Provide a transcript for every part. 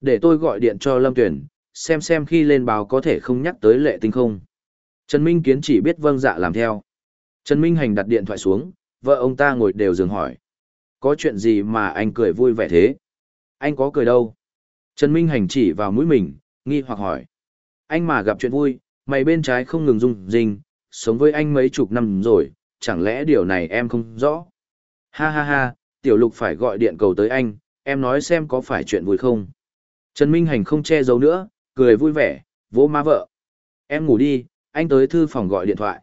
Để tôi gọi điện cho Lâm Tuyển, xem xem khi lên báo có thể không nhắc tới lệ tinh không. Trần Minh Kiến chỉ biết vâng dạ làm theo. Trần Minh Hành đặt điện thoại xuống, vợ ông ta ngồi đều giường hỏi. Có chuyện gì mà anh cười vui vẻ thế? Anh có cười đâu? Trần Minh Hành chỉ vào mũi mình, nghi hoặc hỏi. Anh mà gặp chuyện vui, mày bên trái không ngừng rung rinh, sống với anh mấy chục năm rồi, chẳng lẽ điều này em không rõ? Ha ha ha, tiểu lục phải gọi điện cầu tới anh, em nói xem có phải chuyện vui không? Trần Minh Hành không che giấu nữa, cười vui vẻ, vỗ má vợ. Em ngủ đi, anh tới thư phòng gọi điện thoại.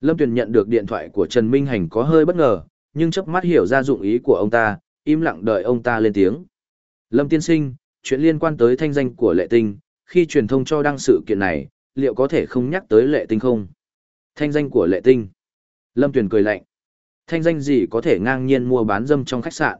Lâm Tuyền nhận được điện thoại của Trần Minh Hành có hơi bất ngờ, nhưng chớp mắt hiểu ra dụng ý của ông ta, im lặng đợi ông ta lên tiếng. Lâm Tiên Sinh, chuyện liên quan tới thanh danh của Lệ Tinh, khi truyền thông cho đăng sự kiện này, liệu có thể không nhắc tới Lệ Tinh không? Thanh danh của Lệ Tinh. Lâm Tuyền cười lạnh. Thanh danh gì có thể ngang nhiên mua bán dâm trong khách sạn?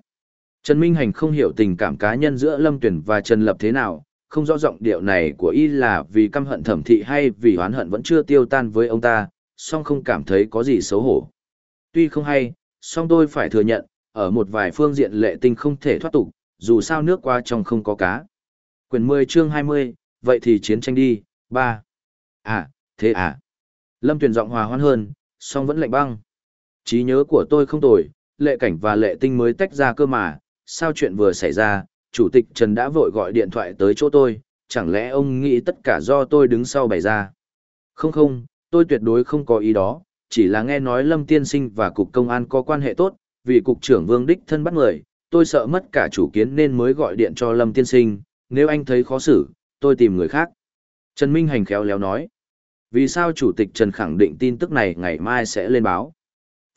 Trần Minh Hành không hiểu tình cảm cá nhân giữa Lâm Tuyền và Trần Lập thế nào, không rõ giọng điệu này của y là vì căm hận thẩm thị hay vì oán hận vẫn chưa tiêu tan với ông ta, song không cảm thấy có gì xấu hổ. Tuy không hay, song tôi phải thừa nhận, ở một vài phương diện lệ tinh không thể thoát tục, dù sao nước qua trong không có cá. Quyền 10 chương 20, vậy thì chiến tranh đi, 3. À, thế à. Lâm Tuyền giọng hòa hoan hơn, song vẫn lạnh băng. trí nhớ của tôi không tồi, lệ cảnh và lệ tinh mới tách ra cơ mà, sao chuyện vừa xảy ra, chủ tịch Trần đã vội gọi điện thoại tới chỗ tôi, chẳng lẽ ông nghĩ tất cả do tôi đứng sau bày ra? Không không, tôi tuyệt đối không có ý đó, chỉ là nghe nói Lâm Tiên Sinh và Cục Công an có quan hệ tốt, vì Cục trưởng Vương Đích thân bắt người, tôi sợ mất cả chủ kiến nên mới gọi điện cho Lâm Tiên Sinh, nếu anh thấy khó xử, tôi tìm người khác. Trần Minh Hành khéo léo nói, vì sao Chủ tịch Trần khẳng định tin tức này ngày mai sẽ lên báo?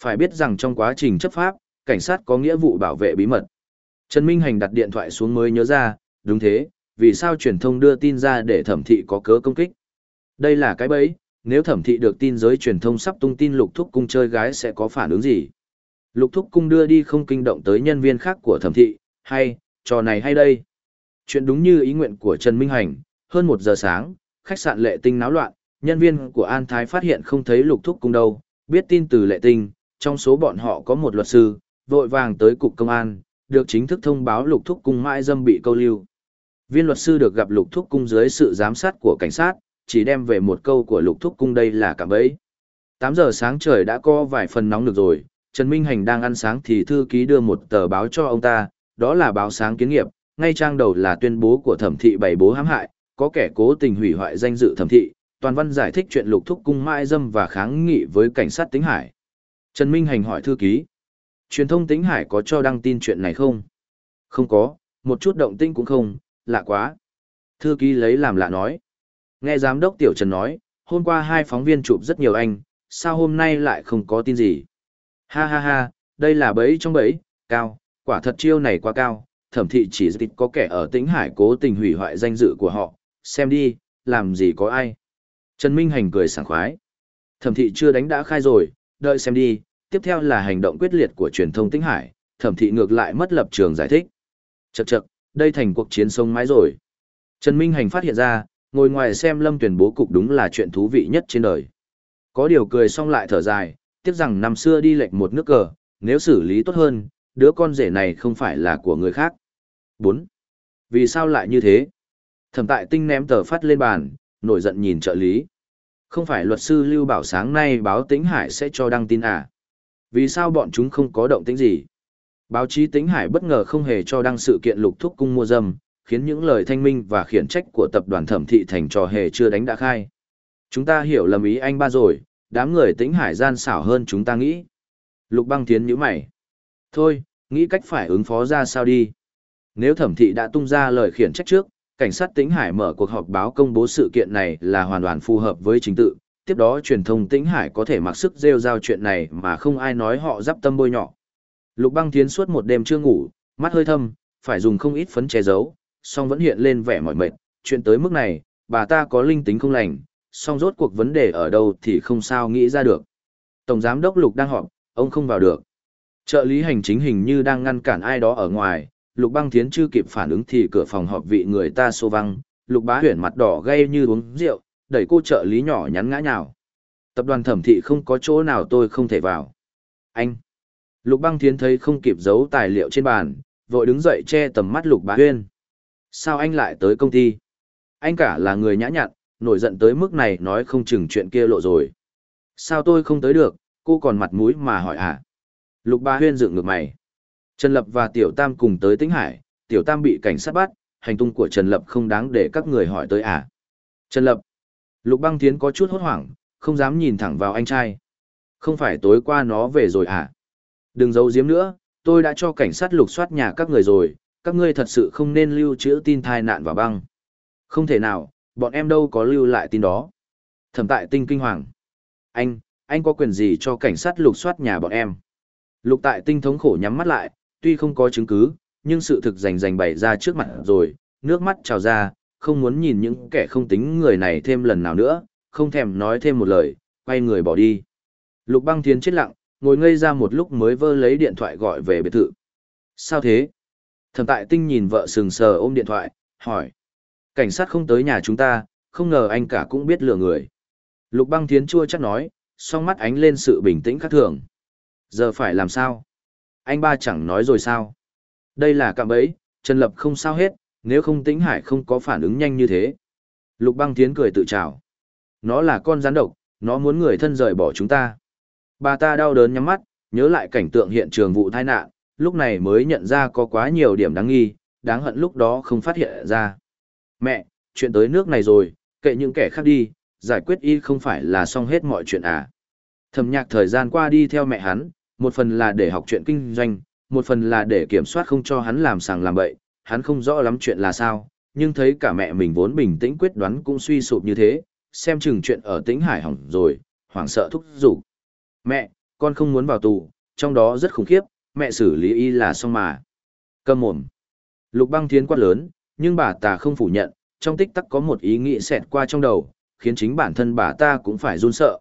Phải biết rằng trong quá trình chấp pháp, cảnh sát có nghĩa vụ bảo vệ bí mật. Trần Minh Hành đặt điện thoại xuống mới nhớ ra, đúng thế, vì sao truyền thông đưa tin ra để thẩm thị có cớ công kích. Đây là cái bẫy, nếu thẩm thị được tin giới truyền thông sắp tung tin lục thúc cung chơi gái sẽ có phản ứng gì? Lục thúc cung đưa đi không kinh động tới nhân viên khác của thẩm thị, hay, trò này hay đây? Chuyện đúng như ý nguyện của Trần Minh Hành, hơn một giờ sáng, khách sạn lệ tinh náo loạn, nhân viên của An Thái phát hiện không thấy lục thúc cung đâu, biết tin từ lệ tinh, trong số bọn họ có một luật sư, vội vàng tới cục công an, được chính thức thông báo lục thúc cung mãi dâm bị câu lưu. Viên luật sư được gặp lục thúc cung dưới sự giám sát của cảnh sát, chỉ đem về một câu của lục thúc cung đây là cạm bẫy. 8 giờ sáng trời đã có vài phần nóng được rồi, Trần Minh Hành đang ăn sáng thì thư ký đưa một tờ báo cho ông ta, đó là báo sáng kiến nghiệp, ngay trang đầu là tuyên bố của thẩm thị bảy bố hãm hại, có kẻ cố tình hủy hoại danh dự thẩm thị, toàn văn giải thích chuyện lục thúc cung mãi dâm và kháng nghị với cảnh sát tính hải. Trần Minh Hành hỏi thư ký, Truyền thông tính hải có cho đăng tin chuyện này không? Không có, một chút động tinh cũng không, lạ quá. Thư ký lấy làm lạ nói. Nghe giám đốc Tiểu Trần nói, hôm qua hai phóng viên chụp rất nhiều anh, sao hôm nay lại không có tin gì? Ha ha ha, đây là bẫy trong bẫy, cao, quả thật chiêu này quá cao, thẩm thị chỉ dịch có kẻ ở tĩnh hải cố tình hủy hoại danh dự của họ, xem đi, làm gì có ai. Trần Minh Hành cười sảng khoái. Thẩm thị chưa đánh đã khai rồi, đợi xem đi, tiếp theo là hành động quyết liệt của truyền thông Tĩnh Hải, thẩm thị ngược lại mất lập trường giải thích. Chậc chậc, đây thành cuộc chiến sông mái rồi. Trần Minh Hành phát hiện ra, ngồi ngoài xem lâm tuyển bố cục đúng là chuyện thú vị nhất trên đời. Có điều cười xong lại thở dài, tiếc rằng năm xưa đi lệch một nước cờ, nếu xử lý tốt hơn, đứa con rể này không phải là của người khác. 4. Vì sao lại như thế? Thẩm tại tinh ném tờ phát lên bàn, nổi giận nhìn trợ lý. Không phải luật sư Lưu Bảo sáng nay báo Tĩnh Hải sẽ cho đăng tin à? Vì sao bọn chúng không có động tĩnh gì? Báo chí Tĩnh Hải bất ngờ không hề cho đăng sự kiện lục thúc cung mua dâm, khiến những lời thanh minh và khiển trách của tập đoàn thẩm thị thành trò hề chưa đánh đã khai. Chúng ta hiểu lầm ý anh ba rồi, đám người Tĩnh Hải gian xảo hơn chúng ta nghĩ. Lục băng tiến nhíu mày. Thôi, nghĩ cách phải ứng phó ra sao đi. Nếu thẩm thị đã tung ra lời khiển trách trước, cảnh sát Tĩnh Hải mở cuộc họp báo công bố sự kiện này là hoàn toàn phù hợp với chính tự, tiếp đó truyền thông tĩnh hải có thể mặc sức rêu rao chuyện này mà không ai nói họ giáp tâm bôi nhọ. Lục băng thiến suốt một đêm chưa ngủ, mắt hơi thâm, phải dùng không ít phấn che giấu, song vẫn hiện lên vẻ mỏi mệt, chuyện tới mức này, bà ta có linh tính không lành, song rốt cuộc vấn đề ở đâu thì không sao nghĩ ra được. Tổng giám đốc Lục đang họp, ông không vào được. Trợ lý hành chính hình như đang ngăn cản ai đó ở ngoài, Lục băng thiến chưa kịp phản ứng thì cửa phòng họp vị người ta xô văng, Lục bá huyền mặt đỏ gay như uống rượu, đẩy cô trợ lý nhỏ nhắn ngã nhào. Tập đoàn thẩm thị không có chỗ nào tôi không thể vào. Anh! Lục băng thiến thấy không kịp giấu tài liệu trên bàn, vội đứng dậy che tầm mắt lục bá huyên. Sao anh lại tới công ty? Anh cả là người nhã nhặn, nổi giận tới mức này nói không chừng chuyện kia lộ rồi. Sao tôi không tới được, cô còn mặt mũi mà hỏi à? Lục Bá Huyên dựng ngược mày. Trần Lập và Tiểu Tam cùng tới Tĩnh Hải, Tiểu Tam bị cảnh sát bắt, hành tung của Trần Lập không đáng để các người hỏi tới à? Trần Lập. Lục Băng Thiến có chút hốt hoảng, không dám nhìn thẳng vào anh trai. Không phải tối qua nó về rồi à? Đừng giấu giếm nữa, tôi đã cho cảnh sát lục soát nhà các người rồi, các ngươi thật sự không nên lưu trữ tin thai nạn vào băng. Không thể nào, bọn em đâu có lưu lại tin đó. Thẩm tại tinh kinh hoàng. Anh, anh có quyền gì cho cảnh sát lục soát nhà bọn em? Lục tại tinh thống khổ nhắm mắt lại, tuy không có chứng cứ, nhưng sự thực rành rành bày ra trước mặt rồi, nước mắt trào ra, không muốn nhìn những kẻ không tính người này thêm lần nào nữa, không thèm nói thêm một lời, quay người bỏ đi. Lục băng thiến chết lặng, ngồi ngây ra một lúc mới vơ lấy điện thoại gọi về biệt thự. Sao thế? Thẩm tại tinh nhìn vợ sừng sờ ôm điện thoại, hỏi. Cảnh sát không tới nhà chúng ta, không ngờ anh cả cũng biết lừa người. Lục băng thiến chua chắc nói, song mắt ánh lên sự bình tĩnh khác thường. Giờ phải làm sao? Anh ba chẳng nói rồi sao? Đây là cạm bẫy, Trần Lập không sao hết, nếu không tĩnh hải không có phản ứng nhanh như thế. Lục băng tiến cười tự trào. Nó là con rắn độc, nó muốn người thân rời bỏ chúng ta. Bà ta đau đớn nhắm mắt, nhớ lại cảnh tượng hiện trường vụ tai nạn, lúc này mới nhận ra có quá nhiều điểm đáng nghi, đáng hận lúc đó không phát hiện ra. Mẹ, chuyện tới nước này rồi, kệ những kẻ khác đi, giải quyết y không phải là xong hết mọi chuyện à. Thầm nhạc thời gian qua đi theo mẹ hắn, một phần là để học chuyện kinh doanh, một phần là để kiểm soát không cho hắn làm sàng làm bậy, hắn không rõ lắm chuyện là sao, nhưng thấy cả mẹ mình vốn bình tĩnh quyết đoán cũng suy sụp như thế, xem chừng chuyện ở tĩnh hải hỏng rồi, hoảng sợ thúc giục. Mẹ, con không muốn vào tù, trong đó rất khủng khiếp, mẹ xử lý y là xong mà. Cầm mồm. Lục băng thiến quát lớn, nhưng bà ta không phủ nhận, trong tích tắc có một ý nghĩ xẹt qua trong đầu, khiến chính bản thân bà ta cũng phải run sợ.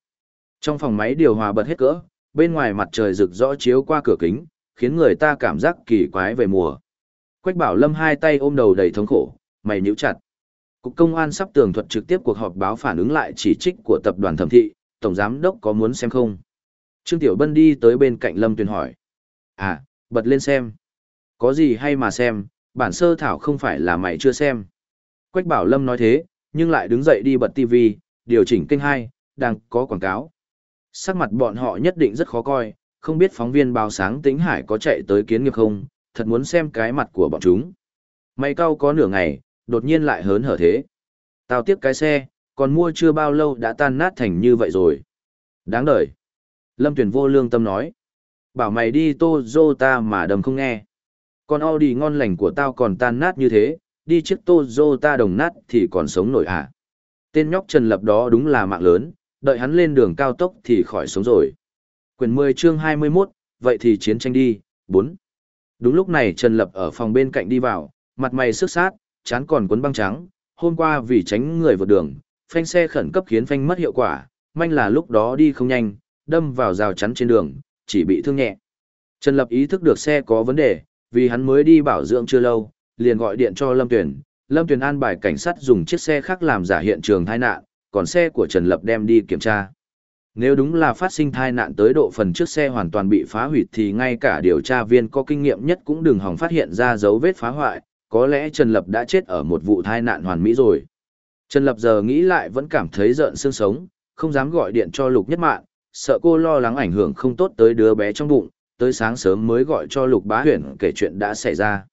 Trong phòng máy điều hòa bật hết cỡ, bên ngoài mặt trời rực rõ chiếu qua cửa kính, khiến người ta cảm giác kỳ quái về mùa. Quách bảo lâm hai tay ôm đầu đầy thống khổ, mày nhíu chặt. Cục công an sắp tường thuật trực tiếp cuộc họp báo phản ứng lại chỉ trích của tập đoàn thẩm thị, tổng giám đốc có muốn xem không? Trương Tiểu Bân đi tới bên cạnh Lâm Tuyền hỏi. À, bật lên xem. Có gì hay mà xem, bản sơ thảo không phải là mày chưa xem. Quách bảo Lâm nói thế, nhưng lại đứng dậy đi bật TV, điều chỉnh kênh 2, đang có quảng cáo. Sắc mặt bọn họ nhất định rất khó coi, không biết phóng viên báo sáng tính hải có chạy tới kiến nghiệp không, thật muốn xem cái mặt của bọn chúng. Mày cao có nửa ngày, đột nhiên lại hớn hở thế. Tao tiếp cái xe, còn mua chưa bao lâu đã tan nát thành như vậy rồi. Đáng đời. Lâm Tuyền vô lương tâm nói. Bảo mày đi Toyota mà đầm không nghe. Con Audi ngon lành của tao còn tan nát như thế, đi chiếc Toyota đồng nát thì còn sống nổi à. Tên nhóc Trần Lập đó đúng là mạng lớn, đợi hắn lên đường cao tốc thì khỏi sống rồi. Quyền 10 chương 21, vậy thì chiến tranh đi, 4. Đúng lúc này Trần Lập ở phòng bên cạnh đi vào, mặt mày sức sát, chán còn cuốn băng trắng, hôm qua vì tránh người vượt đường, phanh xe khẩn cấp khiến phanh mất hiệu quả, manh là lúc đó đi không nhanh, đâm vào rào chắn trên đường, chỉ bị thương nhẹ. Trần Lập ý thức được xe có vấn đề, vì hắn mới đi bảo dưỡng chưa lâu, liền gọi điện cho Lâm Tuyển. Lâm Tuyển an bài cảnh sát dùng chiếc xe khác làm giả hiện trường tai nạn, còn xe của Trần Lập đem đi kiểm tra. Nếu đúng là phát sinh tai nạn tới độ phần trước xe hoàn toàn bị phá hủy thì ngay cả điều tra viên có kinh nghiệm nhất cũng đừng hòng phát hiện ra dấu vết phá hoại, có lẽ Trần Lập đã chết ở một vụ tai nạn hoàn mỹ rồi. Trần Lập giờ nghĩ lại vẫn cảm thấy giận xương sống, không dám gọi điện cho Lục Nhất Mạn, sợ cô lo lắng ảnh hưởng không tốt tới đứa bé trong bụng, tới sáng sớm mới gọi cho Lục Bá Huyền kể chuyện đã xảy ra.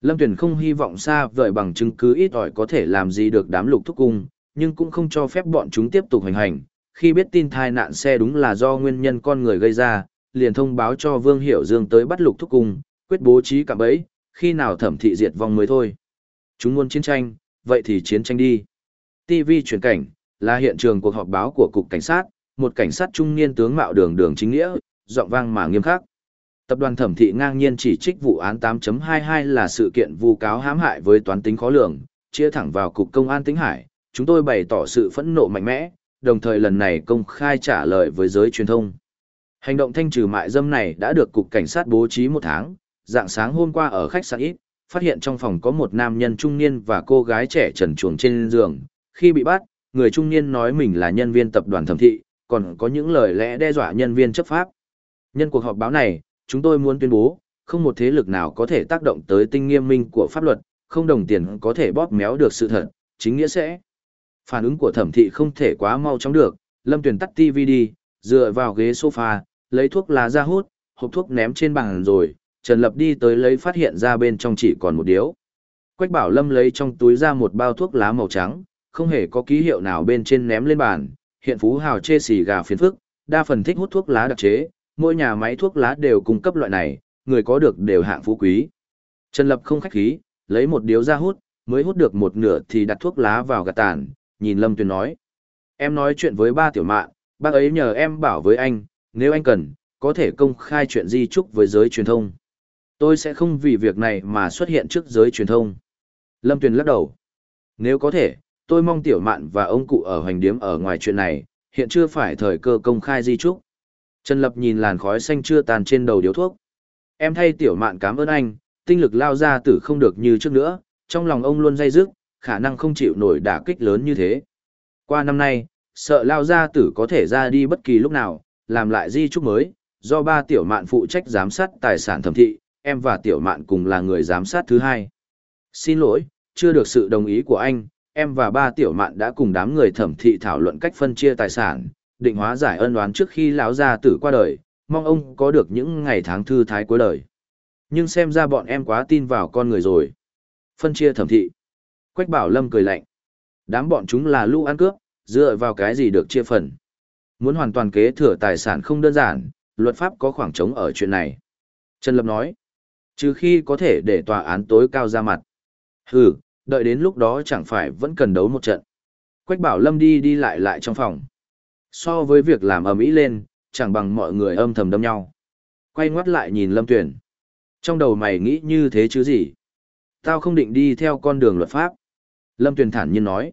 Lâm Tuyền không hy vọng xa vời bằng chứng cứ ít ỏi có thể làm gì được đám lục thúc cung, nhưng cũng không cho phép bọn chúng tiếp tục hành hành. Khi biết tin thai nạn xe đúng là do nguyên nhân con người gây ra, liền thông báo cho Vương Hiểu Dương tới bắt lục thúc cung, quyết bố trí cả bẫy, khi nào thẩm thị diệt vong mới thôi. Chúng muốn chiến tranh, vậy thì chiến tranh đi. TV chuyển cảnh, là hiện trường cuộc họp báo của Cục Cảnh sát, một cảnh sát trung niên tướng mạo đường đường chính nghĩa, giọng vang mà nghiêm khắc. Tập đoàn thẩm thị ngang nhiên chỉ trích vụ án 8.22 là sự kiện vu cáo hãm hại với toán tính khó lường, chia thẳng vào cục công an tính hải, chúng tôi bày tỏ sự phẫn nộ mạnh mẽ, đồng thời lần này công khai trả lời với giới truyền thông. Hành động thanh trừ mại dâm này đã được cục cảnh sát bố trí một tháng, dạng sáng hôm qua ở khách sạn ít, phát hiện trong phòng có một nam nhân trung niên và cô gái trẻ trần chuồng trên giường. Khi bị bắt, người trung niên nói mình là nhân viên tập đoàn thẩm thị, còn có những lời lẽ đe dọa nhân viên chấp pháp. Nhân cuộc họp báo này, chúng tôi muốn tuyên bố, không một thế lực nào có thể tác động tới tinh nghiêm minh của pháp luật, không đồng tiền có thể bóp méo được sự thật, chính nghĩa sẽ. Phản ứng của thẩm thị không thể quá mau chóng được, Lâm Tuyền tắt TV đi, dựa vào ghế sofa, lấy thuốc lá ra hút, hộp thuốc ném trên bàn rồi, Trần Lập đi tới lấy phát hiện ra bên trong chỉ còn một điếu. Quách Bảo Lâm lấy trong túi ra một bao thuốc lá màu trắng, không hề có ký hiệu nào bên trên ném lên bàn, hiện phú hào chê xì gà phiền phức, đa phần thích hút thuốc lá đặc chế, mỗi nhà máy thuốc lá đều cung cấp loại này, người có được đều hạng phú quý. Trần Lập không khách khí, lấy một điếu ra hút, mới hút được một nửa thì đặt thuốc lá vào gạt tàn, nhìn Lâm Tuyền nói. Em nói chuyện với ba tiểu mạn, bác ấy nhờ em bảo với anh, nếu anh cần, có thể công khai chuyện di trúc với giới truyền thông. Tôi sẽ không vì việc này mà xuất hiện trước giới truyền thông. Lâm Tuyền lắc đầu. Nếu có thể, tôi mong tiểu mạn và ông cụ ở hoành điếm ở ngoài chuyện này, hiện chưa phải thời cơ công khai di trúc. Trần Lập nhìn làn khói xanh chưa tàn trên đầu điếu thuốc. Em thay tiểu mạn cảm ơn anh, tinh lực lao ra tử không được như trước nữa, trong lòng ông luôn dây dứt, khả năng không chịu nổi đả kích lớn như thế. Qua năm nay, sợ lao gia tử có thể ra đi bất kỳ lúc nào, làm lại di trúc mới, do ba tiểu mạn phụ trách giám sát tài sản thẩm thị, em và tiểu mạn cùng là người giám sát thứ hai. Xin lỗi, chưa được sự đồng ý của anh, em và ba tiểu mạn đã cùng đám người thẩm thị thảo luận cách phân chia tài sản, định hóa giải ân oán trước khi lão gia tử qua đời, mong ông có được những ngày tháng thư thái cuối đời. Nhưng xem ra bọn em quá tin vào con người rồi. Phân chia thẩm thị. Quách bảo lâm cười lạnh. Đám bọn chúng là lũ ăn cướp, dựa vào cái gì được chia phần. Muốn hoàn toàn kế thừa tài sản không đơn giản, luật pháp có khoảng trống ở chuyện này. Trần Lập nói, trừ khi có thể để tòa án tối cao ra mặt. Hừ, đợi đến lúc đó chẳng phải vẫn cần đấu một trận. Quách bảo Lâm đi đi lại lại trong phòng. So với việc làm ầm ĩ lên, chẳng bằng mọi người âm thầm đâm nhau. Quay ngoắt lại nhìn Lâm Tuyển. Trong đầu mày nghĩ như thế chứ gì? Tao không định đi theo con đường luật pháp. Lâm Tuyền thản nhiên nói.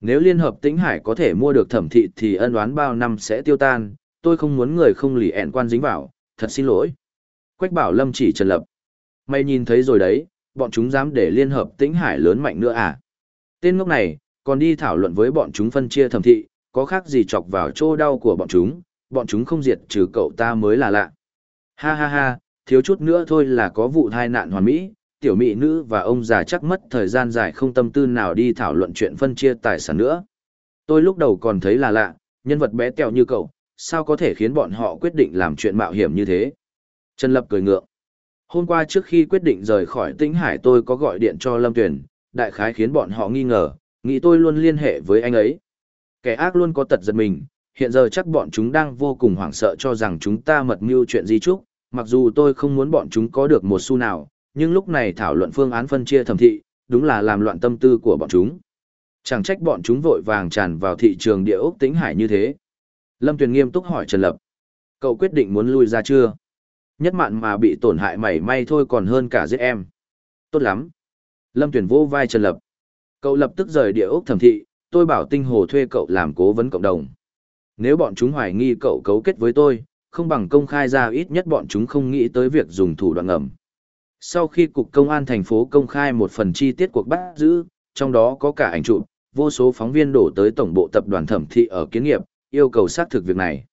Nếu Liên Hợp Tĩnh Hải có thể mua được thẩm thị thì ân oán bao năm sẽ tiêu tan, tôi không muốn người không lì ẹn quan dính vào, thật xin lỗi. Quách bảo Lâm chỉ trần lập. Mày nhìn thấy rồi đấy, bọn chúng dám để Liên Hợp Tĩnh Hải lớn mạnh nữa à? Tên ngốc này, còn đi thảo luận với bọn chúng phân chia thẩm thị, có khác gì chọc vào chỗ đau của bọn chúng, bọn chúng không diệt trừ cậu ta mới là lạ. Ha ha ha, thiếu chút nữa thôi là có vụ tai nạn hoàn mỹ, tiểu mỹ nữ và ông già chắc mất thời gian dài không tâm tư nào đi thảo luận chuyện phân chia tài sản nữa. Tôi lúc đầu còn thấy là lạ, nhân vật bé tẹo như cậu, sao có thể khiến bọn họ quyết định làm chuyện mạo hiểm như thế? Trần Lập cười ngượng. Hôm qua trước khi quyết định rời khỏi Tĩnh Hải tôi có gọi điện cho Lâm Tuyền, đại khái khiến bọn họ nghi ngờ, nghĩ tôi luôn liên hệ với anh ấy. Kẻ ác luôn có tật giật mình, hiện giờ chắc bọn chúng đang vô cùng hoảng sợ cho rằng chúng ta mật mưu chuyện gì chúc, mặc dù tôi không muốn bọn chúng có được một xu nào, nhưng lúc này thảo luận phương án phân chia thẩm thị, đúng là làm loạn tâm tư của bọn chúng. Chẳng trách bọn chúng vội vàng tràn vào thị trường địa ốc tĩnh hải như thế. Lâm Tuyền nghiêm túc hỏi Trần Lập. Cậu quyết định muốn lui ra chưa? Nhất mạn mà bị tổn hại mảy may thôi còn hơn cả giết em. Tốt lắm. Lâm Tuyền vô vai Trần Lập. Cậu lập tức rời địa ốc thẩm thị, tôi bảo tinh hồ thuê cậu làm cố vấn cộng đồng. Nếu bọn chúng hoài nghi cậu cấu kết với tôi, không bằng công khai ra ít nhất bọn chúng không nghĩ tới việc dùng thủ đoạn ngầm. Sau khi Cục Công an thành phố công khai một phần chi tiết cuộc bắt giữ, trong đó có cả ảnh chụp, vô số phóng viên đổ tới tổng bộ tập đoàn thẩm thị ở kiến nghiệp, yêu cầu xác thực việc này.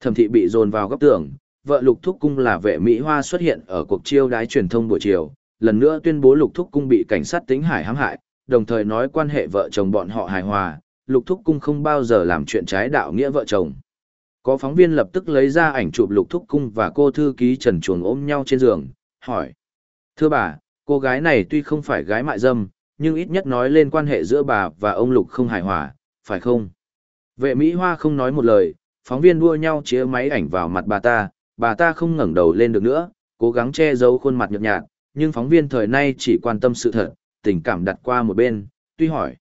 Thẩm thị bị dồn vào góc tường, vợ Lục Thúc Cung là vệ Mỹ Hoa xuất hiện ở cuộc chiêu đái truyền thông buổi chiều, lần nữa tuyên bố Lục Thúc Cung bị cảnh sát tính hải hãm hại, đồng thời nói quan hệ vợ chồng bọn họ hài hòa, Lục Thúc Cung không bao giờ làm chuyện trái đạo nghĩa vợ chồng. Có phóng viên lập tức lấy ra ảnh chụp Lục Thúc Cung và cô thư ký Trần Chuồng ôm nhau trên giường, hỏi. Thưa bà, cô gái này tuy không phải gái mại dâm, nhưng ít nhất nói lên quan hệ giữa bà và ông Lục không hài hòa, phải không? Vệ Mỹ Hoa không nói một lời, phóng viên đua nhau chia máy ảnh vào mặt bà ta, bà ta không ngẩng đầu lên được nữa, cố gắng che giấu khuôn mặt nhợt nhạt, nhưng phóng viên thời nay chỉ quan tâm sự thật, tình cảm đặt qua một bên, tuy hỏi.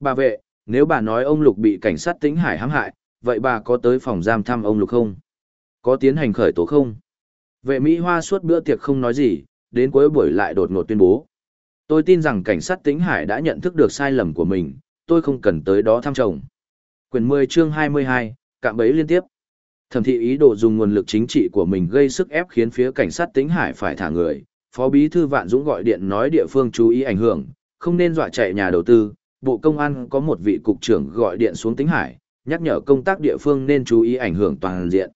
Bà vệ, nếu bà nói ông Lục bị cảnh sát tính hải hãm hại, vậy bà có tới phòng giam thăm ông Lục không? Có tiến hành khởi tố không? Vệ Mỹ Hoa suốt bữa tiệc không nói gì, đến cuối buổi lại đột ngột tuyên bố. Tôi tin rằng cảnh sát Tĩnh Hải đã nhận thức được sai lầm của mình, tôi không cần tới đó thăm chồng. Quyền 10 chương 22, cạm bẫy liên tiếp. Thẩm thị ý đồ dùng nguồn lực chính trị của mình gây sức ép khiến phía cảnh sát Tĩnh Hải phải thả người. Phó bí thư Vạn Dũng gọi điện nói địa phương chú ý ảnh hưởng, không nên dọa chạy nhà đầu tư. Bộ Công an có một vị cục trưởng gọi điện xuống Tĩnh Hải, nhắc nhở công tác địa phương nên chú ý ảnh hưởng toàn diện.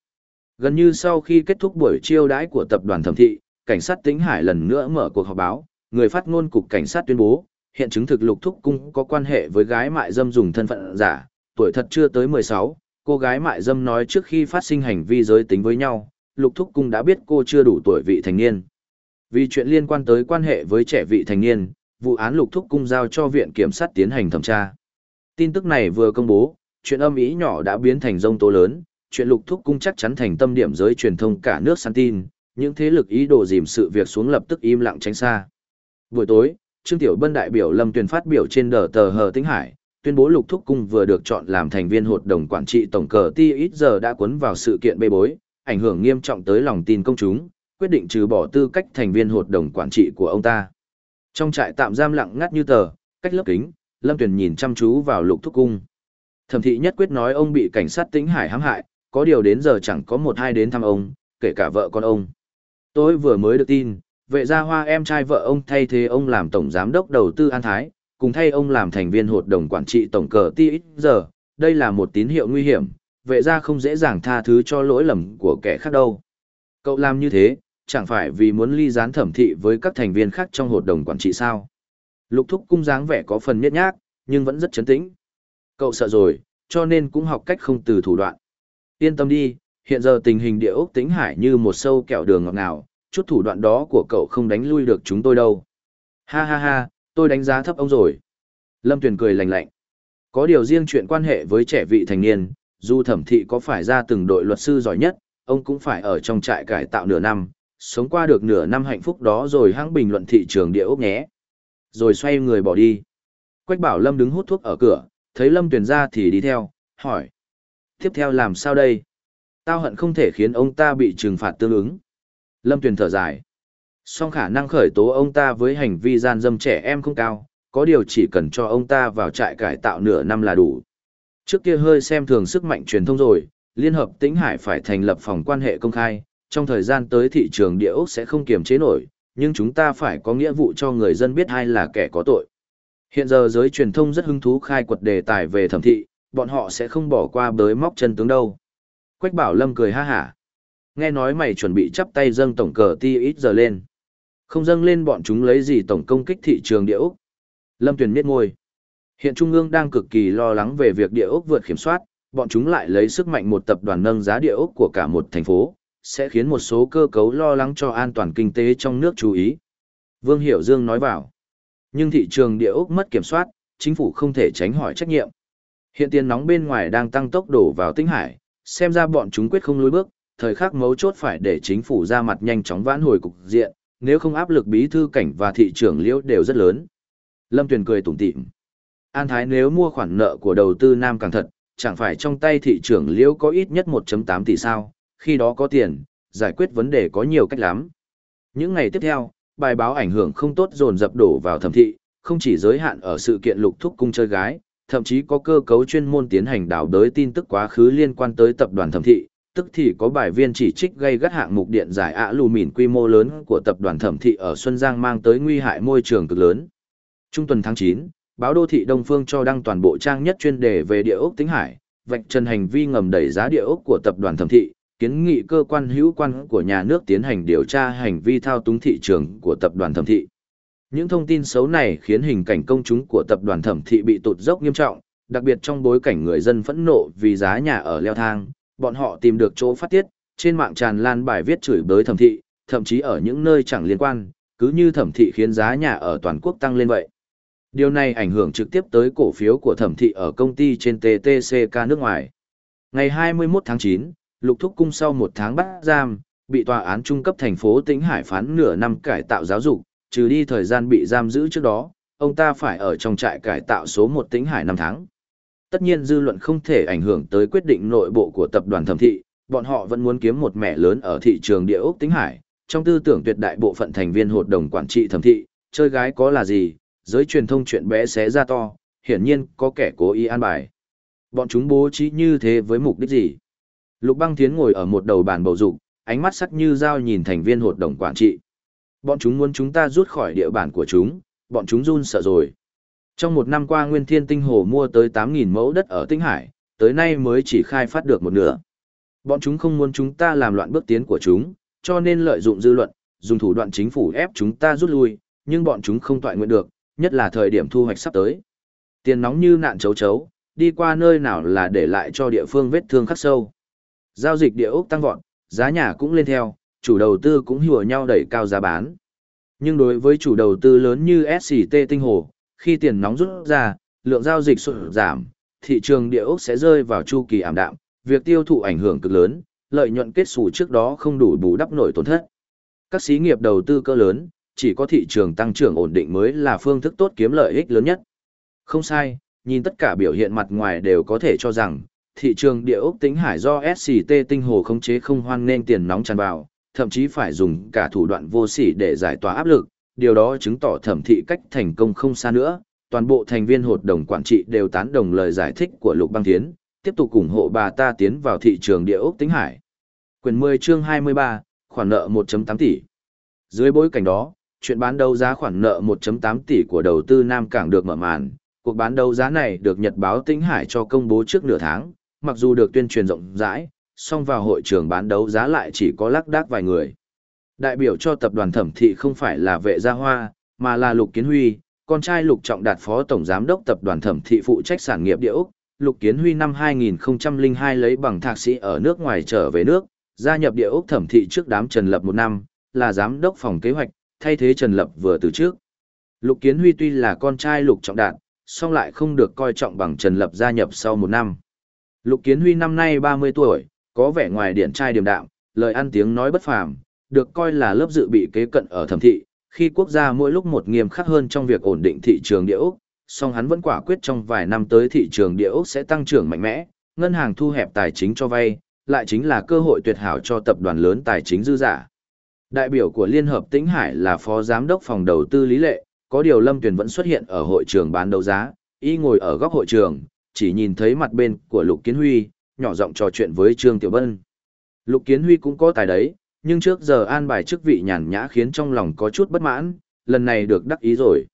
Gần như sau khi kết thúc buổi chiêu đãi của tập đoàn Thẩm thị, cảnh sát Tĩnh Hải lần nữa mở cuộc họp báo, người phát ngôn cục cảnh sát tuyên bố, hiện chứng thực lục thúc cung có quan hệ với gái mại dâm dùng thân phận giả, tuổi thật chưa tới 16, cô gái mại dâm nói trước khi phát sinh hành vi giới tính với nhau, lục thúc cung đã biết cô chưa đủ tuổi vị thành niên. Vì chuyện liên quan tới quan hệ với trẻ vị thành niên, vụ án lục thúc cung giao cho viện kiểm sát tiến hành thẩm tra. Tin tức này vừa công bố, chuyện âm ý nhỏ đã biến thành rông tố lớn, chuyện lục thúc cung chắc chắn thành tâm điểm giới truyền thông cả nước săn tin, những thế lực ý đồ dìm sự việc xuống lập tức im lặng tránh xa. Buổi tối, Trương Tiểu Bân đại biểu Lâm Tuyền phát biểu trên đờ tờ Hờ Tĩnh Hải, tuyên bố Lục Thúc Cung vừa được chọn làm thành viên hội đồng quản trị tổng cờ ti ít giờ đã cuốn vào sự kiện bê bối, ảnh hưởng nghiêm trọng tới lòng tin công chúng, quyết định trừ bỏ tư cách thành viên hội đồng quản trị của ông ta. Trong trại tạm giam lặng ngắt như tờ, cách lớp kính, Lâm Tuyền nhìn chăm chú vào Lục Thúc Cung. Thẩm thị nhất quyết nói ông bị cảnh sát Tĩnh Hải hãm hại, có điều đến giờ chẳng có một hai đến thăm ông, kể cả vợ con ông. Tôi vừa mới được tin, vệ gia hoa em trai vợ ông thay thế ông làm tổng giám đốc đầu tư An Thái, cùng thay ông làm thành viên hội đồng quản trị tổng cờ ti ít giờ, đây là một tín hiệu nguy hiểm, vệ gia không dễ dàng tha thứ cho lỗi lầm của kẻ khác đâu. Cậu làm như thế, chẳng phải vì muốn ly gián thẩm thị với các thành viên khác trong hội đồng quản trị sao. Lục thúc cung dáng vẻ có phần miết nhác, nhưng vẫn rất chấn tĩnh. Cậu sợ rồi, cho nên cũng học cách không từ thủ đoạn. Yên tâm đi, hiện giờ tình hình địa ốc tính hải như một sâu kẹo đường ngọt ngào, chút thủ đoạn đó của cậu không đánh lui được chúng tôi đâu. Ha ha ha, tôi đánh giá thấp ông rồi. Lâm Tuyền cười lạnh lạnh. Có điều riêng chuyện quan hệ với trẻ vị thành niên, dù thẩm thị có phải ra từng đội luật sư giỏi nhất, ông cũng phải ở trong trại cải tạo nửa năm, sống qua được nửa năm hạnh phúc đó rồi hãng bình luận thị trường địa ốc nhé. Rồi xoay người bỏ đi. Quách bảo Lâm đứng hút thuốc ở cửa, thấy Lâm Tuyền ra thì đi theo, hỏi. Tiếp theo làm sao đây? Tao hận không thể khiến ông ta bị trừng phạt tương ứng. Lâm Tuyền thở dài. Song khả năng khởi tố ông ta với hành vi gian dâm trẻ em không cao, có điều chỉ cần cho ông ta vào trại cải tạo nửa năm là đủ. Trước kia hơi xem thường sức mạnh truyền thông rồi, Liên hợp Tĩnh Hải phải thành lập phòng quan hệ công khai, trong thời gian tới thị trường địa ốc sẽ không kiềm chế nổi, nhưng chúng ta phải có nghĩa vụ cho người dân biết ai là kẻ có tội. Hiện giờ giới truyền thông rất hứng thú khai quật đề tài về thẩm thị, bọn họ sẽ không bỏ qua bới móc chân tướng đâu. Quách bảo Lâm cười ha hả. Nghe nói mày chuẩn bị chắp tay dâng tổng cờ ti ít giờ lên. Không dâng lên bọn chúng lấy gì tổng công kích thị trường địa ốc. Lâm Tuyền miết ngôi. Hiện Trung ương đang cực kỳ lo lắng về việc địa ốc vượt kiểm soát, bọn chúng lại lấy sức mạnh một tập đoàn nâng giá địa ốc của cả một thành phố, sẽ khiến một số cơ cấu lo lắng cho an toàn kinh tế trong nước chú ý. Vương Hiểu Dương nói vào. Nhưng thị trường địa ốc mất kiểm soát, chính phủ không thể tránh hỏi trách nhiệm. Hiện tiền nóng bên ngoài đang tăng tốc đổ vào tinh hải, xem ra bọn chúng quyết không lối bước, thời khắc mấu chốt phải để chính phủ ra mặt nhanh chóng vãn hồi cục diện, nếu không áp lực bí thư cảnh và thị trưởng liễu đều rất lớn. Lâm Tuyền cười tủm tỉm. An Thái nếu mua khoản nợ của đầu tư Nam càng thật, chẳng phải trong tay thị trưởng liễu có ít nhất 1.8 tỷ sao, khi đó có tiền, giải quyết vấn đề có nhiều cách lắm. Những ngày tiếp theo, bài báo ảnh hưởng không tốt dồn dập đổ vào thẩm thị, không chỉ giới hạn ở sự kiện lục thúc cung chơi gái, thậm chí có cơ cấu chuyên môn tiến hành đào đới tin tức quá khứ liên quan tới tập đoàn thẩm thị, tức thì có bài viên chỉ trích gây gắt hạng mục điện giải ạ lù mìn quy mô lớn của tập đoàn thẩm thị ở Xuân Giang mang tới nguy hại môi trường cực lớn. Trung tuần tháng 9, báo đô thị Đông Phương cho đăng toàn bộ trang nhất chuyên đề về địa ốc tính hải, vạch trần hành vi ngầm đẩy giá địa ốc của tập đoàn thẩm thị, kiến nghị cơ quan hữu quan của nhà nước tiến hành điều tra hành vi thao túng thị trường của tập đoàn thẩm thị. Những thông tin xấu này khiến hình cảnh công chúng của tập đoàn thẩm thị bị tụt dốc nghiêm trọng, đặc biệt trong bối cảnh người dân phẫn nộ vì giá nhà ở leo thang, bọn họ tìm được chỗ phát tiết, trên mạng tràn lan bài viết chửi bới thẩm thị, thậm chí ở những nơi chẳng liên quan, cứ như thẩm thị khiến giá nhà ở toàn quốc tăng lên vậy. Điều này ảnh hưởng trực tiếp tới cổ phiếu của thẩm thị ở công ty trên TTCK nước ngoài. Ngày 21 tháng 9, Lục Thúc Cung sau một tháng bắt giam, bị tòa án trung cấp thành phố Tĩnh Hải phán nửa năm cải tạo giáo dục, trừ đi thời gian bị giam giữ trước đó, ông ta phải ở trong trại cải tạo số 1 Tĩnh Hải 5 tháng. Tất nhiên dư luận không thể ảnh hưởng tới quyết định nội bộ của tập đoàn thẩm thị, bọn họ vẫn muốn kiếm một mẻ lớn ở thị trường địa ốc Tĩnh Hải, trong tư tưởng tuyệt đại bộ phận thành viên hội đồng quản trị thẩm thị, chơi gái có là gì, giới truyền thông chuyện bé xé ra to, hiển nhiên có kẻ cố ý an bài. Bọn chúng bố trí như thế với mục đích gì? Lục băng tiến ngồi ở một đầu bàn bầu dục, ánh mắt sắc như dao nhìn thành viên hội đồng quản trị. Bọn chúng muốn chúng ta rút khỏi địa bàn của chúng, bọn chúng run sợ rồi. Trong một năm qua Nguyên Thiên Tinh Hồ mua tới 8.000 mẫu đất ở Tinh Hải, tới nay mới chỉ khai phát được một nửa. Bọn chúng không muốn chúng ta làm loạn bước tiến của chúng, cho nên lợi dụng dư luận, dùng thủ đoạn chính phủ ép chúng ta rút lui, nhưng bọn chúng không toại nguyện được, nhất là thời điểm thu hoạch sắp tới. Tiền nóng như nạn chấu chấu, đi qua nơi nào là để lại cho địa phương vết thương khắc sâu. Giao dịch địa ốc tăng vọt, giá nhà cũng lên theo, chủ đầu tư cũng hùa nhau đẩy cao giá bán. Nhưng đối với chủ đầu tư lớn như SCT Tinh Hồ, khi tiền nóng rút ra, lượng giao dịch sụt giảm, thị trường địa ốc sẽ rơi vào chu kỳ ảm đạm, việc tiêu thụ ảnh hưởng cực lớn, lợi nhuận kết sủ trước đó không đủ bù đắp nổi tổn thất. Các xí nghiệp đầu tư cỡ lớn, chỉ có thị trường tăng trưởng ổn định mới là phương thức tốt kiếm lợi ích lớn nhất. Không sai, nhìn tất cả biểu hiện mặt ngoài đều có thể cho rằng, thị trường địa ốc tính hải do SCT tinh hồ khống chế không hoan nên tiền nóng tràn vào, thậm chí phải dùng cả thủ đoạn vô sỉ để giải tỏa áp lực, điều đó chứng tỏ thẩm thị cách thành công không xa nữa. Toàn bộ thành viên hội đồng quản trị đều tán đồng lời giải thích của Lục Băng Tiến, tiếp tục ủng hộ bà ta tiến vào thị trường địa ốc tính hải. Quyền 10 chương 23, khoản nợ 1.8 tỷ. Dưới bối cảnh đó, chuyện bán đấu giá khoản nợ 1.8 tỷ của đầu tư Nam Cảng được mở màn. Cuộc bán đấu giá này được Nhật báo Tĩnh Hải cho công bố trước nửa tháng, mặc dù được tuyên truyền rộng rãi, song vào hội trường bán đấu giá lại chỉ có lác đác vài người. Đại biểu cho tập đoàn thẩm thị không phải là vệ gia hoa, mà là Lục Kiến Huy, con trai Lục Trọng Đạt phó tổng giám đốc tập đoàn thẩm thị phụ trách sản nghiệp địa Úc. Lục Kiến Huy năm 2002 lấy bằng thạc sĩ ở nước ngoài trở về nước, gia nhập địa Úc thẩm thị trước đám Trần Lập một năm, là giám đốc phòng kế hoạch, thay thế Trần Lập vừa từ trước. Lục Kiến Huy tuy là con trai Lục Trọng Đạt, song lại không được coi trọng bằng Trần Lập gia nhập sau một năm. Lục Kiến Huy năm nay 30 tuổi, có vẻ ngoài điển trai điềm đạm, lời ăn tiếng nói bất phàm, được coi là lớp dự bị kế cận ở thẩm thị, khi quốc gia mỗi lúc một nghiêm khắc hơn trong việc ổn định thị trường địa ốc, song hắn vẫn quả quyết trong vài năm tới thị trường địa ốc sẽ tăng trưởng mạnh mẽ, ngân hàng thu hẹp tài chính cho vay, lại chính là cơ hội tuyệt hảo cho tập đoàn lớn tài chính dư giả. Đại biểu của Liên hợp Tĩnh Hải là Phó Giám đốc phòng đầu tư Lý Lệ, có điều Lâm Tuyền vẫn xuất hiện ở hội trường bán đấu giá, y ngồi ở góc hội trường, chỉ nhìn thấy mặt bên của Lục Kiến Huy, nhỏ giọng trò chuyện với Trương Tiểu Bân. Lục Kiến Huy cũng có tài đấy, nhưng trước giờ an bài chức vị nhàn nhã khiến trong lòng có chút bất mãn, lần này được đắc ý rồi.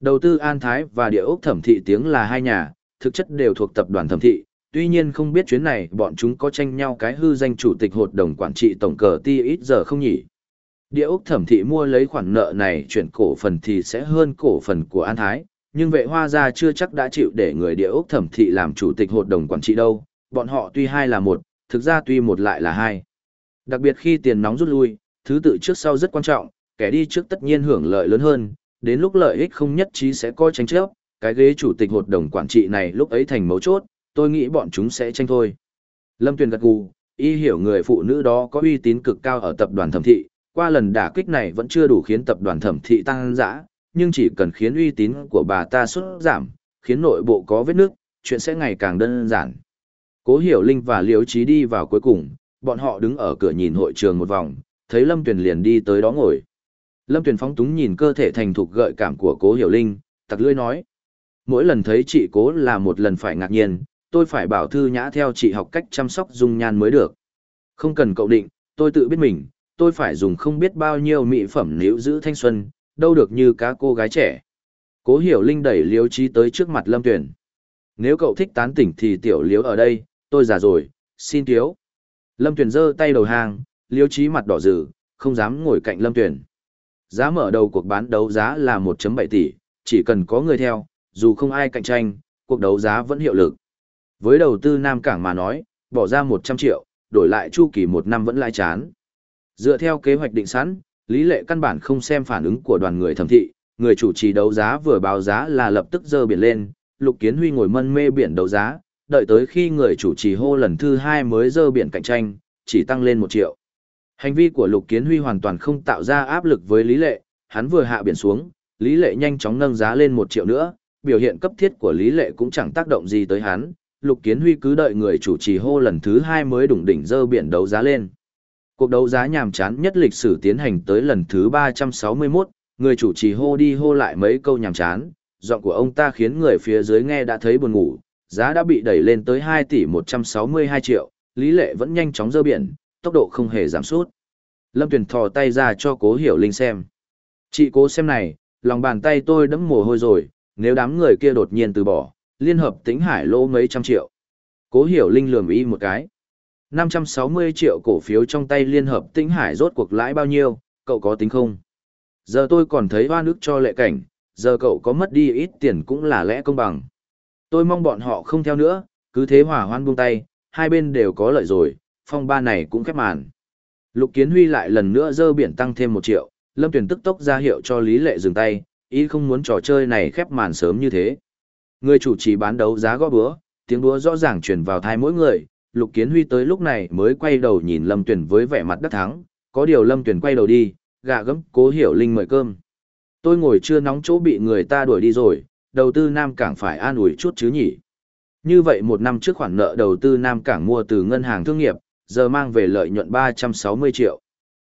Đầu tư An Thái và địa ốc thẩm thị tiếng là hai nhà, thực chất đều thuộc tập đoàn thẩm thị, tuy nhiên không biết chuyến này bọn chúng có tranh nhau cái hư danh chủ tịch hội đồng quản trị tổng cờ ti ít giờ không nhỉ. Địa ốc thẩm thị mua lấy khoản nợ này chuyển cổ phần thì sẽ hơn cổ phần của An Thái, nhưng vệ hoa gia chưa chắc đã chịu để người địa ốc thẩm thị làm chủ tịch hội đồng quản trị đâu, bọn họ tuy hai là một, thực ra tuy một lại là hai. Đặc biệt khi tiền nóng rút lui, thứ tự trước sau rất quan trọng, kẻ đi trước tất nhiên hưởng lợi lớn hơn, đến lúc lợi ích không nhất trí sẽ coi tranh chấp, cái ghế chủ tịch hội đồng quản trị này lúc ấy thành mấu chốt, tôi nghĩ bọn chúng sẽ tranh thôi. Lâm Tuyền gật gù, y hiểu người phụ nữ đó có uy tín cực cao ở tập đoàn thẩm thị, qua lần đả kích này vẫn chưa đủ khiến tập đoàn thẩm thị tăng dã, nhưng chỉ cần khiến uy tín của bà ta sút giảm, khiến nội bộ có vết nước, chuyện sẽ ngày càng đơn giản. Cố Hiểu Linh và Liễu Trí đi vào cuối cùng, bọn họ đứng ở cửa nhìn hội trường một vòng, thấy Lâm Tuyền liền đi tới đó ngồi. Lâm Tuyền phóng túng nhìn cơ thể thành thục gợi cảm của Cố Hiểu Linh, tặc lưỡi nói: "Mỗi lần thấy chị Cố là một lần phải ngạc nhiên, tôi phải bảo thư nhã theo chị học cách chăm sóc dung nhan mới được. Không cần cậu định, tôi tự biết mình, tôi phải dùng không biết bao nhiêu mỹ phẩm níu giữ thanh xuân, đâu được như cá cô gái trẻ." Cố Hiểu Linh đẩy Liễu Trí tới trước mặt Lâm Tuyền. "Nếu cậu thích tán tỉnh thì tiểu Liễu ở đây, tôi già rồi, xin thiếu. Lâm Tuyền giơ tay đầu hàng, liêu trí mặt đỏ rử, không dám ngồi cạnh Lâm Tuyền. Giá mở đầu cuộc bán đấu giá là 1.7 tỷ, chỉ cần có người theo, dù không ai cạnh tranh, cuộc đấu giá vẫn hiệu lực. Với đầu tư Nam Cảng mà nói, bỏ ra 100 triệu, đổi lại chu kỳ một năm vẫn lai chán. Dựa theo kế hoạch định sẵn, Lý Lệ căn bản không xem phản ứng của đoàn người thẩm thị, người chủ trì đấu giá vừa báo giá là lập tức dơ biển lên, Lục Kiến Huy ngồi mân mê biển đấu giá, đợi tới khi người chủ trì hô lần thứ hai mới dơ biển cạnh tranh, chỉ tăng lên một triệu. Hành vi của Lục Kiến Huy hoàn toàn không tạo ra áp lực với Lý Lệ, hắn vừa hạ biển xuống, Lý Lệ nhanh chóng nâng giá lên một triệu nữa, biểu hiện cấp thiết của Lý Lệ cũng chẳng tác động gì tới hắn, Lục Kiến Huy cứ đợi người chủ trì hô lần thứ hai mới đủng đỉnh dơ biển đấu giá lên. Cuộc đấu giá nhàm chán nhất lịch sử tiến hành tới lần thứ 361, người chủ trì hô đi hô lại mấy câu nhàm chán, giọng của ông ta khiến người phía dưới nghe đã thấy buồn ngủ, giá đã bị đẩy lên tới 2 tỷ 162 triệu, Lý Lệ vẫn nhanh chóng dơ biển, tốc độ không hề giảm sút. Lâm Tuyền thò tay ra cho Cố Hiểu Linh xem. Chị cố xem này, lòng bàn tay tôi đẫm mồ hôi rồi, nếu đám người kia đột nhiên từ bỏ, liên hợp tính hải lỗ mấy trăm triệu. Cố Hiểu Linh lườm y một cái. 560 triệu cổ phiếu trong tay liên hợp tĩnh hải rốt cuộc lãi bao nhiêu, cậu có tính không? Giờ tôi còn thấy hoa nước cho lệ cảnh, giờ cậu có mất đi ít tiền cũng là lẽ công bằng. Tôi mong bọn họ không theo nữa, cứ thế hòa hoan buông tay, hai bên đều có lợi rồi, phong ba này cũng khép màn. Lục Kiến Huy lại lần nữa dơ biển tăng thêm một triệu, Lâm Tuyển tức tốc ra hiệu cho Lý Lệ dừng tay, ý không muốn trò chơi này khép màn sớm như thế. Người chủ trì bán đấu giá gõ búa, tiếng búa rõ ràng truyền vào thai mỗi người, Lục Kiến Huy tới lúc này mới quay đầu nhìn Lâm Tuyển với vẻ mặt đắc thắng, có điều Lâm Tuyển quay đầu đi, gạ gấm, cố hiểu linh mời cơm. Tôi ngồi chưa nóng chỗ bị người ta đuổi đi rồi, đầu tư Nam Cảng phải an ủi chút chứ nhỉ. Như vậy một năm trước khoản nợ đầu tư Nam Cảng mua từ ngân hàng thương nghiệp, giờ mang về lợi nhuận 360 triệu.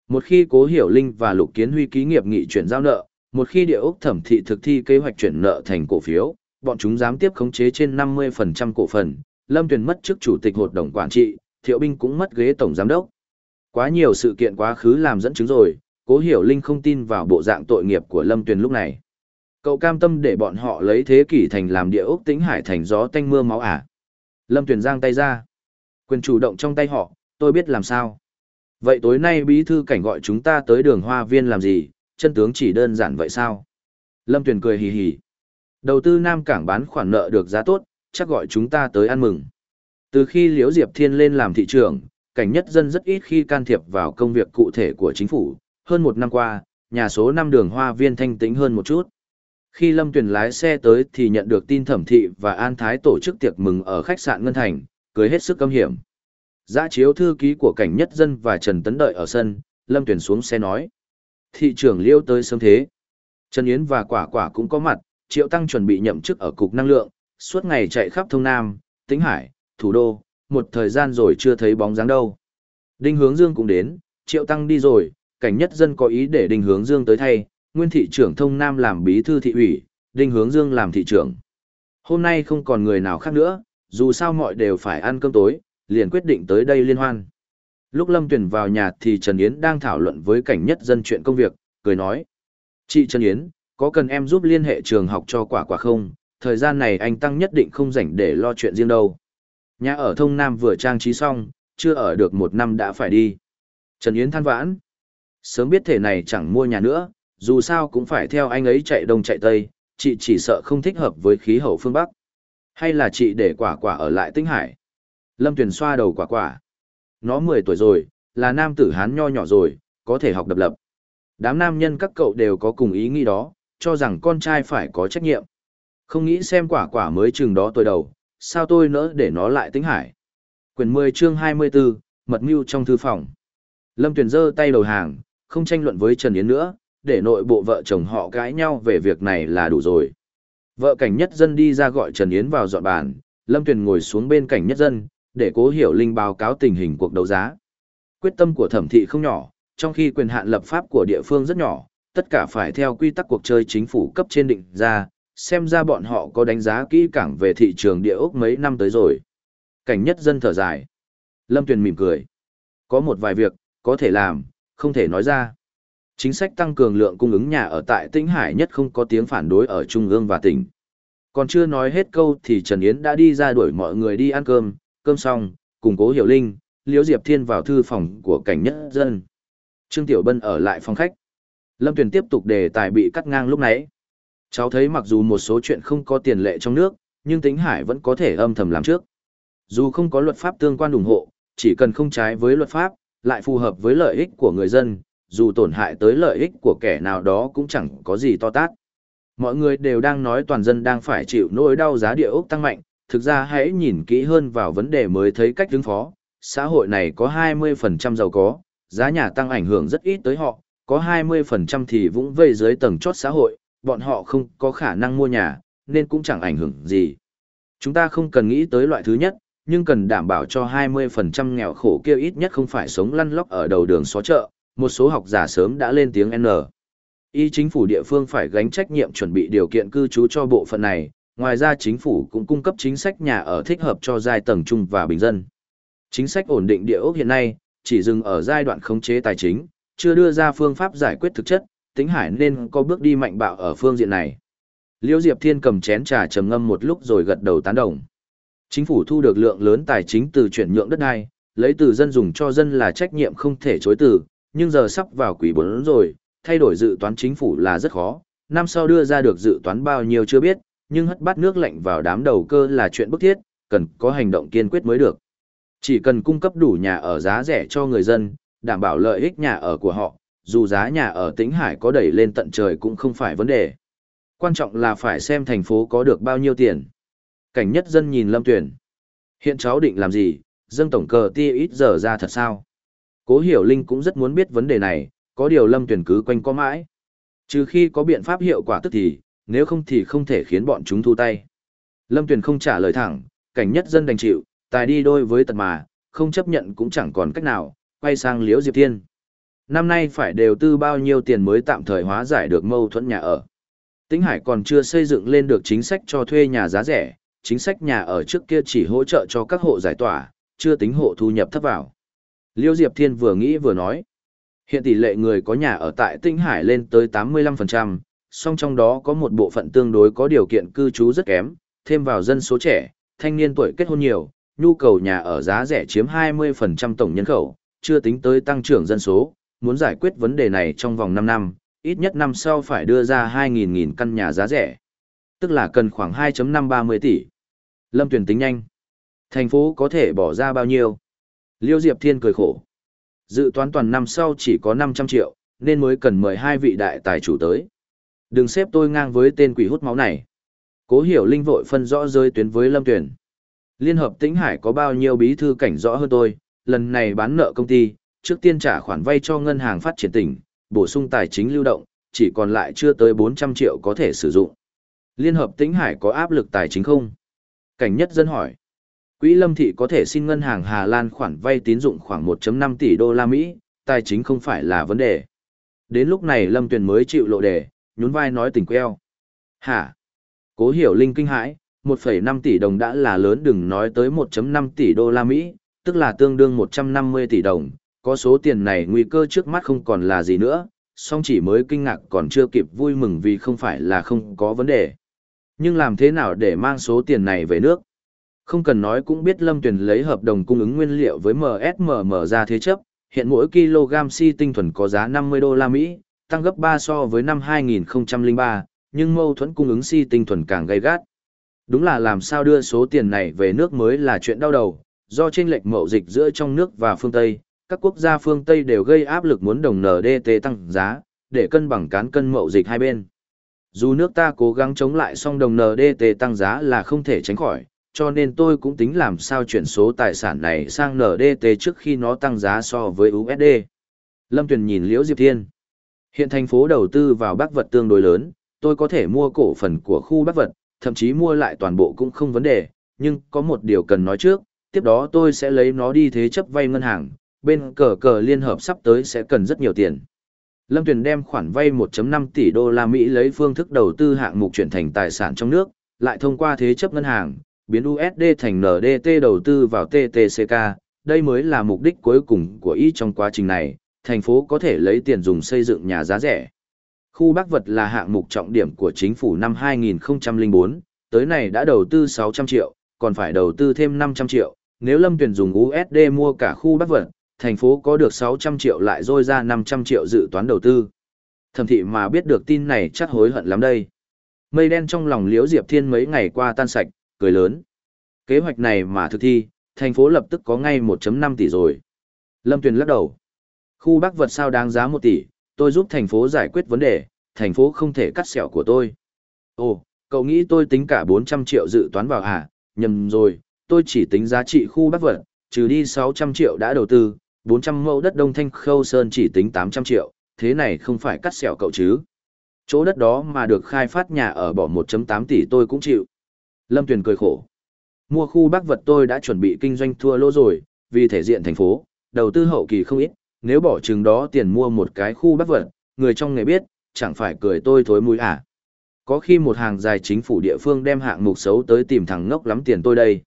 Một khi Cố Hiểu Linh và Lục Kiến Huy ký nghiệp nghị chuyển giao nợ, một khi địa ốc thẩm thị thực thi kế hoạch chuyển nợ thành cổ phiếu, bọn chúng dám tiếp khống chế trên 50% cổ phần, Lâm Tuyền mất chức chủ tịch hội đồng quản trị, Thiệu Binh cũng mất ghế tổng giám đốc. Quá nhiều sự kiện quá khứ làm dẫn chứng rồi, Cố Hiểu Linh không tin vào bộ dạng tội nghiệp của Lâm Tuyền lúc này. Cậu cam tâm để bọn họ lấy thế kỷ thành làm địa ốc tĩnh hải thành gió tanh mưa máu à. Lâm Tuyền giang tay ra. Quyền chủ động trong tay họ, tôi biết làm sao. Vậy tối nay bí thư cảnh gọi chúng ta tới đường hoa viên làm gì, chân tướng chỉ đơn giản vậy sao? Lâm Tuyền cười hì hì. Đầu tư Nam Cảng bán khoản nợ được giá tốt, chắc gọi chúng ta tới ăn mừng. Từ khi Liễu Diệp Thiên lên làm thị trưởng, cảnh nhất dân rất ít khi can thiệp vào công việc cụ thể của chính phủ. Hơn một năm qua, nhà số năm đường hoa viên thanh tĩnh hơn một chút. Khi Lâm Tuyền lái xe tới thì nhận được tin thẩm thị và An Thái tổ chức tiệc mừng ở khách sạn Ngân Thành, cười hết sức câm hiểm. Giã chiếu thư ký của cảnh nhất dân và Trần Tấn đợi ở sân, Lâm Tuyền xuống xe nói. Thị trưởng liêu tới sớm thế. Trần Yến và Quả Quả cũng có mặt, Triệu Tăng chuẩn bị nhậm chức ở Cục Năng lượng, suốt ngày chạy khắp Thông Nam, Tĩnh Hải, Thủ Đô, một thời gian rồi chưa thấy bóng dáng đâu. Đinh Hướng Dương cũng đến, Triệu Tăng đi rồi, cảnh nhất dân có ý để Đinh Hướng Dương tới thay, nguyên thị trưởng Thông Nam làm bí thư thị ủy, Đinh Hướng Dương làm thị trưởng. Hôm nay không còn người nào khác nữa, dù sao mọi đều phải ăn cơm tối, liền quyết định tới đây liên hoan. Lúc Lâm Tuyền vào nhà thì Trần Yến đang thảo luận với cảnh nhất dân chuyện công việc, cười nói. Chị Trần Yến, có cần em giúp liên hệ trường học cho quả quả không? Thời gian này anh Tăng nhất định không rảnh để lo chuyện riêng đâu. Nhà ở Thông Nam vừa trang trí xong, chưa ở được một năm đã phải đi. Trần Yến than vãn. Sớm biết thể này chẳng mua nhà nữa, dù sao cũng phải theo anh ấy chạy đông chạy tây, chị chỉ sợ không thích hợp với khí hậu phương Bắc. Hay là chị để quả quả ở lại Tinh Hải? Lâm Tuyền xoa đầu quả quả. Nó 10 tuổi rồi, là nam tử hán nho nhỏ rồi, có thể học đập lập. Đám nam nhân các cậu đều có cùng ý nghĩ đó, cho rằng con trai phải có trách nhiệm. Không nghĩ xem quả quả mới chừng đó tuổi đầu, sao tôi nỡ để nó lại Tinh hải. Quyền 10 chương 24, mật mưu trong thư phòng. Lâm Tuyền giơ tay đầu hàng, không tranh luận với Trần Yến nữa, để nội bộ vợ chồng họ cãi nhau về việc này là đủ rồi. Vợ cảnh nhất dân đi ra gọi Trần Yến vào dọn bàn, Lâm Tuyền ngồi xuống bên cảnh nhất dân, để cố hiểu linh báo cáo tình hình cuộc đấu giá. Quyết tâm của thẩm thị không nhỏ, trong khi quyền hạn lập pháp của địa phương rất nhỏ, tất cả phải theo quy tắc cuộc chơi chính phủ cấp trên định ra, xem ra bọn họ có đánh giá kỹ càng về thị trường địa ốc mấy năm tới rồi. Cảnh nhất dân thở dài. Lâm Tuyền mỉm cười. Có một vài việc, có thể làm, không thể nói ra. Chính sách tăng cường lượng cung ứng nhà ở tại Tĩnh Hải nhất không có tiếng phản đối ở Trung ương và tỉnh. Còn chưa nói hết câu thì Trần Yến đã đi ra đuổi mọi người đi ăn cơm, cơm xong, cùng cố hiểu linh, Liễu Diệp Thiên vào thư phòng của cảnh nhất dân. Trương Tiểu Bân ở lại phòng khách. Lâm Tuyền tiếp tục đề tài bị cắt ngang lúc nãy. Cháu thấy mặc dù một số chuyện không có tiền lệ trong nước, nhưng tính hải vẫn có thể âm thầm làm trước. Dù không có luật pháp tương quan ủng hộ, chỉ cần không trái với luật pháp, lại phù hợp với lợi ích của người dân, dù tổn hại tới lợi ích của kẻ nào đó cũng chẳng có gì to tát. Mọi người đều đang nói toàn dân đang phải chịu nỗi đau giá địa ốc tăng mạnh, thực ra hãy nhìn kỹ hơn vào vấn đề mới thấy cách ứng phó. Xã hội này có 20% giàu có, giá nhà tăng ảnh hưởng rất ít tới họ, có 20% thì vũng vây dưới tầng chót xã hội, bọn họ không có khả năng mua nhà, nên cũng chẳng ảnh hưởng gì. Chúng ta không cần nghĩ tới loại thứ nhất, nhưng cần đảm bảo cho 20% nghèo khổ kia ít nhất không phải sống lăn lóc ở đầu đường xó chợ, một số học giả sớm đã lên tiếng N. Y chính phủ địa phương phải gánh trách nhiệm chuẩn bị điều kiện cư trú cho bộ phận này, ngoài ra chính phủ cũng cung cấp chính sách nhà ở thích hợp cho giai tầng trung và bình dân. Chính sách ổn định địa ốc hiện nay, chỉ dừng ở giai đoạn khống chế tài chính, chưa đưa ra phương pháp giải quyết thực chất, tính hải nên có bước đi mạnh bạo ở phương diện này. Liễu Diệp Thiên cầm chén trà trầm ngâm một lúc rồi gật đầu tán đồng. Chính phủ thu được lượng lớn tài chính từ chuyển nhượng đất đai, lấy từ dân dùng cho dân là trách nhiệm không thể chối từ, nhưng giờ sắp vào quỷ bốn rồi, thay đổi dự toán chính phủ là rất khó, năm sau đưa ra được dự toán bao nhiêu chưa biết, nhưng hất bát nước lạnh vào đám đầu cơ là chuyện bức thiết, cần có hành động kiên quyết mới được. Chỉ cần cung cấp đủ nhà ở giá rẻ cho người dân, đảm bảo lợi ích nhà ở của họ, dù giá nhà ở Tĩnh Hải có đẩy lên tận trời cũng không phải vấn đề. Quan trọng là phải xem thành phố có được bao nhiêu tiền. Cảnh nhất dân nhìn Lâm Tuyển. Hiện cháu định làm gì, dân tổng cờ tia ít giờ ra thật sao? Cố Hiểu Linh cũng rất muốn biết vấn đề này, có điều Lâm Tuyển cứ quanh có mãi. Trừ khi có biện pháp hiệu quả tức thì, nếu không thì không thể khiến bọn chúng thu tay. Lâm Tuyển không trả lời thẳng, cảnh nhất dân đành chịu, tài đi đôi với tật mà, không chấp nhận cũng chẳng còn cách nào, quay sang Liễu Diệp Thiên. Năm nay phải đều tư bao nhiêu tiền mới tạm thời hóa giải được mâu thuẫn nhà ở. Tĩnh Hải còn chưa xây dựng lên được chính sách cho thuê nhà giá rẻ, chính sách nhà ở trước kia chỉ hỗ trợ cho các hộ giải tỏa, chưa tính hộ thu nhập thấp vào. Liêu Diệp Thiên vừa nghĩ vừa nói. Hiện tỷ lệ người có nhà ở tại Tinh Hải lên tới 85%, song trong đó có một bộ phận tương đối có điều kiện cư trú rất kém, thêm vào dân số trẻ, thanh niên tuổi kết hôn nhiều, nhu cầu nhà ở giá rẻ chiếm 20% tổng nhân khẩu, chưa tính tới tăng trưởng dân số, muốn giải quyết vấn đề này trong vòng 5 năm, ít nhất năm sau phải đưa ra 2.000 căn nhà giá rẻ. Tức là cần khoảng 2.530 tỷ. Lâm tuyển tính nhanh. Thành phố có thể bỏ ra bao nhiêu? Liêu Diệp Thiên cười khổ. Dự toán toàn năm sau chỉ có 500 triệu, nên mới cần mời hai vị đại tài chủ tới. Đừng xếp tôi ngang với tên quỷ hút máu này. Cố hiểu linh vội phân rõ rơi tuyến với Lâm Tuyển. Liên hợp Tĩnh Hải có bao nhiêu bí thư cảnh rõ hơn tôi, lần này bán nợ công ty, trước tiên trả khoản vay cho ngân hàng phát triển tỉnh, bổ sung tài chính lưu động, chỉ còn lại chưa tới 400 triệu có thể sử dụng. Liên hợp Tĩnh Hải có áp lực tài chính không? Cảnh nhất dân hỏi. Quỹ Lâm Thị có thể xin ngân hàng Hà Lan khoản vay tín dụng khoảng 1.5 tỷ đô la Mỹ, tài chính không phải là vấn đề. Đến lúc này Lâm Tuyền mới chịu lộ đề, nhún vai nói tỉnh queo. Hả? Cố hiểu Linh kinh hãi, 1,5 tỷ đồng đã là lớn đừng nói tới 1.5 tỷ đô la Mỹ, tức là tương đương 150 tỷ đồng, có số tiền này nguy cơ trước mắt không còn là gì nữa, song chỉ mới kinh ngạc còn chưa kịp vui mừng vì không phải là không có vấn đề. Nhưng làm thế nào để mang số tiền này về nước? Không cần nói cũng biết Lâm Tuyền lấy hợp đồng cung ứng nguyên liệu với MSMM ra thế chấp, hiện mỗi kg si tinh thuần có giá 50 đô la Mỹ, tăng gấp 3 so với năm 2003, nhưng mâu thuẫn cung ứng si tinh thuần càng gay gắt. Đúng là làm sao đưa số tiền này về nước mới là chuyện đau đầu, do chênh lệch mậu dịch giữa trong nước và phương Tây, các quốc gia phương Tây đều gây áp lực muốn đồng NDT tăng giá, để cân bằng cán cân mậu dịch hai bên. Dù nước ta cố gắng chống lại song đồng NDT tăng giá là không thể tránh khỏi, cho nên tôi cũng tính làm sao chuyển số tài sản này sang NDT trước khi nó tăng giá so với USD. Lâm Tuyền nhìn Liễu Diệp Thiên. Hiện thành phố đầu tư vào bác vật tương đối lớn, tôi có thể mua cổ phần của khu bác vật, thậm chí mua lại toàn bộ cũng không vấn đề, nhưng có một điều cần nói trước, tiếp đó tôi sẽ lấy nó đi thế chấp vay ngân hàng, bên cờ cờ liên hợp sắp tới sẽ cần rất nhiều tiền. Lâm Tuyền đem khoản vay 1.5 tỷ đô la Mỹ lấy phương thức đầu tư hạng mục chuyển thành tài sản trong nước, lại thông qua thế chấp ngân hàng, biến USD thành NDT đầu tư vào TTCK, đây mới là mục đích cuối cùng của Y trong quá trình này, thành phố có thể lấy tiền dùng xây dựng nhà giá rẻ. Khu Bắc Vật là hạng mục trọng điểm của chính phủ năm 2004, tới này đã đầu tư 600 triệu, còn phải đầu tư thêm 500 triệu, nếu Lâm Tuyền dùng USD mua cả khu Bắc Vật, thành phố có được 600 triệu lại rôi ra 500 triệu dự toán đầu tư. Thẩm thị mà biết được tin này chắc hối hận lắm đây. Mây đen trong lòng Liễu Diệp Thiên mấy ngày qua tan sạch, cười lớn. Kế hoạch này mà thực thi, thành phố lập tức có ngay 1.5 tỷ rồi. Lâm Tuyền lắc đầu. Khu Bắc vật sao đáng giá 1 tỷ, tôi giúp thành phố giải quyết vấn đề, thành phố không thể cắt xẻo của tôi. Ồ, cậu nghĩ tôi tính cả 400 triệu dự toán vào à? Nhầm rồi, tôi chỉ tính giá trị khu Bắc vật, trừ đi 600 triệu đã đầu tư, 400 mẫu đất Đông Thanh Khâu Sơn chỉ tính 800 triệu, thế này không phải cắt xẻo cậu chứ. Chỗ đất đó mà được khai phát nhà ở bỏ 1.8 tỷ tôi cũng chịu. Lâm Tuyền cười khổ. Mua khu Bắc vật tôi đã chuẩn bị kinh doanh thua lỗ rồi, vì thể diện thành phố, đầu tư hậu kỳ không ít, nếu bỏ chừng đó tiền mua một cái khu Bắc vật, người trong nghề biết, chẳng phải cười tôi thối mũi à. Có khi một hàng dài chính phủ địa phương đem hạng mục xấu tới tìm thằng ngốc lắm tiền tôi đây.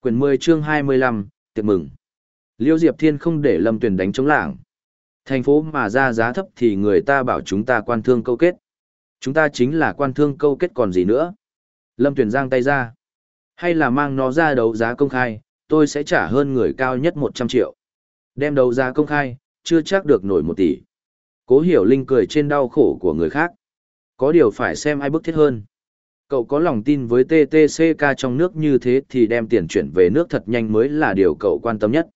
Quyền 10 chương 25, tiệc mừng. Liêu Diệp Thiên không để Lâm Tuyền đánh chống lảng. Thành phố mà ra giá thấp thì người ta bảo chúng ta quan thương câu kết. Chúng ta chính là quan thương câu kết còn gì nữa. Lâm Tuyền giang tay ra. Hay là mang nó ra đấu giá công khai, tôi sẽ trả hơn người cao nhất 100 triệu. Đem đấu giá công khai, chưa chắc được nổi 1 tỷ. Cố hiểu linh cười trên đau khổ của người khác. Có điều phải xem ai bức thiết hơn. Cậu có lòng tin với TTCK trong nước như thế thì đem tiền chuyển về nước thật nhanh mới là điều cậu quan tâm nhất.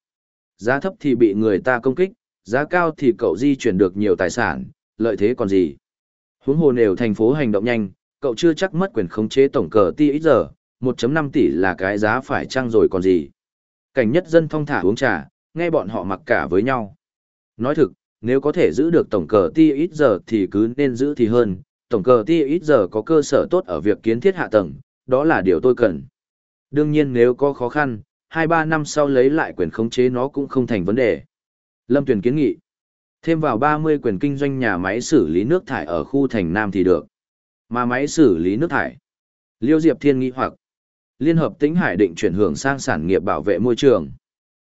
Giá thấp thì bị người ta công kích, giá cao thì cậu di chuyển được nhiều tài sản, lợi thế còn gì. Huống hồ nều thành phố hành động nhanh, cậu chưa chắc mất quyền khống chế tổng cờ ti ít giờ, 1.5 tỷ là cái giá phải chăng rồi còn gì. Cảnh nhất dân thong thả uống trà, nghe bọn họ mặc cả với nhau. Nói thực, nếu có thể giữ được tổng cờ ti ít giờ thì cứ nên giữ thì hơn, tổng cờ ti ít giờ có cơ sở tốt ở việc kiến thiết hạ tầng, đó là điều tôi cần. Đương nhiên nếu có khó khăn, 2-3 năm sau lấy lại quyền khống chế nó cũng không thành vấn đề. Lâm Tuyền kiến nghị, thêm vào 30 quyền kinh doanh nhà máy xử lý nước thải ở khu thành Nam thì được. Mà máy xử lý nước thải. Liêu Diệp Thiên nghĩ hoặc, Liên hợp Tĩnh Hải định chuyển hưởng sang sản nghiệp bảo vệ môi trường.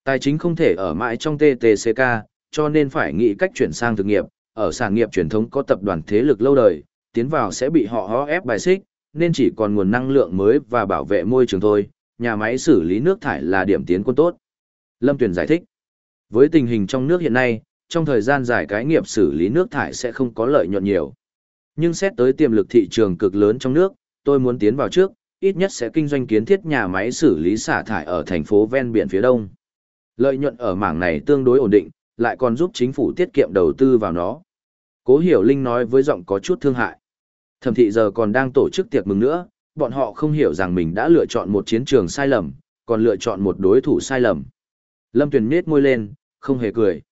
Tài chính không thể ở mãi trong TTCK, cho nên phải nghĩ cách chuyển sang thực nghiệp, ở sản nghiệp truyền thống có tập đoàn thế lực lâu đời, tiến vào sẽ bị họ hó ép bài xích, nên chỉ còn nguồn năng lượng mới và bảo vệ môi trường thôi, nhà máy xử lý nước thải là điểm tiến quân tốt. Lâm Tuyền giải thích, với tình hình trong nước hiện nay, trong thời gian dài cái nghiệp xử lý nước thải sẽ không có lợi nhuận nhiều. Nhưng xét tới tiềm lực thị trường cực lớn trong nước, tôi muốn tiến vào trước, ít nhất sẽ kinh doanh kiến thiết nhà máy xử lý xả thải ở thành phố ven biển phía đông. Lợi nhuận ở mảng này tương đối ổn định, lại còn giúp chính phủ tiết kiệm đầu tư vào nó. Cố Hiểu Linh nói với giọng có chút thương hại. Thẩm thị giờ còn đang tổ chức tiệc mừng nữa, bọn họ không hiểu rằng mình đã lựa chọn một chiến trường sai lầm, còn lựa chọn một đối thủ sai lầm. Lâm Tuyền nết môi lên, không hề cười.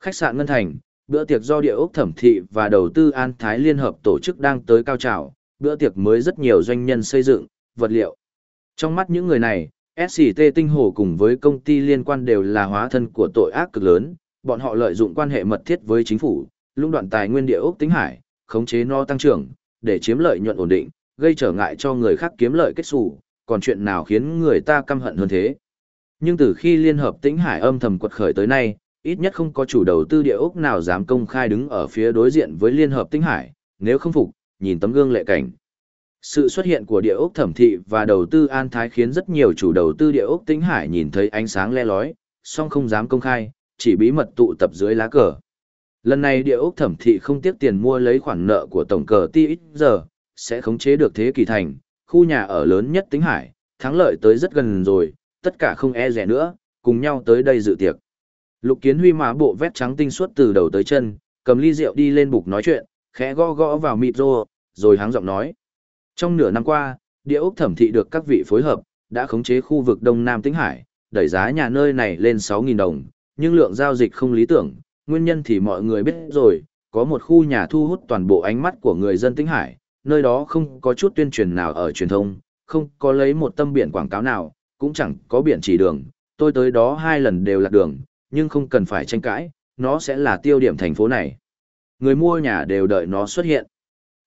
Khách sạn Ngân Thành, bữa tiệc do địa ốc thẩm thị và đầu tư An Thái Liên Hợp tổ chức đang tới cao trào, bữa tiệc mới rất nhiều doanh nhân xây dựng, vật liệu. Trong mắt những người này, SCT Tinh Hồ cùng với công ty liên quan đều là hóa thân của tội ác cực lớn, bọn họ lợi dụng quan hệ mật thiết với chính phủ, lũng đoạn tài nguyên địa ốc tính hải, khống chế no tăng trưởng, để chiếm lợi nhuận ổn định, gây trở ngại cho người khác kiếm lợi kết xù, còn chuyện nào khiến người ta căm hận hơn thế. Nhưng từ khi Liên Hợp Tĩnh Hải âm thầm quật khởi tới nay, ít nhất không có chủ đầu tư địa ốc nào dám công khai đứng ở phía đối diện với Liên Hợp Tinh Hải, nếu không phục, nhìn tấm gương lệ cảnh. Sự xuất hiện của địa ốc thẩm thị và đầu tư an thái khiến rất nhiều chủ đầu tư địa ốc Tinh Hải nhìn thấy ánh sáng le lói, song không dám công khai, chỉ bí mật tụ tập dưới lá cờ. Lần này địa ốc thẩm thị không tiếc tiền mua lấy khoản nợ của tổng cờ ti ít giờ, sẽ khống chế được thế kỷ thành, khu nhà ở lớn nhất Tinh hải, thắng lợi tới rất gần rồi, tất cả không e rẻ nữa, cùng nhau tới đây dự tiệc. Lục kiến huy má bộ vét trắng tinh suốt từ đầu tới chân, cầm ly rượu đi lên bục nói chuyện, khẽ gõ gõ vào mịt rô, rồi háng giọng nói. Trong nửa năm qua, địa ốc thẩm thị được các vị phối hợp, đã khống chế khu vực Đông Nam Tĩnh Hải, đẩy giá nhà nơi này lên 6.000 đồng, nhưng lượng giao dịch không lý tưởng, nguyên nhân thì mọi người biết rồi, có một khu nhà thu hút toàn bộ ánh mắt của người dân Tĩnh Hải, nơi đó không có chút tuyên truyền nào ở truyền thông, không có lấy một tâm biển quảng cáo nào, cũng chẳng có biển chỉ đường, tôi tới đó hai lần đều lạc đường, nhưng không cần phải tranh cãi, nó sẽ là tiêu điểm thành phố này. Người mua nhà đều đợi nó xuất hiện.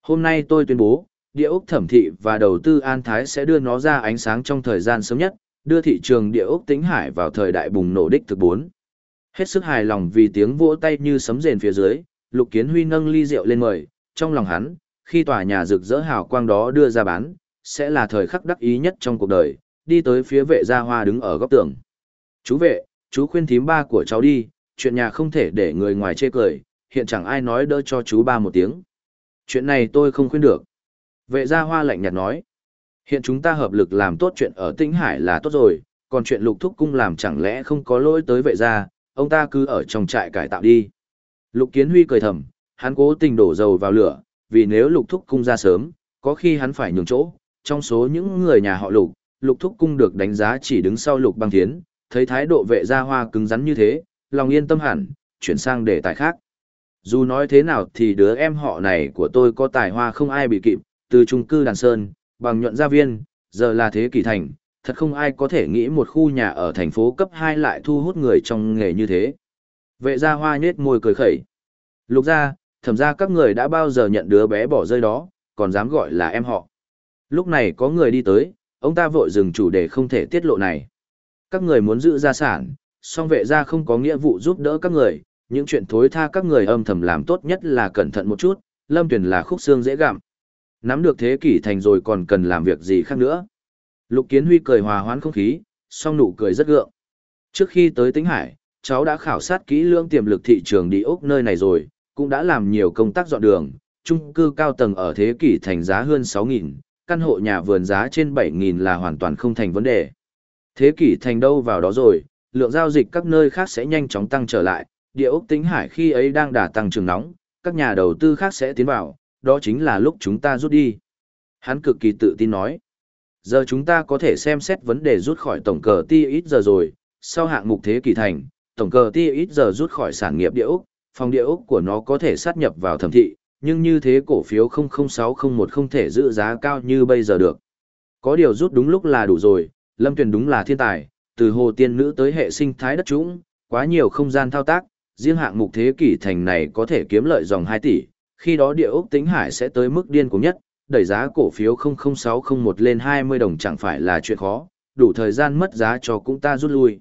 Hôm nay tôi tuyên bố, địa ốc thẩm thị và đầu tư An Thái sẽ đưa nó ra ánh sáng trong thời gian sớm nhất, đưa thị trường địa ốc tính Hải vào thời đại bùng nổ đích thực 4. Hết sức hài lòng vì tiếng vỗ tay như sấm rền phía dưới, Lục Kiến Huy nâng ly rượu lên mời, trong lòng hắn, khi tòa nhà rực rỡ hào quang đó đưa ra bán, sẽ là thời khắc đắc ý nhất trong cuộc đời, đi tới phía vệ gia hoa đứng ở góc tường. Chú vệ, chú khuyên thím ba của cháu đi, chuyện nhà không thể để người ngoài chê cười, hiện chẳng ai nói đỡ cho chú ba một tiếng. Chuyện này tôi không khuyên được. Vệ gia hoa lạnh nhạt nói. Hiện chúng ta hợp lực làm tốt chuyện ở Tĩnh Hải là tốt rồi, còn chuyện lục thúc cung làm chẳng lẽ không có lỗi tới vệ gia, ông ta cứ ở trong trại cải tạo đi. Lục Kiến Huy cười thầm, hắn cố tình đổ dầu vào lửa, vì nếu lục thúc cung ra sớm, có khi hắn phải nhường chỗ, trong số những người nhà họ lục, lục thúc cung được đánh giá chỉ đứng sau lục băng thiến, thấy thái độ vệ gia hoa cứng rắn như thế, lòng yên tâm hẳn, chuyển sang đề tài khác. Dù nói thế nào thì đứa em họ này của tôi có tài hoa không ai bị kịp, từ trung cư đàn sơn, bằng nhuận gia viên, giờ là thế kỷ thành, thật không ai có thể nghĩ một khu nhà ở thành phố cấp 2 lại thu hút người trong nghề như thế. Vệ gia hoa nhết môi cười khẩy. Lục gia, thẩm ra các người đã bao giờ nhận đứa bé bỏ rơi đó, còn dám gọi là em họ. Lúc này có người đi tới, ông ta vội dừng chủ đề không thể tiết lộ này. Các người muốn giữ gia sản, song vệ gia không có nghĩa vụ giúp đỡ các người, những chuyện thối tha các người âm thầm làm tốt nhất là cẩn thận một chút, lâm tuyển là khúc xương dễ gặm. Nắm được thế kỷ thành rồi còn cần làm việc gì khác nữa. Lục Kiến Huy cười hòa hoãn không khí, song nụ cười rất gượng. Trước khi tới Tĩnh Hải, cháu đã khảo sát kỹ lưỡng tiềm lực thị trường đi ốc nơi này rồi, cũng đã làm nhiều công tác dọn đường, chung cư cao tầng ở thế kỷ thành giá hơn 6.000, căn hộ nhà vườn giá trên 7.000 là hoàn toàn không thành vấn đề. Thế kỷ thành đâu vào đó rồi, lượng giao dịch các nơi khác sẽ nhanh chóng tăng trở lại, địa ốc tính hải khi ấy đang đà tăng trưởng nóng, các nhà đầu tư khác sẽ tiến vào, đó chính là lúc chúng ta rút đi. Hắn cực kỳ tự tin nói. Giờ chúng ta có thể xem xét vấn đề rút khỏi tổng cờ ti ít giờ rồi, sau hạng mục thế kỷ thành, tổng cờ ti ít giờ rút khỏi sản nghiệp địa ốc, phòng địa ốc của nó có thể sát nhập vào thẩm thị, nhưng như thế cổ phiếu 00601 không thể giữ giá cao như bây giờ được. Có điều rút đúng lúc là đủ rồi, Lâm Tuyền đúng là thiên tài, từ hồ tiên nữ tới hệ sinh thái đất trũng, quá nhiều không gian thao tác, riêng hạng mục thế kỷ thành này có thể kiếm lợi dòng 2 tỷ, khi đó địa ốc tính hải sẽ tới mức điên cùng nhất, đẩy giá cổ phiếu 00601 lên 20 đồng chẳng phải là chuyện khó, đủ thời gian mất giá cho cũng ta rút lui.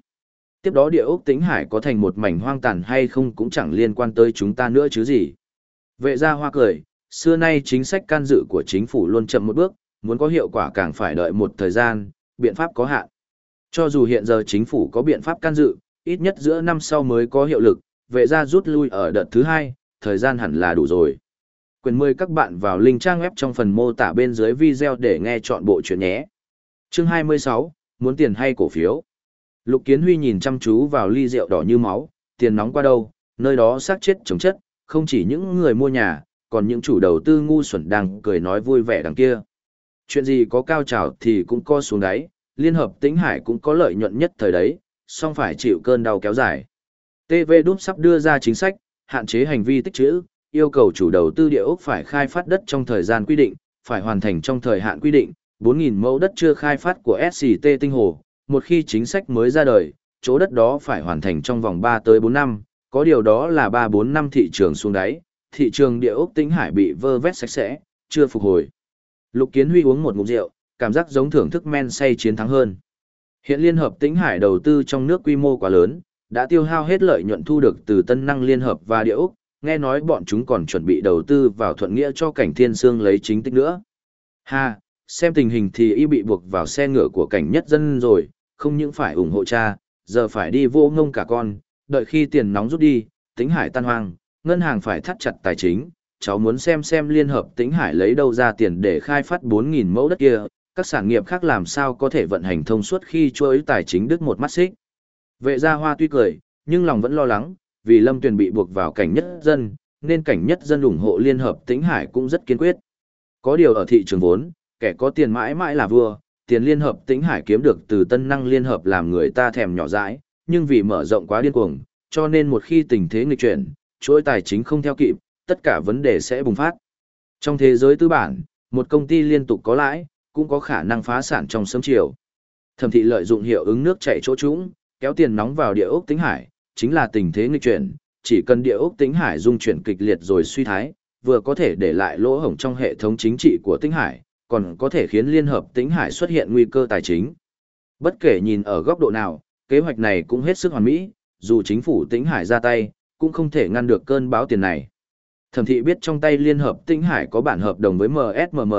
Tiếp đó địa ốc tính hải có thành một mảnh hoang tàn hay không cũng chẳng liên quan tới chúng ta nữa chứ gì. Vệ gia hoa cười, xưa nay chính sách can dự của chính phủ luôn chậm một bước, muốn có hiệu quả càng phải đợi một thời gian, biện pháp có hạn. Cho dù hiện giờ chính phủ có biện pháp can dự, ít nhất giữa năm sau mới có hiệu lực, vệ gia rút lui ở đợt thứ hai, thời gian hẳn là đủ rồi. Quyền mời các bạn vào link trang web trong phần mô tả bên dưới video để nghe chọn bộ chuyện nhé. Chương 26, muốn tiền hay cổ phiếu? Lục Kiến Huy nhìn chăm chú vào ly rượu đỏ như máu, tiền nóng qua đâu, nơi đó xác chết chống chất, không chỉ những người mua nhà, còn những chủ đầu tư ngu xuẩn đang cười nói vui vẻ đằng kia. Chuyện gì có cao trào thì cũng co xuống đáy, Liên hợp Tĩnh Hải cũng có lợi nhuận nhất thời đấy, song phải chịu cơn đau kéo dài. TV Đúc sắp đưa ra chính sách, hạn chế hành vi tích trữ, yêu cầu chủ đầu tư địa ốc phải khai phát đất trong thời gian quy định, phải hoàn thành trong thời hạn quy định, 4.000 mẫu đất chưa khai phát của SCT Tinh Hồ, một khi chính sách mới ra đời, chỗ đất đó phải hoàn thành trong vòng 3 tới 4 năm, có điều đó là 3-4 năm thị trường xuống đáy, thị trường địa ốc Tĩnh Hải bị vơ vét sạch sẽ, chưa phục hồi. Lục Kiến Huy uống một ngụm rượu, cảm giác giống thưởng thức men say chiến thắng hơn. Hiện Liên hợp Tĩnh Hải đầu tư trong nước quy mô quá lớn, đã tiêu hao hết lợi nhuận thu được từ Tân Năng Liên hợp và Địa Úc, nghe nói bọn chúng còn chuẩn bị đầu tư vào thuận nghĩa cho cảnh Thiên Sương lấy chính tích nữa. Ha, xem tình hình thì y bị buộc vào xe ngựa của cảnh nhất dân rồi, không những phải ủng hộ cha, giờ phải đi vô ngông cả con, đợi khi tiền nóng rút đi, Tĩnh Hải tan hoang, ngân hàng phải thắt chặt tài chính, cháu muốn xem xem Liên hợp Tĩnh Hải lấy đâu ra tiền để khai phát 4.000 mẫu đất kia, các sản nghiệp khác làm sao có thể vận hành thông suốt khi chuỗi tài chính đứt một mắt xích. Vệ gia hoa tuy cười, nhưng lòng vẫn lo lắng, vì Lâm Tuyền bị buộc vào cảnh nhất dân, nên cảnh nhất dân ủng hộ Liên hợp Tĩnh Hải cũng rất kiên quyết. Có điều ở thị trường vốn, kẻ có tiền mãi mãi là vua, tiền Liên hợp Tĩnh Hải kiếm được từ tân năng Liên hợp làm người ta thèm nhỏ dãi, nhưng vì mở rộng quá điên cuồng, cho nên một khi tình thế nghịch chuyển, chuỗi tài chính không theo kịp, tất cả vấn đề sẽ bùng phát. Trong thế giới tư bản, một công ty liên tục có lãi, cũng có khả năng phá sản trong sớm chiều. Thẩm thị lợi dụng hiệu ứng nước chảy chỗ trũng, kéo tiền nóng vào địa ốc tính hải, chính là tình thế nghịch chuyển, chỉ cần địa ốc tính hải dung chuyển kịch liệt rồi suy thái, vừa có thể để lại lỗ hổng trong hệ thống chính trị của tính hải, còn có thể khiến liên hợp tính hải xuất hiện nguy cơ tài chính. Bất kể nhìn ở góc độ nào, kế hoạch này cũng hết sức hoàn mỹ, dù chính phủ tính hải ra tay, cũng không thể ngăn được cơn báo tiền này. Thẩm thị biết trong tay liên hợp Tĩnh hải có bản hợp đồng với MSMM,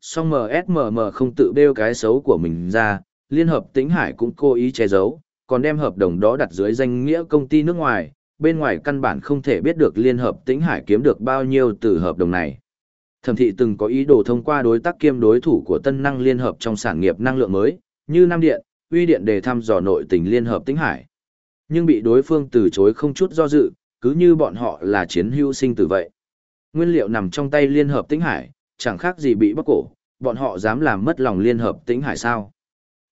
song MSMM không tự bêu cái xấu của mình ra, liên hợp Tĩnh hải cũng cố ý che giấu, còn đem hợp đồng đó đặt dưới danh nghĩa công ty nước ngoài, bên ngoài căn bản không thể biết được liên hợp tĩnh hải kiếm được bao nhiêu từ hợp đồng này. Thẩm thị từng có ý đồ thông qua đối tác kiêm đối thủ của tân năng liên hợp trong sản nghiệp năng lượng mới, như Nam Điện, uy điện để thăm dò nội tình liên hợp tĩnh hải. Nhưng bị đối phương từ chối không chút do dự, cứ như bọn họ là chiến hữu sinh tử vậy. Nguyên liệu nằm trong tay liên hợp tĩnh hải, chẳng khác gì bị bóc cổ, bọn họ dám làm mất lòng liên hợp tĩnh hải sao.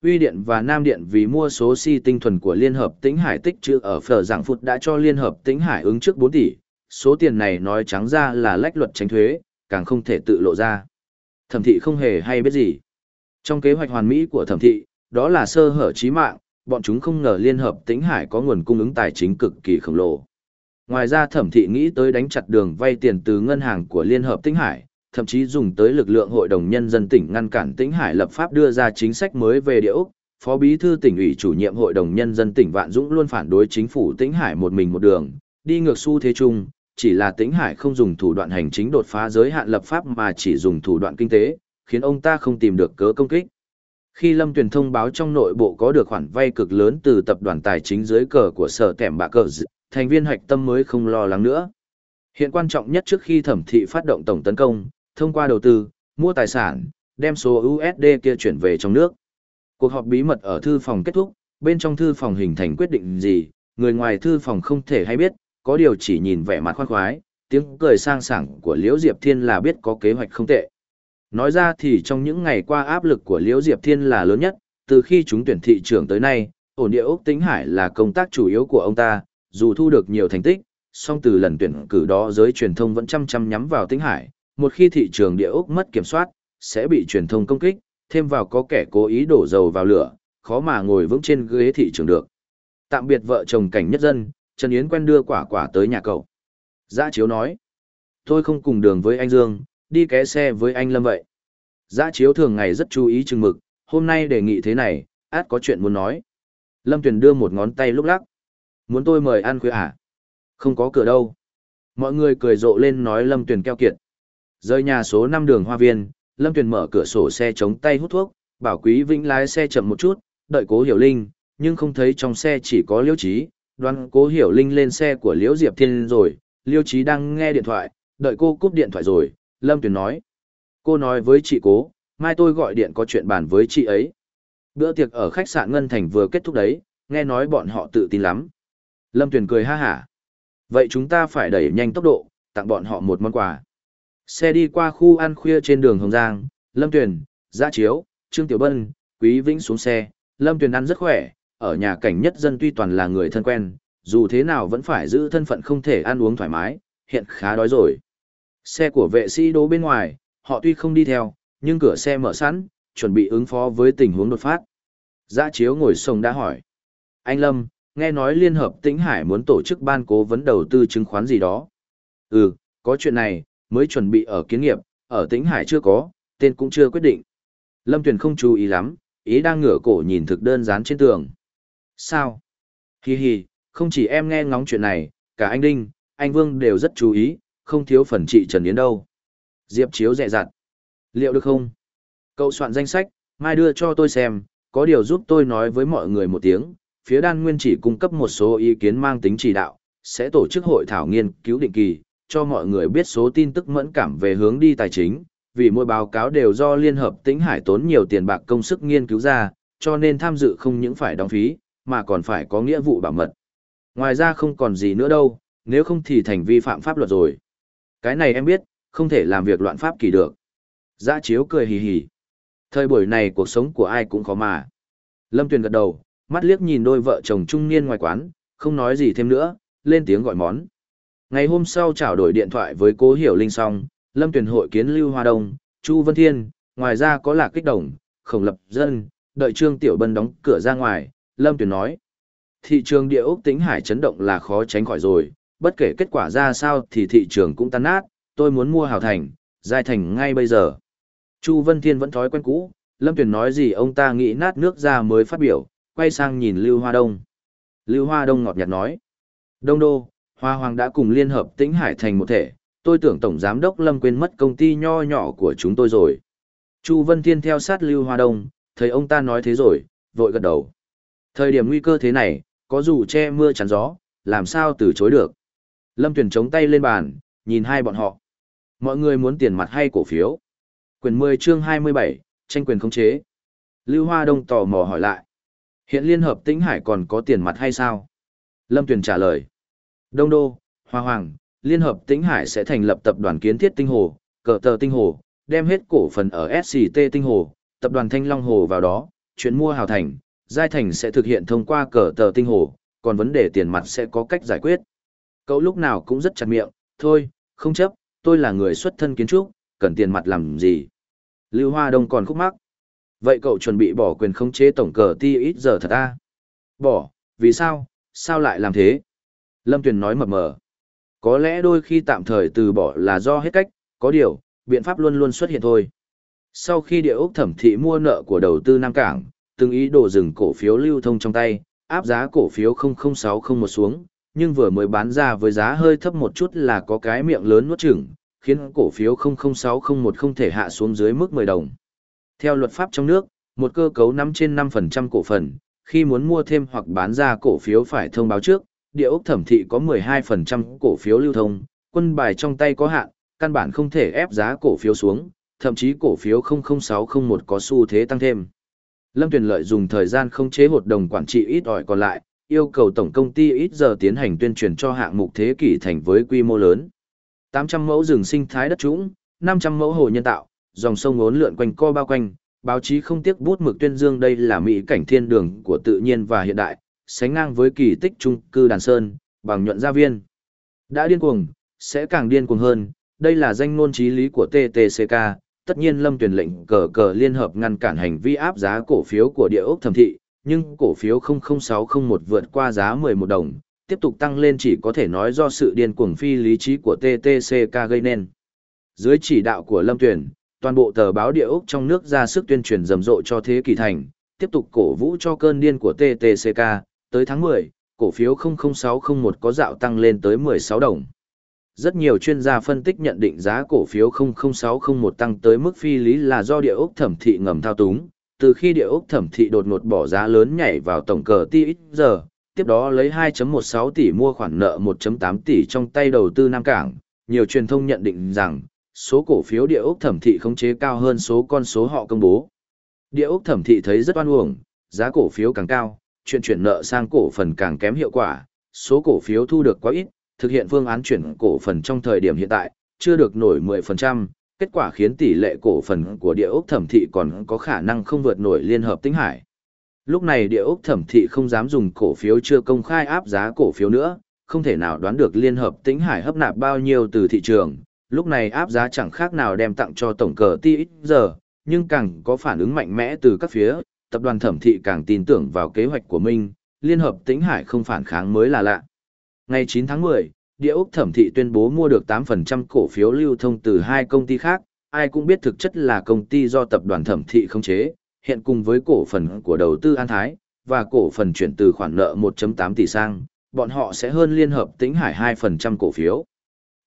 Uy Điện và Nam Điện vì mua số si tinh thuần của Liên Hợp Tĩnh Hải tích trữ ở phở giảng phụt đã cho Liên Hợp Tĩnh Hải ứng trước 4 tỷ, số tiền này nói trắng ra là lách luật tránh thuế, càng không thể tự lộ ra. Thẩm thị không hề hay biết gì. Trong kế hoạch hoàn mỹ của thẩm thị, đó là sơ hở chí mạng, bọn chúng không ngờ Liên Hợp Tĩnh Hải có nguồn cung ứng tài chính cực kỳ khổng lồ. Ngoài ra thẩm thị nghĩ tới đánh chặt đường vay tiền từ ngân hàng của Liên Hợp Tĩnh Hải, thậm chí dùng tới lực lượng hội đồng nhân dân tỉnh ngăn cản Tĩnh Hải lập pháp đưa ra chính sách mới về địa Úc. Phó bí thư tỉnh ủy chủ nhiệm hội đồng nhân dân tỉnh Vạn Dũng luôn phản đối chính phủ Tĩnh Hải một mình một đường, đi ngược xu thế chung, chỉ là Tĩnh Hải không dùng thủ đoạn hành chính đột phá giới hạn lập pháp mà chỉ dùng thủ đoạn kinh tế, khiến ông ta không tìm được cớ công kích. Khi Lâm Tuyền thông báo trong nội bộ có được khoản vay cực lớn từ tập đoàn tài chính dưới cờ của sở kẻm bạ cờ thành viên hạch tâm mới không lo lắng nữa. Hiện quan trọng nhất trước khi thẩm thị phát động tổng tấn công, thông qua đầu tư, mua tài sản, đem số USD kia chuyển về trong nước. Cuộc họp bí mật ở thư phòng kết thúc, bên trong thư phòng hình thành quyết định gì, người ngoài thư phòng không thể hay biết, có điều chỉ nhìn vẻ mặt khoan khoái, tiếng cười sang sảng của Liễu Diệp Thiên là biết có kế hoạch không tệ. Nói ra thì trong những ngày qua áp lực của Liễu Diệp Thiên là lớn nhất, từ khi chúng tuyển thị trưởng tới nay, ổn địa Úc Tính Hải là công tác chủ yếu của ông ta, dù thu được nhiều thành tích, song từ lần tuyển cử đó giới truyền thông vẫn chăm chăm nhắm vào Tĩnh Hải, một khi thị trường địa ốc mất kiểm soát, sẽ bị truyền thông công kích, thêm vào có kẻ cố ý đổ dầu vào lửa, khó mà ngồi vững trên ghế thị trường được. Tạm biệt vợ chồng cảnh nhất dân, Trần Yến quen đưa quả quả tới nhà cậu. Giã Chiếu nói, tôi không cùng đường với anh Dương, đi ké xe với anh Lâm vậy. Giã Chiếu thường ngày rất chú ý chừng mực, hôm nay đề nghị thế này, át có chuyện muốn nói. Lâm Tuyền đưa một ngón tay lúc lắc. Muốn tôi mời ăn khuya à? Không có cửa đâu. Mọi người cười rộ lên nói Lâm Tuyền keo kiệt. Rơi nhà số năm đường hoa viên, Lâm Tuyền mở cửa sổ xe chống tay hút thuốc, bảo Quý Vĩnh lái xe chậm một chút, đợi Cố Hiểu Linh, nhưng không thấy trong xe chỉ có Liễu Trí, đoán Cố Hiểu Linh lên xe của Liễu Diệp Thiên rồi, Liễu Trí đang nghe điện thoại, đợi cô cúp điện thoại rồi, Lâm Tuyền nói. Cô nói với chị Cố, mai tôi gọi điện có chuyện bàn với chị ấy. Bữa tiệc ở khách sạn Ngân Thành vừa kết thúc đấy, nghe nói bọn họ tự tin lắm. Lâm Tuyền cười ha hả. Vậy chúng ta phải đẩy nhanh tốc độ, tặng bọn họ một món quà. Xe đi qua khu ăn khuya trên đường Hồng Giang, Lâm Tuyền, Gia Chiếu, Trương Tiểu Bân, Quý Vĩnh xuống xe, Lâm Tuyền ăn rất khỏe, ở nhà cảnh nhất dân tuy toàn là người thân quen, dù thế nào vẫn phải giữ thân phận không thể ăn uống thoải mái, hiện khá đói rồi. Xe của vệ sĩ đỗ bên ngoài, họ tuy không đi theo, nhưng cửa xe mở sẵn, chuẩn bị ứng phó với tình huống đột phát. Giã Chiếu ngồi sông đã hỏi. Anh Lâm, nghe nói Liên Hợp Tĩnh Hải muốn tổ chức ban cố vấn đầu tư chứng khoán gì đó. Ừ, có chuyện này, mới chuẩn bị ở kiến nghiệp, ở Tĩnh Hải chưa có, tên cũng chưa quyết định. Lâm Tuyền không chú ý lắm, ý đang ngửa cổ nhìn thực đơn dán trên tường. Sao? Hi hi, không chỉ em nghe ngóng chuyện này, cả anh Đinh, anh Vương đều rất chú ý, không thiếu phần trị Trần Yến đâu. Diệp Chiếu dẹ dặt. Liệu được không? Cậu soạn danh sách, mai đưa cho tôi xem, có điều giúp tôi nói với mọi người một tiếng, phía đan nguyên chỉ cung cấp một số ý kiến mang tính chỉ đạo, sẽ tổ chức hội thảo nghiên cứu định kỳ, cho mọi người biết số tin tức mẫn cảm về hướng đi tài chính, vì mỗi báo cáo đều do Liên Hợp Tĩnh Hải tốn nhiều tiền bạc công sức nghiên cứu ra, cho nên tham dự không những phải đóng phí, mà còn phải có nghĩa vụ bảo mật. Ngoài ra không còn gì nữa đâu, nếu không thì thành vi phạm pháp luật rồi. Cái này em biết, không thể làm việc loạn pháp kỳ được. Giã chiếu cười hì hì. Thời buổi này cuộc sống của ai cũng khó mà. Lâm Tuyền gật đầu, mắt liếc nhìn đôi vợ chồng trung niên ngoài quán, không nói gì thêm nữa, lên tiếng gọi món. Ngày hôm sau trao đổi điện thoại với cố Hiểu Linh xong, Lâm Tuyền hội kiến Lưu Hoa Đông, Chu Vân Thiên, ngoài ra có Lạc Kích Đồng, Khổng Lập Dân, đợi Trương Tiểu Bân đóng cửa ra ngoài, Lâm Tuyền nói. Thị trường địa ốc tính hải chấn động là khó tránh khỏi rồi, bất kể kết quả ra sao thì thị trường cũng tan nát, tôi muốn mua Hào Thành, Giai Thành ngay bây giờ. Chu Vân Thiên vẫn thói quen cũ, Lâm Tuyền nói gì ông ta nghĩ nát nước ra mới phát biểu, quay sang nhìn Lưu Hoa Đông. Lưu Hoa Đông ngọt nhạt nói. Đông Đô, Hoa Hoàng đã cùng liên hợp tĩnh hải thành một thể, tôi tưởng Tổng Giám đốc Lâm quên mất công ty nho nhỏ của chúng tôi rồi. Chu Vân Thiên theo sát Lưu Hoa Đông, thấy ông ta nói thế rồi, vội gật đầu. Thời điểm nguy cơ thế này, có dù che mưa chắn gió, làm sao từ chối được. Lâm Tuyền chống tay lên bàn, nhìn hai bọn họ. Mọi người muốn tiền mặt hay cổ phiếu? Quyền 10 chương 27, tranh quyền khống chế. Lưu Hoa Đông tò mò hỏi lại. Hiện Liên Hợp Tĩnh Hải còn có tiền mặt hay sao? Lâm Tuyền trả lời. Đông Đô, Hoa Hoàng, Liên Hợp Tĩnh Hải sẽ thành lập tập đoàn kiến thiết tinh hồ, cờ tờ tinh hồ, đem hết cổ phần ở SCT tinh hồ, tập đoàn Thanh Long Hồ vào đó, Chuyện mua hào thành, giai thành sẽ thực hiện thông qua cờ tờ tinh hồ, còn vấn đề tiền mặt sẽ có cách giải quyết. Cậu lúc nào cũng rất chặt miệng, thôi, không chấp, tôi là người xuất thân kiến trúc, cần tiền mặt làm gì. Lưu Hoa Đông còn khúc mắc. Vậy cậu chuẩn bị bỏ quyền khống chế tổng cờ ti ít giờ thật à? Bỏ, vì sao, sao lại làm thế? Lâm Tuyền nói mập mờ. Có lẽ đôi khi tạm thời từ bỏ là do hết cách, có điều, biện pháp luôn luôn xuất hiện thôi. Sau khi địa ốc thẩm thị mua nợ của đầu tư Nam Cảng, từng ý đồ dừng cổ phiếu lưu thông trong tay, áp giá cổ phiếu 00601 xuống, nhưng vừa mới bán ra với giá hơi thấp một chút là có cái miệng lớn nuốt chửng, khiến cổ phiếu 00601 không thể hạ xuống dưới mức 10 đồng. Theo luật pháp trong nước, một cơ cấu nắm trên 5% cổ phần, khi muốn mua thêm hoặc bán ra cổ phiếu phải thông báo trước, địa ốc thẩm thị có 12% cổ phiếu lưu thông, quân bài trong tay có hạn, căn bản không thể ép giá cổ phiếu xuống, thậm chí cổ phiếu 00601 có xu thế tăng thêm. Lâm Tuyền lợi dùng thời gian không chế hợp đồng quản trị ít ỏi còn lại, yêu cầu tổng công ty ít giờ tiến hành tuyên truyền cho hạng mục thế kỷ thành với quy mô lớn. 800 mẫu rừng sinh thái đất trũng, 500 mẫu hồ nhân tạo, dòng sông ốn lượn quanh co bao quanh, báo chí không tiếc bút mực tuyên dương đây là mỹ cảnh thiên đường của tự nhiên và hiện đại, sánh ngang với kỳ tích trung cư đàn sơn, bằng nhuận gia viên. Đã điên cuồng, sẽ càng điên cuồng hơn, đây là danh ngôn trí lý của TTCK, tất nhiên lâm tuyển lệnh cờ cờ liên hợp ngăn cản hành vi áp giá cổ phiếu của địa ốc thẩm thị, nhưng cổ phiếu 00601 vượt qua giá 11 đồng, tiếp tục tăng lên chỉ có thể nói do sự điên cuồng phi lý trí của TTCK gây nên. Dưới chỉ đạo của Lâm Tuyển, toàn bộ tờ báo địa ốc trong nước ra sức tuyên truyền rầm rộ cho thế kỷ thành, tiếp tục cổ vũ cho cơn điên của TTCK, tới tháng 10, cổ phiếu 00601 có dạo tăng lên tới 16 đồng. Rất nhiều chuyên gia phân tích nhận định giá cổ phiếu 00601 tăng tới mức phi lý là do địa ốc thẩm thị ngầm thao túng, từ khi địa ốc thẩm thị đột ngột bỏ giá lớn nhảy vào tổng cờ TX giờ, tiếp đó lấy 2.16 tỷ mua khoản nợ 1.8 tỷ trong tay đầu tư Nam Cảng, nhiều truyền thông nhận định rằng, số cổ phiếu địa ốc thẩm thị khống chế cao hơn số con số họ công bố. Địa ốc thẩm thị thấy rất oan uổng, giá cổ phiếu càng cao, chuyện chuyển nợ sang cổ phần càng kém hiệu quả, số cổ phiếu thu được quá ít, thực hiện phương án chuyển cổ phần trong thời điểm hiện tại, chưa được nổi 10%, kết quả khiến tỷ lệ cổ phần của địa ốc thẩm thị còn có khả năng không vượt nổi liên hợp tính hải. Lúc này địa ốc thẩm thị không dám dùng cổ phiếu chưa công khai áp giá cổ phiếu nữa, không thể nào đoán được liên hợp tính hải hấp nạp bao nhiêu từ thị trường, lúc này áp giá chẳng khác nào đem tặng cho tổng cờ ti giờ, nhưng càng có phản ứng mạnh mẽ từ các phía, tập đoàn thẩm thị càng tin tưởng vào kế hoạch của mình, liên hợp tĩnh hải không phản kháng mới là lạ. Ngày 9 tháng 10, địa ốc thẩm thị tuyên bố mua được 8% cổ phiếu lưu thông từ hai công ty khác, ai cũng biết thực chất là công ty do tập đoàn thẩm thị khống chế, hiện cùng với cổ phần của đầu tư An Thái, và cổ phần chuyển từ khoản nợ 1.8 tỷ sang, bọn họ sẽ hơn Liên Hợp Tĩnh Hải 2% cổ phiếu.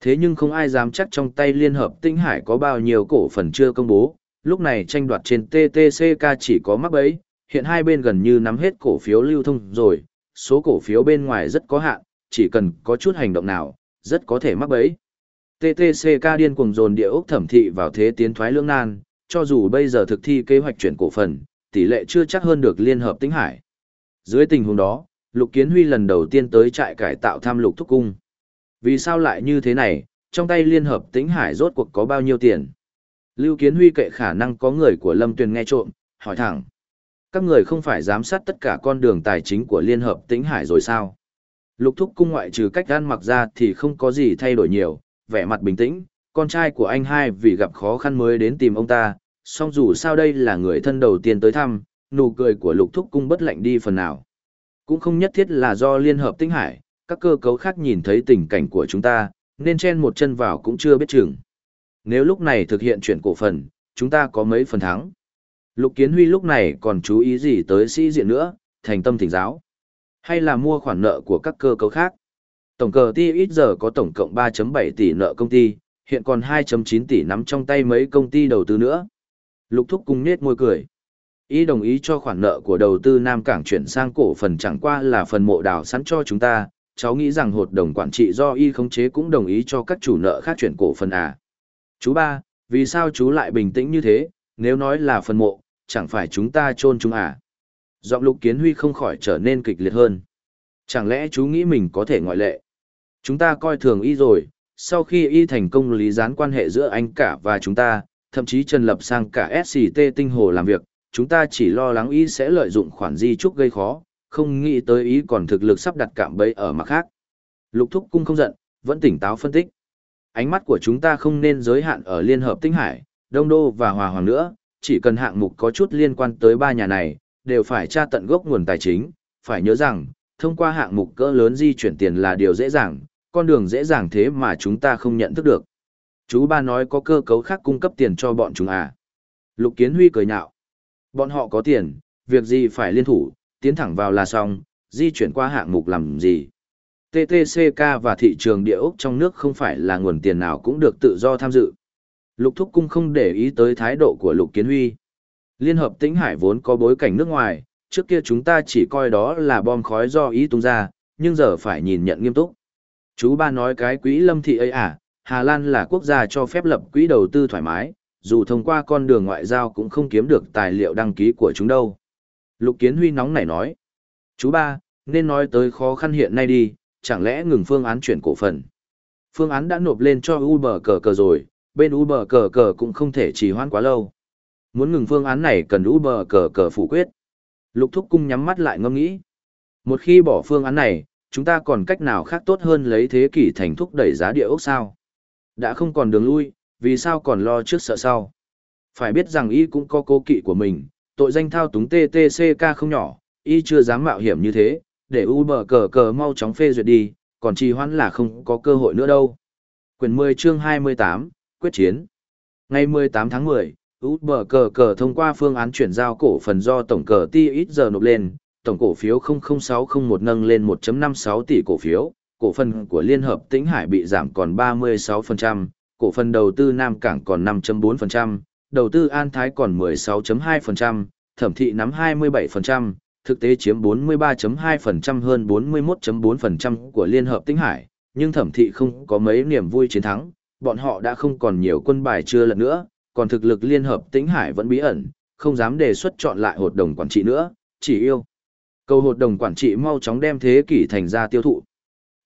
Thế nhưng không ai dám chắc trong tay Liên Hợp tinh Hải có bao nhiêu cổ phần chưa công bố, lúc này tranh đoạt trên TTCK chỉ có mắc bấy, hiện hai bên gần như nắm hết cổ phiếu lưu thông rồi, số cổ phiếu bên ngoài rất có hạn, chỉ cần có chút hành động nào, rất có thể mắc bẫy. TTCK điên cuồng dồn địa ốc thẩm thị vào thế tiến thoái lưỡng nan, cho dù bây giờ thực thi kế hoạch chuyển cổ phần, tỷ lệ chưa chắc hơn được liên hợp tinh hải. Dưới tình huống đó, Lục Kiến Huy lần đầu tiên tới trại cải tạo tham lục thúc cung. Vì sao lại như thế này, trong tay liên hợp Tĩnh hải rốt cuộc có bao nhiêu tiền? Lưu Kiến Huy kệ khả năng có người của Lâm Tuyền nghe trộm, hỏi thẳng. Các người không phải giám sát tất cả con đường tài chính của liên hợp Tĩnh hải rồi sao? Lục thúc cung ngoại trừ cách ăn mặc ra thì không có gì thay đổi nhiều, vẻ mặt bình tĩnh, con trai của anh hai vì gặp khó khăn mới đến tìm ông ta, song dù sao đây là người thân đầu tiên tới thăm, nụ cười của lục thúc cung bất lạnh đi phần nào. Cũng không nhất thiết là do liên hợp Tĩnh hải, các cơ cấu khác nhìn thấy tình cảnh của chúng ta, nên chen một chân vào cũng chưa biết chừng. Nếu lúc này thực hiện chuyển cổ phần, chúng ta có mấy phần thắng. Lục Kiến Huy lúc này còn chú ý gì tới sĩ diện nữa, thành tâm thỉnh giáo. Hay là mua khoản nợ của các cơ cấu khác. Tổng cờ ti ít giờ có tổng cộng 3.7 tỷ nợ công ty, hiện còn 2.9 tỷ nắm trong tay mấy công ty đầu tư nữa. Lục Thúc cùng nết môi cười. Ý đồng ý cho khoản nợ của đầu tư Nam Cảng chuyển sang cổ phần chẳng qua là phần mộ đào sẵn cho chúng ta, cháu nghĩ rằng hội đồng quản trị do y khống chế cũng đồng ý cho các chủ nợ khác chuyển cổ phần à. Chú ba, vì sao chú lại bình tĩnh như thế, nếu nói là phần mộ, chẳng phải chúng ta chôn chúng à. Giọng lục kiến huy không khỏi trở nên kịch liệt hơn. Chẳng lẽ chú nghĩ mình có thể ngoại lệ? Chúng ta coi thường y rồi, sau khi y thành công lý gián quan hệ giữa anh cả và chúng ta, thậm chí trần lập sang cả SCT tinh hồ làm việc, chúng ta chỉ lo lắng y sẽ lợi dụng khoản di trúc gây khó, không nghĩ tới ý còn thực lực sắp đặt cạm bẫy ở mặt khác. Lục thúc cung không giận, vẫn tỉnh táo phân tích. Ánh mắt của chúng ta không nên giới hạn ở Liên Hợp Tinh Hải, Đông Đô và Hòa Hoàng nữa, chỉ cần hạng mục có chút liên quan tới ba nhà này, đều phải tra tận gốc nguồn tài chính, phải nhớ rằng, thông qua hạng mục cỡ lớn di chuyển tiền là điều dễ dàng, con đường dễ dàng thế mà chúng ta không nhận thức được. Chú ba nói có cơ cấu khác cung cấp tiền cho bọn chúng à. Lục Kiến Huy cười nhạo. Bọn họ có tiền, việc gì phải liên thủ, tiến thẳng vào là xong, di chuyển qua hạng mục làm gì. TTCK và thị trường địa ốc trong nước không phải là nguồn tiền nào cũng được tự do tham dự. Lục Thúc Cung không để ý tới thái độ của Lục Kiến Huy. Liên hợp tĩnh hải vốn có bối cảnh nước ngoài, trước kia chúng ta chỉ coi đó là bom khói do ý tung ra, nhưng giờ phải nhìn nhận nghiêm túc. Chú ba nói cái quỹ lâm thị ấy à, Hà Lan là quốc gia cho phép lập quỹ đầu tư thoải mái, dù thông qua con đường ngoại giao cũng không kiếm được tài liệu đăng ký của chúng đâu. Lục Kiến Huy nóng nảy nói. Chú ba, nên nói tới khó khăn hiện nay đi, chẳng lẽ ngừng phương án chuyển cổ phần. Phương án đã nộp lên cho Uber cờ cờ rồi, bên Uber cờ cờ cũng không thể trì hoãn quá lâu. Muốn ngừng phương án này cần Uber cờ cờ phủ quyết. Lục Thúc Cung nhắm mắt lại ngâm nghĩ. Một khi bỏ phương án này, chúng ta còn cách nào khác tốt hơn lấy thế kỷ thành thúc đẩy giá địa ốc sao? Đã không còn đường lui, vì sao còn lo trước sợ sau? Phải biết rằng y cũng có cố kỵ của mình, tội danh thao túng TTCK không nhỏ, y chưa dám mạo hiểm như thế, để Uber cờ cờ mau chóng phê duyệt đi, còn trì hoãn là không có cơ hội nữa đâu. Quyển 10 chương 28, quyết chiến. Ngày 18 tháng 10, Uber cờ cờ thông qua phương án chuyển giao cổ phần do tổng cờ ti ít giờ nộp lên, tổng cổ phiếu 00601 nâng lên 1.56 tỷ cổ phiếu, cổ phần của Liên Hợp Tĩnh Hải bị giảm còn 36%, cổ phần đầu tư Nam Cảng còn 5.4%, đầu tư An Thái còn 16.2%, thẩm thị nắm 27%, thực tế chiếm 43.2% hơn 41.4% của Liên Hợp Tĩnh Hải, nhưng thẩm thị không có mấy niềm vui chiến thắng, bọn họ đã không còn nhiều quân bài chưa lần nữa, còn thực lực Liên Hợp Tĩnh Hải vẫn bí ẩn, không dám đề xuất chọn lại hội đồng quản trị nữa, chỉ yêu. Cầu hội đồng quản trị mau chóng đem thế kỷ thành ra tiêu thụ.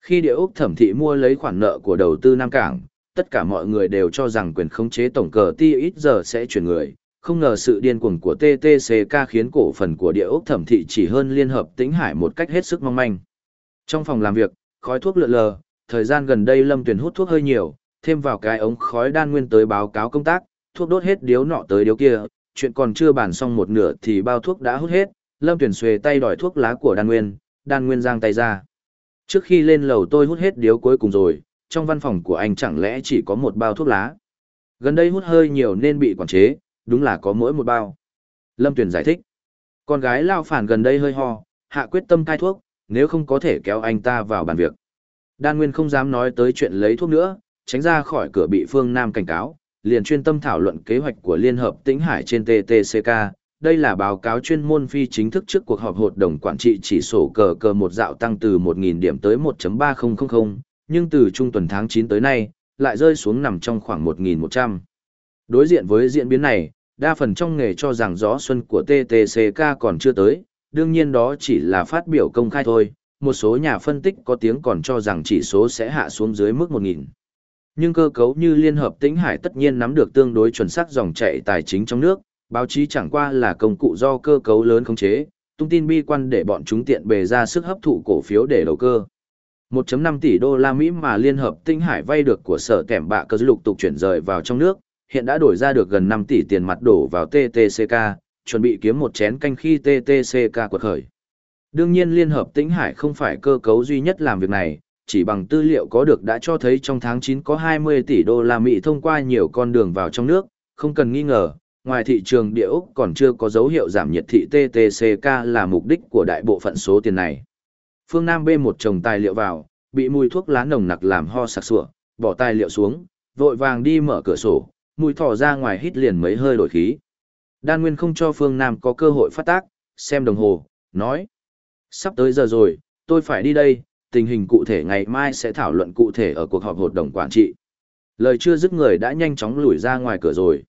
Khi địa ốc thẩm thị mua lấy khoản nợ của đầu tư Nam Cảng, tất cả mọi người đều cho rằng quyền khống chế tổng cờ ti ít giờ sẽ chuyển người. Không ngờ sự điên cuồng của TTCK khiến cổ phần của địa ốc thẩm thị chỉ hơn Liên Hợp Tĩnh Hải một cách hết sức mong manh. Trong phòng làm việc, khói thuốc lượn lờ, thời gian gần đây Lâm Tuyền hút thuốc hơi nhiều, thêm vào cái ống khói đan nguyên tới báo cáo công tác, thuốc đốt hết điếu nọ tới điếu kia, chuyện còn chưa bàn xong một nửa thì bao thuốc đã hút hết, Lâm Tuyền xuề tay đòi thuốc lá của đan nguyên, đan nguyên giang tay ra. Trước khi lên lầu tôi hút hết điếu cuối cùng rồi, trong văn phòng của anh chẳng lẽ chỉ có một bao thuốc lá. Gần đây hút hơi nhiều nên bị quản chế, đúng là có mỗi một bao. Lâm Tuyền giải thích. Con gái lao phản gần đây hơi ho, hạ quyết tâm cai thuốc, nếu không có thể kéo anh ta vào bàn việc. Đan Nguyên không dám nói tới chuyện lấy thuốc nữa, tránh ra khỏi cửa bị Phương Nam cảnh cáo, liền chuyên tâm thảo luận kế hoạch của Liên Hợp Tĩnh Hải trên TTCK. Đây là báo cáo chuyên môn phi chính thức trước cuộc họp hội đồng quản trị chỉ sổ cờ cờ một dạo tăng từ 1.000 điểm tới 1.3000, nhưng từ trung tuần tháng 9 tới nay, lại rơi xuống nằm trong khoảng 1.100. Đối diện với diễn biến này, đa phần trong nghề cho rằng gió xuân của TTCK còn chưa tới, đương nhiên đó chỉ là phát biểu công khai thôi, một số nhà phân tích có tiếng còn cho rằng chỉ số sẽ hạ xuống dưới mức 1.000. Nhưng cơ cấu như Liên Hợp Tĩnh Hải tất nhiên nắm được tương đối chuẩn xác dòng chảy tài chính trong nước, báo chí chẳng qua là công cụ do cơ cấu lớn khống chế, tung tin bi quan để bọn chúng tiện bề ra sức hấp thụ cổ phiếu để đầu cơ. 1.5 tỷ đô la Mỹ mà Liên Hợp Tinh Hải vay được của sở kẻm bạ cơ lục tục chuyển rời vào trong nước, hiện đã đổi ra được gần 5 tỷ tiền mặt đổ vào TTCK, chuẩn bị kiếm một chén canh khi TTCK quật khởi. Đương nhiên Liên Hợp Tĩnh Hải không phải cơ cấu duy nhất làm việc này, chỉ bằng tư liệu có được đã cho thấy trong tháng 9 có 20 tỷ đô la Mỹ thông qua nhiều con đường vào trong nước, không cần nghi ngờ, ngoài thị trường địa Úc còn chưa có dấu hiệu giảm nhiệt thị TTCK là mục đích của đại bộ phận số tiền này. Phương Nam bê một chồng tài liệu vào, bị mùi thuốc lá nồng nặc làm ho sặc sủa, bỏ tài liệu xuống, vội vàng đi mở cửa sổ, mùi thỏ ra ngoài hít liền mấy hơi đổi khí. Đan Nguyên không cho Phương Nam có cơ hội phát tác, xem đồng hồ, nói. Sắp tới giờ rồi, tôi phải đi đây, tình hình cụ thể ngày mai sẽ thảo luận cụ thể ở cuộc họp hội đồng quản trị. Lời chưa dứt người đã nhanh chóng lùi ra ngoài cửa rồi.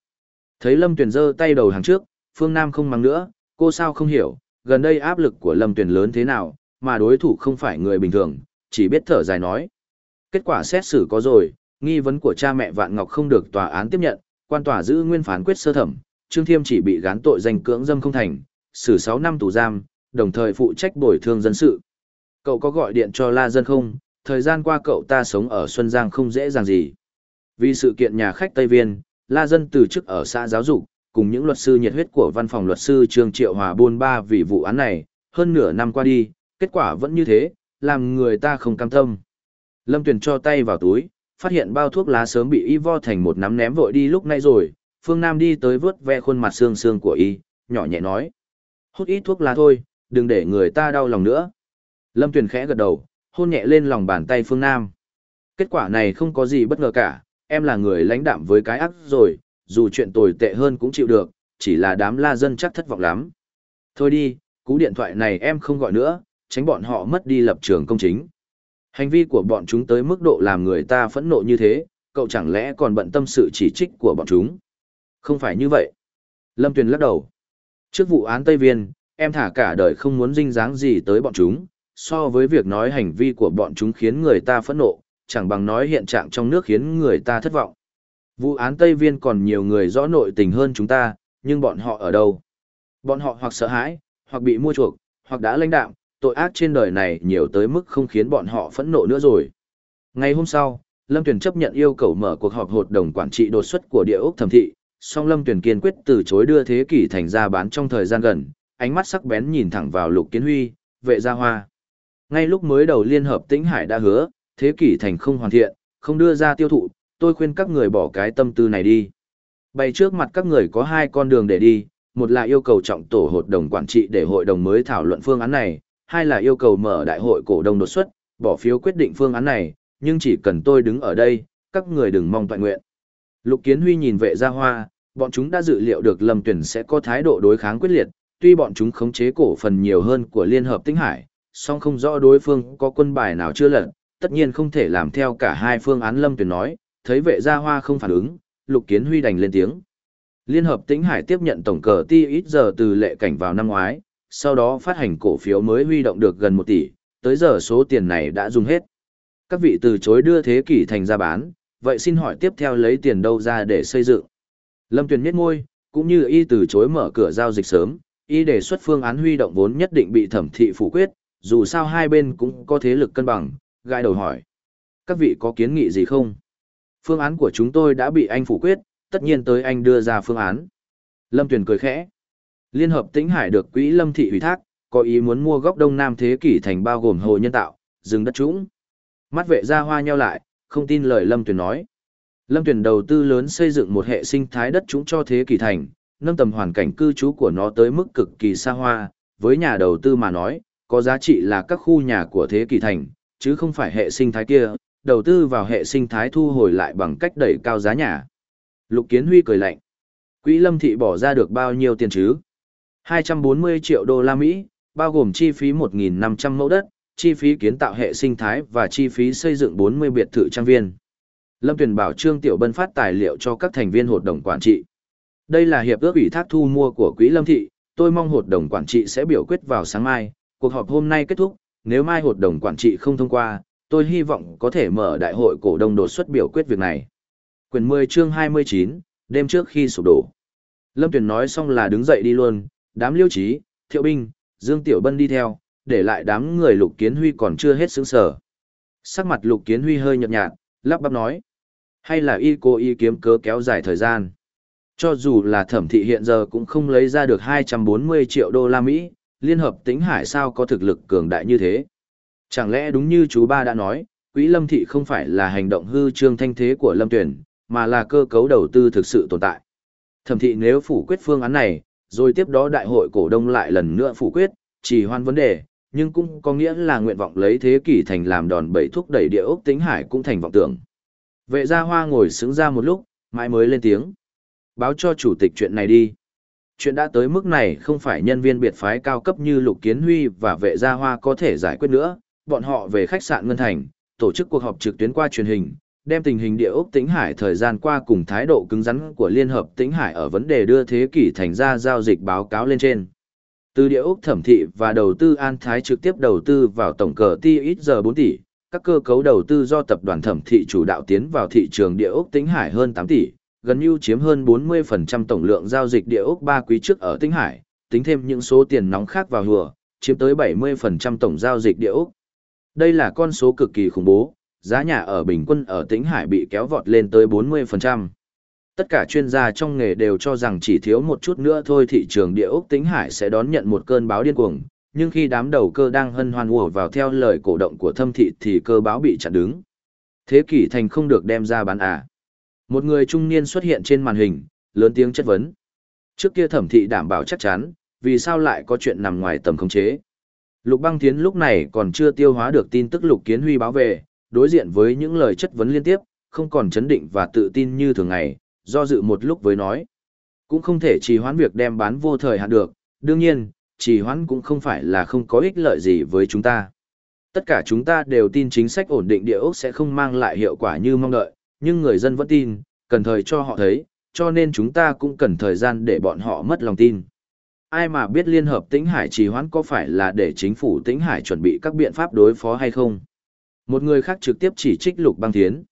Thấy Lâm Tuyền giơ tay đầu hàng trước, Phương Nam không mắng nữa, cô sao không hiểu, gần đây áp lực của Lâm Tuyền lớn thế nào, mà đối thủ không phải người bình thường, chỉ biết thở dài nói. Kết quả xét xử có rồi, nghi vấn của cha mẹ Vạn Ngọc không được tòa án tiếp nhận, quan tòa giữ nguyên phán quyết sơ thẩm, Trương Thiêm chỉ bị gán tội danh cưỡng dâm không thành, xử 6 năm tù giam, đồng thời phụ trách bồi thường dân sự. Cậu có gọi điện cho La Dân không? Thời gian qua cậu ta sống ở Xuân Giang không dễ dàng gì. Vì sự kiện nhà khách Tây Viên, La Dân từ chức ở xã giáo dục, cùng những luật sư nhiệt huyết của văn phòng luật sư Trương Triệu Hòa buôn ba vì vụ án này, hơn nửa năm qua đi, kết quả vẫn như thế, làm người ta không cam tâm. Lâm Tuyền cho tay vào túi, phát hiện bao thuốc lá sớm bị y vo thành một nắm ném vội đi lúc nãy rồi, Phương Nam đi tới vớt ve khuôn mặt xương xương của y, nhỏ nhẹ nói. Hút ít thuốc lá thôi, đừng để người ta đau lòng nữa. Lâm Tuyền khẽ gật đầu, hôn nhẹ lên lòng bàn tay Phương Nam. Kết quả này không có gì bất ngờ cả, em là người lãnh đạm với cái ác rồi, dù chuyện tồi tệ hơn cũng chịu được, chỉ là đám la dân chắc thất vọng lắm. Thôi đi, cú điện thoại này em không gọi nữa, tránh bọn họ mất đi lập trường công chính. Hành vi của bọn chúng tới mức độ làm người ta phẫn nộ như thế, cậu chẳng lẽ còn bận tâm sự chỉ trích của bọn chúng? Không phải như vậy. Lâm Tuyền lắc đầu. Trước vụ án Tây Viên, em thả cả đời không muốn dinh dáng gì tới bọn chúng, so với việc nói hành vi của bọn chúng khiến người ta phẫn nộ, chẳng bằng nói hiện trạng trong nước khiến người ta thất vọng. Vụ án Tây Viên còn nhiều người rõ nội tình hơn chúng ta, nhưng bọn họ ở đâu? Bọn họ hoặc sợ hãi, hoặc bị mua chuộc, hoặc đã lãnh đạm, tội ác trên đời này nhiều tới mức không khiến bọn họ phẫn nộ nữa rồi. Ngày hôm sau, Lâm Tuyền chấp nhận yêu cầu mở cuộc họp hội đồng quản trị đột xuất của địa ốc thẩm thị, song Lâm Tuyền kiên quyết từ chối đưa thế kỷ thành ra bán trong thời gian gần, ánh mắt sắc bén nhìn thẳng vào Lục Kiến Huy, vệ gia hoa. Ngay lúc mới đầu Liên Hợp Tĩnh Hải đã hứa, thế kỷ thành không hoàn thiện, không đưa ra tiêu thụ, tôi khuyên các người bỏ cái tâm tư này đi. Bày trước mặt các người có hai con đường để đi, một là yêu cầu trọng tổ hội đồng quản trị để hội đồng mới thảo luận phương án này, hai là yêu cầu mở đại hội cổ đông đột xuất, bỏ phiếu quyết định phương án này, nhưng chỉ cần tôi đứng ở đây, các người đừng mong toàn nguyện. Lục Kiến Huy nhìn vệ gia hoa, bọn chúng đã dự liệu được Lâm Tuyển sẽ có thái độ đối kháng quyết liệt, tuy bọn chúng khống chế cổ phần nhiều hơn của Liên Hợp Tinh Hải, song không rõ đối phương có quân bài nào chưa lận, tất nhiên không thể làm theo cả hai phương án Lâm Tuyển nói, thấy vệ gia hoa không phản ứng, Lục Kiến Huy đành lên tiếng. Liên Hợp Tĩnh Hải tiếp nhận tổng cờ ti ít giờ từ lệ cảnh vào năm ngoái, sau đó phát hành cổ phiếu mới huy động được gần 1 tỷ, tới giờ số tiền này đã dùng hết. Các vị từ chối đưa thế kỷ thành ra bán, vậy xin hỏi tiếp theo lấy tiền đâu ra để xây dựng? Lâm Tuyền miết môi, cũng như y từ chối mở cửa giao dịch sớm, y đề xuất phương án huy động vốn nhất định bị thẩm thị phủ quyết, dù sao hai bên cũng có thế lực cân bằng, gai đầu hỏi. Các vị có kiến nghị gì không? Phương án của chúng tôi đã bị anh phủ quyết, tất nhiên tới anh đưa ra phương án. Lâm Tuyền cười khẽ. Liên hợp Tĩnh Hải được quỹ Lâm Thị ủy thác, có ý muốn mua góc đông nam thế kỷ thành bao gồm hồ nhân tạo, rừng đất trũng. Mắt vệ ra hoa nheo lại, không tin lời Lâm Tuyền nói. Lâm Tuyền đầu tư lớn xây dựng một hệ sinh thái đất trũng cho thế kỷ thành, nâng tầm hoàn cảnh cư trú của nó tới mức cực kỳ xa hoa, với nhà đầu tư mà nói, có giá trị là các khu nhà của thế kỷ thành, chứ không phải hệ sinh thái kia, đầu tư vào hệ sinh thái thu hồi lại bằng cách đẩy cao giá nhà. Lục Kiến Huy cười lạnh. Quỹ Lâm Thị bỏ ra được bao nhiêu tiền chứ? 240 triệu đô la Mỹ, bao gồm chi phí 1.500 mẫu đất, chi phí kiến tạo hệ sinh thái và chi phí xây dựng 40 biệt thự trang viên. Lâm Tuyền bảo Trương Tiểu Bân phát tài liệu cho các thành viên hội đồng quản trị. Đây là hiệp ước ủy thác thu mua của Quỹ Lâm Thị, tôi mong hội đồng quản trị sẽ biểu quyết vào sáng mai, cuộc họp hôm nay kết thúc, nếu mai hội đồng quản trị không thông qua, tôi hy vọng có thể mở đại hội cổ đông đột xuất biểu quyết việc này. Quyền 10 chương 29, đêm trước khi sụp đổ. Lâm Tuyền nói xong là đứng dậy đi luôn, đám liêu trí, thiệu binh, Dương Tiểu Bân đi theo, để lại đám người lục kiến huy còn chưa hết sướng sở. Sắc mặt lục kiến huy hơi nhợt nhạt, lắp bắp nói. Hay là y cô y kiếm cớ kéo dài thời gian. Cho dù là thẩm thị hiện giờ cũng không lấy ra được 240 triệu đô la Mỹ, Liên hợp tính hải sao có thực lực cường đại như thế. Chẳng lẽ đúng như chú ba đã nói, quỹ lâm thị không phải là hành động hư trương thanh thế của lâm tuyển, mà là cơ cấu đầu tư thực sự tồn tại. Thẩm thị nếu phủ quyết phương án này, rồi tiếp đó đại hội cổ đông lại lần nữa phủ quyết, chỉ hoan vấn đề, nhưng cũng có nghĩa là nguyện vọng lấy thế kỷ thành làm đòn bẩy thúc đẩy địa ốc tính hải cũng thành vọng tưởng. Vệ gia hoa ngồi sững ra một lúc, mãi mới lên tiếng. Báo cho chủ tịch chuyện này đi. Chuyện đã tới mức này không phải nhân viên biệt phái cao cấp như Lục Kiến Huy và vệ gia hoa có thể giải quyết nữa, bọn họ về khách sạn Ngân Thành, tổ chức cuộc họp trực tuyến qua truyền hình, đem tình hình địa ốc Tĩnh Hải thời gian qua cùng thái độ cứng rắn của Liên hợp Tĩnh Hải ở vấn đề đưa thế kỷ thành ra giao dịch báo cáo lên trên. Từ địa ốc thẩm thị và đầu tư An Thái trực tiếp đầu tư vào tổng cờ ti ít giờ 4 tỷ, các cơ cấu đầu tư do tập đoàn thẩm thị chủ đạo tiến vào thị trường địa ốc Tĩnh Hải hơn 8 tỷ, gần như chiếm hơn 40% tổng lượng giao dịch địa ốc 3 quý trước ở Tĩnh Hải, tính thêm những số tiền nóng khác vào hùa, chiếm tới 70% tổng giao dịch địa ốc. Đây là con số cực kỳ khủng bố, giá nhà ở bình quân ở Tĩnh Hải bị kéo vọt lên tới 40%. Tất cả chuyên gia trong nghề đều cho rằng chỉ thiếu một chút nữa thôi thị trường địa ốc Tĩnh Hải sẽ đón nhận một cơn báo điên cuồng, nhưng khi đám đầu cơ đang hân hoan ùa vào theo lời cổ động của thâm thị thì cơ báo bị chặn đứng. Thế kỷ thành không được đem ra bán à. Một người trung niên xuất hiện trên màn hình, lớn tiếng chất vấn. Trước kia thẩm thị đảm bảo chắc chắn, vì sao lại có chuyện nằm ngoài tầm khống chế. Lục băng tiến lúc này còn chưa tiêu hóa được tin tức lục kiến huy báo về, đối diện với những lời chất vấn liên tiếp, không còn chấn định và tự tin như thường ngày, do dự một lúc với nói. Cũng không thể trì hoãn việc đem bán vô thời hạn được, đương nhiên, trì hoãn cũng không phải là không có ích lợi gì với chúng ta. Tất cả chúng ta đều tin chính sách ổn định địa ốc sẽ không mang lại hiệu quả như mong đợi, nhưng người dân vẫn tin, cần thời cho họ thấy, cho nên chúng ta cũng cần thời gian để bọn họ mất lòng tin. Ai mà biết Liên Hợp Tĩnh Hải trì hoãn có phải là để chính phủ Tĩnh Hải chuẩn bị các biện pháp đối phó hay không? Một người khác trực tiếp chỉ trích Lục Băng Thiến.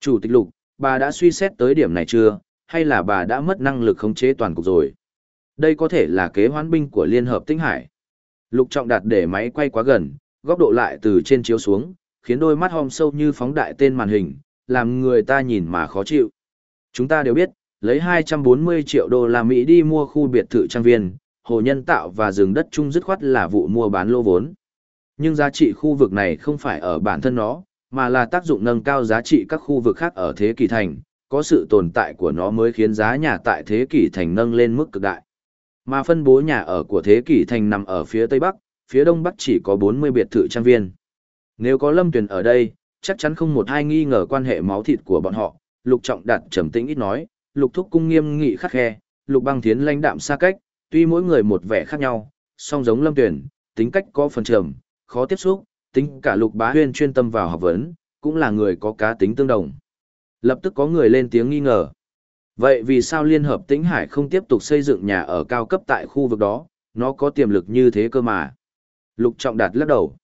Chủ tịch Lục, bà đã suy xét tới điểm này chưa, hay là bà đã mất năng lực khống chế toàn cục rồi? Đây có thể là kế hoán binh của Liên Hợp tinh Hải. Lục Trọng đặt để máy quay quá gần, góc độ lại từ trên chiếu xuống, khiến đôi mắt hòm sâu như phóng đại tên màn hình, làm người ta nhìn mà khó chịu. Chúng ta đều biết, lấy 240 triệu đô la Mỹ đi mua khu biệt thự trang viên, hồ nhân tạo và rừng đất chung dứt khoát là vụ mua bán lô vốn. Nhưng giá trị khu vực này không phải ở bản thân nó, mà là tác dụng nâng cao giá trị các khu vực khác ở thế kỷ thành, có sự tồn tại của nó mới khiến giá nhà tại thế kỷ thành nâng lên mức cực đại. Mà phân bố nhà ở của thế kỷ thành nằm ở phía tây bắc, phía đông bắc chỉ có 40 biệt thự trang viên. Nếu có Lâm Tuyền ở đây, chắc chắn không một ai nghi ngờ quan hệ máu thịt của bọn họ, Lục Trọng Đạt trầm tĩnh ít nói, Lục Thúc cung nghiêm nghị khắc khe, Lục Băng Thiến lãnh đạm xa cách, tuy mỗi người một vẻ khác nhau, song giống Lâm Tuyền, tính cách có phần trầm, khó tiếp xúc, tính cả Lục Bá Huyên chuyên tâm vào học vấn, cũng là người có cá tính tương đồng. Lập tức có người lên tiếng nghi ngờ. Vậy vì sao Liên Hợp Tĩnh Hải không tiếp tục xây dựng nhà ở cao cấp tại khu vực đó, nó có tiềm lực như thế cơ mà. Lục Trọng Đạt lắc đầu.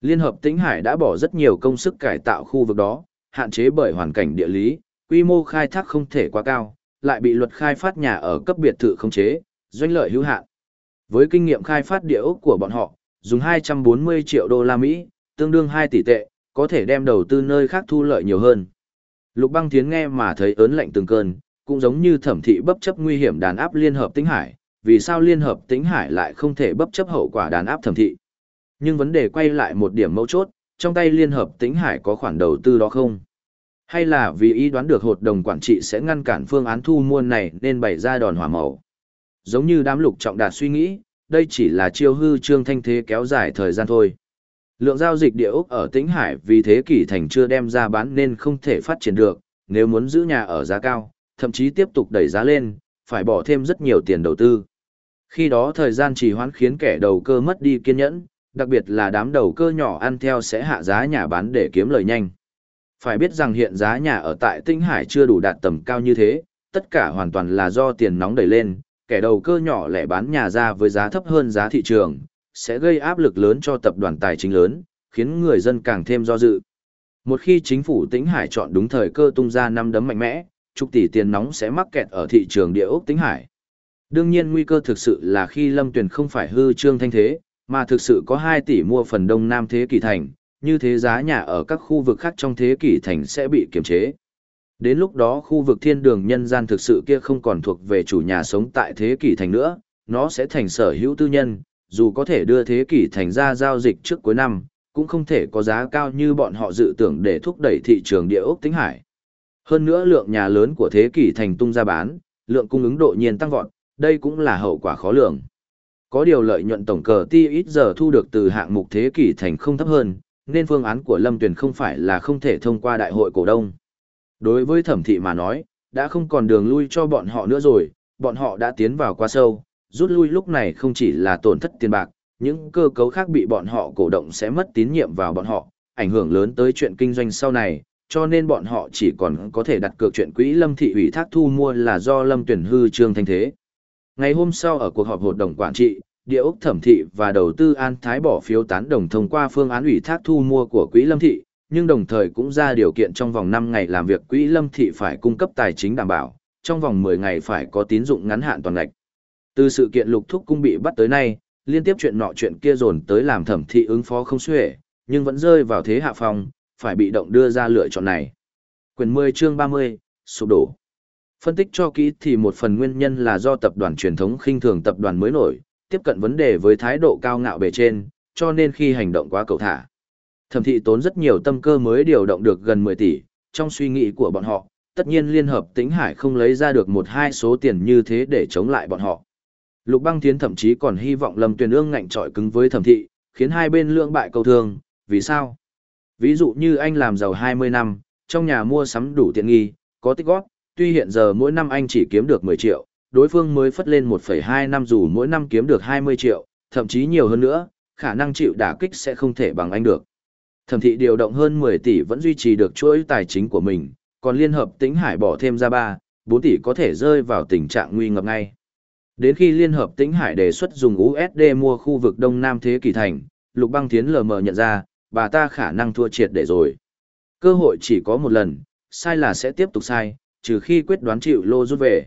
Liên Hợp Tĩnh Hải đã bỏ rất nhiều công sức cải tạo khu vực đó, hạn chế bởi hoàn cảnh địa lý, quy mô khai thác không thể quá cao, lại bị luật khai phát nhà ở cấp biệt thự không chế, doanh lợi hữu hạn. Với kinh nghiệm khai phát địa ốc của bọn họ, dùng 240 triệu đô la Mỹ, tương đương 2 tỷ tệ, có thể đem đầu tư nơi khác thu lợi nhiều hơn. Lục băng thiến nghe mà thấy ớn lạnh từng cơn, cũng giống như thẩm thị bấp chấp nguy hiểm đàn áp Liên Hợp Tĩnh Hải, vì sao Liên Hợp Tĩnh Hải lại không thể bấp chấp hậu quả đàn áp thẩm thị. Nhưng vấn đề quay lại một điểm mấu chốt, trong tay Liên Hợp Tĩnh Hải có khoản đầu tư đó không? Hay là vì ý đoán được hội đồng quản trị sẽ ngăn cản phương án thu mua này nên bày ra đòn hỏa màu? Giống như đám lục trọng đạt suy nghĩ, đây chỉ là chiêu hư trương thanh thế kéo dài thời gian thôi. Lượng giao dịch địa ốc ở Tĩnh Hải vì thế kỷ thành chưa đem ra bán nên không thể phát triển được, nếu muốn giữ nhà ở giá cao, thậm chí tiếp tục đẩy giá lên, phải bỏ thêm rất nhiều tiền đầu tư. Khi đó thời gian trì hoãn khiến kẻ đầu cơ mất đi kiên nhẫn, đặc biệt là đám đầu cơ nhỏ ăn theo sẽ hạ giá nhà bán để kiếm lời nhanh. Phải biết rằng hiện giá nhà ở tại Tĩnh Hải chưa đủ đạt tầm cao như thế, tất cả hoàn toàn là do tiền nóng đẩy lên, kẻ đầu cơ nhỏ lẻ bán nhà ra với giá thấp hơn giá thị trường, sẽ gây áp lực lớn cho tập đoàn tài chính lớn, khiến người dân càng thêm do dự. Một khi chính phủ Tĩnh Hải chọn đúng thời cơ tung ra năm đấm mạnh mẽ, chục tỷ tiền nóng sẽ mắc kẹt ở thị trường địa ốc Tĩnh Hải. Đương nhiên nguy cơ thực sự là khi Lâm Tuyền không phải hư trương thanh thế, mà thực sự có 2 tỷ mua phần đông nam thế kỷ thành, như thế giá nhà ở các khu vực khác trong thế kỷ thành sẽ bị kiềm chế. Đến lúc đó khu vực thiên đường nhân gian thực sự kia không còn thuộc về chủ nhà sống tại thế kỷ thành nữa, nó sẽ thành sở hữu tư nhân, dù có thể đưa thế kỷ thành ra giao dịch trước cuối năm, cũng không thể có giá cao như bọn họ dự tưởng để thúc đẩy thị trường địa ốc tính hải. Hơn nữa lượng nhà lớn của thế kỷ thành tung ra bán, lượng cung ứng độ nhiên tăng vọt, đây cũng là hậu quả khó lường. Có điều lợi nhuận tổng cờ ti ít giờ thu được từ hạng mục thế kỷ thành không thấp hơn, nên phương án của Lâm Tuyền không phải là không thể thông qua đại hội cổ đông. Đối với thẩm thị mà nói, đã không còn đường lui cho bọn họ nữa rồi, bọn họ đã tiến vào quá sâu, rút lui lúc này không chỉ là tổn thất tiền bạc, những cơ cấu khác bị bọn họ cổ động sẽ mất tín nhiệm vào bọn họ, ảnh hưởng lớn tới chuyện kinh doanh sau này, cho nên bọn họ chỉ còn có thể đặt cược chuyện quỹ Lâm thị ủy thác thu mua là do Lâm Tuyển hư trương thanh thế. Ngày hôm sau ở cuộc họp hội đồng quản trị, địa ốc thẩm thị và đầu tư an thái bỏ phiếu tán đồng thông qua phương án ủy thác thu mua của quỹ lâm thị, nhưng đồng thời cũng ra điều kiện trong vòng 5 ngày làm việc quỹ lâm thị phải cung cấp tài chính đảm bảo, trong vòng 10 ngày phải có tín dụng ngắn hạn toàn ngạch. Từ sự kiện lục thúc cung bị bắt tới nay, liên tiếp chuyện nọ chuyện kia dồn tới làm thẩm thị ứng phó không xuể, nhưng vẫn rơi vào thế hạ phòng phải bị động đưa ra lựa chọn này. Quyền 10 chương 30, sụp đổ. Phân tích cho kỹ thì một phần nguyên nhân là do tập đoàn truyền thống khinh thường tập đoàn mới nổi, tiếp cận vấn đề với thái độ cao ngạo bề trên, cho nên khi hành động quá cầu thả. Thẩm thị tốn rất nhiều tâm cơ mới điều động được gần 10 tỷ, trong suy nghĩ của bọn họ, tất nhiên Liên Hợp Tĩnh Hải không lấy ra được một hai số tiền như thế để chống lại bọn họ. Lục Băng Thiến thậm chí còn hy vọng Lâm Tuyền Ương ngạnh trọi cứng với Thẩm thị, khiến hai bên lưỡng bại câu thương, vì sao? Ví dụ như anh làm giàu 20 năm, trong nhà mua sắm đủ tiện nghi, có tích góp, tuy hiện giờ mỗi năm anh chỉ kiếm được 10 triệu, đối phương mới phất lên 1,2 năm dù mỗi năm kiếm được 20 triệu, thậm chí nhiều hơn nữa, khả năng chịu đả kích sẽ không thể bằng anh được. Thẩm thị điều động hơn 10 tỷ vẫn duy trì được chuỗi tài chính của mình, còn Liên Hợp Tĩnh Hải bỏ thêm ra 3, 4 tỷ có thể rơi vào tình trạng nguy ngập ngay. Đến khi Liên Hợp Tĩnh Hải đề xuất dùng USD mua khu vực Đông Nam Thế Kỷ Thành, Lục Băng Thiến lờ mờ nhận ra, bà ta khả năng thua triệt để rồi. Cơ hội chỉ có một lần, sai là sẽ tiếp tục sai, trừ khi quyết đoán chịu lô rút về.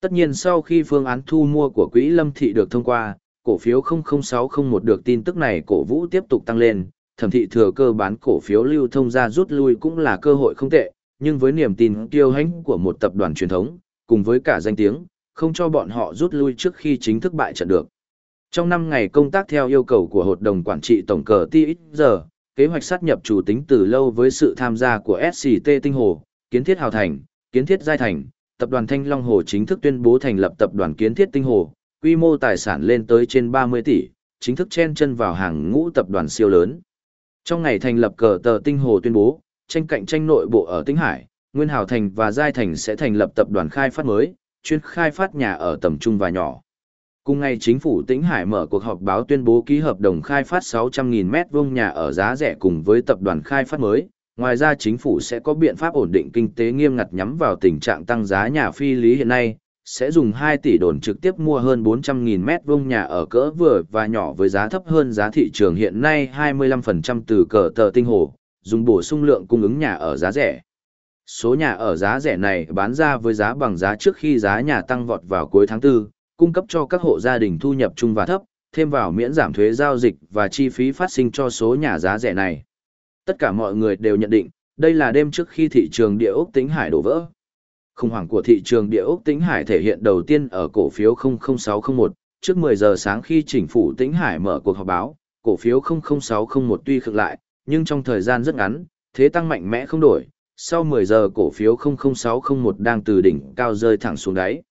Tất nhiên sau khi phương án thu mua của quỹ Lâm Thị được thông qua, cổ phiếu 00601 được tin tức này cổ vũ tiếp tục tăng lên, thẩm thị thừa cơ bán cổ phiếu lưu thông ra rút lui cũng là cơ hội không tệ, nhưng với niềm tin kiêu hãnh của một tập đoàn truyền thống, cùng với cả danh tiếng, không cho bọn họ rút lui trước khi chính thức bại trận được. Trong 5 ngày công tác theo yêu cầu của hội đồng quản trị tổng cờ TXG, kế hoạch sát nhập chủ tính từ lâu với sự tham gia của SCT Tinh Hồ, Kiến Thiết Hào Thành, Kiến Thiết Giai Thành, tập đoàn Thanh Long Hồ chính thức tuyên bố thành lập tập đoàn Kiến Thiết Tinh Hồ, quy mô tài sản lên tới trên 30 tỷ, chính thức chen chân vào hàng ngũ tập đoàn siêu lớn. Trong ngày thành lập cờ tờ Tinh Hồ tuyên bố, tranh cạnh tranh nội bộ ở Tinh Hải, Nguyên Hào Thành và Giai Thành sẽ thành lập tập đoàn khai phát mới, chuyên khai phát nhà ở tầm trung và nhỏ. Cùng ngày chính phủ Tĩnh Hải mở cuộc họp báo tuyên bố ký hợp đồng khai phát 600.000 mét vuông nhà ở giá rẻ cùng với tập đoàn khai phát mới. Ngoài ra chính phủ sẽ có biện pháp ổn định kinh tế nghiêm ngặt nhắm vào tình trạng tăng giá nhà phi lý hiện nay, sẽ dùng 2 tỷ đồn trực tiếp mua hơn 400.000 mét vuông nhà ở cỡ vừa và nhỏ với giá thấp hơn giá thị trường hiện nay 25% từ cờ tờ tinh hồ, dùng bổ sung lượng cung ứng nhà ở giá rẻ. Số nhà ở giá rẻ này bán ra với giá bằng giá trước khi giá nhà tăng vọt vào cuối tháng 4, cung cấp cho các hộ gia đình thu nhập trung và thấp, thêm vào miễn giảm thuế giao dịch và chi phí phát sinh cho số nhà giá rẻ này. Tất cả mọi người đều nhận định, đây là đêm trước khi thị trường địa ốc tính hải đổ vỡ. Khủng hoảng của thị trường địa ốc Tĩnh hải thể hiện đầu tiên ở cổ phiếu 00601, trước 10 giờ sáng khi chính phủ Tĩnh hải mở cuộc họp báo, cổ phiếu 00601 tuy khựng lại, nhưng trong thời gian rất ngắn, thế tăng mạnh mẽ không đổi. Sau 10 giờ cổ phiếu 00601 đang từ đỉnh cao rơi thẳng xuống đáy.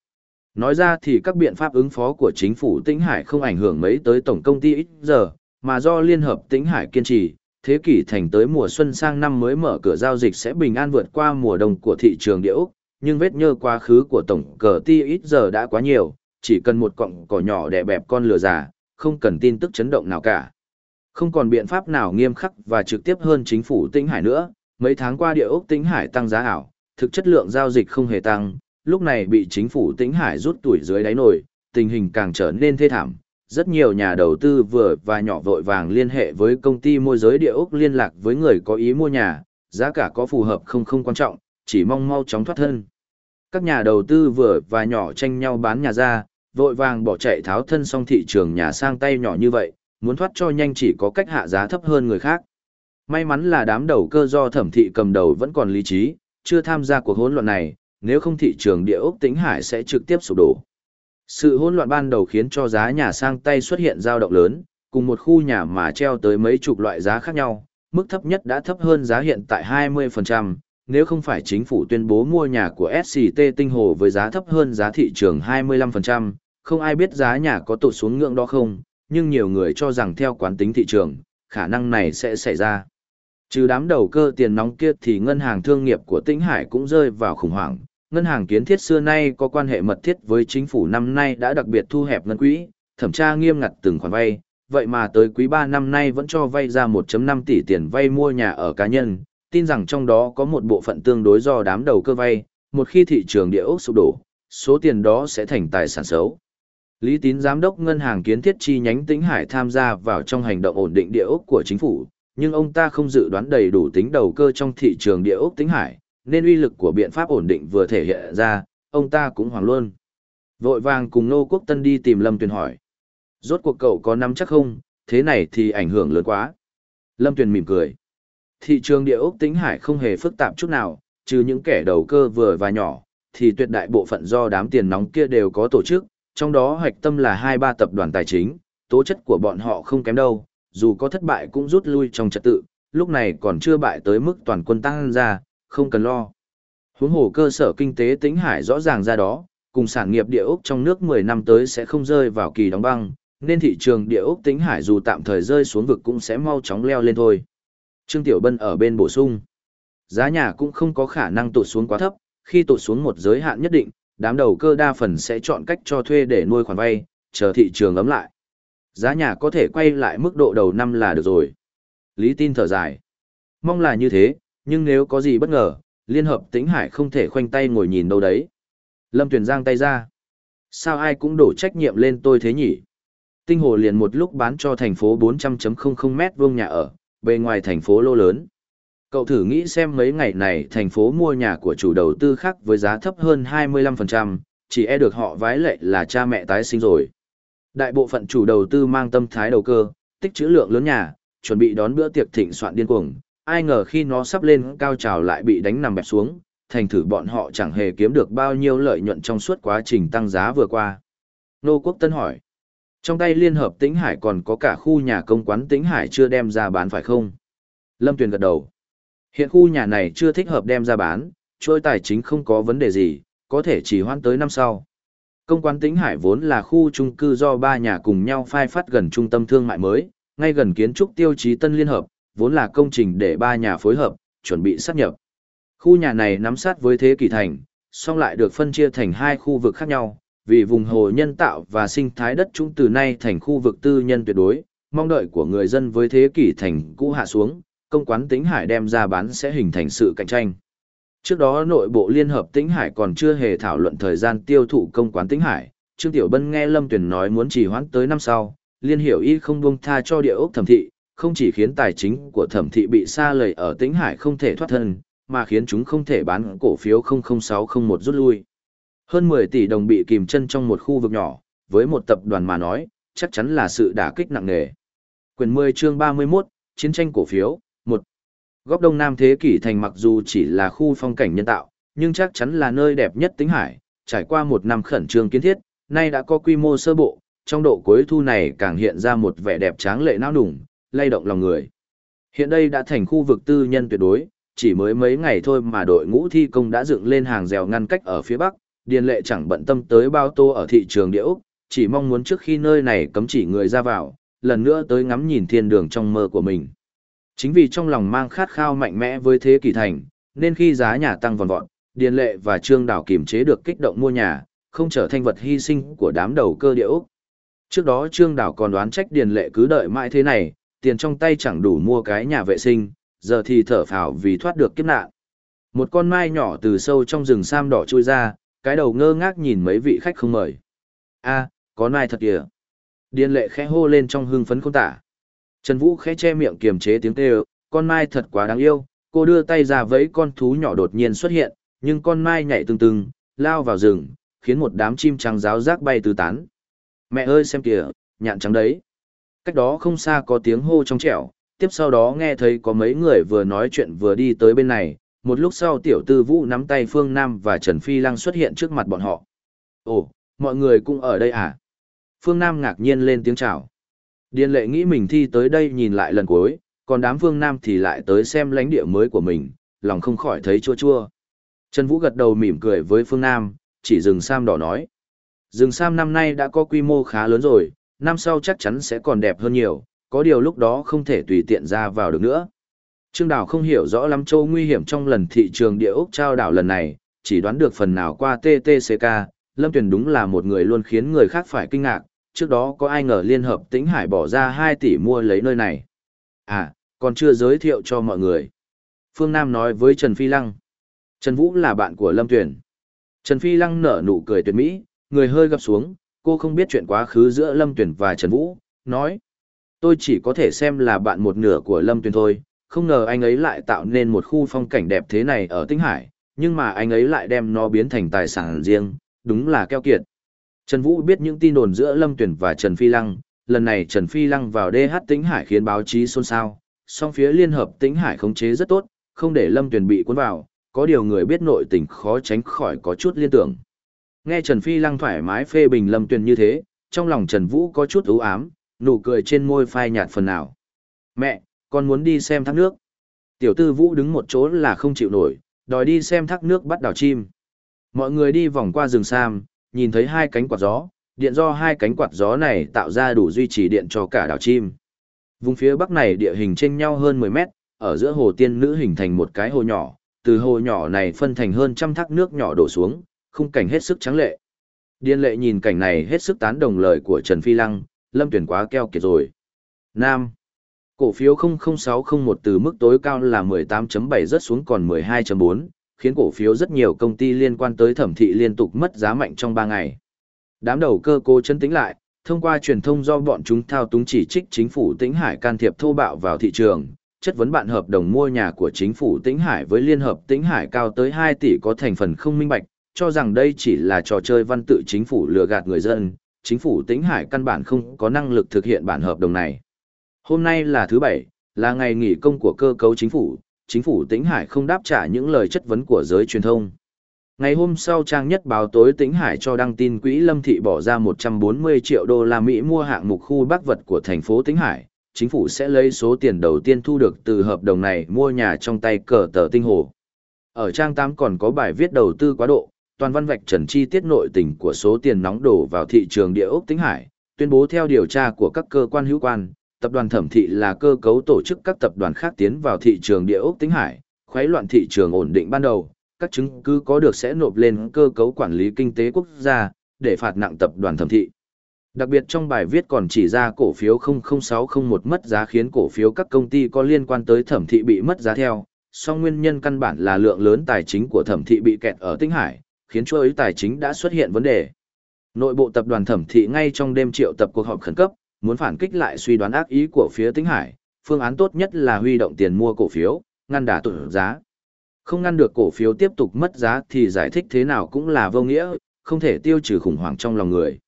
Nói ra thì các biện pháp ứng phó của chính phủ Tĩnh Hải không ảnh hưởng mấy tới tổng công ty ít giờ, mà do Liên Hợp Tĩnh Hải kiên trì, thế kỷ thành tới mùa xuân sang năm mới mở cửa giao dịch sẽ bình an vượt qua mùa đông của thị trường địa Úc, nhưng vết nhơ quá khứ của tổng cờ ti ít giờ đã quá nhiều, chỉ cần một cọng cỏ nhỏ đè bẹp con lừa già, không cần tin tức chấn động nào cả. Không còn biện pháp nào nghiêm khắc và trực tiếp hơn chính phủ Tĩnh Hải nữa, mấy tháng qua địa ốc Tĩnh Hải tăng giá ảo, thực chất lượng giao dịch không hề tăng, lúc này bị chính phủ tĩnh hải rút tuổi dưới đáy nổi, tình hình càng trở nên thê thảm. Rất nhiều nhà đầu tư vừa và nhỏ vội vàng liên hệ với công ty môi giới địa ốc liên lạc với người có ý mua nhà, giá cả có phù hợp không không quan trọng, chỉ mong mau chóng thoát thân. Các nhà đầu tư vừa và nhỏ tranh nhau bán nhà ra, vội vàng bỏ chạy tháo thân xong thị trường nhà sang tay nhỏ như vậy, muốn thoát cho nhanh chỉ có cách hạ giá thấp hơn người khác. May mắn là đám đầu cơ do thẩm thị cầm đầu vẫn còn lý trí, chưa tham gia cuộc hỗn loạn này, nếu không thị trường địa ốc tĩnh hải sẽ trực tiếp sụp đổ. Sự hỗn loạn ban đầu khiến cho giá nhà sang tay xuất hiện dao động lớn, cùng một khu nhà mà treo tới mấy chục loại giá khác nhau, mức thấp nhất đã thấp hơn giá hiện tại 20%, nếu không phải chính phủ tuyên bố mua nhà của SCT Tinh Hồ với giá thấp hơn giá thị trường 25%, không ai biết giá nhà có tụt xuống ngưỡng đó không, nhưng nhiều người cho rằng theo quán tính thị trường, khả năng này sẽ xảy ra. Trừ đám đầu cơ tiền nóng kia thì ngân hàng thương nghiệp của Tĩnh Hải cũng rơi vào khủng hoảng, ngân hàng kiến thiết xưa nay có quan hệ mật thiết với chính phủ năm nay đã đặc biệt thu hẹp ngân quỹ, thẩm tra nghiêm ngặt từng khoản vay, vậy mà tới quý 3 năm nay vẫn cho vay ra 1.5 tỷ tiền vay mua nhà ở cá nhân, tin rằng trong đó có một bộ phận tương đối do đám đầu cơ vay, một khi thị trường địa ốc sụp đổ, số tiền đó sẽ thành tài sản xấu. Lý Tín giám đốc ngân hàng kiến thiết chi nhánh Tĩnh Hải tham gia vào trong hành động ổn định địa ốc của chính phủ, nhưng ông ta không dự đoán đầy đủ tính đầu cơ trong thị trường địa ốc Tĩnh Hải, nên uy lực của biện pháp ổn định vừa thể hiện ra, ông ta cũng hoảng luôn. Vội vàng cùng Nô Quốc Tân đi tìm Lâm Tuyền hỏi. Rốt cuộc cậu có nắm chắc không, thế này thì ảnh hưởng lớn quá. Lâm Tuyền mỉm cười. Thị trường địa ốc tính hải không hề phức tạp chút nào, trừ những kẻ đầu cơ vừa và nhỏ, thì tuyệt đại bộ phận do đám tiền nóng kia đều có tổ chức, trong đó hoạch tâm là hai ba tập đoàn tài chính, tố chất của bọn họ không kém đâu, dù có thất bại cũng rút lui trong trật tự, lúc này còn chưa bại tới mức toàn quân tăng ra, không cần lo. Huống hồ cơ sở kinh tế tính hải rõ ràng ra đó, cùng sản nghiệp địa ốc trong nước 10 năm tới sẽ không rơi vào kỳ đóng băng, nên thị trường địa ốc tính hải dù tạm thời rơi xuống vực cũng sẽ mau chóng leo lên thôi. Trương Tiểu Bân ở bên bổ sung. Giá nhà cũng không có khả năng tụt xuống quá thấp, khi tụt xuống một giới hạn nhất định, đám đầu cơ đa phần sẽ chọn cách cho thuê để nuôi khoản vay, chờ thị trường ấm lại. Giá nhà có thể quay lại mức độ đầu năm là được rồi. Lý tin thở dài. Mong là như thế, nhưng nếu có gì bất ngờ, Liên Hợp Tĩnh Hải không thể khoanh tay ngồi nhìn đâu đấy. Lâm Tuyền giang tay ra. Sao ai cũng đổ trách nhiệm lên tôi thế nhỉ? Tinh hồ liền một lúc bán cho thành phố 400.00 mét vuông nhà ở, bề ngoài thành phố lô lớn. Cậu thử nghĩ xem mấy ngày này thành phố mua nhà của chủ đầu tư khác với giá thấp hơn 25%, chỉ e được họ vái lệ là cha mẹ tái sinh rồi. Đại bộ phận chủ đầu tư mang tâm thái đầu cơ, tích trữ lượng lớn nhà, chuẩn bị đón bữa tiệc thịnh soạn điên cuồng, ai ngờ khi nó sắp lên cao trào lại bị đánh nằm bẹp xuống, thành thử bọn họ chẳng hề kiếm được bao nhiêu lợi nhuận trong suốt quá trình tăng giá vừa qua. Nô Quốc Tân hỏi, trong tay Liên Hợp Tĩnh Hải còn có cả khu nhà công quán Tĩnh Hải chưa đem ra bán phải không? Lâm Tuyền gật đầu. Hiện khu nhà này chưa thích hợp đem ra bán, trôi tài chính không có vấn đề gì, có thể chỉ hoãn tới năm sau. Công quán Tĩnh Hải vốn là khu chung cư do ba nhà cùng nhau phai phát gần trung tâm thương mại mới, ngay gần kiến trúc tiêu chí Tân Liên Hợp, vốn là công trình để ba nhà phối hợp, chuẩn bị sát nhập. Khu nhà này nắm sát với Thế Kỷ Thành, song lại được phân chia thành hai khu vực khác nhau, vì vùng hồ nhân tạo và sinh thái đất chúng từ nay thành khu vực tư nhân tuyệt đối, mong đợi của người dân với Thế Kỷ Thành cũ hạ xuống, công quán Tĩnh Hải đem ra bán sẽ hình thành sự cạnh tranh. Trước đó nội bộ Liên hợp Tĩnh Hải còn chưa hề thảo luận thời gian tiêu thụ công quán Tĩnh Hải, Trương Tiểu Bân nghe Lâm Tuyền nói muốn trì hoãn tới năm sau, Liên hiểu y không buông tha cho địa ốc thẩm thị, không chỉ khiến tài chính của thẩm thị bị xa lầy ở Tĩnh Hải không thể thoát thân, mà khiến chúng không thể bán cổ phiếu 00601 rút lui. Hơn 10 tỷ đồng bị kìm chân trong một khu vực nhỏ, với một tập đoàn mà nói, chắc chắn là sự đả kích nặng nề. Quyền 10 chương 31, Chiến tranh cổ phiếu, 1. Góc đông nam thế kỷ thành mặc dù chỉ là khu phong cảnh nhân tạo, nhưng chắc chắn là nơi đẹp nhất tính hải, trải qua một năm khẩn trương kiến thiết, nay đã có quy mô sơ bộ, trong độ cuối thu này càng hiện ra một vẻ đẹp tráng lệ não nùng, lay động lòng người. Hiện đây đã thành khu vực tư nhân tuyệt đối, chỉ mới mấy ngày thôi mà đội ngũ thi công đã dựng lên hàng rèo ngăn cách ở phía bắc, điền lệ chẳng bận tâm tới bao tô ở thị trường địa Úc, chỉ mong muốn trước khi nơi này cấm chỉ người ra vào, lần nữa tới ngắm nhìn thiên đường trong mơ của mình. Chính vì trong lòng mang khát khao mạnh mẽ với thế kỷ thành, nên khi giá nhà tăng vòn vọt, điền lệ và trương đảo kiềm chế được kích động mua nhà, không trở thành vật hy sinh của đám đầu cơ địa Úc. Trước đó trương đảo còn đoán trách điền lệ cứ đợi mãi thế này, tiền trong tay chẳng đủ mua cái nhà vệ sinh, giờ thì thở phào vì thoát được kiếp nạn. Một con mai nhỏ từ sâu trong rừng sam đỏ chui ra, cái đầu ngơ ngác nhìn mấy vị khách không mời. a có mai thật kìa. Điền lệ khẽ hô lên trong hưng phấn khôn tả. Trần Vũ khẽ che miệng kiềm chế tiếng kêu, con mai thật quá đáng yêu, cô đưa tay ra vẫy con thú nhỏ đột nhiên xuất hiện, nhưng con mai nhảy từng từng, lao vào rừng, khiến một đám chim trắng ráo rác bay tứ tán. Mẹ ơi xem kìa, nhạn trắng đấy. Cách đó không xa có tiếng hô trong trẻo, tiếp sau đó nghe thấy có mấy người vừa nói chuyện vừa đi tới bên này, một lúc sau tiểu tư vũ nắm tay Phương Nam và Trần Phi Lăng xuất hiện trước mặt bọn họ. Ồ, mọi người cũng ở đây à? Phương Nam ngạc nhiên lên tiếng chào. Điền lệ nghĩ mình thi tới đây nhìn lại lần cuối, còn đám Phương Nam thì lại tới xem lãnh địa mới của mình, lòng không khỏi thấy chua chua. Trần Vũ gật đầu mỉm cười với Phương Nam, chỉ rừng Sam đỏ nói. Rừng Sam năm nay đã có quy mô khá lớn rồi, năm sau chắc chắn sẽ còn đẹp hơn nhiều, có điều lúc đó không thể tùy tiện ra vào được nữa. Trương Đào không hiểu rõ lắm châu nguy hiểm trong lần thị trường địa ốc trao đảo lần này, chỉ đoán được phần nào qua TTCK, Lâm Tuyền đúng là một người luôn khiến người khác phải kinh ngạc, trước đó có ai ngờ Liên Hợp Tĩnh Hải bỏ ra 2 tỷ mua lấy nơi này. À, còn chưa giới thiệu cho mọi người. Phương Nam nói với Trần Phi Lăng. Trần Vũ là bạn của Lâm Tuyền. Trần Phi Lăng nở nụ cười tuyệt mỹ, người hơi gập xuống, cô không biết chuyện quá khứ giữa Lâm Tuyền và Trần Vũ, nói. Tôi chỉ có thể xem là bạn một nửa của Lâm Tuyền thôi, không ngờ anh ấy lại tạo nên một khu phong cảnh đẹp thế này ở Tĩnh Hải, nhưng mà anh ấy lại đem nó biến thành tài sản riêng, đúng là keo kiệt. Trần Vũ biết những tin đồn giữa Lâm Tuyển và Trần Phi Lăng, lần này Trần Phi Lăng vào DH Tĩnh Hải khiến báo chí xôn xao, song phía Liên Hợp Tĩnh Hải khống chế rất tốt, không để Lâm Tuyển bị cuốn vào, có điều người biết nội tình khó tránh khỏi có chút liên tưởng. Nghe Trần Phi Lăng thoải mái phê bình Lâm Tuyển như thế, trong lòng Trần Vũ có chút ưu ám, nụ cười trên môi phai nhạt phần nào. Mẹ, con muốn đi xem thác nước. Tiểu tư Vũ đứng một chỗ là không chịu nổi, đòi đi xem thác nước bắt đảo chim. Mọi người đi vòng qua rừng sam, nhìn thấy hai cánh quạt gió, điện do hai cánh quạt gió này tạo ra đủ duy trì điện cho cả đảo chim. Vùng phía bắc này địa hình trên nhau hơn 10 mét, ở giữa hồ tiên nữ hình thành một cái hồ nhỏ, từ hồ nhỏ này phân thành hơn trăm thác nước nhỏ đổ xuống, khung cảnh hết sức trắng lệ. Điên lệ nhìn cảnh này hết sức tán đồng lời của Trần Phi Lăng, lâm tuyển quá keo kiệt rồi. Nam. Cổ phiếu 00601 từ mức tối cao là 18.7 rớt xuống còn 12.4, khiến cổ phiếu rất nhiều công ty liên quan tới thẩm thị liên tục mất giá mạnh trong 3 ngày. Đám đầu cơ cố chân tĩnh lại, thông qua truyền thông do bọn chúng thao túng chỉ trích chính phủ Tĩnh Hải can thiệp thô bạo vào thị trường, chất vấn bạn hợp đồng mua nhà của chính phủ Tĩnh Hải với Liên hợp Tĩnh Hải cao tới 2 tỷ có thành phần không minh bạch, cho rằng đây chỉ là trò chơi văn tự chính phủ lừa gạt người dân, chính phủ Tĩnh Hải căn bản không có năng lực thực hiện bản hợp đồng này. Hôm nay là thứ bảy, là ngày nghỉ công của cơ cấu chính phủ, chính phủ Tĩnh Hải không đáp trả những lời chất vấn của giới truyền thông. Ngày hôm sau trang nhất báo tối Tĩnh Hải cho đăng tin quỹ Lâm Thị bỏ ra 140 triệu đô la Mỹ mua hạng mục khu bắc vật của thành phố Tĩnh Hải, chính phủ sẽ lấy số tiền đầu tiên thu được từ hợp đồng này mua nhà trong tay cờ tờ tinh hồ. Ở trang 8 còn có bài viết đầu tư quá độ, toàn văn vạch trần chi tiết nội tình của số tiền nóng đổ vào thị trường địa ốc Tĩnh Hải, tuyên bố theo điều tra của các cơ quan hữu quan, tập đoàn thẩm thị là cơ cấu tổ chức các tập đoàn khác tiến vào thị trường địa ốc Tĩnh Hải, khuấy loạn thị trường ổn định ban đầu, các chứng cứ có được sẽ nộp lên cơ cấu quản lý kinh tế quốc gia, để phạt nặng tập đoàn thẩm thị. Đặc biệt trong bài viết còn chỉ ra cổ phiếu 00601 mất giá khiến cổ phiếu các công ty có liên quan tới thẩm thị bị mất giá theo, song nguyên nhân căn bản là lượng lớn tài chính của thẩm thị bị kẹt ở Tinh Hải, khiến chuỗi tài chính đã xuất hiện vấn đề. Nội bộ tập đoàn thẩm thị ngay trong đêm triệu tập cuộc họp khẩn cấp, muốn phản kích lại suy đoán ác ý của phía Tĩnh Hải, phương án tốt nhất là huy động tiền mua cổ phiếu, ngăn đà tụt giá. Không ngăn được cổ phiếu tiếp tục mất giá thì giải thích thế nào cũng là vô nghĩa, không thể tiêu trừ khủng hoảng trong lòng người.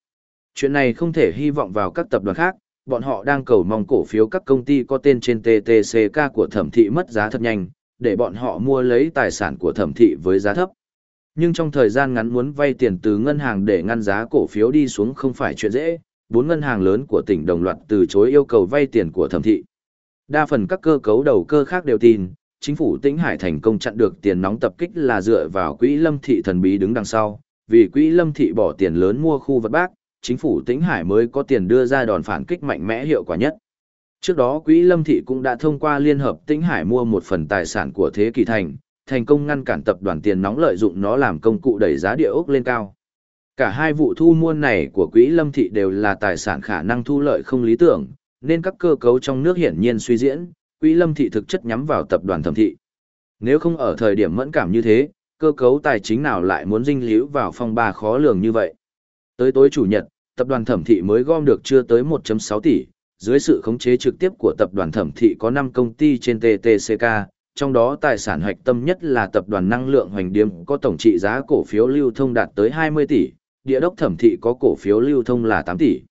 Chuyện này không thể hy vọng vào các tập đoàn khác, bọn họ đang cầu mong cổ phiếu các công ty có tên trên TTCK của thẩm thị mất giá thật nhanh, để bọn họ mua lấy tài sản của thẩm thị với giá thấp. Nhưng trong thời gian ngắn muốn vay tiền từ ngân hàng để ngăn giá cổ phiếu đi xuống không phải chuyện dễ, bốn ngân hàng lớn của tỉnh đồng loạt từ chối yêu cầu vay tiền của thẩm thị. Đa phần các cơ cấu đầu cơ khác đều tin, chính phủ Tĩnh Hải thành công chặn được tiền nóng tập kích là dựa vào quỹ lâm thị thần bí đứng đằng sau, vì quỹ lâm thị bỏ tiền lớn mua khu vật bác, chính phủ Tĩnh Hải mới có tiền đưa ra đòn phản kích mạnh mẽ hiệu quả nhất. Trước đó quỹ lâm thị cũng đã thông qua liên hợp Tĩnh Hải mua một phần tài sản của Thế Kỳ Thành, thành công ngăn cản tập đoàn tiền nóng lợi dụng nó làm công cụ đẩy giá địa ốc lên cao. Cả hai vụ thu mua này của quỹ lâm thị đều là tài sản khả năng thu lợi không lý tưởng, nên các cơ cấu trong nước hiển nhiên suy diễn, quỹ lâm thị thực chất nhắm vào tập đoàn thẩm thị. Nếu không ở thời điểm mẫn cảm như thế, cơ cấu tài chính nào lại muốn dinh líu vào phong ba khó lường như vậy. Tới tối chủ nhật, tập đoàn thẩm thị mới gom được chưa tới 1.6 tỷ, dưới sự khống chế trực tiếp của tập đoàn thẩm thị có 5 công ty trên TTCK, trong đó tài sản hoạch tâm nhất là tập đoàn năng lượng hoành điếm có tổng trị giá cổ phiếu lưu thông đạt tới 20 tỷ, địa đốc thẩm thị có cổ phiếu lưu thông là 8 tỷ.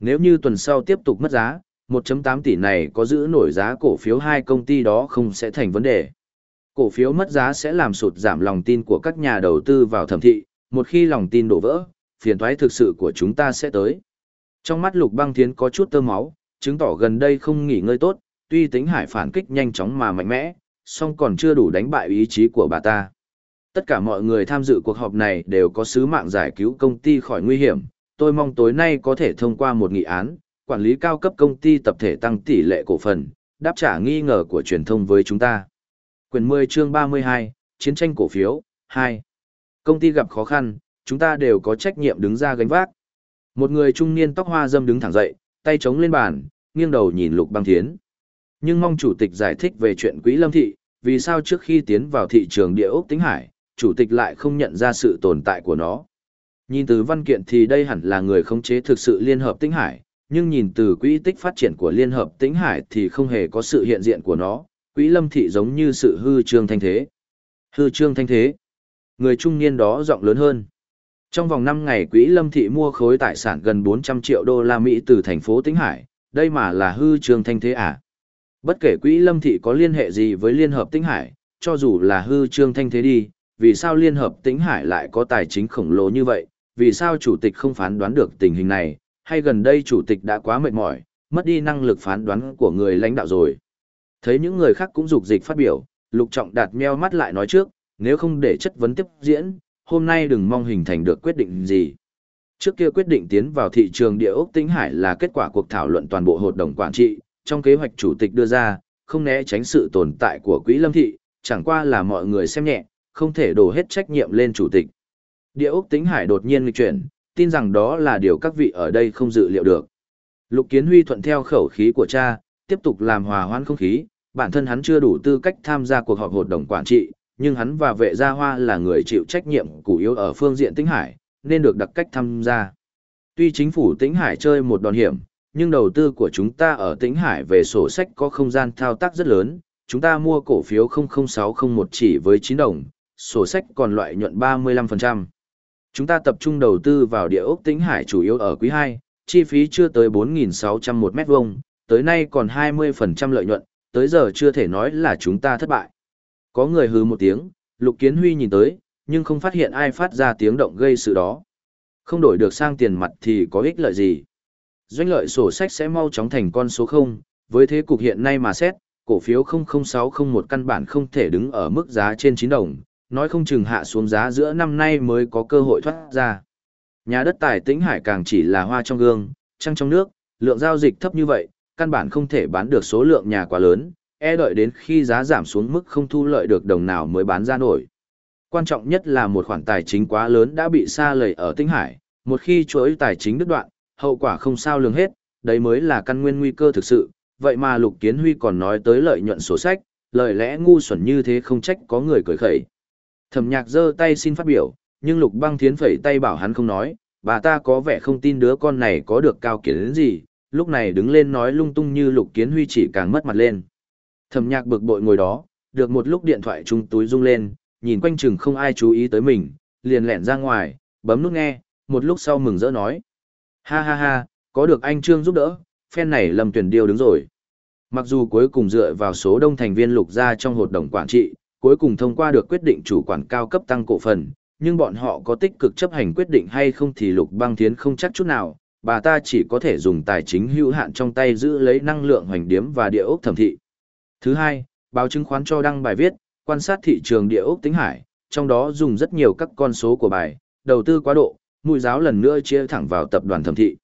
Nếu như tuần sau tiếp tục mất giá, 1.8 tỷ này có giữ nổi giá cổ phiếu hai công ty đó không sẽ thành vấn đề. Cổ phiếu mất giá sẽ làm sụt giảm lòng tin của các nhà đầu tư vào thẩm thị, một khi lòng tin đổ vỡ, phiền toái thực sự của chúng ta sẽ tới. Trong mắt Lục Băng Thiến có chút tơ máu, chứng tỏ gần đây không nghỉ ngơi tốt, tuy tính hải phản kích nhanh chóng mà mạnh mẽ, song còn chưa đủ đánh bại ý chí của bà ta. Tất cả mọi người tham dự cuộc họp này đều có sứ mạng giải cứu công ty khỏi nguy hiểm, tôi mong tối nay có thể thông qua một nghị án, quản lý cao cấp công ty tập thể tăng tỷ lệ cổ phần, đáp trả nghi ngờ của truyền thông với chúng ta. Quyền 10 chương 32, Chiến tranh cổ phiếu, 2. Công ty gặp khó khăn, chúng ta đều có trách nhiệm đứng ra gánh vác. Một người trung niên tóc hoa dâm đứng thẳng dậy, tay chống lên bàn, nghiêng đầu nhìn Lục Băng Thiến. Nhưng mong chủ tịch giải thích về chuyện Quỹ Lâm thị, vì sao trước khi tiến vào thị trường địa ốc Tính Hải, chủ tịch lại không nhận ra sự tồn tại của nó. Nhìn từ văn kiện thì đây hẳn là người khống chế thực sự Liên hợp Tĩnh Hải, nhưng nhìn từ quỹ tích phát triển của Liên hợp Tĩnh Hải thì không hề có sự hiện diện của nó, quỹ lâm thị giống như sự hư trương thanh thế. Hư trương thanh thế. Người trung niên đó rộng lớn hơn. Trong vòng 5 ngày quỹ lâm thị mua khối tài sản gần 400 triệu đô la Mỹ từ thành phố Tĩnh Hải, đây mà là hư trương thanh thế à? Bất kể quỹ lâm thị có liên hệ gì với Liên hợp Tĩnh Hải, cho dù là hư trương thanh thế đi, vì sao Liên hợp Tĩnh Hải lại có tài chính khổng lồ như vậy, vì sao chủ tịch không phán đoán được tình hình này, hay gần đây chủ tịch đã quá mệt mỏi, mất đi năng lực phán đoán của người lãnh đạo rồi. Thấy những người khác cũng dục dịch phát biểu, Lục Trọng Đạt meo mắt lại nói trước, nếu không để chất vấn tiếp diễn, hôm nay đừng mong hình thành được quyết định gì. Trước kia quyết định tiến vào thị trường địa ốc Tĩnh Hải là kết quả cuộc thảo luận toàn bộ hội đồng quản trị, trong kế hoạch chủ tịch đưa ra, không né tránh sự tồn tại của quỹ lâm thị, chẳng qua là mọi người xem nhẹ, không thể đổ hết trách nhiệm lên chủ tịch. Địa ốc Tĩnh Hải đột nhiên nghịch chuyển, tin rằng đó là điều các vị ở đây không dự liệu được. Lục Kiến Huy thuận theo khẩu khí của cha, tiếp tục làm hòa hoãn không khí, bản thân hắn chưa đủ tư cách tham gia cuộc họp hội đồng quản trị, nhưng hắn và vệ gia hoa là người chịu trách nhiệm chủ yếu ở phương diện Tĩnh Hải, nên được đặc cách tham gia. Tuy chính phủ Tĩnh Hải chơi một đòn hiểm, nhưng đầu tư của chúng ta ở Tĩnh Hải về sổ sách có không gian thao tác rất lớn, chúng ta mua cổ phiếu 00601 chỉ với 9 đồng, sổ sách còn loại nhuận 35%. Chúng ta tập trung đầu tư vào địa ốc Tĩnh Hải chủ yếu ở quý 2, chi phí chưa tới 4.601 mét vuông, tới nay còn 20% lợi nhuận, tới giờ chưa thể nói là chúng ta thất bại. Có người hứ một tiếng, Lục Kiến Huy nhìn tới, nhưng không phát hiện ai phát ra tiếng động gây sự đó. Không đổi được sang tiền mặt thì có ích lợi gì. Doanh lợi sổ sách sẽ mau chóng thành con số 0, với thế cục hiện nay mà xét, cổ phiếu 00601 căn bản không thể đứng ở mức giá trên 9 đồng, nói không chừng hạ xuống giá giữa năm nay mới có cơ hội thoát ra. Nhà đất tài tĩnh hải càng chỉ là hoa trong gương, trăng trong nước, lượng giao dịch thấp như vậy, căn bản không thể bán được số lượng nhà quá lớn, e đợi đến khi giá giảm xuống mức không thu lợi được đồng nào mới bán ra nổi. Quan trọng nhất là một khoản tài chính quá lớn đã bị xa lầy ở Tĩnh Hải, một khi chuỗi tài chính đứt đoạn, hậu quả không sao lường hết, đấy mới là căn nguyên nguy cơ thực sự, vậy mà Lục Kiến Huy còn nói tới lợi nhuận sổ sách, lời lẽ ngu xuẩn như thế không trách có người cười khẩy. Thẩm nhạc giơ tay xin phát biểu, nhưng Lục Băng Thiến phẩy tay bảo hắn không nói, bà ta có vẻ không tin đứa con này có được cao kiến đến gì, lúc này đứng lên nói lung tung như Lục Kiến Huy chỉ càng mất mặt lên. Thẩm nhạc bực bội ngồi đó, được một lúc điện thoại trung túi rung lên, nhìn quanh chừng không ai chú ý tới mình, liền lẹn ra ngoài, bấm nút nghe, một lúc sau mừng rỡ nói. Ha ha ha, có được anh Trương giúp đỡ, phen này lầm tuyển điều đứng rồi. Mặc dù cuối cùng dựa vào số đông thành viên lục ra trong hoạt đồng quản trị, cuối cùng thông qua được quyết định chủ quản cao cấp tăng cổ phần, nhưng bọn họ có tích cực chấp hành quyết định hay không thì lục băng thiến không chắc chút nào, bà ta chỉ có thể dùng tài chính hữu hạn trong tay giữ lấy năng lượng hoành điếm và địa ốc thẩm thị. Thứ hai, báo chứng khoán cho đăng bài viết, quan sát thị trường địa ốc tính hải, trong đó dùng rất nhiều các con số của bài, đầu tư quá độ, mũi giáo lần nữa chia thẳng vào tập đoàn thẩm thị.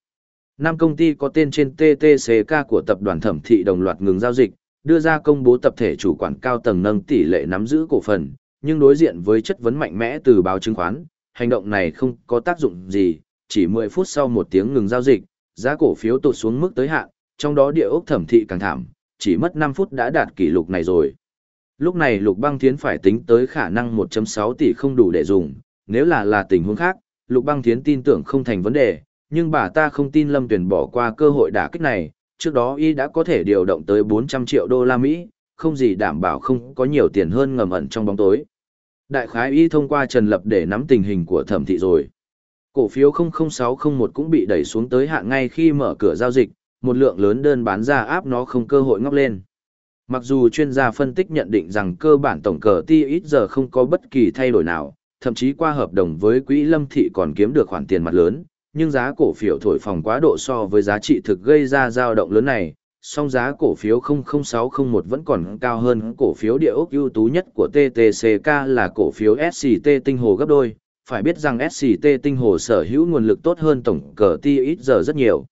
Năm công ty có tên trên TTCK của tập đoàn thẩm thị đồng loạt ngừng giao dịch, đưa ra công bố tập thể chủ quản cao tầng nâng tỷ lệ nắm giữ cổ phần, nhưng đối diện với chất vấn mạnh mẽ từ báo chứng khoán, hành động này không có tác dụng gì, chỉ 10 phút sau một tiếng ngừng giao dịch, giá cổ phiếu tụt xuống mức tới hạn, trong đó địa ốc thẩm thị càng thảm, chỉ mất 5 phút đã đạt kỷ lục này rồi. Lúc này Lục Băng Thiến phải tính tới khả năng 1.6 tỷ không đủ để dùng, nếu là là tình huống khác, Lục Băng Thiến tin tưởng không thành vấn đề, nhưng bà ta không tin Lâm Tuyền bỏ qua cơ hội đả kích này, trước đó y đã có thể điều động tới 400 triệu đô la Mỹ, không gì đảm bảo không có nhiều tiền hơn ngầm ẩn trong bóng tối. Đại khái y thông qua Trần Lập để nắm tình hình của thẩm thị rồi. Cổ phiếu 00601 cũng bị đẩy xuống tới hạn ngay khi mở cửa giao dịch, một lượng lớn đơn bán ra áp nó không cơ hội ngóc lên. Mặc dù chuyên gia phân tích nhận định rằng cơ bản tổng cờ ti ít giờ không có bất kỳ thay đổi nào, thậm chí qua hợp đồng với quỹ lâm thị còn kiếm được khoản tiền mặt lớn, nhưng giá cổ phiếu thổi phòng quá độ so với giá trị thực gây ra dao động lớn này, song giá cổ phiếu 00601 vẫn còn cao hơn cổ phiếu địa ốc ưu tú nhất của TTCK là cổ phiếu SCT tinh hồ gấp đôi, phải biết rằng SCT tinh hồ sở hữu nguồn lực tốt hơn tổng cờ ti ít giờ rất nhiều.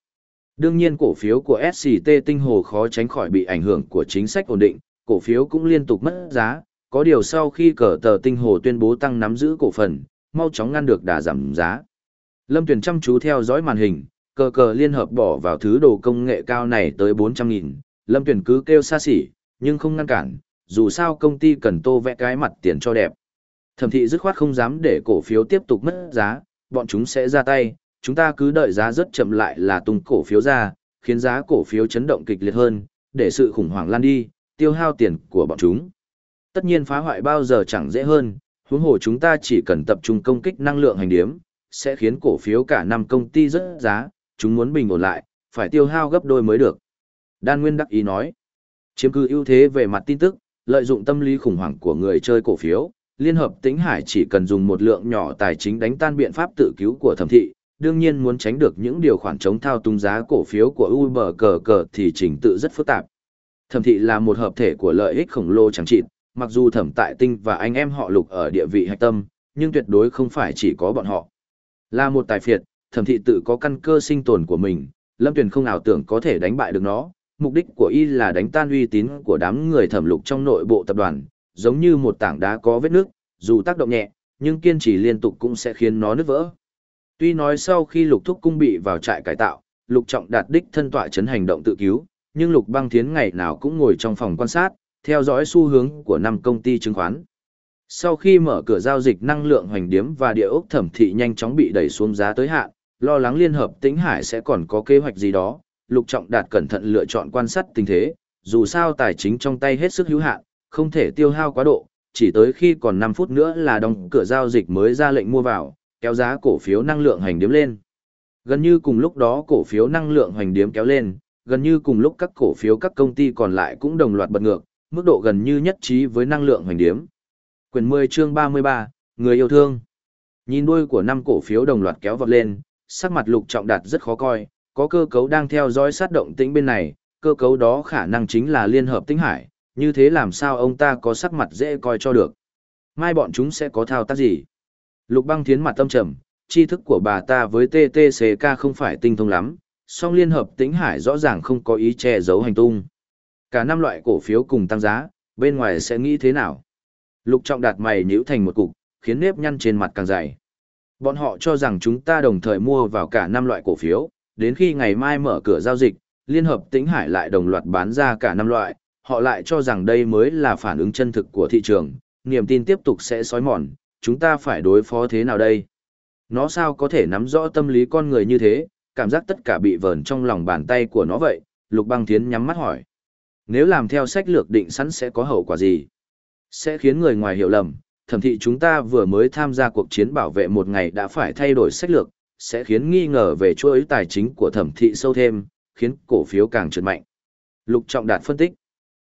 Đương nhiên cổ phiếu của SCT tinh hồ khó tránh khỏi bị ảnh hưởng của chính sách ổn định, cổ phiếu cũng liên tục mất giá, có điều sau khi cờ tờ tinh hồ tuyên bố tăng nắm giữ cổ phần, mau chóng ngăn được đà giảm giá. Lâm Tuyền chăm chú theo dõi màn hình, cờ cờ liên hợp bỏ vào thứ đồ công nghệ cao này tới 400.000, Lâm Tuyền cứ kêu xa xỉ, nhưng không ngăn cản, dù sao công ty cần tô vẽ cái mặt tiền cho đẹp. Thẩm thị dứt khoát không dám để cổ phiếu tiếp tục mất giá, bọn chúng sẽ ra tay, chúng ta cứ đợi giá rất chậm lại là tung cổ phiếu ra, khiến giá cổ phiếu chấn động kịch liệt hơn, để sự khủng hoảng lan đi, tiêu hao tiền của bọn chúng. Tất nhiên phá hoại bao giờ chẳng dễ hơn, huống hồ chúng ta chỉ cần tập trung công kích năng lượng hành điếm, sẽ khiến cổ phiếu cả năm công ty rất giá, chúng muốn bình ổn lại, phải tiêu hao gấp đôi mới được. Đan Nguyên đắc ý nói, chiếm cứ ưu thế về mặt tin tức, lợi dụng tâm lý khủng hoảng của người chơi cổ phiếu, Liên hợp Tĩnh Hải chỉ cần dùng một lượng nhỏ tài chính đánh tan biện pháp tự cứu của thẩm thị, đương nhiên muốn tránh được những điều khoản chống thao túng giá cổ phiếu của Uber cờ cờ thì trình tự rất phức tạp. Thẩm thị là một hợp thể của lợi ích khổng lồ chẳng chịt, mặc dù thẩm tại tinh và anh em họ lục ở địa vị hạch tâm, nhưng tuyệt đối không phải chỉ có bọn họ. Là một tài phiệt, thẩm thị tự có căn cơ sinh tồn của mình, lâm tuyển không ảo tưởng có thể đánh bại được nó. Mục đích của y là đánh tan uy tín của đám người thẩm lục trong nội bộ tập đoàn, giống như một tảng đá có vết nước, dù tác động nhẹ, nhưng kiên trì liên tục cũng sẽ khiến nó nứt vỡ. Tuy nói sau khi lục thúc cung bị vào trại cải tạo, lục trọng đạt đích thân tọa chấn hành động tự cứu, nhưng Lục Băng Thiến ngày nào cũng ngồi trong phòng quan sát, theo dõi xu hướng của năm công ty chứng khoán. Sau khi mở cửa giao dịch năng lượng hoành điếm và địa ốc thẩm thị nhanh chóng bị đẩy xuống giá tới hạn, lo lắng Liên hợp Tĩnh Hải sẽ còn có kế hoạch gì đó, Lục Trọng Đạt cẩn thận lựa chọn quan sát tình thế, dù sao tài chính trong tay hết sức hữu hạn, không thể tiêu hao quá độ, chỉ tới khi còn 5 phút nữa là đóng cửa giao dịch mới ra lệnh mua vào, kéo giá cổ phiếu năng lượng hành điếm lên. Gần như cùng lúc đó cổ phiếu năng lượng hành điếm kéo lên, gần như cùng lúc các cổ phiếu các công ty còn lại cũng đồng loạt bật ngược, mức độ gần như nhất trí với năng lượng hành điếm. Quyển 10 chương 33, người yêu thương. Nhìn đuôi của năm cổ phiếu đồng loạt kéo vọt lên, sắc mặt lục trọng đạt rất khó coi, có cơ cấu đang theo dõi sát động tĩnh bên này, cơ cấu đó khả năng chính là liên hợp tĩnh hải, như thế làm sao ông ta có sắc mặt dễ coi cho được. Mai bọn chúng sẽ có thao tác gì? Lục băng thiến mặt tâm trầm, tri thức của bà ta với TTCK không phải tinh thông lắm, song liên hợp tĩnh hải rõ ràng không có ý che giấu hành tung. Cả năm loại cổ phiếu cùng tăng giá, bên ngoài sẽ nghĩ thế nào? Lục trọng đạt mày nhíu thành một cục, khiến nếp nhăn trên mặt càng dày. Bọn họ cho rằng chúng ta đồng thời mua vào cả năm loại cổ phiếu, đến khi ngày mai mở cửa giao dịch, Liên hợp Tĩnh Hải lại đồng loạt bán ra cả năm loại, họ lại cho rằng đây mới là phản ứng chân thực của thị trường, niềm tin tiếp tục sẽ sói mòn, chúng ta phải đối phó thế nào đây? Nó sao có thể nắm rõ tâm lý con người như thế, cảm giác tất cả bị vờn trong lòng bàn tay của nó vậy, Lục Băng Thiến nhắm mắt hỏi. Nếu làm theo sách lược định sẵn sẽ có hậu quả gì? Sẽ khiến người ngoài hiểu lầm, thẩm thị chúng ta vừa mới tham gia cuộc chiến bảo vệ một ngày đã phải thay đổi sách lược, sẽ khiến nghi ngờ về chuỗi tài chính của thẩm thị sâu thêm, khiến cổ phiếu càng trượt mạnh. Lục Trọng Đạt phân tích.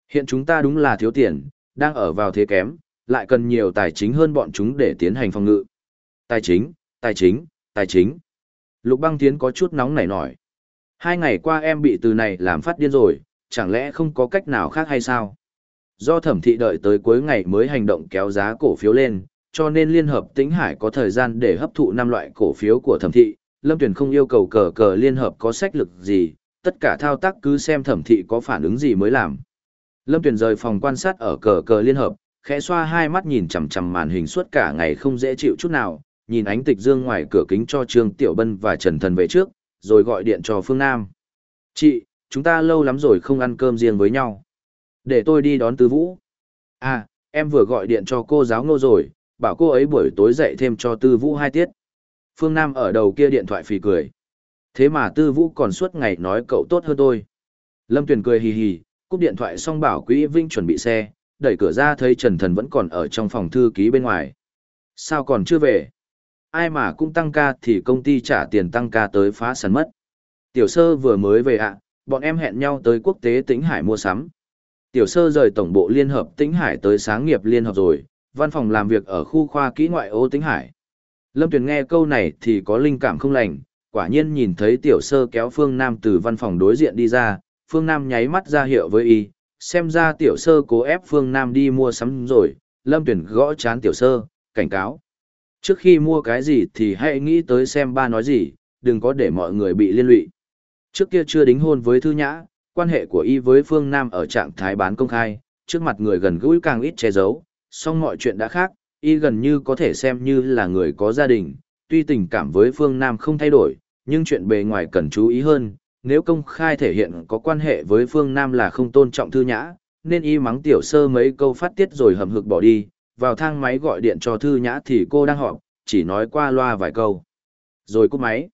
Hiện chúng ta đúng là thiếu tiền, đang ở vào thế kém, lại cần nhiều tài chính hơn bọn chúng để tiến hành phòng ngự. Tài chính, tài chính, tài chính. Lục băng tiến có chút nóng nảy nổi. Hai ngày qua em bị từ này làm phát điên rồi, chẳng lẽ không có cách nào khác hay sao? Do thẩm thị đợi tới cuối ngày mới hành động kéo giá cổ phiếu lên, cho nên Liên hợp Tĩnh Hải có thời gian để hấp thụ năm loại cổ phiếu của thẩm thị. Lâm Tuyền không yêu cầu cờ cờ Liên hợp có sách lực gì, tất cả thao tác cứ xem thẩm thị có phản ứng gì mới làm. Lâm Tuyền rời phòng quan sát ở cờ cờ Liên hợp, khẽ xoa hai mắt nhìn chằm chằm màn hình suốt cả ngày không dễ chịu chút nào, nhìn ánh tịch dương ngoài cửa kính cho Trương Tiểu Bân và Trần Thần về trước, rồi gọi điện cho Phương Nam. Chị, chúng ta lâu lắm rồi không ăn cơm riêng với nhau. Để tôi đi đón Tư Vũ. À, em vừa gọi điện cho cô giáo ngô rồi, bảo cô ấy buổi tối dậy thêm cho Tư Vũ hai tiết. Phương Nam ở đầu kia điện thoại phì cười. Thế mà Tư Vũ còn suốt ngày nói cậu tốt hơn tôi. Lâm Tuyền cười hì hì, cúp điện thoại xong bảo Quý Vinh chuẩn bị xe, đẩy cửa ra thấy Trần Thần vẫn còn ở trong phòng thư ký bên ngoài. Sao còn chưa về? Ai mà cũng tăng ca thì công ty trả tiền tăng ca tới phá sản mất. Tiểu sơ vừa mới về ạ, bọn em hẹn nhau tới quốc tế Tĩnh Hải mua sắm. Tiểu sơ rời tổng bộ liên hợp Tĩnh Hải tới sáng nghiệp liên hợp rồi, văn phòng làm việc ở khu khoa kỹ ngoại ô Tĩnh Hải. Lâm Tuyền nghe câu này thì có linh cảm không lành, quả nhiên nhìn thấy tiểu sơ kéo Phương Nam từ văn phòng đối diện đi ra, Phương Nam nháy mắt ra hiệu với y, xem ra tiểu sơ cố ép Phương Nam đi mua sắm rồi, Lâm Tuyền gõ chán tiểu sơ, cảnh cáo. Trước khi mua cái gì thì hãy nghĩ tới xem ba nói gì, đừng có để mọi người bị liên lụy. Trước kia chưa đính hôn với Thư Nhã, quan hệ của y với Phương Nam ở trạng thái bán công khai, trước mặt người gần gũi càng ít che giấu, song mọi chuyện đã khác, y gần như có thể xem như là người có gia đình, tuy tình cảm với Phương Nam không thay đổi, nhưng chuyện bề ngoài cần chú ý hơn, nếu công khai thể hiện có quan hệ với phương Nam là không tôn trọng thư nhã, nên y mắng tiểu sơ mấy câu phát tiết rồi hầm hực bỏ đi, vào thang máy gọi điện cho thư nhã thì cô đang họp, chỉ nói qua loa vài câu. Rồi cúp máy.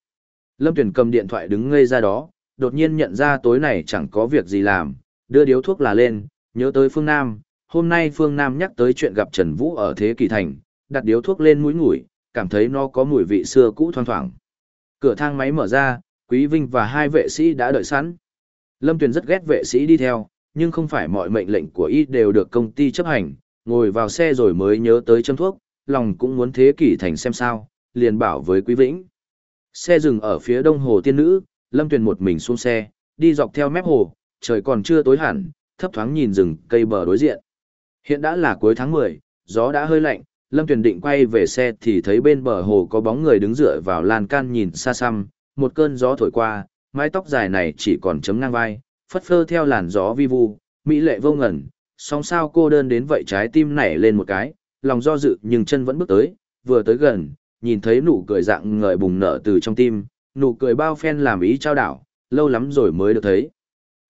Lâm Tuyền cầm điện thoại đứng ngây ra đó, đột nhiên nhận ra tối này chẳng có việc gì làm, đưa điếu thuốc là lên, nhớ tới phương Nam. Hôm nay phương Nam nhắc tới chuyện gặp Trần Vũ ở Thế Kỳ Thành, đặt điếu thuốc lên mũi ngửi, cảm thấy nó có mùi vị xưa cũ thoang thoảng. Cửa thang máy mở ra, Quý Vinh và hai vệ sĩ đã đợi sẵn. Lâm Tuyền rất ghét vệ sĩ đi theo, nhưng không phải mọi mệnh lệnh của y đều được công ty chấp hành, ngồi vào xe rồi mới nhớ tới châm thuốc, lòng cũng muốn thế kỷ thành xem sao, liền bảo với Quý Vĩnh. Xe dừng ở phía đông hồ tiên nữ, Lâm Tuyền một mình xuống xe, đi dọc theo mép hồ, trời còn chưa tối hẳn, thấp thoáng nhìn rừng cây bờ đối diện. Hiện đã là cuối tháng 10, gió đã hơi lạnh, Lâm Tuyền định quay về xe thì thấy bên bờ hồ có bóng người đứng dựa vào lan can nhìn xa xăm, một cơn gió thổi qua, mái tóc dài này chỉ còn chấm ngang vai, phất phơ theo làn gió vi vu, mỹ lệ vô ngẩn, song sao cô đơn đến vậy trái tim nảy lên một cái, lòng do dự nhưng chân vẫn bước tới, vừa tới gần, nhìn thấy nụ cười dạng ngời bùng nở từ trong tim, nụ cười bao phen làm ý trao đảo, lâu lắm rồi mới được thấy.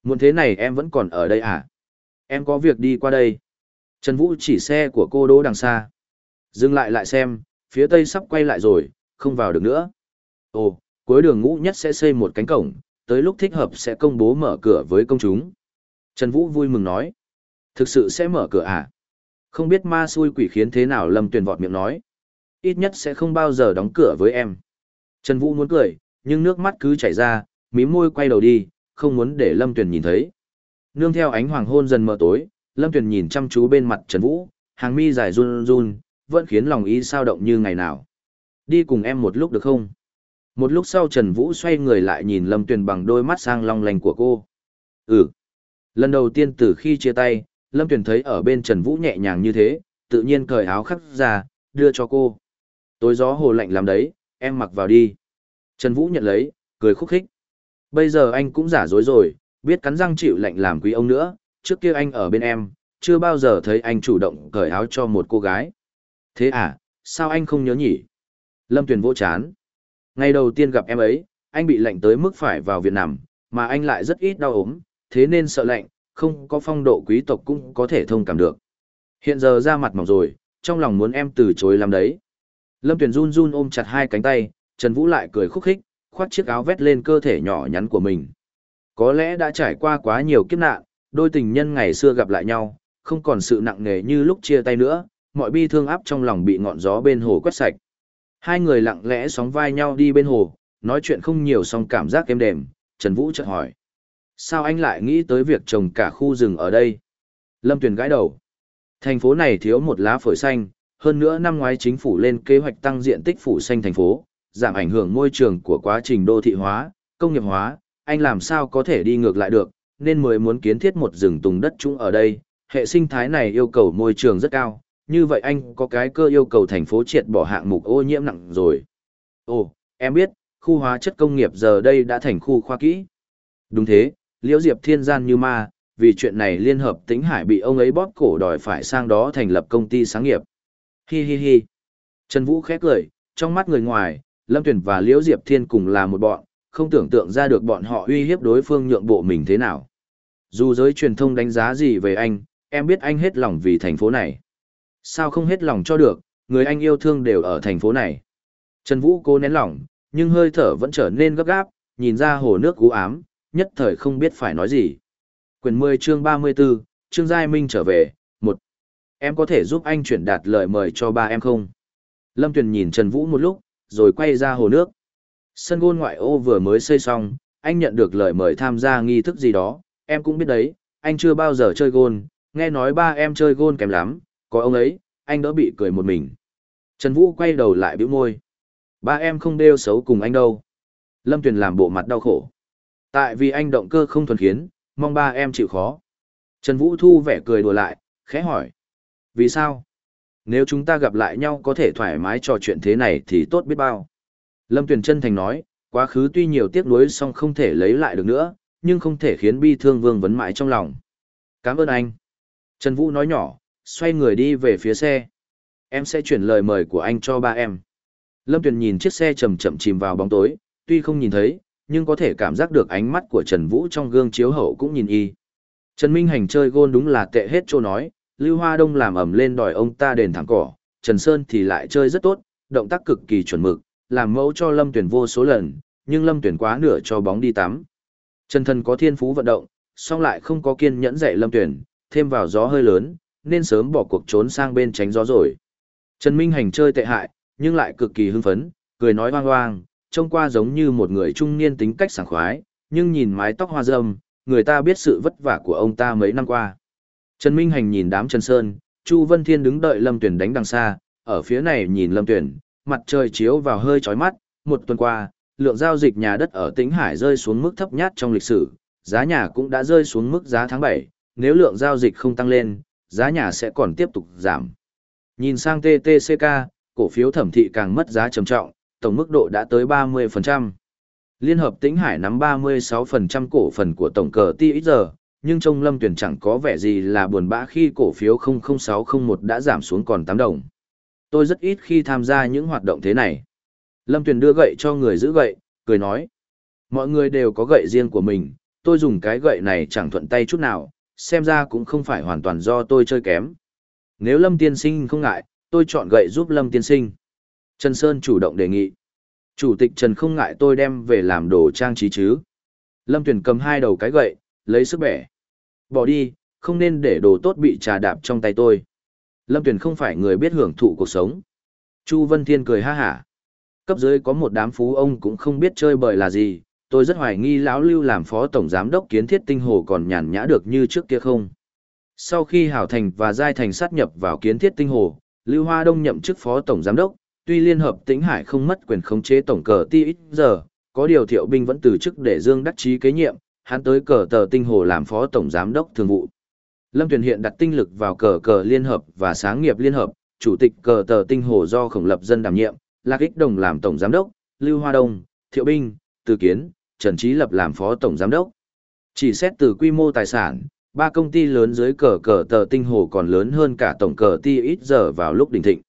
Muốn thế này em vẫn còn ở đây à? Em có việc đi qua đây. Trần Vũ chỉ xe của cô đỗ đằng xa. Dừng lại lại xem, phía tây sắp quay lại rồi, không vào được nữa. Ồ, cuối đường ngũ nhất sẽ xây một cánh cổng, tới lúc thích hợp sẽ công bố mở cửa với công chúng. Trần Vũ vui mừng nói. Thực sự sẽ mở cửa à? Không biết ma xui quỷ khiến thế nào Lâm Tuyền vọt miệng nói. Ít nhất sẽ không bao giờ đóng cửa với em. Trần Vũ muốn cười, nhưng nước mắt cứ chảy ra, mí môi quay đầu đi, không muốn để Lâm Tuyền nhìn thấy. Nương theo ánh hoàng hôn dần mờ tối, Lâm Tuyền nhìn chăm chú bên mặt Trần Vũ, hàng mi dài run run, vẫn khiến lòng ý sao động như ngày nào. Đi cùng em một lúc được không? Một lúc sau Trần Vũ xoay người lại nhìn Lâm Tuyền bằng đôi mắt sang long lành của cô. Ừ. Lần đầu tiên từ khi chia tay, Lâm Tuyền thấy ở bên Trần Vũ nhẹ nhàng như thế, tự nhiên cởi áo khắc ra, đưa cho cô. Tối gió hồ lạnh làm đấy, em mặc vào đi. Trần Vũ nhận lấy, cười khúc khích. Bây giờ anh cũng giả dối rồi, biết cắn răng chịu lạnh làm quý ông nữa, trước kia anh ở bên em, chưa bao giờ thấy anh chủ động cởi áo cho một cô gái. Thế à, sao anh không nhớ nhỉ? Lâm Tuyền vỗ chán. Ngày đầu tiên gặp em ấy, anh bị lạnh tới mức phải vào viện nằm, mà anh lại rất ít đau ốm, thế nên sợ lạnh, không có phong độ quý tộc cũng có thể thông cảm được. Hiện giờ ra mặt mỏng rồi, trong lòng muốn em từ chối làm đấy. Lâm Tuyền run run ôm chặt hai cánh tay, Trần Vũ lại cười khúc khích, khoác chiếc áo vét lên cơ thể nhỏ nhắn của mình. Có lẽ đã trải qua quá nhiều kiếp nạn, đôi tình nhân ngày xưa gặp lại nhau, không còn sự nặng nề như lúc chia tay nữa, mọi bi thương áp trong lòng bị ngọn gió bên hồ quét sạch. Hai người lặng lẽ sóng vai nhau đi bên hồ, nói chuyện không nhiều song cảm giác êm đềm, Trần Vũ chợt hỏi. Sao anh lại nghĩ tới việc trồng cả khu rừng ở đây? Lâm Tuyền gãi đầu. Thành phố này thiếu một lá phổi xanh, hơn nữa năm ngoái chính phủ lên kế hoạch tăng diện tích phủ xanh thành phố, giảm ảnh hưởng môi trường của quá trình đô thị hóa, công nghiệp hóa, anh làm sao có thể đi ngược lại được, nên mới muốn kiến thiết một rừng tùng đất trũng ở đây. Hệ sinh thái này yêu cầu môi trường rất cao, như vậy anh có cái cơ yêu cầu thành phố triệt bỏ hạng mục ô nhiễm nặng rồi. Ồ, em biết, khu hóa chất công nghiệp giờ đây đã thành khu khoa kỹ. Đúng thế, Liễu Diệp thiên gian như ma, vì chuyện này Liên Hợp Tĩnh Hải bị ông ấy bóp cổ đòi phải sang đó thành lập công ty sáng nghiệp. Hi hi hi. Trần Vũ khét cười, trong mắt người ngoài, Lâm Tuyển và Liễu Diệp Thiên cùng là một bọn, không tưởng tượng ra được bọn họ uy hiếp đối phương nhượng bộ mình thế nào. Dù giới truyền thông đánh giá gì về anh, em biết anh hết lòng vì thành phố này. Sao không hết lòng cho được, người anh yêu thương đều ở thành phố này. Trần Vũ cố nén lòng, nhưng hơi thở vẫn trở nên gấp gáp, nhìn ra hồ nước u ám, nhất thời không biết phải nói gì. Quyền 10 chương 34, Trương Giai Minh trở về, một Em có thể giúp anh chuyển đạt lời mời cho ba em không? Lâm Tuyền nhìn Trần Vũ một lúc, rồi quay ra hồ nước. Sân gôn ngoại ô vừa mới xây xong, anh nhận được lời mời tham gia nghi thức gì đó, em cũng biết đấy, anh chưa bao giờ chơi gôn, nghe nói ba em chơi gôn kém lắm, có ông ấy, anh đỡ bị cười một mình. Trần Vũ quay đầu lại bĩu môi. Ba em không đeo xấu cùng anh đâu. Lâm Tuyền làm bộ mặt đau khổ. Tại vì anh động cơ không thuần khiến, mong ba em chịu khó. Trần Vũ thu vẻ cười đùa lại, khẽ hỏi. Vì sao? Nếu chúng ta gặp lại nhau có thể thoải mái trò chuyện thế này thì tốt biết bao. Lâm Tuyền chân thành nói, quá khứ tuy nhiều tiếc nuối song không thể lấy lại được nữa, nhưng không thể khiến bi thương vương vấn mãi trong lòng. Cảm ơn anh. Trần Vũ nói nhỏ, xoay người đi về phía xe. Em sẽ chuyển lời mời của anh cho ba em. Lâm Tuyền nhìn chiếc xe chậm chậm chìm vào bóng tối, tuy không nhìn thấy, nhưng có thể cảm giác được ánh mắt của Trần Vũ trong gương chiếu hậu cũng nhìn y. Trần Minh Hành chơi gôn đúng là tệ hết chỗ nói, Lưu Hoa Đông làm ẩm lên đòi ông ta đền thẳng cỏ, Trần Sơn thì lại chơi rất tốt, động tác cực kỳ chuẩn mực, làm mẫu cho Lâm Tuyển vô số lần, nhưng Lâm Tuyển quá nửa cho bóng đi tắm. Trần Thần có thiên phú vận động, song lại không có kiên nhẫn dạy Lâm Tuyển, thêm vào gió hơi lớn, nên sớm bỏ cuộc trốn sang bên tránh gió rồi. Trần Minh Hành chơi tệ hại, nhưng lại cực kỳ hưng phấn, cười nói hoang hoang, trông qua giống như một người trung niên tính cách sảng khoái, nhưng nhìn mái tóc hoa râm, người ta biết sự vất vả của ông ta mấy năm qua. Trần Minh Hành nhìn đám Trần Sơn, Chu Vân Thiên đứng đợi Lâm Tuyển đánh đằng xa, ở phía này nhìn Lâm Tuyển, mặt trời chiếu vào hơi chói mắt, một tuần qua, lượng giao dịch nhà đất ở Tĩnh Hải rơi xuống mức thấp nhất trong lịch sử, giá nhà cũng đã rơi xuống mức giá tháng 7, nếu lượng giao dịch không tăng lên, giá nhà sẽ còn tiếp tục giảm. Nhìn sang TTCK, cổ phiếu thẩm thị càng mất giá trầm trọng, tổng mức độ đã tới 30%. Liên hợp Tĩnh Hải nắm 36% cổ phần của tổng cờ TXG, nhưng trông lâm tuyển chẳng có vẻ gì là buồn bã khi cổ phiếu 00601 đã giảm xuống còn 8 đồng. Tôi rất ít khi tham gia những hoạt động thế này. Lâm tuyển đưa gậy cho người giữ gậy, cười nói. Mọi người đều có gậy riêng của mình, tôi dùng cái gậy này chẳng thuận tay chút nào, xem ra cũng không phải hoàn toàn do tôi chơi kém. Nếu Lâm Tiên Sinh không ngại, tôi chọn gậy giúp Lâm Tiên Sinh. Trần Sơn chủ động đề nghị. Chủ tịch Trần không ngại tôi đem về làm đồ trang trí chứ. Lâm Tuyền cầm hai đầu cái gậy, lấy sức bẻ. Bỏ đi, không nên để đồ tốt bị trà đạp trong tay tôi. Lâm Tuyền không phải người biết hưởng thụ cuộc sống. Chu Vân Thiên cười ha hả. Cấp dưới có một đám phú ông cũng không biết chơi bời là gì, tôi rất hoài nghi lão lưu làm phó tổng giám đốc kiến thiết tinh hồ còn nhàn nhã được như trước kia không. Sau khi Hảo Thành và Giai Thành sát nhập vào kiến thiết tinh hồ, Lưu Hoa Đông nhậm chức phó tổng giám đốc, tuy Liên Hợp Tĩnh Hải không mất quyền khống chế tổng cờ ti ít giờ, có điều thiệu binh vẫn từ chức để Dương đắc chí kế nhiệm, hắn tới cờ tờ tinh hồ làm phó tổng giám đốc thường vụ. Lâm Tuyền hiện đặt tinh lực vào cờ cờ liên hợp và sáng nghiệp liên hợp, chủ tịch cờ tờ tinh hồ do khổng lập dân đảm nhiệm, Lạc Ích Đồng làm tổng giám đốc, Lưu Hoa Đông, Thiệu Binh, Từ Kiến, Trần Trí Lập làm phó tổng giám đốc. Chỉ xét từ quy mô tài sản, ba công ty lớn dưới cờ cờ tờ tinh hồ còn lớn hơn cả tổng cờ ti ít giờ vào lúc đỉnh thịnh.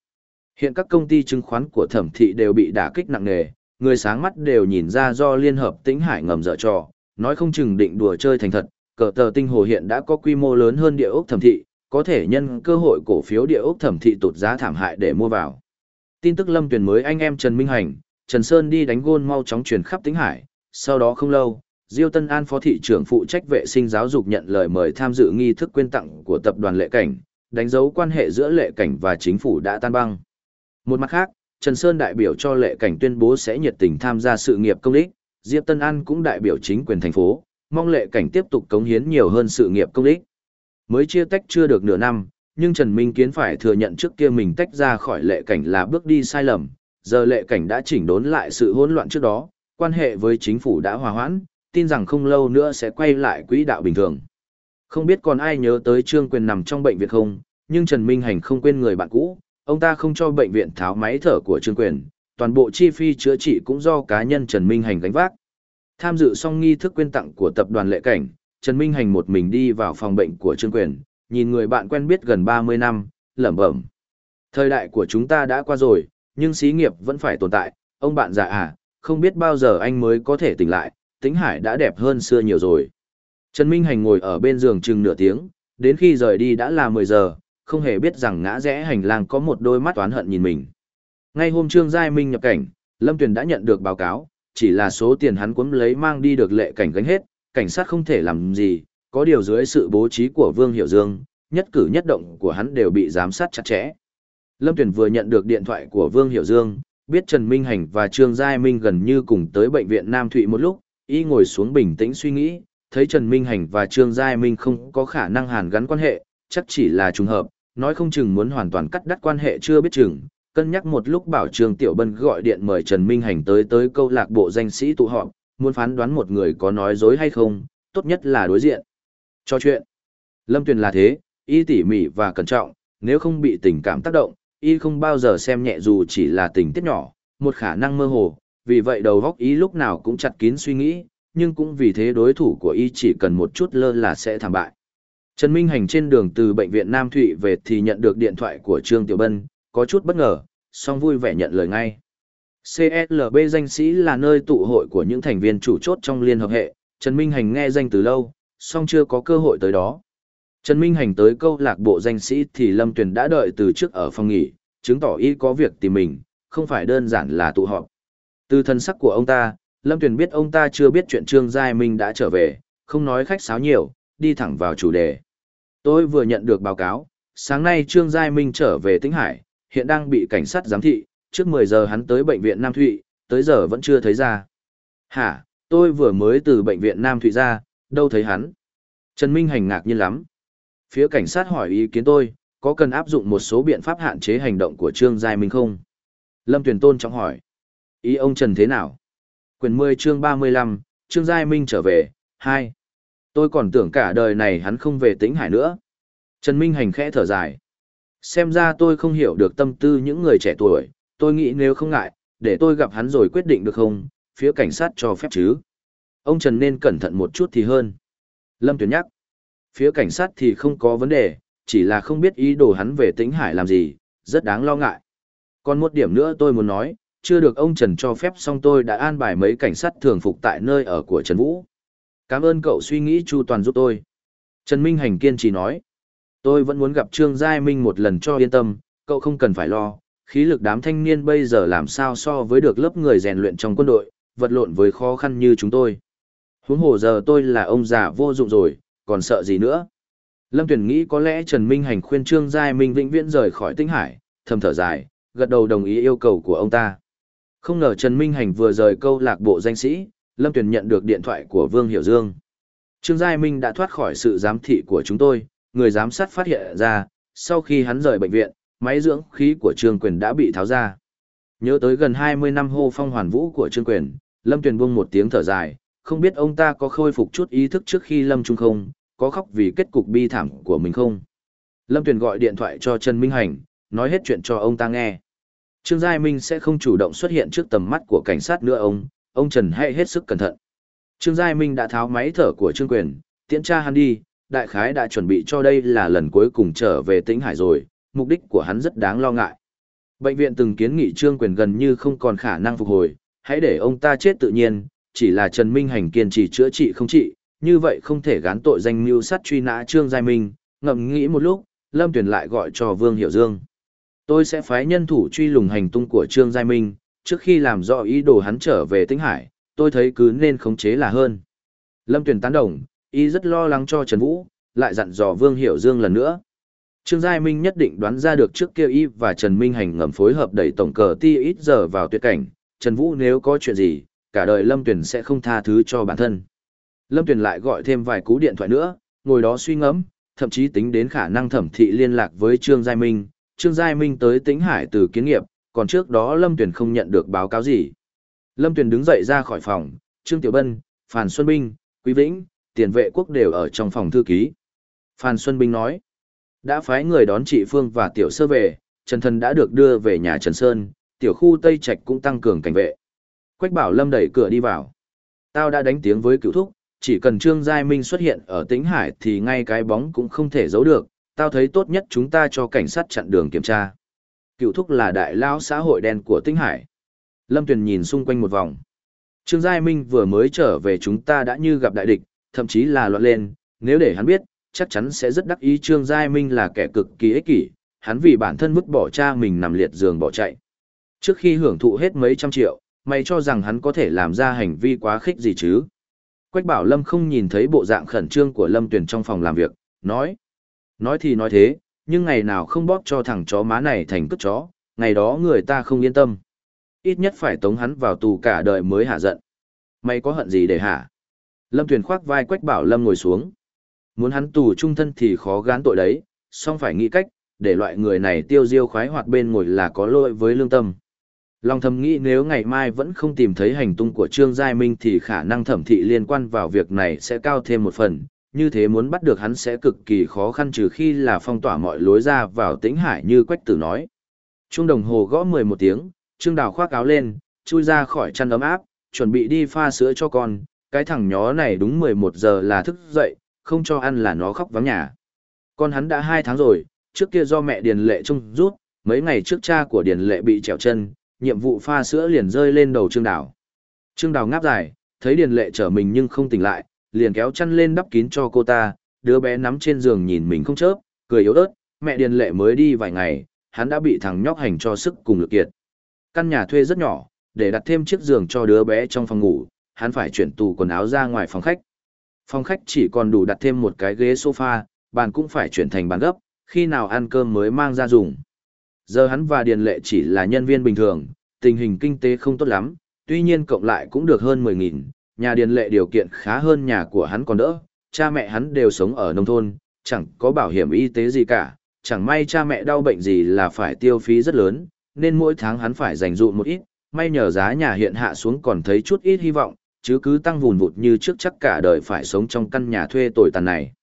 Hiện các công ty chứng khoán của thẩm thị đều bị đả kích nặng nề, người sáng mắt đều nhìn ra do liên hợp tĩnh hải ngầm dở trò, nói không chừng định đùa chơi thành thật, cờ tờ tinh hồ hiện đã có quy mô lớn hơn địa ốc thẩm thị, có thể nhân cơ hội cổ phiếu địa ốc thẩm thị tụt giá thảm hại để mua vào. Tin tức lâm tuyển mới anh em Trần Minh Hành, Trần Sơn đi đánh gôn mau chóng truyền khắp tĩnh hải, sau đó không lâu, Diêu Tân An phó thị trưởng phụ trách vệ sinh giáo dục nhận lời mời tham dự nghi thức quyên tặng của tập đoàn Lệ Cảnh, đánh dấu quan hệ giữa Lệ Cảnh và chính phủ đã tan băng. Một mặt khác, Trần Sơn đại biểu cho Lệ Cảnh tuyên bố sẽ nhiệt tình tham gia sự nghiệp công ích, Diệp Tân An cũng đại biểu chính quyền thành phố, mong Lệ Cảnh tiếp tục cống hiến nhiều hơn sự nghiệp công ích. Mới chia tách chưa được nửa năm, nhưng Trần Minh Kiến phải thừa nhận trước kia mình tách ra khỏi Lệ Cảnh là bước đi sai lầm, giờ Lệ Cảnh đã chỉnh đốn lại sự hỗn loạn trước đó, quan hệ với chính phủ đã hòa hoãn, tin rằng không lâu nữa sẽ quay lại quỹ đạo bình thường. Không biết còn ai nhớ tới Trương Quyền nằm trong bệnh viện không, nhưng Trần Minh Hành không quên người bạn cũ, ông ta không cho bệnh viện tháo máy thở của Trương Quyền, toàn bộ chi phí chữa trị cũng do cá nhân Trần Minh Hành gánh vác. Tham dự xong nghi thức quyên tặng của tập đoàn Lệ Cảnh, Trần Minh Hành một mình đi vào phòng bệnh của Trương Quyền, nhìn người bạn quen biết gần 30 năm, lẩm bẩm. Thời đại của chúng ta đã qua rồi, nhưng xí nghiệp vẫn phải tồn tại, ông bạn già à, không biết bao giờ anh mới có thể tỉnh lại, tính hải đã đẹp hơn xưa nhiều rồi. Trần Minh Hành ngồi ở bên giường chừng nửa tiếng, đến khi rời đi đã là 10 giờ, không hề biết rằng ngã rẽ hành lang có một đôi mắt oán hận nhìn mình. Ngay hôm Trương Giai Minh nhập cảnh, Lâm Tuyền đã nhận được báo cáo, chỉ là số tiền hắn cuốn lấy mang đi được lệ cảnh gánh hết, cảnh sát không thể làm gì, có điều dưới sự bố trí của Vương Hiểu Dương, nhất cử nhất động của hắn đều bị giám sát chặt chẽ. Lâm Tuyền vừa nhận được điện thoại của Vương Hiểu Dương, biết Trần Minh Hành và Trương Giai Minh gần như cùng tới bệnh viện Nam Thụy một lúc, y ngồi xuống bình tĩnh suy nghĩ, thấy Trần Minh Hành và Trương Giai Minh không có khả năng hàn gắn quan hệ, chắc chỉ là trùng hợp, nói không chừng muốn hoàn toàn cắt đứt quan hệ chưa biết chừng. Cân nhắc một lúc bảo Trương Tiểu Bân gọi điện mời Trần Minh Hành tới tới câu lạc bộ danh sĩ tụ họp, muốn phán đoán một người có nói dối hay không, tốt nhất là đối diện. Cho chuyện. Lâm Tuyền là thế, y tỉ mỉ và cẩn trọng, nếu không bị tình cảm tác động, y không bao giờ xem nhẹ dù chỉ là tình tiết nhỏ, một khả năng mơ hồ, vì vậy đầu góc y lúc nào cũng chặt kín suy nghĩ, nhưng cũng vì thế đối thủ của y chỉ cần một chút lơ là sẽ thảm bại. Trần Minh Hành trên đường từ bệnh viện Nam Thụy về thì nhận được điện thoại của Trương Tiểu Bân, có chút bất ngờ, song vui vẻ nhận lời ngay. CLB danh sĩ là nơi tụ hội của những thành viên chủ chốt trong liên hợp hệ, Trần Minh Hành nghe danh từ lâu, song chưa có cơ hội tới đó. Trần Minh Hành tới câu lạc bộ danh sĩ thì Lâm Tuyền đã đợi từ trước ở phòng nghỉ, chứng tỏ y có việc tìm mình, không phải đơn giản là tụ họp. Từ thân sắc của ông ta, Lâm Tuyền biết ông ta chưa biết chuyện Trương Giai Minh đã trở về, không nói khách sáo nhiều, đi thẳng vào chủ đề. Tôi vừa nhận được báo cáo, sáng nay Trương Giai Minh trở về Tĩnh Hải, hiện đang bị cảnh sát giám thị, trước 10 giờ hắn tới bệnh viện Nam Thụy, tới giờ vẫn chưa thấy ra. Hả, tôi vừa mới từ bệnh viện Nam Thụy ra, đâu thấy hắn. Trần Minh Hành ngạc nhiên lắm. Phía cảnh sát hỏi ý kiến tôi, có cần áp dụng một số biện pháp hạn chế hành động của Trương Giai Minh không? Lâm Tuyền Tôn trọng hỏi. Ý ông Trần thế nào? Quyền 10 chương 35, Trương Giai Minh trở về, 2. Tôi còn tưởng cả đời này hắn không về tĩnh hải nữa. Trần Minh Hành khẽ thở dài. Xem ra tôi không hiểu được tâm tư những người trẻ tuổi, tôi nghĩ nếu không ngại, để tôi gặp hắn rồi quyết định được không, phía cảnh sát cho phép chứ. Ông Trần nên cẩn thận một chút thì hơn. Lâm Tuyển nhắc. Phía cảnh sát thì không có vấn đề, chỉ là không biết ý đồ hắn về tĩnh hải làm gì, rất đáng lo ngại. Còn một điểm nữa tôi muốn nói, chưa được ông Trần cho phép xong tôi đã an bài mấy cảnh sát thường phục tại nơi ở của Trần Vũ. Cảm ơn cậu suy nghĩ chu toàn giúp tôi. Trần Minh Hành kiên trì nói. Tôi vẫn muốn gặp Trương Giai Minh một lần cho yên tâm, cậu không cần phải lo. Khí lực đám thanh niên bây giờ làm sao so với được lớp người rèn luyện trong quân đội, vật lộn với khó khăn như chúng tôi. Huống hồ giờ tôi là ông già vô dụng rồi, còn sợ gì nữa. Lâm Tuyển nghĩ có lẽ Trần Minh Hành khuyên Trương Giai Minh vĩnh viễn rời khỏi tinh hải, thầm thở dài, gật đầu đồng ý yêu cầu của ông ta. Không ngờ Trần Minh Hành vừa rời câu lạc bộ danh sĩ, Lâm Tuyển nhận được điện thoại của Vương Hiểu Dương. Trương Giai Minh đã thoát khỏi sự giám thị của chúng tôi, người giám sát phát hiện ra, sau khi hắn rời bệnh viện, máy dưỡng khí của Trương Quyền đã bị tháo ra. Nhớ tới gần 20 năm hô phong hoàn vũ của Trương Quyền, Lâm Tuyền buông một tiếng thở dài, không biết ông ta có khôi phục chút ý thức trước khi Lâm Trung không, có khóc vì kết cục bi thảm của mình không. Lâm Tuyền gọi điện thoại cho Trần Minh Hành, nói hết chuyện cho ông ta nghe. Trương Giai Minh sẽ không chủ động xuất hiện trước tầm mắt của cảnh sát nữa ông, ông Trần hãy hết sức cẩn thận. Trương Giai Minh đã tháo máy thở của Trương Quyền, tiễn tra hắn đi, đại khái đã chuẩn bị cho đây là lần cuối cùng trở về tĩnh hải rồi, mục đích của hắn rất đáng lo ngại. Bệnh viện từng kiến nghị Trương Quyền gần như không còn khả năng phục hồi, hãy để ông ta chết tự nhiên, chỉ là Trần Minh Hành kiên trì chữa trị không trị, như vậy không thể gán tội danh mưu sát truy nã Trương Giai Minh, ngậm nghĩ một lúc, Lâm Tuyền lại gọi cho Vương Hiểu Dương. Tôi sẽ phái nhân thủ truy lùng hành tung của Trương Giai Minh, trước khi làm rõ ý đồ hắn trở về Tĩnh Hải, tôi thấy cứ nên khống chế là hơn. Lâm Tuyền tán đồng, y rất lo lắng cho Trần Vũ, lại dặn dò Vương Hiểu Dương lần nữa. Trương Giai Minh nhất định đoán ra được trước kia y và Trần Minh Hành ngầm phối hợp đẩy tổng cờ ti ít giờ vào tuyệt cảnh, Trần Vũ nếu có chuyện gì, cả đời Lâm Tuyền sẽ không tha thứ cho bản thân. Lâm Tuyền lại gọi thêm vài cú điện thoại nữa, ngồi đó suy ngẫm, thậm chí tính đến khả năng thẩm thị liên lạc với Trương Giai Minh. Trương Giai Minh tới Tĩnh Hải từ kiến nghiệp, còn trước đó Lâm Tuyền không nhận được báo cáo gì. Lâm Tuyền đứng dậy ra khỏi phòng, Trương Tiểu Bân, Phàn Xuân Binh, Quý Vĩnh, tiền vệ quốc đều ở trong phòng thư ký. Phan Xuân Binh nói, đã phái người đón chị Phương và Tiểu Sơ về, Trần Thần đã được đưa về nhà Trần Sơn, Tiểu khu Tây Trạch cũng tăng cường cảnh vệ. Quách bảo Lâm đẩy cửa đi vào. Tao đã đánh tiếng với cựu thúc, chỉ cần Trương Giai Minh xuất hiện ở Tĩnh Hải thì ngay cái bóng cũng không thể giấu được, tao thấy tốt nhất chúng ta cho cảnh sát chặn đường kiểm tra. Cựu thúc là đại lao xã hội đen của Tĩnh Hải. Lâm Tuyền nhìn xung quanh một vòng. Trương Giai Minh vừa mới trở về chúng ta đã như gặp đại địch, thậm chí là loạn lên, nếu để hắn biết, chắc chắn sẽ rất đắc ý Trương Giai Minh là kẻ cực kỳ ích kỷ, hắn vì bản thân vứt bỏ cha mình nằm liệt giường bỏ chạy. Trước khi hưởng thụ hết mấy trăm triệu, mày cho rằng hắn có thể làm ra hành vi quá khích gì chứ? Quách bảo Lâm không nhìn thấy bộ dạng khẩn trương của Lâm Tuyền trong phòng làm việc, nói. Nói thì nói thế, nhưng ngày nào không bóp cho thằng chó má này thành cướp chó, ngày đó người ta không yên tâm. Ít nhất phải tống hắn vào tù cả đời mới hạ giận. Mày có hận gì để hả? Lâm Tuyền khoác vai Quách bảo Lâm ngồi xuống. Muốn hắn tù trung thân thì khó gán tội đấy, song phải nghĩ cách, để loại người này tiêu diêu khoái hoạt bên ngồi là có lỗi với lương tâm. Long thầm nghĩ nếu ngày mai vẫn không tìm thấy hành tung của Trương Giai Minh thì khả năng thẩm thị liên quan vào việc này sẽ cao thêm một phần, như thế muốn bắt được hắn sẽ cực kỳ khó khăn trừ khi là phong tỏa mọi lối ra vào tĩnh hải như Quách Tử nói. Trung đồng hồ gõ 11 tiếng, Trương Đào khoác áo lên, chui ra khỏi chăn ấm áp, chuẩn bị đi pha sữa cho con, cái thằng nhó này đúng 11 giờ là thức dậy, không cho ăn là nó khóc vắng nhà. Con hắn đã 2 tháng rồi, trước kia do mẹ Điền Lệ trông rút, mấy ngày trước cha của Điền Lệ bị trèo chân, nhiệm vụ pha sữa liền rơi lên đầu Trương Đào. Trương Đào ngáp dài, thấy Điền Lệ trở mình nhưng không tỉnh lại, liền kéo chăn lên đắp kín cho cô ta, đứa bé nắm trên giường nhìn mình không chớp, cười yếu ớt, mẹ Điền Lệ mới đi vài ngày, hắn đã bị thằng nhóc hành cho sức cùng lực kiệt. Căn nhà thuê rất nhỏ, để đặt thêm chiếc giường cho đứa bé trong phòng ngủ, hắn phải chuyển tủ quần áo ra ngoài phòng khách. Phòng khách chỉ còn đủ đặt thêm một cái ghế sofa, bàn cũng phải chuyển thành bàn gấp, khi nào ăn cơm mới mang ra dùng. Giờ hắn và Điền Lệ chỉ là nhân viên bình thường, tình hình kinh tế không tốt lắm, tuy nhiên cộng lại cũng được hơn 10.000, nhà Điền Lệ điều kiện khá hơn nhà của hắn còn đỡ, cha mẹ hắn đều sống ở nông thôn, chẳng có bảo hiểm y tế gì cả, chẳng may cha mẹ đau bệnh gì là phải tiêu phí rất lớn, nên mỗi tháng hắn phải dành dụ một ít, may nhờ giá nhà hiện hạ xuống còn thấy chút ít hy vọng, chứ cứ tăng vùn vụt như trước chắc cả đời phải sống trong căn nhà thuê tồi tàn này.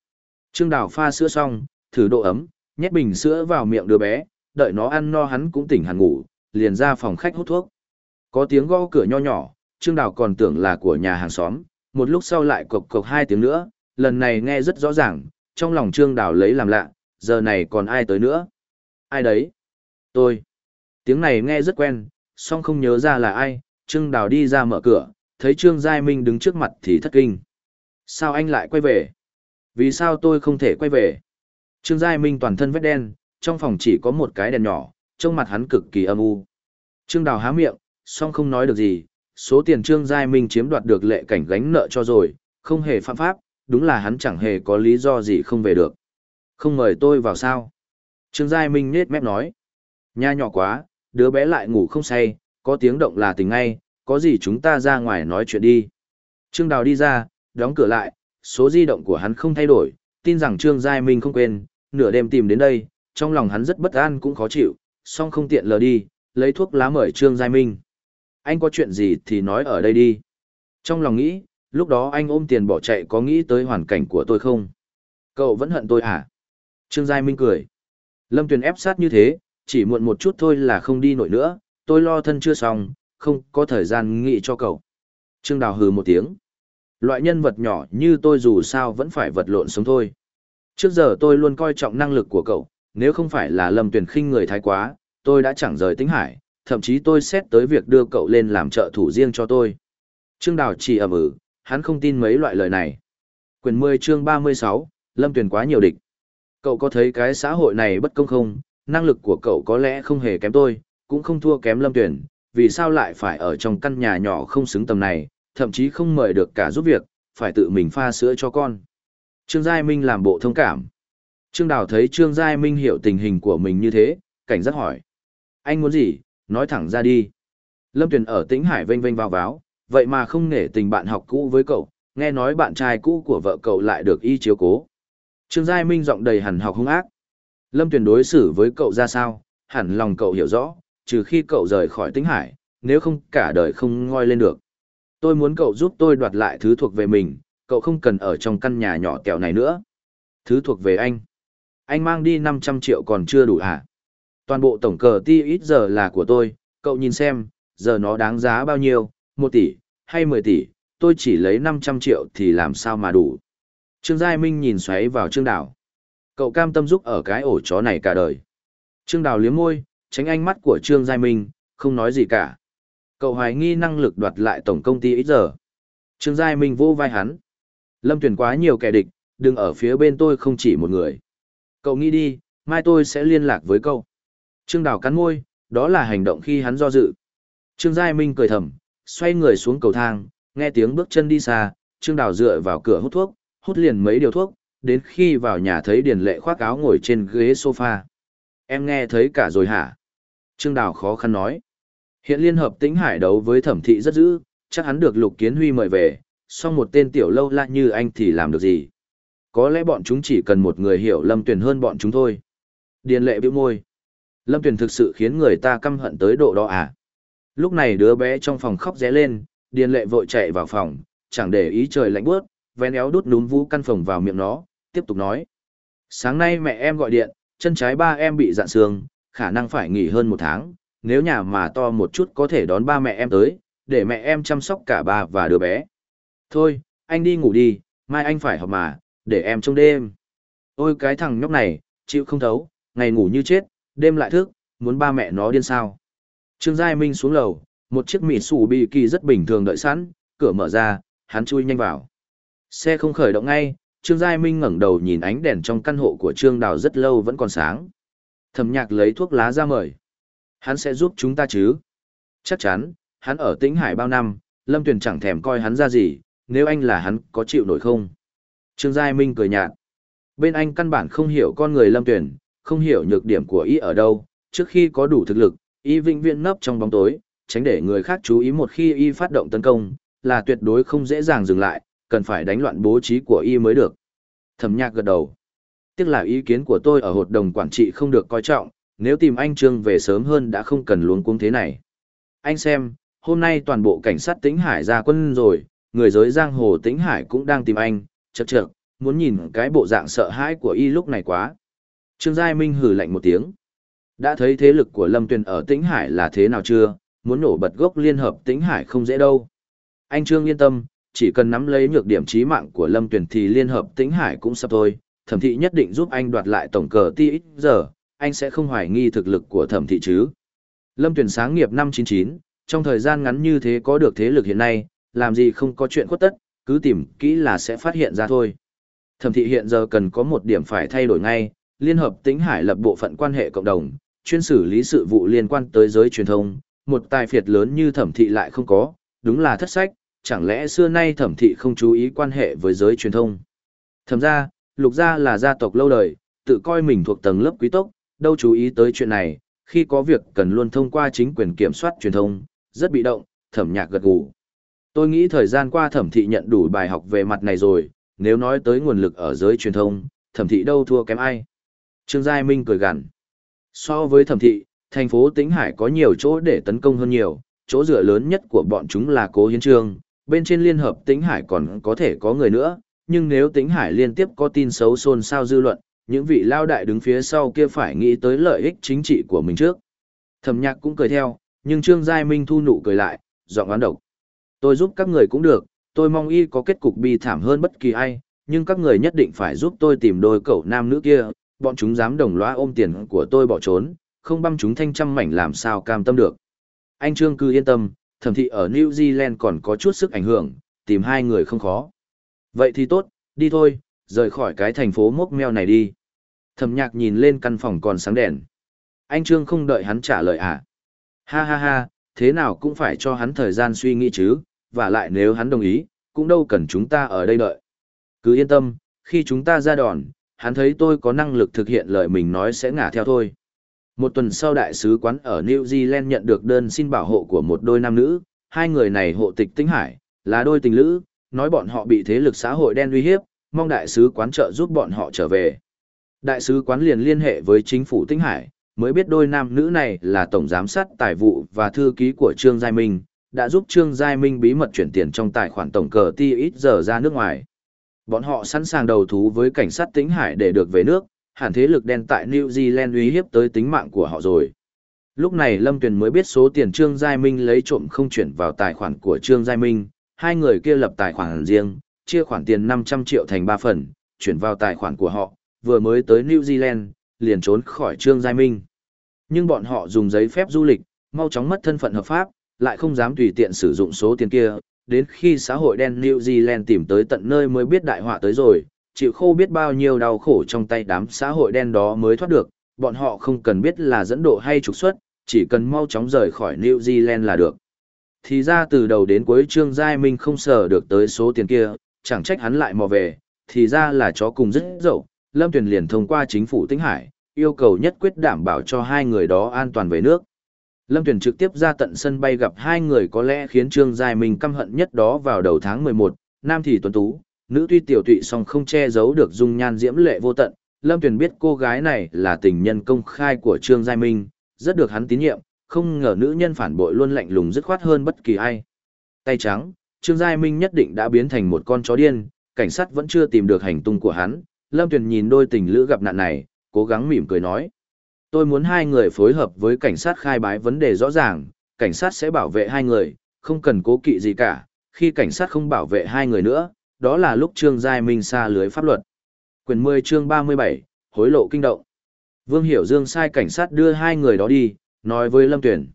Trương Đào pha sữa xong, thử độ ấm, nhét bình sữa vào miệng đứa bé, đợi nó ăn no hắn cũng tỉnh hẳn ngủ, liền ra phòng khách hút thuốc. Có tiếng gõ cửa nho nhỏ, Trương Đào còn tưởng là của nhà hàng xóm, một lúc sau lại cộc cộc hai tiếng nữa, lần này nghe rất rõ ràng, trong lòng Trương Đào lấy làm lạ, giờ này còn ai tới nữa? Ai đấy? Tôi. Tiếng này nghe rất quen, song không nhớ ra là ai, Trương Đào đi ra mở cửa, thấy Trương Giai Minh đứng trước mặt thì thất kinh. Sao anh lại quay về? Vì sao tôi không thể quay về? Trương Giai Minh toàn thân vết đen, trong phòng chỉ có một cái đèn nhỏ, trong mặt hắn cực kỳ âm u. Trương Đào há miệng, song không nói được gì, số tiền Trương Giai Minh chiếm đoạt được lệ cảnh gánh nợ cho rồi, không hề phạm pháp, đúng là hắn chẳng hề có lý do gì không về được. Không mời tôi vào sao? Trương Giai Minh nết mép nói. Nha nhỏ quá, đứa bé lại ngủ không say, có tiếng động là tỉnh ngay, có gì chúng ta ra ngoài nói chuyện đi. Trương Đào đi ra, đóng cửa lại, số di động của hắn không thay đổi, tin rằng Trương Giai Minh không quên, nửa đêm tìm đến đây, trong lòng hắn rất bất an cũng khó chịu, song không tiện lờ đi, lấy thuốc lá mời Trương Giai Minh. Anh có chuyện gì thì nói ở đây đi. Trong lòng nghĩ, lúc đó anh ôm tiền bỏ chạy có nghĩ tới hoàn cảnh của tôi không? Cậu vẫn hận tôi à? Trương Giai Minh cười. Lâm Tuyền ép sát như thế, chỉ muộn một chút thôi là không đi nổi nữa, tôi lo thân chưa xong, không có thời gian nghĩ cho cậu. Trương Đào hừ một tiếng. Loại nhân vật nhỏ như tôi dù sao vẫn phải vật lộn sống thôi. Trước giờ tôi luôn coi trọng năng lực của cậu, nếu không phải là Lâm Tuyền khinh người thái quá, tôi đã chẳng rời tính hải, thậm chí tôi xét tới việc đưa cậu lên làm trợ thủ riêng cho tôi. Trương Đào chỉ ẩm ử, hắn không tin mấy loại lời này. Quyền 10 chương 36, Lâm Tuyền quá nhiều địch. Cậu có thấy cái xã hội này bất công không? Năng lực của cậu có lẽ không hề kém tôi, cũng không thua kém Lâm Tuyền, vì sao lại phải ở trong căn nhà nhỏ không xứng tầm này, thậm chí không mời được cả giúp việc, phải tự mình pha sữa cho con. Trương Giai Minh làm bộ thông cảm. Trương Đào thấy Trương Giai Minh hiểu tình hình của mình như thế, cảnh giác hỏi. Anh muốn gì, nói thẳng ra đi. Lâm Tuyền ở tĩnh Hải vênh vênh vào váo, vậy mà không nể tình bạn học cũ với cậu, nghe nói bạn trai cũ của vợ cậu lại được y chiếu cố. Trương Giai Minh giọng đầy hẳn học hung ác. Lâm Tuyền đối xử với cậu ra sao, hẳn lòng cậu hiểu rõ, trừ khi cậu rời khỏi tĩnh hải, nếu không cả đời không ngoi lên được. Tôi muốn cậu giúp tôi đoạt lại thứ thuộc về mình, cậu không cần ở trong căn nhà nhỏ kẹo này nữa. Thứ thuộc về anh. Anh mang đi 500 triệu còn chưa đủ à? Toàn bộ tổng cờ ti ít giờ là của tôi, cậu nhìn xem, giờ nó đáng giá bao nhiêu, 1 tỷ, hay 10 tỷ, tôi chỉ lấy 500 triệu thì làm sao mà đủ. Trương Giai Minh nhìn xoáy vào Trương Đào. Cậu cam tâm giúp ở cái ổ chó này cả đời. Trương Đào liếm môi, tránh ánh mắt của Trương Giai Minh, không nói gì cả. Cậu hoài nghi năng lực đoạt lại tổng công ty ít giờ. Trương Giai Minh vô vai hắn. Lâm tuyển quá nhiều kẻ địch, đừng ở phía bên tôi không chỉ một người. Cậu nghĩ đi, mai tôi sẽ liên lạc với cậu. Trương Đào cắn môi, đó là hành động khi hắn do dự. Trương Giai Minh cười thầm, xoay người xuống cầu thang, nghe tiếng bước chân đi xa, Trương Đào dựa vào cửa hút thuốc, hút liền mấy điều thuốc, đến khi vào nhà thấy Điền Lệ khoác áo ngồi trên ghế sofa. Em nghe thấy cả rồi hả? Trương Đào khó khăn nói. Hiện Liên Hợp Tĩnh Hải đấu với thẩm thị rất dữ, chắc hắn được Lục Kiến Huy mời về, song một tên tiểu lâu la như anh thì làm được gì? Có lẽ bọn chúng chỉ cần một người hiểu Lâm Tuyền hơn bọn chúng thôi. Điền lệ bĩu môi. Lâm Tuyền thực sự khiến người ta căm hận tới độ đó à? Lúc này đứa bé trong phòng khóc ré lên, Điền lệ vội chạy vào phòng, chẳng để ý trời lạnh bước, vén éo đút núm vũ căn phòng vào miệng nó, tiếp tục nói. Sáng nay mẹ em gọi điện, chân trái ba em bị dạn xương, khả năng phải nghỉ hơn một tháng, nếu nhà mà to một chút có thể đón ba mẹ em tới, để mẹ em chăm sóc cả ba và đứa bé. Thôi, anh đi ngủ đi, mai anh phải học mà, để em trông đêm. Ôi cái thằng nhóc này, chịu không thấu, ngày ngủ như chết, đêm lại thức, muốn ba mẹ nó điên sao. Trương Giai Minh xuống lầu, một chiếc mì sủ bị kỳ rất bình thường đợi sẵn, cửa mở ra, hắn chui nhanh vào. Xe không khởi động ngay, Trương Giai Minh ngẩng đầu nhìn ánh đèn trong căn hộ của Trương Đào rất lâu vẫn còn sáng. Thẩm nhạc lấy thuốc lá ra mời. Hắn sẽ giúp chúng ta chứ? Chắc chắn, hắn ở tĩnh hải bao năm, Lâm Tuyền chẳng thèm coi hắn ra gì, nếu anh là hắn có chịu nổi không? Trương Giai Minh cười nhạt. Bên anh căn bản không hiểu con người Lâm Tuyền, không hiểu nhược điểm của y ở đâu, trước khi có đủ thực lực, y vĩnh viễn nấp trong bóng tối, tránh để người khác chú ý một khi y phát động tấn công, là tuyệt đối không dễ dàng dừng lại, cần phải đánh loạn bố trí của y mới được. Thẩm nhạc gật đầu. Tiếc là ý kiến của tôi ở hội đồng quản trị không được coi trọng, nếu tìm anh Trương về sớm hơn đã không cần luống cuống thế này. Anh xem, hôm nay toàn bộ cảnh sát Tĩnh Hải ra quân rồi, người giới giang hồ Tĩnh Hải cũng đang tìm anh, chật chật, muốn nhìn cái bộ dạng sợ hãi của y lúc này quá. Trương Giai Minh hừ lạnh một tiếng. Đã thấy thế lực của Lâm Tuyền ở Tĩnh Hải là thế nào chưa, muốn nổ bật gốc liên hợp Tĩnh Hải không dễ đâu. Anh Trương yên tâm, chỉ cần nắm lấy nhược điểm trí mạng của Lâm Tuyền thì liên hợp Tĩnh Hải cũng sắp thôi, thẩm thị nhất định giúp anh đoạt lại tổng cờ ti ít giờ, anh sẽ không hoài nghi thực lực của thẩm thị chứ. Lâm Tuyền sáng nghiệp năm 99, trong thời gian ngắn như thế có được thế lực hiện nay, làm gì không có chuyện khuất tất, cứ tìm kỹ là sẽ phát hiện ra thôi. Thẩm thị hiện giờ cần có một điểm phải thay đổi ngay, Liên hợp Tĩnh Hải lập bộ phận quan hệ cộng đồng, chuyên xử lý sự vụ liên quan tới giới truyền thông, một tài phiệt lớn như thẩm thị lại không có, đúng là thất sách, chẳng lẽ xưa nay thẩm thị không chú ý quan hệ với giới truyền thông. Thẩm ra, lục gia là gia tộc lâu đời, tự coi mình thuộc tầng lớp quý tộc, đâu chú ý tới chuyện này, khi có việc cần luôn thông qua chính quyền kiểm soát truyền thông, rất bị động, thẩm nhạc gật gù. Tôi nghĩ thời gian qua thẩm thị nhận đủ bài học về mặt này rồi, nếu nói tới nguồn lực ở giới truyền thông, thẩm thị đâu thua kém ai. Trương Giai Minh cười gằn. So với thẩm thị, thành phố Tĩnh Hải có nhiều chỗ để tấn công hơn nhiều, chỗ dựa lớn nhất của bọn chúng là Cố Hiến Trương, bên trên Liên Hợp Tĩnh Hải còn có thể có người nữa, nhưng nếu tính Hải liên tiếp có tin xấu xôn xao dư luận, những vị lao đại đứng phía sau kia phải nghĩ tới lợi ích chính trị của mình trước. Thẩm nhạc cũng cười theo, nhưng Trương Giai Minh thu nụ cười lại, giọng oán độc. Tôi giúp các người cũng được, tôi mong y có kết cục bi thảm hơn bất kỳ ai, nhưng các người nhất định phải giúp tôi tìm đôi cậu nam nữ kia, bọn chúng dám đồng loa ôm tiền của tôi bỏ trốn, không băm chúng thanh trăm mảnh làm sao cam tâm được. Anh Trương cứ yên tâm, thẩm thị ở New Zealand còn có chút sức ảnh hưởng, tìm hai người không khó. Vậy thì tốt, đi thôi, rời khỏi cái thành phố mốc meo này đi. Thẩm nhạc nhìn lên căn phòng còn sáng đèn. Anh Trương không đợi hắn trả lời à? Ha ha ha, thế nào cũng phải cho hắn thời gian suy nghĩ chứ, và lại nếu hắn đồng ý, cũng đâu cần chúng ta ở đây đợi. Cứ yên tâm, khi chúng ta ra đòn, hắn thấy tôi có năng lực thực hiện lời mình nói sẽ ngả theo thôi. Một tuần sau đại sứ quán ở New Zealand nhận được đơn xin bảo hộ của một đôi nam nữ, hai người này hộ tịch Tĩnh hải, là đôi tình lữ, nói bọn họ bị thế lực xã hội đen uy hiếp, mong đại sứ quán trợ giúp bọn họ trở về. Đại sứ quán liền liên hệ với chính phủ tinh hải, mới biết đôi nam nữ này là tổng giám sát tài vụ và thư ký của Trương Giai Minh, đã giúp Trương Giai Minh bí mật chuyển tiền trong tài khoản tổng cờ ti ít giờ ra nước ngoài. Bọn họ sẵn sàng đầu thú với cảnh sát tĩnh hải để được về nước, hẳn thế lực đen tại New Zealand uy hiếp tới tính mạng của họ rồi. Lúc này Lâm Tuyền mới biết số tiền Trương Giai Minh lấy trộm không chuyển vào tài khoản của Trương Giai Minh, hai người kia lập tài khoản riêng, chia khoản tiền 500 triệu thành 3 phần, chuyển vào tài khoản của họ, vừa mới tới New Zealand, liền trốn khỏi Trương Giai Minh. Nhưng bọn họ dùng giấy phép du lịch, mau chóng mất thân phận hợp pháp, lại không dám tùy tiện sử dụng số tiền kia, đến khi xã hội đen New Zealand tìm tới tận nơi mới biết đại họa tới rồi, chịu khô biết bao nhiêu đau khổ trong tay đám xã hội đen đó mới thoát được, bọn họ không cần biết là dẫn độ hay trục xuất, chỉ cần mau chóng rời khỏi New Zealand là được. Thì ra từ đầu đến cuối Trương Giai Minh không sờ được tới số tiền kia, chẳng trách hắn lại mò về, thì ra là chó cùng rất dậu, Lâm Tuyền liền thông qua chính phủ Tĩnh Hải, yêu cầu nhất quyết đảm bảo cho hai người đó an toàn về nước. Lâm Tuyền trực tiếp ra tận sân bay gặp hai người có lẽ khiến Trương Giai Minh căm hận nhất đó vào đầu tháng 11, nam thì tuấn tú, nữ tuy tiểu tụy song không che giấu được dung nhan diễm lệ vô tận. Lâm Tuyền biết cô gái này là tình nhân công khai của Trương Giai Minh, rất được hắn tín nhiệm, không ngờ nữ nhân phản bội luôn lạnh lùng dứt khoát hơn bất kỳ ai. Tay trắng, Trương Giai Minh nhất định đã biến thành một con chó điên, cảnh sát vẫn chưa tìm được hành tung của hắn. Lâm Tuyền nhìn đôi tình lữ gặp nạn này, cố gắng mỉm cười nói. Tôi muốn hai người phối hợp với cảnh sát khai bái vấn đề rõ ràng, cảnh sát sẽ bảo vệ hai người, không cần cố kỵ gì cả, khi cảnh sát không bảo vệ hai người nữa, đó là lúc Trương Giai Minh xa lưới pháp luật. Quyền 10 chương 37, hối lộ kinh động. Vương Hiểu Dương sai cảnh sát đưa hai người đó đi, nói với Lâm Tuyển.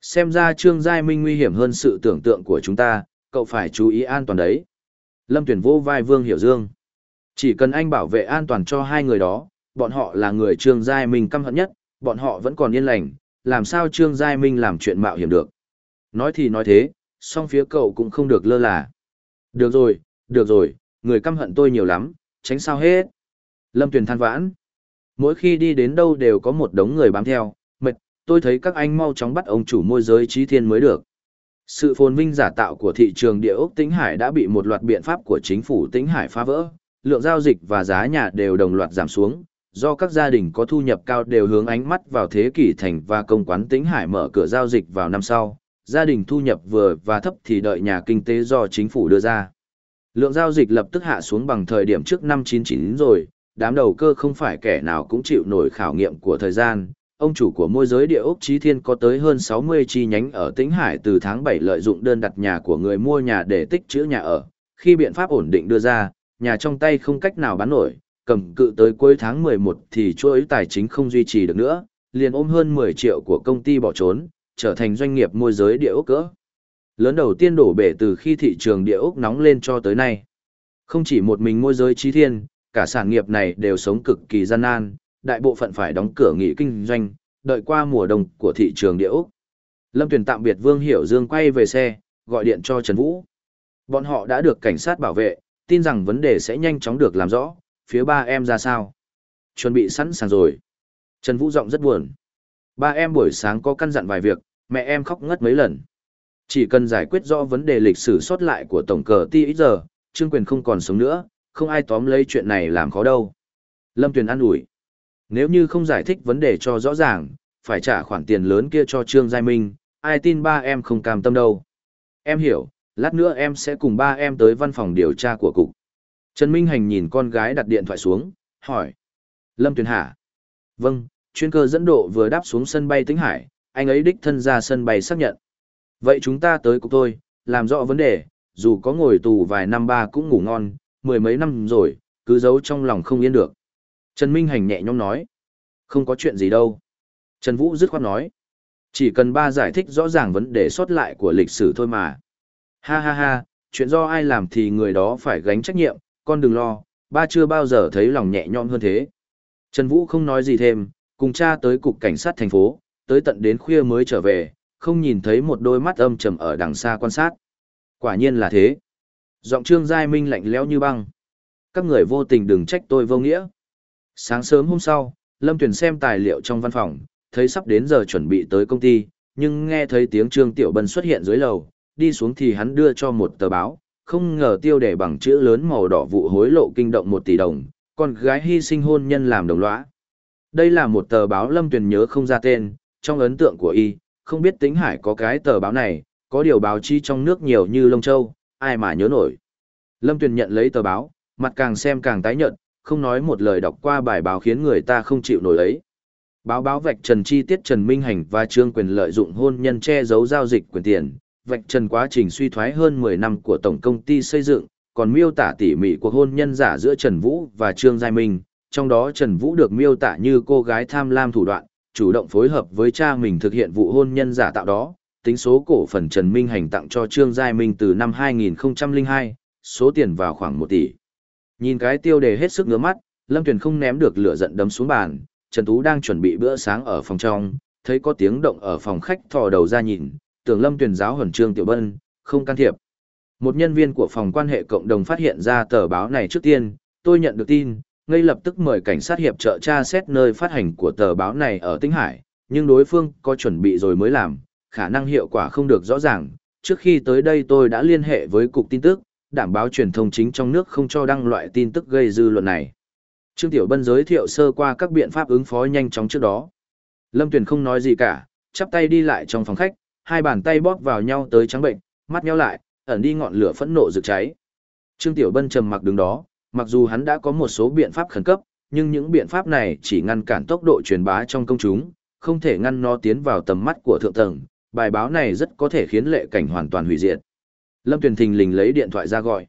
Xem ra Trương Giai Minh nguy hiểm hơn sự tưởng tượng của chúng ta, cậu phải chú ý an toàn đấy. Lâm Tuyển vô vai Vương Hiểu Dương. Chỉ cần anh bảo vệ an toàn cho hai người đó, bọn họ là người Trương Giai Minh căm hận nhất, bọn họ vẫn còn yên lành, làm sao Trương Giai Minh làm chuyện mạo hiểm được. Nói thì nói thế, song phía cậu cũng không được lơ là. Được rồi, được rồi, người căm hận tôi nhiều lắm, tránh sao hết. Lâm Tuyền than vãn. Mỗi khi đi đến đâu đều có một đống người bám theo, tôi thấy các anh mau chóng bắt ông chủ môi giới trí thiên mới được. Sự phồn vinh giả tạo của thị trường địa ốc Tĩnh Hải đã bị một loạt biện pháp của chính phủ Tĩnh Hải phá vỡ, lượng giao dịch và giá nhà đều đồng loạt giảm xuống, do các gia đình có thu nhập cao đều hướng ánh mắt vào thế kỷ thành và công quán Tĩnh Hải mở cửa giao dịch vào năm sau, gia đình thu nhập vừa và thấp thì đợi nhà kinh tế do chính phủ đưa ra. Lượng giao dịch lập tức hạ xuống bằng thời điểm trước năm 99 rồi, đám đầu cơ không phải kẻ nào cũng chịu nổi khảo nghiệm của thời gian. Ông chủ của môi giới địa ốc Trí Thiên có tới hơn 60 chi nhánh ở Tĩnh Hải từ tháng 7 lợi dụng đơn đặt nhà của người mua nhà để tích trữ nhà ở. Khi biện pháp ổn định đưa ra, nhà trong tay không cách nào bán nổi, cầm cự tới cuối tháng 11 thì chuỗi tài chính không duy trì được nữa, liền ôm hơn 10 triệu của công ty bỏ trốn, trở thành doanh nghiệp môi giới địa ốc cỡ. Lớn đầu tiên đổ bể từ khi thị trường địa ốc nóng lên cho tới nay. Không chỉ một mình môi giới trí thiên, cả sản nghiệp này đều sống cực kỳ gian nan, đại bộ phận phải đóng cửa nghỉ kinh doanh, đợi qua mùa đông của thị trường địa ốc. Lâm Tuyền tạm biệt Vương Hiểu Dương quay về xe, gọi điện cho Trần Vũ. Bọn họ đã được cảnh sát bảo vệ, tin rằng vấn đề sẽ nhanh chóng được làm rõ, phía ba em ra sao. Chuẩn bị sẵn sàng rồi. Trần Vũ giọng rất buồn. Ba em buổi sáng có căn dặn vài việc, mẹ em khóc ngất mấy lần. Chỉ cần giải quyết rõ vấn đề lịch sử sót lại của tổng cờ ti ít giờ, Trương Quyền không còn sống nữa, không ai tóm lấy chuyện này làm khó đâu. Lâm Tuyền an ủi. Nếu như không giải thích vấn đề cho rõ ràng, phải trả khoản tiền lớn kia cho Trương Giai Minh, ai tin ba em không cam tâm đâu. Em hiểu, lát nữa em sẽ cùng ba em tới văn phòng điều tra của cục. Trần Minh Hành nhìn con gái đặt điện thoại xuống, hỏi. Lâm Tuyền Hà. Vâng, chuyên cơ dẫn độ vừa đáp xuống sân bay Tĩnh Hải, anh ấy đích thân ra sân bay xác nhận. Vậy chúng ta tới cục tôi, làm rõ vấn đề, dù có ngồi tù vài năm ba cũng ngủ ngon, mười mấy năm rồi, cứ giấu trong lòng không yên được. Trần Minh Hành nhẹ nhõm nói. Không có chuyện gì đâu. Trần Vũ dứt khoát nói. Chỉ cần ba giải thích rõ ràng vấn đề sót lại của lịch sử thôi mà. Ha ha ha, chuyện do ai làm thì người đó phải gánh trách nhiệm, con đừng lo, ba chưa bao giờ thấy lòng nhẹ nhõm hơn thế. Trần Vũ không nói gì thêm, cùng cha tới cục cảnh sát thành phố, tới tận đến khuya mới trở về, không nhìn thấy một đôi mắt âm trầm ở đằng xa quan sát. Quả nhiên là thế. Giọng Trương Giai Minh lạnh lẽo như băng. Các người vô tình đừng trách tôi vô nghĩa. Sáng sớm hôm sau, Lâm Tuyền xem tài liệu trong văn phòng, thấy sắp đến giờ chuẩn bị tới công ty, nhưng nghe thấy tiếng Trương Tiểu Bân xuất hiện dưới lầu, đi xuống thì hắn đưa cho một tờ báo, không ngờ tiêu đề bằng chữ lớn màu đỏ vụ hối lộ kinh động một tỷ đồng, con gái hy sinh hôn nhân làm đồng lõa. Đây là một tờ báo Lâm Tuyền nhớ không ra tên, trong ấn tượng của y, không biết tính hải có cái tờ báo này, có điều báo chi trong nước nhiều như lông châu, ai mà nhớ nổi. Lâm Tuyền nhận lấy tờ báo, mặt càng xem càng tái nhợt, không nói một lời đọc qua bài báo khiến người ta không chịu nổi ấy. Báo báo vạch trần chi tiết Trần Minh Hành và Trương Quyền lợi dụng hôn nhân che giấu giao dịch quyền tiền, vạch trần quá trình suy thoái hơn 10 năm của tổng công ty xây dựng, còn miêu tả tỉ mỉ cuộc hôn nhân giả giữa Trần Vũ và Trương Giai Minh, trong đó Trần Vũ được miêu tả như cô gái tham lam thủ đoạn, chủ động phối hợp với cha mình thực hiện vụ hôn nhân giả tạo đó, tính số cổ phần Trần Minh Hành tặng cho Trương Giai Minh từ năm 2002, số tiền vào khoảng 1 tỷ. Nhìn cái tiêu đề hết sức ngứa mắt, Lâm Tuyền không ném được lửa giận đấm xuống bàn, Trần Tú đang chuẩn bị bữa sáng ở phòng trong, thấy có tiếng động ở phòng khách thò đầu ra nhìn, tưởng Lâm Tuyền giáo huấn Trương Tiểu Bân, không can thiệp. Một nhân viên của phòng quan hệ cộng đồng phát hiện ra tờ báo này trước tiên, tôi nhận được tin, ngay lập tức mời cảnh sát hiệp trợ tra xét nơi phát hành của tờ báo này ở Tĩnh Hải, nhưng đối phương có chuẩn bị rồi mới làm, khả năng hiệu quả không được rõ ràng. Trước khi tới đây tôi đã liên hệ với cục tin tức, đảm bảo truyền thông chính trong nước không cho đăng loại tin tức gây dư luận này. Trương Tiểu Bân giới thiệu sơ qua các biện pháp ứng phó nhanh chóng trước đó. Lâm Tuyền không nói gì cả, chắp tay đi lại trong phòng khách, hai bàn tay bóp vào nhau tới trắng bệnh, mắt nheo lại, ẩn đi ngọn lửa phẫn nộ rực cháy. Trương Tiểu Bân trầm mặc đứng đó, mặc dù hắn đã có một số biện pháp khẩn cấp, nhưng những biện pháp này chỉ ngăn cản tốc độ truyền bá trong công chúng, không thể ngăn nó tiến vào tầm mắt của thượng tầng. Bài báo này rất có thể khiến lệ cảnh hoàn toàn hủy diệt. Lâm Tuyền Thình lình lấy điện thoại ra gọi.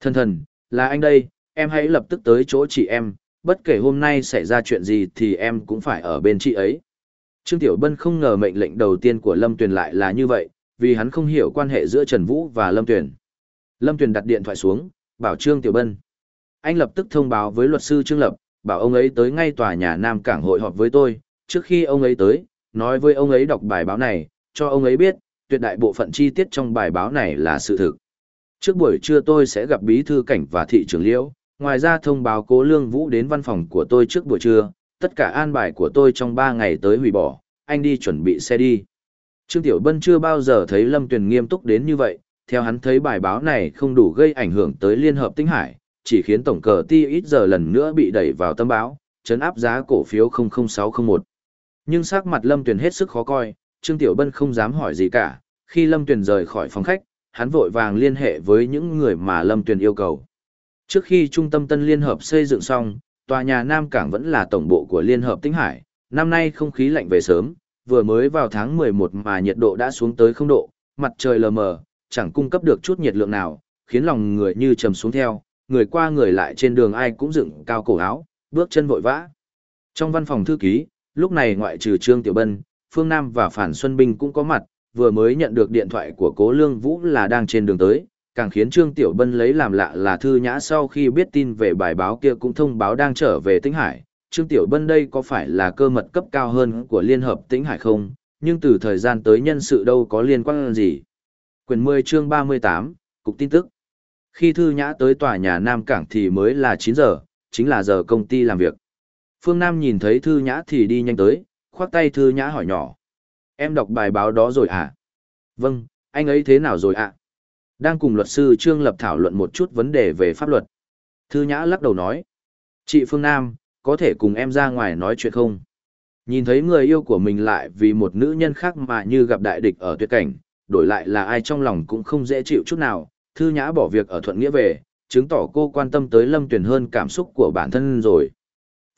Thần thần, là anh đây, em hãy lập tức tới chỗ chị em, bất kể hôm nay xảy ra chuyện gì thì em cũng phải ở bên chị ấy. Trương Tiểu Bân không ngờ mệnh lệnh đầu tiên của Lâm Tuyền lại là như vậy, vì hắn không hiểu quan hệ giữa Trần Vũ và Lâm Tuyền. Lâm Tuyền đặt điện thoại xuống, bảo Trương Tiểu Bân. Anh lập tức thông báo với luật sư Trương Lập, bảo ông ấy tới ngay tòa nhà Nam Cảng hội họp với tôi, trước khi ông ấy tới, nói với ông ấy đọc bài báo này, cho ông ấy biết, tuyệt đại bộ phận chi tiết trong bài báo này là sự thực. Trước buổi trưa tôi sẽ gặp bí thư cảnh và thị trưởng liễu, ngoài ra thông báo cố lương vũ đến văn phòng của tôi trước buổi trưa, tất cả an bài của tôi trong 3 ngày tới hủy bỏ, anh đi chuẩn bị xe đi. Trương Tiểu Bân chưa bao giờ thấy Lâm Tuyền nghiêm túc đến như vậy, theo hắn thấy bài báo này không đủ gây ảnh hưởng tới Liên Hợp Tinh Hải, chỉ khiến tổng cờ ti ít giờ lần nữa bị đẩy vào tâm báo, chấn áp giá cổ phiếu 00601. Nhưng sắc mặt Lâm Tuyền hết sức khó coi, Trương Tiểu Bân không dám hỏi gì cả, khi Lâm Tuyền rời khỏi phòng khách, hắn vội vàng liên hệ với những người mà Lâm Tuyền yêu cầu. Trước khi Trung tâm Tân Liên Hợp xây dựng xong, tòa nhà Nam Cảng vẫn là tổng bộ của Liên Hợp Tinh Hải, năm nay không khí lạnh về sớm, vừa mới vào tháng 11 mà nhiệt độ đã xuống tới không độ, mặt trời lờ mờ, chẳng cung cấp được chút nhiệt lượng nào, khiến lòng người như trầm xuống theo, người qua người lại trên đường ai cũng dựng cao cổ áo, bước chân vội vã. Trong văn phòng thư ký, lúc này ngoại trừ Trương Tiểu Bân, Phương Nam và Phản Xuân Binh cũng có mặt, vừa mới nhận được điện thoại của Cố Lương Vũ là đang trên đường tới, càng khiến Trương Tiểu Bân lấy làm lạ là Thư Nhã sau khi biết tin về bài báo kia cũng thông báo đang trở về Tĩnh Hải. Trương Tiểu Bân đây có phải là cơ mật cấp cao hơn của Liên Hợp Tĩnh Hải không? Nhưng từ thời gian tới nhân sự đâu có liên quan gì. Quyền 10 chương 38, Cục tin tức. Khi Thư Nhã tới tòa nhà Nam Cảng thì mới là 9 giờ, chính là giờ công ty làm việc. Phương Nam nhìn thấy Thư Nhã thì đi nhanh tới, khoác tay Thư Nhã hỏi nhỏ. Em đọc bài báo đó rồi à? Vâng, anh ấy thế nào rồi ạ? Đang cùng luật sư Trương Lập thảo luận một chút vấn đề về pháp luật. Thư Nhã lắc đầu nói. Chị Phương Nam, có thể cùng em ra ngoài nói chuyện không? Nhìn thấy người yêu của mình lại vì một nữ nhân khác mà như gặp đại địch ở tuyệt cảnh, đổi lại là ai trong lòng cũng không dễ chịu chút nào. Thư Nhã bỏ việc ở Thuận Nghĩa về, chứng tỏ cô quan tâm tới Lâm Tuyền hơn cảm xúc của bản thân rồi.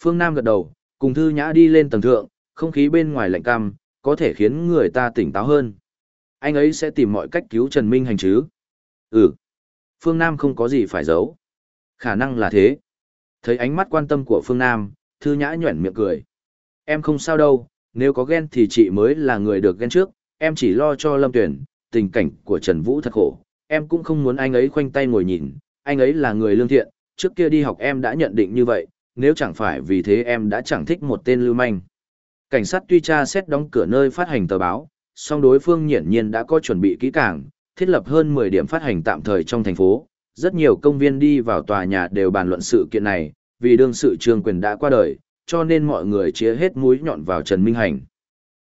Phương Nam gật đầu, cùng Thư Nhã đi lên tầng thượng, không khí bên ngoài lạnh cam, có thể khiến người ta tỉnh táo hơn. Anh ấy sẽ tìm mọi cách cứu Trần Minh Hành chứ? Ừ. Phương Nam không có gì phải giấu. Khả năng là thế. Thấy ánh mắt quan tâm của Phương Nam, Thư Nhã nhuẩn miệng cười. Em không sao đâu, nếu có ghen thì chị mới là người được ghen trước, em chỉ lo cho Lâm Tuyển, tình cảnh của Trần Vũ thật khổ. Em cũng không muốn anh ấy khoanh tay ngồi nhìn, anh ấy là người lương thiện, trước kia đi học em đã nhận định như vậy, nếu chẳng phải vì thế em đã chẳng thích một tên lưu manh. Cảnh sát tuy tra xét đóng cửa nơi phát hành tờ báo, song đối phương hiển nhiên đã có chuẩn bị kỹ càng, thiết lập hơn 10 điểm phát hành tạm thời trong thành phố. Rất nhiều công viên đi vào tòa nhà đều bàn luận sự kiện này, vì đương sự trương quyền đã qua đời, cho nên mọi người chia hết mũi nhọn vào Trần Minh Hành.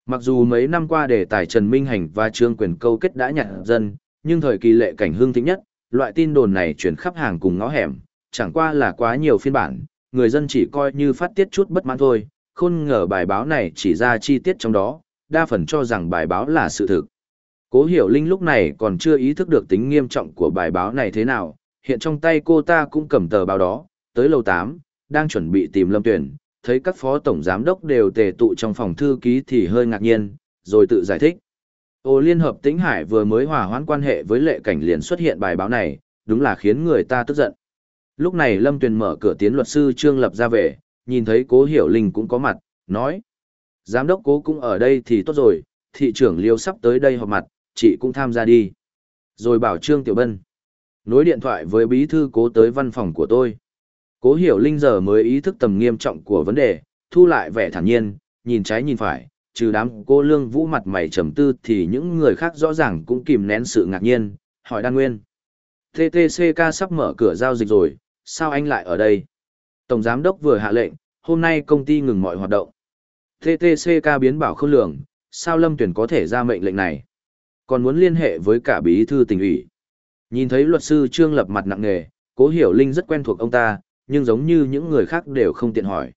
Mặc dù mấy năm qua đề tài Trần Minh Hành và trương quyền câu kết đã nhặt dân, nhưng thời kỳ lệ cảnh hương thịnh nhất, loại tin đồn này chuyển khắp hàng cùng ngõ hẻm, chẳng qua là quá nhiều phiên bản, người dân chỉ coi như phát tiết chút bất mãn thôi, khôn ngờ bài báo này chỉ ra chi tiết trong đó, đa phần cho rằng bài báo là sự thực. Cố Hiểu Linh lúc này còn chưa ý thức được tính nghiêm trọng của bài báo này thế nào, hiện trong tay cô ta cũng cầm tờ báo đó, tới lầu 8, đang chuẩn bị tìm Lâm Tuyển, thấy các phó tổng giám đốc đều tề tụ trong phòng thư ký thì hơi ngạc nhiên, rồi tự giải thích. Ô Liên Hợp Tĩnh Hải vừa mới hòa hoãn quan hệ với lệ cảnh liền xuất hiện bài báo này, đúng là khiến người ta tức giận. Lúc này Lâm Tuyền mở cửa tiến luật sư Trương Lập ra về, nhìn thấy cố hiểu linh cũng có mặt, nói. Giám đốc cố cũng ở đây thì tốt rồi, thị trưởng liêu sắp tới đây họp mặt, chị cũng tham gia đi. Rồi bảo Trương Tiểu Bân. Nối điện thoại với bí thư cố tới văn phòng của tôi. Cố hiểu linh giờ mới ý thức tầm nghiêm trọng của vấn đề, thu lại vẻ thản nhiên, nhìn trái nhìn phải, trừ đám cô lương vũ mặt mày trầm tư thì những người khác rõ ràng cũng kìm nén sự ngạc nhiên, hỏi đan nguyên. TTCK sắp mở cửa giao dịch rồi, sao anh lại ở đây? Tổng giám đốc vừa hạ lệnh, hôm nay công ty ngừng mọi hoạt động. TTCK biến bảo không lường, sao Lâm Tuyển có thể ra mệnh lệnh này? Còn muốn liên hệ với cả bí thư tỉnh ủy. Nhìn thấy luật sư Trương Lập mặt nặng nề, Cố Hiểu Linh rất quen thuộc ông ta, nhưng giống như những người khác đều không tiện hỏi.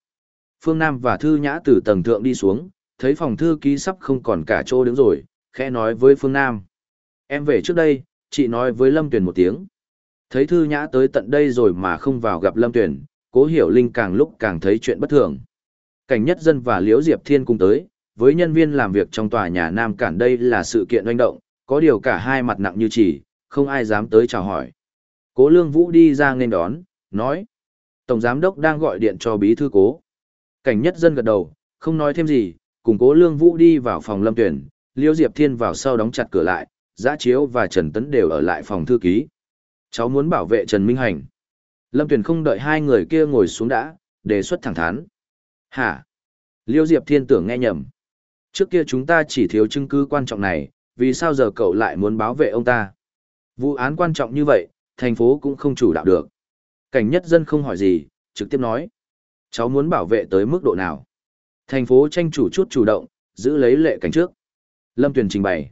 Phương Nam và Thư Nhã từ tầng thượng đi xuống, thấy phòng thư ký sắp không còn cả chỗ đứng rồi, khẽ nói với Phương Nam. Em về trước đây, chị nói với Lâm Tuyền một tiếng. Thấy Thư Nhã tới tận đây rồi mà không vào gặp Lâm Tuyền, Cố Hiểu Linh càng lúc càng thấy chuyện bất thường. Cảnh nhất dân và Liễu Diệp Thiên cùng tới, với nhân viên làm việc trong tòa nhà Nam Cản đây là sự kiện oanh động, có điều cả hai mặt nặng như chỉ, không ai dám tới chào hỏi. Cố Lương Vũ đi ra nên đón, nói. Tổng Giám Đốc đang gọi điện cho Bí Thư Cố. Cảnh nhất dân gật đầu, không nói thêm gì, cùng Cố Lương Vũ đi vào phòng lâm tuyển, Liễu Diệp Thiên vào sau đóng chặt cửa lại, Giã Chiếu và Trần Tấn đều ở lại phòng thư ký. Cháu muốn bảo vệ Trần Minh Hành. Lâm Tuyền không đợi hai người kia ngồi xuống đã, đề xuất thẳng thắn. Hả? Liêu Diệp Thiên tưởng nghe nhầm. Trước kia chúng ta chỉ thiếu chứng cứ quan trọng này, vì sao giờ cậu lại muốn bảo vệ ông ta? Vụ án quan trọng như vậy, thành phố cũng không chủ đạo được. Cảnh nhất dân không hỏi gì, trực tiếp nói. Cháu muốn bảo vệ tới mức độ nào? Thành phố tranh chủ chút chủ động, giữ lấy lệ cảnh trước. Lâm Tuyền trình bày.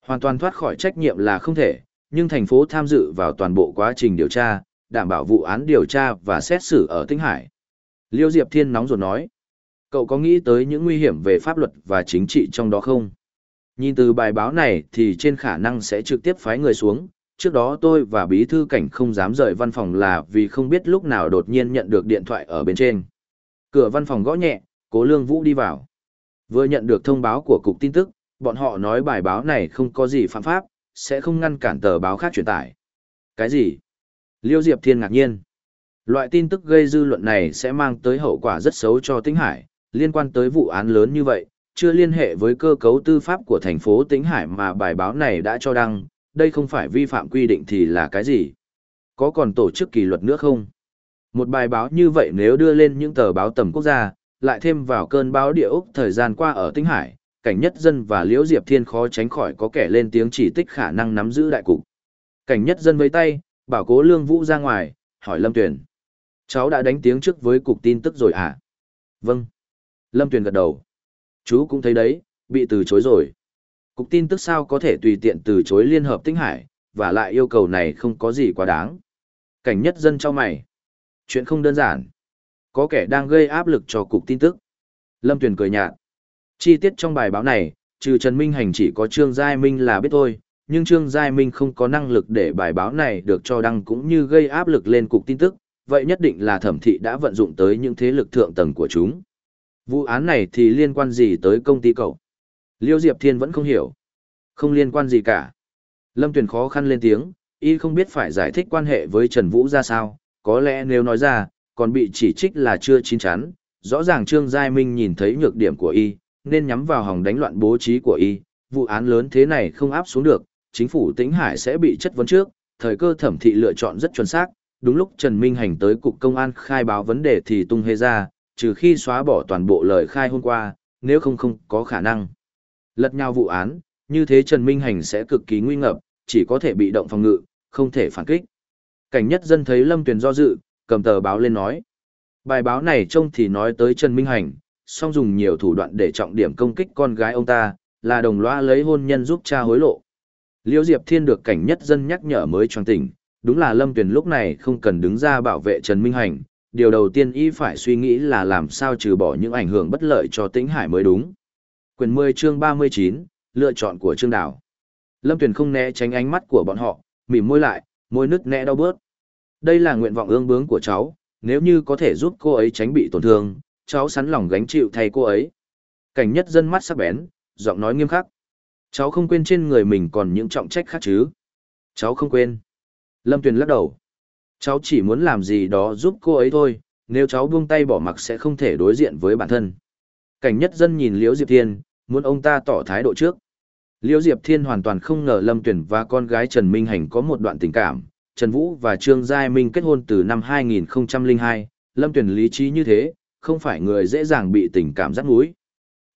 Hoàn toàn thoát khỏi trách nhiệm là không thể, nhưng thành phố tham dự vào toàn bộ quá trình điều tra, đảm bảo vụ án điều tra và xét xử ở Tinh Hải. Liêu Diệp Thiên nóng ruột nói, cậu có nghĩ tới những nguy hiểm về pháp luật và chính trị trong đó không? Nhìn từ bài báo này thì trên khả năng sẽ trực tiếp phái người xuống, trước đó tôi và bí thư cảnh không dám rời văn phòng là vì không biết lúc nào đột nhiên nhận được điện thoại ở bên trên. Cửa văn phòng gõ nhẹ, cố lương vũ đi vào. Vừa nhận được thông báo của cục tin tức, bọn họ nói bài báo này không có gì phạm pháp, sẽ không ngăn cản tờ báo khác truyền tải. Cái gì? Liêu Diệp Thiên ngạc nhiên. Loại tin tức gây dư luận này sẽ mang tới hậu quả rất xấu cho Tĩnh Hải, liên quan tới vụ án lớn như vậy, chưa liên hệ với cơ cấu tư pháp của thành phố Tĩnh Hải mà bài báo này đã cho đăng, đây không phải vi phạm quy định thì là cái gì? Có còn tổ chức kỷ luật nữa không? Một bài báo như vậy nếu đưa lên những tờ báo tầm quốc gia, lại thêm vào cơn báo địa ốc thời gian qua ở Tĩnh Hải, cảnh nhất dân và Liễu Diệp Thiên khó tránh khỏi có kẻ lên tiếng chỉ tích khả năng nắm giữ đại cục. Cảnh nhất dân với tay, bảo cố Lương Vũ ra ngoài, hỏi Lâm Tuyền. Cháu đã đánh tiếng trước với cục tin tức rồi à? Vâng. Lâm Tuyền gật đầu. Chú cũng thấy đấy, bị từ chối rồi. Cục tin tức sao có thể tùy tiện từ chối Liên Hợp Tinh Hải, và lại yêu cầu này không có gì quá đáng. Cảnh nhất dân cho mày. Chuyện không đơn giản. Có kẻ đang gây áp lực cho cục tin tức. Lâm Tuyền cười nhạt. Chi tiết trong bài báo này, trừ Trần Minh Hành chỉ có Trương Giai Minh là biết thôi, nhưng Trương Giai Minh không có năng lực để bài báo này được cho đăng cũng như gây áp lực lên cục tin tức, vậy nhất định là thẩm thị đã vận dụng tới những thế lực thượng tầng của chúng. Vụ án này thì liên quan gì tới công ty cậu? Liêu Diệp Thiên vẫn không hiểu. Không liên quan gì cả. Lâm Tuyền khó khăn lên tiếng, y không biết phải giải thích quan hệ với Trần Vũ ra sao, có lẽ nếu nói ra, còn bị chỉ trích là chưa chín chắn. Rõ ràng Trương Giai Minh nhìn thấy nhược điểm của y, nên nhắm vào hòng đánh loạn bố trí của y. Vụ án lớn thế này không áp xuống được, chính phủ Tĩnh Hải sẽ bị chất vấn trước, thời cơ thẩm thị lựa chọn rất chuẩn xác. Đúng lúc Trần Minh Hành tới cục công an khai báo vấn đề thì tung hê ra, trừ khi xóa bỏ toàn bộ lời khai hôm qua, nếu không không có khả năng. Lật nhau vụ án, như thế Trần Minh Hành sẽ cực kỳ nguy ngập, chỉ có thể bị động phòng ngự, không thể phản kích. Cảnh nhất dân thấy Lâm Tuyền do dự, cầm tờ báo lên nói. Bài báo này trông thì nói tới Trần Minh Hành, song dùng nhiều thủ đoạn để trọng điểm công kích con gái ông ta, là đồng loa lấy hôn nhân giúp cha hối lộ. Liễu Diệp Thiên được cảnh nhất dân nhắc nhở mới choáng tỉnh, đúng là Lâm Tuyền lúc này không cần đứng ra bảo vệ Trần Minh Hành, điều đầu tiên y phải suy nghĩ là làm sao trừ bỏ những ảnh hưởng bất lợi cho Tĩnh Hải mới đúng. Quyền 10 chương 39, lựa chọn của Trương Đào. Lâm Tuyền không né tránh ánh mắt của bọn họ, mỉm môi lại, môi nứt nẹ đau bớt. Đây là nguyện vọng ương bướng của cháu, nếu như có thể giúp cô ấy tránh bị tổn thương, cháu sẵn lòng gánh chịu thay cô ấy. Cảnh nhất dân mắt sắc bén, giọng nói nghiêm khắc. Cháu không quên trên người mình còn những trọng trách khác chứ. Cháu không quên. Lâm Tuyền lắc đầu. Cháu chỉ muốn làm gì đó giúp cô ấy thôi, nếu cháu buông tay bỏ mặc sẽ không thể đối diện với bản thân. Cảnh nhất dân nhìn Liễu Diệp Thiên, muốn ông ta tỏ thái độ trước. Liễu Diệp Thiên hoàn toàn không ngờ Lâm Tuyển và con gái Trần Minh Hành có một đoạn tình cảm. Trần Vũ và Trương Giai Minh kết hôn từ năm 2002, Lâm Tuyển lý trí như thế, không phải người dễ dàng bị tình cảm rắc mũi.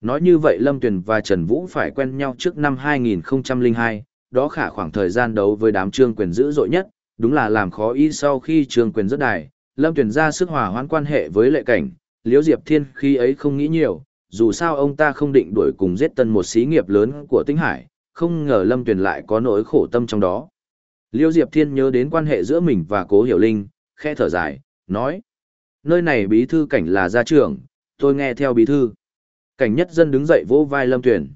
Nói như vậy Lâm Tuyền và Trần Vũ phải quen nhau trước năm 2002, đó khả khoảng thời gian đấu với đám trương quyền dữ dội nhất, đúng là làm khó y sau khi trương quyền rất đài, Lâm Tuyền ra sức hòa hoãn quan hệ với lệ cảnh, Liễu Diệp Thiên khi ấy không nghĩ nhiều, dù sao ông ta không định đuổi cùng giết tân một xí nghiệp lớn của Tinh Hải, không ngờ Lâm Tuyền lại có nỗi khổ tâm trong đó. Liễu Diệp Thiên nhớ đến quan hệ giữa mình và Cố Hiểu Linh, khẽ thở dài, nói: "Nơi này bí thư cảnh là gia trưởng, tôi nghe theo bí thư." Cảnh nhất dân đứng dậy vỗ vai Lâm Tuyền.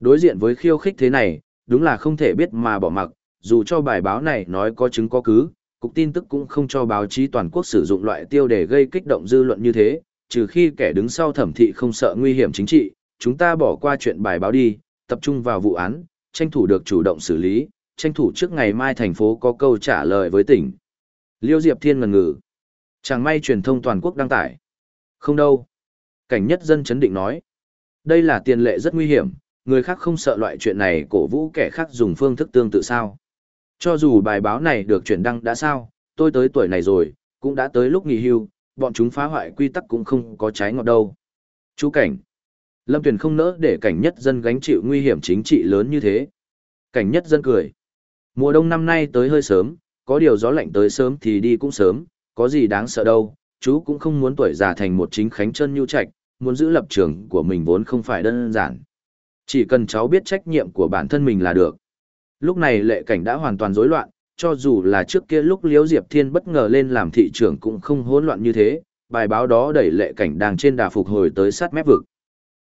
Đối diện với khiêu khích thế này, đúng là không thể biết mà bỏ mặc, dù cho bài báo này nói có chứng có cứ, cục tin tức cũng không cho báo chí toàn quốc sử dụng loại tiêu đề gây kích động dư luận như thế, trừ khi kẻ đứng sau thẩm thị không sợ nguy hiểm chính trị, chúng ta bỏ qua chuyện bài báo đi, tập trung vào vụ án, tranh thủ được chủ động xử lý, tranh thủ trước ngày mai thành phố có câu trả lời với tỉnh. Liêu Diệp Thiên ngần ngừ. Chẳng may truyền thông toàn quốc đăng tải. Không đâu. Cảnh nhất dân chấn định nói. Đây là tiền lệ rất nguy hiểm, người khác không sợ loại chuyện này cổ vũ kẻ khác dùng phương thức tương tự sao. Cho dù bài báo này được chuyển đăng đã sao, tôi tới tuổi này rồi, cũng đã tới lúc nghỉ hưu, bọn chúng phá hoại quy tắc cũng không có trái ngọt đâu. Chú Cảnh. Lâm Tuyền không nỡ để cảnh nhất dân gánh chịu nguy hiểm chính trị lớn như thế. Cảnh nhất dân cười. Mùa đông năm nay tới hơi sớm, có điều gió lạnh tới sớm thì đi cũng sớm, có gì đáng sợ đâu, chú cũng không muốn tuổi già thành một chính khánh chân nhu trạch, muốn giữ lập trường của mình vốn không phải đơn giản. Chỉ cần cháu biết trách nhiệm của bản thân mình là được. Lúc này lệ cảnh đã hoàn toàn rối loạn, cho dù là trước kia lúc Liễu Diệp Thiên bất ngờ lên làm thị trưởng cũng không hỗn loạn như thế, bài báo đó đẩy lệ cảnh đang trên đà phục hồi tới sát mép vực.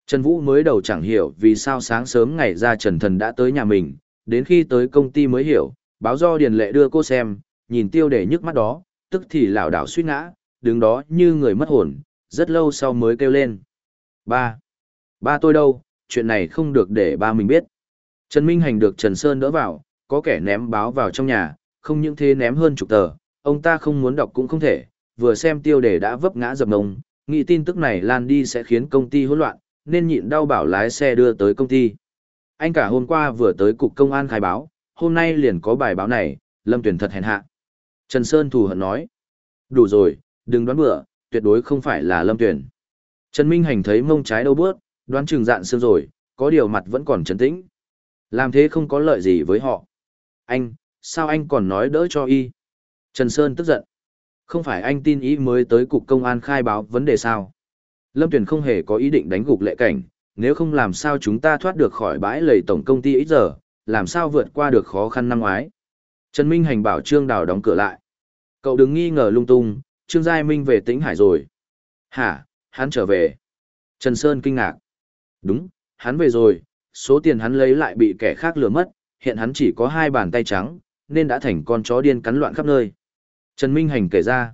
Trần Vũ mới đầu chẳng hiểu vì sao sáng sớm ngày ra Trần Thần đã tới nhà mình, đến khi tới công ty mới hiểu, báo do Điền Lệ đưa cô xem, nhìn tiêu đề nhức mắt đó, tức thì lảo đảo suy ngã, đứng đó như người mất hồn, rất lâu sau mới kêu lên. Ba. Ba tôi đâu, chuyện này không được để ba mình biết. Trần Minh Hành được Trần Sơn đỡ vào, có kẻ ném báo vào trong nhà, không những thế ném hơn chục tờ, ông ta không muốn đọc cũng không thể, vừa xem tiêu đề đã vấp ngã dập nông, nghĩ tin tức này lan đi sẽ khiến công ty hỗn loạn, nên nhịn đau bảo lái xe đưa tới công ty. Anh cả hôm qua vừa tới cục công an khai báo, hôm nay liền có bài báo này, Lâm Tuyển thật hèn hạ. Trần Sơn thù hận nói. Đủ rồi, đừng đoán bừa, tuyệt đối không phải là Lâm Tuyển. Trần Minh Hành thấy mông trái đâu bước, đoán chừng dạn xương rồi, có điều mặt vẫn còn trấn tĩnh. Làm thế không có lợi gì với họ. Anh, sao anh còn nói đỡ cho y? Trần Sơn tức giận. Không phải anh tin ý mới tới cục công an khai báo vấn đề sao? Lâm Tuyền không hề có ý định đánh gục lệ cảnh, nếu không làm sao chúng ta thoát được khỏi bãi lầy tổng công ty ít giờ, làm sao vượt qua được khó khăn năm ngoái. Trần Minh Hành bảo Trương Đào đóng cửa lại. Cậu đừng nghi ngờ lung tung, Trương Giai Minh về tĩnh hải rồi. Hả, hắn trở về. Trần Sơn kinh ngạc. Đúng, hắn về rồi, số tiền hắn lấy lại bị kẻ khác lừa mất, hiện hắn chỉ có hai bàn tay trắng, nên đã thành con chó điên cắn loạn khắp nơi. Trần Minh Hành kể ra,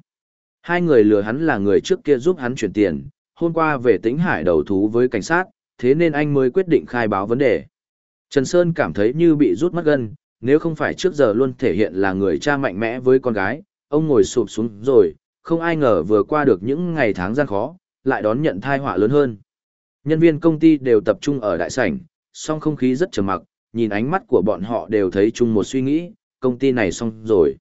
hai người lừa hắn là người trước kia giúp hắn chuyển tiền, hôm qua về tĩnh hải đầu thú với cảnh sát, thế nên anh mới quyết định khai báo vấn đề. Trần Sơn cảm thấy như bị rút mất gân, nếu không phải trước giờ luôn thể hiện là người cha mạnh mẽ với con gái, ông ngồi sụp xuống rồi, không ai ngờ vừa qua được những ngày tháng gian khó, lại đón nhận thai họa lớn hơn. Nhân viên công ty đều tập trung ở đại sảnh, song không khí rất trầm mặc, nhìn ánh mắt của bọn họ đều thấy chung một suy nghĩ, công ty này xong rồi.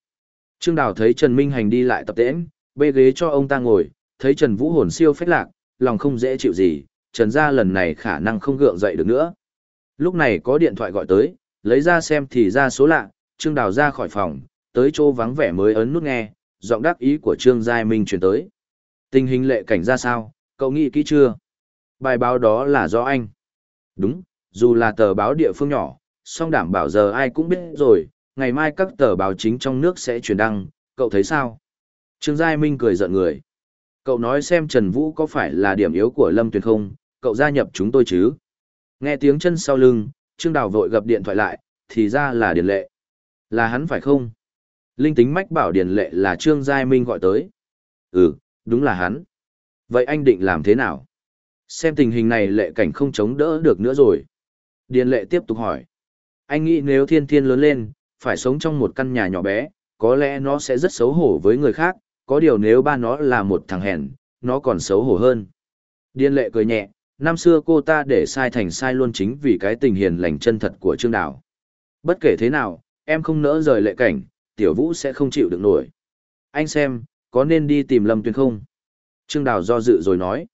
Trương Đào thấy Trần Minh Hành đi lại tập tễnh, bê ghế cho ông ta ngồi, thấy Trần Vũ hồn siêu phách lạc, lòng không dễ chịu gì, Trần gia lần này khả năng không gượng dậy được nữa. Lúc này có điện thoại gọi tới, lấy ra xem thì ra số lạ, Trương Đào ra khỏi phòng, tới chỗ vắng vẻ mới ấn nút nghe, giọng đắc ý của Trương Giai Minh truyền tới. Tình hình lệ cảnh ra sao, cậu nghĩ kỹ chưa? Bài báo đó là do anh. Đúng, dù là tờ báo địa phương nhỏ, song đảm bảo giờ ai cũng biết rồi, ngày mai các tờ báo chính trong nước sẽ truyền đăng, cậu thấy sao? Trương Giai Minh cười giận người. Cậu nói xem Trần Vũ có phải là điểm yếu của Lâm Tuyền không, cậu gia nhập chúng tôi chứ? Nghe tiếng chân sau lưng, Trương Đào vội gập điện thoại lại, thì ra là Điền Lệ. Là hắn phải không? Linh tính mách bảo Điền Lệ là Trương Giai Minh gọi tới. Ừ, đúng là hắn. Vậy anh định làm thế nào? Xem tình hình này lệ cảnh không chống đỡ được nữa rồi. Điền Lệ tiếp tục hỏi. Anh nghĩ nếu thiên thiên lớn lên, phải sống trong một căn nhà nhỏ bé, có lẽ nó sẽ rất xấu hổ với người khác, có điều nếu ba nó là một thằng hèn, nó còn xấu hổ hơn. Điền Lệ cười nhẹ, năm xưa cô ta để sai thành sai luôn chính vì cái tình hiền lành chân thật của Trương Đào. Bất kể thế nào, em không nỡ rời lệ cảnh, tiểu vũ sẽ không chịu được nổi. Anh xem, có nên đi tìm Lâm Tuyền không? Trương Đào do dự rồi nói.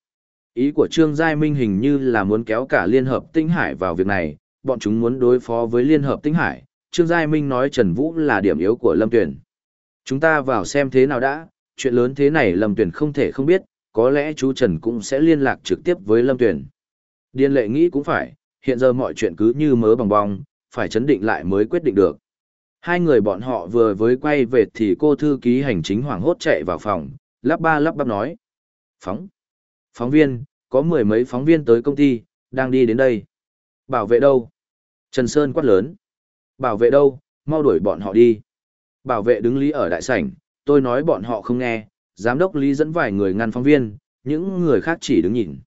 Ý của Trương Giai Minh hình như là muốn kéo cả Liên Hợp Tinh Hải vào việc này, bọn chúng muốn đối phó với Liên Hợp Tinh Hải. Trương Giai Minh nói Trần Vũ là điểm yếu của Lâm Tuyền. Chúng ta vào xem thế nào đã, chuyện lớn thế này Lâm Tuyền không thể không biết, có lẽ chú Trần cũng sẽ liên lạc trực tiếp với Lâm Tuyền. Điên lệ nghĩ cũng phải, hiện giờ mọi chuyện cứ như mớ bằng bong, phải chấn định lại mới quyết định được. Hai người bọn họ vừa với quay về thì cô thư ký hành chính hoảng hốt chạy vào phòng, lắp ba lắp bắp nói. Phóng. Phóng viên, có mười mấy phóng viên tới công ty, đang đi đến đây. Bảo vệ đâu? Trần Sơn quát lớn. Bảo vệ đâu, mau đuổi bọn họ đi. Bảo vệ đứng lý ở đại sảnh, tôi nói bọn họ không nghe, giám đốc lý dẫn vài người ngăn phóng viên, những người khác chỉ đứng nhìn.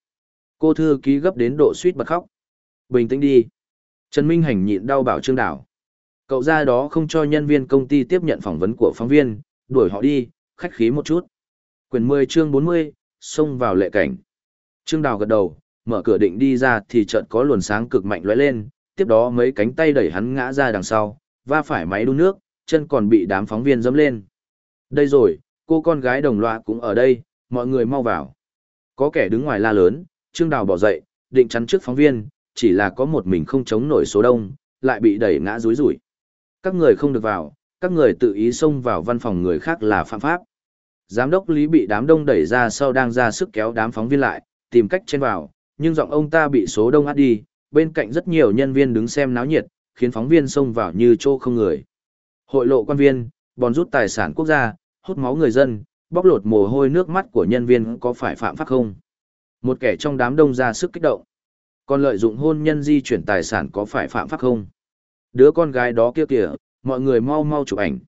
Cô thư ký gấp đến độ suýt bật khóc. Bình tĩnh đi. Trần Minh Hành nhịn đau bảo Trương Đảo. Cậu ra đó không cho nhân viên công ty tiếp nhận phỏng vấn của phóng viên, đuổi họ đi, khách khí một chút. Quyền 10 chương 40, xông vào lệ cảnh. Trương Đào gật đầu, mở cửa định đi ra thì chợt có luồn sáng cực mạnh lóe lên, tiếp đó mấy cánh tay đẩy hắn ngã ra đằng sau, va phải máy đun nước, chân còn bị đám phóng viên dẫm lên. Đây rồi, cô con gái đồng loa cũng ở đây, mọi người mau vào. Có kẻ đứng ngoài la lớn, Trương Đào bỏ dậy, định chắn trước phóng viên, chỉ là có một mình không chống nổi số đông, lại bị đẩy ngã rúi rủi. Các người không được vào, các người tự ý xông vào văn phòng người khác là phạm pháp. Giám đốc Lý bị đám đông đẩy ra sau đang ra sức kéo đám phóng viên lại, tìm cách chen vào, nhưng giọng ông ta bị số đông át đi, bên cạnh rất nhiều nhân viên đứng xem náo nhiệt, khiến phóng viên xông vào như chỗ không người. Hội lộ quan viên, bòn rút tài sản quốc gia, hút máu người dân, bóc lột mồ hôi nước mắt của nhân viên có phải phạm pháp không? Một kẻ trong đám đông ra sức kích động. Còn lợi dụng hôn nhân di chuyển tài sản có phải phạm pháp không? Đứa con gái đó kia kìa, mọi người mau mau chụp ảnh.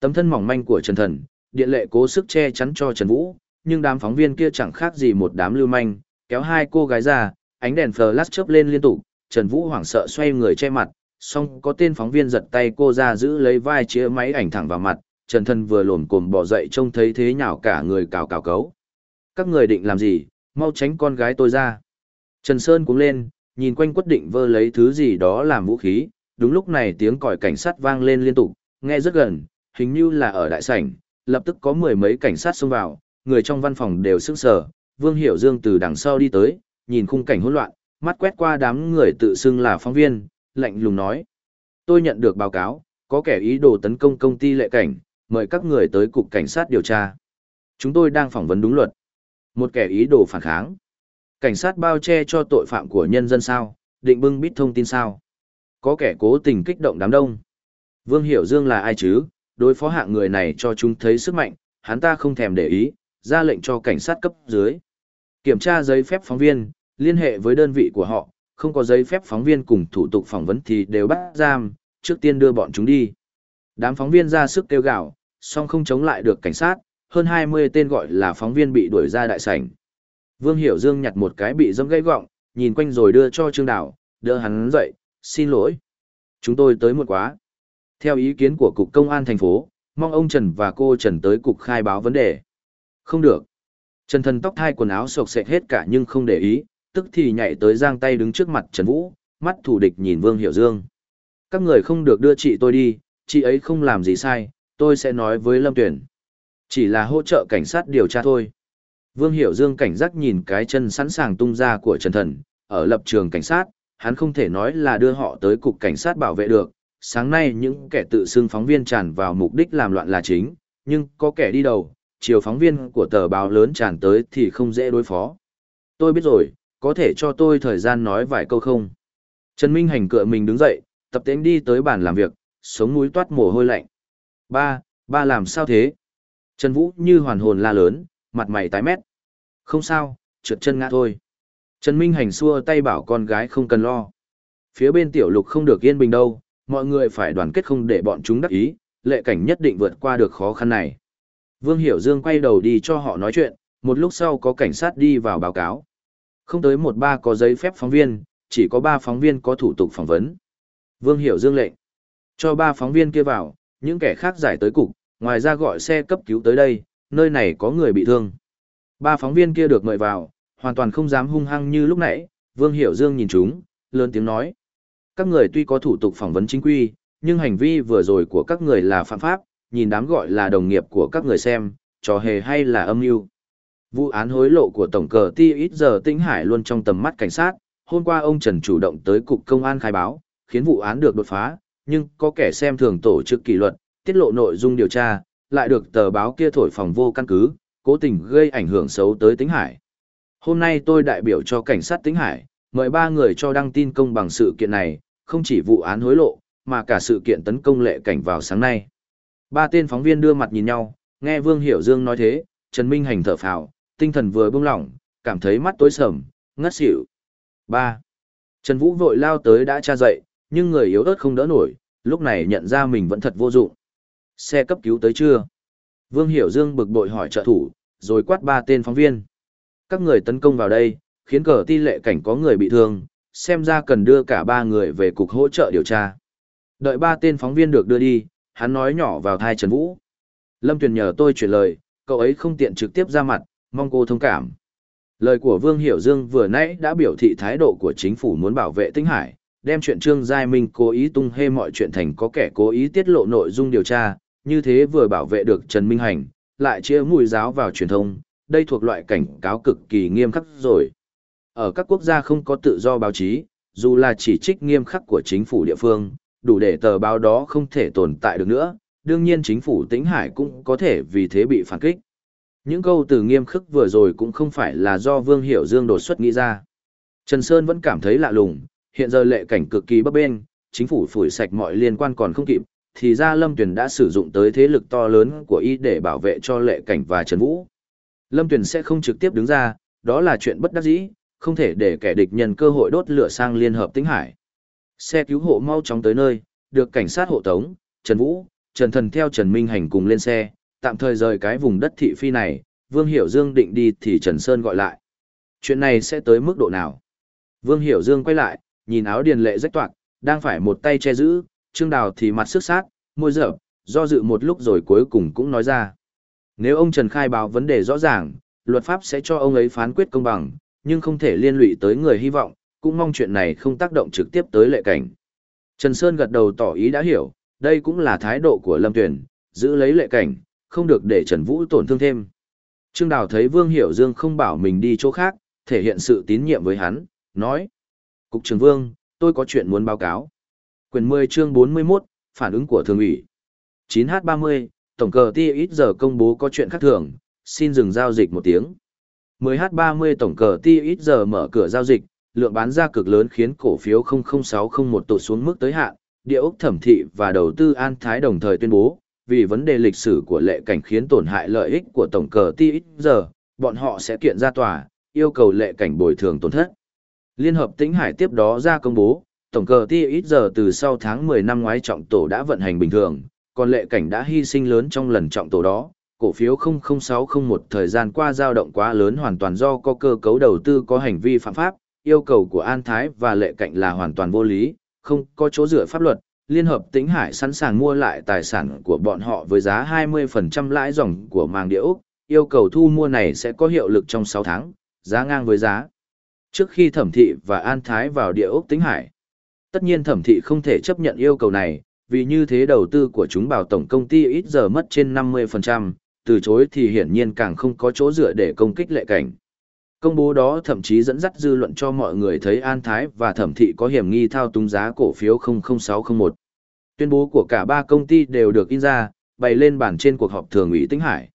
Tấm thân mỏng manh của Trần Thần, điện lệ cố sức che chắn cho Trần Vũ, nhưng đám phóng viên kia chẳng khác gì một đám lưu manh, kéo hai cô gái ra, ánh đèn flash chớp lên liên tục, Trần Vũ hoảng sợ xoay người che mặt, xong có tên phóng viên giật tay cô ra giữ lấy vai chĩa máy ảnh thẳng vào mặt, Trần Thần vừa lồm cồm bỏ dậy trông thấy thế nhào cả người cào cào cấu. Các người định làm gì, mau tránh con gái tôi ra. Trần Sơn cũng lên, nhìn quanh quất định vơ lấy thứ gì đó làm vũ khí, đúng lúc này tiếng còi cảnh sát vang lên liên tục, nghe rất gần, hình như là ở đại sảnh, lập tức có mười mấy cảnh sát xông vào, người trong văn phòng đều sững sờ, Vương Hiểu Dương từ đằng sau đi tới, nhìn khung cảnh hỗn loạn, mắt quét qua đám người tự xưng là phóng viên, lạnh lùng nói: "Tôi nhận được báo cáo, có kẻ ý đồ tấn công công ty lệ cảnh, mời các người tới cục cảnh sát điều tra. Chúng tôi đang phỏng vấn đúng luật. Một kẻ ý đồ phản kháng. Cảnh sát bao che cho tội phạm của nhân dân sao, định bưng bít thông tin sao. Có kẻ cố tình kích động đám đông. Vương Hiểu Dương là ai chứ, đối phó hạng người này cho chúng thấy sức mạnh, hắn ta không thèm để ý, ra lệnh cho cảnh sát cấp dưới. Kiểm tra giấy phép phóng viên, liên hệ với đơn vị của họ, không có giấy phép phóng viên cùng thủ tục phỏng vấn thì đều bắt giam, trước tiên đưa bọn chúng đi. Đám phóng viên ra sức kêu gào, song không chống lại được cảnh sát, hơn 20 tên gọi là phóng viên bị đuổi ra đại sảnh. Vương Hiểu Dương nhặt một cái bị dâm gãy gọng, nhìn quanh rồi đưa cho Trương Đào, đỡ hắn dậy, xin lỗi. Chúng tôi tới muộn quá. Theo ý kiến của Cục Công an thành phố, mong ông Trần và cô Trần tới Cục khai báo vấn đề. Không được. Trần thần tóc thai quần áo sộc sệch hết cả nhưng không để ý, tức thì nhảy tới giang tay đứng trước mặt Trần Vũ, mắt thủ địch nhìn Vương Hiểu Dương. Các người không được đưa chị tôi đi, chị ấy không làm gì sai, tôi sẽ nói với Lâm Tuyển. Chỉ là hỗ trợ cảnh sát điều tra thôi. Vương Hiểu Dương cảnh giác nhìn cái chân sẵn sàng tung ra của Trần Thần, ở lập trường cảnh sát, hắn không thể nói là đưa họ tới cục cảnh sát bảo vệ được. Sáng nay những kẻ tự xưng phóng viên tràn vào mục đích làm loạn là chính, nhưng có kẻ đi đầu, chiều phóng viên của tờ báo lớn tràn tới thì không dễ đối phó. Tôi biết rồi, có thể cho tôi thời gian nói vài câu không? Trần Minh Hành cựa mình đứng dậy, tập tính đi tới bàn làm việc, sống mũi toát mồ hôi lạnh. Ba, ba làm sao thế? Trần Vũ như hoàn hồn la lớn, mặt mày tái mét. Không sao, trượt chân ngã thôi. Trần Minh Hành xua tay bảo con gái không cần lo. Phía bên tiểu lục không được yên bình đâu, mọi người phải đoàn kết không để bọn chúng đắc ý, lệ cảnh nhất định vượt qua được khó khăn này. Vương Hiểu Dương quay đầu đi cho họ nói chuyện, một lúc sau có cảnh sát đi vào báo cáo. Không tới một ba có giấy phép phóng viên, chỉ có ba phóng viên có thủ tục phỏng vấn. Vương Hiểu Dương lệnh. Cho ba phóng viên kia vào, những kẻ khác giải tới cục, ngoài ra gọi xe cấp cứu tới đây, nơi này có người bị thương. Ba phóng viên kia được mời vào, hoàn toàn không dám hung hăng như lúc nãy, Vương Hiểu Dương nhìn chúng, lớn tiếng nói. Các người tuy có thủ tục phỏng vấn chính quy, nhưng hành vi vừa rồi của các người là phạm pháp, nhìn đám gọi là đồng nghiệp của các người xem, trò hề hay là âm mưu. Vụ án hối lộ của tổng cờ ti ít giờ Tĩnh Hải luôn trong tầm mắt cảnh sát, hôm qua ông Trần chủ động tới cục công an khai báo, khiến vụ án được đột phá, nhưng có kẻ xem thường tổ chức kỷ luật, tiết lộ nội dung điều tra, lại được tờ báo kia thổi phòng vô căn cứ, cố tình gây ảnh hưởng xấu tới Tĩnh Hải. Hôm nay tôi đại biểu cho cảnh sát Tĩnh Hải, mời ba người cho đăng tin công bằng sự kiện này, không chỉ vụ án hối lộ, mà cả sự kiện tấn công lệ cảnh vào sáng nay. Ba tên phóng viên đưa mặt nhìn nhau, nghe Vương Hiểu Dương nói thế, Trần Minh Hành thở phào, tinh thần vừa buông lỏng, cảm thấy mắt tối sầm, ngất xỉu. Ba. Trần Vũ vội lao tới đã tra dậy, nhưng người yếu ớt không đỡ nổi, lúc này nhận ra mình vẫn thật vô dụng. Xe cấp cứu tới chưa? Vương Hiểu Dương bực bội hỏi trợ thủ, rồi quát ba tên phóng viên. Các người tấn công vào đây, khiến cờ ti lệ cảnh có người bị thương, xem ra cần đưa cả ba người về cục hỗ trợ điều tra. Đợi ba tên phóng viên được đưa đi, hắn nói nhỏ vào thai Trần Vũ. Lâm Tuyền nhờ tôi chuyển lời, cậu ấy không tiện trực tiếp ra mặt, mong cô thông cảm. Lời của Vương Hiểu Dương vừa nãy đã biểu thị thái độ của chính phủ muốn bảo vệ Tinh Hải, đem chuyện Trương Giai Minh cố ý tung hê mọi chuyện thành có kẻ cố ý tiết lộ nội dung điều tra, như thế vừa bảo vệ được Trần Minh Hành, lại chia mùi giáo vào truyền thông, đây thuộc loại cảnh cáo cực kỳ nghiêm khắc rồi. Ở các quốc gia không có tự do báo chí, dù là chỉ trích nghiêm khắc của chính phủ địa phương, đủ để tờ báo đó không thể tồn tại được nữa, đương nhiên chính phủ Tĩnh Hải cũng có thể vì thế bị phản kích. Những câu từ nghiêm khắc vừa rồi cũng không phải là do Vương Hiểu Dương đột xuất nghĩ ra. Trần Sơn vẫn cảm thấy lạ lùng, hiện giờ lệ cảnh cực kỳ bấp bênh, chính phủ phủi sạch mọi liên quan còn không kịp, thì ra Lâm Tuyền đã sử dụng tới thế lực to lớn của y để bảo vệ cho lệ cảnh và Trần Vũ. Lâm Tuyền sẽ không trực tiếp đứng ra, đó là chuyện bất đắc dĩ, không thể để kẻ địch nhân cơ hội đốt lửa sang Liên Hợp Tĩnh Hải. Xe cứu hộ mau chóng tới nơi, được cảnh sát hộ tống, Trần Vũ, Trần Thần theo Trần Minh Hành cùng lên xe, tạm thời rời cái vùng đất thị phi này, Vương Hiểu Dương định đi thì Trần Sơn gọi lại. Chuyện này sẽ tới mức độ nào? Vương Hiểu Dương quay lại, nhìn áo điền lệ rách toạc, đang phải một tay che giữ, Trương Đào thì mặt sức sát, môi dở, do dự một lúc rồi cuối cùng cũng nói ra. Nếu ông Trần khai báo vấn đề rõ ràng, luật pháp sẽ cho ông ấy phán quyết công bằng, nhưng không thể liên lụy tới người hy vọng, cũng mong chuyện này không tác động trực tiếp tới lệ cảnh. Trần Sơn gật đầu tỏ ý đã hiểu, đây cũng là thái độ của Lâm Tuyển, giữ lấy lệ cảnh, không được để Trần Vũ tổn thương thêm. Trương Đào thấy Vương Hiểu Dương không bảo mình đi chỗ khác, thể hiện sự tín nhiệm với hắn, nói. Cục trưởng Vương, tôi có chuyện muốn báo cáo. Quyền 10 chương 41, phản ứng của thường ủy. 9h30, tổng cờ ti ít giờ công bố có chuyện khác thường, xin dừng giao dịch một tiếng. 10h30 tổng cờ ti ít giờ mở cửa giao dịch, lượng bán ra cực lớn khiến cổ phiếu 00601 tụt xuống mức tới hạn, địa ốc thẩm thị và đầu tư an thái đồng thời tuyên bố, vì vấn đề lịch sử của lệ cảnh khiến tổn hại lợi ích của tổng cờ ti ít giờ, bọn họ sẽ kiện ra tòa, yêu cầu lệ cảnh bồi thường tổn thất. Liên hợp Tĩnh Hải tiếp đó ra công bố, tổng cờ ti ít giờ từ sau tháng 10 năm ngoái trọng tổ đã vận hành bình thường, còn lệ cảnh đã hy sinh lớn trong lần trọng tổ đó. Cổ phiếu 00601 thời gian qua dao động quá lớn hoàn toàn do có cơ cấu đầu tư có hành vi phạm pháp, yêu cầu của An Thái và lệ cảnh là hoàn toàn vô lý, không có chỗ dựa pháp luật. Liên hợp Tĩnh Hải sẵn sàng mua lại tài sản của bọn họ với giá 20% lãi dòng của màng địa Úc, yêu cầu thu mua này sẽ có hiệu lực trong 6 tháng, giá ngang với giá. Trước khi thẩm thị và An Thái vào địa Úc Tĩnh Hải, tất nhiên thẩm thị không thể chấp nhận yêu cầu này, vì như thế đầu tư của chúng bảo tổng công ty ít giờ mất trên 50%, từ chối thì hiển nhiên càng không có chỗ dựa để công kích lệ cảnh. Công bố đó thậm chí dẫn dắt dư luận cho mọi người thấy An Thái và Thẩm Thị có hiểm nghi thao túng giá cổ phiếu 00601. Tuyên bố của cả ba công ty đều được in ra, bày lên bản trên cuộc họp thường ủy Tĩnh Hải.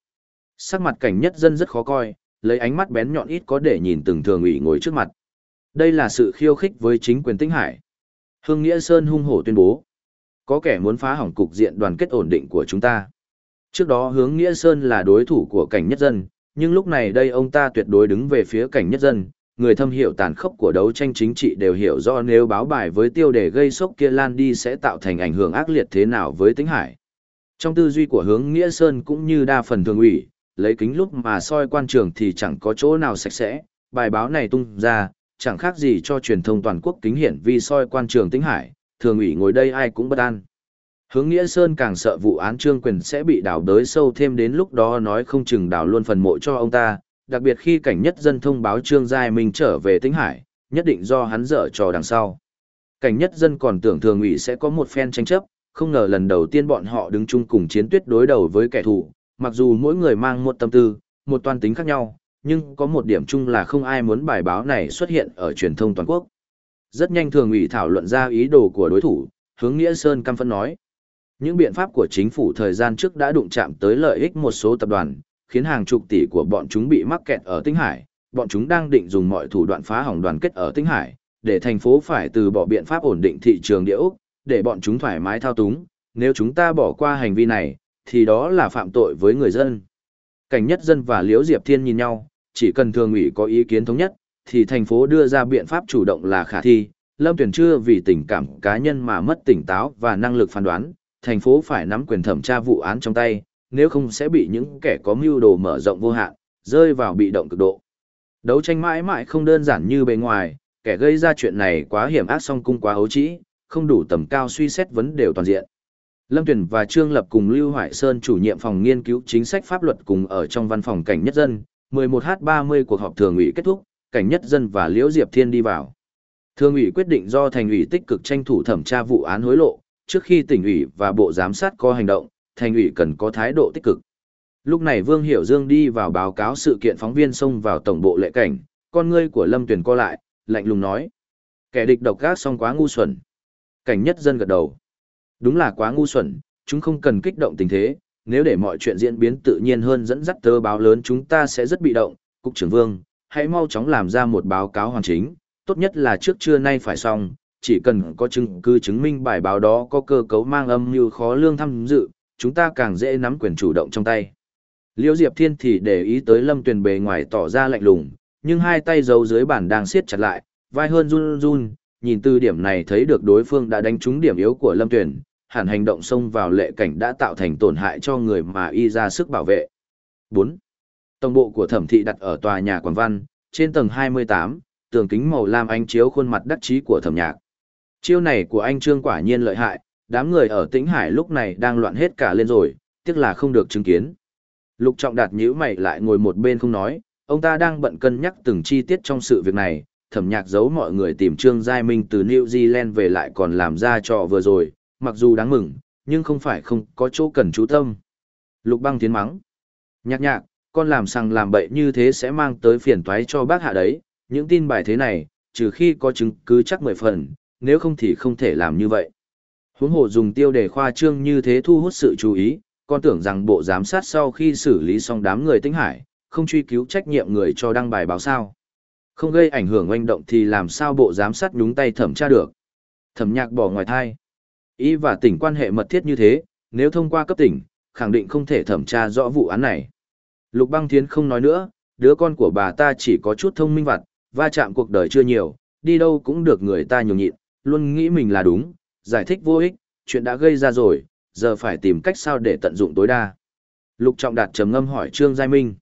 Sắc mặt cảnh nhất dân rất khó coi, lấy ánh mắt bén nhọn ít có để nhìn từng thường ủy ngồi trước mặt. Đây là sự khiêu khích với chính quyền Tĩnh Hải. Hương Nghĩa Sơn hung hổ tuyên bố. Có kẻ muốn phá hỏng cục diện đoàn kết ổn định của chúng ta. Trước đó hướng Nghĩa Sơn là đối thủ của cảnh nhất dân, nhưng lúc này đây ông ta tuyệt đối đứng về phía cảnh nhất dân, người thâm hiểu tàn khốc của đấu tranh chính trị đều hiểu rõ nếu báo bài với tiêu đề gây sốc kia lan đi sẽ tạo thành ảnh hưởng ác liệt thế nào với tính hải. Trong tư duy của hướng Nghĩa Sơn cũng như đa phần thường ủy, lấy kính lúc mà soi quan trường thì chẳng có chỗ nào sạch sẽ, bài báo này tung ra, chẳng khác gì cho truyền thông toàn quốc kính hiển vi soi quan trường tính hải, thường ủy ngồi đây ai cũng bất an. Hướng Nghĩa Sơn càng sợ vụ án trương quyền sẽ bị đào đới sâu thêm đến lúc đó nói không chừng đào luôn phần mộ cho ông ta, đặc biệt khi cảnh nhất dân thông báo trương giai minh trở về Tĩnh hải, nhất định do hắn dở trò đằng sau. Cảnh nhất dân còn tưởng thường ủy sẽ có một phen tranh chấp, không ngờ lần đầu tiên bọn họ đứng chung cùng chiến tuyết đối đầu với kẻ thù, mặc dù mỗi người mang một tâm tư, một toan tính khác nhau, nhưng có một điểm chung là không ai muốn bài báo này xuất hiện ở truyền thông toàn quốc. Rất nhanh thường ủy thảo luận ra ý đồ của đối thủ, hướng Nghĩa Sơn căm phẫn nói. Những biện pháp của chính phủ thời gian trước đã đụng chạm tới lợi ích một số tập đoàn, khiến hàng chục tỷ của bọn chúng bị mắc kẹt ở Tinh Hải. Bọn chúng đang định dùng mọi thủ đoạn phá hỏng đoàn kết ở Tinh Hải, để thành phố phải từ bỏ biện pháp ổn định thị trường địa Úc, để bọn chúng thoải mái thao túng. Nếu chúng ta bỏ qua hành vi này, thì đó là phạm tội với người dân. Cảnh nhất dân và Liễu Diệp Thiên nhìn nhau, chỉ cần thường ủy có ý kiến thống nhất, thì thành phố đưa ra biện pháp chủ động là khả thi. Lâm Tuyển chưa vì tình cảm cá nhân mà mất tỉnh táo và năng lực phán đoán, thành phố phải nắm quyền thẩm tra vụ án trong tay, nếu không sẽ bị những kẻ có mưu đồ mở rộng vô hạn, rơi vào bị động cực độ. Đấu tranh mãi mãi không đơn giản như bề ngoài, kẻ gây ra chuyện này quá hiểm ác song cung quá ấu trĩ, không đủ tầm cao suy xét vấn đề toàn diện. Lâm Tuyển và Trương Lập cùng Lưu Hoại Sơn chủ nhiệm phòng nghiên cứu chính sách pháp luật cùng ở trong văn phòng cảnh nhất dân, 11h30 cuộc họp thường ủy kết thúc, cảnh nhất dân và Liễu Diệp Thiên đi vào. Thương ủy quyết định do thành ủy tích cực tranh thủ thẩm tra vụ án hối lộ, trước khi tỉnh ủy và bộ giám sát có hành động, thành ủy cần có thái độ tích cực. Lúc này Vương Hiểu Dương đi vào báo cáo sự kiện phóng viên xông vào tổng bộ lệ cảnh, con ngươi của Lâm Tuyền co lại, lạnh lùng nói. Kẻ địch độc gác xong quá ngu xuẩn. Cảnh nhất dân gật đầu. Đúng là quá ngu xuẩn, chúng không cần kích động tình thế, nếu để mọi chuyện diễn biến tự nhiên hơn dẫn dắt tơ báo lớn chúng ta sẽ rất bị động. Cục trưởng Vương, hãy mau chóng làm ra một báo cáo hoàn chính, tốt nhất là trước trưa nay phải xong, chỉ cần có chứng cứ chứng minh bài báo đó có cơ cấu mang âm như khó lương tham dự, chúng ta càng dễ nắm quyền chủ động trong tay. Liễu Diệp Thiên thì để ý tới Lâm Tuyền bề ngoài tỏ ra lạnh lùng, nhưng hai tay giấu dưới bàn đang siết chặt lại, vai hơn run run, nhìn từ điểm này thấy được đối phương đã đánh trúng điểm yếu của Lâm Tuyền, hẳn hành động xông vào lệ cảnh đã tạo thành tổn hại cho người mà y ra sức bảo vệ. 4. Tổng bộ của thẩm thị đặt ở tòa nhà Quảng Văn, trên tầng 28, tường kính màu lam ánh chiếu khuôn mặt đắc chí của thẩm nhạc. Chiêu này của anh Trương quả nhiên lợi hại, đám người ở Tĩnh Hải lúc này đang loạn hết cả lên rồi, tiếc là không được chứng kiến. Lục Trọng Đạt nhíu mày lại ngồi một bên không nói, ông ta đang bận cân nhắc từng chi tiết trong sự việc này, thẩm nhạc giấu mọi người tìm Trương Giai Minh từ New Zealand về lại còn làm ra trò vừa rồi, mặc dù đáng mừng, nhưng không phải không có chỗ cần chú tâm. Lục băng tiến mắng. Nhạc nhạc, con làm sằng làm bậy như thế sẽ mang tới phiền toái cho bác hạ đấy, những tin bài thế này, trừ khi có chứng cứ chắc mười phần, nếu không thì không thể làm như vậy. Huống hồ dùng tiêu đề khoa trương như thế thu hút sự chú ý, con tưởng rằng bộ giám sát sau khi xử lý xong đám người tinh hải, không truy cứu trách nhiệm người cho đăng bài báo sao. Không gây ảnh hưởng oanh động thì làm sao bộ giám sát nhúng tay thẩm tra được. Thẩm nhạc bỏ ngoài thai. Ý và tỉnh quan hệ mật thiết như thế, nếu thông qua cấp tỉnh, khẳng định không thể thẩm tra rõ vụ án này. Lục băng thiến không nói nữa, đứa con của bà ta chỉ có chút thông minh vặt, va chạm cuộc đời chưa nhiều, đi đâu cũng được người ta nhường nhịn, luôn nghĩ mình là đúng, giải thích vô ích, chuyện đã gây ra rồi, giờ phải tìm cách sao để tận dụng tối đa. Lục Trọng Đạt trầm ngâm hỏi Trương Giai Minh.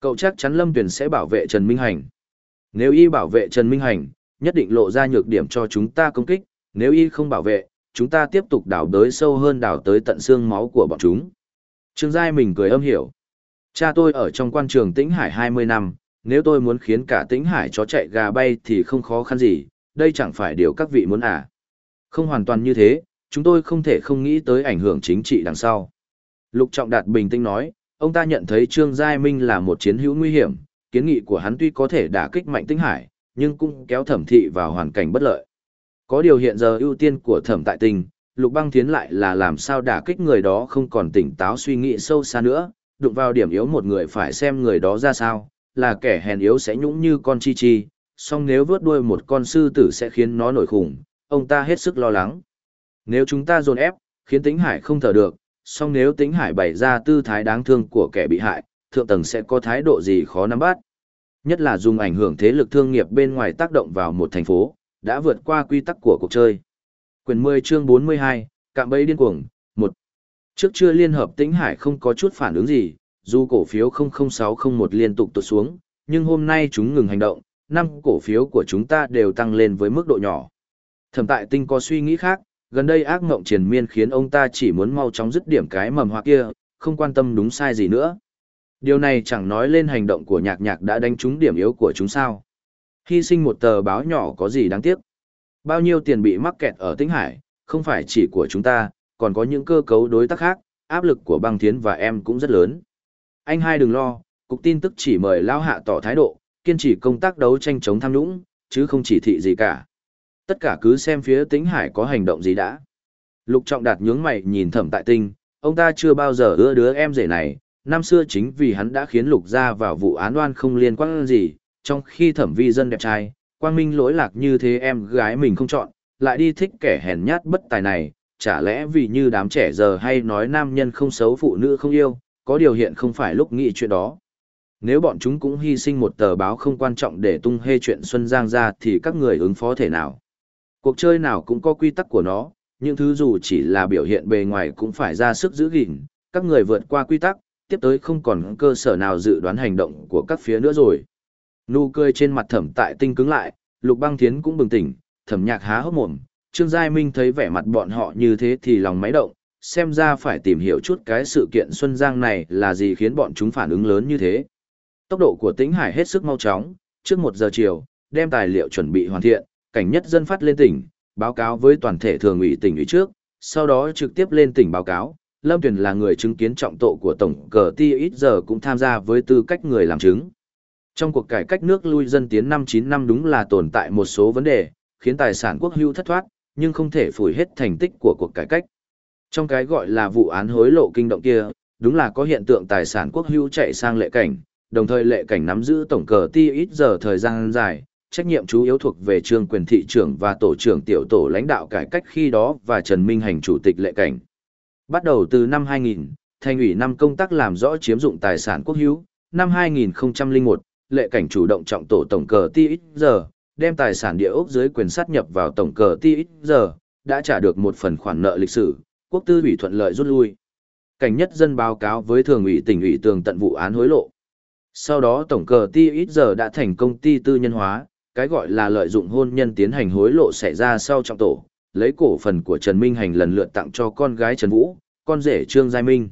Cậu chắc chắn Lâm Tuyền sẽ bảo vệ Trần Minh Hành. Nếu y bảo vệ Trần Minh Hành, nhất định lộ ra nhược điểm cho chúng ta công kích, nếu y không bảo vệ, chúng ta tiếp tục đào đới sâu hơn đào tới tận xương máu của bọn chúng. Trương Giai mình cười âm hiểu. Cha tôi ở trong quan trường Tĩnh Hải 20 năm, nếu tôi muốn khiến cả Tĩnh Hải chó chạy gà bay thì không khó khăn gì, đây chẳng phải điều các vị muốn à. Không hoàn toàn như thế, chúng tôi không thể không nghĩ tới ảnh hưởng chính trị đằng sau. Lục Trọng Đạt bình tĩnh nói, ông ta nhận thấy Trương Giai Minh là một chiến hữu nguy hiểm, kiến nghị của hắn tuy có thể đả kích mạnh Tĩnh Hải, nhưng cũng kéo thẩm thị vào hoàn cảnh bất lợi. Có điều hiện giờ ưu tiên của thẩm tại tình, Lục Băng Thiến lại là làm sao đả kích người đó không còn tỉnh táo suy nghĩ sâu xa nữa, đụng vào điểm yếu một người phải xem người đó ra sao, là kẻ hèn yếu sẽ nhũng như con chi chi, song nếu vớt đuôi một con sư tử sẽ khiến nó nổi khủng, ông ta hết sức lo lắng. Nếu chúng ta dồn ép, khiến tính hải không thở được, song nếu tính hải bày ra tư thái đáng thương của kẻ bị hại, thượng tầng sẽ có thái độ gì khó nắm bắt. Nhất là dùng ảnh hưởng thế lực thương nghiệp bên ngoài tác động vào một thành phố, đã vượt qua quy tắc của cuộc chơi. Quyền 10 chương 42, cạm bẫy điên cuồng, 1. Trước chưa liên hợp tĩnh hải không có chút phản ứng gì, dù cổ phiếu 00601 liên tục tụt xuống, nhưng hôm nay chúng ngừng hành động, năm cổ phiếu của chúng ta đều tăng lên với mức độ nhỏ. Thẩm tại tinh có suy nghĩ khác, gần đây ác mộng triền miên khiến ông ta chỉ muốn mau chóng dứt điểm cái mầm hoa kia, không quan tâm đúng sai gì nữa. Điều này chẳng nói lên hành động của nhạc nhạc đã đánh trúng điểm yếu của chúng sao. Hy sinh một tờ báo nhỏ có gì đáng tiếc. Bao nhiêu tiền bị mắc kẹt ở Tĩnh Hải, không phải chỉ của chúng ta, còn có những cơ cấu đối tác khác, áp lực của băng thiến và em cũng rất lớn. Anh hai đừng lo, cục tin tức chỉ mời lao hạ tỏ thái độ, kiên trì công tác đấu tranh chống tham nhũng, chứ không chỉ thị gì cả. Tất cả cứ xem phía tính Hải có hành động gì đã. Lục Trọng Đạt nhướng mày nhìn Thẩm Tại Tinh, ông ta chưa bao giờ ưa đứa em rể này, năm xưa chính vì hắn đã khiến Lục ra vào vụ án oan không liên quan gì, trong khi Thẩm Vi dân đẹp trai, quang minh lỗi lạc như thế em gái mình không chọn, lại đi thích kẻ hèn nhát bất tài này, chả lẽ vì như đám trẻ giờ hay nói nam nhân không xấu phụ nữ không yêu, có điều hiện không phải lúc nghĩ chuyện đó. Nếu bọn chúng cũng hy sinh một tờ báo không quan trọng để tung hê chuyện Xuân Giang ra thì các người ứng phó thể nào? Cuộc chơi nào cũng có quy tắc của nó, những thứ dù chỉ là biểu hiện bề ngoài cũng phải ra sức giữ gìn, các người vượt qua quy tắc, tiếp tới không còn cơ sở nào dự đoán hành động của các phía nữa rồi. Nụ cười trên mặt thẩm tại tinh cứng lại, lục băng thiến cũng bừng tỉnh, thẩm nhạc há hốc mồm, Trương Giai Minh thấy vẻ mặt bọn họ như thế thì lòng máy động, xem ra phải tìm hiểu chút cái sự kiện Xuân Giang này là gì khiến bọn chúng phản ứng lớn như thế. Tốc độ của Tĩnh Hải hết sức mau chóng, trước một giờ chiều, đem tài liệu chuẩn bị hoàn thiện, cảnh nhất dân phát lên tỉnh, báo cáo với toàn thể thường ủy tỉnh ủy trước, sau đó trực tiếp lên tỉnh báo cáo. Lâm Tuyền là người chứng kiến trọng tội của tổng cờ ti ít giờ cũng tham gia với tư cách người làm chứng. Trong cuộc cải cách nước lui dân tiến năm 9 năm đúng là tồn tại một số vấn đề, khiến tài sản quốc hữu thất thoát, nhưng không thể phủi hết thành tích của cuộc cải cách. Trong cái gọi là vụ án hối lộ kinh động kia, đúng là có hiện tượng tài sản quốc hữu chạy sang lệ cảnh, đồng thời lệ cảnh nắm giữ tổng cờ ti ít giờ thời gian dài, trách nhiệm chủ yếu thuộc về trương quyền thị trưởng và tổ trưởng tiểu tổ lãnh đạo cải cách khi đó và Trần Minh Hành chủ tịch lệ cảnh. Bắt đầu từ năm 2000, thành ủy năm công tác làm rõ chiếm dụng tài sản quốc hữu, năm 2001, lệ cảnh chủ động trọng tổ tổng cờ ti ít giờ, đem tài sản địa ốc dưới quyền sát nhập vào tổng cờ ti ít giờ, đã trả được một phần khoản nợ lịch sử, quốc tư ủy thuận lợi rút lui. Cảnh nhất dân báo cáo với thường ủy tỉnh ủy tường tận vụ án hối lộ. Sau đó tổng cờ ti ít giờ đã thành công ty tư nhân hóa, cái gọi là lợi dụng hôn nhân tiến hành hối lộ xảy ra sau trọng tổ, lấy cổ phần của Trần Minh Hành lần lượt tặng cho con gái Trần Vũ, con rể Trương Giai Minh.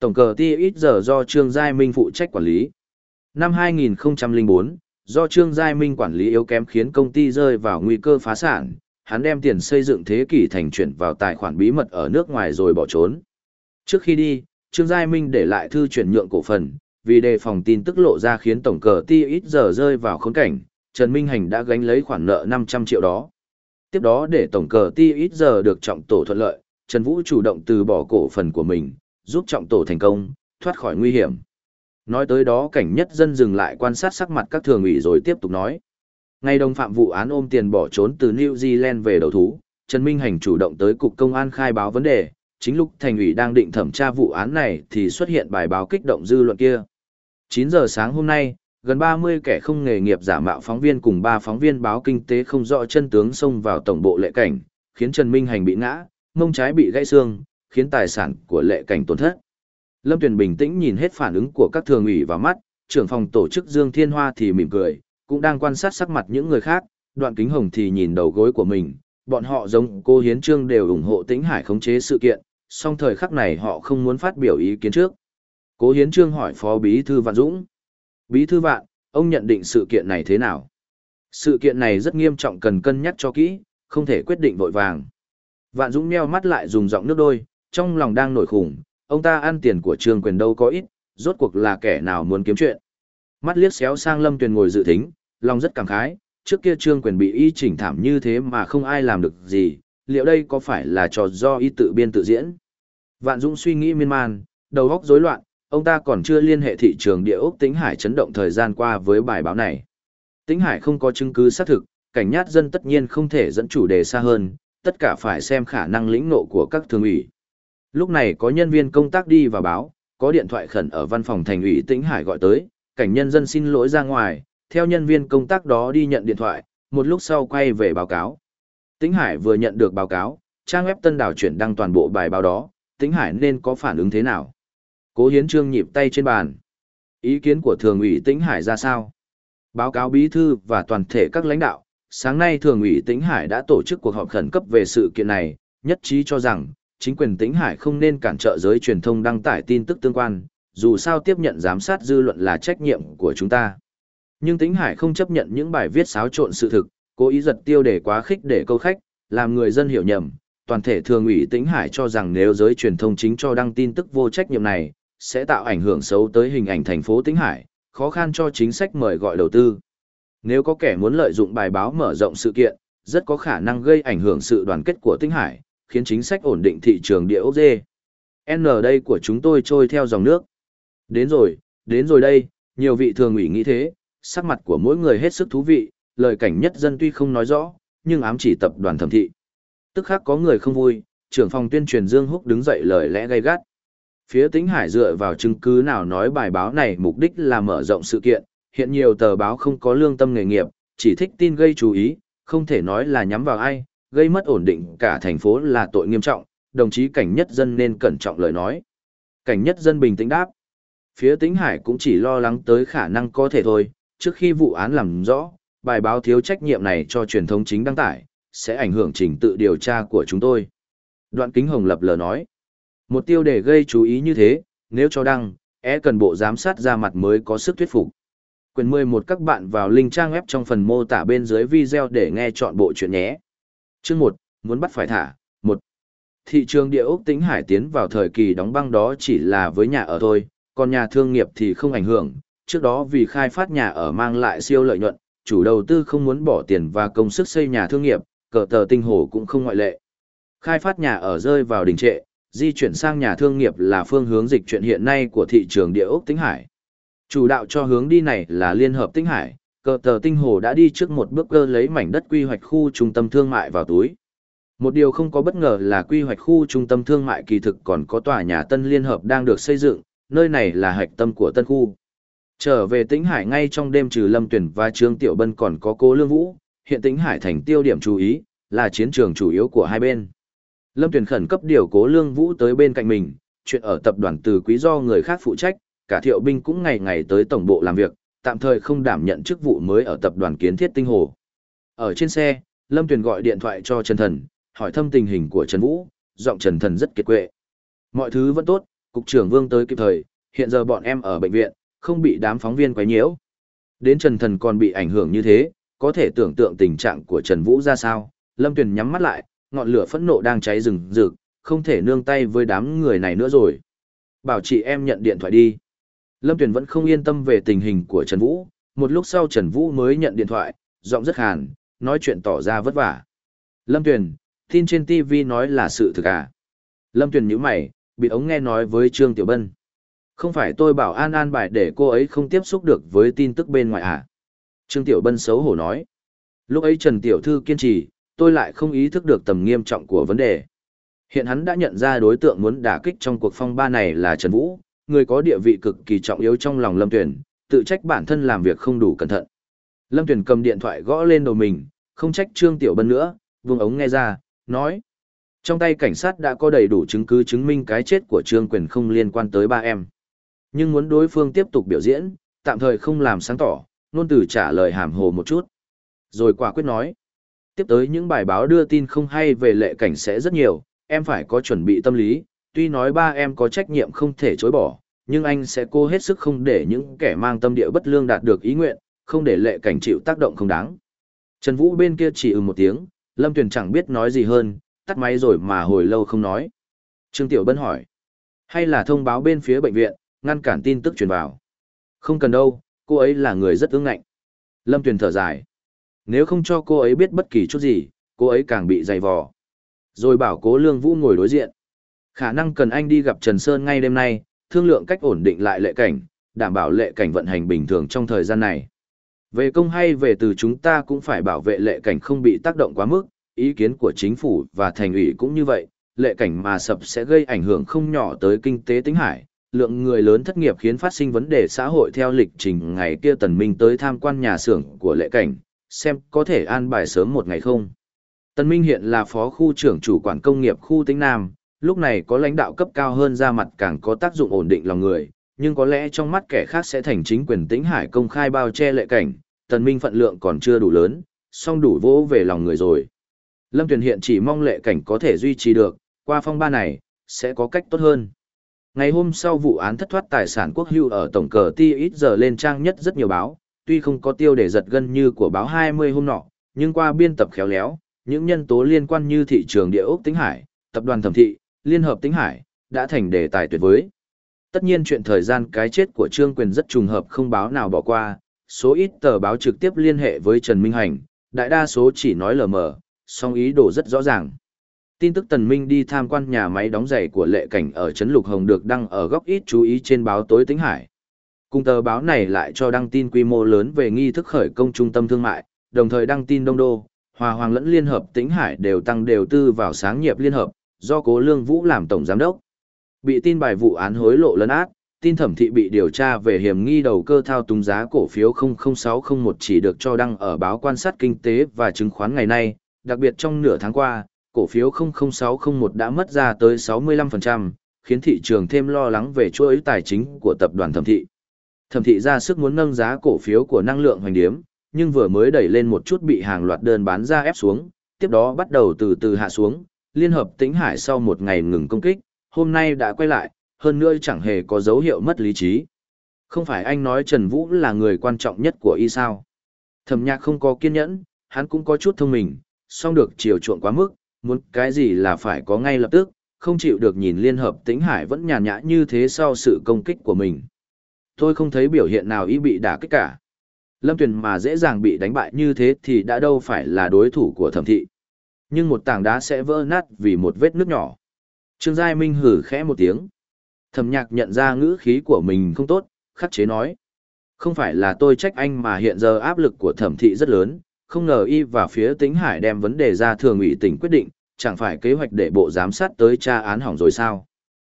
Tổng cờ ti ít giờ do Trương Giai Minh phụ trách quản lý. Năm 2004, do Trương Giai Minh quản lý yếu kém khiến công ty rơi vào nguy cơ phá sản, hắn đem tiền xây dựng thế kỷ thành chuyển vào tài khoản bí mật ở nước ngoài rồi bỏ trốn. Trước khi đi, Trương Giai Minh để lại thư chuyển nhượng cổ phần, vì đề phòng tin tức lộ ra khiến tổng cờ ti ít giờ rơi vào khốn cảnh, Trần Minh Hành đã gánh lấy khoản nợ 500 triệu đó. Tiếp đó để tổng cờ ti ít giờ được trọng tổ thuận lợi, Trần Vũ chủ động từ bỏ cổ phần của mình, giúp trọng tổ thành công, thoát khỏi nguy hiểm. Nói tới đó cảnh nhất dân dừng lại quan sát sắc mặt các thường ủy rồi tiếp tục nói. Ngay đồng phạm vụ án ôm tiền bỏ trốn từ New Zealand về đầu thú, Trần Minh Hành chủ động tới cục công an khai báo vấn đề, chính lúc thành ủy đang định thẩm tra vụ án này thì xuất hiện bài báo kích động dư luận kia. 9 giờ sáng hôm nay, gần 30 kẻ không nghề nghiệp giả mạo phóng viên cùng 3 phóng viên báo kinh tế không rõ chân tướng xông vào tổng bộ lệ cảnh, khiến Trần Minh Hành bị ngã, mông trái bị gãy xương, khiến tài sản của lệ cảnh tổn thất. Lâm Tuyền bình tĩnh nhìn hết phản ứng của các thường ủy và mắt, trưởng phòng tổ chức Dương Thiên Hoa thì mỉm cười, cũng đang quan sát sắc mặt những người khác, đoạn kính hồng thì nhìn đầu gối của mình, bọn họ giống cô Hiến Trương đều ủng hộ Tĩnh Hải khống chế sự kiện, song thời khắc này họ không muốn phát biểu ý kiến trước. Cố Hiến Trương hỏi Phó Bí Thư Vạn Dũng. Bí Thư Vạn, ông nhận định sự kiện này thế nào? Sự kiện này rất nghiêm trọng cần cân nhắc cho kỹ, không thể quyết định vội vàng. Vạn Dũng meo mắt lại dùng giọng nước đôi, trong lòng đang nổi khủng, ông ta ăn tiền của Trương Quyền đâu có ít, rốt cuộc là kẻ nào muốn kiếm chuyện. Mắt liếc xéo sang Lâm Tuyền ngồi dự thính, lòng rất cảm khái, trước kia Trương Quyền bị y chỉnh thảm như thế mà không ai làm được gì, liệu đây có phải là trò do y tự biên tự diễn? Vạn Dũng suy nghĩ miên man, đầu óc rối loạn, ông ta còn chưa liên hệ thị trường địa ốc Tĩnh Hải chấn động thời gian qua với bài báo này. Tĩnh Hải không có chứng cứ xác thực, cảnh nhát dân tất nhiên không thể dẫn chủ đề xa hơn, tất cả phải xem khả năng lĩnh nộ của các thường ủy. Lúc này có nhân viên công tác đi vào báo, có điện thoại khẩn ở văn phòng thành ủy Tĩnh Hải gọi tới, cảnh nhân dân xin lỗi ra ngoài, theo nhân viên công tác đó đi nhận điện thoại, một lúc sau quay về báo cáo. Tĩnh Hải vừa nhận được báo cáo, trang web Tân Đảo chuyển đăng toàn bộ bài báo đó, Tĩnh Hải nên có phản ứng thế nào? Cố Hiến Trương nhịp tay trên bàn. Ý kiến của Thường ủy Tĩnh Hải ra sao? Báo cáo bí thư và toàn thể các lãnh đạo, sáng nay Thường ủy Tĩnh Hải đã tổ chức cuộc họp khẩn cấp về sự kiện này, nhất trí cho rằng, chính quyền Tĩnh Hải không nên cản trợ giới truyền thông đăng tải tin tức tương quan, dù sao tiếp nhận giám sát dư luận là trách nhiệm của chúng ta. Nhưng Tĩnh Hải không chấp nhận những bài viết xáo trộn sự thực, cố ý giật tiêu đề quá khích để câu khách, làm người dân hiểu nhầm. Toàn thể thường ủy Tĩnh Hải cho rằng nếu giới truyền thông chính cho đăng tin tức vô trách nhiệm này, sẽ tạo ảnh hưởng xấu tới hình ảnh thành phố Tĩnh Hải, khó khăn cho chính sách mời gọi đầu tư. Nếu có kẻ muốn lợi dụng bài báo mở rộng sự kiện, rất có khả năng gây ảnh hưởng sự đoàn kết của Tĩnh Hải, khiến chính sách ổn định thị trường địa ốc dê. N đây của chúng tôi trôi theo dòng nước. Đến rồi, đến rồi đây, nhiều vị thường ủy nghĩ thế, sắc mặt của mỗi người hết sức thú vị, lời cảnh nhất dân tuy không nói rõ, nhưng ám chỉ tập đoàn thẩm thị. Tức khác có người không vui, trưởng phòng tuyên truyền Dương Húc đứng dậy lời lẽ gay gắt. Phía Tĩnh Hải dựa vào chứng cứ nào nói bài báo này mục đích là mở rộng sự kiện, hiện nhiều tờ báo không có lương tâm nghề nghiệp, chỉ thích tin gây chú ý, không thể nói là nhắm vào ai, gây mất ổn định cả thành phố là tội nghiêm trọng, đồng chí cảnh nhất dân nên cẩn trọng lời nói. Cảnh nhất dân bình tĩnh đáp. Phía Tĩnh Hải cũng chỉ lo lắng tới khả năng có thể thôi, trước khi vụ án làm rõ, bài báo thiếu trách nhiệm này cho truyền thông chính đăng tải, sẽ ảnh hưởng trình tự điều tra của chúng tôi. Đoạn Kính Hồng lập lờ nói, một tiêu đề gây chú ý như thế, nếu cho đăng, é cần bộ giám sát ra mặt mới có sức thuyết phục. Quyền 11 các bạn vào link trang web trong phần mô tả bên dưới video để nghe chọn bộ chuyện nhé. Chương 1, muốn bắt phải thả, 1. Thị trường địa ốc tính hải tiến vào thời kỳ đóng băng đó chỉ là với nhà ở thôi, còn nhà thương nghiệp thì không ảnh hưởng, trước đó vì khai phát nhà ở mang lại siêu lợi nhuận, chủ đầu tư không muốn bỏ tiền và công sức xây nhà thương nghiệp, cờ tờ tinh hồ cũng không ngoại lệ. Khai phát nhà ở rơi vào đình trệ, di chuyển sang nhà thương nghiệp là phương hướng dịch chuyển hiện nay của thị trường địa ốc Tĩnh Hải. Chủ đạo cho hướng đi này là Liên hợp Tĩnh Hải, cờ tờ tinh hồ đã đi trước một bước cơ lấy mảnh đất quy hoạch khu trung tâm thương mại vào túi. Một điều không có bất ngờ là quy hoạch khu trung tâm thương mại kỳ thực còn có tòa nhà Tân Liên Hợp đang được xây dựng, nơi này là hạch tâm của tân khu. Trở về Tĩnh Hải ngay trong đêm trừ Lâm Tuyển và Trương Tiểu Bân còn có Cố Lương Vũ, hiện Tĩnh Hải thành tiêu điểm chú ý, là chiến trường chủ yếu của hai bên. Lâm Tuyển khẩn cấp điều Cố Lương Vũ tới bên cạnh mình, chuyện ở tập đoàn từ quý do người khác phụ trách, cả Thiệu Binh cũng ngày ngày tới tổng bộ làm việc, tạm thời không đảm nhận chức vụ mới ở tập đoàn Kiến Thiết Tinh Hồ. Ở trên xe, Lâm Tuyền gọi điện thoại cho Trần Thần, hỏi thăm tình hình của Trần Vũ, giọng Trần Thần rất kiệt quệ. Mọi thứ vẫn tốt, cục trưởng Vương tới kịp thời, hiện giờ bọn em ở bệnh viện, không bị đám phóng viên quấy nhiễu. Đến Trần Thần còn bị ảnh hưởng như thế, có thể tưởng tượng tình trạng của Trần Vũ ra sao. Lâm Tuyền nhắm mắt lại, ngọn lửa phẫn nộ đang cháy rừng rực, không thể nương tay với đám người này nữa rồi. Bảo chị em nhận điện thoại đi. Lâm Tuyền vẫn không yên tâm về tình hình của Trần Vũ, một lúc sau Trần Vũ mới nhận điện thoại, giọng rất hàn, nói chuyện tỏ ra vất vả. Lâm Tuyền, tin trên TV nói là sự thực à? Lâm Tuyền nhíu mày, bị ống nghe nói với Trương Tiểu Bân. Không phải tôi bảo an an bài để cô ấy không tiếp xúc được với tin tức bên ngoài à? Trương Tiểu Bân xấu hổ nói. Lúc ấy Trần Tiểu Thư kiên trì, tôi lại không ý thức được tầm nghiêm trọng của vấn đề. Hiện hắn đã nhận ra đối tượng muốn đả kích trong cuộc phong ba này là Trần Vũ, người có địa vị cực kỳ trọng yếu trong lòng Lâm Tuyền, tự trách bản thân làm việc không đủ cẩn thận. Lâm Tuyền cầm điện thoại gõ lên đầu mình, không trách Trương Tiểu Bân nữa, vùng ống nghe ra, nói. Trong tay cảnh sát đã có đầy đủ chứng cứ chứng minh cái chết của Trương Quyền không liên quan tới ba em. Nhưng muốn đối phương tiếp tục biểu diễn, tạm thời không làm sáng tỏ, nôn từ trả lời hàm hồ một chút. Rồi quả quyết nói. Tiếp tới những bài báo đưa tin không hay về lệ cảnh sẽ rất nhiều, em phải có chuẩn bị tâm lý, tuy nói ba em có trách nhiệm không thể chối bỏ, nhưng anh sẽ cố hết sức không để những kẻ mang tâm địa bất lương đạt được ý nguyện, không để lệ cảnh chịu tác động không đáng. Trần Vũ bên kia chỉ ừ một tiếng, Lâm Tuyền chẳng biết nói gì hơn, tắt máy rồi mà hồi lâu không nói. Trương Tiểu Bân hỏi, hay là thông báo bên phía bệnh viện, ngăn cản tin tức truyền vào. Không cần đâu, cô ấy là người rất ương ngạnh. Lâm Tuyền thở dài. Nếu không cho cô ấy biết bất kỳ chút gì, cô ấy càng bị dày vò. Rồi bảo cố Lương Vũ ngồi đối diện. Khả năng cần anh đi gặp Trần Sơn ngay đêm nay, thương lượng cách ổn định lại lệ cảnh, đảm bảo lệ cảnh vận hành bình thường trong thời gian này. Về công hay về từ chúng ta cũng phải bảo vệ lệ cảnh không bị tác động quá mức, ý kiến của chính phủ và thành ủy cũng như vậy, lệ cảnh mà sập sẽ gây ảnh hưởng không nhỏ tới kinh tế tính hải, lượng người lớn thất nghiệp khiến phát sinh vấn đề xã hội theo lịch trình ngày kia tần minh tới tham quan nhà xưởng của lệ cảnh, xem có thể an bài sớm một ngày không. Tần Minh hiện là phó khu trưởng chủ quản công nghiệp khu Tĩnh Nam, lúc này có lãnh đạo cấp cao hơn ra mặt càng có tác dụng ổn định lòng người, nhưng có lẽ trong mắt kẻ khác sẽ thành chính quyền Tĩnh Hải công khai bao che lệ cảnh, Tần Minh phận lượng còn chưa đủ lớn, song đủ vỗ về lòng người rồi. Lâm Tuyền hiện chỉ mong lệ cảnh có thể duy trì được, qua phong ba này, sẽ có cách tốt hơn. Ngày hôm sau vụ án thất thoát tài sản quốc hữu ở tổng cờ ti ít giờ lên trang nhất rất nhiều báo, tuy không có tiêu đề giật gân như của báo 20 hôm nọ, nhưng qua biên tập khéo léo, những nhân tố liên quan như thị trường địa ốc tính hải, tập đoàn thẩm thị, liên hợp tính hải, đã thành đề tài tuyệt với. Tất nhiên chuyện thời gian cái chết của Trương Quyền rất trùng hợp không báo nào bỏ qua, số ít tờ báo trực tiếp liên hệ với Trần Minh Hành, đại đa số chỉ nói lờ mờ, song ý đồ rất rõ ràng. Tin tức Tần Minh đi tham quan nhà máy đóng giày của lệ cảnh ở Trấn Lục Hồng được đăng ở góc ít chú ý trên báo tối tính hải. Cùng tờ báo này lại cho đăng tin quy mô lớn về nghi thức khởi công trung tâm thương mại, đồng thời đăng tin đông đô, hòa hoàng lẫn liên hợp Tĩnh hải đều tăng đều tư vào sáng nghiệp liên hợp, do cố lương vũ làm tổng giám đốc. Bị tin bài vụ án hối lộ lấn át, tin thẩm thị bị điều tra về hiểm nghi đầu cơ thao túng giá cổ phiếu 00601 chỉ được cho đăng ở báo quan sát kinh tế và chứng khoán ngày nay, đặc biệt trong nửa tháng qua, cổ phiếu 00601 đã mất ra tới 65%, khiến thị trường thêm lo lắng về chuỗi tài chính của tập đoàn thẩm thị. Thẩm thị ra sức muốn nâng giá cổ phiếu của năng lượng hoành điếm, nhưng vừa mới đẩy lên một chút bị hàng loạt đơn bán ra ép xuống, tiếp đó bắt đầu từ từ hạ xuống, liên hợp tĩnh hải sau một ngày ngừng công kích, hôm nay đã quay lại, hơn nữa chẳng hề có dấu hiệu mất lý trí. Không phải anh nói Trần Vũ là người quan trọng nhất của y sao. Thẩm nhạc không có kiên nhẫn, hắn cũng có chút thông minh, song được chiều chuộng quá mức, muốn cái gì là phải có ngay lập tức, không chịu được nhìn liên hợp tĩnh hải vẫn nhàn nhã như thế sau sự công kích của mình. Tôi không thấy biểu hiện nào y bị đả kích cả. Lâm Tuyền mà dễ dàng bị đánh bại như thế thì đã đâu phải là đối thủ của thẩm thị. Nhưng một tảng đá sẽ vỡ nát vì một vết nước nhỏ. Trương Giai Minh hử khẽ một tiếng. Thẩm nhạc nhận ra ngữ khí của mình không tốt, khắc chế nói. Không phải là tôi trách anh mà hiện giờ áp lực của thẩm thị rất lớn, không ngờ y và phía tính hải đem vấn đề ra thường ủy tỉnh quyết định, chẳng phải kế hoạch để bộ giám sát tới tra án hỏng rồi sao.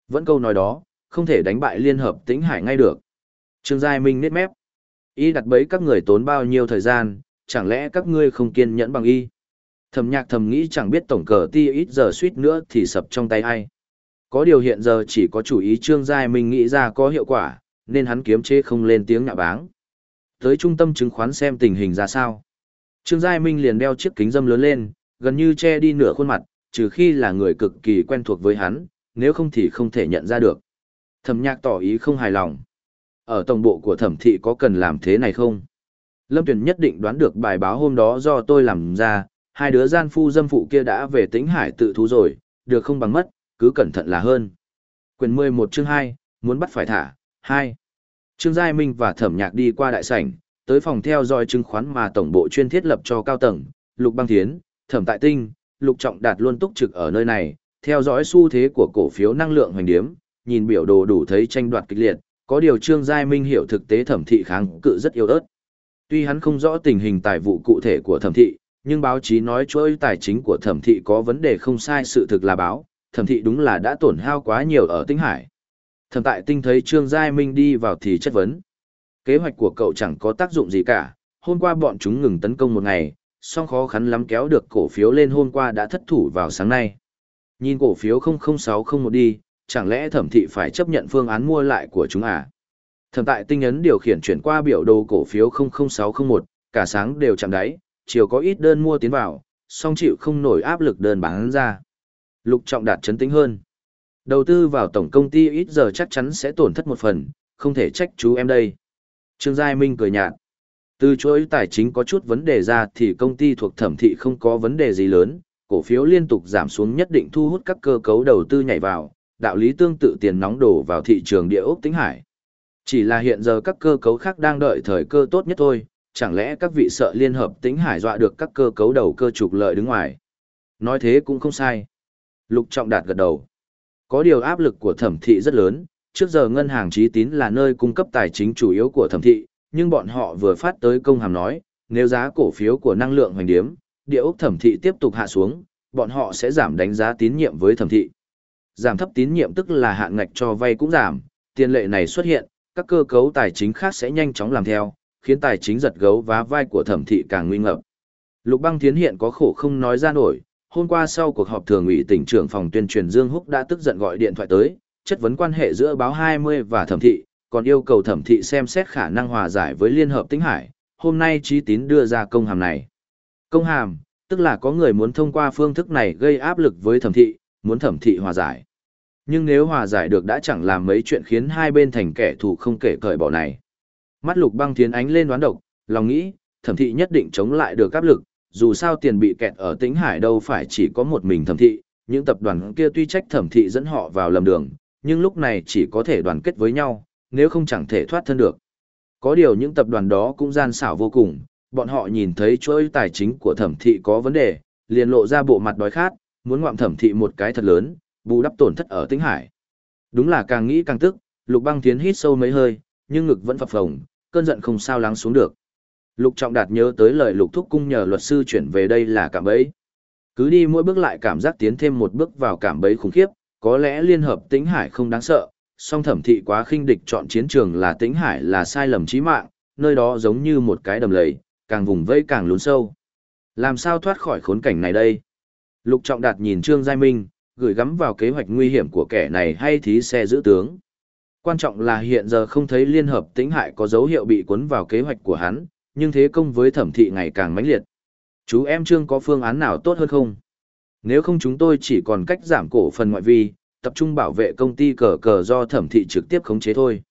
Vẫn câu nói đó, không thể đánh bại liên hợp tính hải ngay được. Trương Giai Minh nết mép. Y đặt bấy các người tốn bao nhiêu thời gian, chẳng lẽ các ngươi không kiên nhẫn bằng y? Thầm nhạc thầm nghĩ chẳng biết tổng cờ ti ít giờ suýt nữa thì sập trong tay ai. Có điều hiện giờ chỉ có chủ ý Trương Giai Minh nghĩ ra có hiệu quả, nên hắn kiếm chế không lên tiếng nhạ báng. Tới trung tâm chứng khoán xem tình hình ra sao. Trương Giai Minh liền đeo chiếc kính dâm lớn lên, gần như che đi nửa khuôn mặt, trừ khi là người cực kỳ quen thuộc với hắn, nếu không thì không thể nhận ra được. Thẩm nhạc tỏ ý không hài lòng. Ở tổng bộ của thẩm thị có cần làm thế này không? Lâm Tuyền nhất định đoán được bài báo hôm đó do tôi làm ra, hai đứa gian phu dâm phụ kia đã về tính hải tự thú rồi, được không bằng mất, cứ cẩn thận là hơn. Quyền 11 chương 2, muốn bắt phải thả, 2. Trương Giai Minh và Thẩm Nhạc đi qua đại sảnh, tới phòng theo dõi chứng khoán mà tổng bộ chuyên thiết lập cho cao tầng, Lục Băng Thiến, Thẩm Tại Tinh, Lục Trọng Đạt luôn túc trực ở nơi này, theo dõi xu thế của cổ phiếu năng lượng hoành điếm, nhìn biểu đồ đủ thấy tranh đoạt kịch liệt, có điều Trương Giai Minh hiểu thực tế thẩm thị kháng cự rất yếu ớt. Tuy hắn không rõ tình hình tài vụ cụ thể của thẩm thị, nhưng báo chí nói chuỗi tài chính của thẩm thị có vấn đề không sai sự thực là báo, thẩm thị đúng là đã tổn hao quá nhiều ở tinh hải. Thẩm tại tinh thấy Trương Giai Minh đi vào thì chất vấn. Kế hoạch của cậu chẳng có tác dụng gì cả, hôm qua bọn chúng ngừng tấn công một ngày, song khó khăn lắm kéo được cổ phiếu lên hôm qua đã thất thủ vào sáng nay. Nhìn cổ phiếu 00601 đi, chẳng lẽ thẩm thị phải chấp nhận phương án mua lại của chúng à? Thẩm tại tinh ấn điều khiển chuyển qua biểu đồ cổ phiếu 00601, cả sáng đều chạm đáy, chiều có ít đơn mua tiến vào, song chịu không nổi áp lực đơn bán ra. Lục trọng đạt chấn tĩnh hơn. Đầu tư vào tổng công ty ít giờ chắc chắn sẽ tổn thất một phần, không thể trách chú em đây. Trương Giai Minh cười nhạt. Từ chối tài chính có chút vấn đề ra thì công ty thuộc thẩm thị không có vấn đề gì lớn, cổ phiếu liên tục giảm xuống nhất định thu hút các cơ cấu đầu tư nhảy vào, đạo lý tương tự tiền nóng đổ vào thị trường địa ốc tính hải. Chỉ là hiện giờ các cơ cấu khác đang đợi thời cơ tốt nhất thôi, chẳng lẽ các vị sợ liên hợp tính hải dọa được các cơ cấu đầu cơ trục lợi đứng ngoài. Nói thế cũng không sai. Lục Trọng Đạt gật đầu. Có điều áp lực của thẩm thị rất lớn, trước giờ ngân hàng trí tín là nơi cung cấp tài chính chủ yếu của thẩm thị, nhưng bọn họ vừa phát tới công hàm nói, nếu giá cổ phiếu của năng lượng hoành điếm, địa ốc thẩm thị tiếp tục hạ xuống, bọn họ sẽ giảm đánh giá tín nhiệm với thẩm thị. Giảm thấp tín nhiệm tức là hạn ngạch cho vay cũng giảm, tiền lệ này xuất hiện, các cơ cấu tài chính khác sẽ nhanh chóng làm theo, khiến tài chính giật gấu vá vai của thẩm thị càng nguy ngập. Lục băng thiến hiện có khổ không nói ra nổi, hôm qua sau cuộc họp thường ủy tỉnh trưởng phòng tuyên truyền Dương Húc đã tức giận gọi điện thoại tới, chất vấn quan hệ giữa báo 20 và thẩm thị, còn yêu cầu thẩm thị xem xét khả năng hòa giải với Liên Hợp Tĩnh Hải. Hôm nay Trí Tín đưa ra công hàm này. Công hàm, tức là có người muốn thông qua phương thức này gây áp lực với thẩm thị, muốn thẩm thị hòa giải. Nhưng nếu hòa giải được đã chẳng làm mấy chuyện khiến hai bên thành kẻ thù không kể cởi bỏ này. Mắt lục băng thiến ánh lên đoán độc, lòng nghĩ, thẩm thị nhất định chống lại được áp lực, dù sao tiền bị kẹt ở tĩnh hải đâu phải chỉ có một mình thẩm thị, những tập đoàn kia tuy trách thẩm thị dẫn họ vào lầm đường, nhưng lúc này chỉ có thể đoàn kết với nhau, nếu không chẳng thể thoát thân được. Có điều những tập đoàn đó cũng gian xảo vô cùng, bọn họ nhìn thấy chuỗi tài chính của thẩm thị có vấn đề, liền lộ ra bộ mặt đói khát, muốn ngoạm thẩm thị một cái thật lớn, bù đắp tổn thất ở tĩnh hải. Đúng là càng nghĩ càng tức, lục băng tiến hít sâu mấy hơi, nhưng ngực vẫn phập phồng, cơn giận không sao lắng xuống được. Lục Trọng Đạt nhớ tới lời Lục Thúc Cung nhờ luật sư chuyển về đây là cảm bẫy. Cứ đi mỗi bước lại cảm giác tiến thêm một bước vào cảm bẫy khủng khiếp, có lẽ liên hợp Tĩnh Hải không đáng sợ, song thẩm thị quá khinh địch chọn chiến trường là Tĩnh Hải là sai lầm chí mạng, nơi đó giống như một cái đầm lầy, càng vùng vẫy càng lún sâu. Làm sao thoát khỏi khốn cảnh này đây? Lục Trọng Đạt nhìn Trương Giai Minh, gửi gắm vào kế hoạch nguy hiểm của kẻ này hay thí xe giữ tướng. Quan trọng là hiện giờ không thấy liên hợp tĩnh hại có dấu hiệu bị cuốn vào kế hoạch của hắn, nhưng thế công với thẩm thị ngày càng mãnh liệt. Chú em Trương có phương án nào tốt hơn không? Nếu không chúng tôi chỉ còn cách giảm cổ phần ngoại vi, tập trung bảo vệ công ty cờ cờ do thẩm thị trực tiếp khống chế thôi.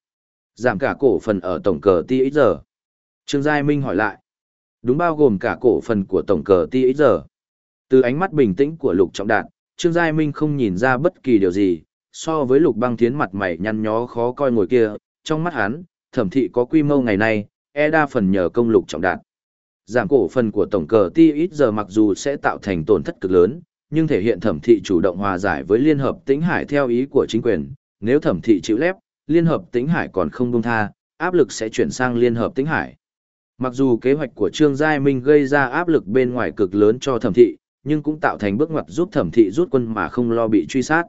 Giảm cả cổ phần ở tổng cờ ti ít giờ. Trương Giai Minh hỏi lại. Đúng bao gồm cả cổ phần của tổng cờ ti ít giờ. Từ ánh mắt bình tĩnh của Lục Trọng Đạt, Trương Giai Minh không nhìn ra bất kỳ điều gì, so với Lục Băng Thiến mặt mày nhăn nhó khó coi ngồi kia, trong mắt hắn, thẩm thị có quy mô ngày nay, e đa phần nhờ công Lục Trọng Đạt. Giảm cổ phần của tổng cờ ti ít giờ mặc dù sẽ tạo thành tổn thất cực lớn, nhưng thể hiện thẩm thị chủ động hòa giải với Liên Hợp Tĩnh Hải theo ý của chính quyền, nếu thẩm thị chịu lép, Liên Hợp Tĩnh Hải còn không buông tha, áp lực sẽ chuyển sang Liên Hợp Tĩnh Hải. Mặc dù kế hoạch của Trương Giai Minh gây ra áp lực bên ngoài cực lớn cho thẩm thị, nhưng cũng tạo thành bước ngoặt giúp thẩm thị rút quân mà không lo bị truy sát.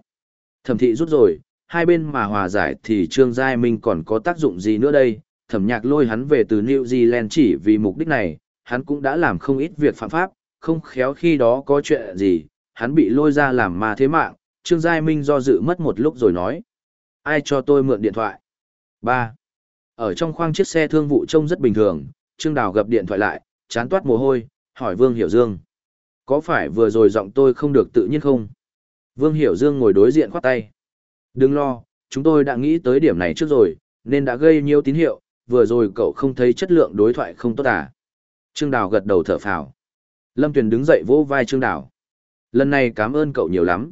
Thẩm thị rút rồi, hai bên mà hòa giải thì Trương Giai Minh còn có tác dụng gì nữa đây? Thẩm nhạc lôi hắn về từ New Zealand chỉ vì mục đích này, hắn cũng đã làm không ít việc phạm pháp, không khéo khi đó có chuyện gì, hắn bị lôi ra làm ma thế mạng, Trương Giai Minh do dự mất một lúc rồi nói. Ai cho tôi mượn điện thoại? 3. Ở trong khoang chiếc xe thương vụ trông rất bình thường, Trương Đào gặp điện thoại lại, chán toát mồ hôi, hỏi Vương Hiểu Dương. Có phải vừa rồi giọng tôi không được tự nhiên không? Vương Hiểu Dương ngồi đối diện khoát tay. Đừng lo, chúng tôi đã nghĩ tới điểm này trước rồi, nên đã gây nhiều tín hiệu, vừa rồi cậu không thấy chất lượng đối thoại không tốt à. Trương Đào gật đầu thở phào. Lâm Tuyền đứng dậy vỗ vai Trương Đào. Lần này cảm ơn cậu nhiều lắm.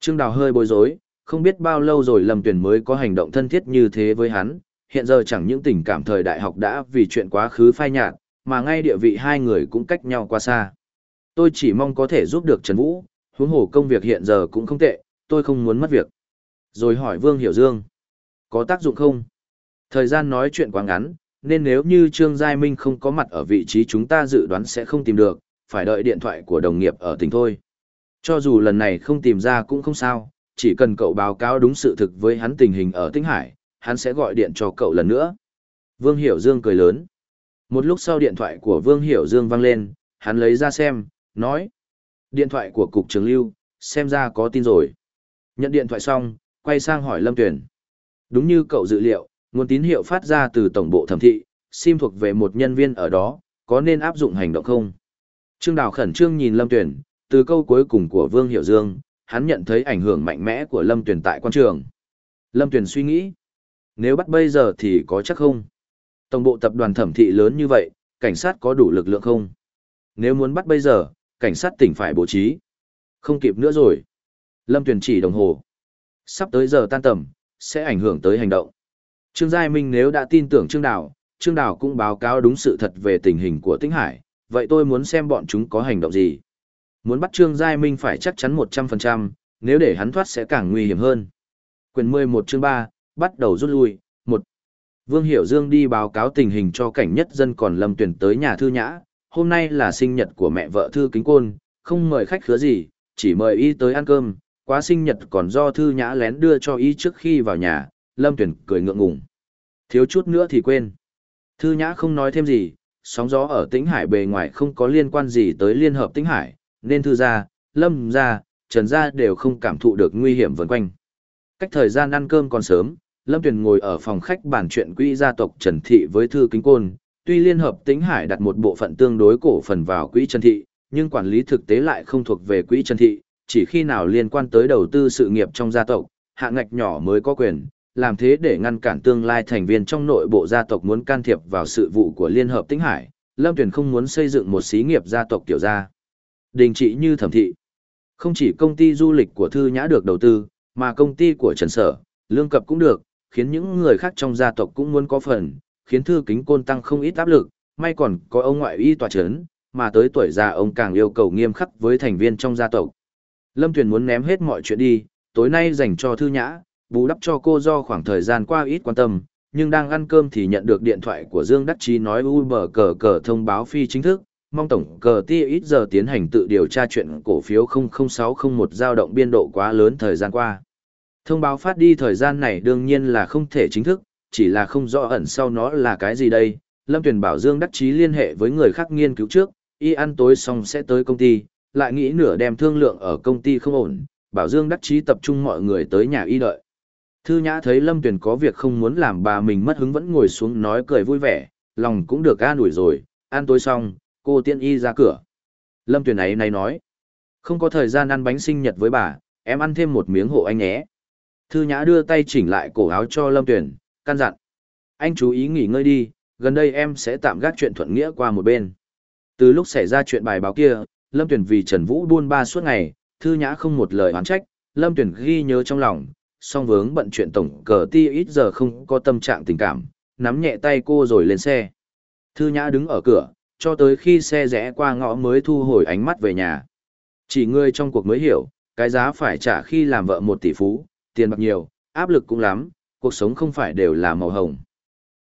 Trương Đào hơi bối rối, không biết bao lâu rồi Lâm Tuyền mới có hành động thân thiết như thế với hắn, hiện giờ chẳng những tình cảm thời đại học đã vì chuyện quá khứ phai nhạt, mà ngay địa vị hai người cũng cách nhau quá xa. Tôi chỉ mong có thể giúp được Trần Vũ, huống hồ công việc hiện giờ cũng không tệ, tôi không muốn mất việc. Rồi hỏi Vương Hiểu Dương, có tác dụng không? Thời gian nói chuyện quá ngắn, nên nếu như Trương Giai Minh không có mặt ở vị trí chúng ta dự đoán sẽ không tìm được, phải đợi điện thoại của đồng nghiệp ở tỉnh thôi. Cho dù lần này không tìm ra cũng không sao, chỉ cần cậu báo cáo đúng sự thực với hắn tình hình ở Tinh Hải, hắn sẽ gọi điện cho cậu lần nữa. Vương Hiểu Dương cười lớn. Một lúc sau điện thoại của Vương Hiểu Dương vang lên, hắn lấy ra xem, nói. Điện thoại của Cục Trường Lưu, xem ra có tin rồi. Nhận điện thoại xong, quay sang hỏi Lâm Tuyển. Đúng như cậu dự liệu, nguồn tín hiệu phát ra từ tổng bộ thẩm thị, sim thuộc về một nhân viên ở đó, có nên áp dụng hành động không? Trương Đào khẩn trương nhìn Lâm Tuyển, từ câu cuối cùng của Vương Hiểu Dương, hắn nhận thấy ảnh hưởng mạnh mẽ của Lâm Tuyển tại quan trường. Lâm Tuyển suy nghĩ, nếu bắt bây giờ thì có chắc không? Tổng bộ tập đoàn thẩm thị lớn như vậy, cảnh sát có đủ lực lượng không? Nếu muốn bắt bây giờ, cảnh sát tỉnh phải bố trí. Không kịp nữa rồi. Lâm Tuyền chỉ đồng hồ. Sắp tới giờ tan tầm, sẽ ảnh hưởng tới hành động. Trương Giai Minh nếu đã tin tưởng Trương Đào, Trương Đào cũng báo cáo đúng sự thật về tình hình của Tĩnh Hải, vậy tôi muốn xem bọn chúng có hành động gì. Muốn bắt Trương Giai Minh phải chắc chắn 100%, nếu để hắn thoát sẽ càng nguy hiểm hơn. Quyền 11 chương 3, bắt đầu rút lui. 1. Vương Hiểu Dương đi báo cáo tình hình cho cảnh nhất dân còn lâm tuyển tới nhà thư nhã. Hôm nay là sinh nhật của mẹ vợ thư kính côn, không mời khách khứa gì, chỉ mời y tới ăn cơm. Quá sinh nhật còn do thư nhã lén đưa cho y trước khi vào nhà, lâm tuyển cười ngượng ngùng. Thiếu chút nữa thì quên. Thư nhã không nói thêm gì, sóng gió ở tĩnh hải bề ngoài không có liên quan gì tới liên hợp tĩnh hải, nên thư gia, lâm gia, trần gia đều không cảm thụ được nguy hiểm vần quanh. Cách thời gian ăn cơm còn sớm, Lâm Tuyền ngồi ở phòng khách bàn chuyện quỹ gia tộc Trần Thị với Thư Kính Côn. Tuy Liên Hợp Tĩnh Hải đặt một bộ phận tương đối cổ phần vào quỹ Trần Thị, nhưng quản lý thực tế lại không thuộc về quỹ Trần Thị, chỉ khi nào liên quan tới đầu tư sự nghiệp trong gia tộc, hạng ngạch nhỏ mới có quyền, làm thế để ngăn cản tương lai thành viên trong nội bộ gia tộc muốn can thiệp vào sự vụ của Liên Hợp Tĩnh Hải. Lâm Tuyền không muốn xây dựng một xí nghiệp gia tộc kiểu gia. Đình trị như thẩm thị. Không chỉ công ty du lịch của Thư Nhã được đầu tư, mà công ty của Trần Sở, Lương Cập cũng được, khiến những người khác trong gia tộc cũng muốn có phần, khiến Thư Kính Côn tăng không ít áp lực, may còn có ông ngoại y tòa chấn, mà tới tuổi già ông càng yêu cầu nghiêm khắc với thành viên trong gia tộc. Lâm Tuyền muốn ném hết mọi chuyện đi, tối nay dành cho Thư Nhã, bù đắp cho cô do khoảng thời gian qua ít quan tâm, nhưng đang ăn cơm thì nhận được điện thoại của Dương Đắc Chí nói Uber cờ cờ thông báo phi chính thức, mong tổng cờ ti ít giờ tiến hành tự điều tra chuyện cổ phiếu 00601 dao động biên độ quá lớn thời gian qua. Thông báo phát đi thời gian này đương nhiên là không thể chính thức, chỉ là không rõ ẩn sau nó là cái gì đây. Lâm Tuyền bảo Dương đắc chí liên hệ với người khác nghiên cứu trước, y ăn tối xong sẽ tới công ty, lại nghĩ nửa đem thương lượng ở công ty không ổn, bảo Dương đắc chí tập trung mọi người tới nhà y đợi. Thư Nhã thấy Lâm Tuyền có việc không muốn làm bà mình mất hứng vẫn ngồi xuống nói cười vui vẻ, lòng cũng được an ủi rồi, ăn tối xong, cô tiện y ra cửa. Lâm Tuyền ấy này nói, không có thời gian ăn bánh sinh nhật với bà, em ăn thêm một miếng hộ anh nhé. Thư Nhã đưa tay chỉnh lại cổ áo cho Lâm Tuyền, căn dặn. Anh chú ý nghỉ ngơi đi, gần đây em sẽ tạm gác chuyện thuận nghĩa qua một bên. Từ lúc xảy ra chuyện bài báo kia, Lâm Tuyền vì Trần Vũ buôn ba suốt ngày, Thư Nhã không một lời oán trách, Lâm Tuyền ghi nhớ trong lòng, song vướng bận chuyện tổng cờ ti ít giờ không có tâm trạng tình cảm, nắm nhẹ tay cô rồi lên xe. Thư Nhã đứng ở cửa, cho tới khi xe rẽ qua ngõ mới thu hồi ánh mắt về nhà. Chỉ người trong cuộc mới hiểu, cái giá phải trả khi làm vợ một tỷ phú, tiền bạc nhiều, áp lực cũng lắm, cuộc sống không phải đều là màu hồng.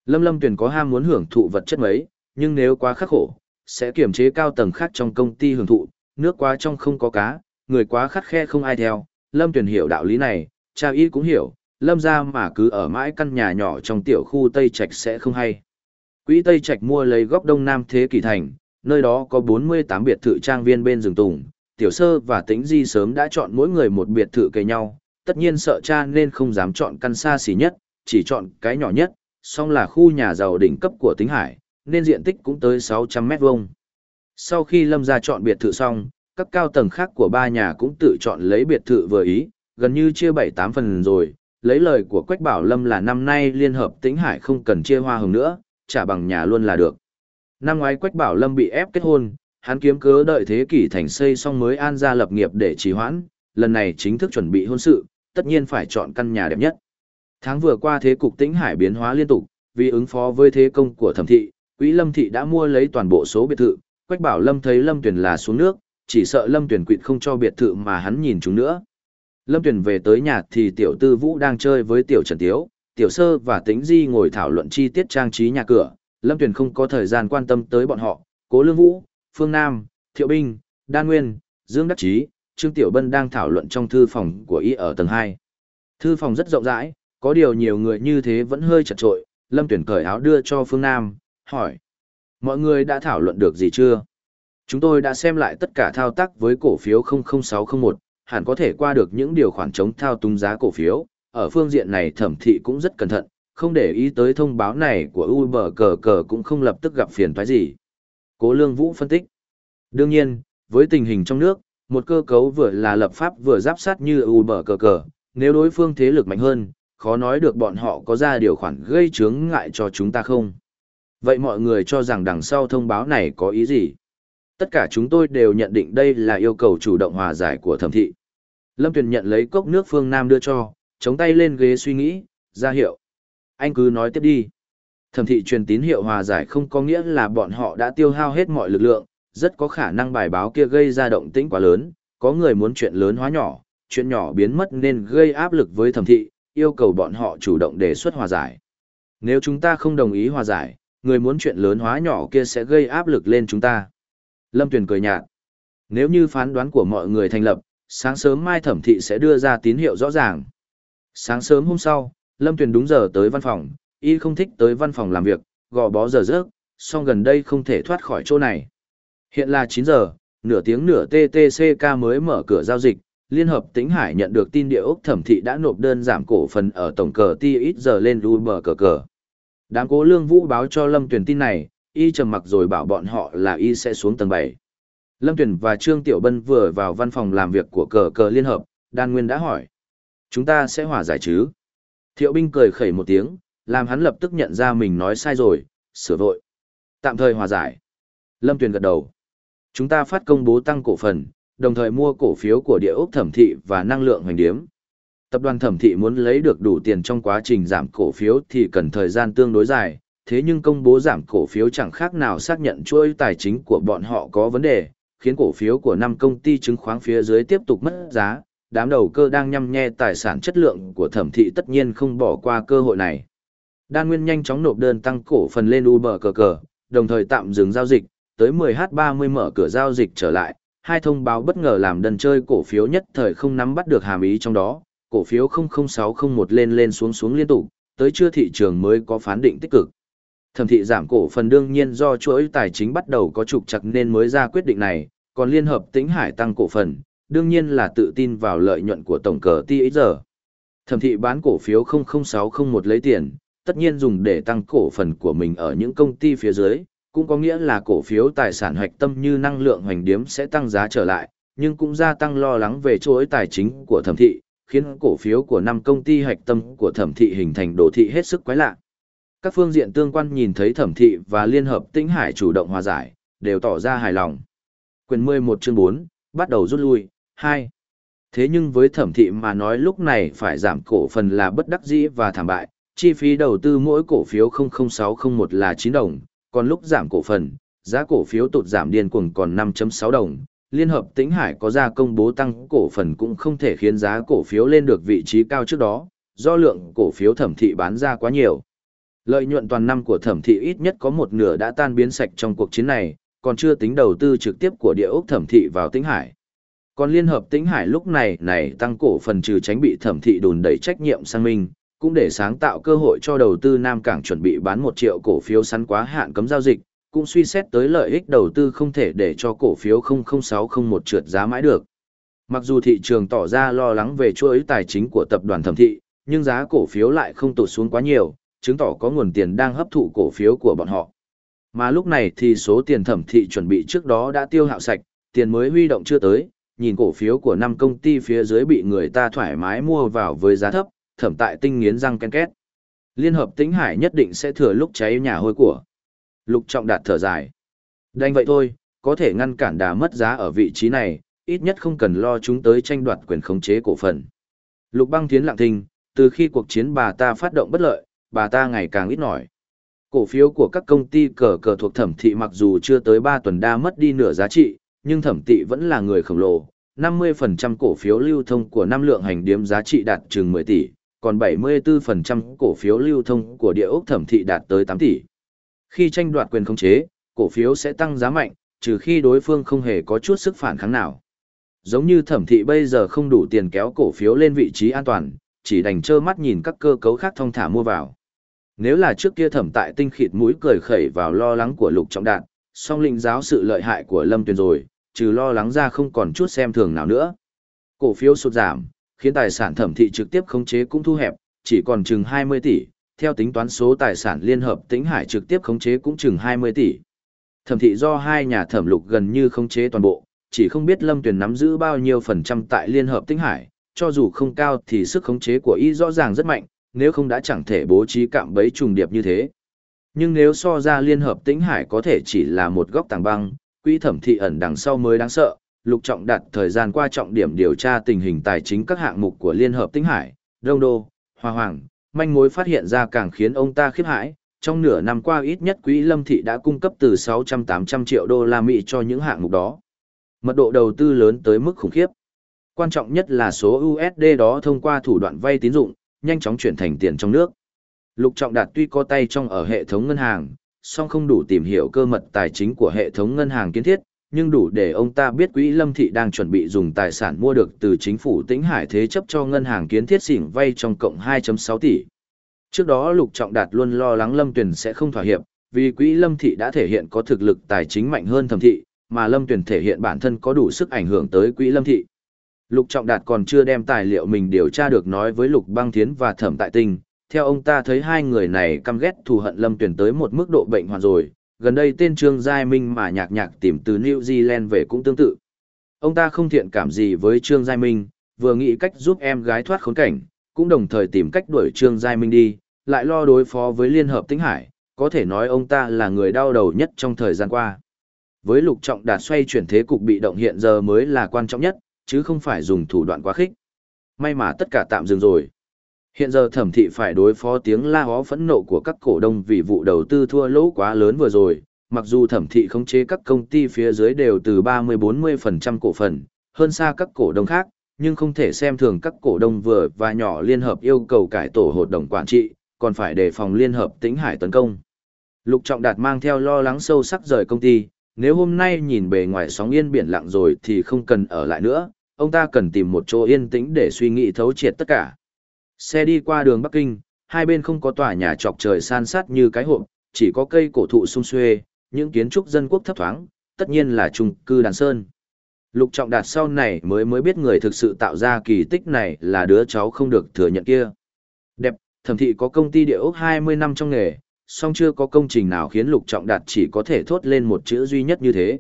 Lâm Lâm Tuyền có ham muốn hưởng thụ vật chất mấy, nhưng nếu quá khắc khổ, sẽ kiểm chế cao tầng khác trong công ty hưởng thụ, nước quá trong không có cá, người quá khắt khe không ai theo. Lâm Tuyền hiểu đạo lý này, cha ý cũng hiểu, Lâm ra mà cứ ở mãi căn nhà nhỏ trong tiểu khu Tây Trạch sẽ không hay. Quỹ Tây Trạch mua lấy góc đông nam thế kỷ thành, nơi đó có 48 biệt thự trang viên bên rừng tùng, tiểu sơ và tĩnh di sớm đã chọn mỗi người một biệt thự kề nhau, tất nhiên sợ cha nên không dám chọn căn xa xỉ nhất, chỉ chọn cái nhỏ nhất, song là khu nhà giàu đỉnh cấp của tính hải, nên diện tích cũng tới 600 mét vuông. Sau khi Lâm ra chọn biệt thự xong, các cao tầng khác của ba nhà cũng tự chọn lấy biệt thự vừa ý, gần như chia 7-8 phần rồi, lấy lời của Quách Bảo Lâm là năm nay Liên Hợp Tĩnh Hải không cần chia hoa hồng nữa, trả bằng nhà luôn là được. Năm ngoái Quách Bảo Lâm bị ép kết hôn, hắn kiếm cớ đợi thế kỷ thành xây xong mới an gia lập nghiệp để trì hoãn, lần này chính thức chuẩn bị hôn sự, tất nhiên phải chọn căn nhà đẹp nhất. Tháng vừa qua thế cục Tĩnh Hải biến hóa liên tục, vì ứng phó với thế công của Thẩm thị, Quỹ Lâm thị đã mua lấy toàn bộ số biệt thự, Quách Bảo Lâm thấy Lâm Tuyển là xuống nước, chỉ sợ Lâm Tuyển quỵt không cho biệt thự mà hắn nhìn chúng nữa. Lâm Tuyển về tới nhà thì tiểu tư vũ đang chơi với tiểu Trần Tiếu, tiểu sơ và tính di ngồi thảo luận chi tiết trang trí nhà cửa. Lâm Tuyển không có thời gian quan tâm tới bọn họ, cố lương vũ, phương Nam, thiệu binh, đan nguyên, dương đắc trí, trương tiểu bân đang thảo luận trong thư phòng của y ở tầng 2. Thư phòng rất rộng rãi, có điều nhiều người như thế vẫn hơi chật trội. Lâm Tuyển cởi áo đưa cho phương Nam, hỏi. Mọi người đã thảo luận được gì chưa? Chúng tôi đã xem lại tất cả thao tác với cổ phiếu 00601, hẳn có thể qua được những điều khoản chống thao túng giá cổ phiếu. Ở phương diện này thẩm thị cũng rất cẩn thận, không để ý tới thông báo này của Uber cờ cờ cũng không lập tức gặp phiền toái gì. Cố Lương Vũ phân tích. Đương nhiên, với tình hình trong nước, một cơ cấu vừa là lập pháp vừa giáp sát như Uber cờ cờ, nếu đối phương thế lực mạnh hơn, khó nói được bọn họ có ra điều khoản gây chướng ngại cho chúng ta không. Vậy mọi người cho rằng đằng sau thông báo này có ý gì? Tất cả chúng tôi đều nhận định đây là yêu cầu chủ động hòa giải của thẩm thị. Lâm Tuyền nhận lấy cốc nước phương Nam đưa cho, chống tay lên ghế suy nghĩ, ra hiệu. Anh cứ nói tiếp đi. Thẩm thị truyền tín hiệu hòa giải không có nghĩa là bọn họ đã tiêu hao hết mọi lực lượng, rất có khả năng bài báo kia gây ra động tĩnh quá lớn, có người muốn chuyện lớn hóa nhỏ, chuyện nhỏ biến mất nên gây áp lực với thẩm thị, yêu cầu bọn họ chủ động đề xuất hòa giải. Nếu chúng ta không đồng ý hòa giải, người muốn chuyện lớn hóa nhỏ kia sẽ gây áp lực lên chúng ta. Lâm Tuyền cười nhạt. Nếu như phán đoán của mọi người thành lập, sáng sớm mai thẩm thị sẽ đưa ra tín hiệu rõ ràng. Sáng sớm hôm sau, Lâm Tuyền đúng giờ tới văn phòng, y không thích tới văn phòng làm việc, gò bó giờ giấc, song gần đây không thể thoát khỏi chỗ này. Hiện là 9 giờ, nửa tiếng nửa TTCK mới mở cửa giao dịch, Liên hợp Tĩnh Hải nhận được tin địa ốc thẩm thị đã nộp đơn giảm cổ phần ở tổng cờ ti ít giờ lên Uber cờ cờ. Đám cố lương vũ báo cho Lâm Tuyền tin này, y trầm mặc rồi bảo bọn họ là y sẽ xuống tầng 7. Lâm Tuyền và Trương Tiểu Bân vừa vào văn phòng làm việc của cờ cờ liên hợp, Đan Nguyên đã hỏi. Chúng ta sẽ hòa giải chứ? Thiệu binh cười khẩy một tiếng, làm hắn lập tức nhận ra mình nói sai rồi, sửa vội. Tạm thời hòa giải. Lâm Tuyền gật đầu. Chúng ta phát công bố tăng cổ phần, đồng thời mua cổ phiếu của địa ốc thẩm thị và năng lượng hoành điếm. Tập đoàn thẩm thị muốn lấy được đủ tiền trong quá trình giảm cổ phiếu thì cần thời gian tương đối dài, thế nhưng công bố giảm cổ phiếu chẳng khác nào xác nhận chuỗi tài chính của bọn họ có vấn đề, khiến cổ phiếu của năm công ty chứng khoán phía dưới tiếp tục mất giá. Đám đầu cơ đang nhăm nhe tài sản chất lượng của thẩm thị tất nhiên không bỏ qua cơ hội này. Đan Nguyên nhanh chóng nộp đơn tăng cổ phần lên Uber cờ cờ, đồng thời tạm dừng giao dịch, tới 10h30 mở cửa giao dịch trở lại, hai thông báo bất ngờ làm đần chơi cổ phiếu nhất thời không nắm bắt được hàm ý trong đó, cổ phiếu 00601 lên lên xuống xuống liên tục, tới trưa thị trường mới có phán định tích cực. Thẩm thị giảm cổ phần đương nhiên do chuỗi tài chính bắt đầu có trục chặt nên mới ra quyết định này, còn liên hợp tĩnh hải tăng cổ phần, đương nhiên là tự tin vào lợi nhuận của tổng cờ ti giờ. Thẩm thị bán cổ phiếu 00601 lấy tiền, tất nhiên dùng để tăng cổ phần của mình ở những công ty phía dưới, cũng có nghĩa là cổ phiếu tài sản hoạch tâm như năng lượng hoành điếm sẽ tăng giá trở lại, nhưng cũng gia tăng lo lắng về chuỗi tài chính của thẩm thị, khiến cổ phiếu của năm công ty hoạch tâm của thẩm thị hình thành đồ thị hết sức quái lạ. Các phương diện tương quan nhìn thấy thẩm thị và liên hợp tĩnh hải chủ động hòa giải, đều tỏ ra hài lòng. Quyền 11 chương 4, bắt đầu rút lui, 2. Thế nhưng với thẩm thị mà nói lúc này phải giảm cổ phần là bất đắc dĩ và thảm bại, chi phí đầu tư mỗi cổ phiếu 00601 là 9 đồng, còn lúc giảm cổ phần, giá cổ phiếu tụt giảm điên cuồng còn 5.6 đồng. Liên hợp Tĩnh Hải có ra công bố tăng cổ phần cũng không thể khiến giá cổ phiếu lên được vị trí cao trước đó, do lượng cổ phiếu thẩm thị bán ra quá nhiều. Lợi nhuận toàn năm của thẩm thị ít nhất có một nửa đã tan biến sạch trong cuộc chiến này, còn chưa tính đầu tư trực tiếp của địa ốc thẩm thị vào Tĩnh Hải. Còn Liên hợp Tĩnh Hải lúc này này tăng cổ phần trừ tránh bị thẩm thị đùn đẩy trách nhiệm sang mình, cũng để sáng tạo cơ hội cho đầu tư Nam Cảng chuẩn bị bán một triệu cổ phiếu săn quá hạn cấm giao dịch, cũng suy xét tới lợi ích đầu tư không thể để cho cổ phiếu 00601 trượt giá mãi được. Mặc dù thị trường tỏ ra lo lắng về chuỗi tài chính của tập đoàn thẩm thị, nhưng giá cổ phiếu lại không tụt xuống quá nhiều, chứng tỏ có nguồn tiền đang hấp thụ cổ phiếu của bọn họ. Mà lúc này thì số tiền thẩm thị chuẩn bị trước đó đã tiêu hạo sạch, tiền mới huy động chưa tới, nhìn cổ phiếu của năm công ty phía dưới bị người ta thoải mái mua vào với giá thấp, thẩm tại tinh nghiến răng ken két. Liên hợp tĩnh hải nhất định sẽ thừa lúc cháy nhà hôi của. Lục trọng đạt thở dài. Đành vậy thôi, có thể ngăn cản đà mất giá ở vị trí này, ít nhất không cần lo chúng tới tranh đoạt quyền khống chế cổ phần. Lục băng tiến lặng thinh, từ khi cuộc chiến bà ta phát động bất lợi, bà ta ngày càng ít nổi. Cổ phiếu của các công ty cờ cờ thuộc thẩm thị mặc dù chưa tới 3 tuần đa mất đi nửa giá trị, nhưng thẩm thị vẫn là người khổng lồ. 50% cổ phiếu lưu thông của năm lượng hành điếm giá trị đạt chừng 10 tỷ, còn 74% cổ phiếu lưu thông của địa ốc thẩm thị đạt tới 8 tỷ. Khi tranh đoạt quyền khống chế, cổ phiếu sẽ tăng giá mạnh, trừ khi đối phương không hề có chút sức phản kháng nào. Giống như thẩm thị bây giờ không đủ tiền kéo cổ phiếu lên vị trí an toàn, chỉ đành trơ mắt nhìn các cơ cấu khác thông thả mua vào. Nếu là trước kia thẩm tại tinh khịt mũi cười khẩy vào lo lắng của lục trọng đạn, song lĩnh giáo sự lợi hại của lâm tuyền rồi, trừ lo lắng ra không còn chút xem thường nào nữa. Cổ phiếu sụt giảm, khiến tài sản thẩm thị trực tiếp khống chế cũng thu hẹp, chỉ còn chừng 20 tỷ, theo tính toán số tài sản liên hợp tĩnh hải trực tiếp khống chế cũng chừng 20 tỷ. Thẩm thị do hai nhà thẩm lục gần như khống chế toàn bộ, chỉ không biết Lâm Tuyền nắm giữ bao nhiêu phần trăm tại liên hợp tĩnh hải, cho dù không cao thì sức khống chế của y rõ ràng rất mạnh, nếu không đã chẳng thể bố trí cạm bẫy trùng điệp như thế. Nhưng nếu so ra liên hợp tĩnh hải có thể chỉ là một góc tàng băng, quỹ thẩm thị ẩn đằng sau mới đáng sợ, lục trọng đặt thời gian qua trọng điểm điều tra tình hình tài chính các hạng mục của liên hợp tĩnh hải, đông đô, hoa hoàng, manh mối phát hiện ra càng khiến ông ta khiếp hãi. Trong nửa năm qua ít nhất quỹ lâm thị đã cung cấp từ 600-800 triệu đô la Mỹ cho những hạng mục đó. Mật độ đầu tư lớn tới mức khủng khiếp. Quan trọng nhất là số USD đó thông qua thủ đoạn vay tín dụng, nhanh chóng chuyển thành tiền trong nước. Lục Trọng Đạt tuy có tay trong ở hệ thống ngân hàng, song không đủ tìm hiểu cơ mật tài chính của hệ thống ngân hàng kiến thiết, nhưng đủ để ông ta biết quỹ Lâm Thị đang chuẩn bị dùng tài sản mua được từ chính phủ tĩnh Hải thế chấp cho ngân hàng kiến thiết xỉn vay trong cộng 2.6 tỷ. Trước đó Lục Trọng Đạt luôn lo lắng Lâm Tuyền sẽ không thỏa hiệp, vì quỹ Lâm Thị đã thể hiện có thực lực tài chính mạnh hơn Thẩm Thị, mà Lâm Tuyền thể hiện bản thân có đủ sức ảnh hưởng tới quỹ Lâm Thị. Lục Trọng Đạt còn chưa đem tài liệu mình điều tra được nói với Lục Băng Thiến và Thẩm Tại Tinh, theo ông ta thấy hai người này căm ghét thù hận Lâm Tuyền tới một mức độ bệnh hoàn rồi, gần đây tên Trương Giai Minh mà nhạc nhạc tìm từ New Zealand về cũng tương tự. Ông ta không thiện cảm gì với Trương Giai Minh, vừa nghĩ cách giúp em gái thoát khốn cảnh, cũng đồng thời tìm cách đuổi Trương Giai Minh đi, lại lo đối phó với Liên Hợp Tĩnh Hải, có thể nói ông ta là người đau đầu nhất trong thời gian qua. Với lục trọng đạt xoay chuyển thế cục bị động hiện giờ mới là quan trọng nhất, chứ không phải dùng thủ đoạn quá khích. May mà tất cả tạm dừng rồi. Hiện giờ thẩm thị phải đối phó tiếng la hó phẫn nộ của các cổ đông vì vụ đầu tư thua lỗ quá lớn vừa rồi, mặc dù thẩm thị khống chế các công ty phía dưới đều từ 30-40% cổ phần, hơn xa các cổ đông khác, nhưng không thể xem thường các cổ đông vừa và nhỏ liên hợp yêu cầu cải tổ hội đồng quản trị, còn phải đề phòng liên hợp tính hải tấn công. Lục Trọng Đạt mang theo lo lắng sâu sắc rời công ty, nếu hôm nay nhìn bề ngoài sóng yên biển lặng rồi thì không cần ở lại nữa, ông ta cần tìm một chỗ yên tĩnh để suy nghĩ thấu triệt tất cả. Xe đi qua đường Bắc Kinh, hai bên không có tòa nhà chọc trời san sát như cái hộp, chỉ có cây cổ thụ sung xuê, những kiến trúc dân quốc thấp thoáng, tất nhiên là trung cư đàn sơn. Lục Trọng Đạt sau này mới mới biết người thực sự tạo ra kỳ tích này là đứa cháu không được thừa nhận kia. Đẹp, thẩm thị có công ty địa ốc 20 năm trong nghề, song chưa có công trình nào khiến Lục Trọng Đạt chỉ có thể thốt lên một chữ duy nhất như thế.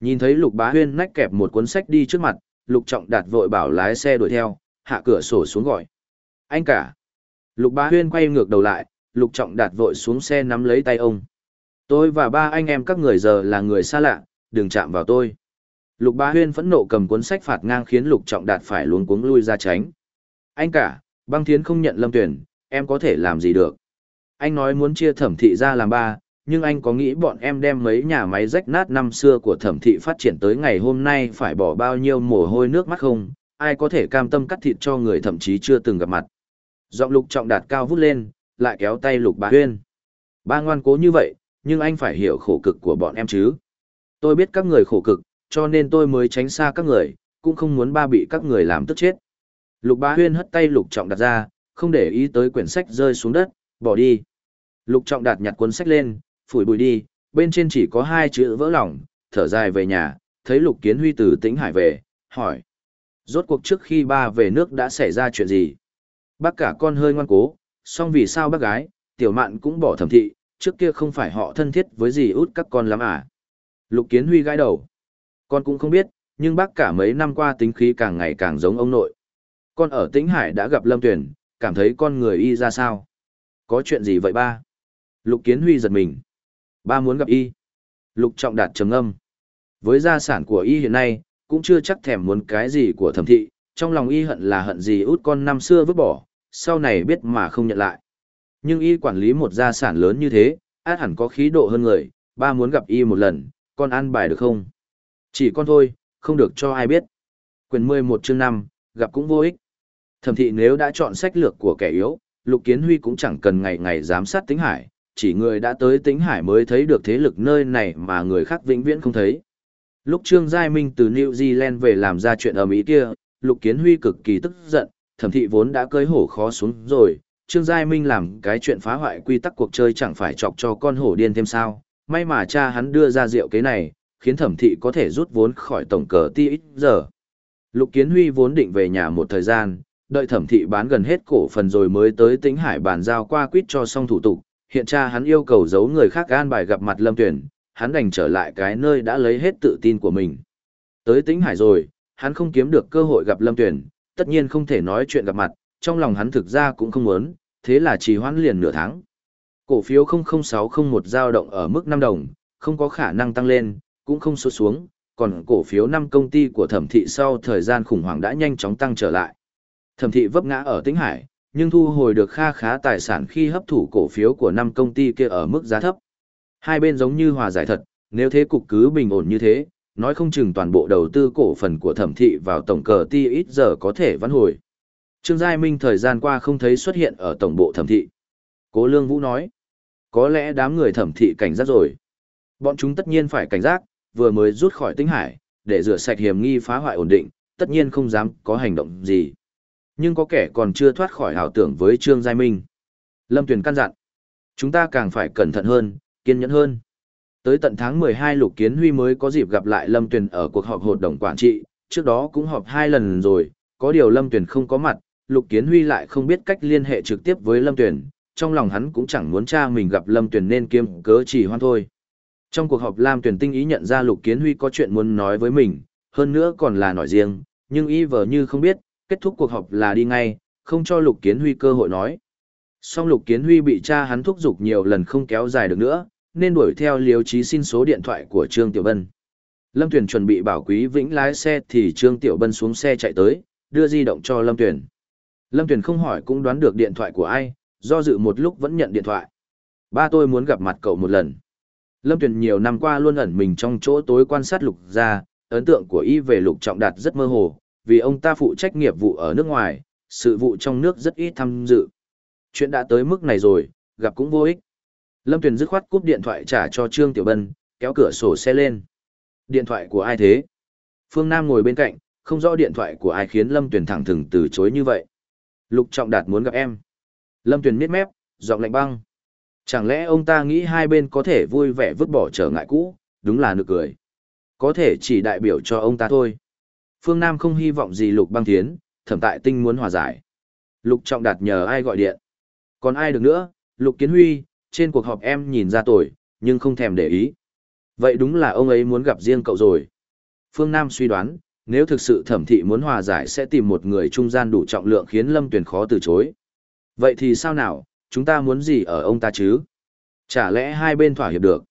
Nhìn thấy Lục Bá Huyên nách kẹp một cuốn sách đi trước mặt, Lục Trọng Đạt vội bảo lái xe đuổi theo, hạ cửa sổ xuống gọi. Anh cả. Lục Bá Huyên quay ngược đầu lại, Lục Trọng Đạt vội xuống xe nắm lấy tay ông. Tôi và ba anh em các người giờ là người xa lạ, đừng chạm vào tôi. Lục Bá Huyên phẫn nộ cầm cuốn sách phạt ngang khiến Lục Trọng Đạt phải luống cuống lui ra tránh. Anh cả, băng thiến không nhận lâm tuyển, em có thể làm gì được anh nói muốn chia thẩm thị ra làm ba, nhưng anh có nghĩ bọn em đem mấy nhà máy rách nát năm xưa của thẩm thị phát triển tới ngày hôm nay phải bỏ bao nhiêu mồ hôi nước mắt không? Ai có thể cam tâm cắt thịt cho người thậm chí chưa từng gặp mặt. Giọng lục trọng đạt cao vút lên, lại kéo tay lục bà huyên. Ba ngoan cố như vậy, nhưng anh phải hiểu khổ cực của bọn em chứ. Tôi biết các người khổ cực, cho nên tôi mới tránh xa các người, cũng không muốn ba bị các người làm tức chết. Lục bá huyên hất tay lục trọng đạt ra, không để ý tới quyển sách rơi xuống đất, bỏ đi. Lục Trọng Đạt nhặt cuốn sách lên, phủi bụi đi, bên trên chỉ có hai chữ vỡ lòng, thở dài về nhà, thấy Lục Kiến Huy từ Tĩnh Hải về, hỏi. Rốt cuộc trước khi ba về nước đã xảy ra chuyện gì? Bác cả con hơi ngoan cố, song vì sao bác gái, tiểu mạn cũng bỏ thẩm thị, trước kia không phải họ thân thiết với gì út các con lắm à? Lục Kiến Huy gãi đầu. Con cũng không biết, nhưng bác cả mấy năm qua tính khí càng ngày càng giống ông nội. Con ở Tĩnh Hải đã gặp Lâm Tuyển, cảm thấy con người y ra sao? Có chuyện gì vậy ba? Lục Kiến Huy giật mình. Ba muốn gặp y. Lục Trọng Đạt trầm âm. Với gia sản của y hiện nay, cũng chưa chắc thèm muốn cái gì của thẩm thị, trong lòng y hận là hận gì út con năm xưa vứt bỏ, sau này biết mà không nhận lại. Nhưng y quản lý một gia sản lớn như thế, át hẳn có khí độ hơn người, ba muốn gặp y một lần, con ăn bài được không? Chỉ con thôi, không được cho ai biết. Quyền 11 chương 5, gặp cũng vô ích. Thẩm thị nếu đã chọn sách lược của kẻ yếu, Lục Kiến Huy cũng chẳng cần ngày ngày giám sát tính hải, chỉ người đã tới tính hải mới thấy được thế lực nơi này mà người khác vĩnh viễn không thấy. Lúc Trương Giai Minh từ New Zealand về làm ra chuyện ở Mỹ kia, Lục Kiến Huy cực kỳ tức giận, thẩm thị vốn đã cơi hổ khó xuống rồi, Trương Giai Minh làm cái chuyện phá hoại quy tắc cuộc chơi chẳng phải chọc cho con hổ điên thêm sao, may mà cha hắn đưa ra rượu kế này, khiến thẩm thị có thể rút vốn khỏi tổng cờ ti ít giờ. Lục Kiến Huy vốn định về nhà một thời gian, đợi thẩm thị bán gần hết cổ phần rồi mới tới tính hải bàn giao qua quýt cho xong thủ tục, hiện cha hắn yêu cầu giấu người khác gan bài gặp mặt lâm tuyển, hắn đành trở lại cái nơi đã lấy hết tự tin của mình. Tới tính hải rồi, hắn không kiếm được cơ hội gặp lâm tuyển, tất nhiên không thể nói chuyện gặp mặt, trong lòng hắn thực ra cũng không muốn, thế là trì hoãn liền nửa tháng. Cổ phiếu 00601 dao động ở mức 5 đồng, không có khả năng tăng lên, cũng không sụt xuống, còn cổ phiếu 5 công ty của thẩm thị sau thời gian khủng hoảng đã nhanh chóng tăng trở lại. Thẩm thị vấp ngã ở Tĩnh Hải, nhưng thu hồi được kha khá tài sản khi hấp thụ cổ phiếu của 5 công ty kia ở mức giá thấp. Hai bên giống như hòa giải thật, nếu thế cục cứ bình ổn như thế, nói không chừng toàn bộ đầu tư cổ phần của thẩm thị vào tổng cờ ti ít giờ có thể vãn hồi. Trương Giai Minh thời gian qua không thấy xuất hiện ở tổng bộ thẩm thị. Cố Lương Vũ nói, có lẽ đám người thẩm thị cảnh giác rồi. Bọn chúng tất nhiên phải cảnh giác, vừa mới rút khỏi tinh hải, để rửa sạch hiểm nghi phá hoại ổn định, tất nhiên không dám có hành động gì. Nhưng có kẻ còn chưa thoát khỏi ảo tưởng với Trương Giai Minh. Lâm Tuyền căn dặn, chúng ta càng phải cẩn thận hơn, kiên nhẫn hơn. Tới tận tháng 12 Lục Kiến Huy mới có dịp gặp lại Lâm Tuyền ở cuộc họp hội đồng quản trị, trước đó cũng họp hai lần rồi, có điều Lâm Tuyền không có mặt, Lục Kiến Huy lại không biết cách liên hệ trực tiếp với Lâm Tuyền, trong lòng hắn cũng chẳng muốn cha mình gặp Lâm Tuyền nên kiêm cớ chỉ hoan thôi. Trong cuộc họp Lam Tuyền tinh ý nhận ra Lục Kiến Huy có chuyện muốn nói với mình, hơn nữa còn là nói riêng, nhưng y vờ như không biết, kết thúc cuộc họp là đi ngay, không cho Lục Kiến Huy cơ hội nói. Song Lục Kiến Huy bị cha hắn thúc giục nhiều lần không kéo dài được nữa, nên đuổi theo liều trí xin số điện thoại của Trương Tiểu Bân. Lâm Tuyền chuẩn bị bảo Quý Vĩnh lái xe thì Trương Tiểu Bân xuống xe chạy tới, đưa di động cho Lâm Tuyền. Lâm Tuyền không hỏi cũng đoán được điện thoại của ai, do dự một lúc vẫn nhận điện thoại. Ba tôi muốn gặp mặt cậu một lần. Lâm Tuyền nhiều năm qua luôn ẩn mình trong chỗ tối quan sát lục gia, ấn tượng của y về lục trọng đạt rất mơ hồ, vì ông ta phụ trách nghiệp vụ ở nước ngoài, sự vụ trong nước rất ít tham dự. Chuyện đã tới mức này rồi, gặp cũng vô ích. Lâm Tuyền dứt khoát cúp điện thoại trả cho Trương Tiểu Bân, kéo cửa sổ xe lên. Điện thoại của ai thế? Phương Nam ngồi bên cạnh, không rõ điện thoại của ai khiến Lâm Tuyền thẳng thừng từ chối như vậy. Lục Trọng Đạt muốn gặp em. Lâm Tuyền miết mép, giọng lạnh băng. Chẳng lẽ ông ta nghĩ hai bên có thể vui vẻ vứt bỏ trở ngại cũ, đúng là nực cười. Có thể chỉ đại biểu cho ông ta thôi. Phương Nam không hy vọng gì Lục băng tiến, thẩm tại tinh muốn hòa giải. Lục Trọng Đạt nhờ ai gọi điện. Còn ai được nữa, Lục Kiến Huy, trên cuộc họp em nhìn ra tuổi, nhưng không thèm để ý. Vậy đúng là ông ấy muốn gặp riêng cậu rồi. Phương Nam suy đoán, nếu thực sự thẩm thị muốn hòa giải sẽ tìm một người trung gian đủ trọng lượng khiến Lâm Tuyền khó từ chối. Vậy thì sao nào, chúng ta muốn gì ở ông ta chứ? Chả lẽ hai bên thỏa hiệp được?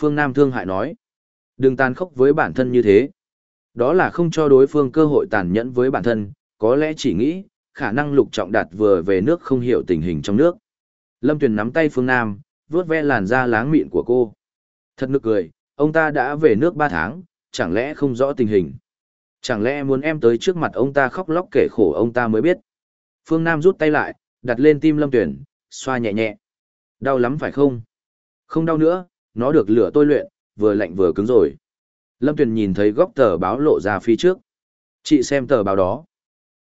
Phương Nam thương hại nói. Đừng tàn khốc với bản thân như thế. Đó là không cho đối phương cơ hội tàn nhẫn với bản thân, có lẽ chỉ nghĩ, khả năng lục trọng đạt vừa về nước không hiểu tình hình trong nước. Lâm Tuyền nắm tay Phương Nam, vuốt ve làn da láng mịn của cô. Thật nực cười, ông ta đã về nước ba tháng, chẳng lẽ không rõ tình hình. Chẳng lẽ muốn em tới trước mặt ông ta khóc lóc kể khổ ông ta mới biết. Phương Nam rút tay lại, đặt lên tim Lâm Tuyền, xoa nhẹ nhẹ. Đau lắm phải không? Không đau nữa, nó được lửa tôi luyện, vừa lạnh vừa cứng rồi. Lâm Tuyền nhìn thấy góc tờ báo lộ ra phía trước. Chị xem tờ báo đó.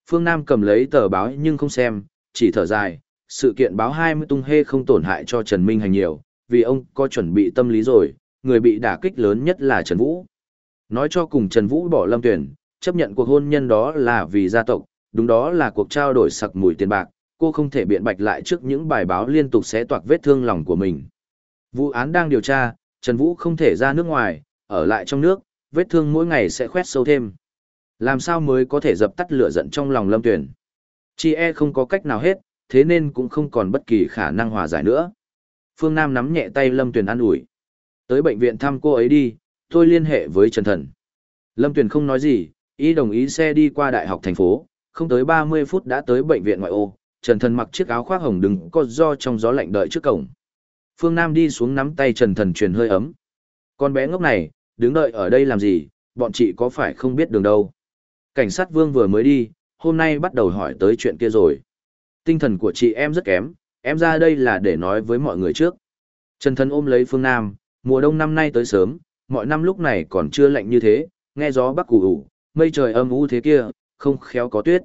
Phương Nam cầm lấy tờ báo nhưng không xem, chỉ thở dài, sự kiện báo 20 tung hê không tổn hại cho Trần Minh Hành nhiều, vì ông có chuẩn bị tâm lý rồi, người bị đả kích lớn nhất là Trần Vũ. Nói cho cùng Trần Vũ bỏ lâm tuyển, chấp nhận cuộc hôn nhân đó là vì gia tộc, đúng đó là cuộc trao đổi sặc mùi tiền bạc, cô không thể biện bạch lại trước những bài báo liên tục xé toạc vết thương lòng của mình. Vụ án đang điều tra, Trần Vũ không thể ra nước ngoài, ở lại trong nước, vết thương mỗi ngày sẽ khoét sâu thêm. Làm sao mới có thể dập tắt lửa giận trong lòng lâm tuyển? Chi e không có cách nào hết, thế nên cũng không còn bất kỳ khả năng hòa giải nữa. Phương Nam nắm nhẹ tay Lâm Tuyền an ủi. Tới bệnh viện thăm cô ấy đi, tôi liên hệ với Trần Thần. Lâm Tuyền không nói gì, ý đồng ý xe đi qua đại học thành phố, không tới 30 phút đã tới bệnh viện ngoại ô, Trần Thần mặc chiếc áo khoác hồng đứng có do trong gió lạnh đợi trước cổng. Phương Nam đi xuống nắm tay Trần Thần truyền hơi ấm. Con bé ngốc này, đứng đợi ở đây làm gì, bọn chị có phải không biết đường đâu. Cảnh sát Vương vừa mới đi, hôm nay bắt đầu hỏi tới chuyện kia rồi. Tinh thần của chị em rất kém, em ra đây là để nói với mọi người trước. Trần Thần ôm lấy Phương Nam, mùa đông năm nay tới sớm, mọi năm lúc này còn chưa lạnh như thế, nghe gió bắc củ ủ, mây trời âm u thế kia, không khéo có tuyết.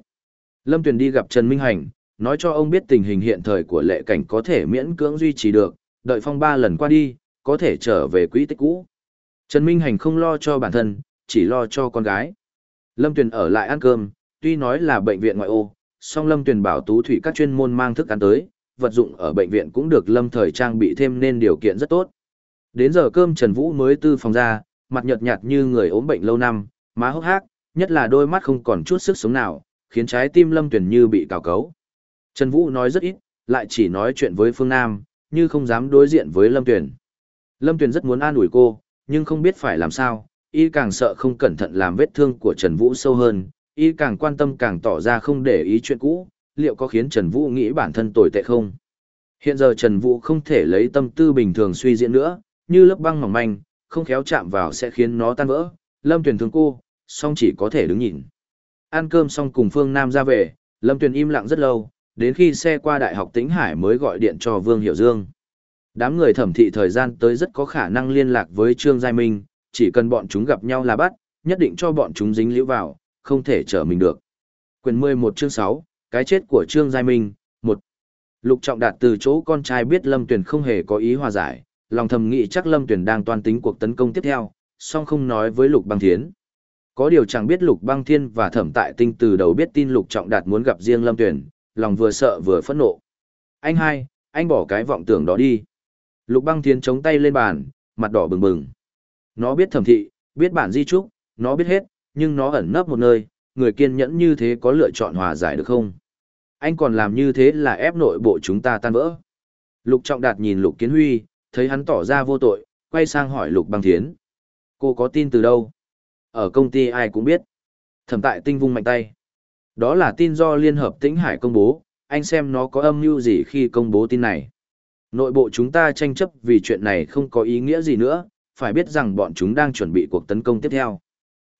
Lâm Tuyền đi gặp Trần Minh Hành, nói cho ông biết tình hình hiện thời của lệ cảnh có thể miễn cưỡng duy trì được, đợi phong ba lần qua đi, có thể trở về quỹ tích cũ. Trần Minh Hành không lo cho bản thân, chỉ lo cho con gái. Lâm Tuyền ở lại ăn cơm, tuy nói là bệnh viện ngoại ô, song Lâm Tuyền bảo Tú Thủy các chuyên môn mang thức ăn tới, vật dụng ở bệnh viện cũng được Lâm thời trang bị thêm nên điều kiện rất tốt. Đến giờ cơm Trần Vũ mới tư phòng ra, mặt nhợt nhạt như người ốm bệnh lâu năm, má hốc hác, nhất là đôi mắt không còn chút sức sống nào, khiến trái tim Lâm Tuyền như bị cào cấu. Trần Vũ nói rất ít, lại chỉ nói chuyện với Phương Nam, như không dám đối diện với Lâm Tuyền. Lâm Tuyền rất muốn an ủi cô, nhưng không biết phải làm sao, y càng sợ không cẩn thận làm vết thương của Trần Vũ sâu hơn, y càng quan tâm càng tỏ ra không để ý chuyện cũ, liệu có khiến Trần Vũ nghĩ bản thân tồi tệ không? Hiện giờ Trần Vũ không thể lấy tâm tư bình thường suy diễn nữa, như lớp băng mỏng manh, không khéo chạm vào sẽ khiến nó tan vỡ. Lâm Tuyền thương cô, song chỉ có thể đứng nhìn. Ăn cơm xong cùng Phương Nam ra về, Lâm Tuyền im lặng rất lâu, đến khi xe qua Đại học Tĩnh Hải mới gọi điện cho Vương Hiểu Dương. Đám người thẩm thị thời gian tới rất có khả năng liên lạc với Trương Giai Minh, chỉ cần bọn chúng gặp nhau là bắt, nhất định cho bọn chúng dính liễu vào, không thể trở mình được. Quyền 11 chương 6, cái chết của Trương Giai Minh, 1. Lục Trọng Đạt từ chỗ con trai biết Lâm Tuyền không hề có ý hòa giải, lòng thầm nghĩ chắc Lâm Tuyền đang toan tính cuộc tấn công tiếp theo, song không nói với Lục Băng Thiến. Có điều chẳng biết Lục Băng Thiên và Thẩm Tại Tinh từ đầu biết tin Lục Trọng Đạt muốn gặp riêng Lâm Tuyền, lòng vừa sợ vừa phẫn nộ. Anh hai, anh bỏ cái vọng tưởng đó đi. Lục Băng Thiên chống tay lên bàn, mặt đỏ bừng bừng. Nó biết thẩm thị, biết bản di trúc, nó biết hết, nhưng nó ẩn nấp một nơi, người kiên nhẫn như thế có lựa chọn hòa giải được không? Anh còn làm như thế là ép nội bộ chúng ta tan vỡ. Lục Trọng Đạt nhìn Lục Kiến Huy, thấy hắn tỏ ra vô tội, quay sang hỏi Lục Băng Thiến. Cô có tin từ đâu? Ở công ty ai cũng biết. Thẩm tại tinh vung mạnh tay. Đó là tin do Liên Hợp Tĩnh Hải công bố, anh xem nó có âm mưu gì khi công bố tin này. Nội bộ chúng ta tranh chấp vì chuyện này không có ý nghĩa gì nữa, phải biết rằng bọn chúng đang chuẩn bị cuộc tấn công tiếp theo.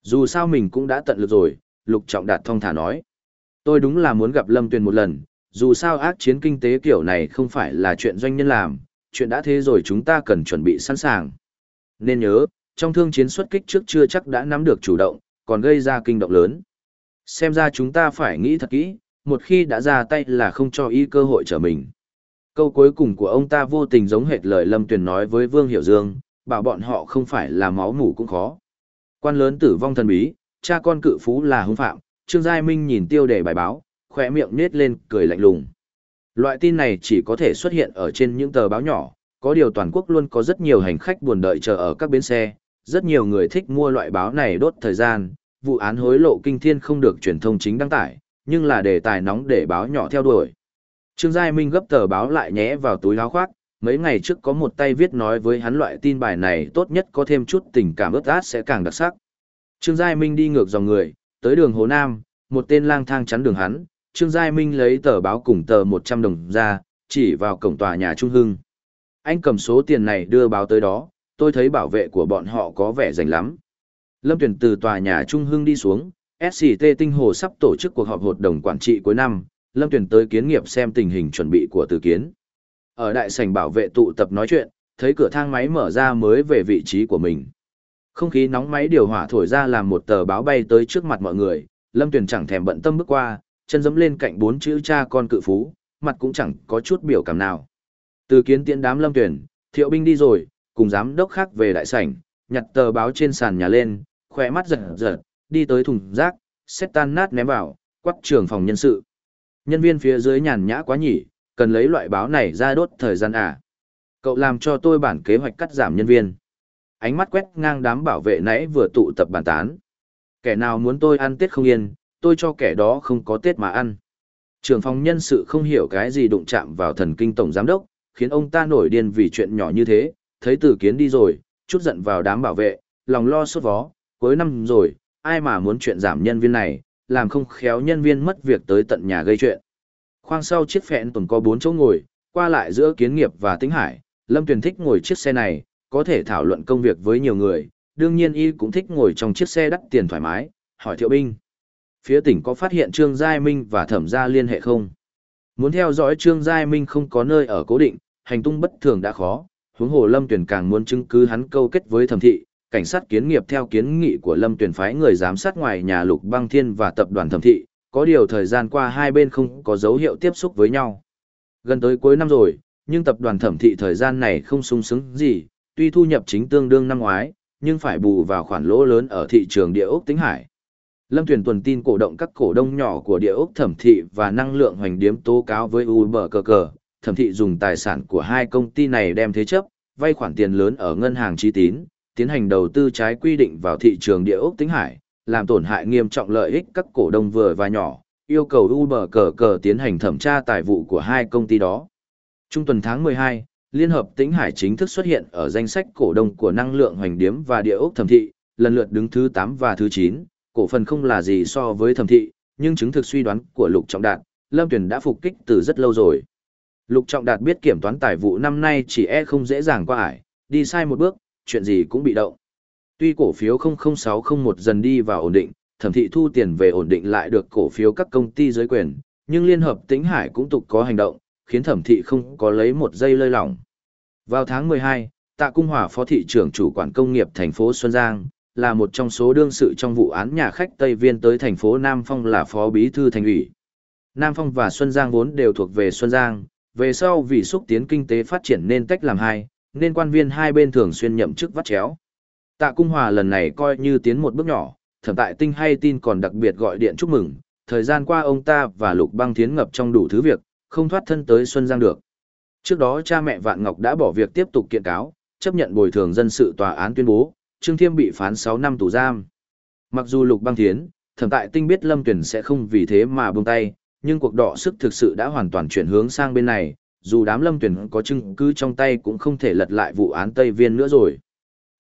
Dù sao mình cũng đã tận lực rồi, Lục Trọng Đạt thông thả nói. Tôi đúng là muốn gặp Lâm Tuyền một lần, dù sao ác chiến kinh tế kiểu này không phải là chuyện doanh nhân làm, chuyện đã thế rồi chúng ta cần chuẩn bị sẵn sàng. Nên nhớ, trong thương chiến xuất kích trước chưa chắc đã nắm được chủ động, còn gây ra kinh động lớn. Xem ra chúng ta phải nghĩ thật kỹ, một khi đã ra tay là không cho y cơ hội trở mình. Câu cuối cùng của ông ta vô tình giống hệt lời Lâm Tuyền nói với Vương Hiểu Dương, bảo bọn họ không phải là máu mủ cũng khó. Quan lớn tử vong thần bí, cha con cự phú là hung phạm, Trương Giai Minh nhìn tiêu đề bài báo, khỏe miệng nết lên, cười lạnh lùng. Loại tin này chỉ có thể xuất hiện ở trên những tờ báo nhỏ, có điều toàn quốc luôn có rất nhiều hành khách buồn đợi chờ ở các bến xe, rất nhiều người thích mua loại báo này đốt thời gian, vụ án hối lộ kinh thiên không được truyền thông chính đăng tải, nhưng là đề tài nóng để báo nhỏ theo đuổi. Trương Giai Minh gấp tờ báo lại nhé vào túi áo khoác, mấy ngày trước có một tay viết nói với hắn loại tin bài này tốt nhất có thêm chút tình cảm ướt át sẽ càng đặc sắc. Trương Giai Minh đi ngược dòng người, tới đường Hồ Nam, một tên lang thang chắn đường hắn, Trương Giai Minh lấy tờ báo cùng tờ 100 đồng ra, chỉ vào cổng tòa nhà Trung Hưng. Anh cầm số tiền này đưa báo tới đó, tôi thấy bảo vệ của bọn họ có vẻ rành lắm. Lâm Tuyển từ tòa nhà Trung Hưng đi xuống, SCT Tinh Hồ sắp tổ chức cuộc họp hội đồng quản trị cuối năm, Lâm Tuyển tới kiến nghiệp xem tình hình chuẩn bị của từ kiến. Ở đại sảnh bảo vệ tụ tập nói chuyện, thấy cửa thang máy mở ra mới về vị trí của mình. Không khí nóng máy điều hỏa thổi ra làm một tờ báo bay tới trước mặt mọi người, Lâm Tuyền chẳng thèm bận tâm bước qua, chân dẫm lên cạnh bốn chữ cha con cự phú, mặt cũng chẳng có chút biểu cảm nào. Từ kiến tiễn đám Lâm Tuyền, thiệu binh đi rồi, cùng giám đốc khác về đại sảnh, nhặt tờ báo trên sàn nhà lên, khỏe mắt giật giật, đi tới thùng rác, xét tan nát ném vào, quắc trường phòng nhân sự. Nhân viên phía dưới nhàn nhã quá nhỉ, cần lấy loại báo này ra đốt thời gian à. Cậu làm cho tôi bản kế hoạch cắt giảm nhân viên. Ánh mắt quét ngang đám bảo vệ nãy vừa tụ tập bàn tán. Kẻ nào muốn tôi ăn Tết không yên, tôi cho kẻ đó không có Tết mà ăn. Trưởng phòng nhân sự không hiểu cái gì đụng chạm vào thần kinh tổng giám đốc, khiến ông ta nổi điên vì chuyện nhỏ như thế, thấy từ kiến đi rồi, chút giận vào đám bảo vệ, lòng lo sốt vó, cuối năm rồi, ai mà muốn chuyện giảm nhân viên này, làm không khéo nhân viên mất việc tới tận nhà gây chuyện. Khoang sau chiếc phẹn tuần có bốn chỗ ngồi, qua lại giữa kiến nghiệp và tính hải, Lâm Tuyền thích ngồi chiếc xe này, có thể thảo luận công việc với nhiều người, đương nhiên y cũng thích ngồi trong chiếc xe đắt tiền thoải mái, hỏi thiệu binh. Phía tỉnh có phát hiện Trương Giai Minh và thẩm gia liên hệ không? Muốn theo dõi Trương Giai Minh không có nơi ở cố định, hành tung bất thường đã khó, huống hồ Lâm Tuyền càng muốn chứng cứ hắn câu kết với thẩm thị, cảnh sát kiến nghiệp theo kiến nghị của Lâm Tuyền phái người giám sát ngoài nhà Lục Băng Thiên và tập đoàn thẩm thị, có điều thời gian qua hai bên không có dấu hiệu tiếp xúc với nhau. Gần tới cuối năm rồi, nhưng tập đoàn thẩm thị thời gian này không sung sướng gì, tuy thu nhập chính tương đương năm ngoái, nhưng phải bù vào khoản lỗ lớn ở thị trường địa ốc tính hải. Lâm Tuyền tuần tin cổ động các cổ đông nhỏ của địa ốc thẩm thị và năng lượng hoành điếm tố cáo với Uber cờ cờ, thẩm thị dùng tài sản của hai công ty này đem thế chấp, vay khoản tiền lớn ở ngân hàng chi tín, tiến hành đầu tư trái quy định vào thị trường địa ốc tính hải, làm tổn hại nghiêm trọng lợi ích các cổ đông vừa và nhỏ, yêu cầu Uber cờ cờ tiến hành thẩm tra tài vụ của hai công ty đó. Trung tuần tháng 12, Liên hợp Tĩnh Hải chính thức xuất hiện ở danh sách cổ đông của năng lượng hoành điếm và địa ốc thẩm thị, lần lượt đứng thứ 8 và thứ 9, cổ phần không là gì so với thẩm thị, nhưng chứng thực suy đoán của Lục Trọng Đạt, Lâm Tuyền đã phục kích từ rất lâu rồi. Lục Trọng Đạt biết kiểm toán tài vụ năm nay chỉ e không dễ dàng qua ải, đi sai một bước, chuyện gì cũng bị động. Tuy cổ phiếu 00601 dần đi vào ổn định, thẩm thị thu tiền về ổn định lại được cổ phiếu các công ty giới quyền, nhưng Liên hợp Tĩnh Hải cũng tục có hành động, khiến thẩm thị không có lấy một giây lơi lỏng. Vào tháng 12, Tạ Cung Hòa phó thị trưởng chủ quản công nghiệp thành phố Xuân Giang, là một trong số đương sự trong vụ án nhà khách Tây Viên tới thành phố Nam Phong là phó bí thư thành ủy. Nam Phong và Xuân Giang vốn đều thuộc về Xuân Giang, về sau vì xúc tiến kinh tế phát triển nên tách làm hai, nên quan viên hai bên thường xuyên nhậm chức vắt chéo. Tạ Cung Hòa lần này coi như tiến một bước nhỏ, thẩm tại tinh hay tin còn đặc biệt gọi điện chúc mừng, thời gian qua ông ta và Lục Băng Thiến ngập trong đủ thứ việc, không thoát thân tới Xuân Giang được. Trước đó cha mẹ Vạn Ngọc đã bỏ việc tiếp tục kiện cáo, chấp nhận bồi thường dân sự tòa án tuyên bố, Trương Thiêm bị phán 6 năm tù giam. Mặc dù Lục Băng Thiến, thẩm tại tinh biết Lâm Tuyển sẽ không vì thế mà buông tay, nhưng cuộc đọ sức thực sự đã hoàn toàn chuyển hướng sang bên này, dù đám Lâm Tuyển có chứng cứ trong tay cũng không thể lật lại vụ án Tây Viên nữa rồi.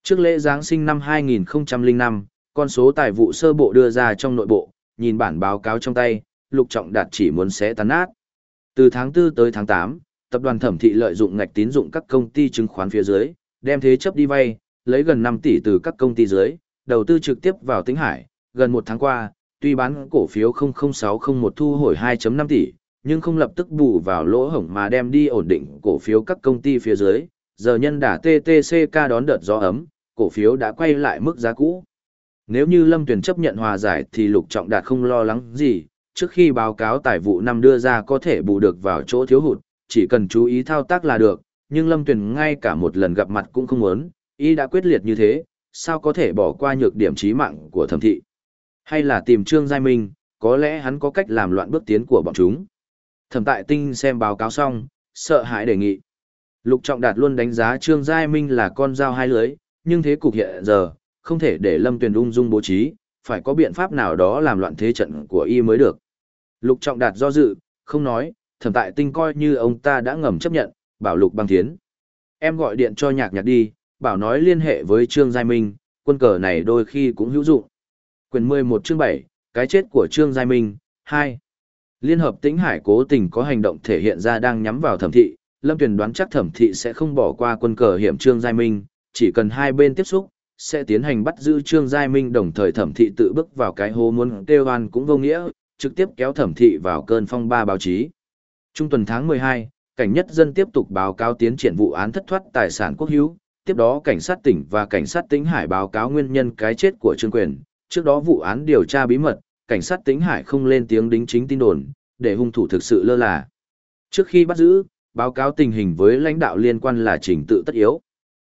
Trước lễ Giáng sinh năm 2005, con số tài vụ sơ bộ đưa ra trong nội bộ, nhìn bản báo cáo trong tay, Lục Trọng Đạt chỉ muốn xé tán nát. Từ tháng 4 tới tháng 8, tập đoàn thẩm thị lợi dụng ngạch tín dụng các công ty chứng khoán phía dưới, đem thế chấp đi vay, lấy gần 5 tỷ từ các công ty dưới, đầu tư trực tiếp vào tính hải, gần một tháng qua, tuy bán cổ phiếu 00601 thu hồi 2.5 tỷ, nhưng không lập tức bù vào lỗ hổng mà đem đi ổn định cổ phiếu các công ty phía dưới, giờ nhân đả TTCK đón đợt gió ấm, cổ phiếu đã quay lại mức giá cũ. Nếu như Lâm Tuyền chấp nhận hòa giải thì Lục Trọng Đạt không lo lắng gì, trước khi báo cáo tài vụ năm đưa ra có thể bù được vào chỗ thiếu hụt, chỉ cần chú ý thao tác là được, nhưng Lâm Tuyền ngay cả một lần gặp mặt cũng không muốn, y đã quyết liệt như thế, sao có thể bỏ qua nhược điểm trí mạng của thẩm thị. Hay là tìm Trương Giai Minh, có lẽ hắn có cách làm loạn bước tiến của bọn chúng. Thẩm tại tinh xem báo cáo xong, sợ hãi đề nghị. Lục Trọng Đạt luôn đánh giá Trương Giai Minh là con dao hai lưới, nhưng thế cục hiện giờ, không thể để Lâm Tuyền ung dung bố trí, phải có biện pháp nào đó làm loạn thế trận của y mới được. Lục Trọng Đạt do dự, không nói, thẩm tại tinh coi như ông ta đã ngầm chấp nhận, bảo Lục băng thiến. Em gọi điện cho nhạc nhạc đi, bảo nói liên hệ với Trương Giai Minh, quân cờ này đôi khi cũng hữu dụng. Quyền 11 chương 7, cái chết của Trương Giai Minh, 2. Liên hợp tĩnh hải cố tình có hành động thể hiện ra đang nhắm vào thẩm thị, Lâm Tuyền đoán chắc thẩm thị sẽ không bỏ qua quân cờ hiểm Trương Giai Minh, chỉ cần hai bên tiếp xúc, sẽ tiến hành bắt giữ Trương Giai Minh đồng thời thẩm thị tự bước vào cái hố muốn kêu oan cũng vô nghĩa, trực tiếp kéo thẩm thị vào cơn phong ba báo chí. Trung tuần tháng 12, cảnh nhất dân tiếp tục báo cáo tiến triển vụ án thất thoát tài sản quốc hữu, tiếp đó cảnh sát tỉnh và cảnh sát tỉnh Hải báo cáo nguyên nhân cái chết của Trương Quyền, trước đó vụ án điều tra bí mật, cảnh sát tỉnh Hải không lên tiếng đính chính tin đồn, để hung thủ thực sự lơ là. Trước khi bắt giữ, báo cáo tình hình với lãnh đạo liên quan là trình tự tất yếu.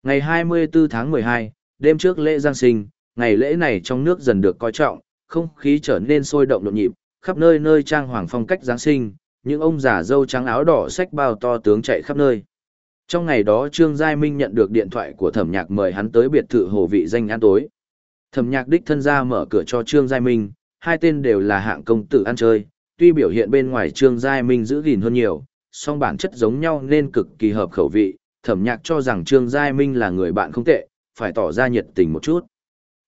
Ngày 24 tháng 12, đêm trước lễ Giáng sinh, ngày lễ này trong nước dần được coi trọng, không khí trở nên sôi động nhộn nhịp, khắp nơi nơi trang hoàng phong cách Giáng sinh, những ông già dâu trắng áo đỏ sách bao to tướng chạy khắp nơi. Trong ngày đó Trương Giai Minh nhận được điện thoại của thẩm nhạc mời hắn tới biệt thự hồ vị danh ăn tối. Thẩm nhạc đích thân ra mở cửa cho Trương Giai Minh, hai tên đều là hạng công tử ăn chơi, tuy biểu hiện bên ngoài Trương Giai Minh giữ gìn hơn nhiều, song bản chất giống nhau nên cực kỳ hợp khẩu vị, thẩm nhạc cho rằng Trương Giai Minh là người bạn không tệ, phải tỏ ra nhiệt tình một chút.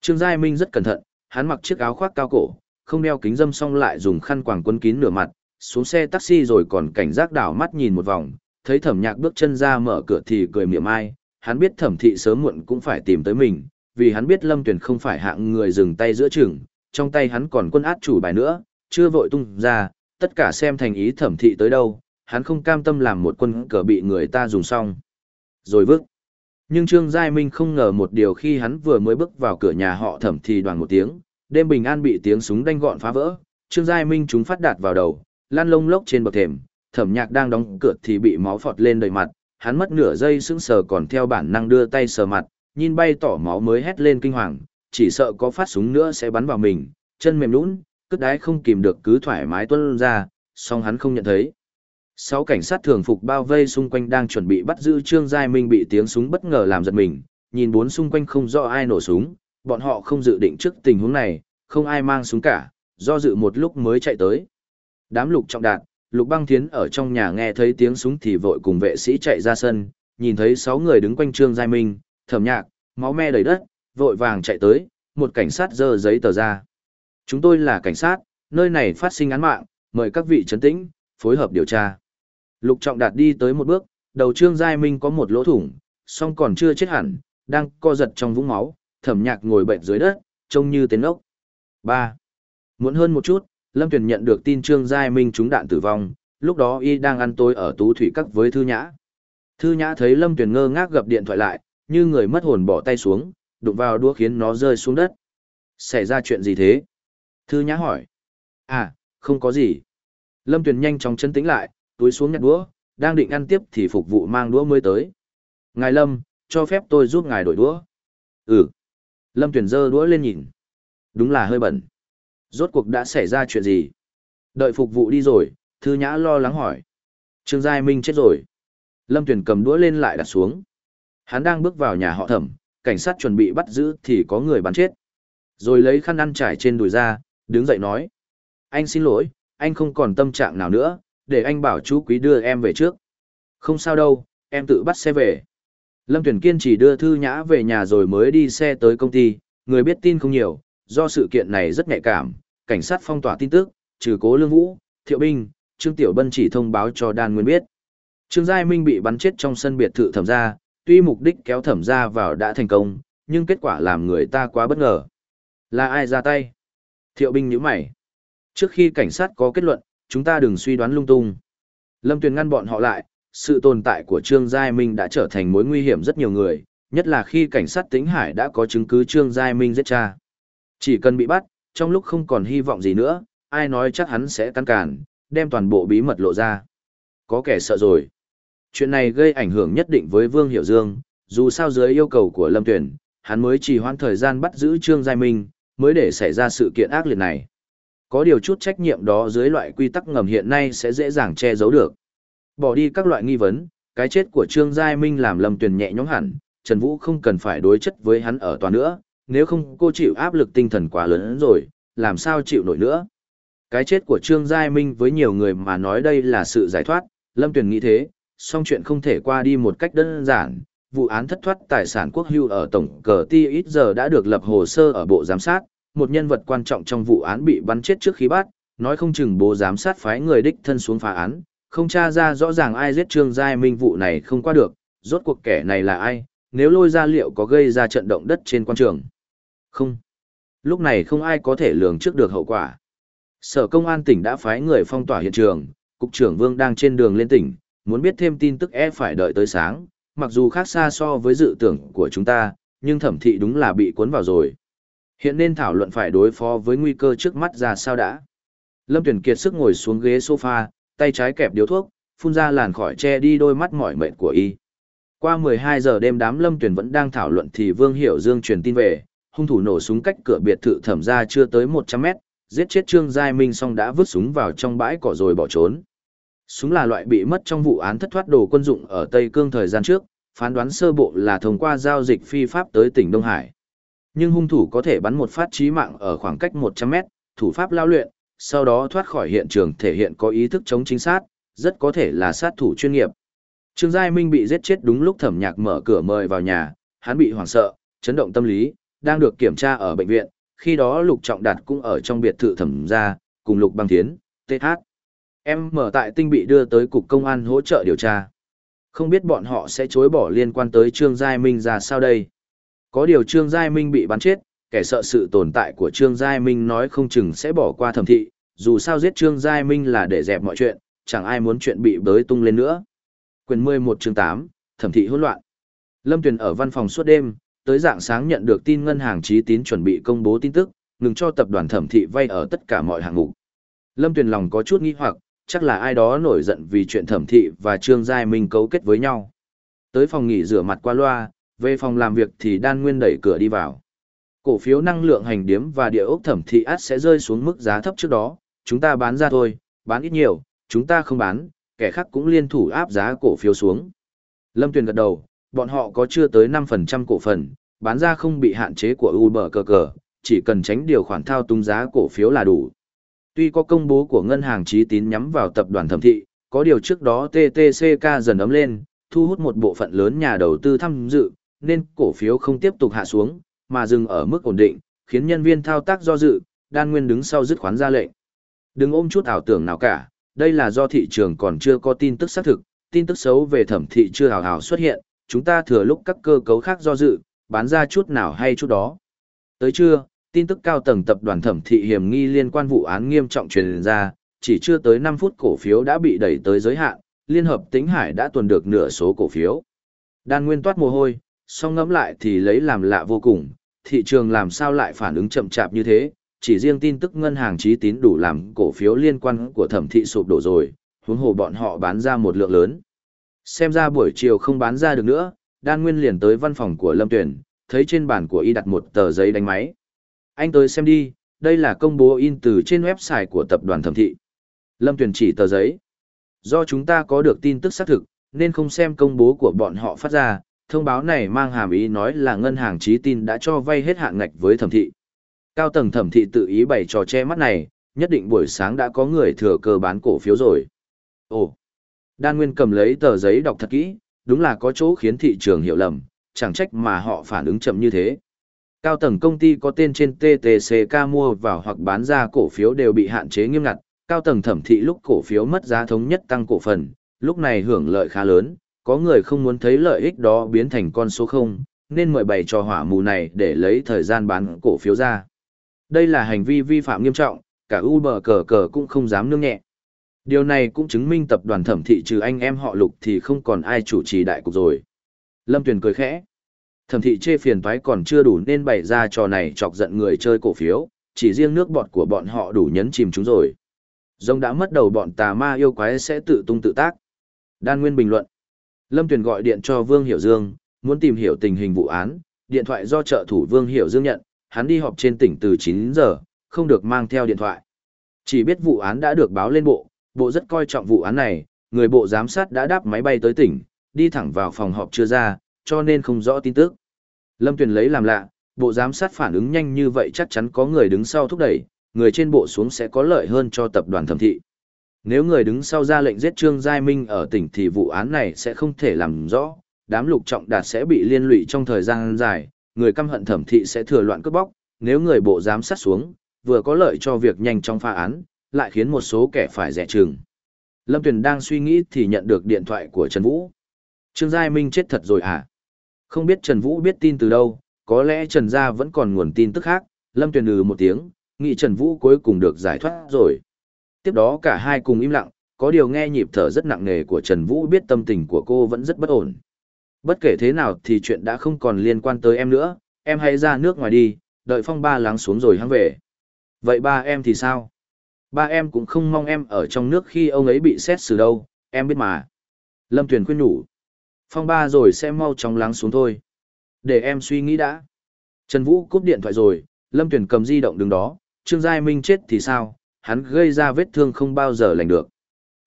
Trương Giai Minh rất cẩn thận, hắn mặc chiếc áo khoác cao cổ, không đeo kính dâm xong lại dùng khăn quàng quân kín nửa mặt, xuống xe taxi rồi còn cảnh giác đảo mắt nhìn một vòng, thấy thẩm nhạc bước chân ra mở cửa thì cười miệng ai, hắn biết thẩm thị sớm muộn cũng phải tìm tới mình, vì hắn biết lâm tuyển không phải hạng người dừng tay giữa chừng, trong tay hắn còn quân át chủ bài nữa, chưa vội tung ra, tất cả xem thành ý thẩm thị tới đâu, hắn không cam tâm làm một quân cờ bị người ta dùng xong. Rồi vứt. Nhưng Trương Giai Minh không ngờ một điều khi hắn vừa mới bước vào cửa nhà họ thẩm thì đoàn một tiếng, đêm bình an bị tiếng súng đanh gọn phá vỡ, Trương Giai Minh chúng phát đạt vào đầu, lan lông lốc trên bậc thềm, thẩm nhạc đang đóng cửa thì bị máu phọt lên đầy mặt, hắn mất nửa giây sững sờ còn theo bản năng đưa tay sờ mặt, nhìn bay tỏ máu mới hét lên kinh hoàng, chỉ sợ có phát súng nữa sẽ bắn vào mình, chân mềm lún, cất đái không kìm được cứ thoải mái tuân ra, song hắn không nhận thấy. Sáu cảnh sát thường phục bao vây xung quanh đang chuẩn bị bắt giữ Trương Giai Minh bị tiếng súng bất ngờ làm giật mình, nhìn bốn xung quanh không rõ ai nổ súng, bọn họ không dự định trước tình huống này, không ai mang súng cả, do dự một lúc mới chạy tới. Đám lục trọng đạt, lục băng thiến ở trong nhà nghe thấy tiếng súng thì vội cùng vệ sĩ chạy ra sân, nhìn thấy sáu người đứng quanh Trương Giai Minh, thẩm nhạc, máu me đầy đất, vội vàng chạy tới, một cảnh sát giơ giấy tờ ra. Chúng tôi là cảnh sát, nơi này phát sinh án mạng, mời các vị trấn tĩnh, phối hợp điều tra. Lục Trọng Đạt đi tới một bước, đầu Trương Giai Minh có một lỗ thủng, song còn chưa chết hẳn, đang co giật trong vũng máu, thẩm nhạc ngồi bệnh dưới đất, trông như tên ốc. 3. Muốn hơn một chút, Lâm Tuyền nhận được tin Trương Giai Minh trúng đạn tử vong, lúc đó y đang ăn tối ở tú thủy các với Thư Nhã. Thư Nhã thấy Lâm Tuyền ngơ ngác gập điện thoại lại, như người mất hồn bỏ tay xuống, đụng vào đũa khiến nó rơi xuống đất. Xảy ra chuyện gì thế? Thư Nhã hỏi. À, không có gì. Lâm Tuyền nhanh chóng chân tĩnh lại, túi xuống nhặt đũa, đang định ăn tiếp thì phục vụ mang đũa mới tới. Ngài Lâm, cho phép tôi giúp ngài đổi đũa. Ừ. Lâm Tuyền giơ đũa lên nhìn. Đúng là hơi bẩn. Rốt cuộc đã xảy ra chuyện gì? Đợi phục vụ đi rồi, Thư Nhã lo lắng hỏi. Trương Giai Minh chết rồi. Lâm Tuyền cầm đũa lên lại đặt xuống. Hắn đang bước vào nhà họ thẩm, cảnh sát chuẩn bị bắt giữ thì có người bắn chết. Rồi lấy khăn ăn trải trên đùi ra, đứng dậy nói. Anh xin lỗi, anh không còn tâm trạng nào nữa, để anh bảo chú quý đưa em về trước. Không sao đâu, em tự bắt xe về. Lâm Tuyển kiên chỉ đưa Thư Nhã về nhà rồi mới đi xe tới công ty, người biết tin không nhiều, do sự kiện này rất nhạy cảm, cảnh sát phong tỏa tin tức, trừ cố lương vũ, thiệu binh, Trương Tiểu Bân chỉ thông báo cho Đan Nguyên biết. Trương Giai Minh bị bắn chết trong sân biệt thự thẩm gia, tuy mục đích kéo thẩm gia vào đã thành công, nhưng kết quả làm người ta quá bất ngờ. Là ai ra tay? Thiệu binh nhíu mày. Trước khi cảnh sát có kết luận, chúng ta đừng suy đoán lung tung. Lâm Tuyền ngăn bọn họ lại, sự tồn tại của Trương Giai Minh đã trở thành mối nguy hiểm rất nhiều người, nhất là khi cảnh sát Tĩnh Hải đã có chứng cứ Trương Giai Minh giết cha. Chỉ cần bị bắt, trong lúc không còn hy vọng gì nữa, ai nói chắc hắn sẽ cắn cản, đem toàn bộ bí mật lộ ra. Có kẻ sợ rồi. Chuyện này gây ảnh hưởng nhất định với Vương Hiểu Dương, dù sao dưới yêu cầu của Lâm Tuyền, hắn mới chỉ hoãn thời gian bắt giữ Trương Giai Minh, mới để xảy ra sự kiện ác liệt này. Có điều chút trách nhiệm đó dưới loại quy tắc ngầm hiện nay sẽ dễ dàng che giấu được. Bỏ đi các loại nghi vấn, cái chết của Trương Giai Minh làm Lâm Tuyền nhẹ nhõm hẳn, Trần Vũ không cần phải đối chất với hắn ở tòa nữa, nếu không cô chịu áp lực tinh thần quá lớn rồi, làm sao chịu nổi nữa. Cái chết của Trương Giai Minh với nhiều người mà nói đây là sự giải thoát, Lâm Tuyền nghĩ thế, song chuyện không thể qua đi một cách đơn giản. Vụ án thất thoát tài sản quốc hưu ở tổng cờ ti ít giờ đã được lập hồ sơ ở bộ giám sát, một nhân vật quan trọng trong vụ án bị bắn chết trước khi bắt, nói không chừng bố giám sát phái người đích thân xuống phá án, không tra ra rõ ràng ai giết Trương Giai Minh vụ này không qua được, rốt cuộc kẻ này là ai, nếu lôi ra liệu có gây ra trận động đất trên quan trường. Không. Lúc này không ai có thể lường trước được hậu quả. Sở công an tỉnh đã phái người phong tỏa hiện trường, cục trưởng Vương đang trên đường lên tỉnh, muốn biết thêm tin tức e phải đợi tới sáng, mặc dù khác xa so với dự tưởng của chúng ta, nhưng thẩm thị đúng là bị cuốn vào rồi. Hiện nên thảo luận phải đối phó với nguy cơ trước mắt ra sao đã. Lâm Tuyển kiệt sức ngồi xuống ghế sofa, tay trái kẹp điếu thuốc, phun ra làn khỏi che đi đôi mắt mỏi mệt của y. Qua 12 giờ đêm đám Lâm Tuyển vẫn đang thảo luận thì Vương Hiểu Dương truyền tin về, hung thủ nổ súng cách cửa biệt thự thẩm ra chưa tới 100 mét, giết chết Trương Giai Minh xong đã vứt súng vào trong bãi cỏ rồi bỏ trốn. Súng là loại bị mất trong vụ án thất thoát đồ quân dụng ở Tây Cương thời gian trước, phán đoán sơ bộ là thông qua giao dịch phi pháp tới tỉnh Đông Hải. Nhưng hung thủ có thể bắn một phát chí mạng ở khoảng cách 100 mét, thủ pháp lao luyện, sau đó thoát khỏi hiện trường thể hiện có ý thức chống chính sát, rất có thể là sát thủ chuyên nghiệp. Trương Giai Minh bị giết chết đúng lúc thẩm nhạc mở cửa mời vào nhà, hắn bị hoảng sợ, chấn động tâm lý, đang được kiểm tra ở bệnh viện, khi đó Lục Trọng Đạt cũng ở trong biệt thự thẩm gia, cùng Lục Băng Thiến, TH. Em mở tại tinh bị đưa tới cục công an hỗ trợ điều tra. Không biết bọn họ sẽ chối bỏ liên quan tới Trương Giai Minh ra sao đây. Có điều Trương Giai Minh bị bắn chết, kẻ sợ sự tồn tại của Trương Giai Minh nói không chừng sẽ bỏ qua thẩm thị, dù sao giết Trương Giai Minh là để dẹp mọi chuyện, chẳng ai muốn chuyện bị bới tung lên nữa. Quyền 11 chương 8, thẩm thị hỗn loạn. Lâm Tuyền ở văn phòng suốt đêm, tới dạng sáng nhận được tin ngân hàng trí tín chuẩn bị công bố tin tức, ngừng cho tập đoàn thẩm thị vay ở tất cả mọi hạng mục. Lâm Tuyền lòng có chút nghi hoặc, chắc là ai đó nổi giận vì chuyện thẩm thị và Trương Giai Minh cấu kết với nhau. Tới phòng nghỉ rửa mặt qua loa, về phòng làm việc thì Đan Nguyên đẩy cửa đi vào. Cổ phiếu năng lượng hành điếm và địa ốc thẩm thị át sẽ rơi xuống mức giá thấp trước đó, chúng ta bán ra thôi, bán ít nhiều, chúng ta không bán, kẻ khác cũng liên thủ áp giá cổ phiếu xuống. Lâm Tuyền gật đầu, bọn họ có chưa tới 5% cổ phần, bán ra không bị hạn chế của Uber cờ cờ, chỉ cần tránh điều khoản thao túng giá cổ phiếu là đủ. Tuy có công bố của ngân hàng trí tín nhắm vào tập đoàn thẩm thị, có điều trước đó TTCK dần ấm lên, thu hút một bộ phận lớn nhà đầu tư tham dự, nên cổ phiếu không tiếp tục hạ xuống, mà dừng ở mức ổn định, khiến nhân viên thao tác do dự, đan nguyên đứng sau dứt khoán ra lệnh. Đừng ôm chút ảo tưởng nào cả, đây là do thị trường còn chưa có tin tức xác thực, tin tức xấu về thẩm thị chưa hào hào xuất hiện, chúng ta thừa lúc các cơ cấu khác do dự, bán ra chút nào hay chút đó. Tới trưa, tin tức cao tầng tập đoàn thẩm thị hiểm nghi liên quan vụ án nghiêm trọng truyền ra, chỉ chưa tới 5 phút cổ phiếu đã bị đẩy tới giới hạn, Liên hợp Tĩnh Hải đã tuần được nửa số cổ phiếu. Đan Nguyên toát mồ hôi, song ngẫm lại thì lấy làm lạ vô cùng, thị trường làm sao lại phản ứng chậm chạp như thế, chỉ riêng tin tức ngân hàng trí tín đủ làm cổ phiếu liên quan của thẩm thị sụp đổ rồi, huống hồ bọn họ bán ra một lượng lớn. Xem ra buổi chiều không bán ra được nữa, Đan Nguyên liền tới văn phòng của Lâm Tuyển, thấy trên bàn của y đặt một tờ giấy đánh máy. Anh tới xem đi, đây là công bố in từ trên website của tập đoàn thẩm thị. Lâm Tuyển chỉ tờ giấy. Do chúng ta có được tin tức xác thực, nên không xem công bố của bọn họ phát ra, thông báo này mang hàm ý nói là ngân hàng trí tin đã cho vay hết hạn ngạch với thẩm thị. Cao tầng thẩm thị tự ý bày trò che mắt này, nhất định buổi sáng đã có người thừa cơ bán cổ phiếu rồi. Ồ, Đan Nguyên cầm lấy tờ giấy đọc thật kỹ, đúng là có chỗ khiến thị trường hiểu lầm, chẳng trách mà họ phản ứng chậm như thế. Cao tầng công ty có tên trên TTCK mua vào hoặc bán ra cổ phiếu đều bị hạn chế nghiêm ngặt, cao tầng thẩm thị lúc cổ phiếu mất giá thống nhất tăng cổ phần, lúc này hưởng lợi khá lớn, có người không muốn thấy lợi ích đó biến thành con số 0, nên mời bày trò hỏa mù này để lấy thời gian bán cổ phiếu ra. Đây là hành vi vi phạm nghiêm trọng, cả Uber cờ cờ cũng không dám nương nhẹ. Điều này cũng chứng minh tập đoàn thẩm thị trừ anh em họ lục thì không còn ai chủ trì đại cục rồi. Lâm Tuyền cười khẽ. Thẩm thị chê phiền toái còn chưa đủ nên bày ra trò này chọc giận người chơi cổ phiếu, chỉ riêng nước bọt của bọn họ đủ nhấn chìm chúng rồi. Rồng đã mất đầu bọn tà ma yêu quái sẽ tự tung tự tác. Đan Nguyên bình luận. Lâm Tuyền gọi điện cho Vương Hiểu Dương, muốn tìm hiểu tình hình vụ án, điện thoại do trợ thủ Vương Hiểu Dương nhận, hắn đi họp trên tỉnh từ 9 giờ, không được mang theo điện thoại. Chỉ biết vụ án đã được báo lên bộ, bộ rất coi trọng vụ án này, người bộ giám sát đã đáp máy bay tới tỉnh, đi thẳng vào phòng họp chưa ra, cho nên không rõ tin tức. Lâm Tuyền lấy làm lạ, bộ giám sát phản ứng nhanh như vậy chắc chắn có người đứng sau thúc đẩy, người trên bộ xuống sẽ có lợi hơn cho tập đoàn thẩm thị. Nếu người đứng sau ra lệnh giết Trương Giai Minh ở tỉnh thì vụ án này sẽ không thể làm rõ, đám lục trọng đạt sẽ bị liên lụy trong thời gian dài, người căm hận thẩm thị sẽ thừa loạn cướp bóc, nếu người bộ giám sát xuống, vừa có lợi cho việc nhanh trong pha án, lại khiến một số kẻ phải rẻ chừng. Lâm Tuyền đang suy nghĩ thì nhận được điện thoại của Trần Vũ. Trương Giai Minh chết thật rồi à? Không biết Trần Vũ biết tin từ đâu, có lẽ Trần Gia vẫn còn nguồn tin tức khác, Lâm Tuyền ừ một tiếng, nghĩ Trần Vũ cuối cùng được giải thoát rồi. Tiếp đó cả hai cùng im lặng, có điều nghe nhịp thở rất nặng nề của Trần Vũ biết tâm tình của cô vẫn rất bất ổn. Bất kể thế nào thì chuyện đã không còn liên quan tới em nữa, em hãy ra nước ngoài đi, đợi phong ba lắng xuống rồi hắn về. Vậy ba em thì sao? Ba em cũng không mong em ở trong nước khi ông ấy bị xét xử đâu, em biết mà. Lâm Tuyền khuyên nhủ. Phong ba rồi sẽ mau chóng lắng xuống thôi. Để em suy nghĩ đã. Trần Vũ cúp điện thoại rồi, Lâm Tuyền cầm di động đứng đó, Trương Giai Minh chết thì sao, hắn gây ra vết thương không bao giờ lành được.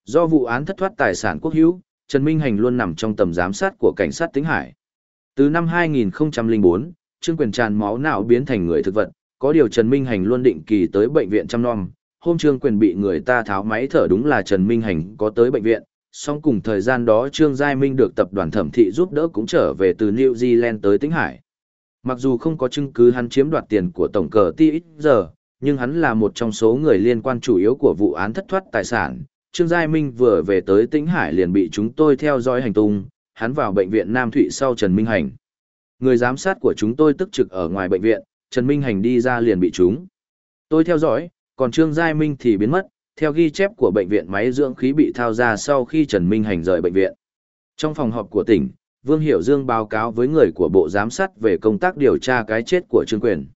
Do vụ án thất thoát tài sản quốc hữu, Trần Minh Hành luôn nằm trong tầm giám sát của cảnh sát Tĩnh Hải. Từ năm 2004, Trương Quyền tràn máu não biến thành người thực vật, có điều Trần Minh Hành luôn định kỳ tới bệnh viện chăm nom, hôm Trương Quyền bị người ta tháo máy thở đúng là Trần Minh Hành có tới bệnh viện, song cùng thời gian đó Trương Giai Minh được tập đoàn thẩm thị giúp đỡ cũng trở về từ New Zealand tới Tĩnh Hải. Mặc dù không có chứng cứ hắn chiếm đoạt tiền của tổng cờ TXG, nhưng hắn là một trong số người liên quan chủ yếu của vụ án thất thoát tài sản. Trương Giai Minh vừa về tới Tĩnh Hải liền bị chúng tôi theo dõi hành tung, hắn vào bệnh viện Nam Thụy sau Trần Minh Hành. Người giám sát của chúng tôi tức trực ở ngoài bệnh viện, Trần Minh Hành đi ra liền bị chúng. Tôi theo dõi, còn Trương Giai Minh thì biến mất, theo ghi chép của bệnh viện máy dưỡng khí bị thao ra sau khi Trần Minh Hành rời bệnh viện. Trong phòng họp của tỉnh, Vương Hiểu Dương báo cáo với người của Bộ Giám sát về công tác điều tra cái chết của Trương Quyền.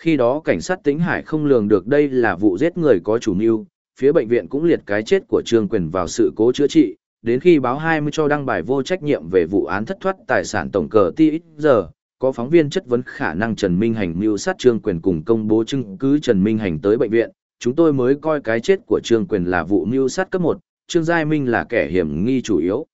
Khi đó cảnh sát Tĩnh Hải không lường được đây là vụ giết người có chủ mưu, phía bệnh viện cũng liệt cái chết của Trương Quyền vào sự cố chữa trị, đến khi báo 20 cho đăng bài vô trách nhiệm về vụ án thất thoát tài sản tổng cờ ti giờ, có phóng viên chất vấn khả năng Trần Minh Hành mưu sát Trương Quyền cùng công bố chứng cứ Trần Minh Hành tới bệnh viện, chúng tôi mới coi cái chết của Trương Quyền là vụ mưu sát cấp 1, Trương Giai Minh là kẻ hiểm nghi chủ yếu.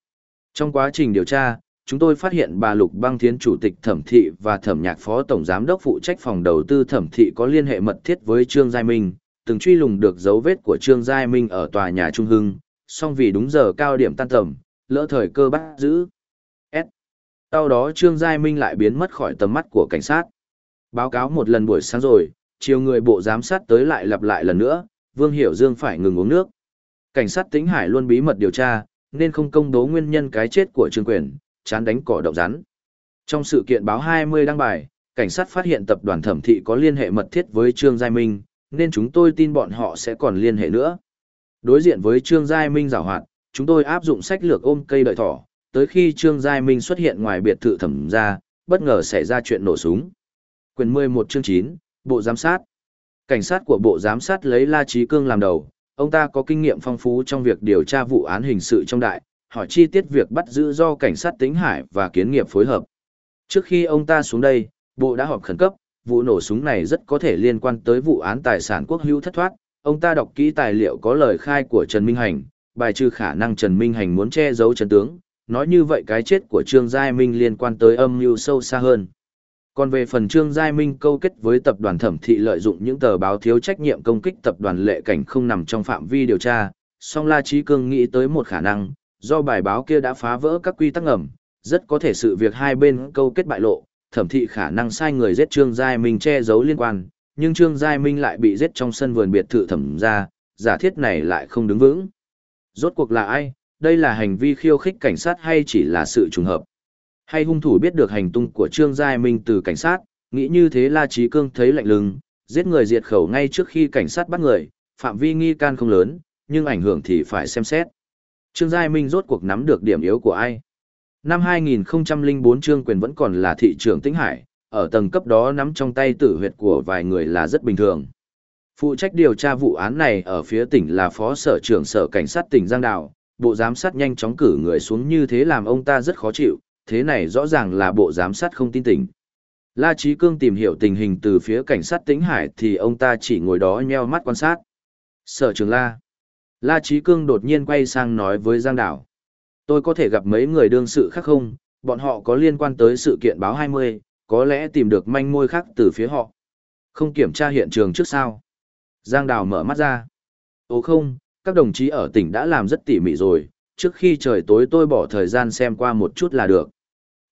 Trong quá trình điều tra, chúng tôi phát hiện bà Lục Băng Thiến chủ tịch thẩm thị và thẩm nhạc phó tổng giám đốc phụ trách phòng đầu tư thẩm thị có liên hệ mật thiết với Trương Giai Minh, từng truy lùng được dấu vết của Trương Giai Minh ở tòa nhà Trung Hưng, song vì đúng giờ cao điểm tan tầm, lỡ thời cơ bắt giữ. S. Sau đó Trương Giai Minh lại biến mất khỏi tầm mắt của cảnh sát. Báo cáo một lần buổi sáng rồi, chiều người bộ giám sát tới lại lặp lại lần nữa, Vương Hiểu Dương phải ngừng uống nước. Cảnh sát Tĩnh Hải luôn bí mật điều tra, nên không công bố nguyên nhân cái chết của Trương Quyền, chán đánh cỏ động rắn. Trong sự kiện báo 20 đăng bài, cảnh sát phát hiện tập đoàn thẩm thị có liên hệ mật thiết với Trương Giai Minh, nên chúng tôi tin bọn họ sẽ còn liên hệ nữa. Đối diện với Trương Giai Minh giảo hoạt, chúng tôi áp dụng sách lược ôm cây đợi thỏ, tới khi Trương Giai Minh xuất hiện ngoài biệt thự thẩm ra, bất ngờ xảy ra chuyện nổ súng. Quyền 11 chương 9, Bộ Giám sát Cảnh sát của Bộ Giám sát lấy La Trí Cương làm đầu, ông ta có kinh nghiệm phong phú trong việc điều tra vụ án hình sự trong đại, hỏi chi tiết việc bắt giữ do cảnh sát tính hải và kiến nghiệp phối hợp. Trước khi ông ta xuống đây, Bộ đã họp khẩn cấp, vụ nổ súng này rất có thể liên quan tới vụ án tài sản quốc hữu thất thoát. Ông ta đọc kỹ tài liệu có lời khai của Trần Minh Hành, bài trừ khả năng Trần Minh Hành muốn che giấu chân tướng, nói như vậy cái chết của Trương Giai Minh liên quan tới âm mưu sâu xa hơn. Còn về phần Trương Giai Minh câu kết với tập đoàn thẩm thị lợi dụng những tờ báo thiếu trách nhiệm công kích tập đoàn lệ cảnh không nằm trong phạm vi điều tra, song La Trí Cương nghĩ tới một khả năng, do bài báo kia đã phá vỡ các quy tắc ngầm, rất có thể sự việc hai bên câu kết bại lộ, thẩm thị khả năng sai người giết Trương Giai Minh che giấu liên quan, nhưng Trương Giai Minh lại bị giết trong sân vườn biệt thự thẩm ra, giả thiết này lại không đứng vững. Rốt cuộc là ai? Đây là hành vi khiêu khích cảnh sát hay chỉ là sự trùng hợp? Hay hung thủ biết được hành tung của Trương Giai Minh từ cảnh sát, nghĩ như thế La Trí Cương thấy lạnh lùng, giết người diệt khẩu ngay trước khi cảnh sát bắt người, phạm vi nghi can không lớn, nhưng ảnh hưởng thì phải xem xét. Trương Giai Minh rốt cuộc nắm được điểm yếu của ai? Năm 2004 Trương Quyền vẫn còn là thị trưởng Tĩnh Hải, ở tầng cấp đó nắm trong tay tử huyệt của vài người là rất bình thường. Phụ trách điều tra vụ án này ở phía tỉnh là Phó Sở trưởng Sở Cảnh sát tỉnh Giang Đào, bộ giám sát nhanh chóng cử người xuống như thế làm ông ta rất khó chịu, thế này rõ ràng là bộ giám sát không tin tỉnh. La Chí Cương tìm hiểu tình hình từ phía cảnh sát Tĩnh Hải thì ông ta chỉ ngồi đó nheo mắt quan sát. Sở trưởng La. La Chí Cương đột nhiên quay sang nói với Giang Đảo. Tôi có thể gặp mấy người đương sự khác không, bọn họ có liên quan tới sự kiện báo 20, có lẽ tìm được manh mối khác từ phía họ. Không kiểm tra hiện trường trước sao. Giang Đào mở mắt ra. Ồ không, các đồng chí ở tỉnh đã làm rất tỉ mỉ rồi, trước khi trời tối tôi bỏ thời gian xem qua một chút là được.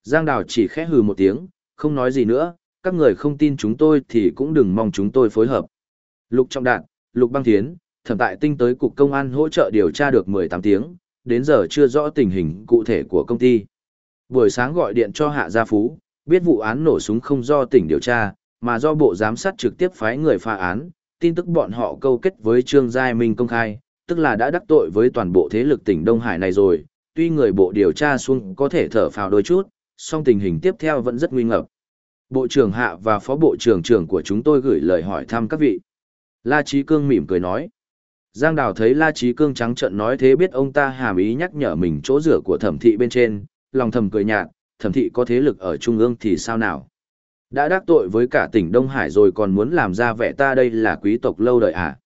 Giang Đào chỉ khẽ hừ một tiếng, không nói gì nữa, các người không tin chúng tôi thì cũng đừng mong chúng tôi phối hợp. Lục Trọng Đạn, Lục Băng Thiến, thẩm tại tinh tới cục công an hỗ trợ điều tra được 18 tiếng, đến giờ chưa rõ tình hình cụ thể của công ty. Buổi sáng gọi điện cho Hạ Gia Phú, biết vụ án nổ súng không do tỉnh điều tra, mà do bộ giám sát trực tiếp phái người phá án, tin tức bọn họ câu kết với Trương Giai Minh công khai, tức là đã đắc tội với toàn bộ thế lực tỉnh Đông Hải này rồi, tuy người bộ điều tra xuống có thể thở phào đôi chút, song tình hình tiếp theo vẫn rất nguy ngập. Bộ trưởng Hạ và Phó Bộ trưởng trưởng của chúng tôi gửi lời hỏi thăm các vị. La Trí Cương mỉm cười nói. Giang Đào thấy La Trí Cương trắng trợn nói thế biết ông ta hàm ý nhắc nhở mình chỗ rửa của thẩm thị bên trên, lòng thầm cười nhạt, thẩm thị có thế lực ở trung ương thì sao nào? Đã đắc tội với cả tỉnh Đông Hải rồi còn muốn làm ra vẻ ta đây là quý tộc lâu đời à?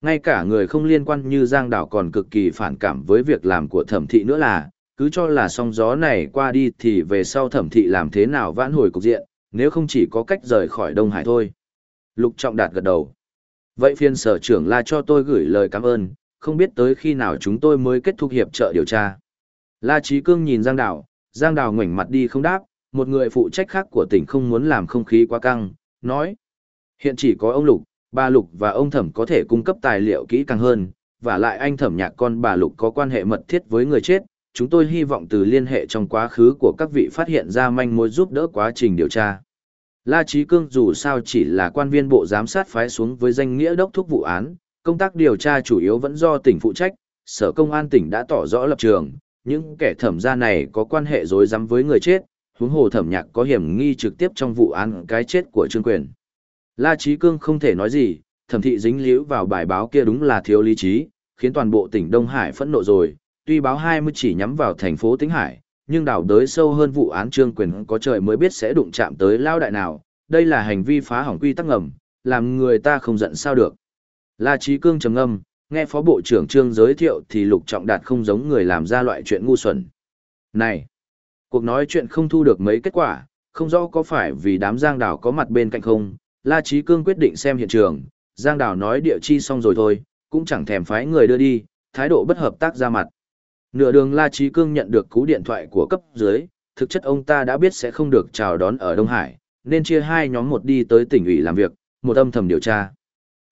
Ngay cả người không liên quan như Giang Đào còn cực kỳ phản cảm với việc làm của thẩm thị nữa là, cứ cho là song gió này qua đi thì về sau thẩm thị làm thế nào vãn hồi cục diện, nếu không chỉ có cách rời khỏi Đông Hải thôi. Lục Trọng Đạt gật đầu. Vậy phiên sở trưởng là cho tôi gửi lời cảm ơn, không biết tới khi nào chúng tôi mới kết thúc hiệp trợ điều tra. La Trí Cương nhìn Giang Đào, Giang Đào ngoảnh mặt đi không đáp, một người phụ trách khác của tỉnh không muốn làm không khí quá căng, nói. Hiện chỉ có ông Lục, bà Lục và ông Thẩm có thể cung cấp tài liệu kỹ càng hơn, và lại anh Thẩm nhạc con bà Lục có quan hệ mật thiết với người chết. Chúng tôi hy vọng từ liên hệ trong quá khứ của các vị phát hiện ra manh mối giúp đỡ quá trình điều tra. La Trí Cương dù sao chỉ là quan viên bộ giám sát phái xuống với danh nghĩa đốc thúc vụ án, công tác điều tra chủ yếu vẫn do tỉnh phụ trách, sở công an tỉnh đã tỏ rõ lập trường, những kẻ thẩm gia này có quan hệ dối rắm với người chết, huống hồ thẩm nhạc có hiểm nghi trực tiếp trong vụ án cái chết của Trương Quyền. La Chí Cương không thể nói gì, thẩm thị dính líu vào bài báo kia đúng là thiếu lý trí, khiến toàn bộ tỉnh Đông Hải phẫn nộ rồi, tuy báo 20 chỉ nhắm vào thành phố Tĩnh Hải, nhưng đảo đới sâu hơn vụ án Trương Quyền có trời mới biết sẽ đụng chạm tới lao đại nào, đây là hành vi phá hỏng quy tắc ngầm, làm người ta không giận sao được. La trí Cương trầm ngâm, nghe Phó Bộ trưởng Trương giới thiệu thì Lục Trọng Đạt không giống người làm ra loại chuyện ngu xuẩn. Này! Cuộc nói chuyện không thu được mấy kết quả, không rõ có phải vì đám giang đảo có mặt bên cạnh không, La trí Cương quyết định xem hiện trường, giang đảo nói địa chi xong rồi thôi, cũng chẳng thèm phái người đưa đi, thái độ bất hợp tác ra mặt. Nửa đường La Chí Cương nhận được cú điện thoại của cấp dưới, thực chất ông ta đã biết sẽ không được chào đón ở Đông Hải, nên chia hai nhóm một đi tới tỉnh ủy làm việc, một âm thầm điều tra.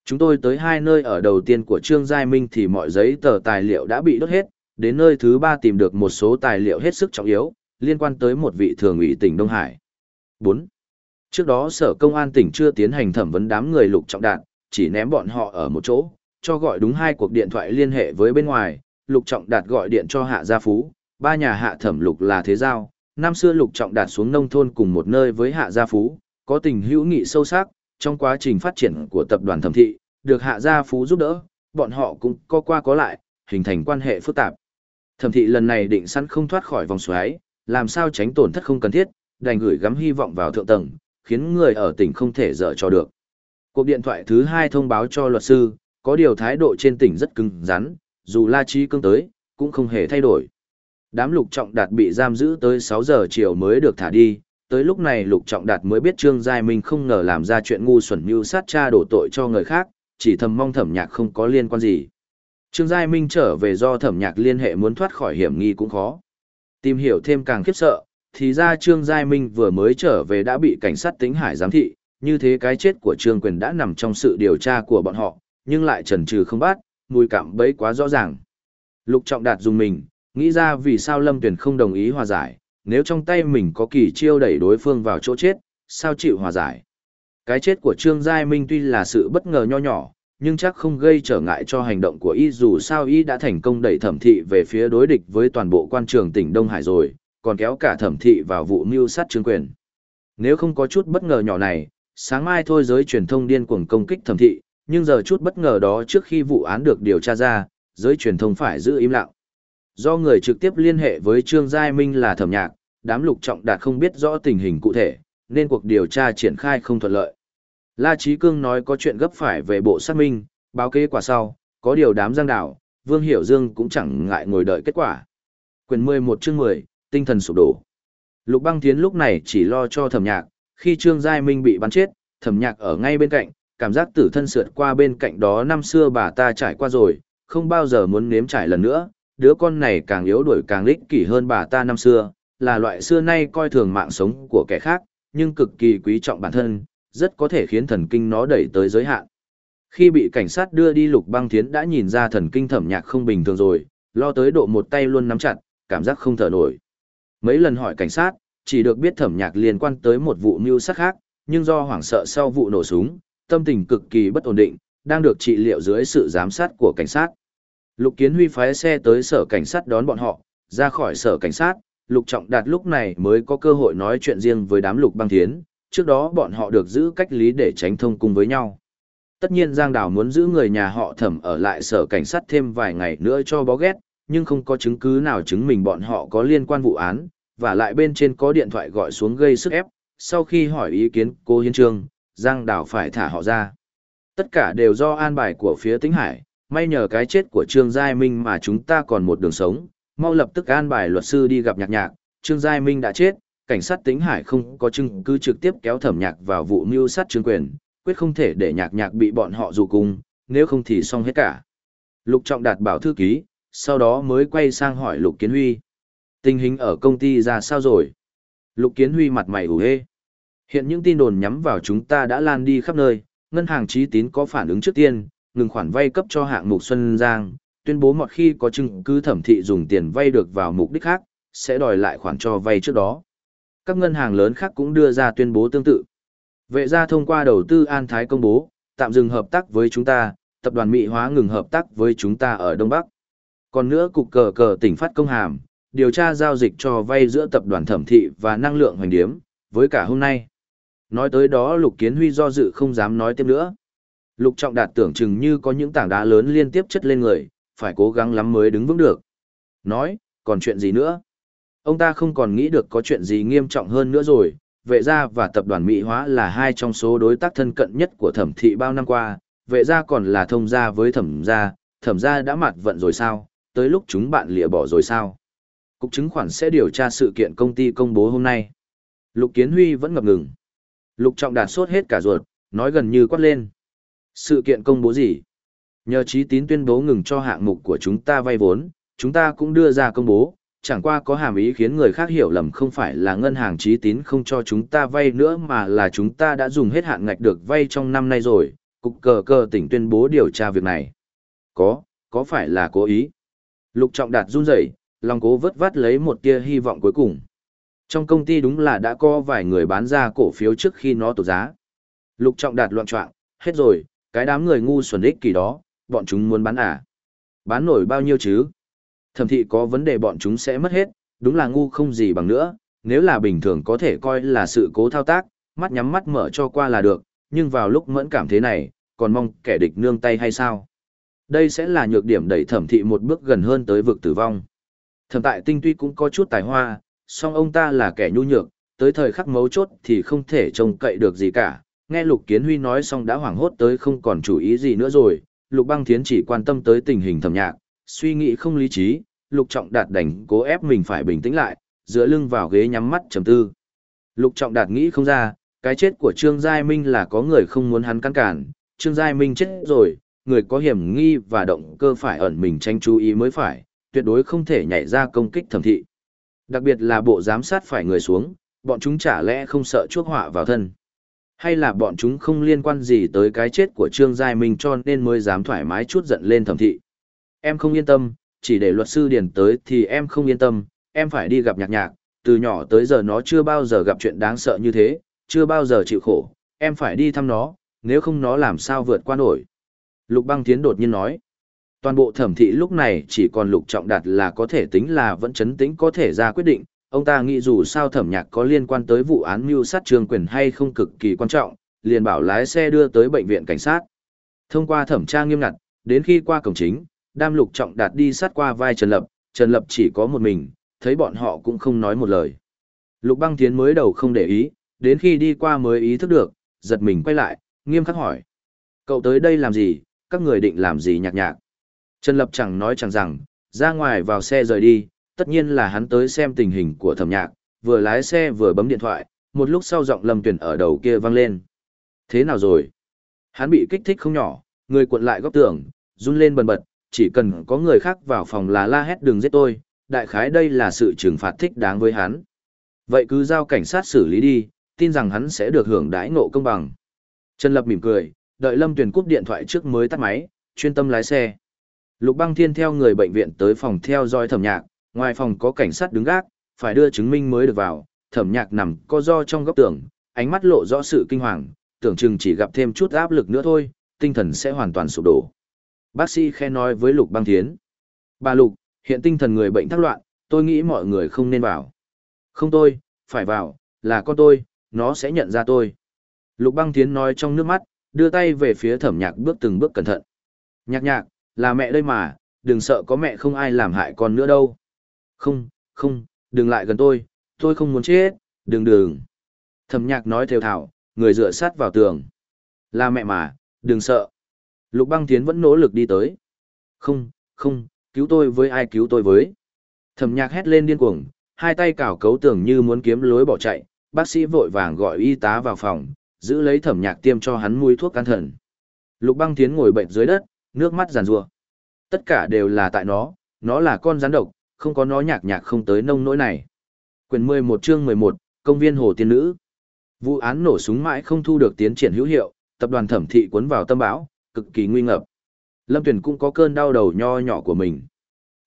Chúng tôi tới hai nơi ở đầu tiên của Trương Giai Minh thì mọi giấy tờ tài liệu đã bị đốt hết, đến nơi thứ ba tìm được một số tài liệu hết sức trọng yếu, liên quan tới một vị thường ủy tỉnh Đông Hải. 4. Trước đó Sở Công an tỉnh chưa tiến hành thẩm vấn đám người lục trọng đạn, chỉ ném bọn họ ở một chỗ, cho gọi đúng hai cuộc điện thoại liên hệ với bên ngoài, lục trọng đạt gọi điện cho hạ gia phú, ba nhà hạ thẩm lục là thế giao, năm xưa lục trọng đạt xuống nông thôn cùng một nơi với hạ gia phú, có tình hữu nghị sâu sắc, trong quá trình phát triển của tập đoàn thẩm thị, được hạ gia phú giúp đỡ, bọn họ cũng có qua có lại, hình thành quan hệ phức tạp. Thẩm thị lần này định sẵn không thoát khỏi vòng xoáy, làm sao tránh tổn thất không cần thiết, đành gửi gắm hy vọng vào thượng tầng, khiến người ở tỉnh không thể dở cho được. Cuộc điện thoại thứ hai thông báo cho luật sư, có điều thái độ trên tỉnh rất cứng rắn, dù La Chi cương tới, cũng không hề thay đổi. Đám lục trọng đạt bị giam giữ tới 6 giờ chiều mới được thả đi, tới lúc này lục trọng đạt mới biết Trương Giai Minh không ngờ làm ra chuyện ngu xuẩn như sát cha đổ tội cho người khác, chỉ thầm mong thẩm nhạc không có liên quan gì. Trương Giai Minh trở về do thẩm nhạc liên hệ muốn thoát khỏi hiểm nghi cũng khó. Tìm hiểu thêm càng khiếp sợ, thì ra Trương Giai Minh vừa mới trở về đã bị cảnh sát tính hải giám thị, như thế cái chết của Trương Quyền đã nằm trong sự điều tra của bọn họ, nhưng lại trần trừ không bắt, mùi cảm bấy quá rõ ràng. Lục Trọng Đạt dùng mình, nghĩ ra vì sao Lâm Tuyền không đồng ý hòa giải, nếu trong tay mình có kỳ chiêu đẩy đối phương vào chỗ chết, sao chịu hòa giải. Cái chết của Trương Giai Minh tuy là sự bất ngờ nho nhỏ, nhưng chắc không gây trở ngại cho hành động của y dù sao y đã thành công đẩy thẩm thị về phía đối địch với toàn bộ quan trường tỉnh Đông Hải rồi, còn kéo cả thẩm thị vào vụ mưu sát trương quyền. Nếu không có chút bất ngờ nhỏ này, sáng mai thôi giới truyền thông điên cuồng công kích thẩm thị, nhưng giờ chút bất ngờ đó trước khi vụ án được điều tra ra, giới truyền thông phải giữ im lặng. Do người trực tiếp liên hệ với Trương Giai Minh là thẩm nhạc, đám lục trọng đạt không biết rõ tình hình cụ thể, nên cuộc điều tra triển khai không thuận lợi. La trí Cương nói có chuyện gấp phải về bộ xác minh, báo kế quả sau, có điều đám giang đảo, Vương Hiểu Dương cũng chẳng ngại ngồi đợi kết quả. Quyền 11 chương 10, tinh thần sụp đổ. Lục băng tiến lúc này chỉ lo cho thẩm nhạc, khi Trương Giai Minh bị bắn chết, thẩm nhạc ở ngay bên cạnh, cảm giác tử thân sượt qua bên cạnh đó năm xưa bà ta trải qua rồi, không bao giờ muốn nếm trải lần nữa, đứa con này càng yếu đuổi càng lích kỷ hơn bà ta năm xưa, là loại xưa nay coi thường mạng sống của kẻ khác, nhưng cực kỳ quý trọng bản thân, rất có thể khiến thần kinh nó đẩy tới giới hạn. Khi bị cảnh sát đưa đi lục băng thiến đã nhìn ra thần kinh thẩm nhạc không bình thường rồi, lo tới độ một tay luôn nắm chặt, cảm giác không thở nổi. Mấy lần hỏi cảnh sát, chỉ được biết thẩm nhạc liên quan tới một vụ mưu sát khác, nhưng do hoảng sợ sau vụ nổ súng, tâm tình cực kỳ bất ổn định, đang được trị liệu dưới sự giám sát của cảnh sát. Lục Kiến Huy phái xe tới sở cảnh sát đón bọn họ, ra khỏi sở cảnh sát, Lục Trọng Đạt lúc này mới có cơ hội nói chuyện riêng với đám Lục Băng Thiến, trước đó bọn họ được giữ cách lý để tránh thông cung với nhau. Tất nhiên Giang Đào muốn giữ người nhà họ thẩm ở lại sở cảnh sát thêm vài ngày nữa cho bó ghét, nhưng không có chứng cứ nào chứng minh bọn họ có liên quan vụ án, và lại bên trên có điện thoại gọi xuống gây sức ép, sau khi hỏi ý kiến cô Hiến Trương, Giang Đào phải thả họ ra. Tất cả đều do an bài của phía Tĩnh Hải, may nhờ cái chết của Trương Giai Minh mà chúng ta còn một đường sống, mau lập tức an bài luật sư đi gặp nhạc nhạc, Trương Giai Minh đã chết, cảnh sát Tĩnh Hải không có chứng cứ trực tiếp kéo thẩm nhạc vào vụ mưu sát Trương Quyền, quyết không thể để nhạc nhạc bị bọn họ dù cùng, nếu không thì xong hết cả. Lục Trọng Đạt bảo thư ký, sau đó mới quay sang hỏi Lục Kiến Huy. Tình hình ở công ty ra sao rồi? Lục Kiến Huy mặt mày ủ hê. Hiện những tin đồn nhắm vào chúng ta đã lan đi khắp nơi, ngân hàng trí tín có phản ứng trước tiên, ngừng khoản vay cấp cho hạng mục Xuân Giang, tuyên bố một khi có chứng cứ thẩm thị dùng tiền vay được vào mục đích khác, sẽ đòi lại khoản cho vay trước đó. Các ngân hàng lớn khác cũng đưa ra tuyên bố tương tự. Vệ gia thông qua đầu tư An Thái công bố, tạm dừng hợp tác với chúng ta, tập đoàn Mỹ Hóa ngừng hợp tác với chúng ta ở Đông Bắc. Còn nữa cục cờ cờ tỉnh phát công hàm, điều tra giao dịch cho vay giữa tập đoàn thẩm thị và năng lượng hoành điếm, với cả hôm nay. Nói tới đó Lục Kiến Huy do dự không dám nói tiếp nữa. Lục Trọng Đạt tưởng chừng như có những tảng đá lớn liên tiếp chất lên người, phải cố gắng lắm mới đứng vững được. Nói, còn chuyện gì nữa? Ông ta không còn nghĩ được có chuyện gì nghiêm trọng hơn nữa rồi, vệ gia và tập đoàn Mỹ Hóa là hai trong số đối tác thân cận nhất của thẩm thị bao năm qua, vệ gia còn là thông gia với thẩm gia, thẩm gia đã mặt vận rồi sao, tới lúc chúng bạn lìa bỏ rồi sao? Cục chứng khoản sẽ điều tra sự kiện công ty công bố hôm nay. Lục Kiến Huy vẫn ngập ngừng. Lục Trọng Đạt sốt hết cả ruột, nói gần như quát lên. Sự kiện công bố gì? Nhờ trí tín tuyên bố ngừng cho hạng mục của chúng ta vay vốn, chúng ta cũng đưa ra công bố, chẳng qua có hàm ý khiến người khác hiểu lầm không phải là ngân hàng trí tín không cho chúng ta vay nữa mà là chúng ta đã dùng hết hạn ngạch được vay trong năm nay rồi, cục cờ cờ tỉnh tuyên bố điều tra việc này. Có, có phải là cố ý? Lục Trọng Đạt run rẩy, lòng cố vớt vát lấy một tia hy vọng cuối cùng. Trong công ty đúng là đã có vài người bán ra cổ phiếu trước khi nó tụt giá. Lục Trọng Đạt loạn trọng, hết rồi, cái đám người ngu xuẩn ích kỳ đó, bọn chúng muốn bán à? Bán nổi bao nhiêu chứ? Thẩm thị có vấn đề bọn chúng sẽ mất hết, đúng là ngu không gì bằng nữa, nếu là bình thường có thể coi là sự cố thao tác, mắt nhắm mắt mở cho qua là được, nhưng vào lúc mẫn cảm thế này, còn mong kẻ địch nương tay hay sao? Đây sẽ là nhược điểm đẩy thẩm thị một bước gần hơn tới vực tử vong. Thẩm tại tinh tuy cũng có chút tài hoa, song ông ta là kẻ nhu nhược, tới thời khắc mấu chốt thì không thể trông cậy được gì cả. Nghe Lục Kiến Huy nói xong đã hoảng hốt tới không còn chủ ý gì nữa rồi, Lục Băng Thiến chỉ quan tâm tới tình hình thẩm nhạc, suy nghĩ không lý trí, Lục Trọng Đạt đành cố ép mình phải bình tĩnh lại, dựa lưng vào ghế nhắm mắt trầm tư. Lục Trọng Đạt nghĩ không ra, cái chết của Trương Giai Minh là có người không muốn hắn căn cản, Trương Giai Minh chết rồi, người có hiểm nghi và động cơ phải ẩn mình tranh chú ý mới phải, tuyệt đối không thể nhảy ra công kích thẩm thị. Đặc biệt là bộ giám sát phải người xuống, bọn chúng chả lẽ không sợ chuốc họa vào thân. Hay là bọn chúng không liên quan gì tới cái chết của Trương Giai Minh cho nên mới dám thoải mái chút giận lên thẩm thị. Em không yên tâm, chỉ để luật sư điền tới thì em không yên tâm, em phải đi gặp nhạc nhạc, từ nhỏ tới giờ nó chưa bao giờ gặp chuyện đáng sợ như thế, chưa bao giờ chịu khổ, em phải đi thăm nó, nếu không nó làm sao vượt qua nổi. Lục băng tiến đột nhiên nói, toàn bộ thẩm thị lúc này chỉ còn lục trọng đạt là có thể tính là vẫn chấn tĩnh có thể ra quyết định, ông ta nghĩ dù sao thẩm nhạc có liên quan tới vụ án mưu sát trường quyền hay không cực kỳ quan trọng, liền bảo lái xe đưa tới bệnh viện cảnh sát. Thông qua thẩm tra nghiêm ngặt, đến khi qua cổng chính, đam lục trọng đạt đi sát qua vai Trần Lập, Trần Lập chỉ có một mình, thấy bọn họ cũng không nói một lời. Lục băng tiến mới đầu không để ý, đến khi đi qua mới ý thức được, giật mình quay lại, nghiêm khắc hỏi. Cậu tới đây làm gì, các người định làm gì nhạc nhạc? Trần Lập chẳng nói chẳng rằng, ra ngoài vào xe rời đi, tất nhiên là hắn tới xem tình hình của thẩm nhạc, vừa lái xe vừa bấm điện thoại, một lúc sau giọng lâm tuyển ở đầu kia vang lên. Thế nào rồi? Hắn bị kích thích không nhỏ, người cuộn lại góc tường, run lên bần bật, chỉ cần có người khác vào phòng là la hét đừng giết tôi, đại khái đây là sự trừng phạt thích đáng với hắn. Vậy cứ giao cảnh sát xử lý đi, tin rằng hắn sẽ được hưởng đãi ngộ công bằng. Trần Lập mỉm cười, đợi Lâm Tuyền cúp điện thoại trước mới tắt máy, chuyên tâm lái xe. Lục Băng Thiên theo người bệnh viện tới phòng theo dõi thẩm nhạc, ngoài phòng có cảnh sát đứng gác, phải đưa chứng minh mới được vào, thẩm nhạc nằm co do trong góc tường, ánh mắt lộ rõ sự kinh hoàng, tưởng chừng chỉ gặp thêm chút áp lực nữa thôi, tinh thần sẽ hoàn toàn sụp đổ. Bác sĩ khẽ nói với Lục Băng thiên: Bà Lục, hiện tinh thần người bệnh thắc loạn, tôi nghĩ mọi người không nên vào. Không tôi, phải vào, là con tôi, nó sẽ nhận ra tôi. Lục Băng thiên nói trong nước mắt, đưa tay về phía thẩm nhạc bước từng bước cẩn thận. Nhạc nhạc, là mẹ đây mà, đừng sợ có mẹ không ai làm hại con nữa đâu. Không, không, đừng lại gần tôi, tôi không muốn chết, đừng đừng. Thẩm nhạc nói theo thảo, người dựa sát vào tường. Là mẹ mà, đừng sợ. Lục băng tiến vẫn nỗ lực đi tới. Không, không, cứu tôi với ai cứu tôi với. Thẩm nhạc hét lên điên cuồng, hai tay cào cấu tưởng như muốn kiếm lối bỏ chạy, bác sĩ vội vàng gọi y tá vào phòng, giữ lấy thẩm nhạc tiêm cho hắn mũi thuốc can thần. Lục băng tiến ngồi bệnh dưới đất, nước mắt giàn rua. Tất cả đều là tại nó, nó là con rắn độc, không có nó nhạc nhạc không tới nông nỗi này. Quyền 11 chương 11, công viên Hồ Tiên Nữ. Vụ án nổ súng mãi không thu được tiến triển hữu hiệu, tập đoàn thẩm thị cuốn vào tâm bão, cực kỳ nguy ngập. Lâm Tuyền cũng có cơn đau đầu nho nhỏ của mình.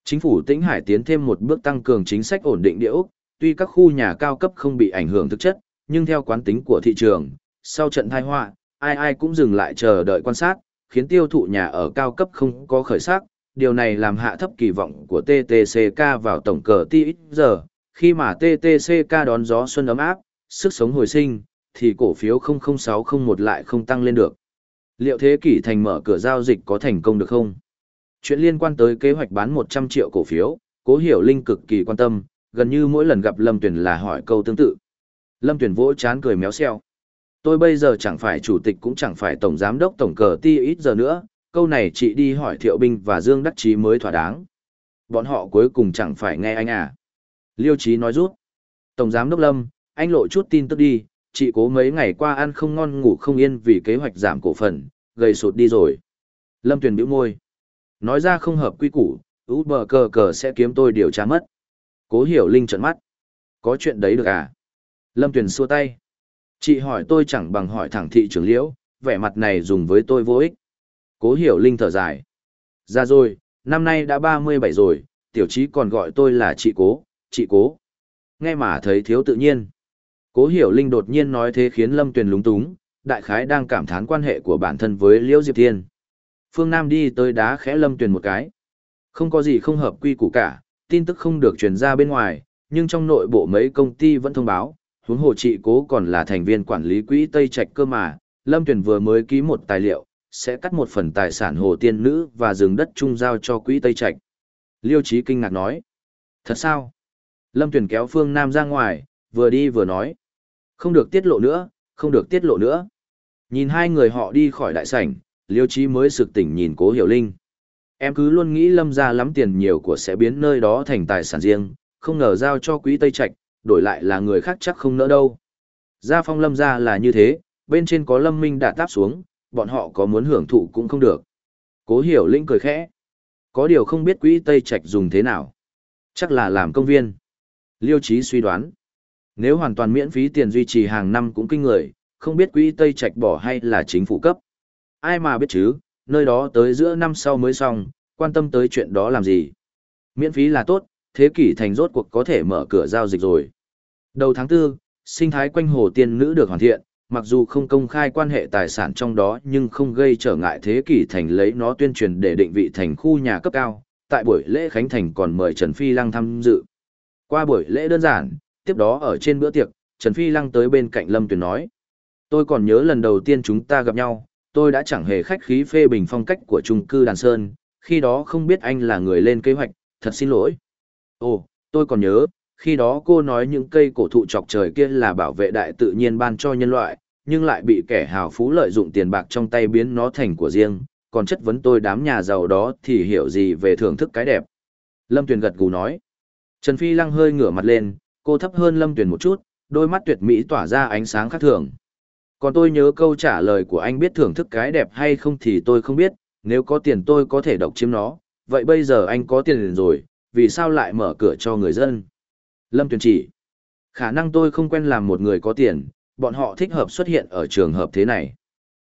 Chính phủ Tĩnh Hải tiến thêm một bước tăng cường chính sách ổn định địa ốc, tuy các khu nhà cao cấp không bị ảnh hưởng thực chất, nhưng theo quán tính của thị trường, sau trận tai họa, ai ai cũng dừng lại chờ đợi quan sát, khiến tiêu thụ nhà ở cao cấp không có khởi sắc. Điều này làm hạ thấp kỳ vọng của TTCK vào tổng cờ ti giờ, khi mà TTCK đón gió xuân ấm áp, sức sống hồi sinh, thì cổ phiếu 00601 lại không tăng lên được. Liệu thế kỷ thành mở cửa giao dịch có thành công được không? Chuyện liên quan tới kế hoạch bán 100 triệu cổ phiếu, Cố Hiểu Linh cực kỳ quan tâm, gần như mỗi lần gặp Lâm Tuyển là hỏi câu tương tự. Lâm Tuyển vỗ chán cười méo xeo. Tôi bây giờ chẳng phải chủ tịch cũng chẳng phải tổng giám đốc tổng cờ ti ít giờ nữa, câu này chị đi hỏi Thiệu Binh và Dương Đắc Chí mới thỏa đáng. Bọn họ cuối cùng chẳng phải nghe anh à. Liêu Chí nói rút. Tổng giám đốc Lâm, anh lộ chút tin tức đi, chị cố mấy ngày qua ăn không ngon ngủ không yên vì kế hoạch giảm cổ phần, gầy sụt đi rồi. Lâm Tuyền bĩu môi. Nói ra không hợp quy củ, ú bờ cờ cờ sẽ kiếm tôi điều tra mất. Cố hiểu Linh trợn mắt. Có chuyện đấy được à? Lâm Tuyền xua tay. Chị hỏi tôi chẳng bằng hỏi thẳng thị trưởng liễu, vẻ mặt này dùng với tôi vô ích. Cố hiểu Linh thở dài. Ra rồi, năm nay đã 37 rồi, tiểu trí còn gọi tôi là chị cố, chị cố. Nghe mà thấy thiếu tự nhiên. Cố hiểu Linh đột nhiên nói thế khiến Lâm Tuyền lúng túng, đại khái đang cảm thán quan hệ của bản thân với Liễu Diệp Thiên. Phương Nam đi tới đá khẽ Lâm Tuyền một cái. Không có gì không hợp quy củ cả, tin tức không được truyền ra bên ngoài, nhưng trong nội bộ mấy công ty vẫn thông báo, huống hồ chị cố còn là thành viên quản lý quỹ Tây Trạch cơ mà, Lâm Tuyền vừa mới ký một tài liệu, sẽ cắt một phần tài sản hồ tiên nữ và rừng đất trung giao cho quỹ Tây Trạch. Liêu Chí kinh ngạc nói. Thật sao? Lâm Tuyền kéo Phương Nam ra ngoài, vừa đi vừa nói. Không được tiết lộ nữa, không được tiết lộ nữa. Nhìn hai người họ đi khỏi đại sảnh, Liêu Chí mới sực tỉnh nhìn Cố Hiểu Linh. Em cứ luôn nghĩ Lâm gia lắm tiền nhiều của sẽ biến nơi đó thành tài sản riêng, không ngờ giao cho quỹ Tây Trạch, đổi lại là người khác chắc không nỡ đâu. Gia phong Lâm gia là như thế, bên trên có Lâm Minh đã táp xuống, bọn họ có muốn hưởng thụ cũng không được. Cố Hiểu Linh cười khẽ. Có điều không biết quỹ Tây Trạch dùng thế nào. Chắc là làm công viên. Liêu Chí suy đoán. Nếu hoàn toàn miễn phí tiền duy trì hàng năm cũng kinh người, không biết quỹ Tây Trạch bỏ hay là chính phủ cấp. Ai mà biết chứ, nơi đó tới giữa năm sau mới xong, quan tâm tới chuyện đó làm gì. Miễn phí là tốt, thế kỷ thành rốt cuộc có thể mở cửa giao dịch rồi. Đầu tháng 4, sinh thái quanh hồ tiên nữ được hoàn thiện, mặc dù không công khai quan hệ tài sản trong đó nhưng không gây trở ngại thế kỷ thành lấy nó tuyên truyền để định vị thành khu nhà cấp cao. Tại buổi lễ khánh thành còn mời Trần Phi Lăng tham dự. Qua buổi lễ đơn giản, tiếp đó ở trên bữa tiệc, Trần Phi Lăng tới bên cạnh Lâm Tuyền nói. Tôi còn nhớ lần đầu tiên chúng ta gặp nhau, tôi đã chẳng hề khách khí phê bình phong cách của trung cư Đàn Sơn, khi đó không biết anh là người lên kế hoạch, thật xin lỗi. Ồ, tôi còn nhớ, khi đó cô nói những cây cổ thụ chọc trời kia là bảo vệ đại tự nhiên ban cho nhân loại, nhưng lại bị kẻ hào phú lợi dụng tiền bạc trong tay biến nó thành của riêng, còn chất vấn tôi đám nhà giàu đó thì hiểu gì về thưởng thức cái đẹp. Lâm Tuyền gật gù nói. Trần Phi Lăng hơi ngửa mặt lên, cô thấp hơn Lâm Tuyền một chút, đôi mắt tuyệt mỹ tỏa ra ánh sáng khác thường. Còn tôi nhớ câu trả lời của anh biết thưởng thức cái đẹp hay không thì tôi không biết, nếu có tiền tôi có thể độc chiếm nó, vậy bây giờ anh có tiền rồi, vì sao lại mở cửa cho người dân? Lâm Tuyền chỉ, khả năng tôi không quen làm một người có tiền, bọn họ thích hợp xuất hiện ở trường hợp thế này.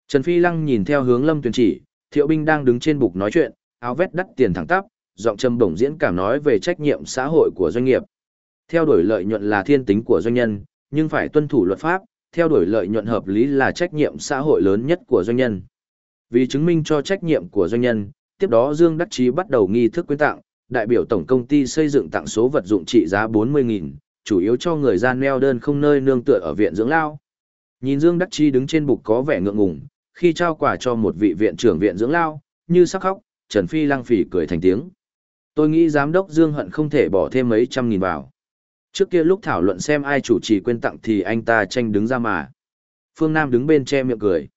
Trần Phi Lăng nhìn theo hướng Lâm Tuyền chỉ, Thiệu Binh đang đứng trên bục nói chuyện, áo vét đắt tiền thẳng tắp, giọng trầm bổng diễn cảm nói về trách nhiệm xã hội của doanh nghiệp. Theo đuổi lợi nhuận là thiên tính của doanh nhân, nhưng phải tuân thủ luật pháp, theo đuổi lợi nhuận hợp lý là trách nhiệm xã hội lớn nhất của doanh nhân. Vì chứng minh cho trách nhiệm của doanh nhân, tiếp đó Dương Đắc Chí bắt đầu nghi thức quyên tặng, đại biểu tổng công ty xây dựng tặng số vật dụng trị giá 40.000, chủ yếu cho người gian neo đơn không nơi nương tựa ở viện dưỡng lao. Nhìn Dương Đắc Chi đứng trên bục có vẻ ngượng ngùng, khi trao quà cho một vị viện trưởng viện dưỡng lao, như sắc khóc, Trần Phi lăng phỉ cười thành tiếng. Tôi nghĩ giám đốc Dương Hận không thể bỏ thêm mấy trăm nghìn vào. Trước kia lúc thảo luận xem ai chủ trì quên tặng thì anh ta tranh đứng ra mà. Phương Nam đứng bên che miệng cười.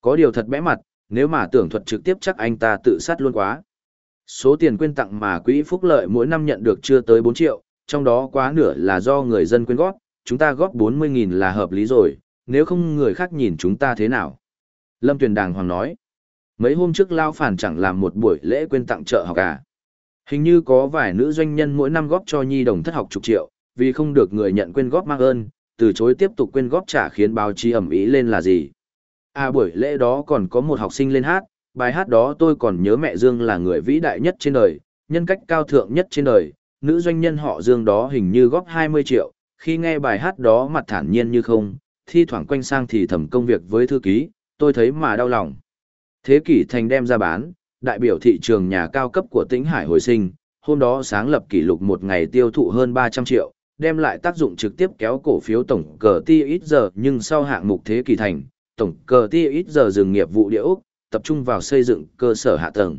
Có điều thật bẽ mặt, nếu mà tưởng thuật trực tiếp chắc anh ta tự sát luôn quá. Số tiền quyên tặng mà quỹ phúc lợi mỗi năm nhận được chưa tới 4 triệu, trong đó quá nửa là do người dân quyên góp, chúng ta góp 40.000 là hợp lý rồi, nếu không người khác nhìn chúng ta thế nào? Lâm Tuyền Đàng Hoàng nói, mấy hôm trước Lao Phản chẳng làm một buổi lễ quyên tặng trợ học à. Hình như có vài nữ doanh nhân mỗi năm góp cho nhi đồng thất học chục triệu, vì không được người nhận quyên góp mang ơn, từ chối tiếp tục quyên góp trả khiến báo chí ẩm ý lên là gì. À buổi lễ đó còn có một học sinh lên hát, bài hát đó tôi còn nhớ mẹ Dương là người vĩ đại nhất trên đời, nhân cách cao thượng nhất trên đời, nữ doanh nhân họ Dương đó hình như góp 20 triệu, khi nghe bài hát đó mặt thản nhiên như không, thi thoảng quanh sang thì thầm công việc với thư ký, tôi thấy mà đau lòng. Thế kỷ thành đem ra bán, đại biểu thị trường nhà cao cấp của tĩnh Hải hồi sinh, hôm đó sáng lập kỷ lục một ngày tiêu thụ hơn 300 triệu, đem lại tác dụng trực tiếp kéo cổ phiếu tổng cờ ti ít giờ nhưng sau hạng mục thế kỷ thành, tổng cờ ti ít giờ dừng nghiệp vụ địa Úc, tập trung vào xây dựng cơ sở hạ tầng.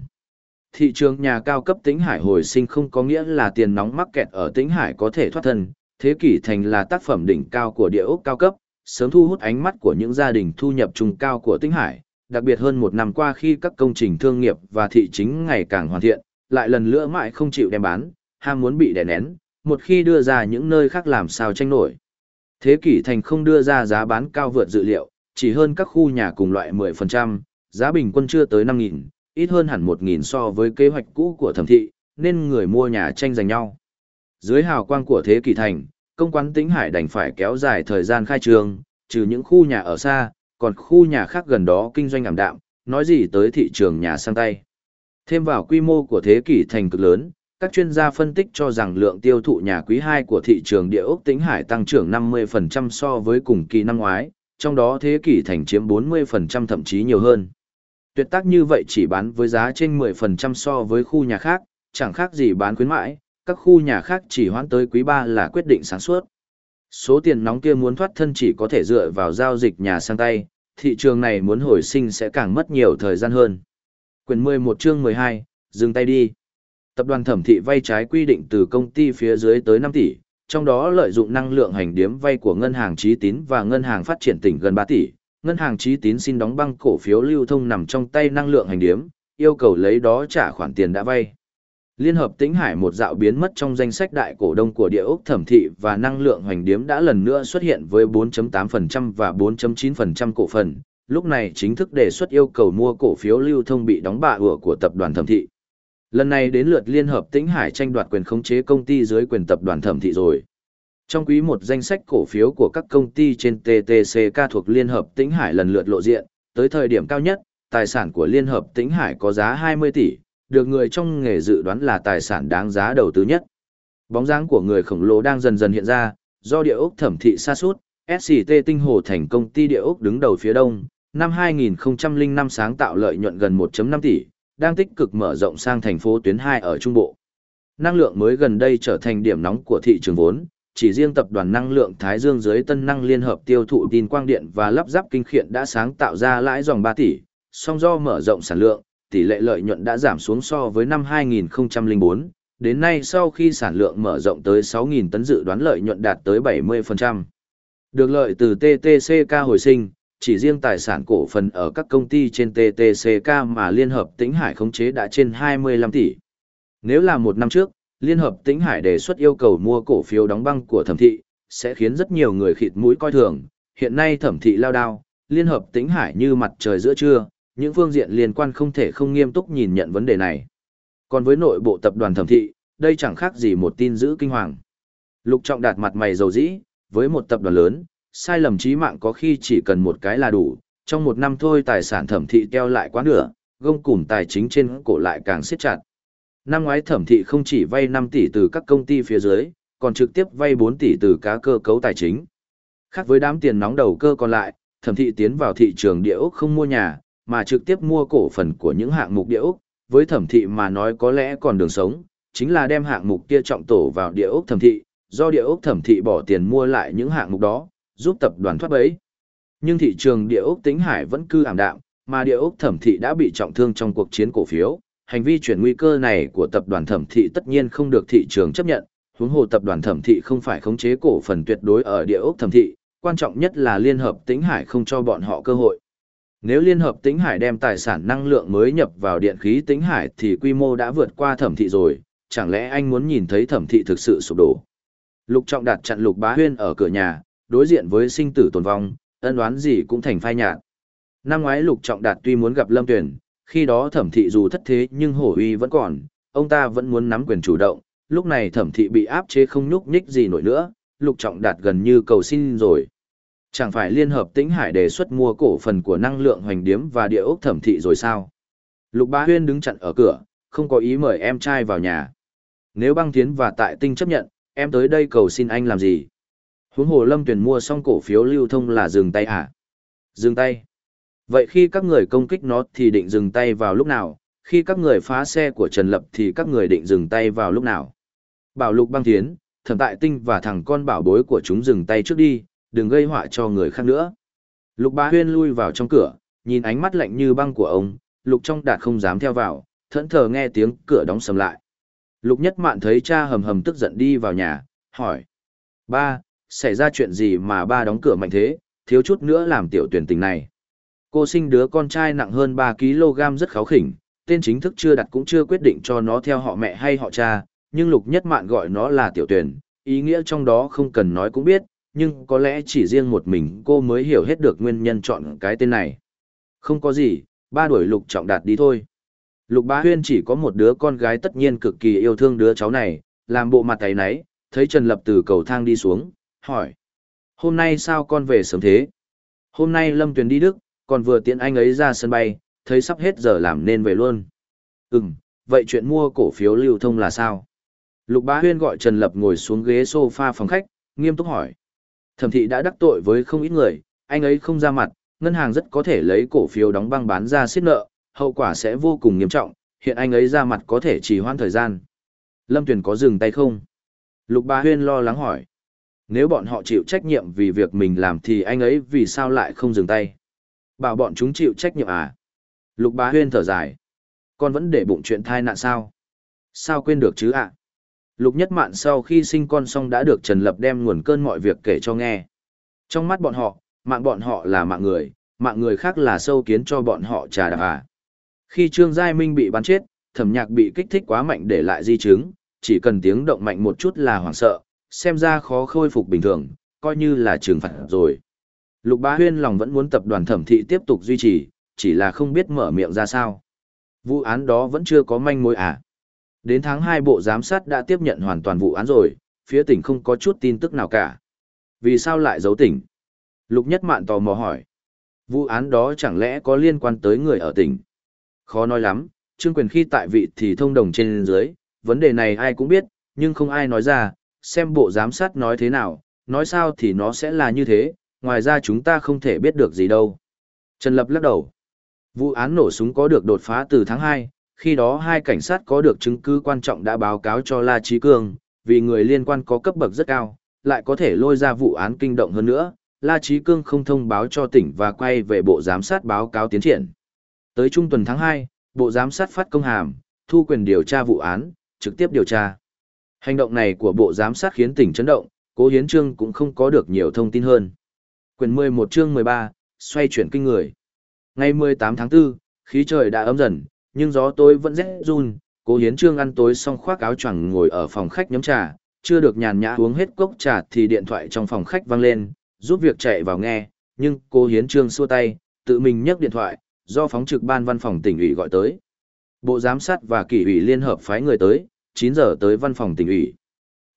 Thị trường nhà cao cấp tĩnh Hải hồi sinh không có nghĩa là tiền nóng mắc kẹt ở tĩnh Hải có thể thoát thân, thế kỷ thành là tác phẩm đỉnh cao của địa ốc cao cấp, sớm thu hút ánh mắt của những gia đình thu nhập trung cao của tĩnh Hải, đặc biệt hơn một năm qua khi các công trình thương nghiệp và thị chính ngày càng hoàn thiện, lại lần lữa mãi không chịu đem bán, ham muốn bị đè nén, một khi đưa ra những nơi khác làm sao tranh nổi. Thế kỷ thành không đưa ra giá bán cao vượt dự liệu, chỉ hơn các khu nhà cùng loại 10%, giá bình quân chưa tới 5.000, ít hơn hẳn 1.000 so với kế hoạch cũ của thẩm thị, nên người mua nhà tranh giành nhau. Dưới hào quang của thế kỷ thành, công quán tĩnh hải đành phải kéo dài thời gian khai trương, trừ những khu nhà ở xa, còn khu nhà khác gần đó kinh doanh ảm đạm, nói gì tới thị trường nhà sang tay. Thêm vào quy mô của thế kỷ thành cực lớn, các chuyên gia phân tích cho rằng lượng tiêu thụ nhà quý 2 của thị trường địa ốc Tĩnh hải tăng trưởng 50% so với cùng kỳ năm ngoái, trong đó thế kỷ thành chiếm 40% thậm chí nhiều hơn. Tuyệt tác như vậy chỉ bán với giá trên 10% so với khu nhà khác, chẳng khác gì bán khuyến mãi, các khu nhà khác chỉ hoãn tới quý 3 là quyết định sáng suốt. Số tiền nóng kia muốn thoát thân chỉ có thể dựa vào giao dịch nhà sang tay, thị trường này muốn hồi sinh sẽ càng mất nhiều thời gian hơn. Quyền 11 chương 12, dừng tay đi. Tập đoàn thẩm thị vay trái quy định từ công ty phía dưới tới 5 tỷ, trong đó lợi dụng năng lượng hành điếm vay của ngân hàng trí tín và ngân hàng phát triển tỉnh gần 3 tỷ. Ngân hàng trí tín xin đóng băng cổ phiếu lưu thông nằm trong tay năng lượng hành điếm, yêu cầu lấy đó trả khoản tiền đã vay. Liên hợp Tĩnh Hải một dạo biến mất trong danh sách đại cổ đông của địa ốc thẩm thị và năng lượng hoành điếm đã lần nữa xuất hiện với 4.8% và 4.9% cổ phần, lúc này chính thức đề xuất yêu cầu mua cổ phiếu lưu thông bị đóng bạ ủa của tập đoàn thẩm thị. Lần này đến lượt Liên hợp Tĩnh Hải tranh đoạt quyền khống chế công ty dưới quyền tập đoàn thẩm thị rồi. Trong quý một danh sách cổ phiếu của các công ty trên TTCK thuộc Liên hợp Tĩnh Hải lần lượt lộ diện, tới thời điểm cao nhất, tài sản của Liên hợp Tĩnh Hải có giá 20 tỷ, được người trong nghề dự đoán là tài sản đáng giá đầu tư nhất. Bóng dáng của người khổng lồ đang dần dần hiện ra, do địa ốc thẩm thị xa suốt, SCT Tinh Hồ thành công ty địa ốc đứng đầu phía đông, năm 2005 sáng tạo lợi nhuận gần 1.5 tỷ, đang tích cực mở rộng sang thành phố tuyến 2 ở Trung Bộ. Năng lượng mới gần đây trở thành điểm nóng của thị trường vốn, chỉ riêng tập đoàn năng lượng Thái Dương dưới tân năng liên hợp tiêu thụ tin quang điện và lắp ráp kinh khiện đã sáng tạo ra lãi dòng 3 tỷ, song do mở rộng sản lượng, tỷ lệ lợi nhuận đã giảm xuống so với năm 2004, đến nay sau khi sản lượng mở rộng tới 6.000 tấn dự đoán lợi nhuận đạt tới 70%. Được lợi từ TTCK hồi sinh, chỉ riêng tài sản cổ phần ở các công ty trên TTCK mà Liên Hợp Tĩnh Hải khống chế đã trên 25 tỷ. Nếu là một năm trước, Liên Hợp Tĩnh Hải đề xuất yêu cầu mua cổ phiếu đóng băng của thẩm thị, sẽ khiến rất nhiều người khịt mũi coi thường. Hiện nay thẩm thị lao đao, Liên Hợp Tĩnh Hải như mặt trời giữa trưa, những phương diện liên quan không thể không nghiêm túc nhìn nhận vấn đề này. Còn với nội bộ tập đoàn thẩm thị, đây chẳng khác gì một tin dữ kinh hoàng. Lục Trọng đạt mặt mày dầu dĩ, với một tập đoàn lớn, sai lầm trí mạng có khi chỉ cần một cái là đủ, trong một năm thôi tài sản thẩm thị teo lại quá nửa, gông cùm tài chính trên cổ lại càng siết chặt. Năm ngoái thẩm thị không chỉ vay 5 tỷ từ các công ty phía dưới, còn trực tiếp vay 4 tỷ từ cá cơ cấu tài chính. Khác với đám tiền nóng đầu cơ còn lại, thẩm thị tiến vào thị trường địa ốc không mua nhà, mà trực tiếp mua cổ phần của những hạng mục địa ốc, với thẩm thị mà nói có lẽ còn đường sống, chính là đem hạng mục kia trọng tổ vào địa ốc thẩm thị, do địa ốc thẩm thị bỏ tiền mua lại những hạng mục đó, giúp tập đoàn thoát bẫy. Nhưng thị trường địa ốc tính hải vẫn cư ảm đạm, mà địa ốc thẩm thị đã bị trọng thương trong cuộc chiến cổ phiếu, hành vi chuyển nguy cơ này của tập đoàn thẩm thị tất nhiên không được thị trường chấp nhận, huống hồ tập đoàn thẩm thị không phải khống chế cổ phần tuyệt đối ở địa ốc thẩm thị, quan trọng nhất là liên hợp Tĩnh hải không cho bọn họ cơ hội. Nếu Liên hợp Tĩnh Hải đem tài sản năng lượng mới nhập vào điện khí Tĩnh Hải thì quy mô đã vượt qua thẩm thị rồi, chẳng lẽ anh muốn nhìn thấy thẩm thị thực sự sụp đổ. Lục Trọng Đạt chặn Lục Bá Huyên ở cửa nhà, đối diện với sinh tử tồn vong, ân đoán gì cũng thành phai nhạt. Năm ngoái Lục Trọng Đạt tuy muốn gặp Lâm Tuyển, khi đó thẩm thị dù thất thế nhưng hổ uy vẫn còn, ông ta vẫn muốn nắm quyền chủ động, lúc này thẩm thị bị áp chế không nhúc nhích gì nổi nữa, Lục Trọng Đạt gần như cầu xin rồi. Chẳng phải Liên Hợp Tĩnh Hải đề xuất mua cổ phần của năng lượng hoành điếm và địa ốc thẩm thị rồi sao? Lục Bá Huyên đứng chặn ở cửa, không có ý mời em trai vào nhà. Nếu băng tiến và tại tinh chấp nhận, em tới đây cầu xin anh làm gì? Huống hồ Lâm Tuyền mua xong cổ phiếu lưu thông là dừng tay à? Dừng tay. Vậy khi các người công kích nó thì định dừng tay vào lúc nào? Khi các người phá xe của Trần Lập thì các người định dừng tay vào lúc nào? Bảo Lục băng Thiến, thẩm tại tinh và thằng con bảo bối của chúng dừng tay trước đi, đừng gây họa cho người khác nữa. Lục Bá Huyên lui vào trong cửa, nhìn ánh mắt lạnh như băng của ông, Lục Trong Đạt không dám theo vào, thẫn thờ nghe tiếng cửa đóng sầm lại. Lục Nhất Mạn thấy cha hầm hầm tức giận đi vào nhà, hỏi. Ba, xảy ra chuyện gì mà ba đóng cửa mạnh thế, thiếu chút nữa làm tiểu tuyển tình này. Cô sinh đứa con trai nặng hơn 3kg rất kháo khỉnh, tên chính thức chưa đặt cũng chưa quyết định cho nó theo họ mẹ hay họ cha, nhưng Lục Nhất Mạn gọi nó là tiểu tuyển, ý nghĩa trong đó không cần nói cũng biết, nhưng có lẽ chỉ riêng một mình cô mới hiểu hết được nguyên nhân chọn cái tên này. Không có gì, ba đuổi Lục Trọng Đạt đi thôi. Lục Bá Huyên chỉ có một đứa con gái tất nhiên cực kỳ yêu thương đứa cháu này, làm bộ mặt thấy nấy, thấy Trần Lập từ cầu thang đi xuống, hỏi. Hôm nay sao con về sớm thế? Hôm nay Lâm Tuyền đi Đức, còn vừa tiện anh ấy ra sân bay, thấy sắp hết giờ làm nên về luôn. Ừm, vậy chuyện mua cổ phiếu lưu thông là sao? Lục Bá Huyên gọi Trần Lập ngồi xuống ghế sofa phòng khách, nghiêm túc hỏi. Thẩm thị đã đắc tội với không ít người, anh ấy không ra mặt, ngân hàng rất có thể lấy cổ phiếu đóng băng bán ra xiết nợ, hậu quả sẽ vô cùng nghiêm trọng, hiện anh ấy ra mặt có thể trì hoãn thời gian. Lâm Tuyền có dừng tay không? Lục Bá Huyên lo lắng hỏi. Nếu bọn họ chịu trách nhiệm vì việc mình làm thì anh ấy vì sao lại không dừng tay? Bảo bọn chúng chịu trách nhiệm à? Lục Bá Huyên thở dài. Con vẫn để bụng chuyện thai nạn sao? Sao quên được chứ ạ? Lục Nhất Mạn sau khi sinh con xong đã được Trần Lập đem nguồn cơn mọi việc kể cho nghe. Trong mắt bọn họ, mạng bọn họ là mạng người, mạng người khác là sâu kiến cho bọn họ trà đạp à. Khi Trương Giai Minh bị bắn chết, thẩm nhạc bị kích thích quá mạnh để lại di chứng, chỉ cần tiếng động mạnh một chút là hoảng sợ, xem ra khó khôi phục bình thường, coi như là trừng phạt rồi. Lục Bá Huyên lòng vẫn muốn tập đoàn thẩm thị tiếp tục duy trì, chỉ là không biết mở miệng ra sao. Vụ án đó vẫn chưa có manh mối à. Đến tháng 2 bộ giám sát đã tiếp nhận hoàn toàn vụ án rồi, phía tỉnh không có chút tin tức nào cả. Vì sao lại giấu tỉnh? Lục Nhất Mạn tò mò hỏi. Vụ án đó chẳng lẽ có liên quan tới người ở tỉnh? Khó nói lắm, Trương Quyền khi tại vị thì thông đồng trên dưới, vấn đề này ai cũng biết, nhưng không ai nói ra, xem bộ giám sát nói thế nào, nói sao thì nó sẽ là như thế, ngoài ra chúng ta không thể biết được gì đâu. Trần Lập lắc đầu. Vụ án nổ súng có được đột phá từ tháng 2, khi đó hai cảnh sát có được chứng cứ quan trọng đã báo cáo cho La Trí Cương, vì người liên quan có cấp bậc rất cao, lại có thể lôi ra vụ án kinh động hơn nữa, La Trí Cương không thông báo cho tỉnh và quay về bộ giám sát báo cáo tiến triển. Tới trung tuần tháng 2, bộ giám sát phát công hàm, thu quyền điều tra vụ án, trực tiếp điều tra. Hành động này của bộ giám sát khiến tỉnh chấn động, cố hiến trương cũng không có được nhiều thông tin hơn. Quyển 11 chương 13, xoay chuyển kinh người. Ngày 18 tháng 4, khí trời đã ấm dần, nhưng gió tối vẫn rét run, cố hiến trương ăn tối xong khoác áo choàng ngồi ở phòng khách nhấm trà, chưa được nhàn nhã uống hết cốc trà thì điện thoại trong phòng khách vang lên, giúp việc chạy vào nghe, nhưng cố hiến trương xua tay, tự mình nhấc điện thoại, do phóng trực ban văn phòng tỉnh ủy gọi tới. Bộ giám sát và kỷ ủy liên hợp phái người tới, 9 giờ tới văn phòng tỉnh ủy.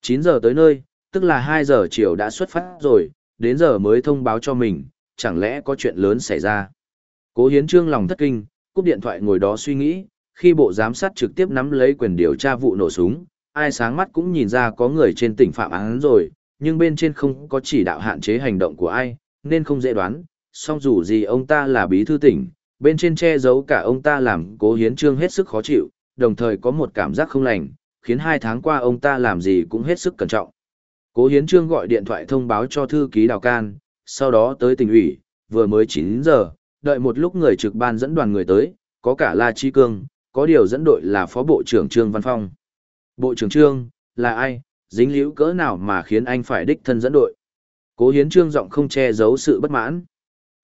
9 giờ tới nơi, tức là 2 giờ chiều đã xuất phát rồi, đến giờ mới thông báo cho mình, chẳng lẽ có chuyện lớn xảy ra. Cố Hiến Trương lòng thất kinh, cúp điện thoại ngồi đó suy nghĩ, khi bộ giám sát trực tiếp nắm lấy quyền điều tra vụ nổ súng, ai sáng mắt cũng nhìn ra có người trên tỉnh phạm án rồi, nhưng bên trên không có chỉ đạo hạn chế hành động của ai, nên không dễ đoán, song dù gì ông ta là bí thư tỉnh, bên trên che giấu cả ông ta làm cố hiến trương hết sức khó chịu, đồng thời có một cảm giác không lành, khiến hai tháng qua ông ta làm gì cũng hết sức cẩn trọng. Cố hiến trương gọi điện thoại thông báo cho thư ký Đào Can, sau đó tới tỉnh ủy, vừa mới 9 giờ, đợi một lúc người trực ban dẫn đoàn người tới, có cả La Chi Cương, có điều dẫn đội là Phó Bộ trưởng Trương Văn Phong. Bộ trưởng Trương, là ai, dính liễu cỡ nào mà khiến anh phải đích thân dẫn đội? Cố hiến trương giọng không che giấu sự bất mãn.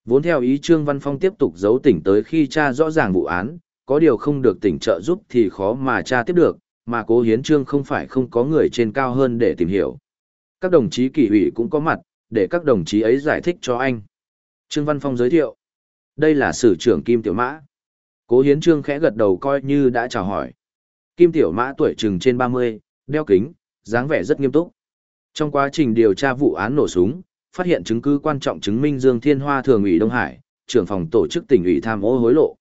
Vốn theo ý Trương Văn Phong tiếp tục giấu tỉnh tới khi cha rõ ràng vụ án, có điều không được tỉnh trợ giúp thì khó mà cha tiếp được, mà cố hiến trương không phải không có người trên cao hơn để tìm hiểu. Các đồng chí kỷ ủy cũng có mặt, để các đồng chí ấy giải thích cho anh. Trương Văn Phong giới thiệu. Đây là sử trưởng Kim Tiểu Mã. Cố Hiến Trương khẽ gật đầu coi như đã chào hỏi. Kim Tiểu Mã tuổi chừng trên 30, đeo kính, dáng vẻ rất nghiêm túc. Trong quá trình điều tra vụ án nổ súng, phát hiện chứng cứ quan trọng chứng minh Dương Thiên Hoa thường ủy Đông Hải, trưởng phòng tổ chức tỉnh ủy tham ô hối lộ.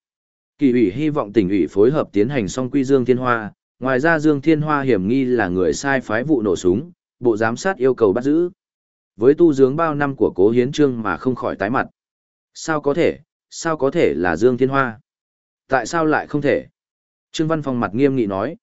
Kỳ ủy hy vọng tỉnh ủy phối hợp tiến hành song quy Dương Thiên Hoa, ngoài ra Dương Thiên Hoa hiểm nghi là người sai phái vụ nổ súng, bộ giám sát yêu cầu bắt giữ. Với tu dưỡng bao năm của Cố Hiến Trương mà không khỏi tái mặt. Sao có thể, sao có thể là Dương Thiên Hoa? Tại sao lại không thể? Trương Văn Phong mặt nghiêm nghị nói.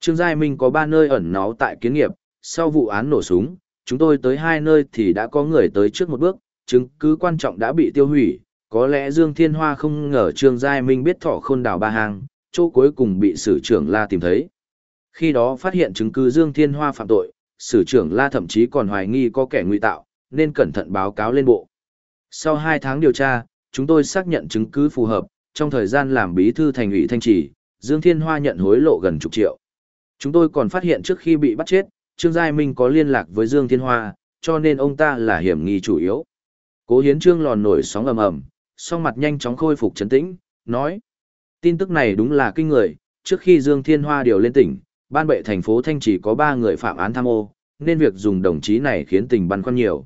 Trương Giai Minh có ba nơi ẩn náu tại kiến nghiệp, sau vụ án nổ súng, chúng tôi tới hai nơi thì đã có người tới trước một bước, chứng cứ quan trọng đã bị tiêu hủy. Có lẽ Dương Thiên Hoa không ngờ Trương Giai Minh biết thỏ khôn đảo ba hàng, chỗ cuối cùng bị sử trưởng La tìm thấy. Khi đó phát hiện chứng cứ Dương Thiên Hoa phạm tội, sử trưởng La thậm chí còn hoài nghi có kẻ ngụy tạo, nên cẩn thận báo cáo lên bộ. Sau hai tháng điều tra, chúng tôi xác nhận chứng cứ phù hợp, trong thời gian làm bí thư thành ủy Thanh Trì, Dương Thiên Hoa nhận hối lộ gần chục triệu. Chúng tôi còn phát hiện trước khi bị bắt chết, Trương Giai Minh có liên lạc với Dương Thiên Hoa, cho nên ông ta là hiểm nghi chủ yếu. Cố Hiến Trương lòn nổi sóng ầm ầm, song mặt nhanh chóng khôi phục trấn tĩnh, nói: "Tin tức này đúng là kinh người, trước khi Dương Thiên Hoa điều lên tỉnh, ban bệ thành phố Thanh chỉ có 3 người phạm án tham ô, nên việc dùng đồng chí này khiến tình băn khoăn nhiều.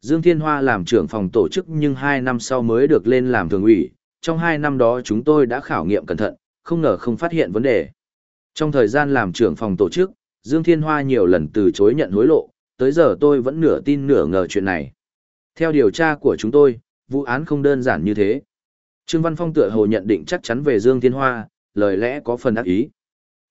Dương Thiên Hoa làm trưởng phòng tổ chức nhưng 2 năm sau mới được lên làm thường ủy, trong 2 năm đó chúng tôi đã khảo nghiệm cẩn thận, không ngờ không phát hiện vấn đề. Trong thời gian làm trưởng phòng tổ chức, Dương Thiên Hoa nhiều lần từ chối nhận hối lộ, tới giờ tôi vẫn nửa tin nửa ngờ chuyện này. Theo điều tra của chúng tôi, vụ án không đơn giản như thế. Trương Văn Phong tựa hồ nhận định chắc chắn về Dương Thiên Hoa, lời lẽ có phần ác ý.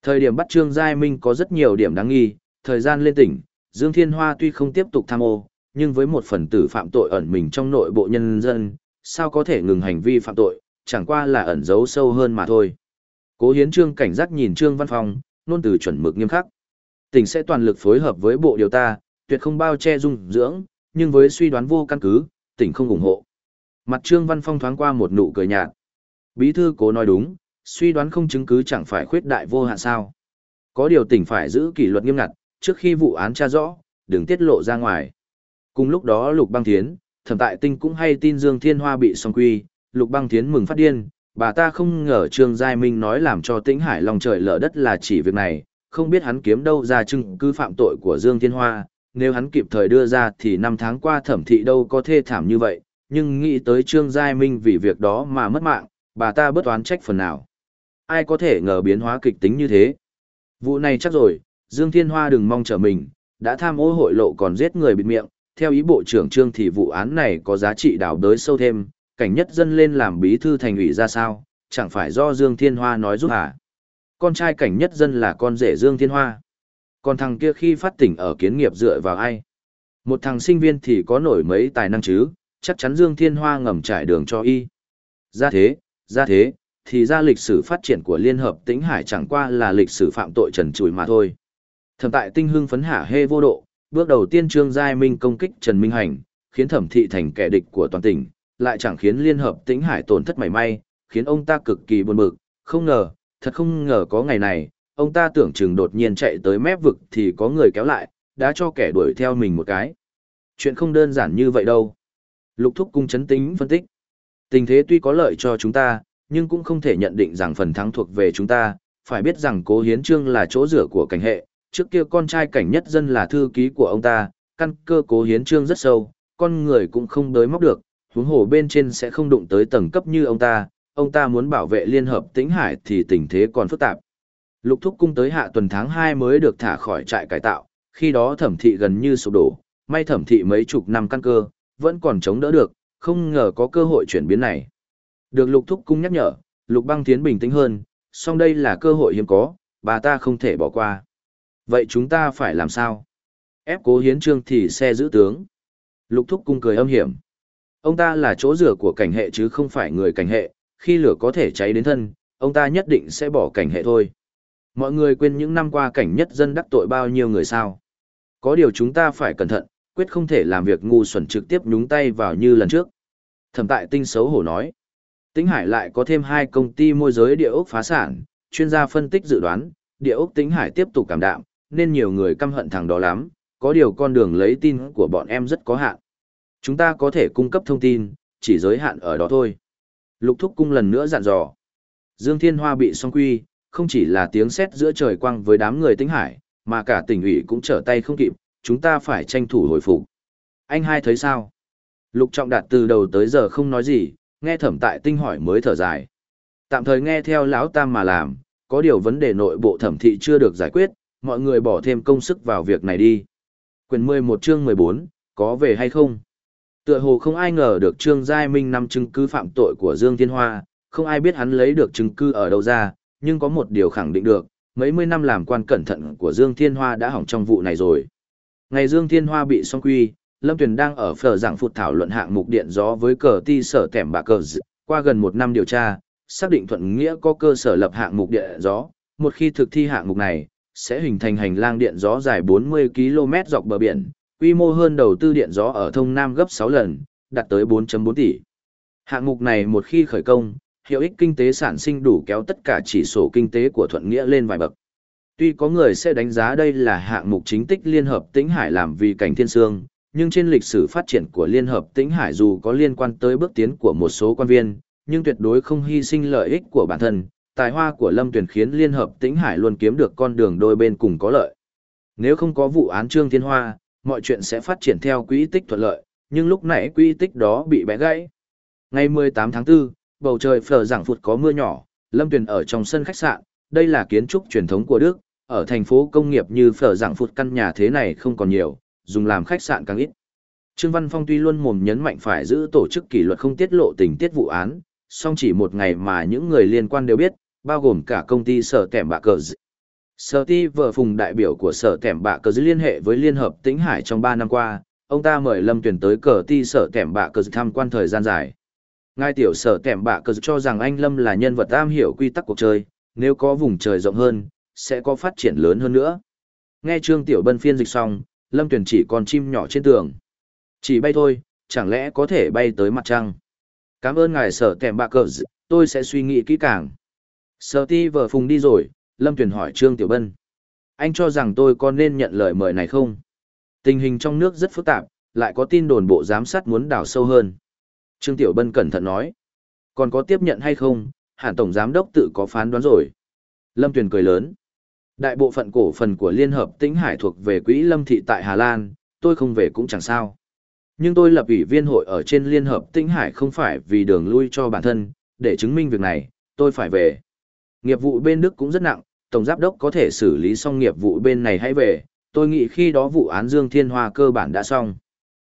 Thời điểm bắt Trương Giai Minh có rất nhiều điểm đáng nghi, thời gian lên tỉnh, Dương Thiên Hoa tuy không tiếp tục tham ô, nhưng với một phần tử phạm tội ẩn mình trong nội bộ nhân dân, sao có thể ngừng hành vi phạm tội, chẳng qua là ẩn giấu sâu hơn mà thôi. Cố Hiến Trương cảnh giác nhìn Trương Văn Phong, nôn từ chuẩn mực nghiêm khắc. Tỉnh sẽ toàn lực phối hợp với bộ điều ta, tuyệt không bao che dung dưỡng, nhưng với suy đoán vô căn cứ, tỉnh không ủng hộ. Mặt Trương Văn Phong thoáng qua một nụ cười nhạt. Bí thư cố nói đúng, suy đoán không chứng cứ chẳng phải khuyết đại vô hạn sao. Có điều tỉnh phải giữ kỷ luật nghiêm ngặt, trước khi vụ án tra rõ, đừng tiết lộ ra ngoài. Cùng lúc đó Lục Băng Thiến, thẩm tại tinh cũng hay tin Dương Thiên Hoa bị song quy, Lục Băng Thiến mừng phát điên, bà ta không ngờ Trương Giai Minh nói làm cho tĩnh hải lòng trời lở đất là chỉ việc này, không biết hắn kiếm đâu ra chứng cứ phạm tội của Dương Thiên Hoa, nếu hắn kịp thời đưa ra thì năm tháng qua thẩm thị đâu có thê thảm như vậy, nhưng nghĩ tới Trương Giai Minh vì việc đó mà mất mạng, bà ta bất oán trách phần nào. Ai có thể ngờ biến hóa kịch tính như thế? Vụ này chắc rồi, Dương Thiên Hoa đừng mong trở mình, đã tham ô hội lộ còn giết người bịt miệng, theo ý bộ trưởng Trương thì vụ án này có giá trị đào đới sâu thêm, cảnh nhất dân lên làm bí thư thành ủy ra sao, chẳng phải do Dương Thiên Hoa nói giúp à. Con trai cảnh nhất dân là con rể Dương Thiên Hoa. Còn thằng kia khi phát tỉnh ở kiến nghiệp dựa vào ai? Một thằng sinh viên thì có nổi mấy tài năng chứ, chắc chắn Dương Thiên Hoa ngầm trải đường cho y. Ra thế, ra thế, thì ra lịch sử phát triển của Liên Hợp Tĩnh Hải chẳng qua là lịch sử phạm tội trần trùi mà thôi. Thẩm tại tinh hưng phấn hả hê vô độ, bước đầu tiên Trương Giai Minh công kích Trần Minh Hành, khiến thẩm thị thành kẻ địch của toàn tỉnh, lại chẳng khiến Liên Hợp Tĩnh Hải tổn thất mảy may, khiến ông ta cực kỳ buồn bực, không ngờ, thật không ngờ có ngày này, ông ta tưởng chừng đột nhiên chạy tới mép vực thì có người kéo lại, đã cho kẻ đuổi theo mình một cái. Chuyện không đơn giản như vậy đâu. Lục thúc cung chấn tính phân tích. Tình thế tuy có lợi cho chúng ta, nhưng cũng không thể nhận định rằng phần thắng thuộc về chúng ta, phải biết rằng cố hiến trương là chỗ rửa của cảnh hệ, trước kia con trai cảnh nhất dân là thư ký của ông ta, căn cơ cố hiến trương rất sâu, con người cũng không đới móc được, huống hồ bên trên sẽ không đụng tới tầng cấp như ông ta, ông ta muốn bảo vệ Liên Hợp Tĩnh Hải thì tình thế còn phức tạp. Lục thúc cung tới hạ tuần tháng 2 mới được thả khỏi trại cải tạo, khi đó thẩm thị gần như sụp đổ, may thẩm thị mấy chục năm căn cơ, vẫn còn chống đỡ được, không ngờ có cơ hội chuyển biến này. Được lục thúc cung nhắc nhở, lục băng tiến bình tĩnh hơn, song đây là cơ hội hiếm có, bà ta không thể bỏ qua. Vậy chúng ta phải làm sao? Ép cố hiến trương thì xe giữ tướng. Lục thúc cung cười âm hiểm. Ông ta là chỗ rửa của cảnh hệ chứ không phải người cảnh hệ, khi lửa có thể cháy đến thân, ông ta nhất định sẽ bỏ cảnh hệ thôi. Mọi người quên những năm qua cảnh nhất dân đắc tội bao nhiêu người sao. Có điều chúng ta phải cẩn thận, quyết không thể làm việc ngu xuẩn trực tiếp nhúng tay vào như lần trước. Thẩm tại tinh xấu hổ nói. Tĩnh Hải lại có thêm hai công ty môi giới địa ốc phá sản, chuyên gia phân tích dự đoán, địa ốc Tĩnh Hải tiếp tục cảm đạm, nên nhiều người căm hận thằng đó lắm, có điều con đường lấy tin của bọn em rất có hạn. Chúng ta có thể cung cấp thông tin, chỉ giới hạn ở đó thôi. Lục thúc cung lần nữa dặn dò. Dương Thiên Hoa bị song quy, không chỉ là tiếng sét giữa trời quang với đám người Tĩnh hải, mà cả tỉnh ủy cũng trở tay không kịp, chúng ta phải tranh thủ hồi phục. Anh hai thấy sao? Lục Trọng Đạt từ đầu tới giờ không nói gì, nghe thẩm tại tinh hỏi mới thở dài. Tạm thời nghe theo lão tam mà làm, có điều vấn đề nội bộ thẩm thị chưa được giải quyết, mọi người bỏ thêm công sức vào việc này đi. Quyền 11 chương 14, có về hay không? Tựa hồ không ai ngờ được Trương Giai Minh năm chứng cứ phạm tội của Dương Thiên Hoa, không ai biết hắn lấy được chứng cứ ở đâu ra, nhưng có một điều khẳng định được, mấy mươi năm làm quan cẩn thận của Dương Thiên Hoa đã hỏng trong vụ này rồi. Ngày Dương Thiên Hoa bị song quy, Lâm Tuyền đang ở phở giảng phụt thảo luận hạng mục điện gió với cờ ti sở tẻm bạc cờ d... qua gần một năm điều tra, xác định thuận nghĩa có cơ sở lập hạng mục điện gió, một khi thực thi hạng mục này, sẽ hình thành hành lang điện gió dài 40 km dọc bờ biển, quy mô hơn đầu tư điện gió ở thông Nam gấp 6 lần, đạt tới 4.4 tỷ. Hạng mục này một khi khởi công, hiệu ích kinh tế sản sinh đủ kéo tất cả chỉ số kinh tế của Thuận Nghĩa lên vài bậc. Tuy có người sẽ đánh giá đây là hạng mục chính tích Liên Hợp Tĩnh Hải làm vì cảnh thiên sương, nhưng trên lịch sử phát triển của Liên Hợp Tĩnh Hải dù có liên quan tới bước tiến của một số quan viên, nhưng tuyệt đối không hy sinh lợi ích của bản thân. Tài hoa của Lâm Tuyền khiến Liên Hợp Tĩnh Hải luôn kiếm được con đường đôi bên cùng có lợi. Nếu không có vụ án Trương Thiên Hoa, mọi chuyện sẽ phát triển theo quỹ tích thuận lợi, nhưng lúc nãy quỹ tích đó bị bẻ gãy. Ngày 18 tháng 4, bầu trời phở giảng phụt có mưa nhỏ, Lâm Tuyền ở trong sân khách sạn, đây là kiến trúc truyền thống của Đức, ở thành phố công nghiệp như phở giảng phụt căn nhà thế này không còn nhiều, dùng làm khách sạn càng ít. Trương Văn Phong tuy luôn mồm nhấn mạnh phải giữ tổ chức kỷ luật không tiết lộ tình tiết vụ án, song chỉ một ngày mà những người liên quan đều biết, bao gồm cả công ty sở tẻm bạc cờ Sở ti vợ phùng đại biểu của sở tẻm bạc cờ liên hệ với Liên Hợp Tĩnh Hải trong 3 năm qua, ông ta mời Lâm Tuyền tới cờ ti sở tẻm bạc cờ tham quan thời gian dài. Ngài tiểu sở tẻm bạ cờ cho rằng anh Lâm là nhân vật am hiểu quy tắc cuộc chơi, nếu có vùng trời rộng hơn, sẽ có phát triển lớn hơn nữa. Nghe Trương Tiểu Bân phiên dịch xong, Lâm Tuyền chỉ còn chim nhỏ trên tường. Chỉ bay thôi, chẳng lẽ có thể bay tới mặt trăng? Cảm ơn ngài sở kèm bạc cờ tôi sẽ suy nghĩ kỹ càng. Sở ti vợ phùng đi rồi, Lâm Tuyền hỏi Trương Tiểu Bân. Anh cho rằng tôi có nên nhận lời mời này không? Tình hình trong nước rất phức tạp, lại có tin đồn bộ giám sát muốn đào sâu hơn. Trương Tiểu Bân cẩn thận nói. Còn có tiếp nhận hay không, hẳn Tổng Giám Đốc tự có phán đoán rồi. Lâm Tuyền cười lớn. Đại bộ phận cổ phần của Liên Hợp Tĩnh Hải thuộc về quỹ Lâm Thị tại Hà Lan, tôi không về cũng chẳng sao. Nhưng tôi lập ủy viên hội ở trên Liên Hợp Tĩnh Hải không phải vì đường lui cho bản thân, để chứng minh việc này, tôi phải về. Nghiệp vụ bên Đức cũng rất nặng, Tổng Giám Đốc có thể xử lý xong nghiệp vụ bên này hãy về, tôi nghĩ khi đó vụ án Dương Thiên Hoa cơ bản đã xong.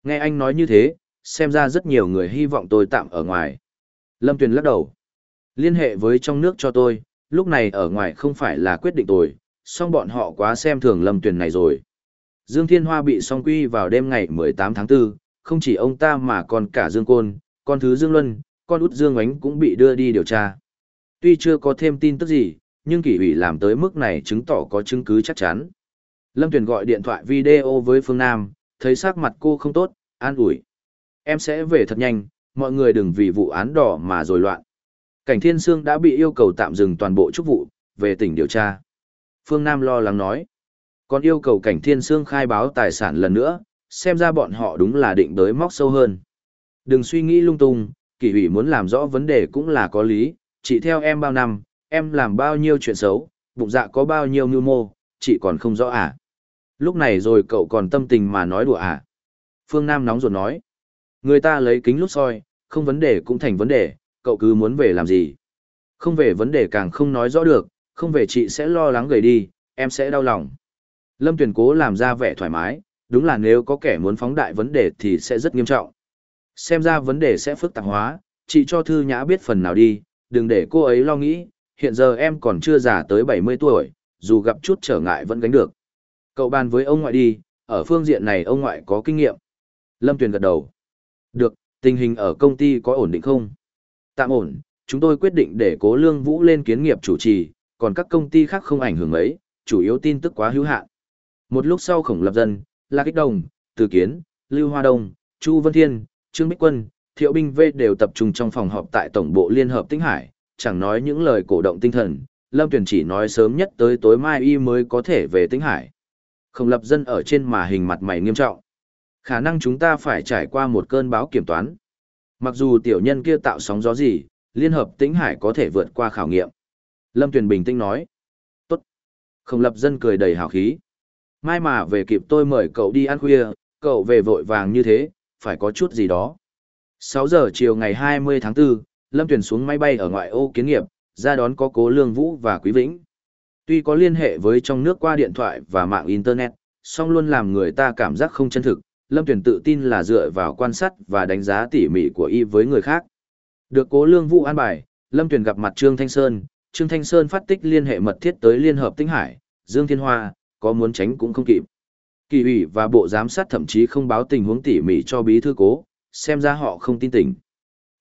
Nghe anh nói như thế, xem ra rất nhiều người hy vọng tôi tạm ở ngoài. Lâm Tuyền lắc đầu. Liên hệ với trong nước cho tôi, lúc này ở ngoài không phải là quyết định tôi, song bọn họ quá xem thường Lâm Tuyền này rồi. Dương Thiên Hoa bị song quy vào đêm ngày 18 tháng 4, không chỉ ông ta mà còn cả Dương Côn, con thứ Dương Luân, con út Dương Ánh cũng bị đưa đi điều tra. Tuy chưa có thêm tin tức gì, nhưng kỷ ủy làm tới mức này chứng tỏ có chứng cứ chắc chắn. Lâm Tuyền gọi điện thoại video với Phương Nam, thấy sắc mặt cô không tốt, an ủi. Em sẽ về thật nhanh, mọi người đừng vì vụ án đỏ mà rồi loạn. Cảnh Thiên Sương đã bị yêu cầu tạm dừng toàn bộ chức vụ, về tỉnh điều tra. Phương Nam lo lắng nói. Còn yêu cầu Cảnh Thiên Sương khai báo tài sản lần nữa, xem ra bọn họ đúng là định tới móc sâu hơn. Đừng suy nghĩ lung tung, kỷ ủy muốn làm rõ vấn đề cũng là có lý, chỉ theo em bao năm, em làm bao nhiêu chuyện xấu, bụng dạ có bao nhiêu mưu mô, chị còn không rõ à. Lúc này rồi cậu còn tâm tình mà nói đùa à. Phương Nam nóng ruột nói. Người ta lấy kính lúc soi, không vấn đề cũng thành vấn đề, cậu cứ muốn về làm gì. Không về vấn đề càng không nói rõ được, không về chị sẽ lo lắng gầy đi, em sẽ đau lòng. Lâm Tuyền cố làm ra vẻ thoải mái, đúng là nếu có kẻ muốn phóng đại vấn đề thì sẽ rất nghiêm trọng. Xem ra vấn đề sẽ phức tạp hóa, chị cho Thư Nhã biết phần nào đi, đừng để cô ấy lo nghĩ, hiện giờ em còn chưa già tới 70 tuổi, dù gặp chút trở ngại vẫn gánh được. Cậu bàn với ông ngoại đi, ở phương diện này ông ngoại có kinh nghiệm. Lâm Tuyền gật đầu. Được, tình hình ở công ty có ổn định không? Tạm ổn, chúng tôi quyết định để cố lương vũ lên kiến nghiệp chủ trì, còn các công ty khác không ảnh hưởng mấy, chủ yếu tin tức quá hữu hạn. Một lúc sau khổng lập dân, La Kích Đồng, Từ Kiến, Lưu Hoa Đông, Chu Vân Thiên, Trương Bích Quân, Thiệu Binh V đều tập trung trong phòng họp tại Tổng bộ Liên Hợp Tinh Hải, chẳng nói những lời cổ động tinh thần, Lâm tuyển chỉ nói sớm nhất tới tối mai y mới có thể về Tinh Hải. Khổng lập dân ở trên mà hình mặt mày nghiêm trọng. Khả năng chúng ta phải trải qua một cơn báo kiểm toán. Mặc dù tiểu nhân kia tạo sóng gió gì, Liên hợp Tĩnh Hải có thể vượt qua khảo nghiệm. Lâm Tuyền bình tĩnh nói. Tốt. Không lập dân cười đầy hào khí. Mai mà về kịp tôi mời cậu đi ăn khuya, cậu về vội vàng như thế, phải có chút gì đó. 6 giờ chiều ngày 20 tháng 4, Lâm Tuyền xuống máy bay ở ngoại ô kiến nghiệp, ra đón có cố Lương Vũ và Quý Vĩnh. Tuy có liên hệ với trong nước qua điện thoại và mạng Internet, song luôn làm người ta cảm giác không chân thực. Lâm Tuyền tự tin là dựa vào quan sát và đánh giá tỉ mỉ của y với người khác. Được cố Lương Vũ an bài, Lâm Tuyền gặp mặt Trương Thanh Sơn, Trương Thanh Sơn phát tích liên hệ mật thiết tới Liên Hợp Tinh Hải, Dương Thiên Hoa, có muốn tránh cũng không kịp. Kỳ ủy và bộ giám sát thậm chí không báo tình huống tỉ mỉ cho bí thư cố, xem ra họ không tin tỉnh.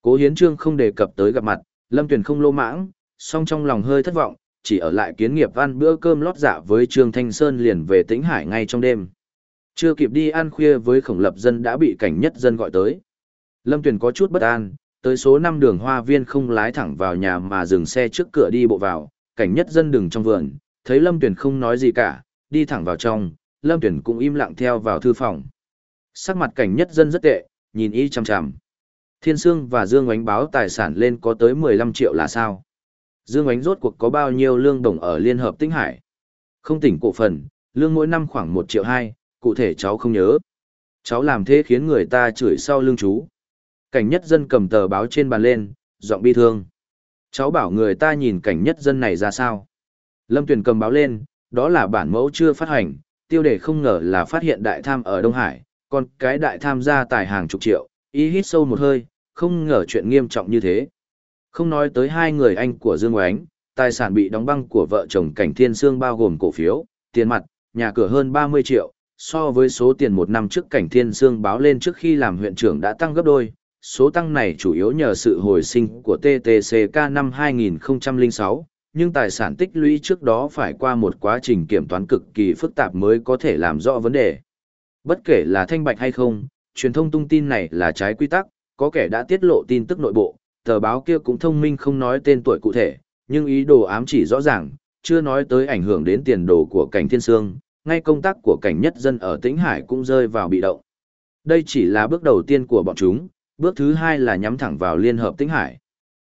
Cố Hiến Trương không đề cập tới gặp mặt, Lâm Tuyền không lô mãng, song trong lòng hơi thất vọng, chỉ ở lại kiến nghiệp ăn bữa cơm lót dạ với Trương Thanh Sơn liền về Tĩnh Hải ngay trong đêm. Chưa kịp đi ăn khuya với khổng lập dân đã bị cảnh nhất dân gọi tới. Lâm Tuyền có chút bất an, tới số 5 đường hoa viên không lái thẳng vào nhà mà dừng xe trước cửa đi bộ vào, cảnh nhất dân đừng trong vườn, thấy Lâm tuyển không nói gì cả, đi thẳng vào trong, Lâm tuyển cũng im lặng theo vào thư phòng. Sắc mặt cảnh nhất dân rất tệ, nhìn y chằm chằm. Thiên Sương và Dương Oánh báo tài sản lên có tới 15 triệu là sao? Dương Oánh rốt cuộc có bao nhiêu lương đồng ở Liên Hợp Tinh Hải? Không tỉnh cổ phần, lương mỗi năm khoảng 1 triệu 2, cụ thể cháu không nhớ. Cháu làm thế khiến người ta chửi sau lưng chú. Cảnh nhất dân cầm tờ báo trên bàn lên, giọng bi thương. Cháu bảo người ta nhìn cảnh nhất dân này ra sao? Lâm Tuyền cầm báo lên, đó là bản mẫu chưa phát hành, tiêu đề không ngờ là phát hiện đại tham ở Đông Hải, còn cái đại tham gia tài hàng chục triệu, ý hít sâu một hơi, không ngờ chuyện nghiêm trọng như thế. Không nói tới hai người anh của Dương Oánh, tài sản bị đóng băng của vợ chồng Cảnh Thiên Sương bao gồm cổ phiếu, tiền mặt, nhà cửa hơn 30 triệu, so với số tiền một năm trước Cảnh Thiên Sương báo lên trước khi làm huyện trưởng đã tăng gấp đôi. Số tăng này chủ yếu nhờ sự hồi sinh của TTCK năm 2006, nhưng tài sản tích lũy trước đó phải qua một quá trình kiểm toán cực kỳ phức tạp mới có thể làm rõ vấn đề. Bất kể là thanh bạch hay không, truyền thông tung tin này là trái quy tắc, có kẻ đã tiết lộ tin tức nội bộ, tờ báo kia cũng thông minh không nói tên tuổi cụ thể, nhưng ý đồ ám chỉ rõ ràng, chưa nói tới ảnh hưởng đến tiền đồ của cảnh thiên sương, ngay công tác của cảnh nhất dân ở Tĩnh Hải cũng rơi vào bị động. Đây chỉ là bước đầu tiên của bọn chúng, bước thứ hai là nhắm thẳng vào Liên Hợp Tĩnh Hải.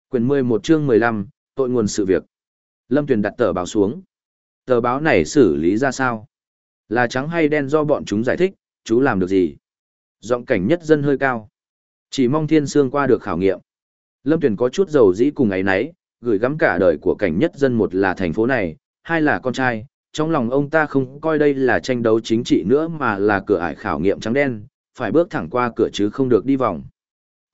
Quyền 11 chương 15, tội nguồn sự việc. Lâm Tuyền đặt tờ báo xuống. Tờ báo này xử lý ra sao? Là trắng hay đen do bọn chúng giải thích, chú làm được gì? Giọng cảnh nhất dân hơi cao. Chỉ mong thiên sương qua được khảo nghiệm. Lâm Tuyền có chút dầu dĩ cùng ấy nấy, gửi gắm cả đời của cảnh nhất dân một là thành phố này, hai là con trai. Trong lòng ông ta không coi đây là tranh đấu chính trị nữa mà là cửa ải khảo nghiệm trắng đen, phải bước thẳng qua cửa chứ không được đi vòng.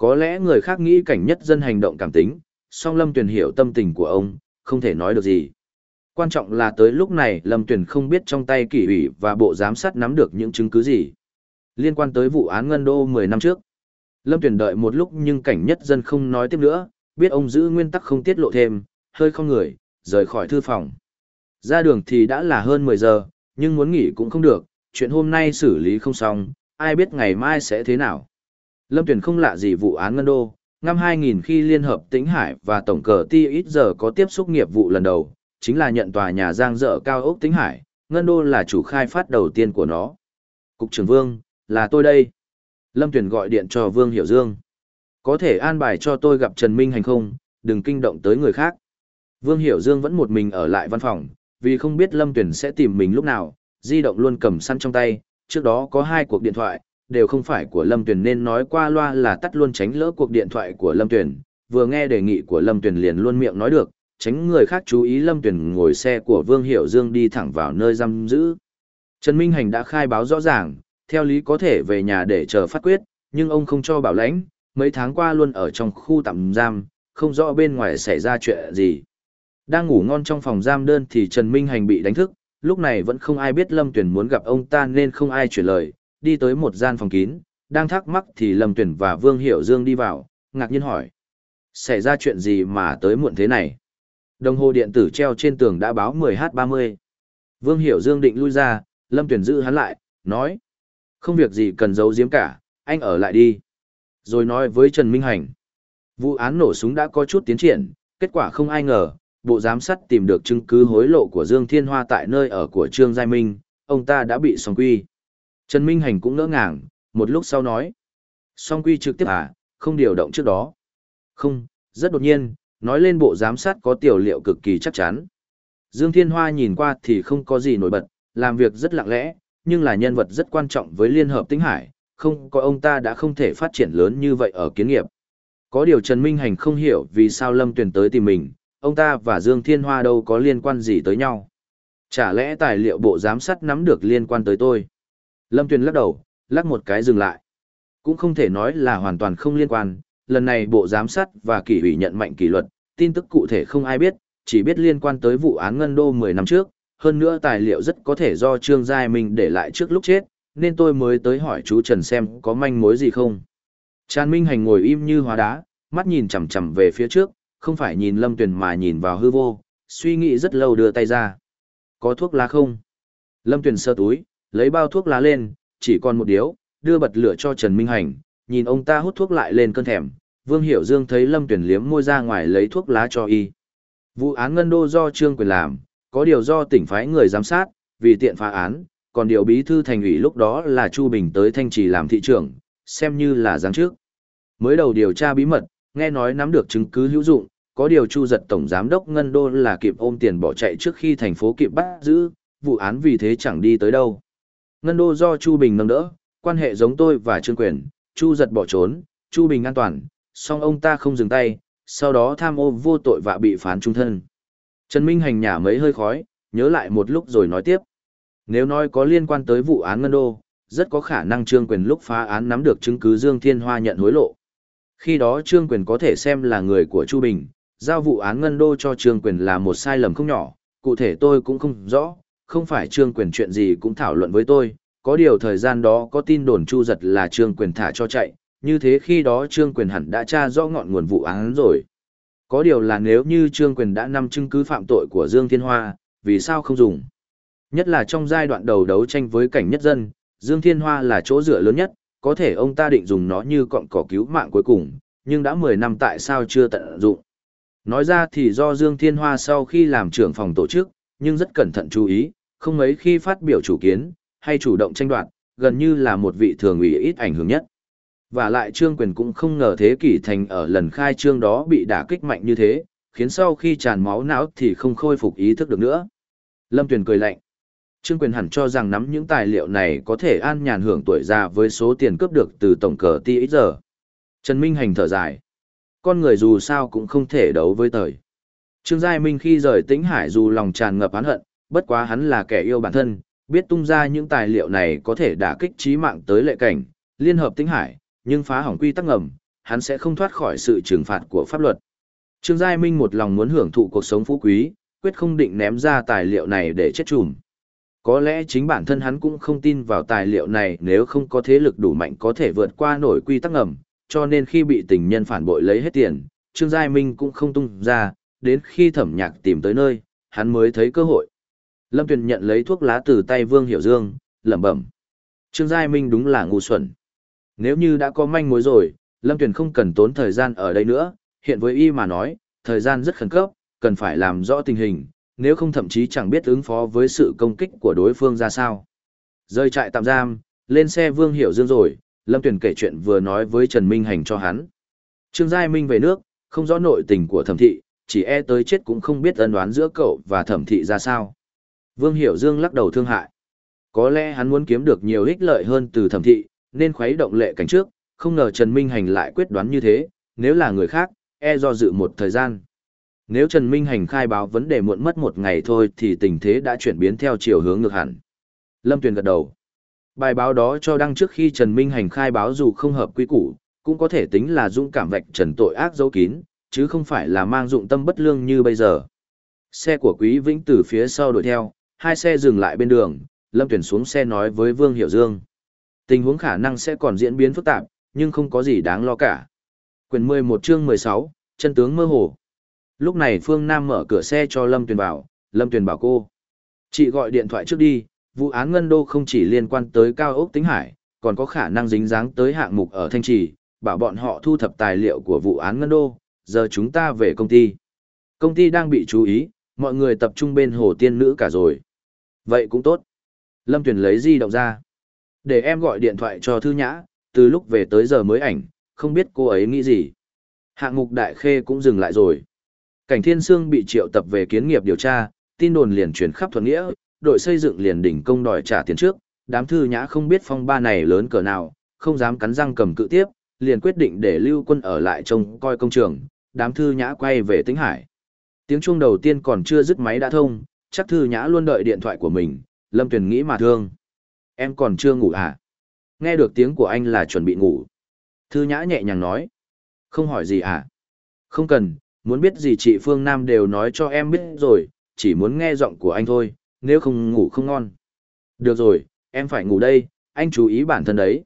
Có lẽ người khác nghĩ cảnh nhất dân hành động cảm tính, song Lâm Tuyền hiểu tâm tình của ông, không thể nói được gì. Quan trọng là tới lúc này Lâm Tuyền không biết trong tay kỷ ủy và bộ giám sát nắm được những chứng cứ gì. Liên quan tới vụ án Ngân Đô 10 năm trước. Lâm Tuyền đợi một lúc nhưng cảnh nhất dân không nói tiếp nữa, biết ông giữ nguyên tắc không tiết lộ thêm, hơi không người, rời khỏi thư phòng. Ra đường thì đã là hơn 10 giờ, nhưng muốn nghỉ cũng không được, chuyện hôm nay xử lý không xong, ai biết ngày mai sẽ thế nào. Lâm Tuyền không lạ gì vụ án Ngân Đô, năm 2000 khi Liên Hợp Tĩnh Hải và Tổng cờ Ti ít giờ có tiếp xúc nghiệp vụ lần đầu, chính là nhận tòa nhà giang dở cao ốc Tĩnh Hải, Ngân Đô là chủ khai phát đầu tiên của nó. Cục trưởng Vương, là tôi đây. Lâm Tuyền gọi điện cho Vương Hiểu Dương. Có thể an bài cho tôi gặp Trần Minh Hành không, đừng kinh động tới người khác. Vương Hiểu Dương vẫn một mình ở lại văn phòng, vì không biết Lâm Tuyền sẽ tìm mình lúc nào, di động luôn cầm săn trong tay, trước đó có hai cuộc điện thoại, đều không phải của Lâm Tuyền nên nói qua loa là tắt luôn tránh lỡ cuộc điện thoại của Lâm Tuyền, vừa nghe đề nghị của Lâm Tuyền liền luôn miệng nói được, tránh người khác chú ý Lâm Tuyền ngồi xe của Vương Hiểu Dương đi thẳng vào nơi giam giữ. Trần Minh Hành đã khai báo rõ ràng, theo lý có thể về nhà để chờ phát quyết, nhưng ông không cho bảo lãnh, mấy tháng qua luôn ở trong khu tạm giam, không rõ bên ngoài xảy ra chuyện gì. Đang ngủ ngon trong phòng giam đơn thì Trần Minh Hành bị đánh thức, lúc này vẫn không ai biết Lâm Tuyền muốn gặp ông ta nên không ai chuyển lời, đi tới một gian phòng kín, đang thắc mắc thì Lâm Tuyển và Vương Hiểu Dương đi vào, ngạc nhiên hỏi. Xảy ra chuyện gì mà tới muộn thế này? Đồng hồ điện tử treo trên tường đã báo 10h30. Vương Hiểu Dương định lui ra, Lâm Tuyển giữ hắn lại, nói. Không việc gì cần giấu giếm cả, anh ở lại đi. Rồi nói với Trần Minh Hành. Vụ án nổ súng đã có chút tiến triển, kết quả không ai ngờ, bộ giám sát tìm được chứng cứ hối lộ của Dương Thiên Hoa tại nơi ở của Trương Giai Minh, ông ta đã bị song quy. Trần Minh Hành cũng ngỡ ngàng, một lúc sau nói. Song quy trực tiếp à, không điều động trước đó. Không, rất đột nhiên, nói lên bộ giám sát có tiểu liệu cực kỳ chắc chắn. Dương Thiên Hoa nhìn qua thì không có gì nổi bật, làm việc rất lặng lẽ, nhưng là nhân vật rất quan trọng với Liên Hợp Tinh Hải, không có ông ta đã không thể phát triển lớn như vậy ở kiến nghiệp. Có điều Trần Minh Hành không hiểu vì sao Lâm Tuyền tới tìm mình, ông ta và Dương Thiên Hoa đâu có liên quan gì tới nhau. Chả lẽ tài liệu bộ giám sát nắm được liên quan tới tôi? Lâm Tuyền lắc đầu, lắc một cái dừng lại. Cũng không thể nói là hoàn toàn không liên quan, lần này bộ giám sát và kỷ ủy nhận mạnh kỷ luật, tin tức cụ thể không ai biết, chỉ biết liên quan tới vụ án Ngân Đô 10 năm trước, hơn nữa tài liệu rất có thể do Trương Giai Minh để lại trước lúc chết, nên tôi mới tới hỏi chú Trần xem có manh mối gì không. Tràn Minh Hành ngồi im như hóa đá, mắt nhìn chằm chằm về phía trước, không phải nhìn Lâm Tuyền mà nhìn vào hư vô, suy nghĩ rất lâu đưa tay ra. Có thuốc lá không? Lâm Tuyền sơ túi, lấy bao thuốc lá lên, chỉ còn một điếu, đưa bật lửa cho Trần Minh Hành, nhìn ông ta hút thuốc lại lên cơn thèm. Vương Hiểu Dương thấy Lâm Tuyền liếm môi ra ngoài lấy thuốc lá cho y. Vụ án Ngân Đô do Trương Quyền làm, có điều do tỉnh phái người giám sát, vì tiện phá án, còn điều bí thư thành ủy lúc đó là Chu Bình tới thanh trì làm thị trưởng, xem như là giáng trước. Mới đầu điều tra bí mật, nghe nói nắm được chứng cứ hữu dụng, có điều Chu giật tổng giám đốc Ngân Đô là kịp ôm tiền bỏ chạy trước khi thành phố kịp bắt giữ, vụ án vì thế chẳng đi tới đâu. Ngân Đô do Chu Bình nâng đỡ, quan hệ giống tôi và Trương Quyền, Chu giật bỏ trốn, Chu Bình an toàn, song ông ta không dừng tay, sau đó tham ô vô tội và bị phán trung thân. Trần Minh hành nhả mấy hơi khói, nhớ lại một lúc rồi nói tiếp. Nếu nói có liên quan tới vụ án Ngân Đô, rất có khả năng Trương Quyền lúc phá án nắm được chứng cứ Dương Thiên Hoa nhận hối lộ. Khi đó Trương Quyền có thể xem là người của Chu Bình, giao vụ án Ngân Đô cho Trương Quyền là một sai lầm không nhỏ, cụ thể tôi cũng không rõ, không phải Trương Quyền chuyện gì cũng thảo luận với tôi, có điều thời gian đó có tin đồn Chu giật là Trương Quyền thả cho chạy, như thế khi đó Trương Quyền hẳn đã tra rõ ngọn nguồn vụ án rồi. Có điều là nếu như Trương Quyền đã nắm chứng cứ phạm tội của Dương Thiên Hoa, vì sao không dùng? Nhất là trong giai đoạn đầu đấu tranh với cảnh nhất dân, Dương Thiên Hoa là chỗ dựa lớn nhất, có thể ông ta định dùng nó như cọng cỏ cứu mạng cuối cùng, nhưng đã 10 năm tại sao chưa tận dụng. Nói ra thì do Dương Thiên Hoa sau khi làm trưởng phòng tổ chức, nhưng rất cẩn thận chú ý, không mấy khi phát biểu chủ kiến, hay chủ động tranh đoạt, gần như là một vị thường ủy ít ảnh hưởng nhất. Và lại Trương Quyền cũng không ngờ thế kỷ thành ở lần khai trương đó bị đả kích mạnh như thế, khiến sau khi tràn máu não thì không khôi phục ý thức được nữa. Lâm Tuyền cười lạnh. Trương Quyền hẳn cho rằng nắm những tài liệu này có thể an nhàn hưởng tuổi già với số tiền cướp được từ tổng cờ ti ít giờ. Trần Minh Hành thở dài. Con người dù sao cũng không thể đấu với thời. Trương Giai Minh khi rời tĩnh hải dù lòng tràn ngập án hận, bất quá hắn là kẻ yêu bản thân, biết tung ra những tài liệu này có thể đả kích trí mạng tới lệ cảnh, liên hợp tĩnh hải, nhưng phá hỏng quy tắc ngầm, hắn sẽ không thoát khỏi sự trừng phạt của pháp luật. Trương Giai Minh một lòng muốn hưởng thụ cuộc sống phú quý, quyết không định ném ra tài liệu này để chết chùm. Có lẽ chính bản thân hắn cũng không tin vào tài liệu này nếu không có thế lực đủ mạnh có thể vượt qua nổi quy tắc ngầm, cho nên khi bị tình nhân phản bội lấy hết tiền, Trương Giai Minh cũng không tung ra, đến khi thẩm nhạc tìm tới nơi, hắn mới thấy cơ hội. Lâm Tuyền nhận lấy thuốc lá từ tay Vương Hiểu Dương, lẩm bẩm. Trương Giai Minh đúng là ngu xuẩn. Nếu như đã có manh mối rồi, Lâm Tuyền không cần tốn thời gian ở đây nữa, hiện với y mà nói, thời gian rất khẩn cấp, cần phải làm rõ tình hình, nếu không thậm chí chẳng biết ứng phó với sự công kích của đối phương ra sao. Rơi trại tạm giam, lên xe Vương Hiểu Dương rồi, Lâm Tuyền kể chuyện vừa nói với Trần Minh Hành cho hắn. Trương Giai Minh về nước, không rõ nội tình của thẩm thị, chỉ e tới chết cũng không biết ân đoán giữa cậu và thẩm thị ra sao. Vương Hiểu Dương lắc đầu thương hại. Có lẽ hắn muốn kiếm được nhiều ích lợi hơn từ thẩm thị, nên khuấy động lệ cảnh trước, không ngờ Trần Minh Hành lại quyết đoán như thế, nếu là người khác, e do dự một thời gian. Nếu Trần Minh Hành khai báo vấn đề muộn mất một ngày thôi thì tình thế đã chuyển biến theo chiều hướng ngược hẳn. Lâm Tuyền gật đầu. Bài báo đó cho đăng trước khi Trần Minh Hành khai báo dù không hợp quy củ, cũng có thể tính là dũng cảm vạch trần tội ác dấu kín, chứ không phải là mang dụng tâm bất lương như bây giờ. Xe của Quý Vĩnh từ phía sau đuổi theo, hai xe dừng lại bên đường, Lâm Tuyền xuống xe nói với Vương Hiểu Dương. Tình huống khả năng sẽ còn diễn biến phức tạp, nhưng không có gì đáng lo cả. Quyền 11 chương 16, chân tướng mơ hồ. Lúc này Phương Nam mở cửa xe cho Lâm Tuyền bảo, Lâm Tuyền bảo cô. Chị gọi điện thoại trước đi, vụ án Ngân Đô không chỉ liên quan tới cao ốc tính hải, còn có khả năng dính dáng tới hạng mục ở Thanh Trì, bảo bọn họ thu thập tài liệu của vụ án Ngân Đô, giờ chúng ta về công ty. Công ty đang bị chú ý, mọi người tập trung bên hồ tiên nữ cả rồi. Vậy cũng tốt. Lâm Tuyền lấy di động ra. Để em gọi điện thoại cho Thư Nhã, từ lúc về tới giờ mới ảnh, không biết cô ấy nghĩ gì. Hạng mục đại khê cũng dừng lại rồi. Cảnh Thiên Sương bị triệu tập về kiến nghiệp điều tra, tin đồn liền truyền khắp thuận nghĩa, đội xây dựng liền đỉnh công đòi trả tiền trước, đám thư nhã không biết phong ba này lớn cỡ nào, không dám cắn răng cầm cự tiếp, liền quyết định để lưu quân ở lại trông coi công trường, đám thư nhã quay về Tĩnh Hải. Tiếng chuông đầu tiên còn chưa dứt máy đã thông, chắc thư nhã luôn đợi điện thoại của mình, Lâm Tuyền nghĩ mà thương. Em còn chưa ngủ à? Nghe được tiếng của anh là chuẩn bị ngủ. Thư nhã nhẹ nhàng nói. Không hỏi gì à? Không cần, muốn biết gì chị Phương Nam đều nói cho em biết rồi, chỉ muốn nghe giọng của anh thôi, nếu không ngủ không ngon. Được rồi, em phải ngủ đây, anh chú ý bản thân đấy.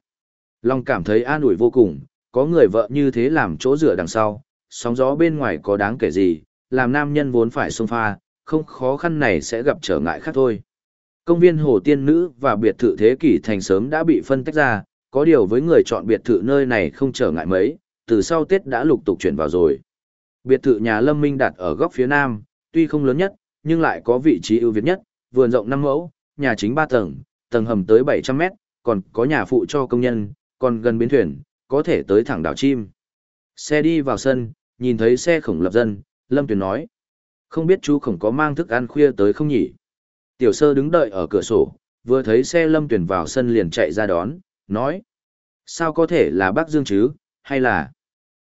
Long cảm thấy an ủi vô cùng, có người vợ như thế làm chỗ rửa đằng sau, sóng gió bên ngoài có đáng kể gì, làm nam nhân vốn phải xông pha, không khó khăn này sẽ gặp trở ngại khác thôi. Công viên Hồ Tiên Nữ và biệt thự thế kỷ thành sớm đã bị phân tách ra, có điều với người chọn biệt thự nơi này không trở ngại mấy, từ sau Tết đã lục tục chuyển vào rồi. Biệt thự nhà Lâm Minh đặt ở góc phía nam, tuy không lớn nhất, nhưng lại có vị trí ưu việt nhất, vườn rộng 5 mẫu, nhà chính 3 tầng, tầng hầm tới 700 mét, còn có nhà phụ cho công nhân, còn gần bến thuyền, có thể tới thẳng đảo chim. Xe đi vào sân, nhìn thấy xe khổng lập dân, Lâm Tuyền nói. Không biết chú khổng có mang thức ăn khuya tới không nhỉ? Tiểu sơ đứng đợi ở cửa sổ, vừa thấy xe Lâm Tuyền vào sân liền chạy ra đón, nói. Sao có thể là bác Dương chứ, hay là...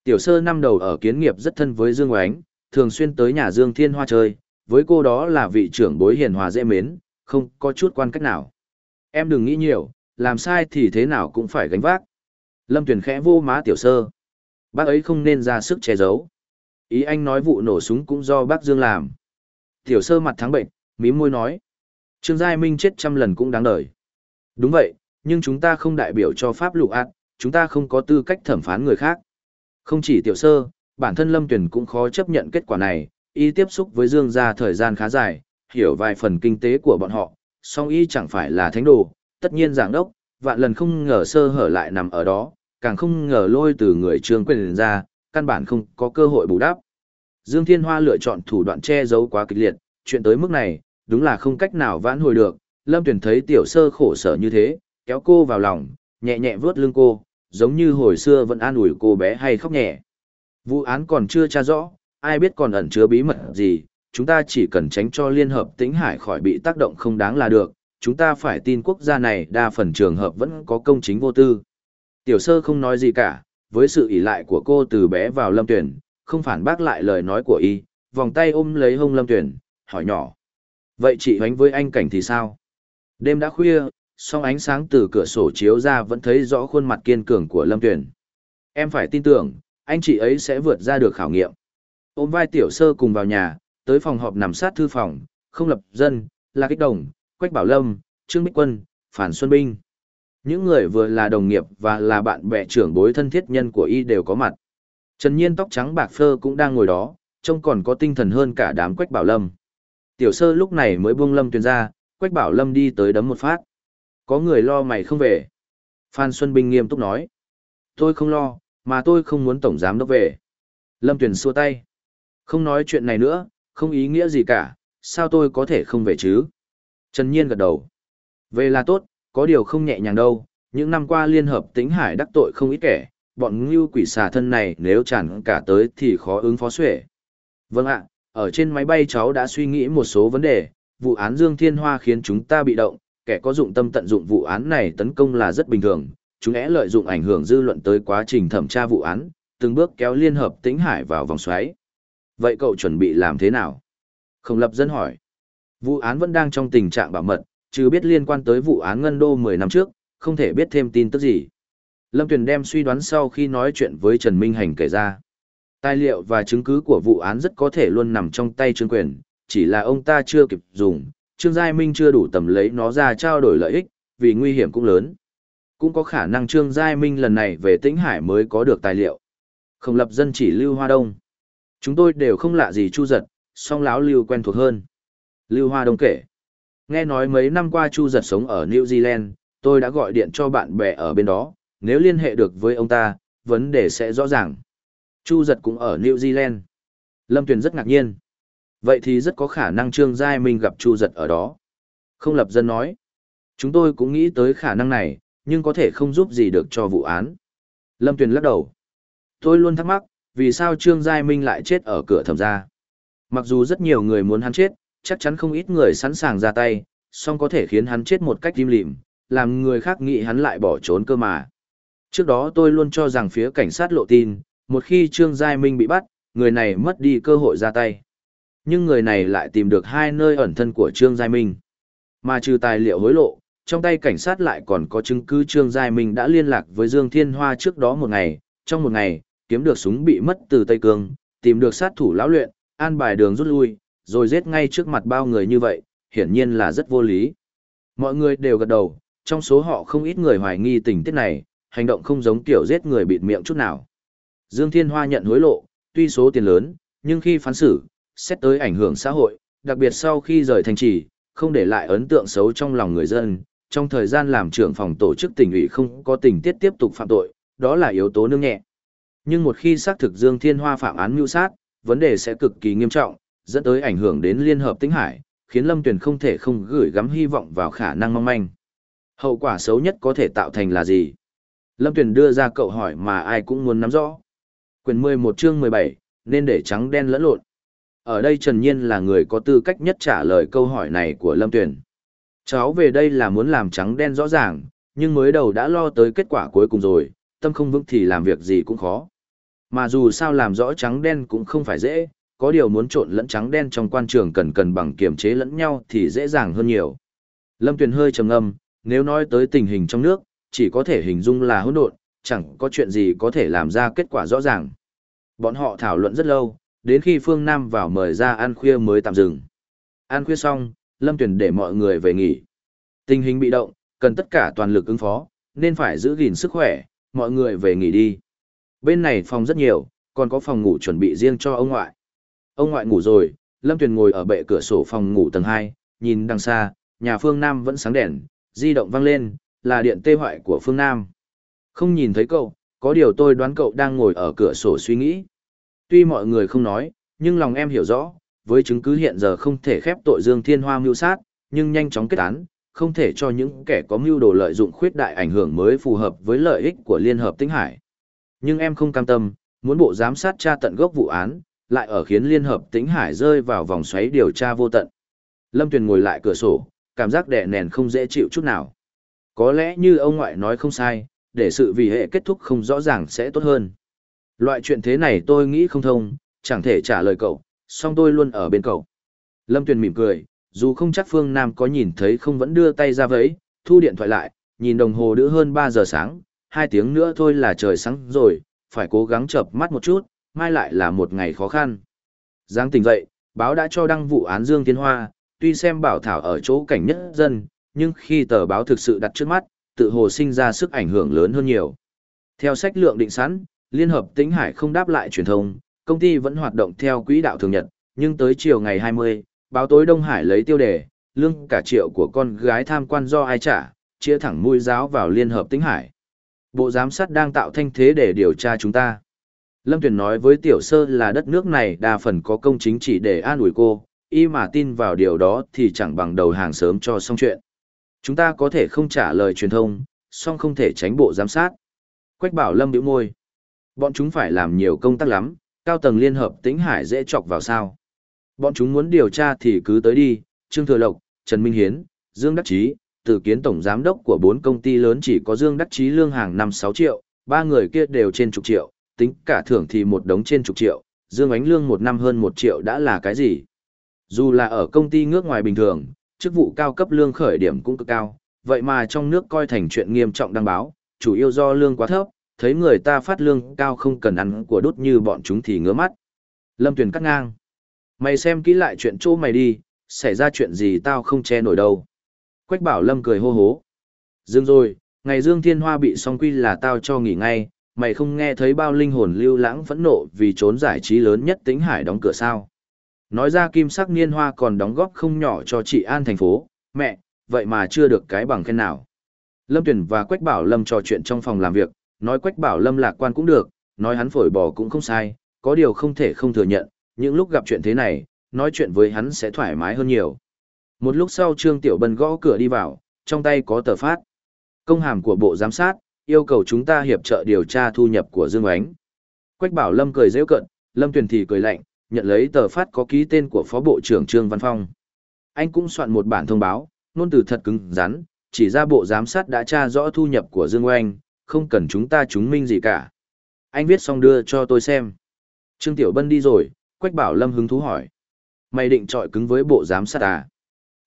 Tiểu sơ năm đầu ở kiến nghiệp rất thân với Dương Oánh, thường xuyên tới nhà Dương Thiên Hoa chơi, với cô đó là vị trưởng bối hiền hòa dễ mến, không có chút quan cách nào. Em đừng nghĩ nhiều, làm sai thì thế nào cũng phải gánh vác. Lâm Tuyền khẽ vô má tiểu sơ. Bác ấy không nên ra sức che giấu. Ý anh nói vụ nổ súng cũng do bác Dương làm. Tiểu sơ mặt thắng bệnh, mím môi nói. Trương Giai Minh chết trăm lần cũng đáng đời. Đúng vậy, nhưng chúng ta không đại biểu cho pháp lục ác, chúng ta không có tư cách thẩm phán người khác. Không chỉ tiểu sơ, bản thân Lâm Tuyền cũng khó chấp nhận kết quả này, y tiếp xúc với Dương gia thời gian khá dài, hiểu vài phần kinh tế của bọn họ, song y chẳng phải là thánh đồ, tất nhiên giảng đốc, vạn lần không ngờ sơ hở lại nằm ở đó, càng không ngờ lôi từ người trương quyền ra, căn bản không có cơ hội bù đắp. Dương Thiên Hoa lựa chọn thủ đoạn che giấu quá kịch liệt, chuyện tới mức này, đúng là không cách nào vãn hồi được, Lâm Tuyền thấy tiểu sơ khổ sở như thế, kéo cô vào lòng, nhẹ nhẹ vướt lưng cô, giống như hồi xưa vẫn an ủi cô bé hay khóc nhẹ. Vụ án còn chưa tra rõ, ai biết còn ẩn chứa bí mật gì, chúng ta chỉ cần tránh cho Liên Hợp Tĩnh Hải khỏi bị tác động không đáng là được, chúng ta phải tin quốc gia này đa phần trường hợp vẫn có công chính vô tư. Tiểu sơ không nói gì cả, với sự ỷ lại của cô từ bé vào lâm tuyển, không phản bác lại lời nói của y, vòng tay ôm lấy hông lâm tuyển, hỏi nhỏ. Vậy chị hoánh với anh cảnh thì sao? Đêm đã khuya, song ánh sáng từ cửa sổ chiếu ra vẫn thấy rõ khuôn mặt kiên cường của lâm tuyển. Em phải tin tưởng, anh chị ấy sẽ vượt ra được khảo nghiệm. Ôm vai tiểu sơ cùng vào nhà, tới phòng họp nằm sát thư phòng, không lập dân, là kích đồng, Quách Bảo Lâm, Trương Bích Quân, Phản Xuân Binh. Những người vừa là đồng nghiệp và là bạn bè trưởng bối thân thiết nhân của y đều có mặt. Trần Nhiên tóc trắng bạc phơ cũng đang ngồi đó, trông còn có tinh thần hơn cả đám Quách Bảo Lâm. Tiểu sơ lúc này mới buông Lâm Tuyền ra, Quách Bảo Lâm đi tới đấm một phát. Có người lo mày không về. Phan Xuân Bình nghiêm túc nói. Tôi không lo, mà tôi không muốn Tổng Giám Đốc về. Lâm Tuyền xua tay. Không nói chuyện này nữa, không ý nghĩa gì cả, sao tôi có thể không về chứ? Trần Nhiên gật đầu. Về là tốt, có điều không nhẹ nhàng đâu, những năm qua Liên Hợp Tĩnh Hải đắc tội không ít kẻ, bọn ngưu quỷ xà thân này nếu chẳng cả tới thì khó ứng phó xuể. Vâng ạ, ở trên máy bay cháu đã suy nghĩ một số vấn đề, vụ án Dương Thiên Hoa khiến chúng ta bị động, kẻ có dụng tâm tận dụng vụ án này tấn công là rất bình thường, chúng é lợi dụng ảnh hưởng dư luận tới quá trình thẩm tra vụ án, từng bước kéo Liên Hợp Tĩnh Hải vào vòng xoáy. Vậy cậu chuẩn bị làm thế nào? Không lập dân hỏi. Vụ án vẫn đang trong tình trạng bảo mật, chứ biết liên quan tới vụ án Ngân Đô 10 năm trước, không thể biết thêm tin tức gì. Lâm Tuyền đem suy đoán sau khi nói chuyện với Trần Minh Hành kể ra. Tài liệu và chứng cứ của vụ án rất có thể luôn nằm trong tay Trương Quyền, chỉ là ông ta chưa kịp dùng, Trương Giai Minh chưa đủ tầm lấy nó ra trao đổi lợi ích, vì nguy hiểm cũng lớn. Cũng có khả năng Trương Giai Minh lần này về Tĩnh Hải mới có được tài liệu. Không lập dân chỉ Lưu Hoa Đông. Chúng tôi đều không lạ gì Chu Giật, song láo Lưu quen thuộc hơn. Lưu Hoa Đông kể. Nghe nói mấy năm qua Chu Giật sống ở New Zealand, tôi đã gọi điện cho bạn bè ở bên đó, nếu liên hệ được với ông ta, vấn đề sẽ rõ ràng. Chu Giật cũng ở New Zealand. Lâm Tuyền rất ngạc nhiên. Vậy thì rất có khả năng Trương Giai Minh gặp Chu Giật ở đó. Không lập dân nói. Chúng tôi cũng nghĩ tới khả năng này, nhưng có thể không giúp gì được cho vụ án. Lâm Tuyền lắc đầu. Tôi luôn thắc mắc, vì sao Trương Giai Minh lại chết ở cửa thẩm gia? Mặc dù rất nhiều người muốn hắn chết, chắc chắn không ít người sẵn sàng ra tay, song có thể khiến hắn chết một cách im lìm, làm người khác nghĩ hắn lại bỏ trốn cơ mà. Trước đó tôi luôn cho rằng phía cảnh sát lộ tin, một khi Trương Giai Minh bị bắt, người này mất đi cơ hội ra tay. Nhưng người này lại tìm được hai nơi ẩn thân của Trương Giai Minh. Mà trừ tài liệu hối lộ, trong tay cảnh sát lại còn có chứng cứ Trương Giai Minh đã liên lạc với Dương Thiên Hoa trước đó một ngày, trong một ngày, kiếm được súng bị mất từ Tây Cương, tìm được sát thủ lão luyện, an bài đường rút lui, rồi giết ngay trước mặt bao người như vậy, hiển nhiên là rất vô lý. Mọi người đều gật đầu, trong số họ không ít người hoài nghi tình tiết này, hành động không giống kiểu giết người bịt miệng chút nào. Dương Thiên Hoa nhận hối lộ, tuy số tiền lớn, nhưng khi phán xử, xét tới ảnh hưởng xã hội, đặc biệt sau khi rời thành trì, không để lại ấn tượng xấu trong lòng người dân, trong thời gian làm trưởng phòng tổ chức tỉnh ủy không có tình tiết tiếp tục phạm tội, đó là yếu tố nương nhẹ. Nhưng một khi xác thực Dương Thiên Hoa phạm án mưu sát, vấn đề sẽ cực kỳ nghiêm trọng, dẫn tới ảnh hưởng đến Liên Hợp Tĩnh Hải, khiến Lâm Tuyền không thể không gửi gắm hy vọng vào khả năng mong manh. Hậu quả xấu nhất có thể tạo thành là gì? Lâm Tuyền đưa ra cậu hỏi mà ai cũng muốn nắm rõ. Quyền 11 chương 17, nên để trắng đen lẫn lộn. Ở đây Trần Nhiên là người có tư cách nhất trả lời câu hỏi này của Lâm Tuyền. Cháu về đây là muốn làm trắng đen rõ ràng, nhưng mới đầu đã lo tới kết quả cuối cùng rồi, tâm không vững thì làm việc gì cũng khó. Mà dù sao làm rõ trắng đen cũng không phải dễ, có điều muốn trộn lẫn trắng đen trong quan trường cần cần bằng kiềm chế lẫn nhau thì dễ dàng hơn nhiều. Lâm Tuyền hơi trầm ngâm, nếu nói tới tình hình trong nước, chỉ có thể hình dung là hỗn độn, chẳng có chuyện gì có thể làm ra kết quả rõ ràng. Bọn họ thảo luận rất lâu, đến khi Phương Nam vào mời ra ăn khuya mới tạm dừng. Ăn khuya xong, Lâm Tuyền để mọi người về nghỉ. Tình hình bị động, cần tất cả toàn lực ứng phó, nên phải giữ gìn sức khỏe, mọi người về nghỉ đi. Bên này phòng rất nhiều, còn có phòng ngủ chuẩn bị riêng cho ông ngoại. Ông ngoại ngủ rồi, Lâm Tuyền ngồi ở bệ cửa sổ phòng ngủ tầng 2, nhìn đằng xa, nhà phương Nam vẫn sáng đèn, di động vang lên, là điện tê hoại của phương Nam. Không nhìn thấy cậu, có điều tôi đoán cậu đang ngồi ở cửa sổ suy nghĩ. Tuy mọi người không nói, nhưng lòng em hiểu rõ, với chứng cứ hiện giờ không thể khép tội Dương Thiên Hoa mưu sát, nhưng nhanh chóng kết án, không thể cho những kẻ có mưu đồ lợi dụng khuyết đại ảnh hưởng mới phù hợp với lợi ích của Liên Hợp Tĩnh Hải. Nhưng em không cam tâm, muốn bộ giám sát tra tận gốc vụ án, lại ở khiến Liên Hợp Tĩnh Hải rơi vào vòng xoáy điều tra vô tận. Lâm Tuyền ngồi lại cửa sổ, cảm giác đè nèn không dễ chịu chút nào. Có lẽ như ông ngoại nói không sai, để sự vì hệ kết thúc không rõ ràng sẽ tốt hơn. Loại chuyện thế này tôi nghĩ không thông, chẳng thể trả lời cậu, song tôi luôn ở bên cậu. Lâm Tuyền mỉm cười, dù không chắc Phương Nam có nhìn thấy không vẫn đưa tay ra vẫy, thu điện thoại lại, nhìn đồng hồ đỡ hơn 3 giờ sáng, hai tiếng nữa thôi là trời sáng rồi, phải cố gắng chập mắt một chút, mai lại là một ngày khó khăn. Giáng tỉnh dậy, báo đã cho đăng vụ án Dương Thiên Hoa, tuy xem bảo thảo ở chỗ cảnh nhất dân, nhưng khi tờ báo thực sự đặt trước mắt, tự hồ sinh ra sức ảnh hưởng lớn hơn nhiều. Theo sách lượng định sẵn, Liên hợp Tĩnh Hải không đáp lại truyền thông, công ty vẫn hoạt động theo quỹ đạo thường nhật, nhưng tới chiều ngày 20, báo tối Đông Hải lấy tiêu đề, lương cả triệu của con gái tham quan do ai trả, chia thẳng mũi giáo vào Liên hợp Tĩnh Hải. Bộ giám sát đang tạo thanh thế để điều tra chúng ta. Lâm Tuyền nói với Tiểu Sơ là đất nước này đa phần có công chính chỉ để an ủi cô, y mà tin vào điều đó thì chẳng bằng đầu hàng sớm cho xong chuyện. Chúng ta có thể không trả lời truyền thông, song không thể tránh bộ giám sát. Quách bảo Lâm biểu môi. Bọn chúng phải làm nhiều công tác lắm, cao tầng liên hợp tĩnh hải dễ chọc vào sao. Bọn chúng muốn điều tra thì cứ tới đi, Trương Thừa Lộc, Trần Minh Hiến, Dương Đắc Chí, từ kiến tổng giám đốc của bốn công ty lớn chỉ có Dương Đắc Chí lương hàng năm 6 triệu, ba người kia đều trên chục triệu, tính cả thưởng thì một đống trên chục triệu, Dương Ánh lương một năm hơn một triệu đã là cái gì? Dù là ở công ty nước ngoài bình thường, chức vụ cao cấp lương khởi điểm cũng cực cao, vậy mà trong nước coi thành chuyện nghiêm trọng đăng báo, chủ yếu do lương quá thấp, thấy người ta phát lương cao không cần ăn của đốt như bọn chúng thì ngứa mắt. Lâm Tuyền cắt ngang. Mày xem kỹ lại chuyện chỗ mày đi, xảy ra chuyện gì tao không che nổi đâu. Quách bảo Lâm cười hô hố. Dương rồi, ngày Dương Thiên Hoa bị song quy là tao cho nghỉ ngay, mày không nghe thấy bao linh hồn lưu lãng phẫn nộ vì trốn giải trí lớn nhất tính hải đóng cửa sao. Nói ra kim sắc niên hoa còn đóng góp không nhỏ cho chị An thành phố, mẹ, vậy mà chưa được cái bằng khen nào. Lâm Tuyền và Quách Bảo Lâm trò chuyện trong phòng làm việc, nói Quách Bảo Lâm lạc quan cũng được, nói hắn phổi bò cũng không sai, có điều không thể không thừa nhận, những lúc gặp chuyện thế này, nói chuyện với hắn sẽ thoải mái hơn nhiều. Một lúc sau Trương Tiểu Bân gõ cửa đi vào, trong tay có tờ phát. Công hàm của Bộ Giám sát, yêu cầu chúng ta hiệp trợ điều tra thu nhập của Dương Ánh. Quách Bảo Lâm cười dễ cận, Lâm Tuyền thì cười lạnh, nhận lấy tờ phát có ký tên của Phó Bộ trưởng Trương Văn Phong. Anh cũng soạn một bản thông báo, nôn từ thật cứng rắn, chỉ ra bộ giám sát đã tra rõ thu nhập của Dương Oanh, không cần chúng ta chứng minh gì cả. Anh viết xong đưa cho tôi xem. Trương Tiểu Bân đi rồi, Quách Bảo Lâm hứng thú hỏi. Mày định trọi cứng với bộ giám sát à?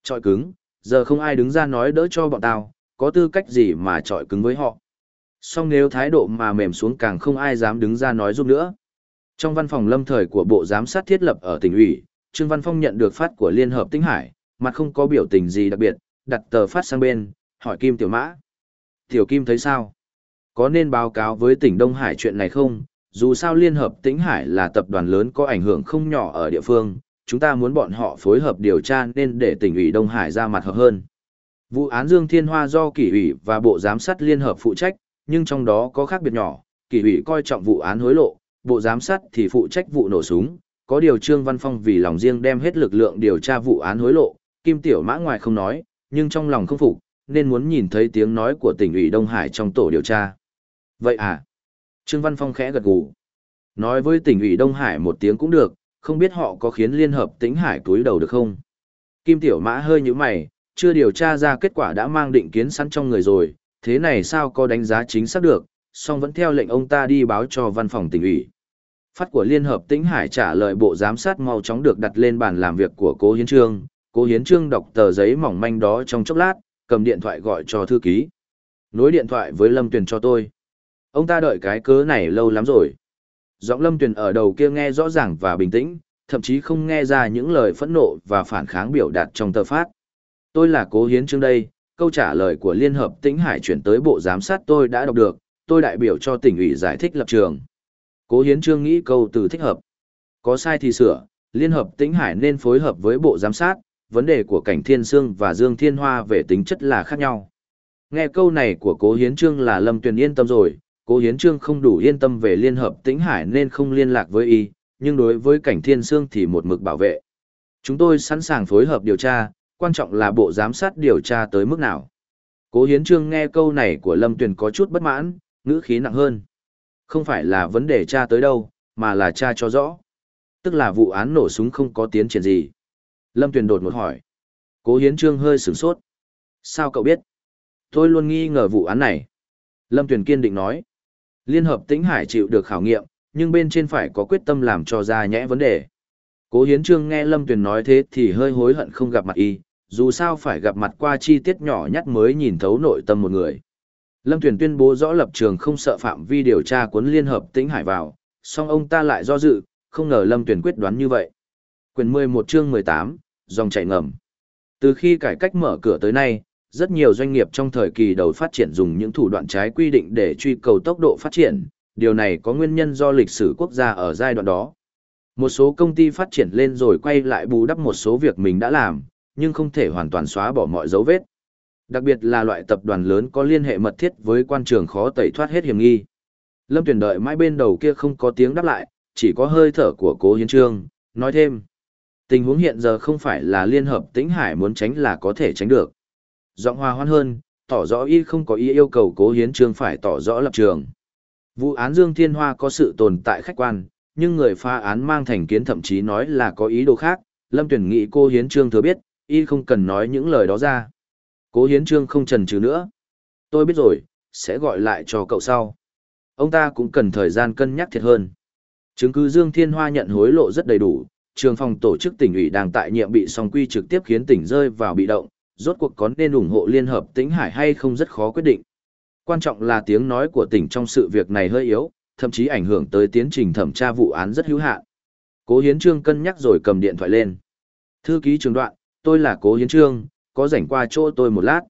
Trọi cứng, giờ không ai đứng ra nói đỡ cho bọn tao, có tư cách gì mà trọi cứng với họ. Song nếu thái độ mà mềm xuống càng không ai dám đứng ra nói giúp nữa. Trong văn phòng lâm thời của bộ giám sát thiết lập ở tỉnh ủy, Trương Văn Phong nhận được phát của Liên Hợp Tĩnh Hải, mặt không có biểu tình gì đặc biệt, đặt tờ phát sang bên, hỏi Kim Tiểu Mã. Tiểu Kim thấy sao? Có nên báo cáo với tỉnh Đông Hải chuyện này không? Dù sao Liên Hợp Tĩnh Hải là tập đoàn lớn có ảnh hưởng không nhỏ ở địa phương, chúng ta muốn bọn họ phối hợp điều tra nên để tỉnh ủy Đông Hải ra mặt hợp hơn. Vụ án Dương Thiên Hoa do kỷ ủy và Bộ Giám sát Liên Hợp phụ trách, nhưng trong đó có khác biệt nhỏ, kỳ ủy coi trọng vụ án hối lộ, Bộ Giám sát thì phụ trách vụ nổ súng, có điều Trương Văn Phong vì lòng riêng đem hết lực lượng điều tra vụ án hối lộ, Kim Tiểu Mã ngoài không nói, nhưng trong lòng không phục, nên muốn nhìn thấy tiếng nói của tỉnh ủy Đông Hải trong tổ điều tra. Vậy à? Trương Văn Phong khẽ gật gù. Nói với tỉnh ủy Đông Hải một tiếng cũng được, không biết họ có khiến Liên Hợp tỉnh Hải túi đầu được không? Kim Tiểu Mã hơi như mày, chưa điều tra ra kết quả đã mang định kiến sẵn trong người rồi, thế này sao có đánh giá chính xác được, song vẫn theo lệnh ông ta đi báo cho văn phòng tỉnh ủy. Phát của Liên Hợp Tĩnh Hải trả lời bộ giám sát mau chóng được đặt lên bàn làm việc của Cố Hiến Trương. Cố Hiến Trương đọc tờ giấy mỏng manh đó trong chốc lát, cầm điện thoại gọi cho thư ký. Nối điện thoại với Lâm Tuyền cho tôi. Ông ta đợi cái cớ này lâu lắm rồi. Giọng Lâm Tuyền ở đầu kia nghe rõ ràng và bình tĩnh, thậm chí không nghe ra những lời phẫn nộ và phản kháng biểu đạt trong tờ phát. Tôi là Cố Hiến Trương đây, câu trả lời của Liên Hợp Tĩnh Hải chuyển tới bộ giám sát tôi đã đọc được, tôi đại biểu cho tỉnh ủy giải thích lập trường. Cố Hiến Trương nghĩ câu từ thích hợp. Có sai thì sửa, Liên Hợp Tĩnh Hải nên phối hợp với bộ giám sát, vấn đề của cảnh Thiên Sương và Dương Thiên Hoa về tính chất là khác nhau. Nghe câu này của Cố Hiến Trương là Lâm Tuyền yên tâm rồi, Cố Hiến Trương không đủ yên tâm về Liên Hợp Tĩnh Hải nên không liên lạc với y, nhưng đối với cảnh Thiên Sương thì một mực bảo vệ. Chúng tôi sẵn sàng phối hợp điều tra, quan trọng là bộ giám sát điều tra tới mức nào. Cố Hiến Trương nghe câu này của Lâm Tuyền có chút bất mãn, ngữ khí nặng hơn. Không phải là vấn đề tra tới đâu, mà là tra cho rõ. Tức là vụ án nổ súng không có tiến triển gì. Lâm Tuyền đột một hỏi. Cố Hiến Trương hơi sửng sốt. Sao cậu biết? Tôi luôn nghi ngờ vụ án này. Lâm Tuyền kiên định nói. Liên hợp tĩnh hải chịu được khảo nghiệm, nhưng bên trên phải có quyết tâm làm cho ra nhẽ vấn đề. Cố Hiến Trương nghe Lâm Tuyền nói thế thì hơi hối hận không gặp mặt y, dù sao phải gặp mặt qua chi tiết nhỏ nhất mới nhìn thấu nội tâm một người. Lâm Tuyền tuyên bố rõ lập trường không sợ phạm vi điều tra cuốn liên hợp tĩnh hải vào, song ông ta lại do dự, không ngờ Lâm Tuyền quyết đoán như vậy. Quyền 11 chương 18, dòng chảy ngầm. Từ khi cải cách mở cửa tới nay, rất nhiều doanh nghiệp trong thời kỳ đầu phát triển dùng những thủ đoạn trái quy định để truy cầu tốc độ phát triển, điều này có nguyên nhân do lịch sử quốc gia ở giai đoạn đó. Một số công ty phát triển lên rồi quay lại bù đắp một số việc mình đã làm, nhưng không thể hoàn toàn xóa bỏ mọi dấu vết. Đặc biệt là loại tập đoàn lớn có liên hệ mật thiết với quan trường khó tẩy thoát hết hiểm nghi. Lâm Tuyền đợi mãi bên đầu kia không có tiếng đáp lại, chỉ có hơi thở của Cố Hiến Trương, nói thêm. Tình huống hiện giờ không phải là liên hợp tĩnh hải muốn tránh là có thể tránh được. Giọng hòa hoan hơn, tỏ rõ y không có ý yêu cầu Cố Hiến Trương phải tỏ rõ lập trường. Vụ án Dương Thiên Hoa có sự tồn tại khách quan, nhưng người pha án mang thành kiến thậm chí nói là có ý đồ khác, Lâm Tuyển nghĩ cô Hiến Trương thừa biết, y không cần nói những lời đó ra. Cố Hiến Trương không trần trừ nữa. Tôi biết rồi, sẽ gọi lại cho cậu sau. Ông ta cũng cần thời gian cân nhắc thiệt hơn. Chứng cứ Dương Thiên Hoa nhận hối lộ rất đầy đủ, trường phòng tổ chức tỉnh ủy đang tại nhiệm bị song quy trực tiếp khiến tỉnh rơi vào bị động, rốt cuộc có nên ủng hộ Liên Hợp Tĩnh Hải hay không rất khó quyết định. Quan trọng là tiếng nói của tỉnh trong sự việc này hơi yếu, thậm chí ảnh hưởng tới tiến trình thẩm tra vụ án rất hữu hạn. Cố Hiến Trương cân nhắc rồi cầm điện thoại lên. Thư ký trường đoạn, tôi là Cố Hiến Trương, có rảnh qua chỗ tôi một lát.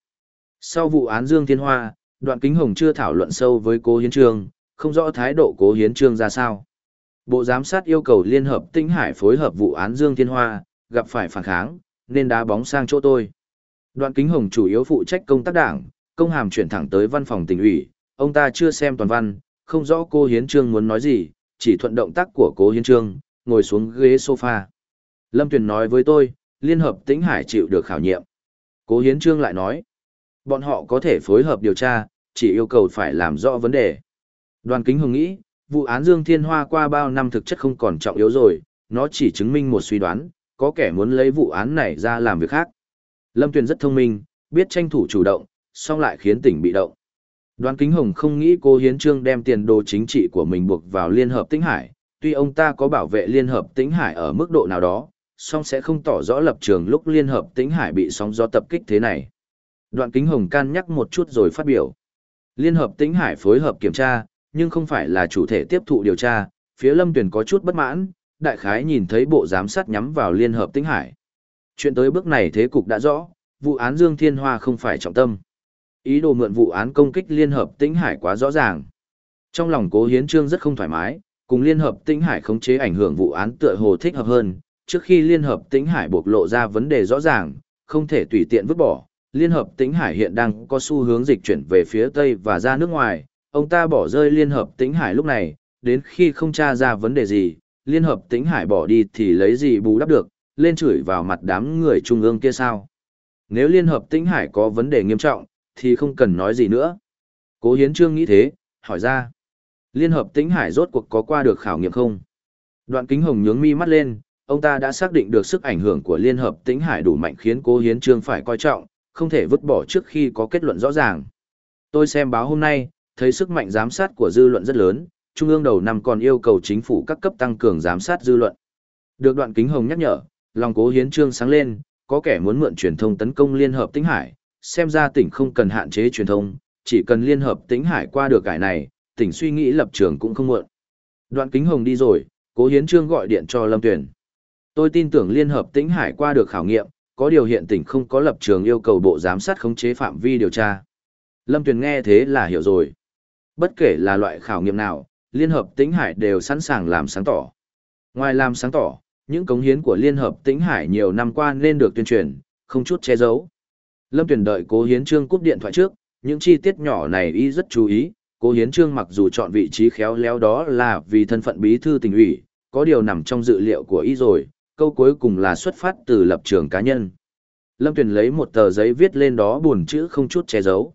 Sau vụ án Dương Thiên Hoa, đoạn kính hồng chưa thảo luận sâu với Cố Hiến Trương, không rõ thái độ Cố Hiến Trương ra sao. Bộ giám sát yêu cầu Liên hợp Tinh Hải phối hợp vụ án Dương Thiên Hoa, gặp phải phản kháng, nên đá bóng sang chỗ tôi. Đoạn kính hồng chủ yếu phụ trách công tác đảng, công hàm chuyển thẳng tới văn phòng tỉnh ủy, ông ta chưa xem toàn văn, không rõ cô Hiến Trương muốn nói gì, chỉ thuận động tác của cố Hiến Trương, ngồi xuống ghế sofa. Lâm Tuyền nói với tôi, Liên hợp Tĩnh Hải chịu được khảo nghiệm. Cố Hiến Trương lại nói, bọn họ có thể phối hợp điều tra, chỉ yêu cầu phải làm rõ vấn đề. Đoàn Kính Hồng nghĩ, Vụ án Dương Thiên Hoa qua bao năm thực chất không còn trọng yếu rồi, nó chỉ chứng minh một suy đoán, có kẻ muốn lấy vụ án này ra làm việc khác. Lâm Tuyền rất thông minh, biết tranh thủ chủ động, song lại khiến tỉnh bị động. Đoàn Kính Hồng không nghĩ cô Hiến Trương đem tiền đồ chính trị của mình buộc vào Liên Hợp Tĩnh Hải, tuy ông ta có bảo vệ Liên Hợp Tĩnh Hải ở mức độ nào đó, song sẽ không tỏ rõ lập trường lúc Liên Hợp Tĩnh Hải bị sóng gió tập kích thế này. Đoạn Kính Hồng can nhắc một chút rồi phát biểu. Liên Hợp Tĩnh Hải phối hợp kiểm tra, nhưng không phải là chủ thể tiếp thụ điều tra, phía Lâm Tuyền có chút bất mãn, đại khái nhìn thấy bộ giám sát nhắm vào Liên Hợp Tĩnh Hải. Chuyện tới bước này thế cục đã rõ, vụ án Dương Thiên Hoa không phải trọng tâm. Ý đồ mượn vụ án công kích Liên Hợp Tĩnh Hải quá rõ ràng. Trong lòng Cố Hiến Trương rất không thoải mái, cùng Liên Hợp Tĩnh Hải khống chế ảnh hưởng vụ án tựa hồ thích hợp hơn, trước khi Liên Hợp Tĩnh Hải bộc lộ ra vấn đề rõ ràng, không thể tùy tiện vứt bỏ. Liên Hợp Tĩnh Hải hiện đang có xu hướng dịch chuyển về phía Tây và ra nước ngoài, ông ta bỏ rơi Liên Hợp Tĩnh Hải lúc này, đến khi không tra ra vấn đề gì, Liên Hợp Tĩnh Hải bỏ đi thì lấy gì bù đắp được, lên chửi vào mặt đám người trung ương kia sao. Nếu Liên Hợp Tĩnh Hải có vấn đề nghiêm trọng, thì không cần nói gì nữa. Cố Hiến Trương nghĩ thế, hỏi ra. Liên Hợp Tĩnh Hải rốt cuộc có qua được khảo nghiệm không? Đoạn kính hồng nhướng mi mắt lên, ông ta đã xác định được sức ảnh hưởng của Liên Hợp Tĩnh Hải đủ mạnh khiến Cố Hiến Trương phải coi trọng, không thể vứt bỏ trước khi có kết luận rõ ràng. Tôi xem báo hôm nay, thấy sức mạnh giám sát của dư luận rất lớn, Trung ương đầu năm còn yêu cầu chính phủ các cấp tăng cường giám sát dư luận. Được đoạn kính hồng nhắc nhở, lòng cố hiến trương sáng lên, có kẻ muốn mượn truyền thông tấn công Liên Hợp Tĩnh Hải, xem ra tỉnh không cần hạn chế truyền thông, chỉ cần Liên Hợp Tĩnh Hải qua được cải này, tỉnh suy nghĩ lập trường cũng không muộn. Đoạn kính hồng đi rồi, cố hiến trương gọi điện cho Lâm Tuyển. Tôi tin tưởng Liên Hợp Tĩnh Hải qua được khảo nghiệm, có điều hiện tỉnh không có lập trường yêu cầu bộ giám sát khống chế phạm vi điều tra. Lâm Tuyền nghe thế là hiểu rồi. Bất kể là loại khảo nghiệm nào, Liên Hợp Tĩnh Hải đều sẵn sàng làm sáng tỏ. Ngoài làm sáng tỏ, những cống hiến của Liên Hợp Tĩnh Hải nhiều năm qua nên được tuyên truyền, không chút che giấu. Lâm Tuyền đợi Cố Hiến Trương cúp điện thoại trước, những chi tiết nhỏ này y rất chú ý, Cố Hiến Trương mặc dù chọn vị trí khéo léo đó là vì thân phận bí thư tỉnh ủy, có điều nằm trong dự liệu của y rồi, câu cuối cùng là xuất phát từ lập trường cá nhân. Lâm Tuyền lấy một tờ giấy viết lên đó buồn chữ không chút che giấu.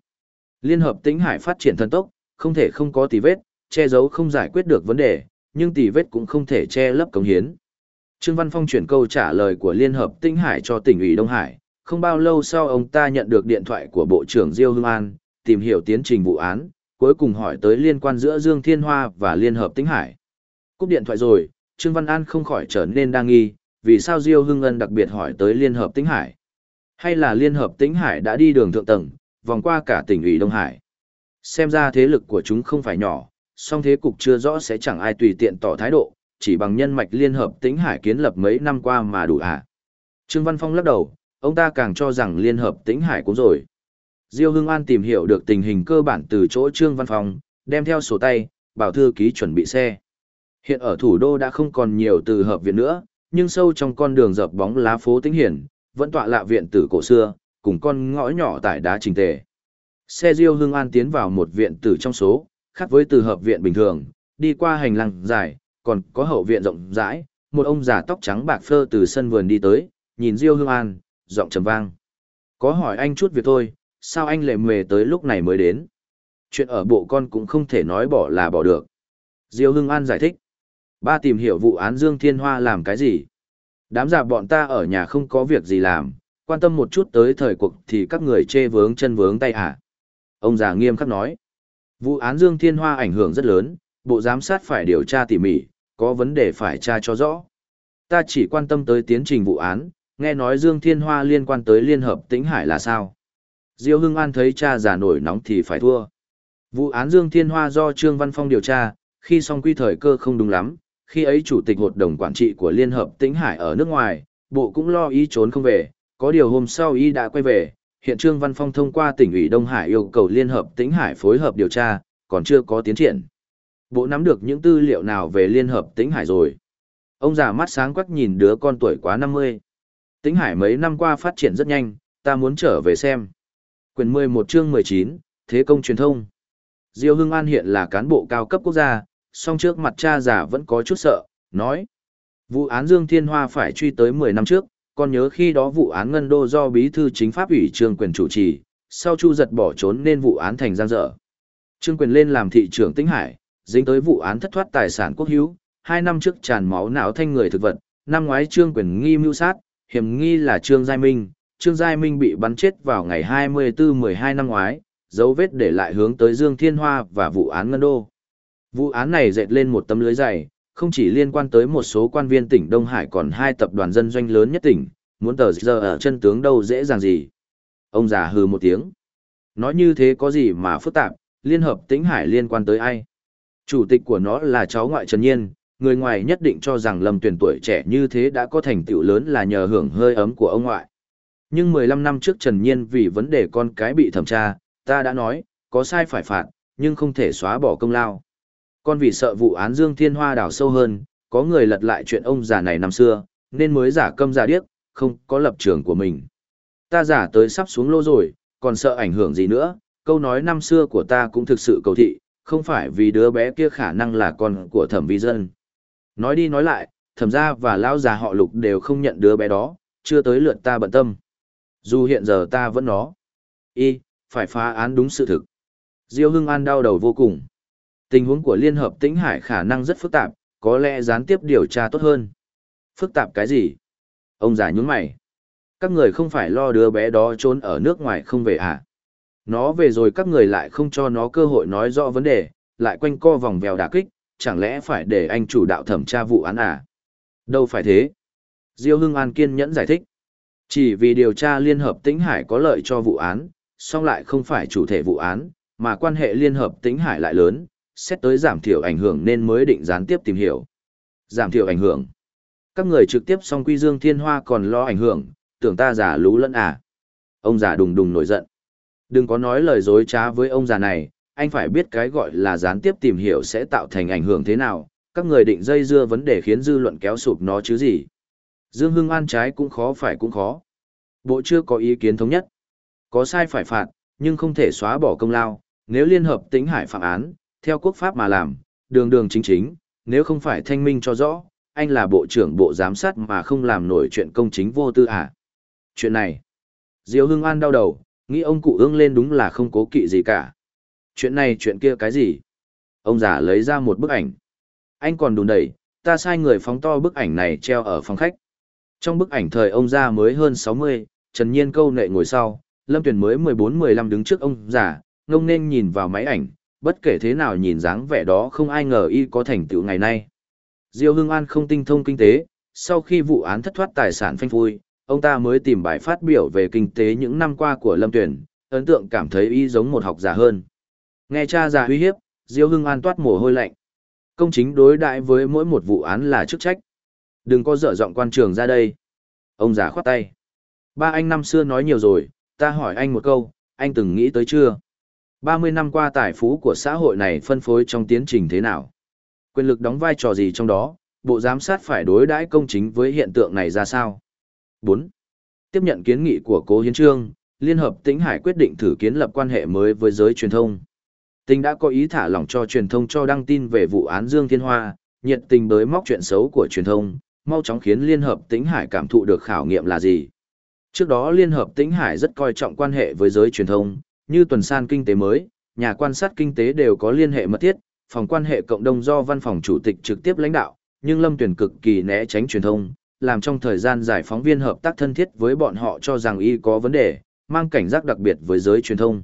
Liên hợp tính hải phát triển thần tốc, không thể không có tì vết, che giấu không giải quyết được vấn đề, nhưng tì vết cũng không thể che lấp cống hiến. Trương Văn Phong chuyển câu trả lời của Liên hợp Tinh hải cho tỉnh ủy Đông Hải, không bao lâu sau ông ta nhận được điện thoại của Bộ trưởng Diêu Hương An, tìm hiểu tiến trình vụ án, cuối cùng hỏi tới liên quan giữa Dương Thiên Hoa và Liên hợp Tinh hải. Cúp điện thoại rồi, Trương Văn An không khỏi trở nên đa nghi, vì sao Diêu Hưng Ân đặc biệt hỏi tới Liên hợp tĩnh hải. Hay là Liên hợp tĩnh hải đã đi đường thượng tầng, vòng qua cả tỉnh ủy Đông Hải. Xem ra thế lực của chúng không phải nhỏ, song thế cục chưa rõ sẽ chẳng ai tùy tiện tỏ thái độ, chỉ bằng nhân mạch liên hợp tĩnh hải kiến lập mấy năm qua mà đủ à. Trương Văn Phong lắc đầu, ông ta càng cho rằng liên hợp tĩnh hải cũng rồi. Diêu Hưng An tìm hiểu được tình hình cơ bản từ chỗ Trương Văn Phong, đem theo sổ tay, bảo thư ký chuẩn bị xe. Hiện ở thủ đô đã không còn nhiều từ hợp viện nữa, nhưng sâu trong con đường dập bóng lá phố tĩnh hiển, vẫn tọa lạ viện tử cổ xưa, cùng con ngõ nhỏ tại đá trình tề. Xe Diêu hương An tiến vào một viện tử trong số, khác với từ hợp viện bình thường, đi qua hành lang dài, còn có hậu viện rộng rãi, một ông già tóc trắng bạc phơ từ sân vườn đi tới, nhìn Diêu hương An, giọng trầm vang. Có hỏi anh chút việc thôi, sao anh lệ mề tới lúc này mới đến? Chuyện ở bộ con cũng không thể nói bỏ là bỏ được. Diêu Hưng An giải thích. Ba tìm hiểu vụ án Dương Thiên Hoa làm cái gì? Đám giả bọn ta ở nhà không có việc gì làm, quan tâm một chút tới thời cuộc thì các người chê vướng chân vướng tay hả? Ông già nghiêm khắc nói. Vụ án Dương Thiên Hoa ảnh hưởng rất lớn, bộ giám sát phải điều tra tỉ mỉ, có vấn đề phải tra cho rõ. Ta chỉ quan tâm tới tiến trình vụ án, nghe nói Dương Thiên Hoa liên quan tới Liên Hợp Tĩnh Hải là sao? Diêu Hưng An thấy cha già nổi nóng thì phải thua. Vụ án Dương Thiên Hoa do Trương Văn Phong điều tra, khi xong quy thời cơ không đúng lắm, khi ấy chủ tịch hội đồng quản trị của Liên Hợp Tĩnh Hải ở nước ngoài, bộ cũng lo ý trốn không về, có điều hôm sau y đã quay về, hiện Trương Văn Phong thông qua tỉnh ủy Đông Hải yêu cầu Liên Hợp Tĩnh Hải phối hợp điều tra, còn chưa có tiến triển. Bộ nắm được những tư liệu nào về Liên Hợp Tĩnh Hải rồi? Ông già mắt sáng quắc nhìn đứa con tuổi quá 50. Tĩnh Hải mấy năm qua phát triển rất nhanh, ta muốn trở về xem. Quyền 11 chương 19, Thế công truyền thông. Diêu Hưng An hiện là cán bộ cao cấp quốc gia, song trước mặt cha già vẫn có chút sợ, nói. Vụ án Dương Thiên Hoa phải truy tới 10 năm trước, còn nhớ khi đó vụ án ngân đô do bí thư chính pháp ủy trương quyền chủ trì, sau chu giật bỏ trốn nên vụ án thành giang dở. Trương quyền lên làm thị trưởng Tĩnh Hải, dính tới vụ án thất thoát tài sản quốc hữu, hai năm trước tràn máu não thanh người thực vật, năm ngoái Trương Quyền nghi mưu sát, hiểm nghi là Trương Giai Minh, Trương Giai Minh bị bắn chết vào ngày 24-12 năm ngoái, dấu vết để lại hướng tới Dương Thiên Hoa và vụ án Ngân Đô. Vụ án này dệt lên một tấm lưới dày, không chỉ liên quan tới một số quan viên tỉnh Đông Hải còn hai tập đoàn dân doanh lớn nhất tỉnh, muốn tờ giờ ở chân tướng đâu dễ dàng gì. Ông già hừ một tiếng. Nói như thế có gì mà phức tạp, Liên hợp tĩnh Hải liên quan tới ai? Chủ tịch của nó là cháu ngoại Trần Nhiên, người ngoài nhất định cho rằng Lâm Tuyền tuổi trẻ như thế đã có thành tựu lớn là nhờ hưởng hơi ấm của ông ngoại. Nhưng 15 năm trước Trần Nhiên vì vấn đề con cái bị thẩm tra, ta đã nói, có sai phải phạt, nhưng không thể xóa bỏ công lao. Con vì sợ vụ án Dương Thiên Hoa đào sâu hơn, có người lật lại chuyện ông già này năm xưa, nên mới giả câm giả điếc, không có lập trường của mình. Ta giả tới sắp xuống lô rồi, còn sợ ảnh hưởng gì nữa, câu nói năm xưa của ta cũng thực sự cầu thị, không phải vì đứa bé kia khả năng là con của thẩm vi dân. Nói đi nói lại, thẩm gia và lão già họ lục đều không nhận đứa bé đó, chưa tới lượt ta bận tâm. Dù hiện giờ ta vẫn nó. Y, phải phá án đúng sự thực. Diêu Hưng An đau đầu vô cùng. Tình huống của Liên Hợp Tĩnh Hải khả năng rất phức tạp, có lẽ gián tiếp điều tra tốt hơn. Phức tạp cái gì? Ông già nhún mày. Các người không phải lo đứa bé đó trốn ở nước ngoài không về à? Nó về rồi các người lại không cho nó cơ hội nói rõ vấn đề, lại quanh co vòng vèo đả kích, chẳng lẽ phải để anh chủ đạo thẩm tra vụ án à? Đâu phải thế. Diêu Hưng An kiên nhẫn giải thích. Chỉ vì điều tra Liên Hợp Tĩnh Hải có lợi cho vụ án, song lại không phải chủ thể vụ án, mà quan hệ Liên Hợp Tĩnh Hải lại lớn, xét tới giảm thiểu ảnh hưởng nên mới định gián tiếp tìm hiểu. Giảm thiểu ảnh hưởng. Các người trực tiếp song quy dương thiên hoa còn lo ảnh hưởng, tưởng ta giả lú lẫn à. Ông già đùng đùng nổi giận. Đừng có nói lời dối trá với ông già này, anh phải biết cái gọi là gián tiếp tìm hiểu sẽ tạo thành ảnh hưởng thế nào, các người định dây dưa vấn đề khiến dư luận kéo sụp nó chứ gì. Dương Hưng An trái cũng khó phải cũng khó. Bộ chưa có ý kiến thống nhất. Có sai phải phạt, nhưng không thể xóa bỏ công lao, nếu liên hợp tính hải phạm án, theo quốc pháp mà làm, đường đường chính chính, nếu không phải thanh minh cho rõ, anh là bộ trưởng bộ giám sát mà không làm nổi chuyện công chính vô tư à. Chuyện này, Diêu Hưng An đau đầu, nghĩ ông cụ ương lên đúng là không cố kỵ gì cả. Chuyện này chuyện kia cái gì? Ông già lấy ra một bức ảnh. Anh còn đùn đẩy, ta sai người phóng to bức ảnh này treo ở phòng khách. Trong bức ảnh thời ông già mới hơn 60, Trần Nhiên câu nệ ngồi sau, Lâm Tuyền mới 14-15 đứng trước ông già, ngông nên nhìn vào máy ảnh, bất kể thế nào nhìn dáng vẻ đó không ai ngờ y có thành tựu ngày nay. Diêu Hưng An không tinh thông kinh tế, sau khi vụ án thất thoát tài sản phanh phui, ông ta mới tìm bài phát biểu về kinh tế những năm qua của Lâm Tuyển, ấn tượng cảm thấy y giống một học giả hơn. Nghe cha già uy hiếp, Diêu Hưng An toát mồ hôi lạnh. Công chính đối đại với mỗi một vụ án là chức trách. Đừng có dở giọng quan trường ra đây. Ông già khoát tay. Ba anh năm xưa nói nhiều rồi, ta hỏi anh một câu, anh từng nghĩ tới chưa? 30 năm qua tài phú của xã hội này phân phối trong tiến trình thế nào? Quyền lực đóng vai trò gì trong đó? Bộ giám sát phải đối đãi công chính với hiện tượng này ra sao? 4. Tiếp nhận kiến nghị của Cố Hiến Trương, Liên hợp Tĩnh Hải quyết định thử kiến lập quan hệ mới với giới truyền thông. Tình đã có ý thả lỏng cho truyền thông cho đăng tin về vụ án Dương Thiên Hoa, nhiệt tình bới móc chuyện xấu của truyền thông, mau chóng khiến Liên hợp Tĩnh Hải cảm thụ được khảo nghiệm là gì. Trước đó Liên hợp Tĩnh Hải rất coi trọng quan hệ với giới truyền thông, như tuần san kinh tế mới, nhà quan sát kinh tế đều có liên hệ mật thiết, phòng quan hệ cộng đồng do văn phòng chủ tịch trực tiếp lãnh đạo, nhưng Lâm Tuyển cực kỳ né tránh truyền thông, làm trong thời gian giải phóng viên hợp tác thân thiết với bọn họ cho rằng y có vấn đề, mang cảnh giác đặc biệt với giới truyền thông.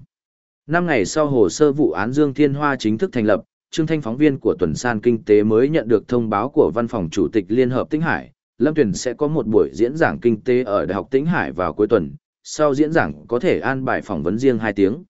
Năm ngày sau hồ sơ vụ án Dương Thiên Hoa chính thức thành lập, Trương Thanh phóng viên của tuần san kinh tế mới nhận được thông báo của văn phòng chủ tịch Liên hợp Tĩnh Hải, Lâm Tuyển sẽ có một buổi diễn giảng kinh tế ở Đại học Tĩnh Hải vào cuối tuần, sau diễn giảng có thể an bài phỏng vấn riêng 2 tiếng.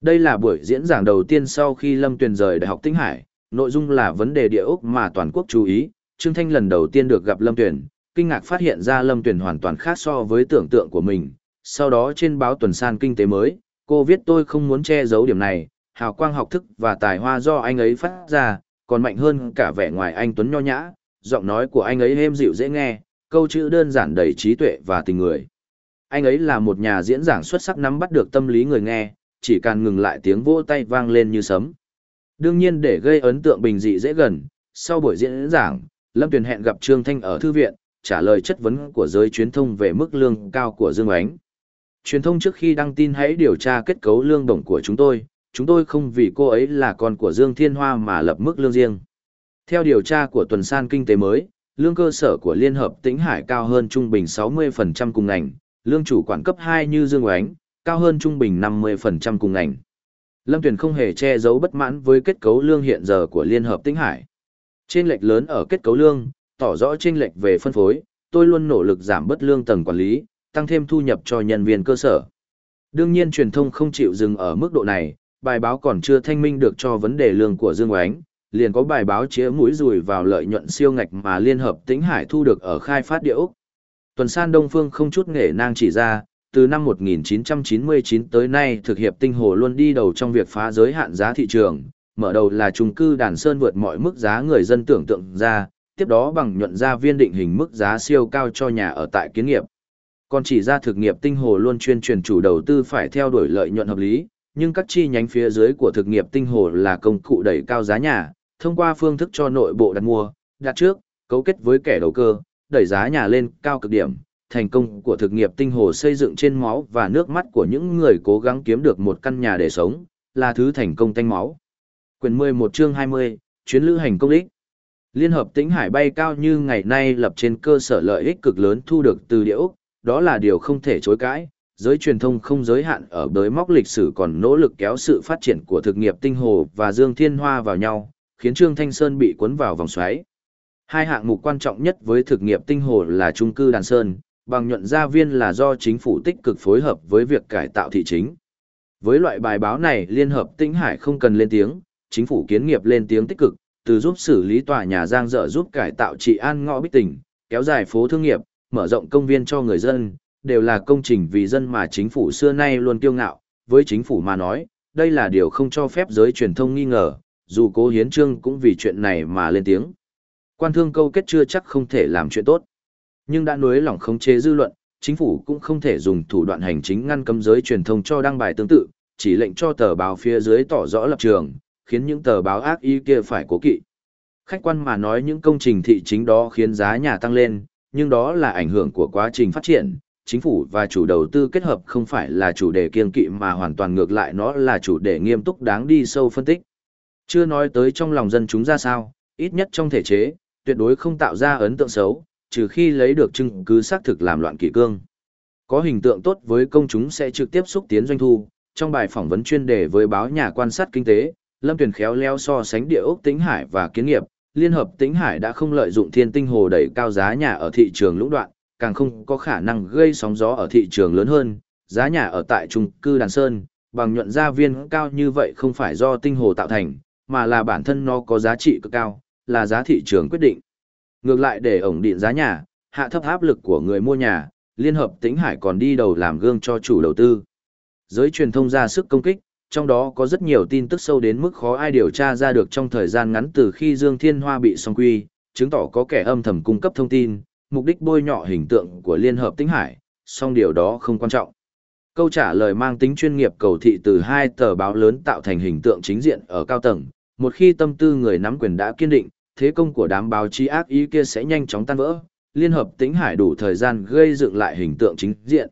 Đây là buổi diễn giảng đầu tiên sau khi Lâm Tuyền rời Đại học Tinh Hải, nội dung là vấn đề địa ốc mà toàn quốc chú ý. Trương Thanh lần đầu tiên được gặp Lâm Tuyền, kinh ngạc phát hiện ra Lâm Tuyền hoàn toàn khác so với tưởng tượng của mình. Sau đó trên báo tuần san kinh tế mới, cô viết tôi không muốn che giấu điểm này, hào quang học thức và tài hoa do anh ấy phát ra, còn mạnh hơn cả vẻ ngoài anh Tuấn nho nhã, giọng nói của anh ấy êm dịu dễ nghe, câu chữ đơn giản đầy trí tuệ và tình người. Anh ấy là một nhà diễn giảng xuất sắc nắm bắt được tâm lý người nghe, chỉ cần ngừng lại tiếng vỗ tay vang lên như sấm. Đương nhiên để gây ấn tượng bình dị dễ gần, sau buổi diễn giảng, Lâm Tuyền hẹn gặp Trương Thanh ở thư viện, trả lời chất vấn của giới truyền thông về mức lương cao của Dương Ánh. Truyền thông trước khi đăng tin hãy điều tra kết cấu lương bổng của chúng tôi, chúng tôi không vì cô ấy là con của Dương Thiên Hoa mà lập mức lương riêng. Theo điều tra của tuần san kinh tế mới, lương cơ sở của Liên Hợp Tĩnh Hải cao hơn trung bình 60% cùng ngành, lương chủ quản cấp 2 như Dương Oánh, cao hơn trung bình 50% cùng ngành. Lâm Tuyền không hề che giấu bất mãn với kết cấu lương hiện giờ của Liên Hợp Tĩnh Hải. Trên lệch lớn ở kết cấu lương, tỏ rõ trên lệch về phân phối, tôi luôn nỗ lực giảm bớt lương tầng quản lý, tăng thêm thu nhập cho nhân viên cơ sở. Đương nhiên truyền thông không chịu dừng ở mức độ này, bài báo còn chưa thanh minh được cho vấn đề lương của Dương Oánh, liền có bài báo chĩa mũi rùi vào lợi nhuận siêu ngạch mà Liên Hợp Tĩnh Hải thu được ở khai phát địa Úc. Tuần San Đông Phương không chút nghệ nang chỉ ra, từ năm 1999 tới nay thực hiệp tinh hồ luôn đi đầu trong việc phá giới hạn giá thị trường, mở đầu là trung cư đàn sơn vượt mọi mức giá người dân tưởng tượng ra, tiếp đó bằng nhuận ra viên định hình mức giá siêu cao cho nhà ở tại kiến nghiệp. Còn chỉ ra thực nghiệp tinh hồ luôn chuyên truyền chủ đầu tư phải theo đuổi lợi nhuận hợp lý, nhưng các chi nhánh phía dưới của thực nghiệp tinh hồ là công cụ đẩy cao giá nhà, thông qua phương thức cho nội bộ đặt mua, đặt trước, cấu kết với kẻ đầu cơ, đẩy giá nhà lên cao cực điểm. Thành công của thực nghiệp tinh hồ xây dựng trên máu và nước mắt của những người cố gắng kiếm được một căn nhà để sống, là thứ thành công tanh máu. Quyền 11 chương 20, chuyến lữ hành công ích. Liên hợp tĩnh hải bay cao như ngày nay lập trên cơ sở lợi ích cực lớn thu được từ địa Úc, đó là điều không thể chối cãi. Giới truyền thông không giới hạn ở bới móc lịch sử còn nỗ lực kéo sự phát triển của thực nghiệp tinh hồ và Dương Thiên Hoa vào nhau, khiến Trương Thanh Sơn bị cuốn vào vòng xoáy. Hai hạng mục quan trọng nhất với thực nghiệm tinh hồ là trung cư Đàn Sơn, bằng nhuận gia viên là do chính phủ tích cực phối hợp với việc cải tạo thị chính. Với loại bài báo này Liên hợp Tinh Hải không cần lên tiếng, chính phủ kiến nghiệp lên tiếng tích cực, từ giúp xử lý tòa nhà giang dở giúp cải tạo trị an ngõ bích tỉnh, kéo dài phố thương nghiệp, mở rộng công viên cho người dân, đều là công trình vì dân mà chính phủ xưa nay luôn kiêu ngạo. Với chính phủ mà nói, đây là điều không cho phép giới truyền thông nghi ngờ, dù cố hiến trương cũng vì chuyện này mà lên tiếng. Quan thương câu kết chưa chắc không thể làm chuyện tốt. Nhưng đã nuối lỏng khống chế dư luận, chính phủ cũng không thể dùng thủ đoạn hành chính ngăn cấm giới truyền thông cho đăng bài tương tự, chỉ lệnh cho tờ báo phía dưới tỏ rõ lập trường, khiến những tờ báo ác ý kia phải cố kỵ. Khách quan mà nói những công trình thị chính đó khiến giá nhà tăng lên, nhưng đó là ảnh hưởng của quá trình phát triển. Chính phủ và chủ đầu tư kết hợp không phải là chủ đề kiên kỵ mà hoàn toàn ngược lại nó là chủ đề nghiêm túc đáng đi sâu phân tích. Chưa nói tới trong lòng dân chúng ra sao, ít nhất trong thể chế, tuyệt đối không tạo ra ấn tượng xấu, trừ khi lấy được chứng cứ xác thực làm loạn kỷ cương. Có hình tượng tốt với công chúng sẽ trực tiếp xúc tiến doanh thu. Trong bài phỏng vấn chuyên đề với báo nhà quan sát kinh tế, Lâm Tuyền khéo léo so sánh địa ốc Tĩnh Hải và Kiến Nghiệp, Liên hợp Tĩnh Hải đã không lợi dụng thiên tinh hồ đẩy cao giá nhà ở thị trường lũng đoạn, càng không có khả năng gây sóng gió ở thị trường lớn hơn, giá nhà ở tại trung cư Đàn Sơn, bằng nhuận gia viên cao như vậy không phải do tinh hồ tạo thành, mà là bản thân nó có giá trị cực cao, là giá thị trường quyết định. Ngược lại để ổng định giá nhà, hạ thấp áp lực của người mua nhà, Liên hợp Tĩnh Hải còn đi đầu làm gương cho chủ đầu tư. Giới truyền thông ra sức công kích, trong đó có rất nhiều tin tức sâu đến mức khó ai điều tra ra được trong thời gian ngắn từ khi Dương Thiên Hoa bị song quy, chứng tỏ có kẻ âm thầm cung cấp thông tin, mục đích bôi nhọ hình tượng của Liên Hợp Tĩnh Hải, song điều đó không quan trọng. Câu trả lời mang tính chuyên nghiệp cầu thị từ hai tờ báo lớn tạo thành hình tượng chính diện ở cao tầng, một khi tâm tư người nắm quyền đã kiên định, thế công của đám báo chí ác ý kia sẽ nhanh chóng tan vỡ, Liên Hợp tính Hải đủ thời gian gây dựng lại hình tượng chính diện.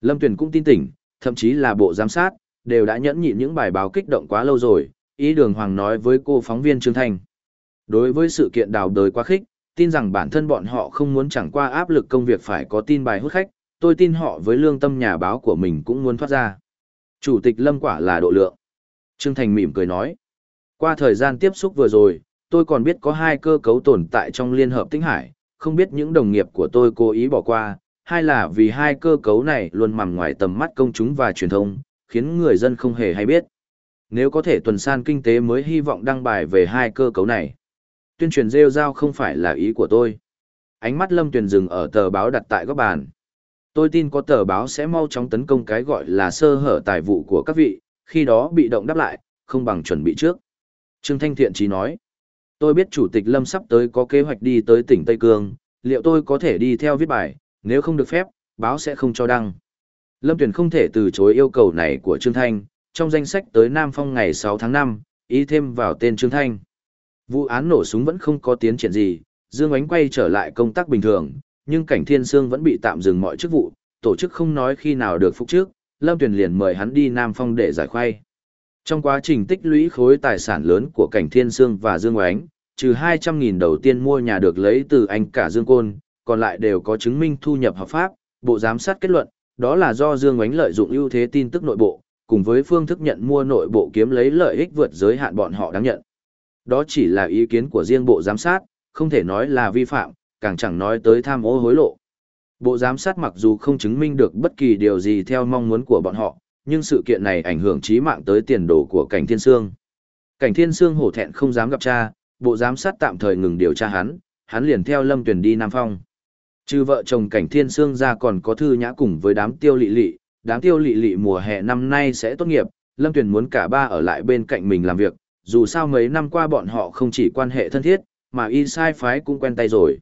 Lâm Tuyền cũng tin tỉnh, thậm chí là bộ giám sát, đều đã nhẫn nhịn những bài báo kích động quá lâu rồi, ý đường hoàng nói với cô phóng viên Trương Thanh. Đối với sự kiện đào đời quá khích, tin rằng bản thân bọn họ không muốn chẳng qua áp lực công việc phải có tin bài hút khách, tôi tin họ với lương tâm nhà báo của mình cũng muốn thoát ra. Chủ tịch Lâm quả là độ lượng. Trương Thành mỉm cười nói. Qua thời gian tiếp xúc vừa rồi, tôi còn biết có hai cơ cấu tồn tại trong Liên Hợp Tĩnh Hải, không biết những đồng nghiệp của tôi cố ý bỏ qua, hay là vì hai cơ cấu này luôn mằm ngoài tầm mắt công chúng và truyền thông, khiến người dân không hề hay biết. Nếu có thể tuần san kinh tế mới hy vọng đăng bài về hai cơ cấu này. Tuyên truyền rêu rao không phải là ý của tôi. Ánh mắt Lâm Tuyền dừng ở tờ báo đặt tại góc bàn. Tôi tin có tờ báo sẽ mau chóng tấn công cái gọi là sơ hở tài vụ của các vị, khi đó bị động đáp lại, không bằng chuẩn bị trước. Trương Thanh Thiện chỉ nói, tôi biết Chủ tịch Lâm sắp tới có kế hoạch đi tới tỉnh Tây Cương, liệu tôi có thể đi theo viết bài, nếu không được phép, báo sẽ không cho đăng. Lâm Tuyền không thể từ chối yêu cầu này của Trương Thanh, trong danh sách tới Nam Phong ngày 6 tháng 5, ý thêm vào tên Trương Thanh. Vụ án nổ súng vẫn không có tiến triển gì, Dương Ánh quay trở lại công tác bình thường, nhưng cảnh Thiên Sương vẫn bị tạm dừng mọi chức vụ, tổ chức không nói khi nào được phục trước, Lâm Tuyền liền mời hắn đi Nam Phong để giải khoay. Trong quá trình tích lũy khối tài sản lớn của cảnh Thiên Sương và Dương Oánh, trừ 200.000 đầu tiên mua nhà được lấy từ anh cả Dương Côn, còn lại đều có chứng minh thu nhập hợp pháp, bộ giám sát kết luận, đó là do Dương Oánh lợi dụng ưu thế tin tức nội bộ, cùng với phương thức nhận mua nội bộ kiếm lấy lợi ích vượt giới hạn bọn họ đáng nhận. Đó chỉ là ý kiến của riêng bộ giám sát, không thể nói là vi phạm, càng chẳng nói tới tham ô hối lộ. Bộ giám sát mặc dù không chứng minh được bất kỳ điều gì theo mong muốn của bọn họ, nhưng sự kiện này ảnh hưởng chí mạng tới tiền đồ của cảnh thiên sương. Cảnh thiên sương hổ thẹn không dám gặp cha, bộ giám sát tạm thời ngừng điều tra hắn, hắn liền theo lâm Tuyền đi Nam Phong. Trừ vợ chồng cảnh thiên sương ra còn có thư nhã cùng với đám tiêu lị lị, đám tiêu lị lị mùa hè năm nay sẽ tốt nghiệp, lâm Tuyền muốn cả ba ở lại bên cạnh mình làm việc, dù sao mấy năm qua bọn họ không chỉ quan hệ thân thiết, mà y sai phái cũng quen tay rồi.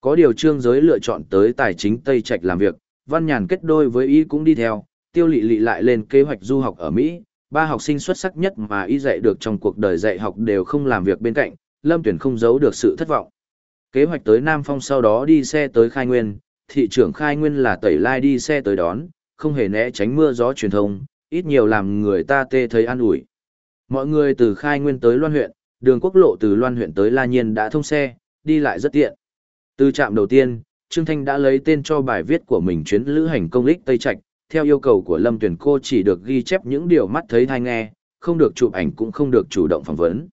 Có điều trương giới lựa chọn tới tài chính Tây Trạch làm việc, văn nhàn kết đôi với y cũng đi theo, tiêu lị lị lại lên kế hoạch du học ở Mỹ, ba học sinh xuất sắc nhất mà y dạy được trong cuộc đời dạy học đều không làm việc bên cạnh, lâm tuyển không giấu được sự thất vọng. Kế hoạch tới Nam Phong sau đó đi xe tới Khai Nguyên, thị trưởng Khai Nguyên là tẩy lai đi xe tới đón, không hề né tránh mưa gió truyền thông, ít nhiều làm người ta tê thấy an ủi. Mọi người từ Khai Nguyên tới Loan huyện, đường quốc lộ từ Loan huyện tới La Nhiên đã thông xe, đi lại rất tiện. Từ trạm đầu tiên, Trương Thanh đã lấy tên cho bài viết của mình chuyến lữ hành công lích Tây Trạch, theo yêu cầu của Lâm Tuyển cô chỉ được ghi chép những điều mắt thấy thai nghe, không được chụp ảnh cũng không được chủ động phỏng vấn.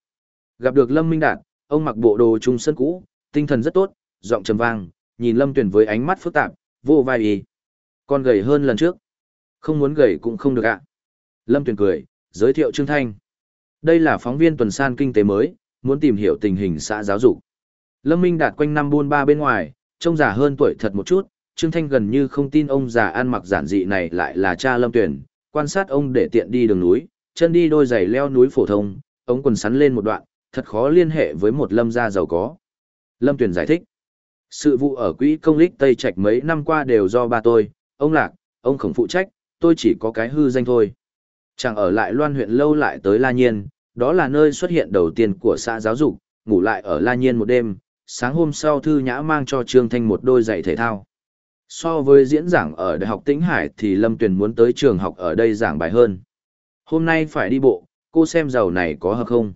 Gặp được Lâm Minh Đạt, ông mặc bộ đồ trung sân cũ, tinh thần rất tốt, giọng trầm vang, nhìn Lâm Tuyển với ánh mắt phức tạp, vô vai ý. Con gầy hơn lần trước. Không muốn gầy cũng không được ạ. Lâm Tuyển cười, giới thiệu Trương Thanh. Đây là phóng viên tuần san kinh tế mới, muốn tìm hiểu tình hình xã giáo dục. Lâm Minh Đạt quanh năm buôn ba bên ngoài, trông già hơn tuổi thật một chút, Trương Thanh gần như không tin ông già ăn mặc giản dị này lại là cha Lâm Tuyển, quan sát ông để tiện đi đường núi, chân đi đôi giày leo núi phổ thông, ống quần sắn lên một đoạn, thật khó liên hệ với một lâm gia giàu có. Lâm Tuyển giải thích, sự vụ ở quỹ công lích Tây Trạch mấy năm qua đều do ba tôi, ông Lạc, ông không phụ trách, tôi chỉ có cái hư danh thôi. Chẳng ở lại loan huyện lâu lại tới La Nhiên, đó là nơi xuất hiện đầu tiên của xã giáo dục, ngủ lại ở La Nhiên một đêm, sáng hôm sau Thư Nhã mang cho Trương Thanh một đôi giày thể thao. So với diễn giảng ở Đại học Tĩnh Hải thì Lâm Tuyền muốn tới trường học ở đây giảng bài hơn. Hôm nay phải đi bộ, cô xem giàu này có hợp không?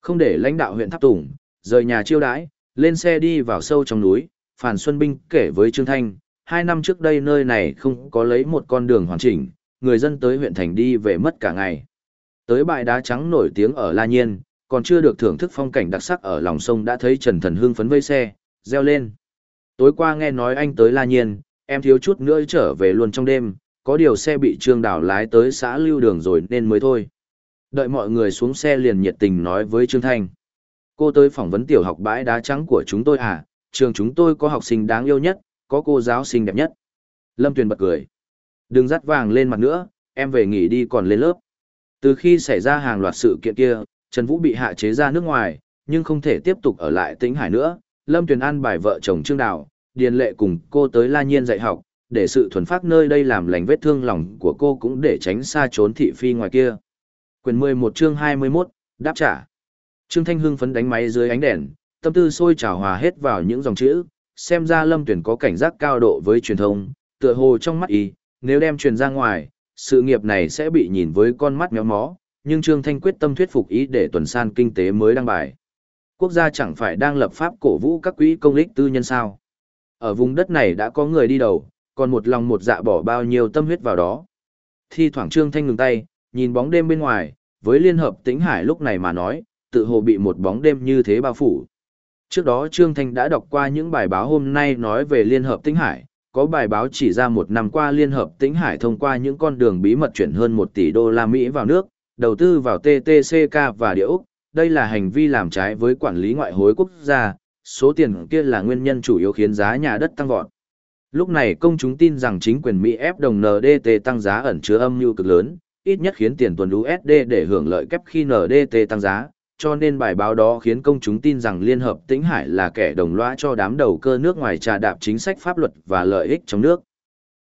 Không để lãnh đạo huyện Tháp Tùng, rời nhà chiêu đãi, lên xe đi vào sâu trong núi, Phản Xuân Binh kể với Trương Thanh, hai năm trước đây nơi này không có lấy một con đường hoàn chỉnh, người dân tới huyện thành đi về mất cả ngày. Tới bãi đá trắng nổi tiếng ở La Nhiên, còn chưa được thưởng thức phong cảnh đặc sắc ở lòng sông đã thấy Trần Thần hưng phấn vây xe, reo lên. Tối qua nghe nói anh tới La Nhiên, em thiếu chút nữa trở về luôn trong đêm, có điều xe bị Trương Đào lái tới xã Lưu Đường rồi nên mới thôi. Đợi mọi người xuống xe liền nhiệt tình nói với Trương Thanh. Cô tới phỏng vấn tiểu học bãi đá trắng của chúng tôi à, trường chúng tôi có học sinh đáng yêu nhất, có cô giáo xinh đẹp nhất. Lâm Tuyền bật cười. Đừng dắt vàng lên mặt nữa, em về nghỉ đi còn lên lớp. Từ khi xảy ra hàng loạt sự kiện kia, Trần Vũ bị hạ chế ra nước ngoài, nhưng không thể tiếp tục ở lại Tĩnh Hải nữa. Lâm Tuyền an bài vợ chồng Trương Đào, Điền Lệ cùng cô tới La Nhiên dạy học, để sự thuần phát nơi đây làm lành vết thương lòng của cô cũng để tránh xa trốn thị phi ngoài kia. Quyền 11 chương 21, đáp trả. Trương Thanh Hưng phấn đánh máy dưới ánh đèn, tâm tư sôi trào hòa hết vào những dòng chữ, xem ra Lâm Tuyển có cảnh giác cao độ với truyền thông, tựa hồ trong mắt y, nếu đem truyền ra ngoài, sự nghiệp này sẽ bị nhìn với con mắt méo mó, nhưng Trương Thanh quyết tâm thuyết phục ý để tuần san kinh tế mới đăng bài. Quốc gia chẳng phải đang lập pháp cổ vũ các quỹ công lích tư nhân sao. Ở vùng đất này đã có người đi đầu, còn một lòng một dạ bỏ bao nhiêu tâm huyết vào đó. Thi thoảng Trương Thanh ngừng tay, nhìn bóng đêm bên ngoài, với Liên Hợp Tĩnh Hải lúc này mà nói, tự hồ bị một bóng đêm như thế bao phủ. Trước đó Trương Thanh đã đọc qua những bài báo hôm nay nói về Liên Hợp Tĩnh Hải, có bài báo chỉ ra một năm qua Liên Hợp Tĩnh Hải thông qua những con đường bí mật chuyển hơn 1 tỷ đô la Mỹ vào nước, đầu tư vào TTCK và địa Úc, đây là hành vi làm trái với quản lý ngoại hối quốc gia, số tiền kia là nguyên nhân chủ yếu khiến giá nhà đất tăng vọt. Lúc này công chúng tin rằng chính quyền Mỹ ép đồng NDT tăng giá ẩn chứa âm mưu cực lớn, ít nhất khiến tiền tuần USD để hưởng lợi kép khi NDT tăng giá, cho nên bài báo đó khiến công chúng tin rằng Liên Hợp Tĩnh Hải là kẻ đồng lõa cho đám đầu cơ nước ngoài trà đạp chính sách pháp luật và lợi ích trong nước.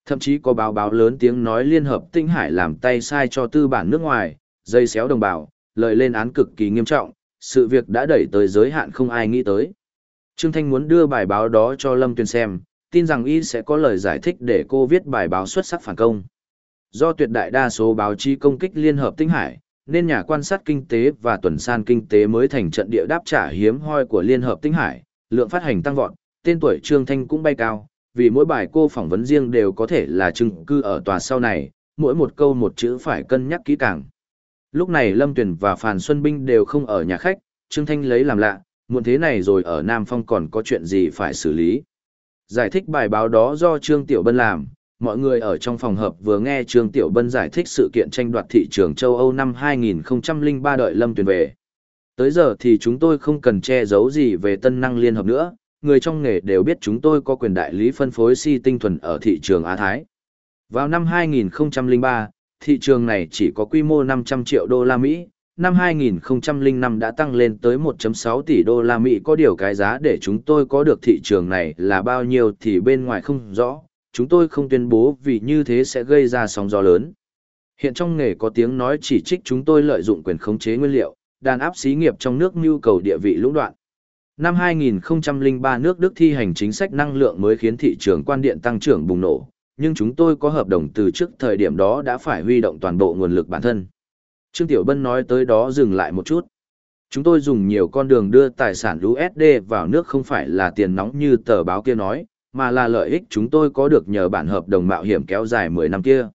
Thậm chí có báo báo lớn tiếng nói Liên Hợp Tĩnh Hải làm tay sai cho tư bản nước ngoài, dây xéo đồng bào, lợi lên án cực kỳ nghiêm trọng, sự việc đã đẩy tới giới hạn không ai nghĩ tới. Trương Thanh muốn đưa bài báo đó cho Lâm Tuyền xem, tin rằng y sẽ có lời giải thích để cô viết bài báo xuất sắc phản công. Do tuyệt đại đa số báo chí công kích Liên Hợp Tĩnh Hải, Nên nhà quan sát kinh tế và tuần san kinh tế mới thành trận địa đáp trả hiếm hoi của Liên Hợp Tinh Hải, lượng phát hành tăng vọt, tên tuổi Trương Thanh cũng bay cao, vì mỗi bài cô phỏng vấn riêng đều có thể là chứng cư ở tòa sau này, mỗi một câu một chữ phải cân nhắc kỹ càng. Lúc này Lâm Tuyền và Phàn Xuân Binh đều không ở nhà khách, Trương Thanh lấy làm lạ, muộn thế này rồi ở Nam Phong còn có chuyện gì phải xử lý. Giải thích bài báo đó do Trương Tiểu Bân làm, mọi người ở trong phòng hợp vừa nghe Trương Tiểu Bân giải thích sự kiện tranh đoạt thị trường châu Âu năm 2003 đợi Lâm Tuyền về. Tới giờ thì chúng tôi không cần che giấu gì về tân năng liên hợp nữa, người trong nghề đều biết chúng tôi có quyền đại lý phân phối si tinh thuần ở thị trường Á Thái. Vào năm 2003, thị trường này chỉ có quy mô 500 triệu đô la Mỹ, năm 2005 đã tăng lên tới 1.6 tỷ đô la Mỹ có điều cái giá để chúng tôi có được thị trường này là bao nhiêu thì bên ngoài không rõ, chúng tôi không tuyên bố vì như thế sẽ gây ra sóng gió lớn. Hiện trong nghề có tiếng nói chỉ trích chúng tôi lợi dụng quyền khống chế nguyên liệu, đàn áp xí nghiệp trong nước nhu cầu địa vị lũng đoạn. Năm 2003 nước Đức thi hành chính sách năng lượng mới khiến thị trường quan điện tăng trưởng bùng nổ, nhưng chúng tôi có hợp đồng từ trước thời điểm đó đã phải huy động toàn bộ nguồn lực bản thân. Trương Tiểu Bân nói tới đó dừng lại một chút. Chúng tôi dùng nhiều con đường đưa tài sản USD vào nước không phải là tiền nóng như tờ báo kia nói, mà là lợi ích chúng tôi có được nhờ bản hợp đồng mạo hiểm kéo dài 10 năm kia.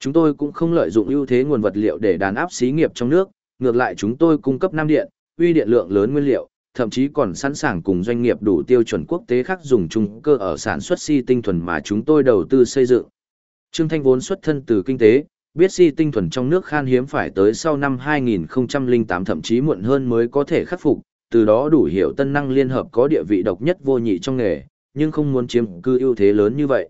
Chúng tôi cũng không lợi dụng ưu thế nguồn vật liệu để đàn áp xí nghiệp trong nước, ngược lại chúng tôi cung cấp nam điện, uy điện lượng lớn nguyên liệu, thậm chí còn sẵn sàng cùng doanh nghiệp đủ tiêu chuẩn quốc tế khác dùng chung cơ ở sản xuất si tinh thuần mà chúng tôi đầu tư xây dựng. Trương Thanh vốn xuất thân từ kinh tế, biết si tinh thuần trong nước khan hiếm phải tới sau năm 2008 thậm chí muộn hơn mới có thể khắc phục, từ đó đủ hiểu tân năng liên hợp có địa vị độc nhất vô nhị trong nghề, nhưng không muốn chiếm cư ưu thế lớn như vậy.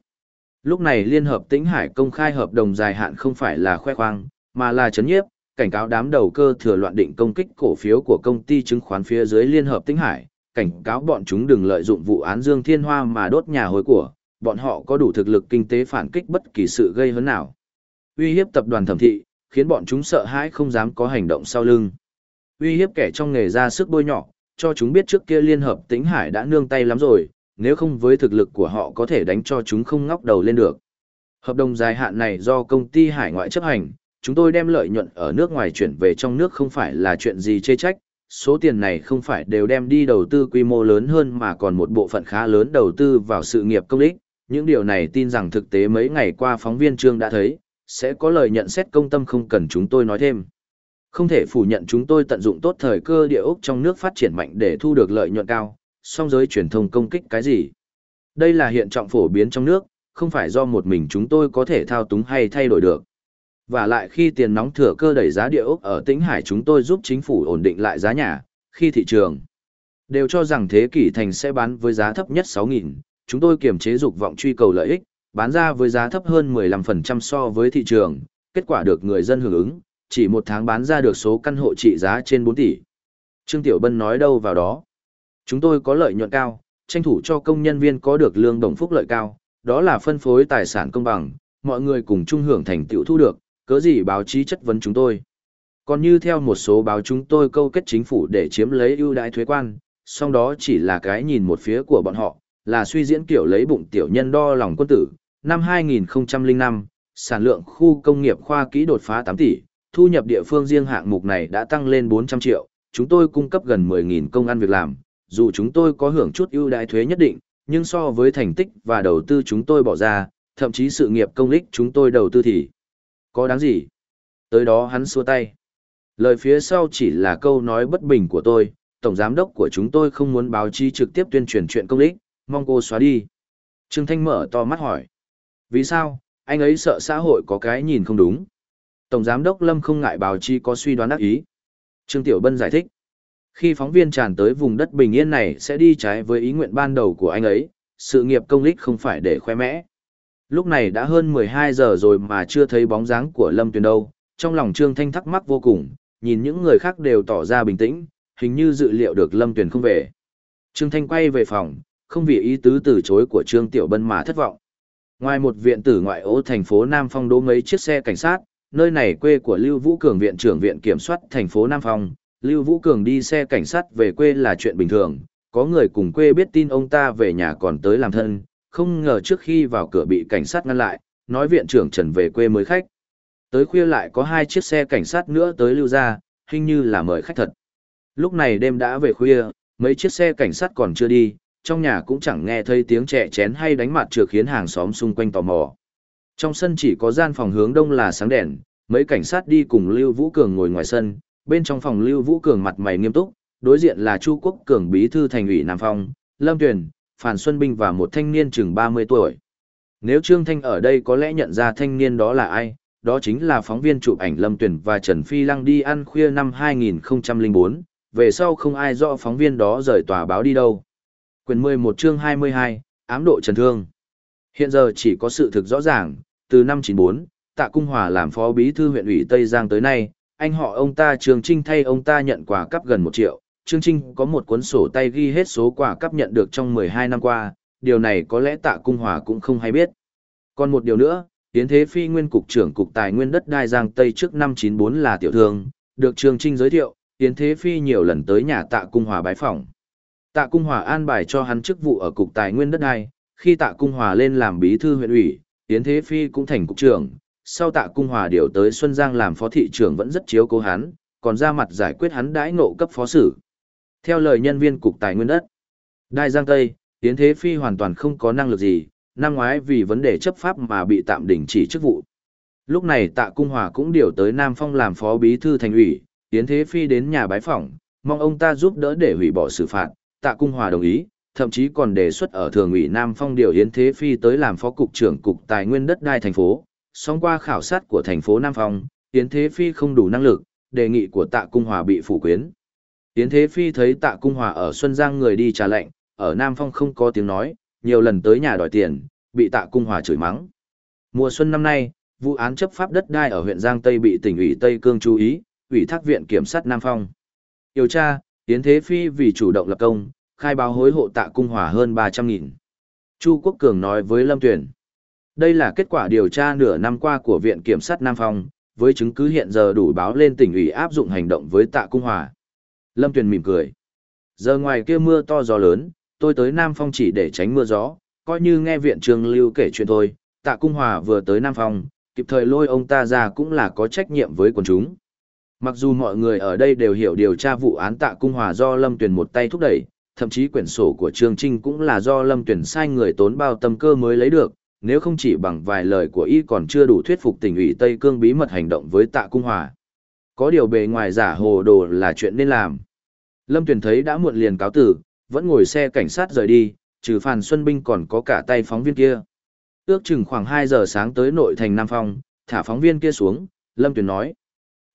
Lúc này Liên hợp Tĩnh Hải công khai hợp đồng dài hạn không phải là khoe khoang, mà là chấn nhiếp, cảnh cáo đám đầu cơ thừa loạn định công kích cổ phiếu của công ty chứng khoán phía dưới Liên hợp Tĩnh Hải, cảnh cáo bọn chúng đừng lợi dụng vụ án Dương Thiên Hoa mà đốt nhà hối của, bọn họ có đủ thực lực kinh tế phản kích bất kỳ sự gây hấn nào. Uy hiếp tập đoàn thẩm thị, khiến bọn chúng sợ hãi không dám có hành động sau lưng. Uy hiếp kẻ trong nghề ra sức bôi nhọ, cho chúng biết trước kia Liên hợp Tĩnh Hải đã nương tay lắm rồi, nếu không với thực lực của họ có thể đánh cho chúng không ngóc đầu lên được. Hợp đồng dài hạn này do công ty hải ngoại chấp hành, chúng tôi đem lợi nhuận ở nước ngoài chuyển về trong nước không phải là chuyện gì chê trách, số tiền này không phải đều đem đi đầu tư quy mô lớn hơn mà còn một bộ phận khá lớn đầu tư vào sự nghiệp công ích. Những điều này tin rằng thực tế mấy ngày qua phóng viên trương đã thấy, sẽ có lời nhận xét công tâm không cần chúng tôi nói thêm. Không thể phủ nhận chúng tôi tận dụng tốt thời cơ địa ốc trong nước phát triển mạnh để thu được lợi nhuận cao, song giới truyền thông công kích cái gì. Đây là hiện trọng phổ biến trong nước, không phải do một mình chúng tôi có thể thao túng hay thay đổi được. Và lại khi tiền nóng thừa cơ đẩy giá địa ốc ở Tĩnh Hải chúng tôi giúp chính phủ ổn định lại giá nhà, khi thị trường đều cho rằng thế kỷ thành sẽ bán với giá thấp nhất 6.000, chúng tôi kiềm chế dục vọng truy cầu lợi ích, bán ra với giá thấp hơn 15% so với thị trường, kết quả được người dân hưởng ứng, chỉ một tháng bán ra được số căn hộ trị giá trên 4 tỷ. Trương Tiểu Bân nói đâu vào đó. Chúng tôi có lợi nhuận cao, tranh thủ cho công nhân viên có được lương đồng phúc lợi cao, đó là phân phối tài sản công bằng, mọi người cùng chung hưởng thành tựu thu được, cớ gì báo chí chất vấn chúng tôi. Còn như theo một số báo chúng tôi câu kết chính phủ để chiếm lấy ưu đãi thuế quan, song đó chỉ là cái nhìn một phía của bọn họ, là suy diễn kiểu lấy bụng tiểu nhân đo lòng quân tử. Năm 2005, sản lượng khu công nghiệp khoa kỹ đột phá 8 tỷ, thu nhập địa phương riêng hạng mục này đã tăng lên 400 triệu, chúng tôi cung cấp gần 10.000 công ăn việc làm, dù chúng tôi có hưởng chút ưu đãi thuế nhất định, nhưng so với thành tích và đầu tư chúng tôi bỏ ra, thậm chí sự nghiệp công ích chúng tôi đầu tư thì có đáng gì? Tới đó hắn xua tay. Lời phía sau chỉ là câu nói bất bình của tôi, tổng giám đốc của chúng tôi không muốn báo chí trực tiếp tuyên truyền chuyện công ích, mong cô xóa đi. Trương Thanh mở to mắt hỏi. Vì sao, anh ấy sợ xã hội có cái nhìn không đúng. Tổng giám đốc Lâm không ngại báo chí có suy đoán ác ý. Trương Tiểu Bân giải thích. Khi phóng viên tràn tới vùng đất bình yên này sẽ đi trái với ý nguyện ban đầu của anh ấy, sự nghiệp công lích không phải để khoe mẽ. Lúc này đã hơn 12 giờ rồi mà chưa thấy bóng dáng của Lâm Tuyền đâu, trong lòng Trương Thanh thắc mắc vô cùng, nhìn những người khác đều tỏ ra bình tĩnh, hình như dự liệu được Lâm Tuyền không về. Trương Thanh quay về phòng, không vì ý tứ từ chối của Trương Tiểu Bân mà thất vọng. Ngoài một viện tử ngoại ô thành phố Nam Phong đỗ mấy chiếc xe cảnh sát, nơi này quê của Lưu Vũ Cường viện trưởng viện kiểm soát thành phố Nam Phong, Lưu Vũ Cường đi xe cảnh sát về quê là chuyện bình thường, có người cùng quê biết tin ông ta về nhà còn tới làm thân, không ngờ trước khi vào cửa bị cảnh sát ngăn lại, nói viện trưởng Trần về quê mới khách. Tới khuya lại có hai chiếc xe cảnh sát nữa tới lưu ra, hình như là mời khách thật. Lúc này đêm đã về khuya, mấy chiếc xe cảnh sát còn chưa đi, trong nhà cũng chẳng nghe thấy tiếng trẻ chén hay đánh mặt trượt khiến hàng xóm xung quanh tò mò. Trong sân chỉ có gian phòng hướng đông là sáng đèn, mấy cảnh sát đi cùng Lưu Vũ Cường ngồi ngoài sân, bên trong phòng Lưu Vũ Cường mặt mày nghiêm túc, đối diện là Chu Quốc Cường bí thư thành ủy Nam Phong, Lâm Tuyền, Phản Xuân Binh và một thanh niên chừng 30 tuổi. Nếu Trương Thanh ở đây có lẽ nhận ra thanh niên đó là ai, đó chính là phóng viên chụp ảnh Lâm Tuyền và Trần Phi Lăng đi ăn khuya năm 2004, về sau không ai rõ phóng viên đó rời tòa báo đi đâu. Quyền 11 chương 22, ám độ trần thương. Hiện giờ chỉ có sự thực rõ ràng, từ năm 94, Tạ Cung Hòa làm phó bí thư huyện ủy Tây Giang tới nay, anh họ ông ta Trương Trinh thay ông ta nhận quà cắp gần 1 triệu. Trương Trinh có một cuốn sổ tay ghi hết số quà cắp nhận được trong 12 năm qua, điều này có lẽ Tạ Cung Hòa cũng không hay biết. Còn một điều nữa, Yến Thế Phi nguyên cục trưởng cục tài nguyên đất đai Giang Tây trước năm 94 là tiểu thương, được Trương Trinh giới thiệu, Yến Thế Phi nhiều lần tới nhà Tạ Cung Hòa bái phỏng. Tạ Cung Hòa an bài cho hắn chức vụ ở cục tài nguyên đất đai, khi Tạ Cung Hòa lên làm bí thư huyện ủy, Yến Thế Phi cũng thành cục trưởng, sau Tạ Cung Hòa điều tới Xuân Giang làm phó thị trưởng vẫn rất chiếu cố hắn, còn ra mặt giải quyết hắn đãi ngộ cấp phó sử. Theo lời nhân viên cục tài nguyên đất, Đai Giang Tây, Yến Thế Phi hoàn toàn không có năng lực gì, năm ngoái vì vấn đề chấp pháp mà bị tạm đình chỉ chức vụ. Lúc này Tạ Cung Hòa cũng điều tới Nam Phong làm phó bí thư thành ủy, Yến Thế Phi đến nhà bái phỏng, mong ông ta giúp đỡ để hủy bỏ xử phạt, Tạ Cung Hòa đồng ý, thậm chí còn đề xuất ở thường ủy Nam Phong điều Yến Thế Phi tới làm phó cục trưởng cục tài nguyên đất đai thành phố. Song qua khảo sát của thành phố Nam Phong, Yến Thế Phi không đủ năng lực, đề nghị của Tạ Cung Hòa bị phủ quyết. Yến Thế Phi thấy Tạ Cung Hòa ở Xuân Giang người đi trả lệnh, ở Nam Phong không có tiếng nói, nhiều lần tới nhà đòi tiền, bị Tạ Cung Hòa chửi mắng. Mùa xuân năm nay, vụ án chấp pháp đất đai ở huyện Giang Tây bị tỉnh ủy Tây Cương chú ý, ủy thác viện kiểm sát Nam Phong. Điều tra, Yến Thế Phi vì chủ động lập công, khai báo hối hộ tạ cung hòa hơn 300.000. Chu Quốc Cường nói với Lâm Tuyển. Đây là kết quả điều tra nửa năm qua của Viện Kiểm sát Nam Phong, với chứng cứ hiện giờ đủ báo lên tỉnh ủy áp dụng hành động với tạ cung hòa. Lâm Tuyền mỉm cười. Giờ ngoài kia mưa to gió lớn, tôi tới Nam Phong chỉ để tránh mưa gió, coi như nghe viện trường lưu kể chuyện thôi. Tạ cung hòa vừa tới Nam Phong, kịp thời lôi ông ta ra cũng là có trách nhiệm với quần chúng. Mặc dù mọi người ở đây đều hiểu điều tra vụ án tạ cung hòa do Lâm Tuyền một tay thúc đẩy, thậm chí quyển sổ của Trương Trinh cũng là do Lâm Tuyền sai người tốn bao tâm cơ mới lấy được, nếu không chỉ bằng vài lời của y còn chưa đủ thuyết phục tỉnh ủy Tây Cương bí mật hành động với tạ cung hòa. Có điều bề ngoài giả hồ đồ là chuyện nên làm. Lâm Tuyền thấy đã muộn liền cáo tử, vẫn ngồi xe cảnh sát rời đi, trừ Phan Xuân Binh còn có cả tay phóng viên kia. Ước chừng khoảng 2 giờ sáng tới nội thành Nam Phong, thả phóng viên kia xuống, Lâm Tuyền nói.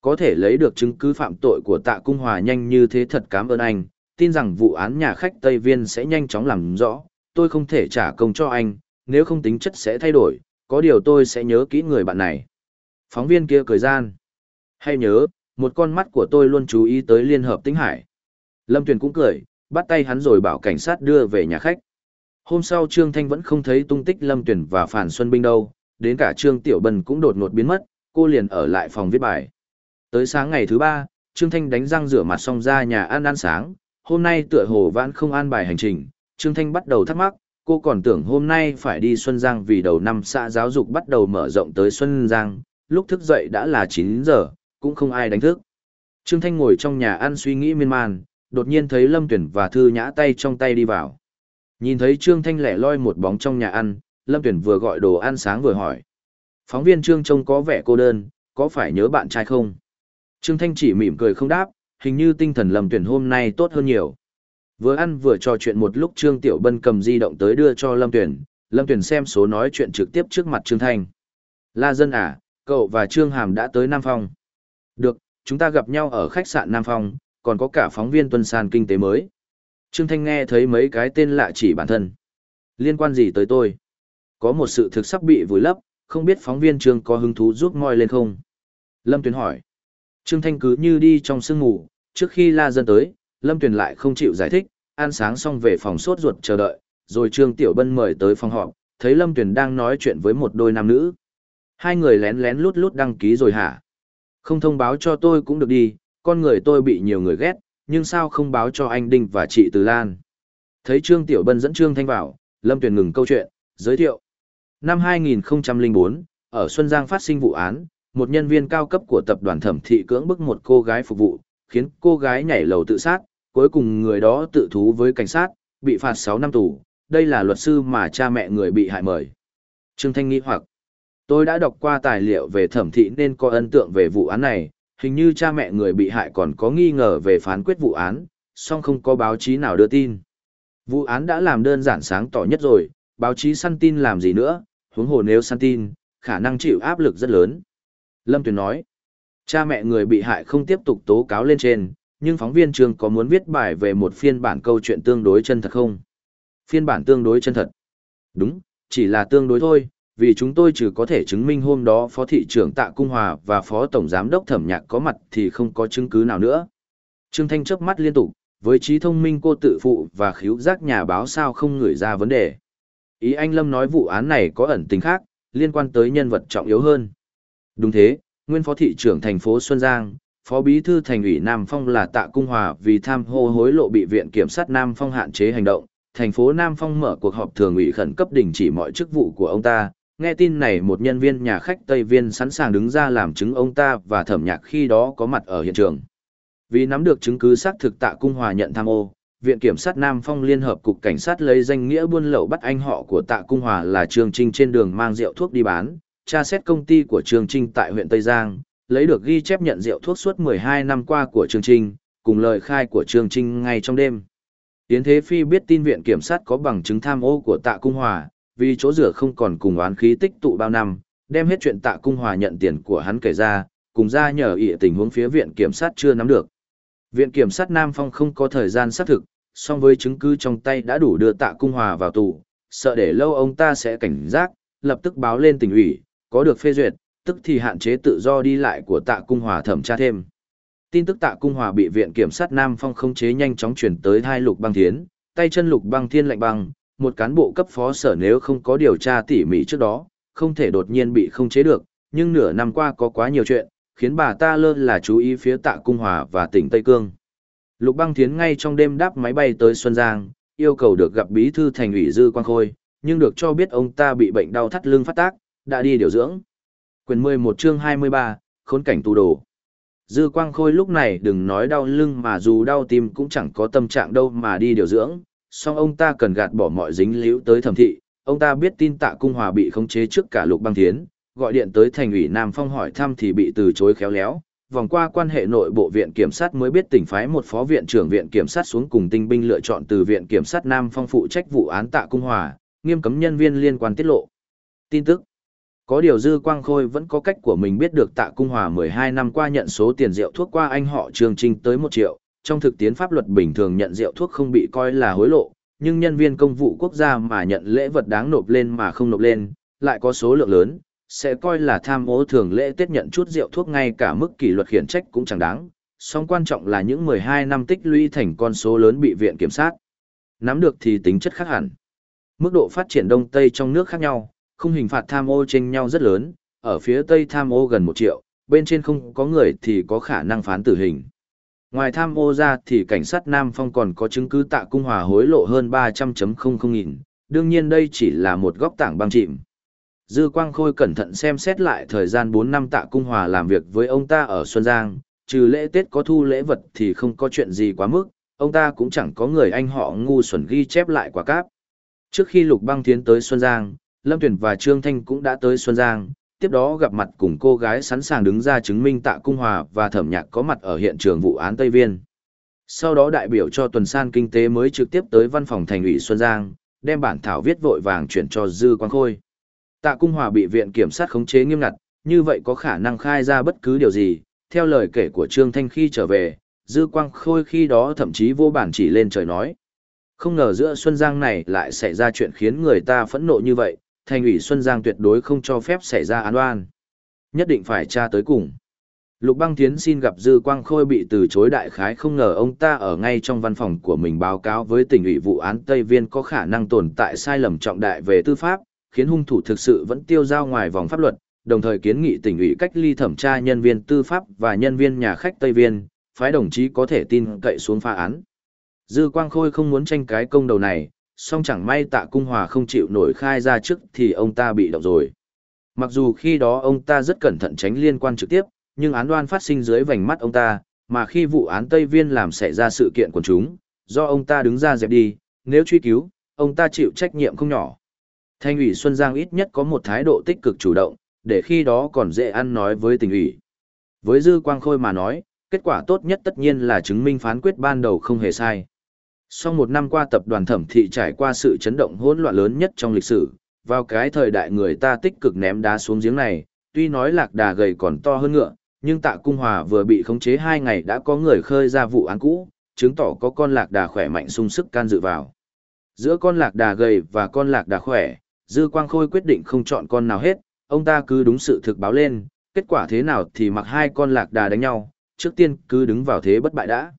Có thể lấy được chứng cứ phạm tội của tạ cung hòa nhanh như thế thật cảm ơn anh, tin rằng vụ án nhà khách Tây Viên sẽ nhanh chóng làm rõ, tôi không thể trả công cho anh, nếu không tính chất sẽ thay đổi, có điều tôi sẽ nhớ kỹ người bạn này. Phóng viên kia cười gian. Hay nhớ, một con mắt của tôi luôn chú ý tới Liên Hợp Tĩnh Hải. Lâm Tuyền cũng cười, bắt tay hắn rồi bảo cảnh sát đưa về nhà khách. Hôm sau Trương Thanh vẫn không thấy tung tích Lâm Tuyền và Phản Xuân Binh đâu, đến cả Trương Tiểu Bân cũng đột ngột biến mất, cô liền ở lại phòng viết bài. Tới sáng ngày thứ ba, Trương Thanh đánh răng rửa mặt xong ra nhà ăn ăn sáng, hôm nay tựa hồ vãn không an bài hành trình, Trương Thanh bắt đầu thắc mắc, cô còn tưởng hôm nay phải đi Xuân Giang vì đầu năm xã giáo dục bắt đầu mở rộng tới Xuân Giang, lúc thức dậy đã là 9 giờ, cũng không ai đánh thức. Trương Thanh ngồi trong nhà ăn suy nghĩ miên man, đột nhiên thấy Lâm Tuyển và Thư Nhã tay trong tay đi vào. Nhìn thấy Trương Thanh lẻ loi một bóng trong nhà ăn, Lâm Tuyển vừa gọi đồ ăn sáng vừa hỏi. Phóng viên Trương trông có vẻ cô đơn, có phải nhớ bạn trai không? Trương Thanh chỉ mỉm cười không đáp, hình như tinh thần Lâm Tuyển hôm nay tốt hơn nhiều. Vừa ăn vừa trò chuyện một lúc Trương Tiểu Bân cầm di động tới đưa cho Lâm Tuyển, Lâm Tuyển xem số nói chuyện trực tiếp trước mặt Trương Thanh. La dân à, cậu và Trương Hàm đã tới Nam Phong. Được, chúng ta gặp nhau ở khách sạn Nam Phong, còn có cả phóng viên tuần sàn kinh tế mới. Trương Thanh nghe thấy mấy cái tên lạ chỉ bản thân. Liên quan gì tới tôi? Có một sự thực sắp bị vùi lấp, không biết phóng viên Trương có hứng thú giúp ngoi lên không? Lâm Tuyển hỏi. Trương Thanh cứ như đi trong sương ngủ, trước khi la dân tới, Lâm Tuyền lại không chịu giải thích, ăn sáng xong về phòng sốt ruột chờ đợi, rồi Trương Tiểu Bân mời tới phòng họp, thấy Lâm Tuyền đang nói chuyện với một đôi nam nữ. Hai người lén lén lút lút đăng ký rồi hả? Không thông báo cho tôi cũng được đi, con người tôi bị nhiều người ghét, nhưng sao không báo cho anh Đinh và chị Từ Lan? Thấy Trương Tiểu Bân dẫn Trương Thanh vào, Lâm Tuyền ngừng câu chuyện, giới thiệu. Năm 2004, ở Xuân Giang phát sinh vụ án, một nhân viên cao cấp của tập đoàn thẩm thị cưỡng bức một cô gái phục vụ, khiến cô gái nhảy lầu tự sát, cuối cùng người đó tự thú với cảnh sát, bị phạt 6 năm tù. Đây là luật sư mà cha mẹ người bị hại mời. Trương Thanh nghĩ hoặc, tôi đã đọc qua tài liệu về thẩm thị nên có ấn tượng về vụ án này, hình như cha mẹ người bị hại còn có nghi ngờ về phán quyết vụ án, song không có báo chí nào đưa tin. Vụ án đã làm đơn giản sáng tỏ nhất rồi, báo chí săn tin làm gì nữa, huống hồ nếu săn tin, khả năng chịu áp lực rất lớn. Lâm Tuyền nói, cha mẹ người bị hại không tiếp tục tố cáo lên trên, nhưng phóng viên trường có muốn viết bài về một phiên bản câu chuyện tương đối chân thật không? Phiên bản tương đối chân thật. Đúng, chỉ là tương đối thôi, vì chúng tôi trừ có thể chứng minh hôm đó Phó Thị trưởng Tạ Cung Hòa và Phó Tổng Giám đốc Thẩm Nhạc có mặt thì không có chứng cứ nào nữa. Trương Thanh chớp mắt liên tục, với trí thông minh cô tự phụ và khiếu giác nhà báo sao không ngửi ra vấn đề. Ý anh Lâm nói vụ án này có ẩn tình khác, liên quan tới nhân vật trọng yếu hơn. Đúng thế, nguyên phó thị trưởng thành phố Xuân Giang, phó bí thư thành ủy Nam Phong là Tạ Cung Hòa vì tham hô hối lộ bị viện kiểm sát Nam Phong hạn chế hành động. Thành phố Nam Phong mở cuộc họp thường ủy khẩn cấp đình chỉ mọi chức vụ của ông ta. Nghe tin này một nhân viên nhà khách Tây Viên sẵn sàng đứng ra làm chứng ông ta và thẩm nhạc khi đó có mặt ở hiện trường. Vì nắm được chứng cứ xác thực Tạ Cung Hòa nhận tham ô, Viện Kiểm sát Nam Phong Liên Hợp Cục Cảnh sát lấy danh nghĩa buôn lậu bắt anh họ của Tạ Cung Hòa là Trương Trinh trên đường mang rượu thuốc đi bán, tra xét công ty của trường Trinh tại huyện Tây Giang, lấy được ghi chép nhận rượu thuốc suốt 12 năm qua của trường Trinh, cùng lời khai của trường Trinh ngay trong đêm. Yến Thế Phi biết tin viện kiểm sát có bằng chứng tham ô của Tạ Cung Hòa, vì chỗ rửa không còn cùng oán khí tích tụ bao năm, đem hết chuyện Tạ Cung Hòa nhận tiền của hắn kể ra, cùng ra nhờ ị tình huống phía viện kiểm sát chưa nắm được. Viện kiểm sát Nam Phong không có thời gian xác thực, song với chứng cứ trong tay đã đủ đưa Tạ Cung Hòa vào tù, sợ để lâu ông ta sẽ cảnh giác, lập tức báo lên tỉnh ủy, có được phê duyệt, tức thì hạn chế tự do đi lại của Tạ Cung Hòa thẩm tra thêm. Tin tức Tạ Cung Hòa bị viện kiểm sát Nam Phong không chế nhanh chóng chuyển tới hai Lục Băng Thiến, tay chân Lục Băng Thiên lạnh băng, một cán bộ cấp phó sở nếu không có điều tra tỉ mỉ trước đó, không thể đột nhiên bị không chế được, nhưng nửa năm qua có quá nhiều chuyện, khiến bà ta lơ là chú ý phía tạ cung hòa và tỉnh Tây Cương. Lục băng thiến ngay trong đêm đáp máy bay tới Xuân Giang, yêu cầu được gặp bí thư thành ủy Dư Quang Khôi, nhưng được cho biết ông ta bị bệnh đau thắt lưng phát tác, đã đi điều dưỡng. Quyền 11 chương 23, khốn cảnh tù đồ. Dư Quang Khôi lúc này đừng nói đau lưng mà dù đau tim cũng chẳng có tâm trạng đâu mà đi điều dưỡng, song ông ta cần gạt bỏ mọi dính líu tới thẩm thị, ông ta biết tin tạ cung hòa bị khống chế trước cả lục băng thiến, gọi điện tới thành ủy Nam Phong hỏi thăm thì bị từ chối khéo léo. Vòng qua quan hệ nội bộ viện kiểm sát mới biết tỉnh phái một phó viện trưởng viện kiểm sát xuống cùng tinh binh lựa chọn từ viện kiểm sát Nam Phong phụ trách vụ án Tạ Cung Hòa, nghiêm cấm nhân viên liên quan tiết lộ. Tin tức có điều Dư Quang Khôi vẫn có cách của mình biết được Tạ Cung Hòa 12 năm qua nhận số tiền rượu thuốc qua anh họ Trương Trinh tới 1 triệu, trong thực tiễn pháp luật bình thường nhận rượu thuốc không bị coi là hối lộ, nhưng nhân viên công vụ quốc gia mà nhận lễ vật đáng nộp lên mà không nộp lên, lại có số lượng lớn, sẽ coi là tham ô thường lễ tết nhận chút rượu thuốc ngay cả mức kỷ luật khiển trách cũng chẳng đáng. Song quan trọng là những 12 năm tích lũy thành con số lớn bị viện kiểm sát. Nắm được thì tính chất khác hẳn. Mức độ phát triển Đông Tây trong nước khác nhau, khung hình phạt tham ô tranh nhau rất lớn, ở phía Tây tham ô gần 1 triệu, bên trên không có người thì có khả năng phán tử hình. Ngoài tham ô ra thì cảnh sát Nam Phong còn có chứng cứ tạ cung hòa hối lộ hơn 300.00 nghìn, đương nhiên đây chỉ là một góc tảng băng chìm. Dư Quang Khôi cẩn thận xem xét lại thời gian 4 năm tạ cung hòa làm việc với ông ta ở Xuân Giang, trừ lễ Tết có thu lễ vật thì không có chuyện gì quá mức, ông ta cũng chẳng có người anh họ ngu xuẩn ghi chép lại quả cáp. Trước khi Lục Băng tiến tới Xuân Giang, Lâm Tuyển và Trương Thanh cũng đã tới Xuân Giang, tiếp đó gặp mặt cùng cô gái sẵn sàng đứng ra chứng minh tạ cung hòa và thẩm nhạc có mặt ở hiện trường vụ án Tây Viên. Sau đó đại biểu cho tuần san kinh tế mới trực tiếp tới văn phòng thành ủy Xuân Giang, đem bản thảo viết vội vàng chuyển cho Dư Quang Khôi. Tạ Cung Hòa bị viện kiểm sát khống chế nghiêm ngặt, như vậy có khả năng khai ra bất cứ điều gì, theo lời kể của Trương Thanh khi trở về, Dư Quang Khôi khi đó thậm chí vô bản chỉ lên trời nói. Không ngờ giữa Xuân Giang này lại xảy ra chuyện khiến người ta phẫn nộ như vậy, thành ủy Xuân Giang tuyệt đối không cho phép xảy ra án oan. Nhất định phải tra tới cùng. Lục băng tiến xin gặp Dư Quang Khôi bị từ chối đại khái không ngờ ông ta ở ngay trong văn phòng của mình báo cáo với tỉnh ủy vụ án Tây Viên có khả năng tồn tại sai lầm trọng đại về tư pháp, khiến hung thủ thực sự vẫn tiêu giao ngoài vòng pháp luật, đồng thời kiến nghị tỉnh ủy cách ly thẩm tra nhân viên tư pháp và nhân viên nhà khách Tây Viên, phái đồng chí có thể tin cậy xuống phá án. Dư Quang Khôi không muốn tranh cái công đầu này, song chẳng may tạ cung hòa không chịu nổi khai ra trước thì ông ta bị động rồi. Mặc dù khi đó ông ta rất cẩn thận tránh liên quan trực tiếp, nhưng án đoan phát sinh dưới vành mắt ông ta, mà khi vụ án Tây Viên làm xảy ra sự kiện của chúng, do ông ta đứng ra dẹp đi, nếu truy cứu, ông ta chịu trách nhiệm không nhỏ. Thanh ủy Xuân Giang ít nhất có một thái độ tích cực chủ động, để khi đó còn dễ ăn nói với tỉnh ủy. Với Dư Quang Khôi mà nói, kết quả tốt nhất tất nhiên là chứng minh phán quyết ban đầu không hề sai. Sau một năm qua tập đoàn thẩm thị trải qua sự chấn động hỗn loạn lớn nhất trong lịch sử, vào cái thời đại người ta tích cực ném đá xuống giếng này, tuy nói lạc đà gầy còn to hơn ngựa, nhưng tạ cung hòa vừa bị khống chế hai ngày đã có người khơi ra vụ án cũ, chứng tỏ có con lạc đà khỏe mạnh sung sức can dự vào. Giữa con lạc đà gầy và con lạc đà khỏe, Dư Quang Khôi quyết định không chọn con nào hết, ông ta cứ đúng sự thực báo lên, kết quả thế nào thì mặc hai con lạc đà đánh nhau, trước tiên cứ đứng vào thế bất bại đã.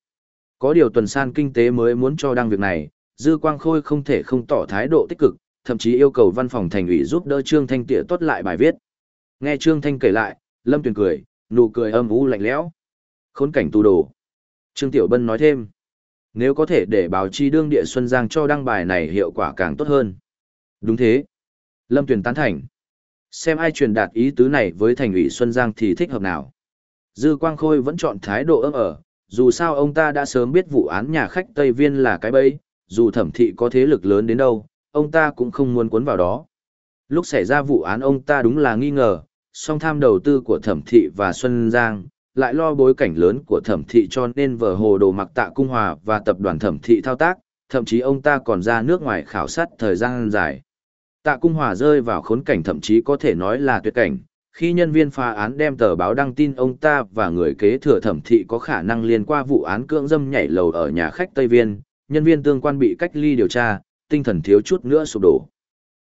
Có điều tuần san kinh tế mới muốn cho đăng việc này, Dư Quang Khôi không thể không tỏ thái độ tích cực, thậm chí yêu cầu văn phòng thành ủy giúp đỡ Trương Thanh tỉa tốt lại bài viết. Nghe Trương Thanh kể lại, Lâm Tuyền cười, nụ cười âm u lạnh lẽo. Khốn cảnh tu đồ. Trương Tiểu Bân nói thêm, nếu có thể để báo chí đương địa Xuân Giang cho đăng bài này hiệu quả càng tốt hơn. Đúng thế. Lâm Tuyền tán thành. Xem ai truyền đạt ý tứ này với thành ủy Xuân Giang thì thích hợp nào. Dư Quang Khôi vẫn chọn thái độ ấm ở, dù sao ông ta đã sớm biết vụ án nhà khách Tây Viên là cái bẫy, dù thẩm thị có thế lực lớn đến đâu, ông ta cũng không muốn cuốn vào đó. Lúc xảy ra vụ án ông ta đúng là nghi ngờ, song tham đầu tư của thẩm thị và Xuân Giang, lại lo bối cảnh lớn của thẩm thị cho nên vở hồ đồ mặc tạ cung hòa và tập đoàn thẩm thị thao tác, thậm chí ông ta còn ra nước ngoài khảo sát thời gian dài. Tạ cung hòa rơi vào khốn cảnh thậm chí có thể nói là tuyệt cảnh, khi nhân viên phá án đem tờ báo đăng tin ông ta và người kế thừa thẩm thị có khả năng liên qua vụ án cưỡng dâm nhảy lầu ở nhà khách Tây Viên, nhân viên tương quan bị cách ly điều tra, tinh thần thiếu chút nữa sụp đổ.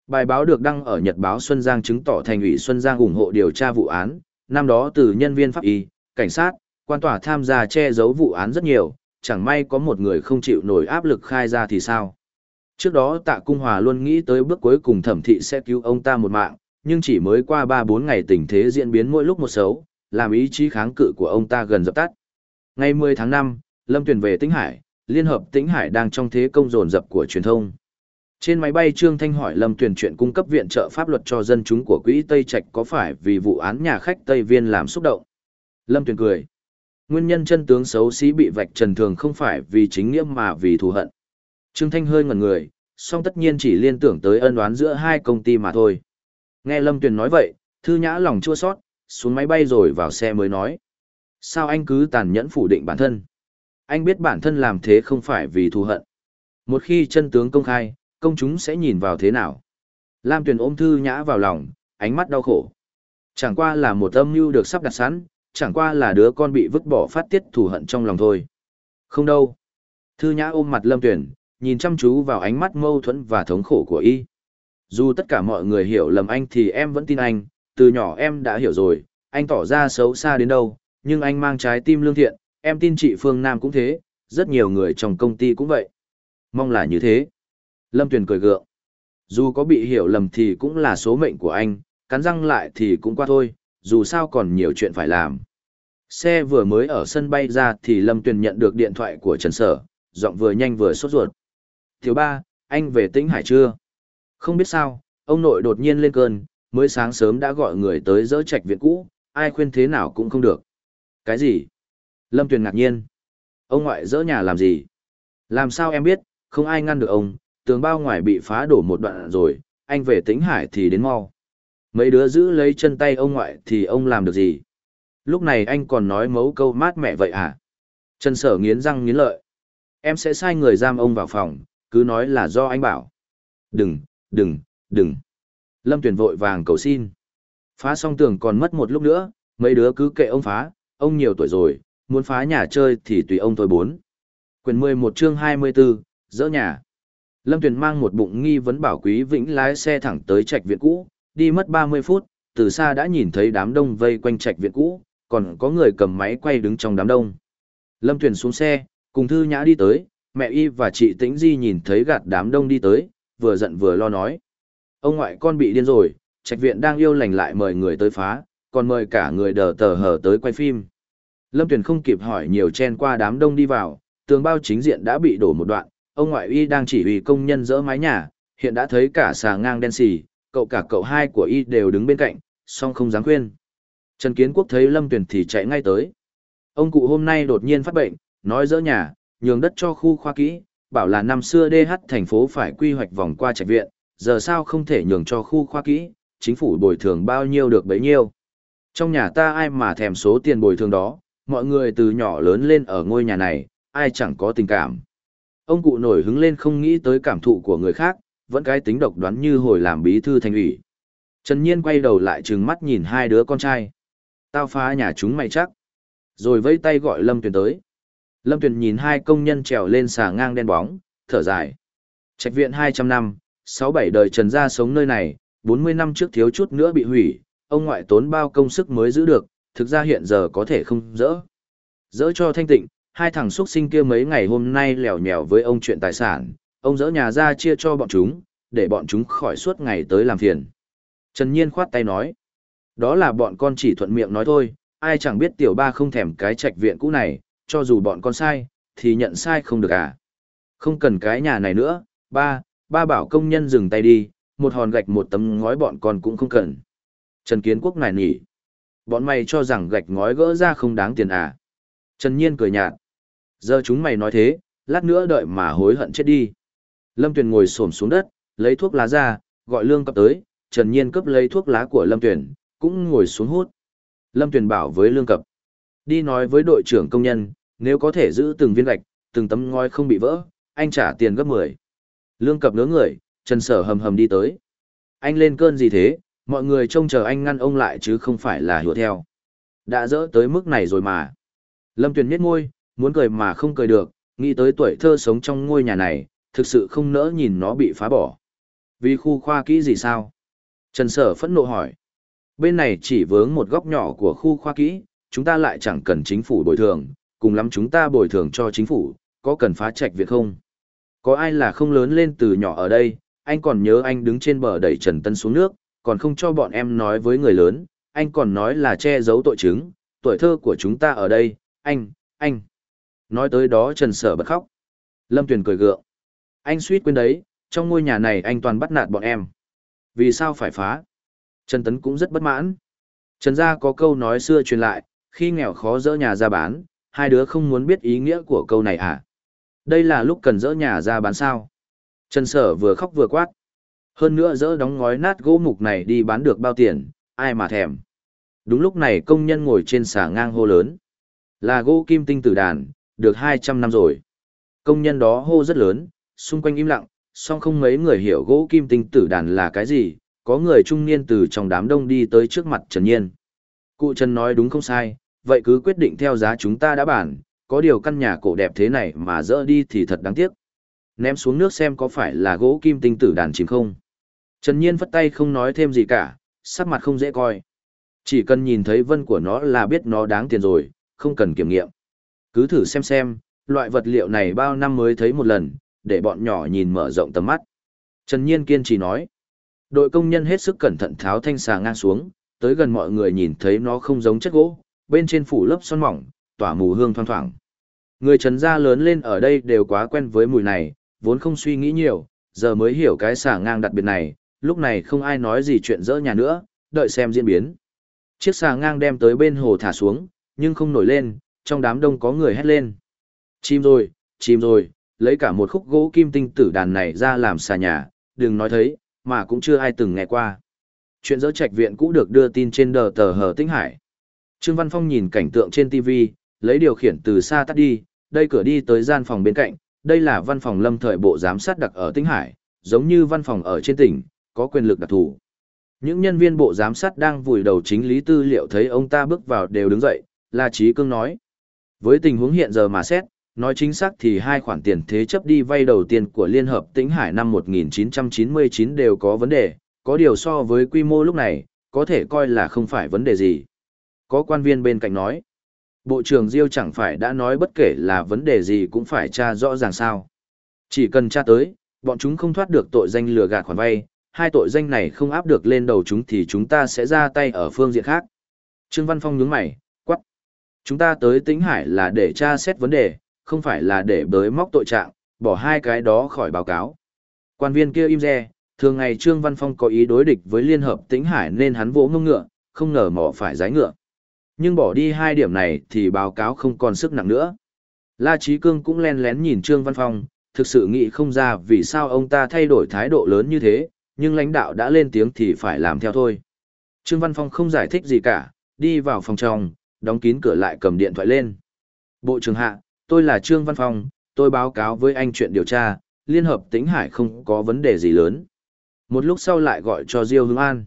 Bài báo được đăng ở Nhật báo Xuân Giang chứng tỏ thành ủy Xuân Giang ủng hộ điều tra vụ án, năm đó từ nhân viên pháp y, cảnh sát, quan tòa tham gia che giấu vụ án rất nhiều, chẳng may có một người không chịu nổi áp lực khai ra thì sao. Trước đó Tạ Cung Hòa luôn nghĩ tới bước cuối cùng thẩm thị sẽ cứu ông ta một mạng, nhưng chỉ mới qua 3-4 ngày tình thế diễn biến mỗi lúc một xấu, làm ý chí kháng cự của ông ta gần dập tắt. Ngày 10 tháng 5, Lâm Tuyền về Tĩnh Hải, Liên hợp Tĩnh Hải đang trong thế công dồn dập của truyền thông. Trên máy bay Trương Thanh hỏi Lâm Tuyền chuyện cung cấp viện trợ pháp luật cho dân chúng của quỹ Tây Trạch có phải vì vụ án nhà khách Tây Viên làm xúc động. Lâm Tuyền cười. Nguyên nhân chân tướng xấu xí bị vạch trần thường không phải vì chính nghĩa mà vì thù hận. Trương Thanh hơi ngẩn người, song tất nhiên chỉ liên tưởng tới ân oán giữa hai công ty mà thôi. Nghe Lâm Tuyền nói vậy, Thư Nhã lòng chua sót, xuống máy bay rồi vào xe mới nói. Sao anh cứ tàn nhẫn phủ định bản thân? Anh biết bản thân làm thế không phải vì thù hận. Một khi chân tướng công khai, công chúng sẽ nhìn vào thế nào? Lam Tuyền ôm Thư Nhã vào lòng, ánh mắt đau khổ. Chẳng qua là một âm mưu được sắp đặt sẵn, chẳng qua là đứa con bị vứt bỏ phát tiết thù hận trong lòng thôi. Không đâu. Thư Nhã ôm mặt Lâm Tuyền, nhìn chăm chú vào ánh mắt mâu thuẫn và thống khổ của y. Dù tất cả mọi người hiểu lầm anh thì em vẫn tin anh, từ nhỏ em đã hiểu rồi, anh tỏ ra xấu xa đến đâu, nhưng anh mang trái tim lương thiện, em tin chị Phương Nam cũng thế, rất nhiều người trong công ty cũng vậy. Mong là như thế. Lâm Tuyền cười gượng. Dù có bị hiểu lầm thì cũng là số mệnh của anh, cắn răng lại thì cũng qua thôi, dù sao còn nhiều chuyện phải làm. Xe vừa mới ở sân bay ra thì Lâm Tuyền nhận được điện thoại của Trần Sở, giọng vừa nhanh vừa sốt ruột. Thiếu ba, anh về tĩnh hải chưa? Không biết sao, ông nội đột nhiên lên cơn, mới sáng sớm đã gọi người tới dỡ trạch viện cũ, ai khuyên thế nào cũng không được. Cái gì? Lâm Tuyền ngạc nhiên. Ông ngoại dỡ nhà làm gì? Làm sao em biết, không ai ngăn được ông, tường bao ngoài bị phá đổ một đoạn rồi, anh về tĩnh hải thì đến mau. Mấy đứa giữ lấy chân tay ông ngoại thì ông làm được gì? Lúc này anh còn nói mấu câu mát mẹ vậy à? Trần sở nghiến răng nghiến lợi. Em sẽ sai người giam ông vào phòng, cứ nói là do anh bảo. Đừng, đừng, đừng. Lâm Tuyền vội vàng cầu xin. Phá xong tường còn mất một lúc nữa, mấy đứa cứ kệ ông phá, ông nhiều tuổi rồi, muốn phá nhà chơi thì tùy ông thôi bốn. Quyền 11 chương 24, dỡ nhà. Lâm Tuyền mang một bụng nghi vấn bảo quý vĩnh lái xe thẳng tới trạch viện cũ, đi mất 30 phút, từ xa đã nhìn thấy đám đông vây quanh trạch viện cũ, còn có người cầm máy quay đứng trong đám đông. Lâm Tuyền xuống xe, cùng Thư Nhã đi tới, mẹ y và chị Tĩnh Di nhìn thấy gạt đám đông đi tới, vừa giận vừa lo nói. Ông ngoại con bị điên rồi, trạch viện đang yêu lành lại mời người tới phá, còn mời cả người đờ tờ hở tới quay phim. Lâm Tuyền không kịp hỏi nhiều chen qua đám đông đi vào, tường bao chính diện đã bị đổ một đoạn, ông ngoại y đang chỉ huy công nhân dỡ mái nhà, hiện đã thấy cả xà ngang đen xì, cậu cả cậu hai của y đều đứng bên cạnh, song không dám khuyên. Trần Kiến Quốc thấy Lâm Tuyền thì chạy ngay tới. Ông cụ hôm nay đột nhiên phát bệnh, nói dỡ nhà, nhường đất cho khu khoa kỹ, bảo là năm xưa DH thành phố phải quy hoạch vòng qua trạch viện, giờ sao không thể nhường cho khu khoa kỹ, chính phủ bồi thường bao nhiêu được bấy nhiêu. Trong nhà ta ai mà thèm số tiền bồi thường đó, mọi người từ nhỏ lớn lên ở ngôi nhà này, ai chẳng có tình cảm. Ông cụ nổi hứng lên không nghĩ tới cảm thụ của người khác, vẫn cái tính độc đoán như hồi làm bí thư thành ủy. Trần Nhiên quay đầu lại trừng mắt nhìn hai đứa con trai. Tao phá nhà chúng mày chắc. Rồi vẫy tay gọi Lâm Tuyền tới. Lâm Tuyền nhìn hai công nhân trèo lên xà ngang đen bóng, thở dài. Trạch viện 200 năm, 6-7 đời Trần gia sống nơi này, 40 năm trước thiếu chút nữa bị hủy, ông ngoại tốn bao công sức mới giữ được, thực ra hiện giờ có thể không dỡ. Dỡ cho thanh tịnh, hai thằng xuất sinh kia mấy ngày hôm nay lèo nhèo với ông chuyện tài sản, ông dỡ nhà ra chia cho bọn chúng, để bọn chúng khỏi suốt ngày tới làm phiền. Trần Nhiên khoát tay nói, đó là bọn con chỉ thuận miệng nói thôi, ai chẳng biết tiểu ba không thèm cái trạch viện cũ này, cho dù bọn con sai, thì nhận sai không được à. Không cần cái nhà này nữa, ba, ba bảo công nhân dừng tay đi, một hòn gạch một tấm ngói bọn con cũng không cần. Trần Kiến Quốc nài nỉ. Bọn mày cho rằng gạch ngói gỡ ra không đáng tiền à. Trần Nhiên cười nhạt. Giờ chúng mày nói thế, lát nữa đợi mà hối hận chết đi. Lâm Tuyền ngồi xổm xuống đất, lấy thuốc lá ra, gọi lương cấp tới, Trần Nhiên cấp lấy thuốc lá của Lâm Tuyền, cũng ngồi xuống hút. Lâm Tuyền bảo với lương cập. Đi nói với đội trưởng công nhân, nếu có thể giữ từng viên gạch, từng tấm ngói không bị vỡ, anh trả tiền gấp 10. Lương cập nướng người, Trần Sở hầm hầm đi tới. Anh lên cơn gì thế, mọi người trông chờ anh ngăn ông lại chứ không phải là hùa theo. Đã dỡ tới mức này rồi mà. Lâm Tuyền miết ngôi, muốn cười mà không cười được, nghĩ tới tuổi thơ sống trong ngôi nhà này, thực sự không nỡ nhìn nó bị phá bỏ. Vì khu khoa kỹ gì sao? Trần Sở phẫn nộ hỏi. Bên này chỉ vướng một góc nhỏ của khu khoa kỹ, chúng ta lại chẳng cần chính phủ bồi thường, cùng lắm chúng ta bồi thường cho chính phủ, có cần phá trạch việc không? Có ai là không lớn lên từ nhỏ ở đây, anh còn nhớ anh đứng trên bờ đẩy Trần Tân xuống nước, còn không cho bọn em nói với người lớn, anh còn nói là che giấu tội chứng, tuổi thơ của chúng ta ở đây, anh, anh. Nói tới đó Trần Sở bật khóc. Lâm Tuyền cười gượng. Anh suýt quên đấy, trong ngôi nhà này anh toàn bắt nạt bọn em. Vì sao phải phá? Trần Tấn cũng rất bất mãn. Trần gia có câu nói xưa truyền lại, khi nghèo khó dỡ nhà ra bán, hai đứa không muốn biết ý nghĩa của câu này à? Đây là lúc cần dỡ nhà ra bán sao? Trần Sở vừa khóc vừa quát. Hơn nữa dỡ đóng ngói nát gỗ mục này đi bán được bao tiền, ai mà thèm. Đúng lúc này công nhân ngồi trên xà ngang hô lớn. Là gỗ kim tinh tử đàn, được 200 năm rồi. Công nhân đó hô rất lớn, xung quanh im lặng, song không mấy người hiểu gỗ kim tinh tử đàn là cái gì, có người trung niên từ trong đám đông đi tới trước mặt Trần Nhiên. Cụ Trần nói đúng không sai, vậy cứ quyết định theo giá chúng ta đã bản, có điều căn nhà cổ đẹp thế này mà dỡ đi thì thật đáng tiếc. Ném xuống nước xem có phải là gỗ kim tinh tử đàn chìm không. Trần Nhiên vất tay không nói thêm gì cả, sắc mặt không dễ coi. Chỉ cần nhìn thấy vân của nó là biết nó đáng tiền rồi, không cần kiểm nghiệm. Cứ thử xem xem, loại vật liệu này bao năm mới thấy một lần, để bọn nhỏ nhìn mở rộng tầm mắt. Trần Nhiên kiên trì nói. Đội công nhân hết sức cẩn thận tháo thanh xà ngang xuống, tới gần mọi người nhìn thấy nó không giống chất gỗ, bên trên phủ lớp son mỏng, tỏa mùi hương thoang thoảng. Người Trần gia lớn lên ở đây đều quá quen với mùi này, vốn không suy nghĩ nhiều, giờ mới hiểu cái xả ngang đặc biệt này, lúc này không ai nói gì chuyện dỡ nhà nữa, đợi xem diễn biến. Chiếc xà ngang đem tới bên hồ thả xuống, nhưng không nổi lên, trong đám đông có người hét lên. Chim rồi, chim rồi, lấy cả một khúc gỗ kim tinh tử đàn này ra làm xà nhà, đừng nói thấy, mà cũng chưa ai từng nghe qua. Chuyện dỡ trạch viện cũ được đưa tin trên đờ tờ hờ tinh hải. Trương Văn Phong nhìn cảnh tượng trên TV, lấy điều khiển từ xa tắt đi, đây cửa đi tới gian phòng bên cạnh, đây là văn phòng lâm thời bộ giám sát đặc ở tinh hải, giống như văn phòng ở trên tỉnh, có quyền lực đặc thù. Những nhân viên bộ giám sát đang vùi đầu chính lý tư liệu thấy ông ta bước vào đều đứng dậy, La Trí Cương nói. Với tình huống hiện giờ mà xét, nói chính xác thì hai khoản tiền thế chấp đi vay đầu tiên của Liên Hợp Tĩnh Hải năm 1999 đều có vấn đề, có điều so với quy mô lúc này, có thể coi là không phải vấn đề gì. Có quan viên bên cạnh nói, Bộ trưởng Diêu chẳng phải đã nói bất kể là vấn đề gì cũng phải tra rõ ràng sao. Chỉ cần tra tới, bọn chúng không thoát được tội danh lừa gạt khoản vay, hai tội danh này không áp được lên đầu chúng thì chúng ta sẽ ra tay ở phương diện khác. Trương Văn Phong nhướng mày, quắc. Chúng ta tới Tĩnh Hải là để tra xét vấn đề, không phải là để bới móc tội trạng, bỏ hai cái đó khỏi báo cáo. Quan viên kia im re, thường ngày Trương Văn Phong có ý đối địch với Liên Hợp Tĩnh Hải nên hắn vỗ ngông ngựa, không ngờ mỏ phải giái ngựa. Nhưng bỏ đi hai điểm này thì báo cáo không còn sức nặng nữa. La Chí Cương cũng len lén nhìn Trương Văn Phong, thực sự nghĩ không ra vì sao ông ta thay đổi thái độ lớn như thế, nhưng lãnh đạo đã lên tiếng thì phải làm theo thôi. Trương Văn Phong không giải thích gì cả, đi vào phòng trong, đóng kín cửa lại cầm điện thoại lên. Bộ trưởng hạ, tôi là Trương Văn Phong, tôi báo cáo với anh chuyện điều tra, Liên Hợp Tĩnh Hải không có vấn đề gì lớn. Một lúc sau lại gọi cho Diêu Hưng An.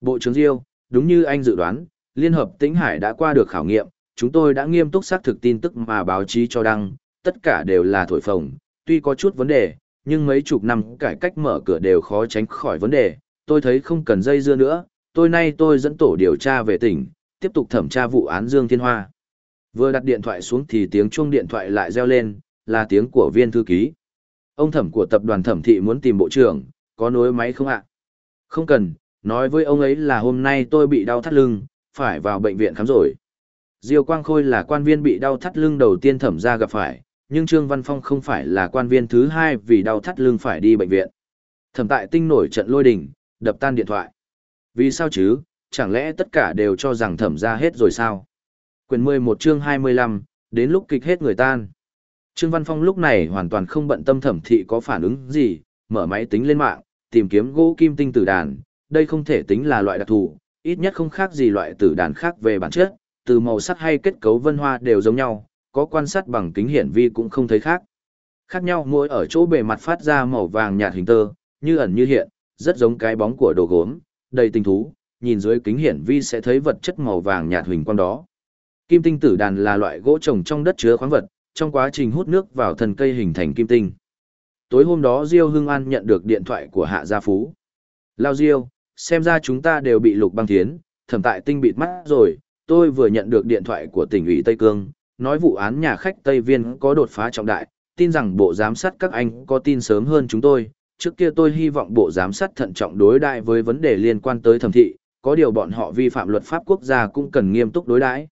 Bộ trưởng Diêu, đúng như anh dự đoán, Liên Hợp Tĩnh Hải đã qua được khảo nghiệm, chúng tôi đã nghiêm túc xác thực tin tức mà báo chí cho đăng, tất cả đều là thổi phồng, tuy có chút vấn đề, nhưng mấy chục năm cải cách mở cửa đều khó tránh khỏi vấn đề, tôi thấy không cần dây dưa nữa, tôi nay tôi dẫn tổ điều tra về tỉnh, tiếp tục thẩm tra vụ án Dương Thiên Hoa. Vừa đặt điện thoại xuống thì tiếng chuông điện thoại lại reo lên, là tiếng của viên thư ký. Ông thẩm của tập đoàn thẩm thị muốn tìm bộ trưởng, có nối máy không ạ? Không cần, nói với ông ấy là hôm nay tôi bị đau thắt lưng, phải vào bệnh viện khám rồi. Diêu Quang Khôi là quan viên bị đau thắt lưng đầu tiên thẩm ra gặp phải, nhưng Trương Văn Phong không phải là quan viên thứ hai vì đau thắt lưng phải đi bệnh viện. Thẩm tại tinh nổi trận lôi đình, đập tan điện thoại. Vì sao chứ, chẳng lẽ tất cả đều cho rằng thẩm ra hết rồi sao? Quyền 11 chương 25, đến lúc kịch hết người tan. Trương Văn Phong lúc này hoàn toàn không bận tâm thẩm thị có phản ứng gì, mở máy tính lên mạng, tìm kiếm gỗ kim tinh tử đàn, đây không thể tính là loại đặc thù, ít nhất không khác gì loại tử đàn khác về bản chất, từ màu sắc hay kết cấu vân hoa đều giống nhau, có quan sát bằng kính hiển vi cũng không thấy khác. Khác nhau mỗi ở chỗ bề mặt phát ra màu vàng nhạt hình tơ, như ẩn như hiện, rất giống cái bóng của đồ gốm, đầy tinh thú, nhìn dưới kính hiển vi sẽ thấy vật chất màu vàng nhạt huỳnh quang đó. Kim tinh tử đàn là loại gỗ trồng trong đất chứa khoáng vật, trong quá trình hút nước vào thân cây hình thành kim tinh. Tối hôm đó Diêu Hưng An nhận được điện thoại của Hạ Gia Phú. Lao Diêu, xem ra chúng ta đều bị lục băng thiến, thẩm tại tinh bịt mắt rồi, tôi vừa nhận được điện thoại của tỉnh ủy Tây Cương, nói vụ án nhà khách Tây Viên có đột phá trọng đại, tin rằng bộ giám sát các anh có tin sớm hơn chúng tôi. Trước kia tôi hy vọng bộ giám sát thận trọng đối đãi với vấn đề liên quan tới thẩm thị, có điều bọn họ vi phạm luật pháp quốc gia cũng cần nghiêm túc đối đãi.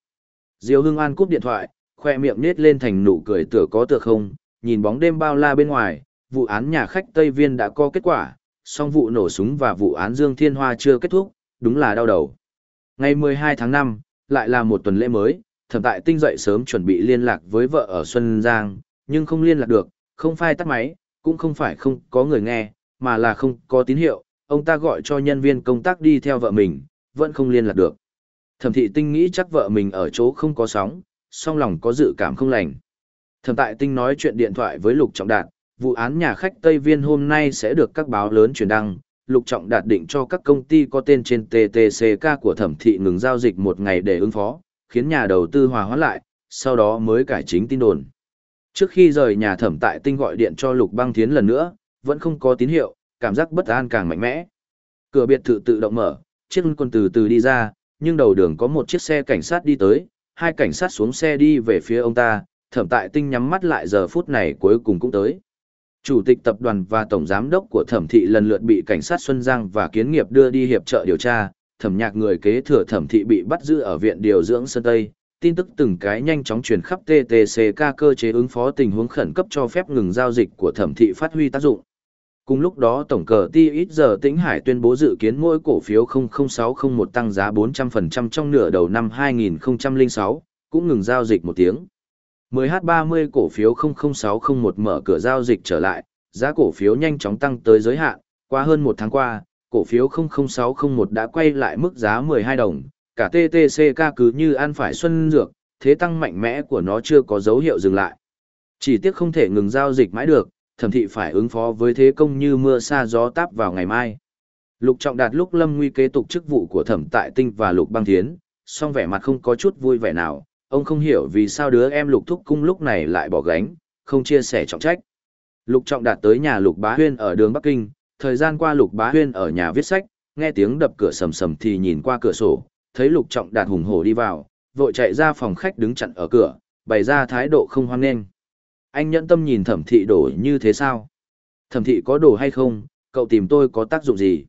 Diêu Hưng An cúp điện thoại, khoe miệng nết lên thành nụ cười tựa có tựa không, nhìn bóng đêm bao la bên ngoài, vụ án nhà khách Tây Viên đã có kết quả, song vụ nổ súng và vụ án Dương Thiên Hoa chưa kết thúc, đúng là đau đầu. Ngày 12 tháng 5, lại là một tuần lễ mới, thẩm tại tinh dậy sớm chuẩn bị liên lạc với vợ ở Xuân Giang, nhưng không liên lạc được, không phai tắt máy, cũng không phải không có người nghe, mà là không có tín hiệu, ông ta gọi cho nhân viên công tác đi theo vợ mình, vẫn không liên lạc được. Thẩm thị tinh nghĩ chắc vợ mình ở chỗ không có sóng, song lòng có dự cảm không lành. Thẩm tại tinh nói chuyện điện thoại với Lục Trọng Đạt, vụ án nhà khách Tây Viên hôm nay sẽ được các báo lớn truyền đăng. Lục Trọng Đạt định cho các công ty có tên trên TTCK của thẩm thị ngừng giao dịch một ngày để ứng phó, khiến nhà đầu tư hòa hoãn lại, sau đó mới cải chính tin đồn. Trước khi rời nhà thẩm tại tinh gọi điện cho Lục Băng Thiến lần nữa, vẫn không có tín hiệu, cảm giác bất an càng mạnh mẽ. Cửa biệt thự tự động mở, chiếc quân từ từ đi ra, nhưng đầu đường có một chiếc xe cảnh sát đi tới, hai cảnh sát xuống xe đi về phía ông ta, thẩm tại tinh nhắm mắt lại giờ phút này cuối cùng cũng tới. Chủ tịch tập đoàn và tổng giám đốc của thẩm thị lần lượt bị cảnh sát Xuân Giang và kiến nghiệp đưa đi hiệp trợ điều tra, thẩm nhạc người kế thừa thẩm thị bị bắt giữ ở viện điều dưỡng Sơn Tây. Tin tức từng cái nhanh chóng truyền khắp TTCK cơ chế ứng phó tình huống khẩn cấp cho phép ngừng giao dịch của thẩm thị phát huy tác dụng. Cùng lúc đó tổng cờ ti ít giờ tĩnh Hải tuyên bố dự kiến mỗi cổ phiếu 00601 tăng giá 400% trong nửa đầu năm 2006, cũng ngừng giao dịch một tiếng. 10H30 cổ phiếu 00601 mở cửa giao dịch trở lại, giá cổ phiếu nhanh chóng tăng tới giới hạn, qua hơn một tháng qua, cổ phiếu 00601 đã quay lại mức giá 12 đồng, cả TTCK cứ như ăn phải xuân dược, thế tăng mạnh mẽ của nó chưa có dấu hiệu dừng lại. Chỉ tiếc không thể ngừng giao dịch mãi được, thẩm thị phải ứng phó với thế công như mưa sa gió táp vào ngày mai. Lục Trọng Đạt lúc Lâm Nguy kế tục chức vụ của Thẩm Tại Tinh và Lục Băng Thiến, song vẻ mặt không có chút vui vẻ nào, ông không hiểu vì sao đứa em Lục Thúc Cung lúc này lại bỏ gánh, không chia sẻ trọng trách. Lục Trọng Đạt tới nhà Lục Bá Huyên ở đường Bắc Kinh, thời gian qua Lục Bá Huyên ở nhà viết sách, nghe tiếng đập cửa sầm sầm thì nhìn qua cửa sổ, thấy Lục Trọng Đạt hùng hổ đi vào, vội chạy ra phòng khách đứng chặn ở cửa, bày ra thái độ không hoan nghênh anh nhẫn tâm nhìn thẩm thị đổ như thế sao? Thẩm thị có đồ hay không, cậu tìm tôi có tác dụng gì?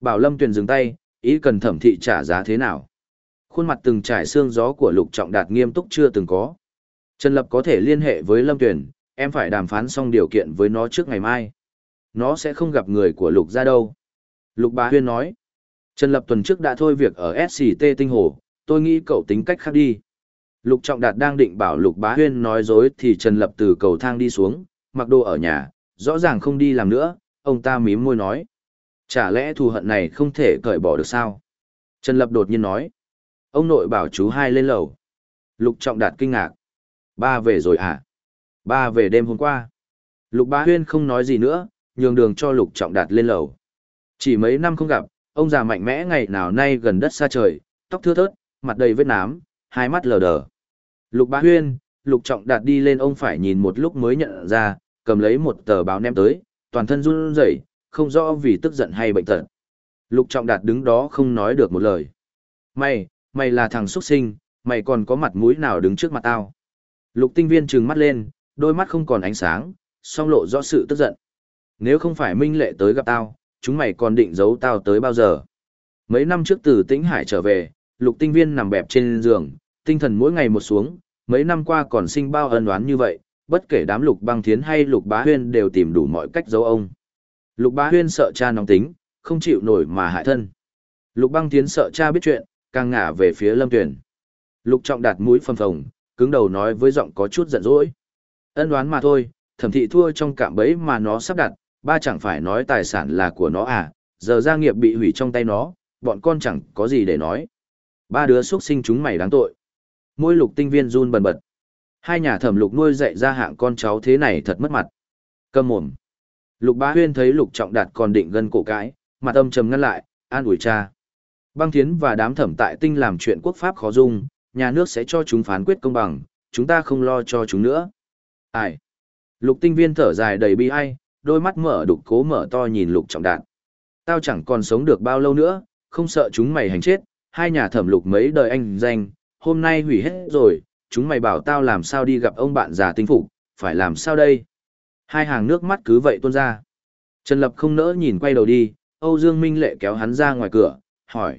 Bảo Lâm Tuyền dừng tay, ý cần thẩm thị trả giá thế nào? Khuôn mặt từng trải xương gió của Lục Trọng Đạt nghiêm túc chưa từng có. Trần Lập có thể liên hệ với Lâm Tuyền, em phải đàm phán xong điều kiện với nó trước ngày mai. Nó sẽ không gặp người của Lục ra đâu. Lục Bá Huyên nói. Trần Lập tuần trước đã thôi việc ở SCT Tinh Hồ, tôi nghĩ cậu tính cách khác đi. Lục Trọng Đạt đang định bảo Lục Bá Huyên nói dối thì Trần Lập từ cầu thang đi xuống, mặc đồ ở nhà, rõ ràng không đi làm nữa, ông ta mím môi nói. Chả lẽ thù hận này không thể cởi bỏ được sao? Trần Lập đột nhiên nói. Ông nội bảo chú hai lên lầu. Lục Trọng Đạt kinh ngạc. Ba về rồi à? Ba về đêm hôm qua. Lục Bá Huyên không nói gì nữa, nhường đường cho Lục Trọng Đạt lên lầu. Chỉ mấy năm không gặp, ông già mạnh mẽ ngày nào nay gần đất xa trời, tóc thưa thớt, mặt đầy vết nám, hai mắt lờ đờ. Lục Bá Huyên, Lục Trọng Đạt đi lên ông phải nhìn một lúc mới nhận ra, cầm lấy một tờ báo ném tới, toàn thân run rẩy, không rõ vì tức giận hay bệnh tật. Lục Trọng Đạt đứng đó không nói được một lời. May mày là thằng xuất sinh, mày còn có mặt mũi nào đứng trước mặt tao. Lục tinh viên trừng mắt lên, đôi mắt không còn ánh sáng, song lộ rõ sự tức giận. Nếu không phải Minh Lệ tới gặp tao, chúng mày còn định giấu tao tới bao giờ. Mấy năm trước từ Tĩnh Hải trở về, lục tinh viên nằm bẹp trên giường, tinh thần mỗi ngày một xuống, mấy năm qua còn sinh bao ân oán như vậy, bất kể đám lục băng thiến hay lục bá huyên đều tìm đủ mọi cách giấu ông. Lục bá huyên sợ cha nóng tính, không chịu nổi mà hại thân. Lục băng thiến sợ cha biết chuyện, càng ngả về phía lâm tuyển. Lục trọng đạt mũi phầm phồng, cứng đầu nói với giọng có chút giận dỗi. Ân đoán mà thôi, thẩm thị thua trong cạm bẫy mà nó sắp đặt, ba chẳng phải nói tài sản là của nó à, giờ gia nghiệp bị hủy trong tay nó, bọn con chẳng có gì để nói. Ba đứa xuất sinh chúng mày đáng tội. Môi lục tinh viên run bần bật. Hai nhà thẩm lục nuôi dạy ra hạng con cháu thế này thật mất mặt. Câm mồm. Lục bá huyên thấy lục trọng đạt còn định gân cổ cái, mặt âm trầm ngăn lại, an ủi cha. Băng thiến và đám thẩm tại tinh làm chuyện quốc pháp khó dung, nhà nước sẽ cho chúng phán quyết công bằng, chúng ta không lo cho chúng nữa. Ai? Lục tinh viên thở dài đầy bi ai, đôi mắt mở đục cố mở to nhìn lục trọng đạn. Tao chẳng còn sống được bao lâu nữa, không sợ chúng mày hành chết, hai nhà thẩm lục mấy đời anh danh, hôm nay hủy hết rồi, chúng mày bảo tao làm sao đi gặp ông bạn già tinh phục, phải làm sao đây? Hai hàng nước mắt cứ vậy tuôn ra. Trần Lập không nỡ nhìn quay đầu đi, Âu Dương Minh Lệ kéo hắn ra ngoài cửa, hỏi.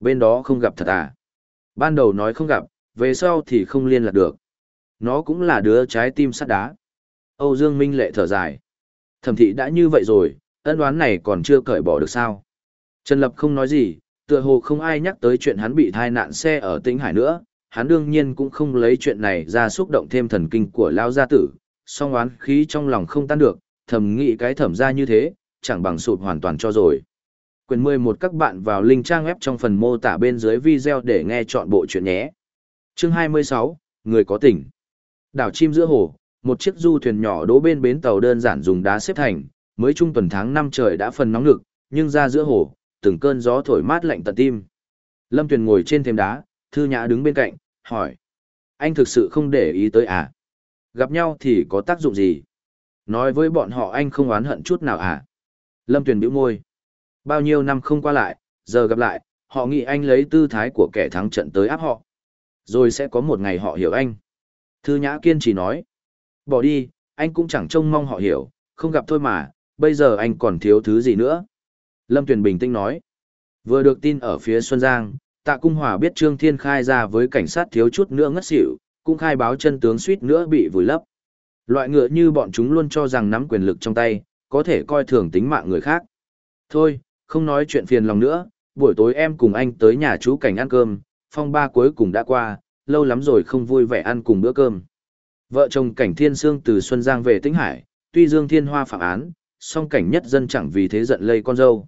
Bên đó không gặp thật à? Ban đầu nói không gặp, về sau thì không liên lạc được. Nó cũng là đứa trái tim sắt đá. Âu Dương Minh Lệ thở dài. Thẩm thị đã như vậy rồi, ân đoán này còn chưa cởi bỏ được sao? Trần Lập không nói gì, tựa hồ không ai nhắc tới chuyện hắn bị thai nạn xe ở Tĩnh Hải nữa, hắn đương nhiên cũng không lấy chuyện này ra xúc động thêm thần kinh của Lao Gia Tử, song oán khí trong lòng không tan được, thầm nghĩ cái thẩm ra như thế, chẳng bằng sụp hoàn toàn cho rồi. Quyền 11 các bạn vào link trang web trong phần mô tả bên dưới video để nghe chọn bộ chuyện nhé. Chương 26, Người có tỉnh. Đảo chim giữa hồ, một chiếc du thuyền nhỏ đỗ bên bến tàu đơn giản dùng đá xếp thành, mới trung tuần tháng năm trời đã phần nóng lực, nhưng ra giữa hồ, từng cơn gió thổi mát lạnh tận tim. Lâm Tuyền ngồi trên thềm đá, Thư Nhã đứng bên cạnh, hỏi. Anh thực sự không để ý tới à? Gặp nhau thì có tác dụng gì? Nói với bọn họ anh không oán hận chút nào à? Lâm Tuyền bĩu môi. Bao nhiêu năm không qua lại, giờ gặp lại, họ nghĩ anh lấy tư thái của kẻ thắng trận tới áp họ. Rồi sẽ có một ngày họ hiểu anh. Thư Nhã kiên trì nói. Bỏ đi, anh cũng chẳng trông mong họ hiểu, không gặp thôi mà, bây giờ anh còn thiếu thứ gì nữa. Lâm Tuyền bình tĩnh nói. Vừa được tin ở phía Xuân Giang, Tạ Cung Hòa biết Trương Thiên khai ra với cảnh sát thiếu chút nữa ngất xỉu, cũng khai báo chân tướng suýt nữa bị vùi lấp. Loại ngựa như bọn chúng luôn cho rằng nắm quyền lực trong tay, có thể coi thường tính mạng người khác. Thôi, không nói chuyện phiền lòng nữa, buổi tối em cùng anh tới nhà chú Cảnh ăn cơm, phong ba cuối cùng đã qua, lâu lắm rồi không vui vẻ ăn cùng bữa cơm. Vợ chồng Cảnh Thiên Sương từ Xuân Giang về Tĩnh Hải, tuy Dương Thiên Hoa phạm án, song Cảnh Nhất Dân chẳng vì thế giận lây con dâu.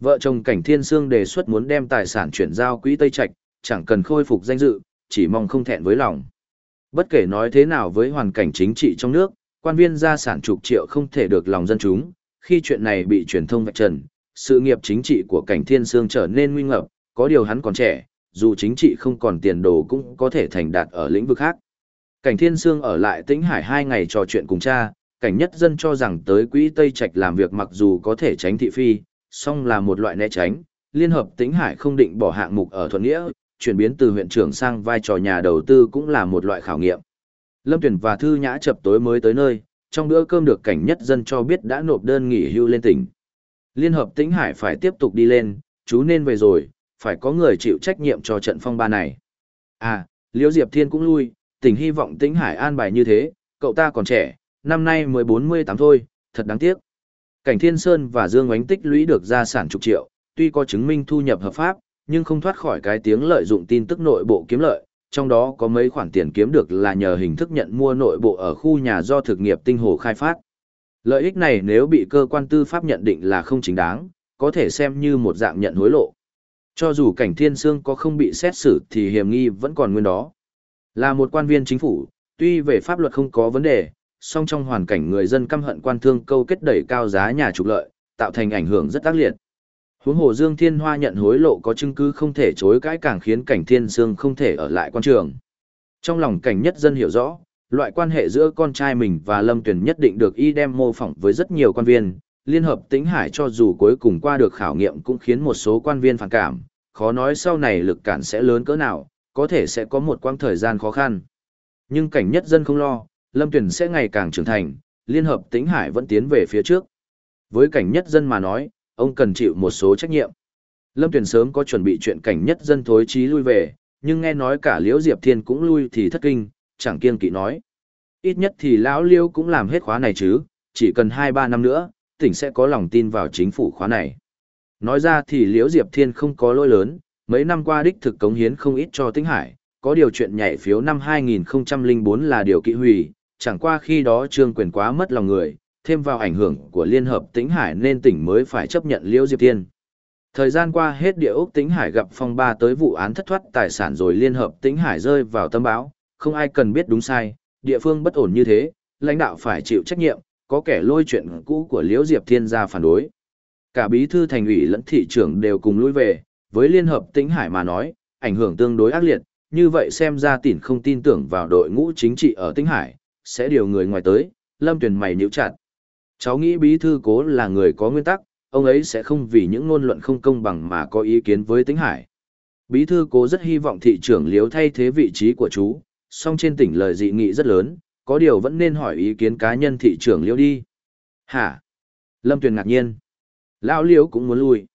Vợ chồng Cảnh Thiên Sương đề xuất muốn đem tài sản chuyển giao quỹ Tây Trạch, chẳng cần khôi phục danh dự, chỉ mong không thẹn với lòng. Bất kể nói thế nào với hoàn cảnh chính trị trong nước, quan viên gia sản chục triệu không thể được lòng dân chúng, khi chuyện này bị truyền thông vạch trần, sự nghiệp chính trị của Cảnh Thiên Sương trở nên nguy ngập, có điều hắn còn trẻ, dù chính trị không còn tiền đồ cũng có thể thành đạt ở lĩnh vực khác. Cảnh Thiên Sương ở lại Tĩnh Hải hai ngày trò chuyện cùng cha, cảnh nhất dân cho rằng tới quỹ Tây Trạch làm việc mặc dù có thể tránh thị phi, song là một loại né tránh. Liên hợp Tĩnh Hải không định bỏ hạng mục ở Thuận Nghĩa, chuyển biến từ huyện trưởng sang vai trò nhà đầu tư cũng là một loại khảo nghiệm. Lâm Tuyển và Thư Nhã chập tối mới tới nơi, trong bữa cơm được cảnh nhất dân cho biết đã nộp đơn nghỉ hưu lên tỉnh. Liên hợp Tĩnh Hải phải tiếp tục đi lên, chú nên về rồi, phải có người chịu trách nhiệm cho trận phong ba này. À, Liễu Diệp Thiên cũng lui, tỉnh hy vọng Tĩnh Hải an bài như thế, cậu ta còn trẻ, năm nay mới 48 thôi, thật đáng tiếc. Cảnh Thiên Sơn và Dương Oánh tích lũy được gia sản chục triệu, tuy có chứng minh thu nhập hợp pháp, nhưng không thoát khỏi cái tiếng lợi dụng tin tức nội bộ kiếm lợi, trong đó có mấy khoản tiền kiếm được là nhờ hình thức nhận mua nội bộ ở khu nhà do thực nghiệp tinh hồ khai phát. Lợi ích này nếu bị cơ quan tư pháp nhận định là không chính đáng, có thể xem như một dạng nhận hối lộ. Cho dù cảnh thiên sương có không bị xét xử thì hiểm nghi vẫn còn nguyên đó. Là một quan viên chính phủ, tuy về pháp luật không có vấn đề, song trong hoàn cảnh người dân căm hận quan thương câu kết đẩy cao giá nhà trục lợi, tạo thành ảnh hưởng rất ác liệt. Huống hồ Dương Thiên Hoa nhận hối lộ có chứng cứ không thể chối cãi càng khiến cảnh thiên sương không thể ở lại quan trường. Trong lòng cảnh nhất dân hiểu rõ, loại quan hệ giữa con trai mình và Lâm Tuyền nhất định được y đem mô phỏng với rất nhiều quan viên. Liên hợp tĩnh hải cho dù cuối cùng qua được khảo nghiệm cũng khiến một số quan viên phản cảm, khó nói sau này lực cản sẽ lớn cỡ nào, có thể sẽ có một quãng thời gian khó khăn. Nhưng cảnh nhất dân không lo, Lâm Tuyền sẽ ngày càng trưởng thành, Liên hợp tĩnh hải vẫn tiến về phía trước. Với cảnh nhất dân mà nói, ông cần chịu một số trách nhiệm. Lâm Tuyền sớm có chuẩn bị chuyện cảnh nhất dân thối trí lui về, nhưng nghe nói cả Liễu Diệp Thiên cũng lui thì thất kinh, chẳng kiên kỵ nói. Ít nhất thì lão Liêu cũng làm hết khóa này chứ, chỉ cần 2-3 năm nữa, tỉnh sẽ có lòng tin vào chính phủ khóa này. Nói ra thì Liễu Diệp Thiên không có lỗi lớn, mấy năm qua đích thực cống hiến không ít cho Tĩnh Hải, có điều chuyện nhảy phiếu năm 2004 là điều kỵ hủy, chẳng qua khi đó trương quyền quá mất lòng người, thêm vào ảnh hưởng của Liên Hợp Tĩnh Hải nên tỉnh mới phải chấp nhận Liễu Diệp Thiên. Thời gian qua hết địa ốc Tĩnh Hải gặp phong ba tới vụ án thất thoát tài sản rồi Liên Hợp Tĩnh Hải rơi vào tâm báo, không ai cần biết đúng sai, địa phương bất ổn như thế, lãnh đạo phải chịu trách nhiệm, có kẻ lôi chuyện cũ của Liễu Diệp Thiên ra phản đối. Cả bí thư thành ủy lẫn thị trưởng đều cùng lui về, với Liên Hợp Tĩnh Hải mà nói, ảnh hưởng tương đối ác liệt, như vậy xem ra tỉnh không tin tưởng vào đội ngũ chính trị ở Tĩnh Hải, sẽ điều người ngoài tới, lâm tuyển mày nhíu chặt. Cháu nghĩ bí thư cố là người có nguyên tắc, ông ấy sẽ không vì những ngôn luận không công bằng mà có ý kiến với Tĩnh Hải. Bí thư cố rất hy vọng thị trưởng liếu thay thế vị trí của chú, song trên tỉnh lời dị nghị rất lớn, có điều vẫn nên hỏi ý kiến cá nhân thị trưởng liễu đi. Hả? Lâm Tuyền ngạc nhiên. Lão liễu cũng muốn lui.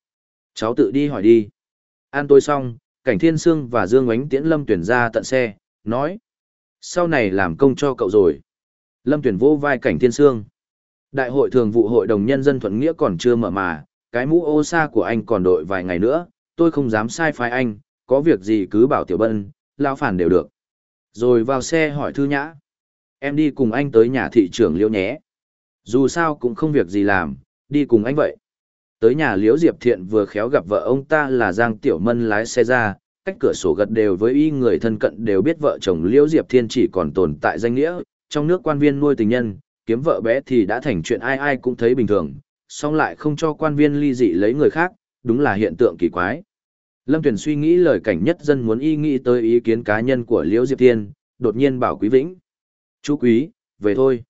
Cháu tự đi hỏi đi. An tôi xong, cảnh thiên sương và Dương Ánh tiễn Lâm Tuyền ra tận xe, nói. Sau này làm công cho cậu rồi. Lâm Tuyền vô vai cảnh thiên sương. Đại hội thường vụ hội đồng nhân dân thuận nghĩa còn chưa mở mà, cái mũ ô sa của anh còn đội vài ngày nữa, tôi không dám sai phái anh, có việc gì cứ bảo tiểu bân, lao phản đều được. Rồi vào xe hỏi Thư Nhã. Em đi cùng anh tới nhà thị trưởng Liễu nhé. Dù sao cũng không việc gì làm, đi cùng anh vậy. Tới nhà Liễu Diệp Thiện vừa khéo gặp vợ ông ta là Giang Tiểu Mân lái xe ra, cách cửa sổ gật đều với y người thân cận đều biết vợ chồng Liễu Diệp Thiên chỉ còn tồn tại danh nghĩa, trong nước quan viên nuôi tình nhân, kiếm vợ bé thì đã thành chuyện ai ai cũng thấy bình thường, song lại không cho quan viên ly dị lấy người khác, đúng là hiện tượng kỳ quái. Lâm Tuyền suy nghĩ lời cảnh nhất dân muốn y nghĩ tới ý kiến cá nhân của Liễu Diệp Thiên, đột nhiên bảo Quý Vĩnh. Chú Quý, về thôi.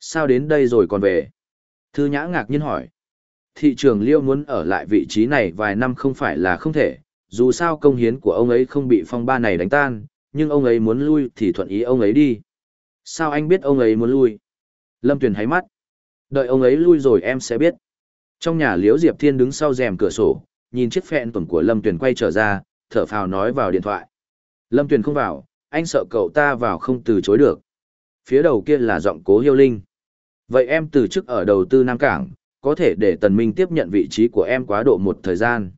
Sao đến đây rồi còn về? Thư Nhã ngạc nhiên hỏi. Thị trường Liễu muốn ở lại vị trí này vài năm không phải là không thể, dù sao công hiến của ông ấy không bị phong ba này đánh tan, nhưng ông ấy muốn lui thì thuận ý ông ấy đi. Sao anh biết ông ấy muốn lui? Lâm Tuyền háy mắt. Đợi ông ấy lui rồi em sẽ biết. Trong nhà Liễu Diệp Thiên đứng sau rèm cửa sổ, nhìn chiếc phẹn tuần của Lâm Tuyền quay trở ra, thở phào nói vào điện thoại. Lâm Tuyền không vào, anh sợ cậu ta vào không từ chối được. Phía đầu kia là giọng cố hiêu linh. Vậy em từ chức ở đầu tư Nam Cảng, có thể để Tần Minh tiếp nhận vị trí của em quá độ một thời gian.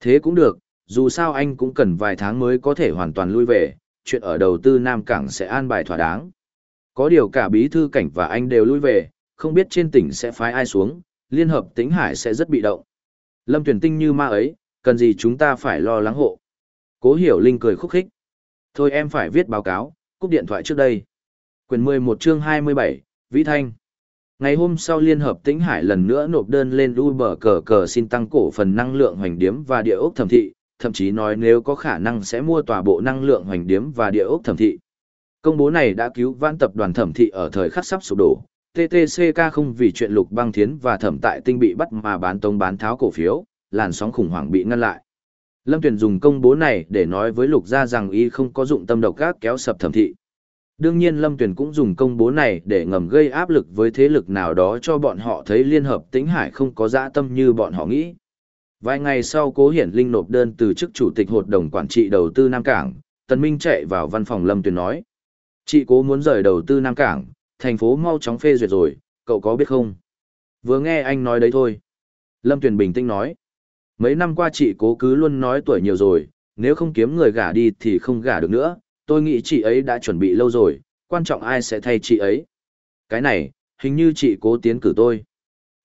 Thế cũng được, dù sao anh cũng cần vài tháng mới có thể hoàn toàn lui về, chuyện ở đầu tư Nam Cảng sẽ an bài thỏa đáng. Có điều cả bí thư cảnh và anh đều lui về, không biết trên tỉnh sẽ phái ai xuống, liên hợp tĩnh hải sẽ rất bị động. Lâm tuyển tinh như ma ấy, cần gì chúng ta phải lo lắng hộ. Cố hiểu Linh cười khúc khích. Thôi em phải viết báo cáo, cúp điện thoại trước đây. Quyền 11 chương 27, Vĩ Thanh. Ngày hôm sau Liên Hợp Tĩnh Hải lần nữa nộp đơn lên Uber cờ cờ xin tăng cổ phần năng lượng hoành điếm và địa ốc thẩm thị, thậm chí nói nếu có khả năng sẽ mua tòa bộ năng lượng hoành điếm và địa ốc thẩm thị. Công bố này đã cứu vãn tập đoàn thẩm thị ở thời khắc sắp sụp đổ. TTCK không vì chuyện lục băng thiến và thẩm tại tinh bị bắt mà bán tông bán tháo cổ phiếu, làn sóng khủng hoảng bị ngăn lại. Lâm Tuyền dùng công bố này để nói với lục gia rằng y không có dụng tâm độc ác kéo sập thẩm thị. Đương nhiên Lâm Tuyền cũng dùng công bố này để ngầm gây áp lực với thế lực nào đó cho bọn họ thấy Liên Hợp Tĩnh Hải không có dã tâm như bọn họ nghĩ. Vài ngày sau Cố Hiển Linh nộp đơn từ chức chủ tịch hội đồng quản trị đầu tư Nam Cảng, Tần Minh chạy vào văn phòng Lâm Tuyền nói. Chị cố muốn rời đầu tư Nam Cảng, thành phố mau chóng phê duyệt rồi, cậu có biết không? Vừa nghe anh nói đấy thôi. Lâm Tuyền bình tĩnh nói. Mấy năm qua chị cố cứ luôn nói tuổi nhiều rồi, nếu không kiếm người gả đi thì không gả được nữa, tôi nghĩ chị ấy đã chuẩn bị lâu rồi, quan trọng ai sẽ thay chị ấy. Cái này, hình như chị cố tiến cử tôi.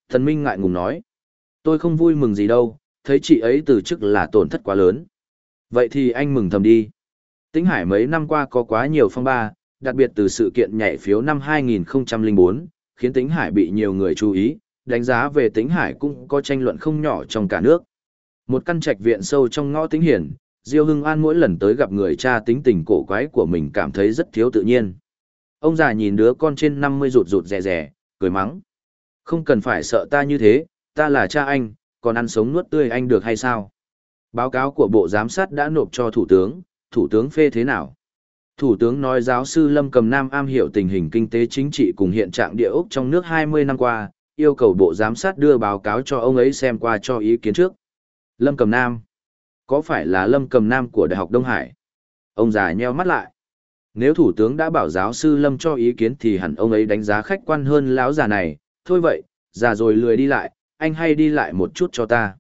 Thần Minh ngại ngùng nói. Tôi không vui mừng gì đâu, thấy chị ấy từ chức là tổn thất quá lớn. Vậy thì anh mừng thầm đi. Tĩnh Hải mấy năm qua có quá nhiều phong ba, đặc biệt từ sự kiện nhảy phiếu năm 2004, khiến Tĩnh Hải bị nhiều người chú ý, đánh giá về Tĩnh Hải cũng có tranh luận không nhỏ trong cả nước. Một căn trạch viện sâu trong ngõ Tĩnh Hiển, Diêu Hưng An mỗi lần tới gặp người cha tính tình cổ quái của mình cảm thấy rất thiếu tự nhiên. Ông già nhìn đứa con trên 50 rụt rụt rè rè, cười mắng. Không cần phải sợ ta như thế, ta là cha anh, còn ăn sống nuốt tươi anh được hay sao? Báo cáo của Bộ Giám sát đã nộp cho Thủ tướng, Thủ tướng phê thế nào? Thủ tướng nói giáo sư Lâm Cầm Nam am hiểu tình hình kinh tế chính trị cùng hiện trạng địa ốc trong nước 20 năm qua, yêu cầu Bộ Giám sát đưa báo cáo cho ông ấy xem qua cho ý kiến trước. Lâm Cầm Nam Có phải là Lâm Cầm Nam của Đại học Đông Hải? Ông già nheo mắt lại. Nếu Thủ tướng đã bảo giáo sư Lâm cho ý kiến thì hẳn ông ấy đánh giá khách quan hơn lão già này. Thôi vậy, già rồi lười đi lại, anh hay đi lại một chút cho ta.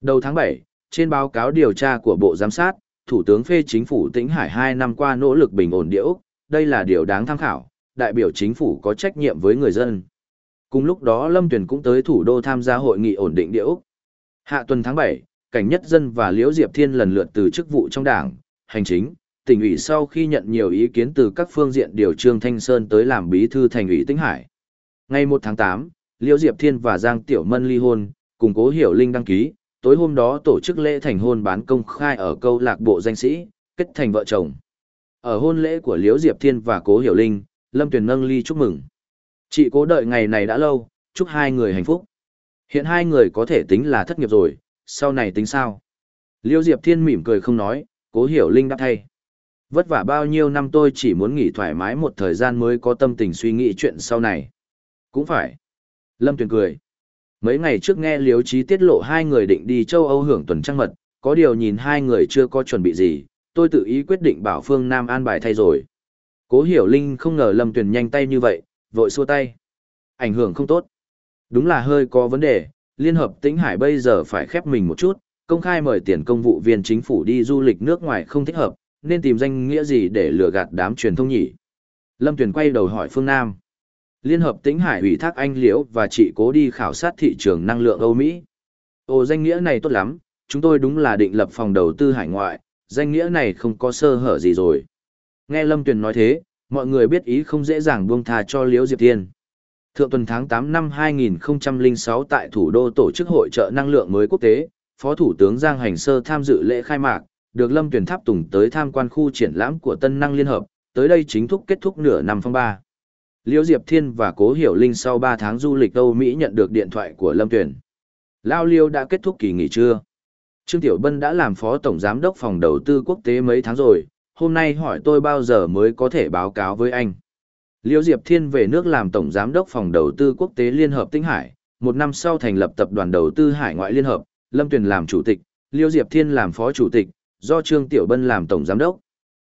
Đầu tháng 7, trên báo cáo điều tra của Bộ Giám sát, Thủ tướng phê chính phủ Tĩnh Hải 2 năm qua nỗ lực bình ổn địa Úc, đây là điều đáng tham khảo, đại biểu chính phủ có trách nhiệm với người dân. Cùng lúc đó Lâm Tuyền cũng tới thủ đô tham gia hội nghị ổn định địa Úc. Hạ tuần tháng 7, Cảnh Nhất Dân và Liễu Diệp Thiên lần lượt từ chức vụ trong đảng, hành chính, tỉnh ủy sau khi nhận nhiều ý kiến từ các phương diện điều Trương Thanh Sơn tới làm bí thư thành ủy Tĩnh Hải. Ngày 1 tháng 8, Liễu Diệp Thiên và Giang Tiểu Mân ly hôn, cùng Cố Hiểu Linh đăng ký, tối hôm đó tổ chức lễ thành hôn bán công khai ở câu lạc bộ danh sĩ, kết thành vợ chồng. Ở hôn lễ của Liễu Diệp Thiên và Cố Hiểu Linh, Lâm Tuyền nâng ly chúc mừng. Chị cố đợi ngày này đã lâu, chúc hai người hạnh phúc. Hiện hai người có thể tính là thất nghiệp rồi, sau này tính sao? Liễu Diệp Thiên mỉm cười không nói, Cố Hiểu Linh đáp thay. Vất vả bao nhiêu năm tôi chỉ muốn nghỉ thoải mái một thời gian mới có tâm tình suy nghĩ chuyện sau này. Cũng phải. Lâm Tuyền cười. Mấy ngày trước nghe Liếu Trí tiết lộ hai người định đi châu Âu hưởng tuần trăng mật, có điều nhìn hai người chưa có chuẩn bị gì, tôi tự ý quyết định bảo Phương Nam an bài thay rồi. Cố Hiểu Linh không ngờ Lâm Tuyền nhanh tay như vậy, vội xua tay. Ảnh hưởng không tốt. Đúng là hơi có vấn đề, Liên hợp Tĩnh Hải bây giờ phải khép mình một chút, công khai mời tiền công vụ viên chính phủ đi du lịch nước ngoài không thích hợp, nên tìm danh nghĩa gì để lừa gạt đám truyền thông nhỉ? Lâm Tuyền quay đầu hỏi Phương Nam. Liên hợp Tĩnh Hải ủy thác anh Liễu và chị cố đi khảo sát thị trường năng lượng Âu Mỹ. Ồ danh nghĩa này tốt lắm, chúng tôi đúng là định lập phòng đầu tư hải ngoại, danh nghĩa này không có sơ hở gì rồi. Nghe Lâm Tuyền nói thế, mọi người biết ý không dễ dàng buông tha cho Liễu Diệp Thiên. Thượng tuần tháng 8 năm 2006 tại thủ đô tổ chức hội trợ năng lượng mới quốc tế, Phó Thủ tướng Giang Hành Sơ tham dự lễ khai mạc, được Lâm Tuyền tháp tùng tới tham quan khu triển lãm của Tân Năng Liên Hợp, tới đây chính thức kết thúc nửa năm phong ba. Liễu Diệp Thiên và Cố Hiểu Linh sau 3 tháng du lịch Âu Mỹ nhận được điện thoại của Lâm Tuyền. Lao Liêu đã kết thúc kỳ nghỉ trưa. Trương Tiểu Bân đã làm phó tổng giám đốc phòng đầu tư quốc tế mấy tháng rồi, hôm nay hỏi tôi bao giờ mới có thể báo cáo với anh. Liễu Diệp Thiên về nước làm tổng giám đốc phòng đầu tư quốc tế Liên hợp Tinh Hải, một năm sau thành lập tập đoàn đầu tư Hải ngoại Liên hợp, Lâm Tuyền làm chủ tịch, Liễu Diệp Thiên làm phó chủ tịch, do Trương Tiểu Bân làm tổng giám đốc.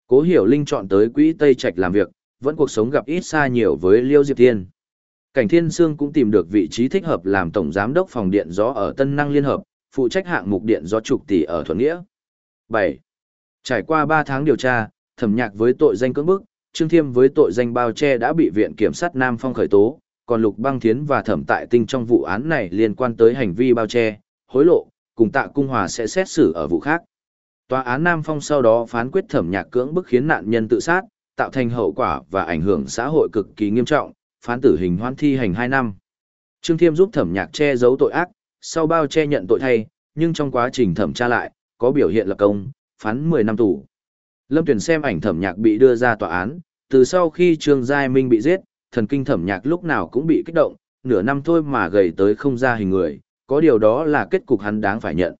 Cố Hiểu Linh chọn tới quỹ Tây Trạch làm việc, vẫn cuộc sống gặp ít xa nhiều với Liêu Diệp Thiên. Cảnh Thiên Sương cũng tìm được vị trí thích hợp làm tổng giám đốc phòng điện gió ở Tân Năng Liên Hợp, phụ trách hạng mục điện gió trục tỷ ở Thuận Nghĩa. 7. Trải qua 3 tháng điều tra, thẩm nhạc với tội danh cưỡng bức, Trương Thiêm với tội danh bao che đã bị viện kiểm sát Nam Phong khởi tố, còn Lục Băng Thiến và Thẩm Tại Tinh trong vụ án này liên quan tới hành vi bao che, hối lộ, cùng Tạ Cung Hòa sẽ xét xử ở vụ khác. Tòa án Nam Phong sau đó phán quyết thẩm nhạc cưỡng bức khiến nạn nhân tự sát, tạo thành hậu quả và ảnh hưởng xã hội cực kỳ nghiêm trọng, phán tử hình hoãn thi hành 2 năm. Trương Thiêm giúp thẩm nhạc che giấu tội ác, sau bao che nhận tội thay, nhưng trong quá trình thẩm tra lại, có biểu hiện lập công, phán 10 năm tù. Lâm Tuyển xem ảnh thẩm nhạc bị đưa ra tòa án, từ sau khi Trương Giai Minh bị giết, thần kinh thẩm nhạc lúc nào cũng bị kích động, nửa năm thôi mà gầy tới không ra hình người, có điều đó là kết cục hắn đáng phải nhận.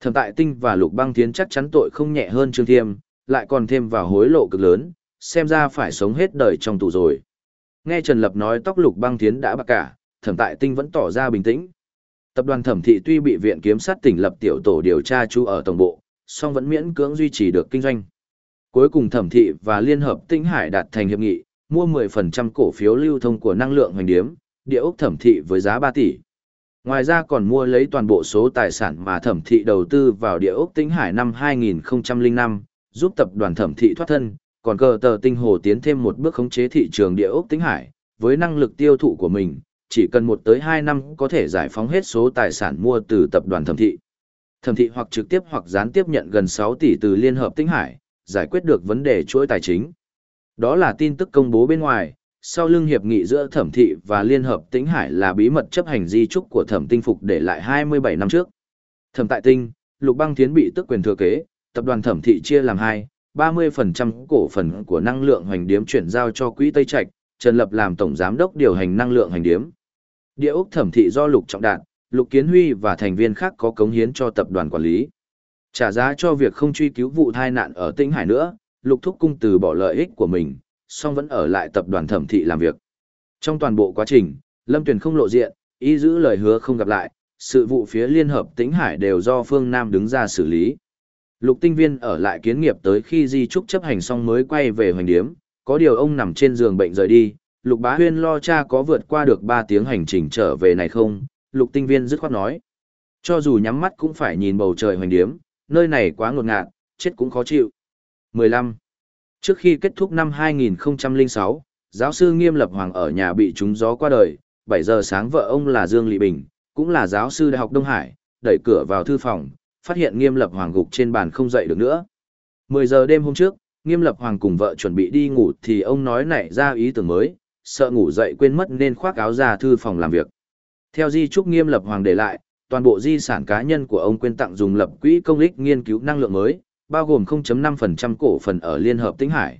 Thẩm Tại Tinh và Lục Băng Thiến chắc chắn tội không nhẹ hơn Trương Thiêm, lại còn thêm vào hối lộ cực lớn, xem ra phải sống hết đời trong tù rồi. Nghe Trần Lập nói tóc lục băng tiến đã bạc cả, thẩm tại tinh vẫn tỏ ra bình tĩnh. Tập đoàn thẩm thị tuy bị viện kiểm sát tỉnh lập tiểu tổ điều tra chú ở tổng bộ, song vẫn miễn cưỡng duy trì được kinh doanh. Cuối cùng thẩm thị và liên hợp tinh hải đạt thành hiệp nghị, mua 10% cổ phiếu lưu thông của năng lượng hoành điếm, địa ốc thẩm thị với giá 3 tỷ. Ngoài ra còn mua lấy toàn bộ số tài sản mà thẩm thị đầu tư vào địa ốc tinh Hải năm 2005, giúp tập đoàn thẩm thị thoát thân, còn cờ tờ tinh hồ tiến thêm một bước khống chế thị trường địa ốc tính Hải, với năng lực tiêu thụ của mình, chỉ cần một tới hai năm có thể giải phóng hết số tài sản mua từ tập đoàn thẩm thị. Thẩm thị hoặc trực tiếp hoặc gián tiếp nhận gần sáu tỷ từ Liên hợp Tinh Hải, giải quyết được vấn đề chuỗi tài chính. Đó là tin tức công bố bên ngoài, sau lưng hiệp nghị giữa thẩm thị và Liên hợp Tĩnh Hải là bí mật chấp hành di trúc của thẩm tinh phục để lại 27 năm trước. Thẩm tại tinh, Lục Băng Thiến bị tức quyền thừa kế, tập đoàn thẩm thị chia làm hai, 30% cổ phần của năng lượng hoành điếm chuyển giao cho quỹ Tây Trạch, Trần Lập làm tổng giám đốc điều hành năng lượng hành điếm. Địa ốc thẩm thị do Lục Trọng Đạt, Lục Kiến Huy và thành viên khác có cống hiến cho tập đoàn quản lý. Trả giá cho việc không truy cứu vụ tai nạn ở Tĩnh Hải nữa, Lục Thúc Cung từ bỏ lợi ích của mình, song vẫn ở lại tập đoàn thẩm thị làm việc. Trong toàn bộ quá trình, Lâm Tuyền không lộ diện, ý giữ lời hứa không gặp lại, sự vụ phía Liên Hợp Tĩnh Hải đều do Phương Nam đứng ra xử lý. Lục tinh viên ở lại kiến nghiệp tới khi di trúc chấp hành xong mới quay về hoành điếm, có điều ông nằm trên giường bệnh rời đi, Lục bá huyên lo cha có vượt qua được 3 tiếng hành trình trở về này không, Lục tinh viên dứt khoát nói. Cho dù nhắm mắt cũng phải nhìn bầu trời hoành điếm, nơi này quá ngột ngạt, chết cũng khó chịu. 15. Trước khi kết thúc năm 2006, giáo sư Nghiêm Lập Hoàng ở nhà bị trúng gió qua đời, 7 giờ sáng vợ ông là Dương Lị Bình, cũng là giáo sư Đại học Đông Hải, đẩy cửa vào thư phòng, phát hiện Nghiêm Lập Hoàng gục trên bàn không dậy được nữa. 10 giờ đêm hôm trước, Nghiêm Lập Hoàng cùng vợ chuẩn bị đi ngủ thì ông nói nảy ra ý tưởng mới, sợ ngủ dậy quên mất nên khoác áo ra thư phòng làm việc. Theo di trúc Nghiêm Lập Hoàng để lại, toàn bộ di sản cá nhân của ông quên tặng dùng lập quỹ công ích nghiên cứu năng lượng mới, bao gồm 0.5% cổ phần ở Liên Hợp Tĩnh Hải.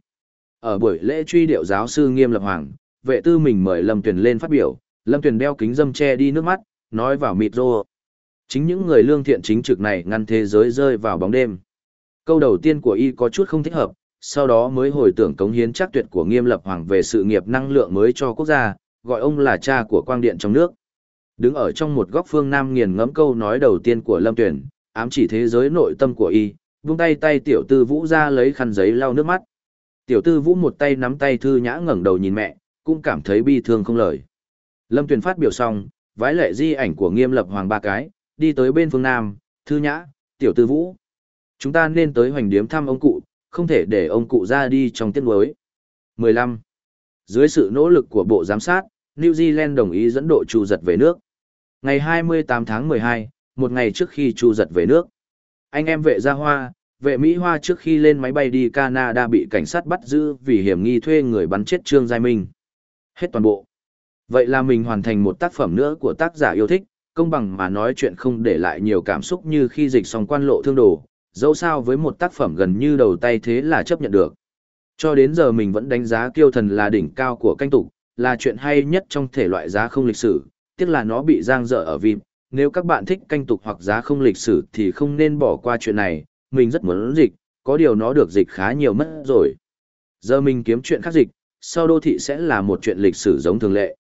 Ở buổi lễ truy điệu giáo sư Nghiêm Lập Hoàng, vệ tư mình mời Lâm Tuyền lên phát biểu, Lâm Tuyền đeo kính dâm che đi nước mắt, nói vào mịt rô. Chính những người lương thiện chính trực này ngăn thế giới rơi vào bóng đêm. Câu đầu tiên của y có chút không thích hợp, sau đó mới hồi tưởng cống hiến chắc tuyệt của Nghiêm Lập Hoàng về sự nghiệp năng lượng mới cho quốc gia, gọi ông là cha của quang điện trong nước. Đứng ở trong một góc phương Nam nghiền ngẫm câu nói đầu tiên của Lâm tuyển ám chỉ thế giới nội tâm của y, vung tay tay tiểu tư vũ ra lấy khăn giấy lau nước mắt. Tiểu tư vũ một tay nắm tay thư nhã ngẩng đầu nhìn mẹ, cũng cảm thấy bi thương không lời. Lâm Tuyền phát biểu xong, vái lệ di ảnh của nghiêm lập hoàng ba cái, đi tới bên phương Nam, thư nhã, tiểu tư vũ. Chúng ta nên tới hoành điếm thăm ông cụ, không thể để ông cụ ra đi trong tiết nối. 15. Dưới sự nỗ lực của Bộ Giám sát, New Zealand đồng ý dẫn độ Chu giật về nước. Ngày 28 tháng 12, một ngày trước khi Chu giật về nước. Anh em vệ gia hoa, vệ Mỹ Hoa trước khi lên máy bay đi Canada bị cảnh sát bắt giữ vì hiểm nghi thuê người bắn chết Trương Giai Minh. Hết toàn bộ. Vậy là mình hoàn thành một tác phẩm nữa của tác giả yêu thích, công bằng mà nói chuyện không để lại nhiều cảm xúc như khi dịch xong quan lộ thương đồ, dẫu sao với một tác phẩm gần như đầu tay thế là chấp nhận được. Cho đến giờ mình vẫn đánh giá kiêu thần là đỉnh cao của canh tục, là chuyện hay nhất trong thể loại giá không lịch sử, tiếc là nó bị giang dở ở vịp, nếu các bạn thích canh tục hoặc giá không lịch sử thì không nên bỏ qua chuyện này, mình rất muốn dịch, có điều nó được dịch khá nhiều mất rồi. Giờ mình kiếm chuyện khác dịch, sau đô thị sẽ là một chuyện lịch sử giống thường lệ.